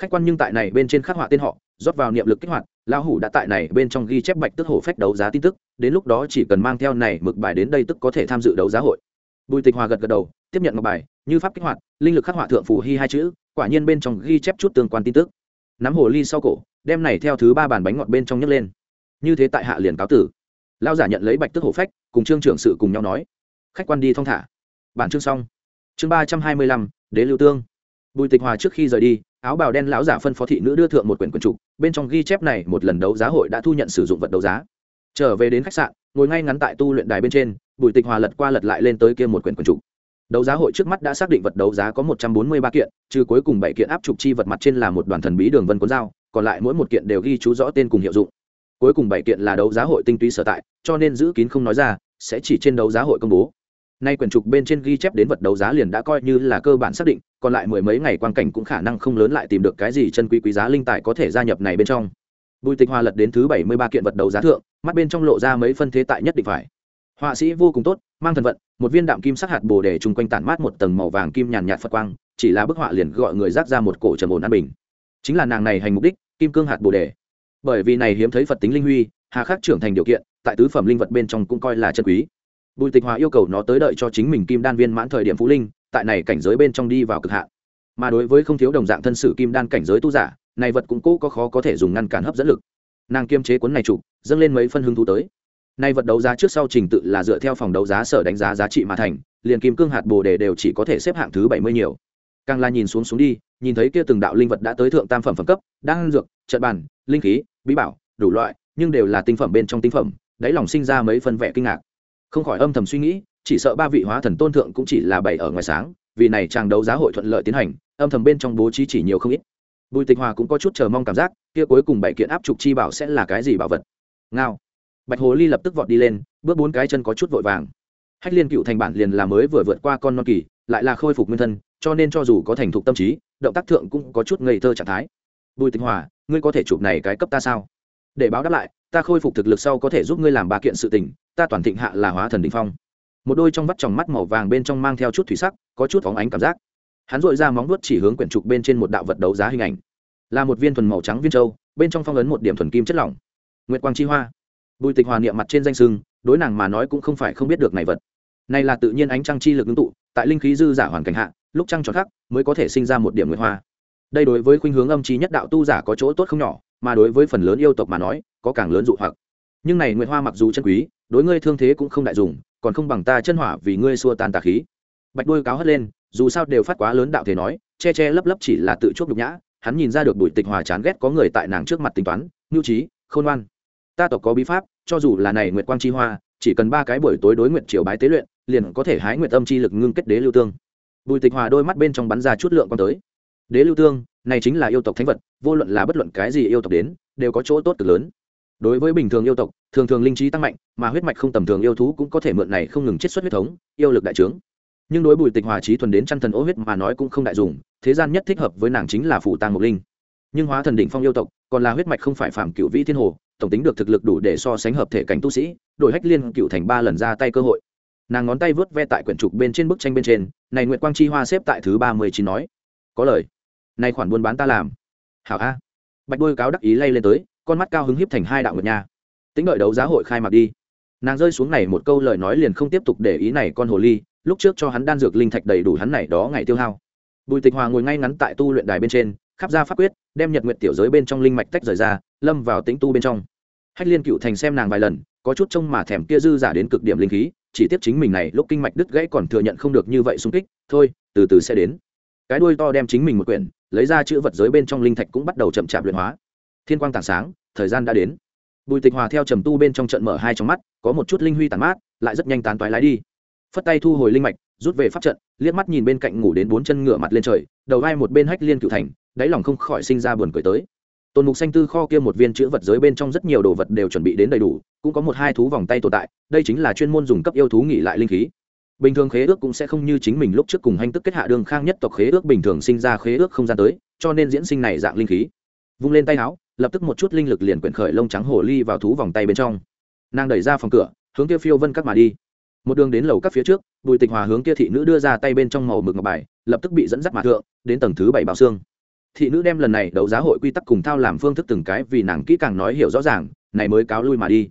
[SPEAKER 1] Khách quan nhưng tại này bên trên khắc họa tên họ, rót vào niệm lực kích hoạt, lão hủ đã tại này bên trong ghi chép bạch tức hổ phách đấu giá tin tức, đến lúc đó chỉ cần mang theo này mực bài đến đây tức có thể tham dự đấu giá hội. Bùi tịch hòa gật gật đầu, tiếp nhận ngọc bài, như pháp kích hoạt, linh lực khắc họa thượng phù hy hai chữ, quả nhiên bên trong ghi chép chút tương quan tin tức. Nắm hồ ly sau cổ, đem này theo thứ ba bàn bánh ngọt bên trong nhấc lên. Như thế tại hạ liền cáo tử. Lao giả nhận lấy bạch tức hổ phách, cùng trương trưởng sự cùng nhau nói khách quan đi thong thả. Bản chương xong. Chương ba trăm hai mươi lăm, đế lưu tương. Bùi tịch hòa trước khi rời đi, áo bào đen lão giả phân phó thị nữ đưa thượng một quyển quyển trục, bên trong ghi chép này một lần đấu giá hội đã thu nhận sử dụng vật đấu giá. Trở về đến khách sạn, ngồi ngay ngắn tại tu luyện đài bên trên, bùi tịch hòa lật qua lật lại lên tới kia một quyển quyển trục. Đấu giá hội trước mắt đã xác định vật đấu giá có một trăm bốn mươi ba kiện, trừ cuối cùng bảy kiện áp trục chi vật mặt trên là một đoàn thần bí đường vân cuốn dao, còn lại mỗi một kiện đều ghi chú rõ tên cùng hiệu dụng. Cuối cùng bảy kiện là đấu giá hội tinh túy sở tại, cho nên giữ kín không nói ra, sẽ chỉ trên đấu giá hội công bố nay quyển trục bên trên ghi chép đến vật đấu giá liền đã coi như là cơ bản xác định, còn lại mười mấy ngày quan cảnh cũng khả năng không lớn lại tìm được cái gì chân quý quý giá linh tài có thể gia nhập này bên trong. Bùi tịch hoa lật đến thứ bảy mươi ba kiện vật đấu giá thượng, mắt bên trong lộ ra mấy phân thế tại nhất định phải. Họa sĩ vô cùng tốt, mang thần vận, một viên đạm kim sắc hạt bồ đề chung quanh tản mát một tầng màu vàng kim nhàn nhạt phật quang, chỉ là bức họa liền gọi người rác ra một cổ trầm ổn an bình. Chính là nàng này hành mục đích, kim cương hạt bồ đề. Bởi vì này hiếm thấy phật tính linh huy, hà khắc trưởng thành điều kiện, tại tứ phẩm linh vật bên trong cũng coi là chân quý bùi tịch hòa yêu cầu nó tới đợi cho chính mình kim đan viên mãn thời điểm phú linh, tại này cảnh giới bên trong đi vào cực hạn. Mà đối với không thiếu đồng dạng thân sự kim đan cảnh giới tu giả, này vật cũng cố có khó có thể dùng ngăn cản hấp dẫn lực. Nàng kiêm chế cuốn này chủ, dâng lên mấy phân hứng thú tới. Nay vật đấu giá trước sau trình tự là dựa theo phòng đấu giá sở đánh giá giá trị mà thành, liền kim cương hạt bồ đề đều chỉ có thể xếp hạng thứ bảy mươi nhiều. Càng la nhìn xuống xuống đi, nhìn thấy kia từng đạo linh vật đã tới thượng tam phẩm phẩm cấp đang dược, trận bàn, linh khí, bí bảo, đủ loại, nhưng đều là tinh phẩm bên trong tinh phẩm, đáy lòng sinh ra mấy phân vẻ kinh ngạc không khỏi âm thầm suy nghĩ, chỉ sợ ba vị hóa thần tôn thượng cũng chỉ là bảy ở ngoài sáng, vì này chàng đấu giá hội thuận lợi tiến hành, âm thầm bên trong bố trí chỉ nhiều không ít. Bùi tịch hòa cũng có chút chờ mong cảm giác, kia cuối cùng bảy kiện áp trục chi bảo sẽ là cái gì bảo vật? Ngao. Bạch hồ ly lập tức vọt đi lên, bước bốn cái chân có chút vội vàng. Hách liên cựu thành bản liền là mới vừa vượt qua con non kỳ, lại là khôi phục nguyên thân, cho nên cho dù có thành thục tâm trí, động tác thượng cũng có chút ngây thơ trạng thái. Bùi tịch hòa, ngươi có thể chụp này cái cấp ta sao? Để báo đáp lại, ta khôi phục thực lực sau có thể giúp ngươi làm ba kiện sự tình, ta toàn thịnh hạ là hóa thần đình phong. Một đôi trong vắt tròng mắt màu vàng bên trong mang theo chút thủy sắc, có chút phóng ánh cảm giác. Hắn dội ra móng vuốt chỉ hướng quyển trục bên trên một đạo vật đấu giá hình ảnh. Là một viên thuần màu trắng viên châu, bên trong phong ấn một điểm thuần kim chất lỏng. Nguyệt quang chi hoa. Bùi tịch hòa niệm mặt trên danh sưng, đối nàng mà nói cũng không phải không biết được này vật. Này là tự nhiên ánh trăng chi lực ứng tụ, tại linh khí dư giả hoàn cảnh hạ, lúc trăng tròn khắc, mới có thể sinh ra một điểm nguyệt hoa. Đây đối với khuynh hướng âm trí nhất đạo tu giả có chỗ tốt không nhỏ mà đối với phần lớn yêu tộc mà nói, có càng lớn dụ hoặc. Nhưng này nguyệt hoa mặc dù chân quý, đối ngươi thương thế cũng không đại dùng, còn không bằng ta chân hỏa vì ngươi xua tan tà khí. Bạch đôi cáo hất lên, dù sao đều phát quá lớn đạo thể nói, che che lấp lấp chỉ là tự chuốc nhục nhã, hắn nhìn ra được bùi tịch hòa chán ghét có người tại nàng trước mặt tính toán nhu trí, khôn ngoan. Ta tộc có bí pháp, cho dù là này nguyệt quang chi hoa, chỉ cần ba cái buổi tối đối nguyệt triều bái tế luyện, liền có thể hái nguyệt âm chi lực ngưng kết đế lưu tương. Bùi tịch hòa đôi mắt bên trong bắn ra chút lượng con tới đế lưu tương, này chính là yêu tộc thánh vật, vô luận là bất luận cái gì yêu tộc đến, đều có chỗ tốt cực lớn. Đối với bình thường yêu tộc, thường thường linh trí tăng mạnh, mà huyết mạch không tầm thường yêu thú cũng có thể mượn này không ngừng chiết xuất huyết thống, yêu lực đại trướng. Nhưng đối bùi tịch hòa trí thuần đến chăn thần ô huyết mà nói cũng không đại dùng, thế gian nhất thích hợp với nàng chính là phủ tàng mộc linh. Nhưng hóa thần đỉnh phong yêu tộc, còn là huyết mạch không phải phạm cựu vĩ thiên hồ, tổng tính được thực lực đủ để so sánh hợp thể cảnh tu sĩ, đổi hách liên cựu thành ba lần ra tay cơ hội. Nàng ngón tay vớt ve tại quyển trục bên trên bức tranh bên trên, này nguyện quang chi hoa xếp tại thứ ba mươi chín nói. Có lời này khoản buôn bán ta làm. Hảo a. Bạch đôi cáo đắc ý lay lên tới, con mắt cao hứng hiếp thành hai đạo ngược nha. Tính đợi đấu giá hội khai mạc đi. Nàng rơi xuống này một câu lời nói liền không tiếp tục để ý này con hồ ly, lúc trước cho hắn đan dược linh thạch đầy đủ hắn này đó ngày tiêu hao. Bùi tịch hòa ngồi ngay ngắn tại tu luyện đài bên trên, khắp ra pháp quyết, đem nhật nguyện tiểu giới bên trong linh mạch tách rời ra, lâm vào tính tu bên trong. Hách liên cựu thành xem nàng vài lần, có chút trông mà thèm kia dư giả đến cực điểm linh khí, chỉ tiếp chính mình này lúc kinh mạch đứt gãy còn thừa nhận không được như vậy xung kích, thôi, từ từ sẽ đến cái đuôi to đem chính mình một quyển, lấy ra chữ vật giới bên trong linh thạch cũng bắt đầu chậm chạp luyện hóa. Thiên quang tảng sáng, thời gian đã đến. Bùi tịch hòa theo trầm tu bên trong trận mở hai trong mắt, có một chút linh huy tàn mát, lại rất nhanh tán toái lái đi. Phất tay thu hồi linh mạch, rút về pháp trận, liếc mắt nhìn bên cạnh ngủ đến bốn chân ngựa mặt lên trời, đầu vai một bên hách liên cựu thành, đáy lòng không khỏi sinh ra buồn cười tới. Tôn mục xanh tư kho kia một viên chữ vật giới bên trong rất nhiều đồ vật đều chuẩn bị đến đầy đủ, cũng có một hai thú vòng tay tồn tại, đây chính là chuyên môn dùng cấp yêu thú nghỉ lại linh khí bình thường khế ước cũng sẽ không như chính mình lúc trước cùng hành tức kết hạ đường khang nhất tộc khế ước bình thường sinh ra khế ước không gian tới, cho nên diễn sinh này dạng linh khí. Vung lên tay áo, lập tức một chút linh lực liền quyển khởi lông trắng hồ ly vào thú vòng tay bên trong. Nàng đẩy ra phòng cửa, hướng kia phiêu vân các mà đi. Một đường đến lầu các phía trước, bùi tịch hòa hướng kia thị nữ đưa ra tay bên trong màu mực ngọc bài, lập tức bị dẫn dắt mà thượng, đến tầng thứ bảy bảo xương. Thị nữ đem lần này đấu giá hội quy tắc cùng thao làm phương thức từng cái vì nàng kỹ càng nói hiểu rõ ràng, này mới cáo lui mà đi.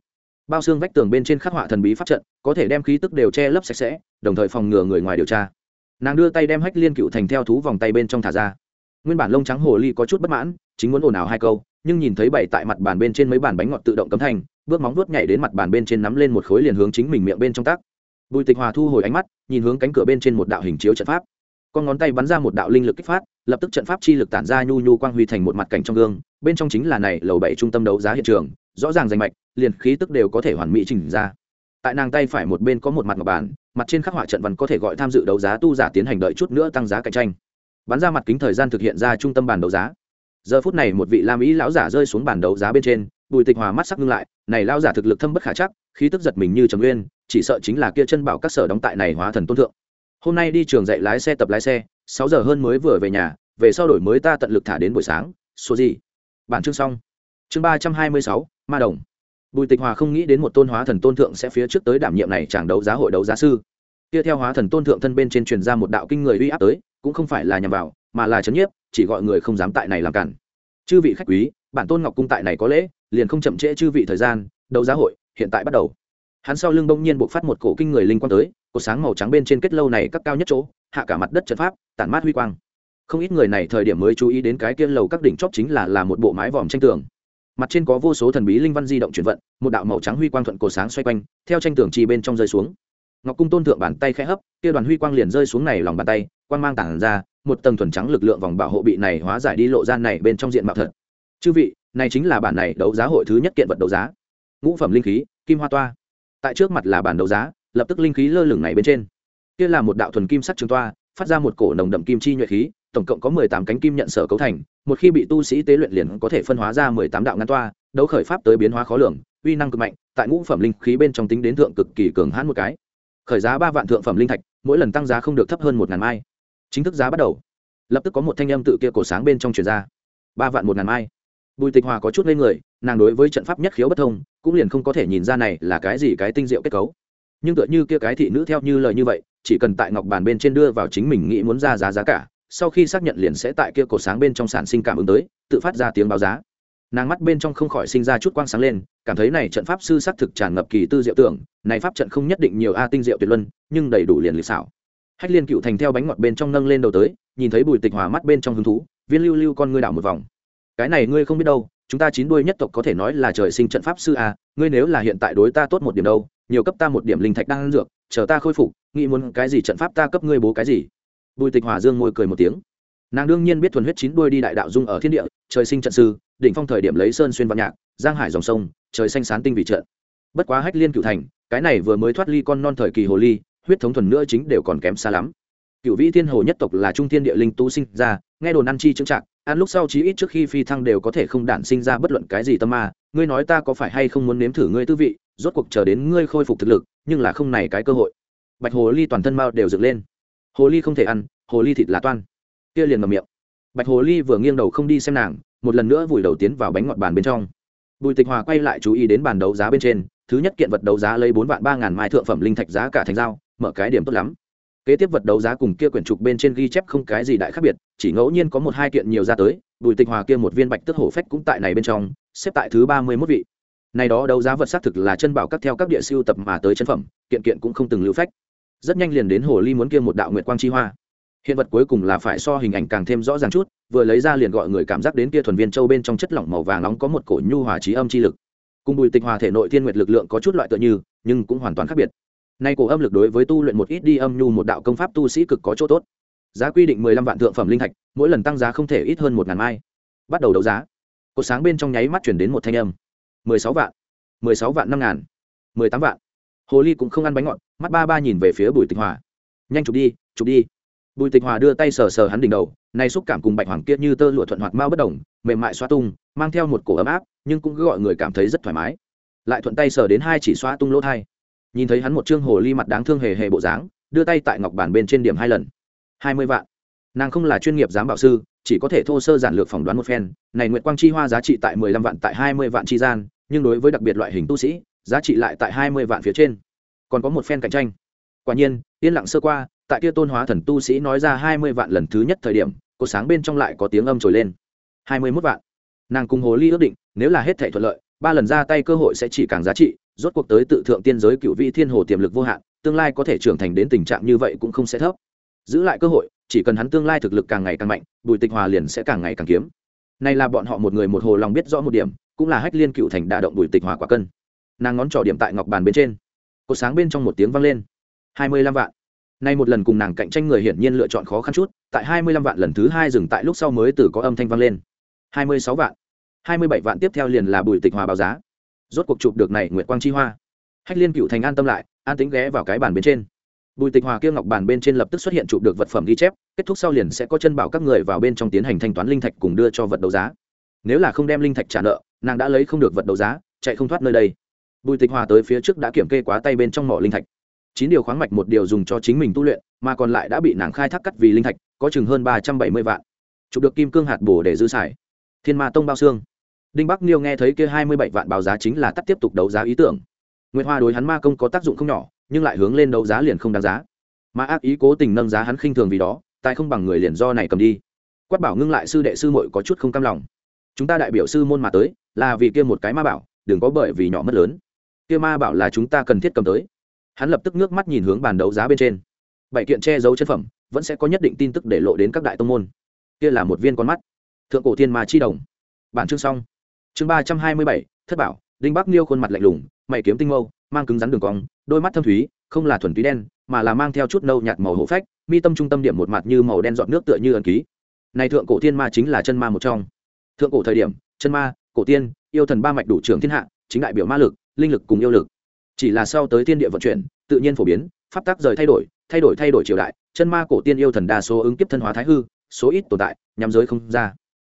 [SPEAKER 1] Bao xương vách tường bên trên khắc họa thần bí pháp trận, có thể đem khí tức đều che lấp sạch sẽ đồng thời phòng ngừa người ngoài điều tra. Nàng đưa tay đem hách liên cựu thành theo thú vòng tay bên trong thả ra. Nguyên bản lông trắng hồ ly có chút bất mãn, chính muốn ồn ào hai câu, nhưng nhìn thấy bảy tại mặt bàn bên trên mấy bàn bánh ngọt tự động cấm thành, bước móng vuốt nhảy đến mặt bàn bên trên nắm lên một khối liền hướng chính mình miệng bên trong tác. Bùi tịch hòa thu hồi ánh mắt, nhìn hướng cánh cửa bên trên một đạo hình chiếu trận pháp. Con ngón tay bắn ra một đạo linh lực kích phát, lập tức trận pháp chi lực tản ra nhu nhu quang huy thành một mặt cảnh trong gương, bên trong chính là này lầu bảy trung tâm đấu giá hiện trường, rõ ràng danh mạch, liền khí tức đều có thể hoàn mỹ trình ra. Tại nàng tay phải một bên có một mặt ngọc bản mặt trên khắc họa trận văn có thể gọi tham dự đấu giá tu giả tiến hành đợi chút nữa tăng giá cạnh tranh. Bắn ra mặt kính thời gian thực hiện ra trung tâm bàn đấu giá. Giờ phút này một vị lam ý lão giả rơi xuống bàn đấu giá bên trên, bùi tịch hòa mắt sắc ngưng lại, này lão giả thực lực thâm bất khả chắc, khí tức giật mình như trầm nguyên, chỉ sợ chính là kia chân bảo các sở đóng tại này hóa thần tôn thượng. Hôm nay đi trường dạy lái xe tập lái xe, sáu giờ hơn mới vừa về nhà, về sau đổi mới ta tận lực thả đến buổi sáng. Số gì? Bản chương xong. Chương ba trăm hai mươi sáu, ma đồng bùi tịch hòa không nghĩ đến một tôn hóa thần tôn thượng sẽ phía trước tới đảm nhiệm này chẳng đấu giá hội đấu giá sư. Kia theo hóa thần tôn thượng thân bên trên truyền ra một đạo kinh người uy áp tới, cũng không phải là nhằm vào, mà là chấn nhiếp, chỉ gọi người không dám tại này làm cản. Chư vị khách quý, bản tôn ngọc cung tại này có lễ, liền không chậm trễ chư vị thời gian, đấu giá hội, hiện tại bắt đầu. Hắn sau lưng bỗng nhiên buộc phát một cổ kinh người linh quang tới cột sáng màu trắng bên trên kết lâu này các cao nhất chỗ, hạ cả mặt đất trận pháp, tản mát huy quang. Không ít người này thời điểm mới chú ý đến cái kia lầu các đỉnh chóp chính là là một bộ mái vòm tranh tường mặt trên có vô số thần bí linh văn di động chuyển vận, một đạo màu trắng huy quang thuận cổ sáng xoay quanh, theo tranh tường chi bên trong rơi xuống. Ngọc cung tôn thượng bàn tay khẽ hấp, kia đoàn huy quang liền rơi xuống này lòng bàn tay, quang mang tản ra, một tầng thuần trắng lực lượng vòng bảo hộ bị này hóa giải đi lộ ra này bên trong diện mạo thật. Chư vị, này chính là bản này đấu giá hội thứ nhất kiện vật đấu giá. Ngũ phẩm linh khí, kim hoa toa. Tại trước mặt là bản đấu giá, lập tức linh khí lơ lửng này bên trên. Kia là một đạo thuần kim sắc trường toa, phát ra một cổ nồng đậm kim chi nhuệ khí tổng cộng có mười tám cánh kim nhận sở cấu thành, một khi bị tu sĩ tế luyện liền có thể phân hóa ra mười tám đạo ngăn toa, đấu khởi pháp tới biến hóa khó lường, uy năng cực mạnh, tại ngũ phẩm linh khí bên trong tính đến thượng cực kỳ cường hãn một cái. Khởi giá ba vạn thượng phẩm linh thạch, mỗi lần tăng giá không được thấp hơn một ngàn mai. Chính thức giá bắt đầu. Lập tức có một thanh âm tự kia cổ sáng bên trong truyền ra. Ba vạn một ngàn mai. Bùi tịch hòa có chút lên người, nàng đối với trận pháp nhất khiếu bất thông, cũng liền không có thể nhìn ra này là cái gì cái tinh diệu kết cấu. Nhưng tựa như kia cái thị nữ theo như lời như vậy, chỉ cần tại ngọc bàn bên trên đưa vào chính mình nghĩ muốn ra giá giá cả sau khi xác nhận liền sẽ tại kia cổ sáng bên trong sản sinh cảm ứng tới, tự phát ra tiếng báo giá. Nàng mắt bên trong không khỏi sinh ra chút quang sáng lên, cảm thấy này trận pháp sư xác thực tràn ngập kỳ tư diệu tưởng, này pháp trận không nhất định nhiều a tinh diệu tuyệt luân, nhưng đầy đủ liền lịch xảo. Hách liên cựu thành theo bánh ngọt bên trong nâng lên đầu tới, nhìn thấy bùi tịch hòa mắt bên trong hứng thú, viên lưu lưu con ngươi đảo một vòng. Cái này ngươi không biết đâu, chúng ta chín đuôi nhất tộc có thể nói là trời sinh trận pháp sư a, ngươi nếu là hiện tại đối ta tốt một điểm đâu, nhiều cấp ta một điểm linh thạch đang dược, chờ ta khôi phục, nghĩ muốn cái gì trận pháp ta cấp ngươi bố cái gì? Bùi tịch hòa dương môi cười một tiếng. Nàng đương nhiên biết thuần huyết chín đuôi đi đại đạo dung ở thiên địa, trời sinh trận sư, đỉnh phong thời điểm lấy sơn xuyên văn nhạc, giang hải dòng sông, trời xanh sán tinh vị trận. Bất quá hách liên cựu thành, cái này vừa mới thoát ly con non thời kỳ hồ ly, huyết thống thuần nữa chính đều còn kém xa lắm. Cựu vĩ thiên hồ nhất tộc là trung thiên địa linh tu sinh ra, nghe đồn ăn chi chứng trạng ăn lúc sau chí ít trước khi phi thăng đều có thể không đản sinh ra bất luận cái gì tâm ma. Ngươi nói ta có phải hay không muốn nếm thử ngươi tư vị, rốt cuộc chờ đến ngươi khôi phục thực lực, nhưng là không này cái cơ hội. Bạch hồ ly toàn thân mao đều dựng lên hồ ly không thể ăn, hồ ly thịt là toan. Kia liền ngầm miệng. Bạch hồ ly vừa nghiêng đầu không đi xem nàng, một lần nữa vùi đầu tiến vào bánh ngọt bàn bên trong. Bùi tịch hòa quay lại chú ý đến bàn đấu giá bên trên, thứ nhất kiện vật đấu giá lấy bốn vạn ba ngàn mai thượng phẩm linh thạch giá cả thành dao mở cái điểm tốt lắm. Kế tiếp vật đấu giá cùng kia quyển trục bên trên ghi chép không cái gì đại khác biệt, chỉ ngẫu nhiên có một hai kiện nhiều ra tới, bùi tịch hòa kia một viên bạch tức hổ phách cũng tại này bên trong, xếp tại thứ ba mươi mốt vị. Này đó đấu giá vật xác thực là chân bảo các theo các địa siêu tập mà tới chân phẩm, kiện kiện cũng không từng lưu phách rất nhanh liền đến hồ ly muốn kia một đạo nguyệt quang chi hoa. Hiện vật cuối cùng là phải so hình ảnh càng thêm rõ ràng chút, vừa lấy ra liền gọi người cảm giác đến kia thuần viên châu bên trong chất lỏng màu vàng nóng có một cổ nhu hòa trí âm chi lực. Cùng bùi tịch hòa thể nội thiên nguyệt lực lượng có chút loại tựa như, nhưng cũng hoàn toàn khác biệt. Nay cổ âm lực đối với tu luyện một ít đi âm nhu một đạo công pháp tu sĩ cực có chỗ tốt. Giá quy định mười lăm vạn thượng phẩm linh thạch, mỗi lần tăng giá không thể ít hơn một ngàn mai. Bắt đầu đấu giá. Cột sáng bên trong nháy mắt chuyển đến một thanh âm. mười sáu vạn, mười sáu vạn năm ngàn, mười tám vạn hồ ly cũng không ăn bánh ngọt, mắt ba ba nhìn về phía bùi tịch hòa. Nhanh chụp đi chụp đi. Bùi tịch hòa đưa tay sờ sờ hắn đỉnh đầu nay xúc cảm cùng bạch hoàng kia như tơ lụa thuận hoạt mau bất đồng, mềm mại xoa tung, mang theo một cổ ấm áp, nhưng cũng cứ gọi người cảm thấy rất thoải mái. Lại thuận tay sờ đến hai chỉ xoa tung lỗ thai. Nhìn thấy hắn một chương hồ ly mặt đáng thương hề hề bộ dáng, đưa tay tại ngọc bản bên trên điểm hai lần. Hai mươi vạn. Nàng không là chuyên nghiệp giám bảo sư, chỉ có thể thô sơ giản lược phỏng đoán một phen. Này nguyện quang chi hoa giá trị tại mười lăm vạn tại hai mươi vạn chi gian, nhưng đối với đặc biệt loại hình tu sĩ giá trị lại tại hai mươi vạn phía trên. Còn có một phen cạnh tranh. Quả nhiên, yên lặng sơ qua, tại kia tôn hóa thần tu sĩ nói ra hai mươi vạn lần thứ nhất thời điểm, cô sáng bên trong lại có tiếng âm trồi lên. Hai mươi mốt vạn. Nàng cùng hồ ly ước định, nếu là hết thể thuận lợi, ba lần ra tay cơ hội sẽ chỉ càng giá trị, rốt cuộc tới tự thượng tiên giới cựu vị thiên hồ tiềm lực vô hạn, tương lai có thể trưởng thành đến tình trạng như vậy cũng không sẽ thấp. Giữ lại cơ hội, chỉ cần hắn tương lai thực lực càng ngày càng mạnh, bùi tịch hòa liền sẽ càng ngày càng kiếm. Này là bọn họ một người một hồ lòng biết rõ một điểm, cũng là hách liên cựu thành đả động bùi tịch hòa quả cân nàng ngón trỏ điểm tại ngọc bàn bên trên. Cột sáng bên trong một tiếng vang lên. Hai mươi lăm vạn. Nay một lần cùng nàng cạnh tranh người hiển nhiên lựa chọn khó khăn chút, tại hai mươi lăm vạn lần thứ hai dừng tại lúc sau mới từ có âm thanh vang lên. Hai mươi sáu vạn. Hai mươi bảy vạn tiếp theo liền là bùi tịch hòa báo giá. Rốt cuộc chụp được này nguyệt quang chi hoa. Hách liên cựu thành an tâm lại, an tính ghé vào cái bàn bên trên. Bùi tịch hòa kia ngọc bàn bên trên lập tức xuất hiện chụp được vật phẩm ghi chép, kết thúc sau liền sẽ có chân bảo các người vào bên trong tiến hành thanh toán linh thạch cùng đưa cho vật đấu giá. Nếu là không đem linh thạch trả nợ, nàng đã lấy không được vật đấu giá, chạy không thoát nơi đây bùi tịch hòa tới phía trước đã kiểm kê quá tay bên trong mỏ linh thạch. Chín điều khoáng mạch một điều dùng cho chính mình tu luyện, mà còn lại đã bị nàng khai thác cắt vì linh thạch, có chừng hơn ba trăm bảy mươi vạn. Chụp được kim cương hạt bổ để dư xài. Thiên ma tông bao xương. Đinh bắc niêu nghe thấy kia hai mươi bảy vạn báo giá chính là tắt tiếp tục đấu giá ý tưởng. Nguyệt hoa đối hắn ma công có tác dụng không nhỏ, nhưng lại hướng lên đấu giá liền không đáng giá. Mà ác ý cố tình nâng giá hắn khinh thường vì đó, tài không bằng người liền do này cầm đi. Quát bảo ngưng lại sư đệ sư muội có chút không cam lòng. Chúng ta đại biểu sư môn mà tới, là vì kia một cái ma bảo, đừng có bởi vì nhỏ mất lớn kia ma bảo là chúng ta cần thiết cầm tới. Hắn lập tức nước mắt nhìn hướng bàn đấu giá bên trên. Bảy kiện che giấu chân phẩm, vẫn sẽ có nhất định tin tức để lộ đến các đại tông môn. Kia là một viên con mắt. Thượng cổ thiên ma chi đồng. Bản chương xong. Chương ba trăm hai mươi bảy, thất bảo, đinh bắc niêu khuôn mặt lạnh lùng, mày kiếm tinh mâu, mang cứng rắn đường cong, đôi mắt thâm thúy, không là thuần túy đen, mà là mang theo chút nâu nhạt màu hổ phách, mi tâm trung tâm điểm một mặt như màu đen dọn nước tựa như ẩn ký. Này thượng cổ thiên ma chính là chân ma một trong. Thượng cổ thời điểm, chân ma, cổ tiên, yêu thần ba mạch đủ trưởng thiên hạ, chính đại biểu ma lực linh lực cùng yêu lực. Chỉ là sau tới thiên địa vận chuyển, tự nhiên phổ biến, pháp tắc rời thay đổi thay đổi thay đổi triều đại, chân ma cổ tiên yêu thần đa số ứng kiếp thân hóa thái hư, số ít tồn tại nhằm giới không ra.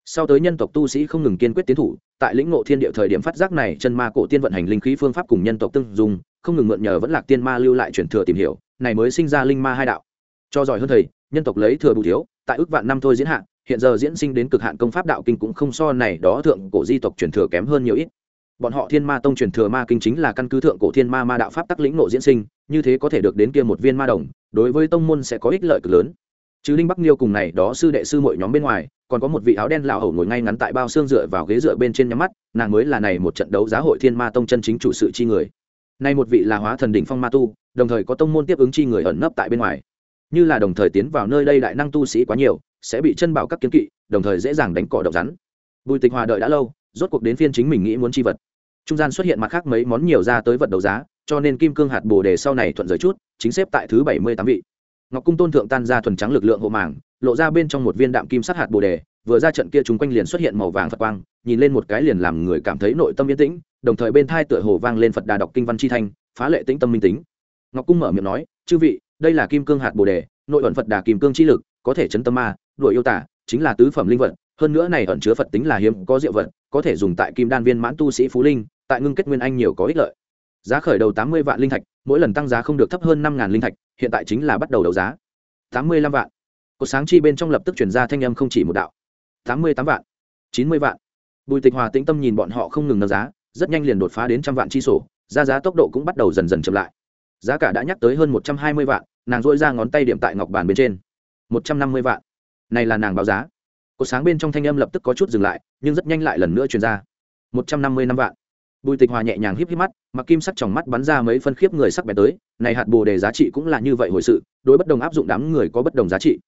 [SPEAKER 1] Sau tới nhân tộc tu sĩ không ngừng kiên quyết tiến thủ, tại lĩnh ngộ thiên địa thời điểm phát giác này, chân ma cổ tiên vận hành linh khí phương pháp cùng nhân tộc tương dùng không ngừng mượn nhờ vẫn lạc tiên ma lưu lại truyền thừa tìm hiểu, này mới sinh ra linh ma hai đạo. Cho giỏi hơn thầy, nhân tộc lấy thừa bù thiếu, tại ước vạn năm thôi diễn hạn, hiện giờ diễn sinh đến cực hạn công pháp đạo kinh cũng không so này đó thượng cổ di tộc truyền thừa kém hơn nhiều ít bọn họ thiên ma tông truyền thừa ma kinh chính là căn cứ thượng cổ thiên ma ma đạo pháp tắc lĩnh nộ diễn sinh, như thế có thể được đến kia một viên ma đồng, đối với tông môn sẽ có ích lợi cực lớn. Chứ linh bắc liêu cùng này đó sư đệ sư mọi nhóm bên ngoài, còn có một vị áo đen lão hầu ngồi ngay ngắn tại bao xương dựa vào ghế dựa bên trên nhắm mắt, nàng mới là này một trận đấu giá hội thiên ma tông chân chính chủ sự chi người. Nay một vị là hóa thần đỉnh phong ma tu, đồng thời có tông môn tiếp ứng chi người ẩn nấp tại bên ngoài. Như là đồng thời tiến vào nơi đây đại năng tu sĩ quá nhiều, sẽ bị chân bảo các kiến kỵ, đồng thời dễ dàng đánh cỏ độc rắn. Bùi tịch hòa đợi đã lâu, rốt cuộc đến phiên chính mình nghĩ muốn chi vật trung gian xuất hiện mặt khác mấy món nhiều ra tới vật đấu giá, cho nên kim cương hạt bồ đề sau này thuận giới chút, chính xếp tại thứ bảy mươi tám vị. Ngọc cung tôn thượng tan ra thuần trắng lực lượng hộ màng lộ ra bên trong một viên đạm kim sắt hạt bồ đề, vừa ra trận kia chúng quanh liền xuất hiện màu vàng phật quang, nhìn lên một cái liền làm người cảm thấy nội tâm yên tĩnh, đồng thời bên thai tựa hồ vang lên phật đà đọc kinh văn chi thanh, phá lệ tĩnh tâm minh tính. Ngọc cung mở miệng nói, chư vị, đây là kim cương hạt bồ đề, nội ẩn phật đà kim cương chi lực, có thể chấn tâm ma, đuổi yêu tả chính là tứ phẩm linh vật, hơn nữa này ẩn chứa phật tính là hiếm có diệu vật, có thể dùng tại kim đan viên mãn tu sĩ phú linh tại ngưng kết nguyên anh nhiều có ích lợi. Giá khởi đầu tám mươi vạn linh thạch, mỗi lần tăng giá không được thấp hơn năm linh thạch, hiện tại chính là bắt đầu đấu giá. tám mươi lăm vạn. Cột sáng chi bên trong lập tức chuyển ra thanh âm không chỉ một đạo. tám mươi tám vạn. chín mươi vạn. Bùi tịch hòa tĩnh tâm nhìn bọn họ không ngừng nâng giá, rất nhanh liền đột phá đến trăm vạn chi sổ ra giá tốc độ cũng bắt đầu dần dần chậm lại. Giá cả đã nhắc tới hơn một trăm hai mươi vạn, nàng dội ra ngón tay điểm tại ngọc bàn bên trên. một trăm năm mươi vạn. Này là nàng báo giá. Cột sáng bên trong thanh âm lập tức có chút dừng lại, nhưng rất nhanh lại lần nữa truyền ra. một trăm năm mươi năm vạn bùi tịch hòa nhẹ nhàng híp híp mắt, mặc kim sắc trong mắt bắn ra mấy phân khiếp người sắc bén tới, này hạt bồ đề giá trị cũng là như vậy hồi sự, đối bất đồng áp dụng đám người có bất đồng giá trị.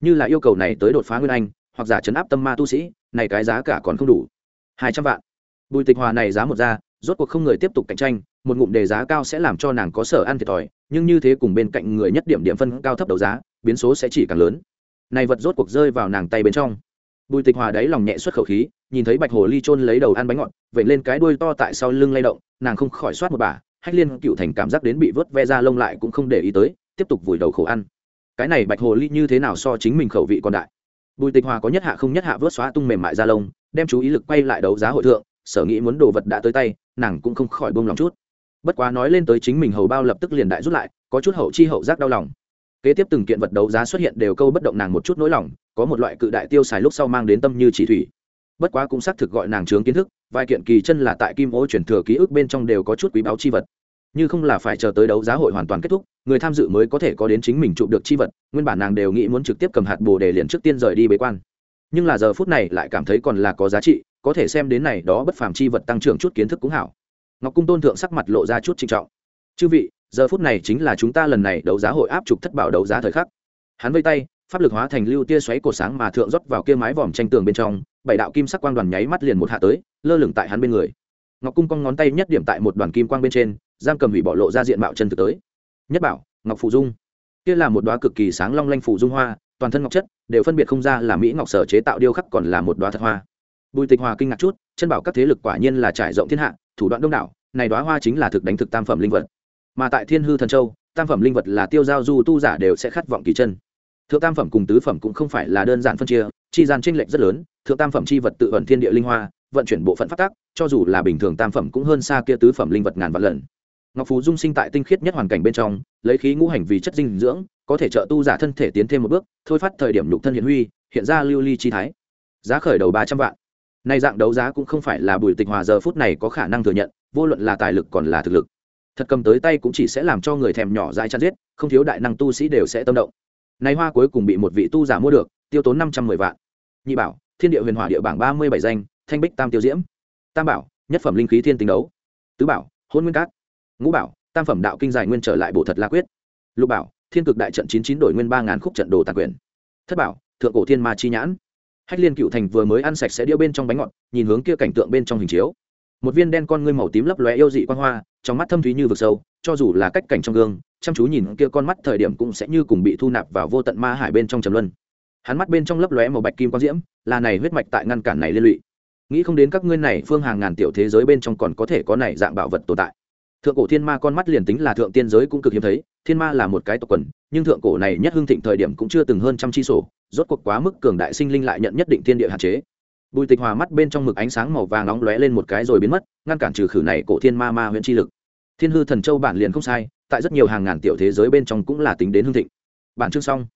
[SPEAKER 1] Như là yêu cầu này tới đột phá nguyên anh, hoặc giả chấn áp tâm ma tu sĩ, này cái giá cả còn không đủ. Hai trăm vạn. Bùi tịch hòa này giá một ra, rốt cuộc không người tiếp tục cạnh tranh, một ngụm đề giá cao sẽ làm cho nàng có sở ăn thiệt thòi, nhưng như thế cùng bên cạnh người nhất điểm điểm phân cao thấp đấu giá, biến số sẽ chỉ càng lớn. Này vật rốt cuộc rơi vào nàng tay bên trong bùi tịch hòa đáy lòng nhẹ xuất khẩu khí, nhìn thấy bạch hồ ly trôn lấy đầu ăn bánh ngọt vậy lên cái đuôi to tại sau lưng lay động, nàng không khỏi soát một bà, hách liên cựu thành cảm giác đến bị vớt ve ra lông lại cũng không để ý tới, tiếp tục vùi đầu khổ ăn. Cái này bạch hồ ly như thế nào so chính mình khẩu vị còn đại? Bùi tịch hòa có nhất hạ không nhất hạ vớt xóa tung mềm mại ra lông, đem chú ý lực quay lại đấu giá hội thượng, sở nghĩ muốn đồ vật đã tới tay, nàng cũng không khỏi bông lòng chút. Bất quá nói lên tới chính mình hầu bao lập tức liền đại rút lại, có chút hậu chi hậu giác đau lòng. Kế tiếp từng kiện vật đấu giá xuất hiện đều câu bất động nàng một chút nỗi lòng có một loại cự đại tiêu xài lúc sau mang đến tâm như chỉ thủy. Bất quá cũng xác thực gọi nàng trướng kiến thức, vài kiện kỳ chân là tại kim ô chuyển thừa ký ức bên trong đều có chút quý báu chi vật. Như không là phải chờ tới đấu giá hội hoàn toàn kết thúc, người tham dự mới có thể có đến chính mình chụp được chi vật, nguyên bản nàng đều nghĩ muốn trực tiếp cầm hạt bồ đề liền trước tiên rời đi bế quan. Nhưng là giờ phút này lại cảm thấy còn là có giá trị, có thể xem đến này đó bất phàm chi vật tăng trưởng chút kiến thức cũng hảo. Ngọc cung tôn thượng sắc mặt lộ ra chút trinh trọng. Chư vị, giờ phút này chính là chúng ta lần này đấu giá hội áp trục thất bảo đấu giá thời khắc. Hắn vây tay pháp lực hóa thành lưu tia xoáy cổ sáng mà thượng rót vào kia mái vòm tranh tường bên trong, bảy đạo kim sắc quang đoàn nháy mắt liền một hạ tới, lơ lửng tại hắn bên người. Ngọc cung cong ngón tay nhất điểm tại một đoàn kim quang bên trên, giam cầm hủy bỏ lộ ra diện mạo chân thực tới. Nhất bảo, ngọc phụ dung. Kia là một đoá cực kỳ sáng long lanh phủ dung hoa, toàn thân ngọc chất, đều phân biệt không ra là mỹ ngọc sở chế tạo điêu khắc còn là một đoá thật hoa. Bùi tịch hòa kinh ngạc chút, chân bảo các thế lực quả nhiên là trải rộng thiên hạ, thủ đoạn đông đảo, này đoá hoa chính là thực đánh thực tam phẩm linh vật. Mà tại thiên hư thần châu, tam phẩm linh vật là tiêu giao du tu giả đều sẽ khát vọng kỳ chân thượng tam phẩm cùng tứ phẩm cũng không phải là đơn giản phân chia, chi gian tranh lệch rất lớn, thượng tam phẩm chi vật tự ẩn thiên địa linh hoa, vận chuyển bộ phận phát tác, cho dù là bình thường tam phẩm cũng hơn xa kia tứ phẩm linh vật ngàn vạn lần. Ngọc phú dung sinh tại tinh khiết nhất hoàn cảnh bên trong, lấy khí ngũ hành vì chất dinh dưỡng, có thể trợ tu giả thân thể tiến thêm một bước, thôi phát thời điểm nhục thân hiện huy, hiện ra lưu ly chi thái. Giá khởi đầu ba trăm vạn. Nay dạng đấu giá cũng không phải là bùi tịch hòa giờ phút này có khả năng thừa nhận, vô luận là tài lực còn là thực lực. Thật cầm tới tay cũng chỉ sẽ làm cho người thèm nhỏ dai chăn giết, không thiếu đại năng tu sĩ đều sẽ tâm động này hoa cuối cùng bị một vị tu giả mua được, tiêu tốn năm trăm mười vạn. Nhị bảo, thiên địa huyền hỏa địa bảng ba mươi bảy danh, thanh bích tam tiêu diễm. Tam bảo, nhất phẩm linh khí thiên tình đấu. Tứ bảo, hôn nguyên cát. Ngũ bảo, tam phẩm đạo kinh giải nguyên trở lại bổ thật la quyết. Lục bảo, thiên cực đại trận chín chín đổi nguyên ba ngàn khúc trận đồ tàn quyền. Thất bảo, thượng cổ thiên ma chi nhãn. Hách liên cựu thành vừa mới ăn sạch sẽ đĩa bên trong bánh ngọt, nhìn hướng kia cảnh tượng bên trong hình chiếu. Một viên đen con ngươi màu tím lấp lóe yêu dị quang hoa, trong mắt thâm thúy như vực sâu, cho dù là cách cảnh trong gương chăm chú nhìn kia con mắt thời điểm cũng sẽ như cùng bị thu nạp vào vô tận ma hải bên trong trầm luân. Hắn mắt bên trong lấp lóe màu bạch kim quang diễm, là này huyết mạch tại ngăn cản này liên lụy. Nghĩ không đến các ngươi này phương hàng ngàn tiểu thế giới bên trong còn có thể có này dạng bảo vật tồn tại. Thượng cổ thiên ma con mắt liền tính là thượng tiên giới cũng cực hiếm thấy, thiên ma là một cái tộc quần, nhưng thượng cổ này nhất hưng thịnh thời điểm cũng chưa từng hơn trăm chi sổ, rốt cuộc quá mức cường đại sinh linh lại nhận nhất định thiên địa hạn chế. Bùi tịch hòa mắt bên trong mực ánh sáng màu vàng nóng lóe lên một cái rồi biến mất, ngăn cản trừ khử này cổ thiên ma ma huyện chi lực. Thiên hư thần châu bản liền không sai tại rất nhiều hàng ngàn tiểu thế giới bên trong cũng là tính đến hương thịnh. Bản chương xong.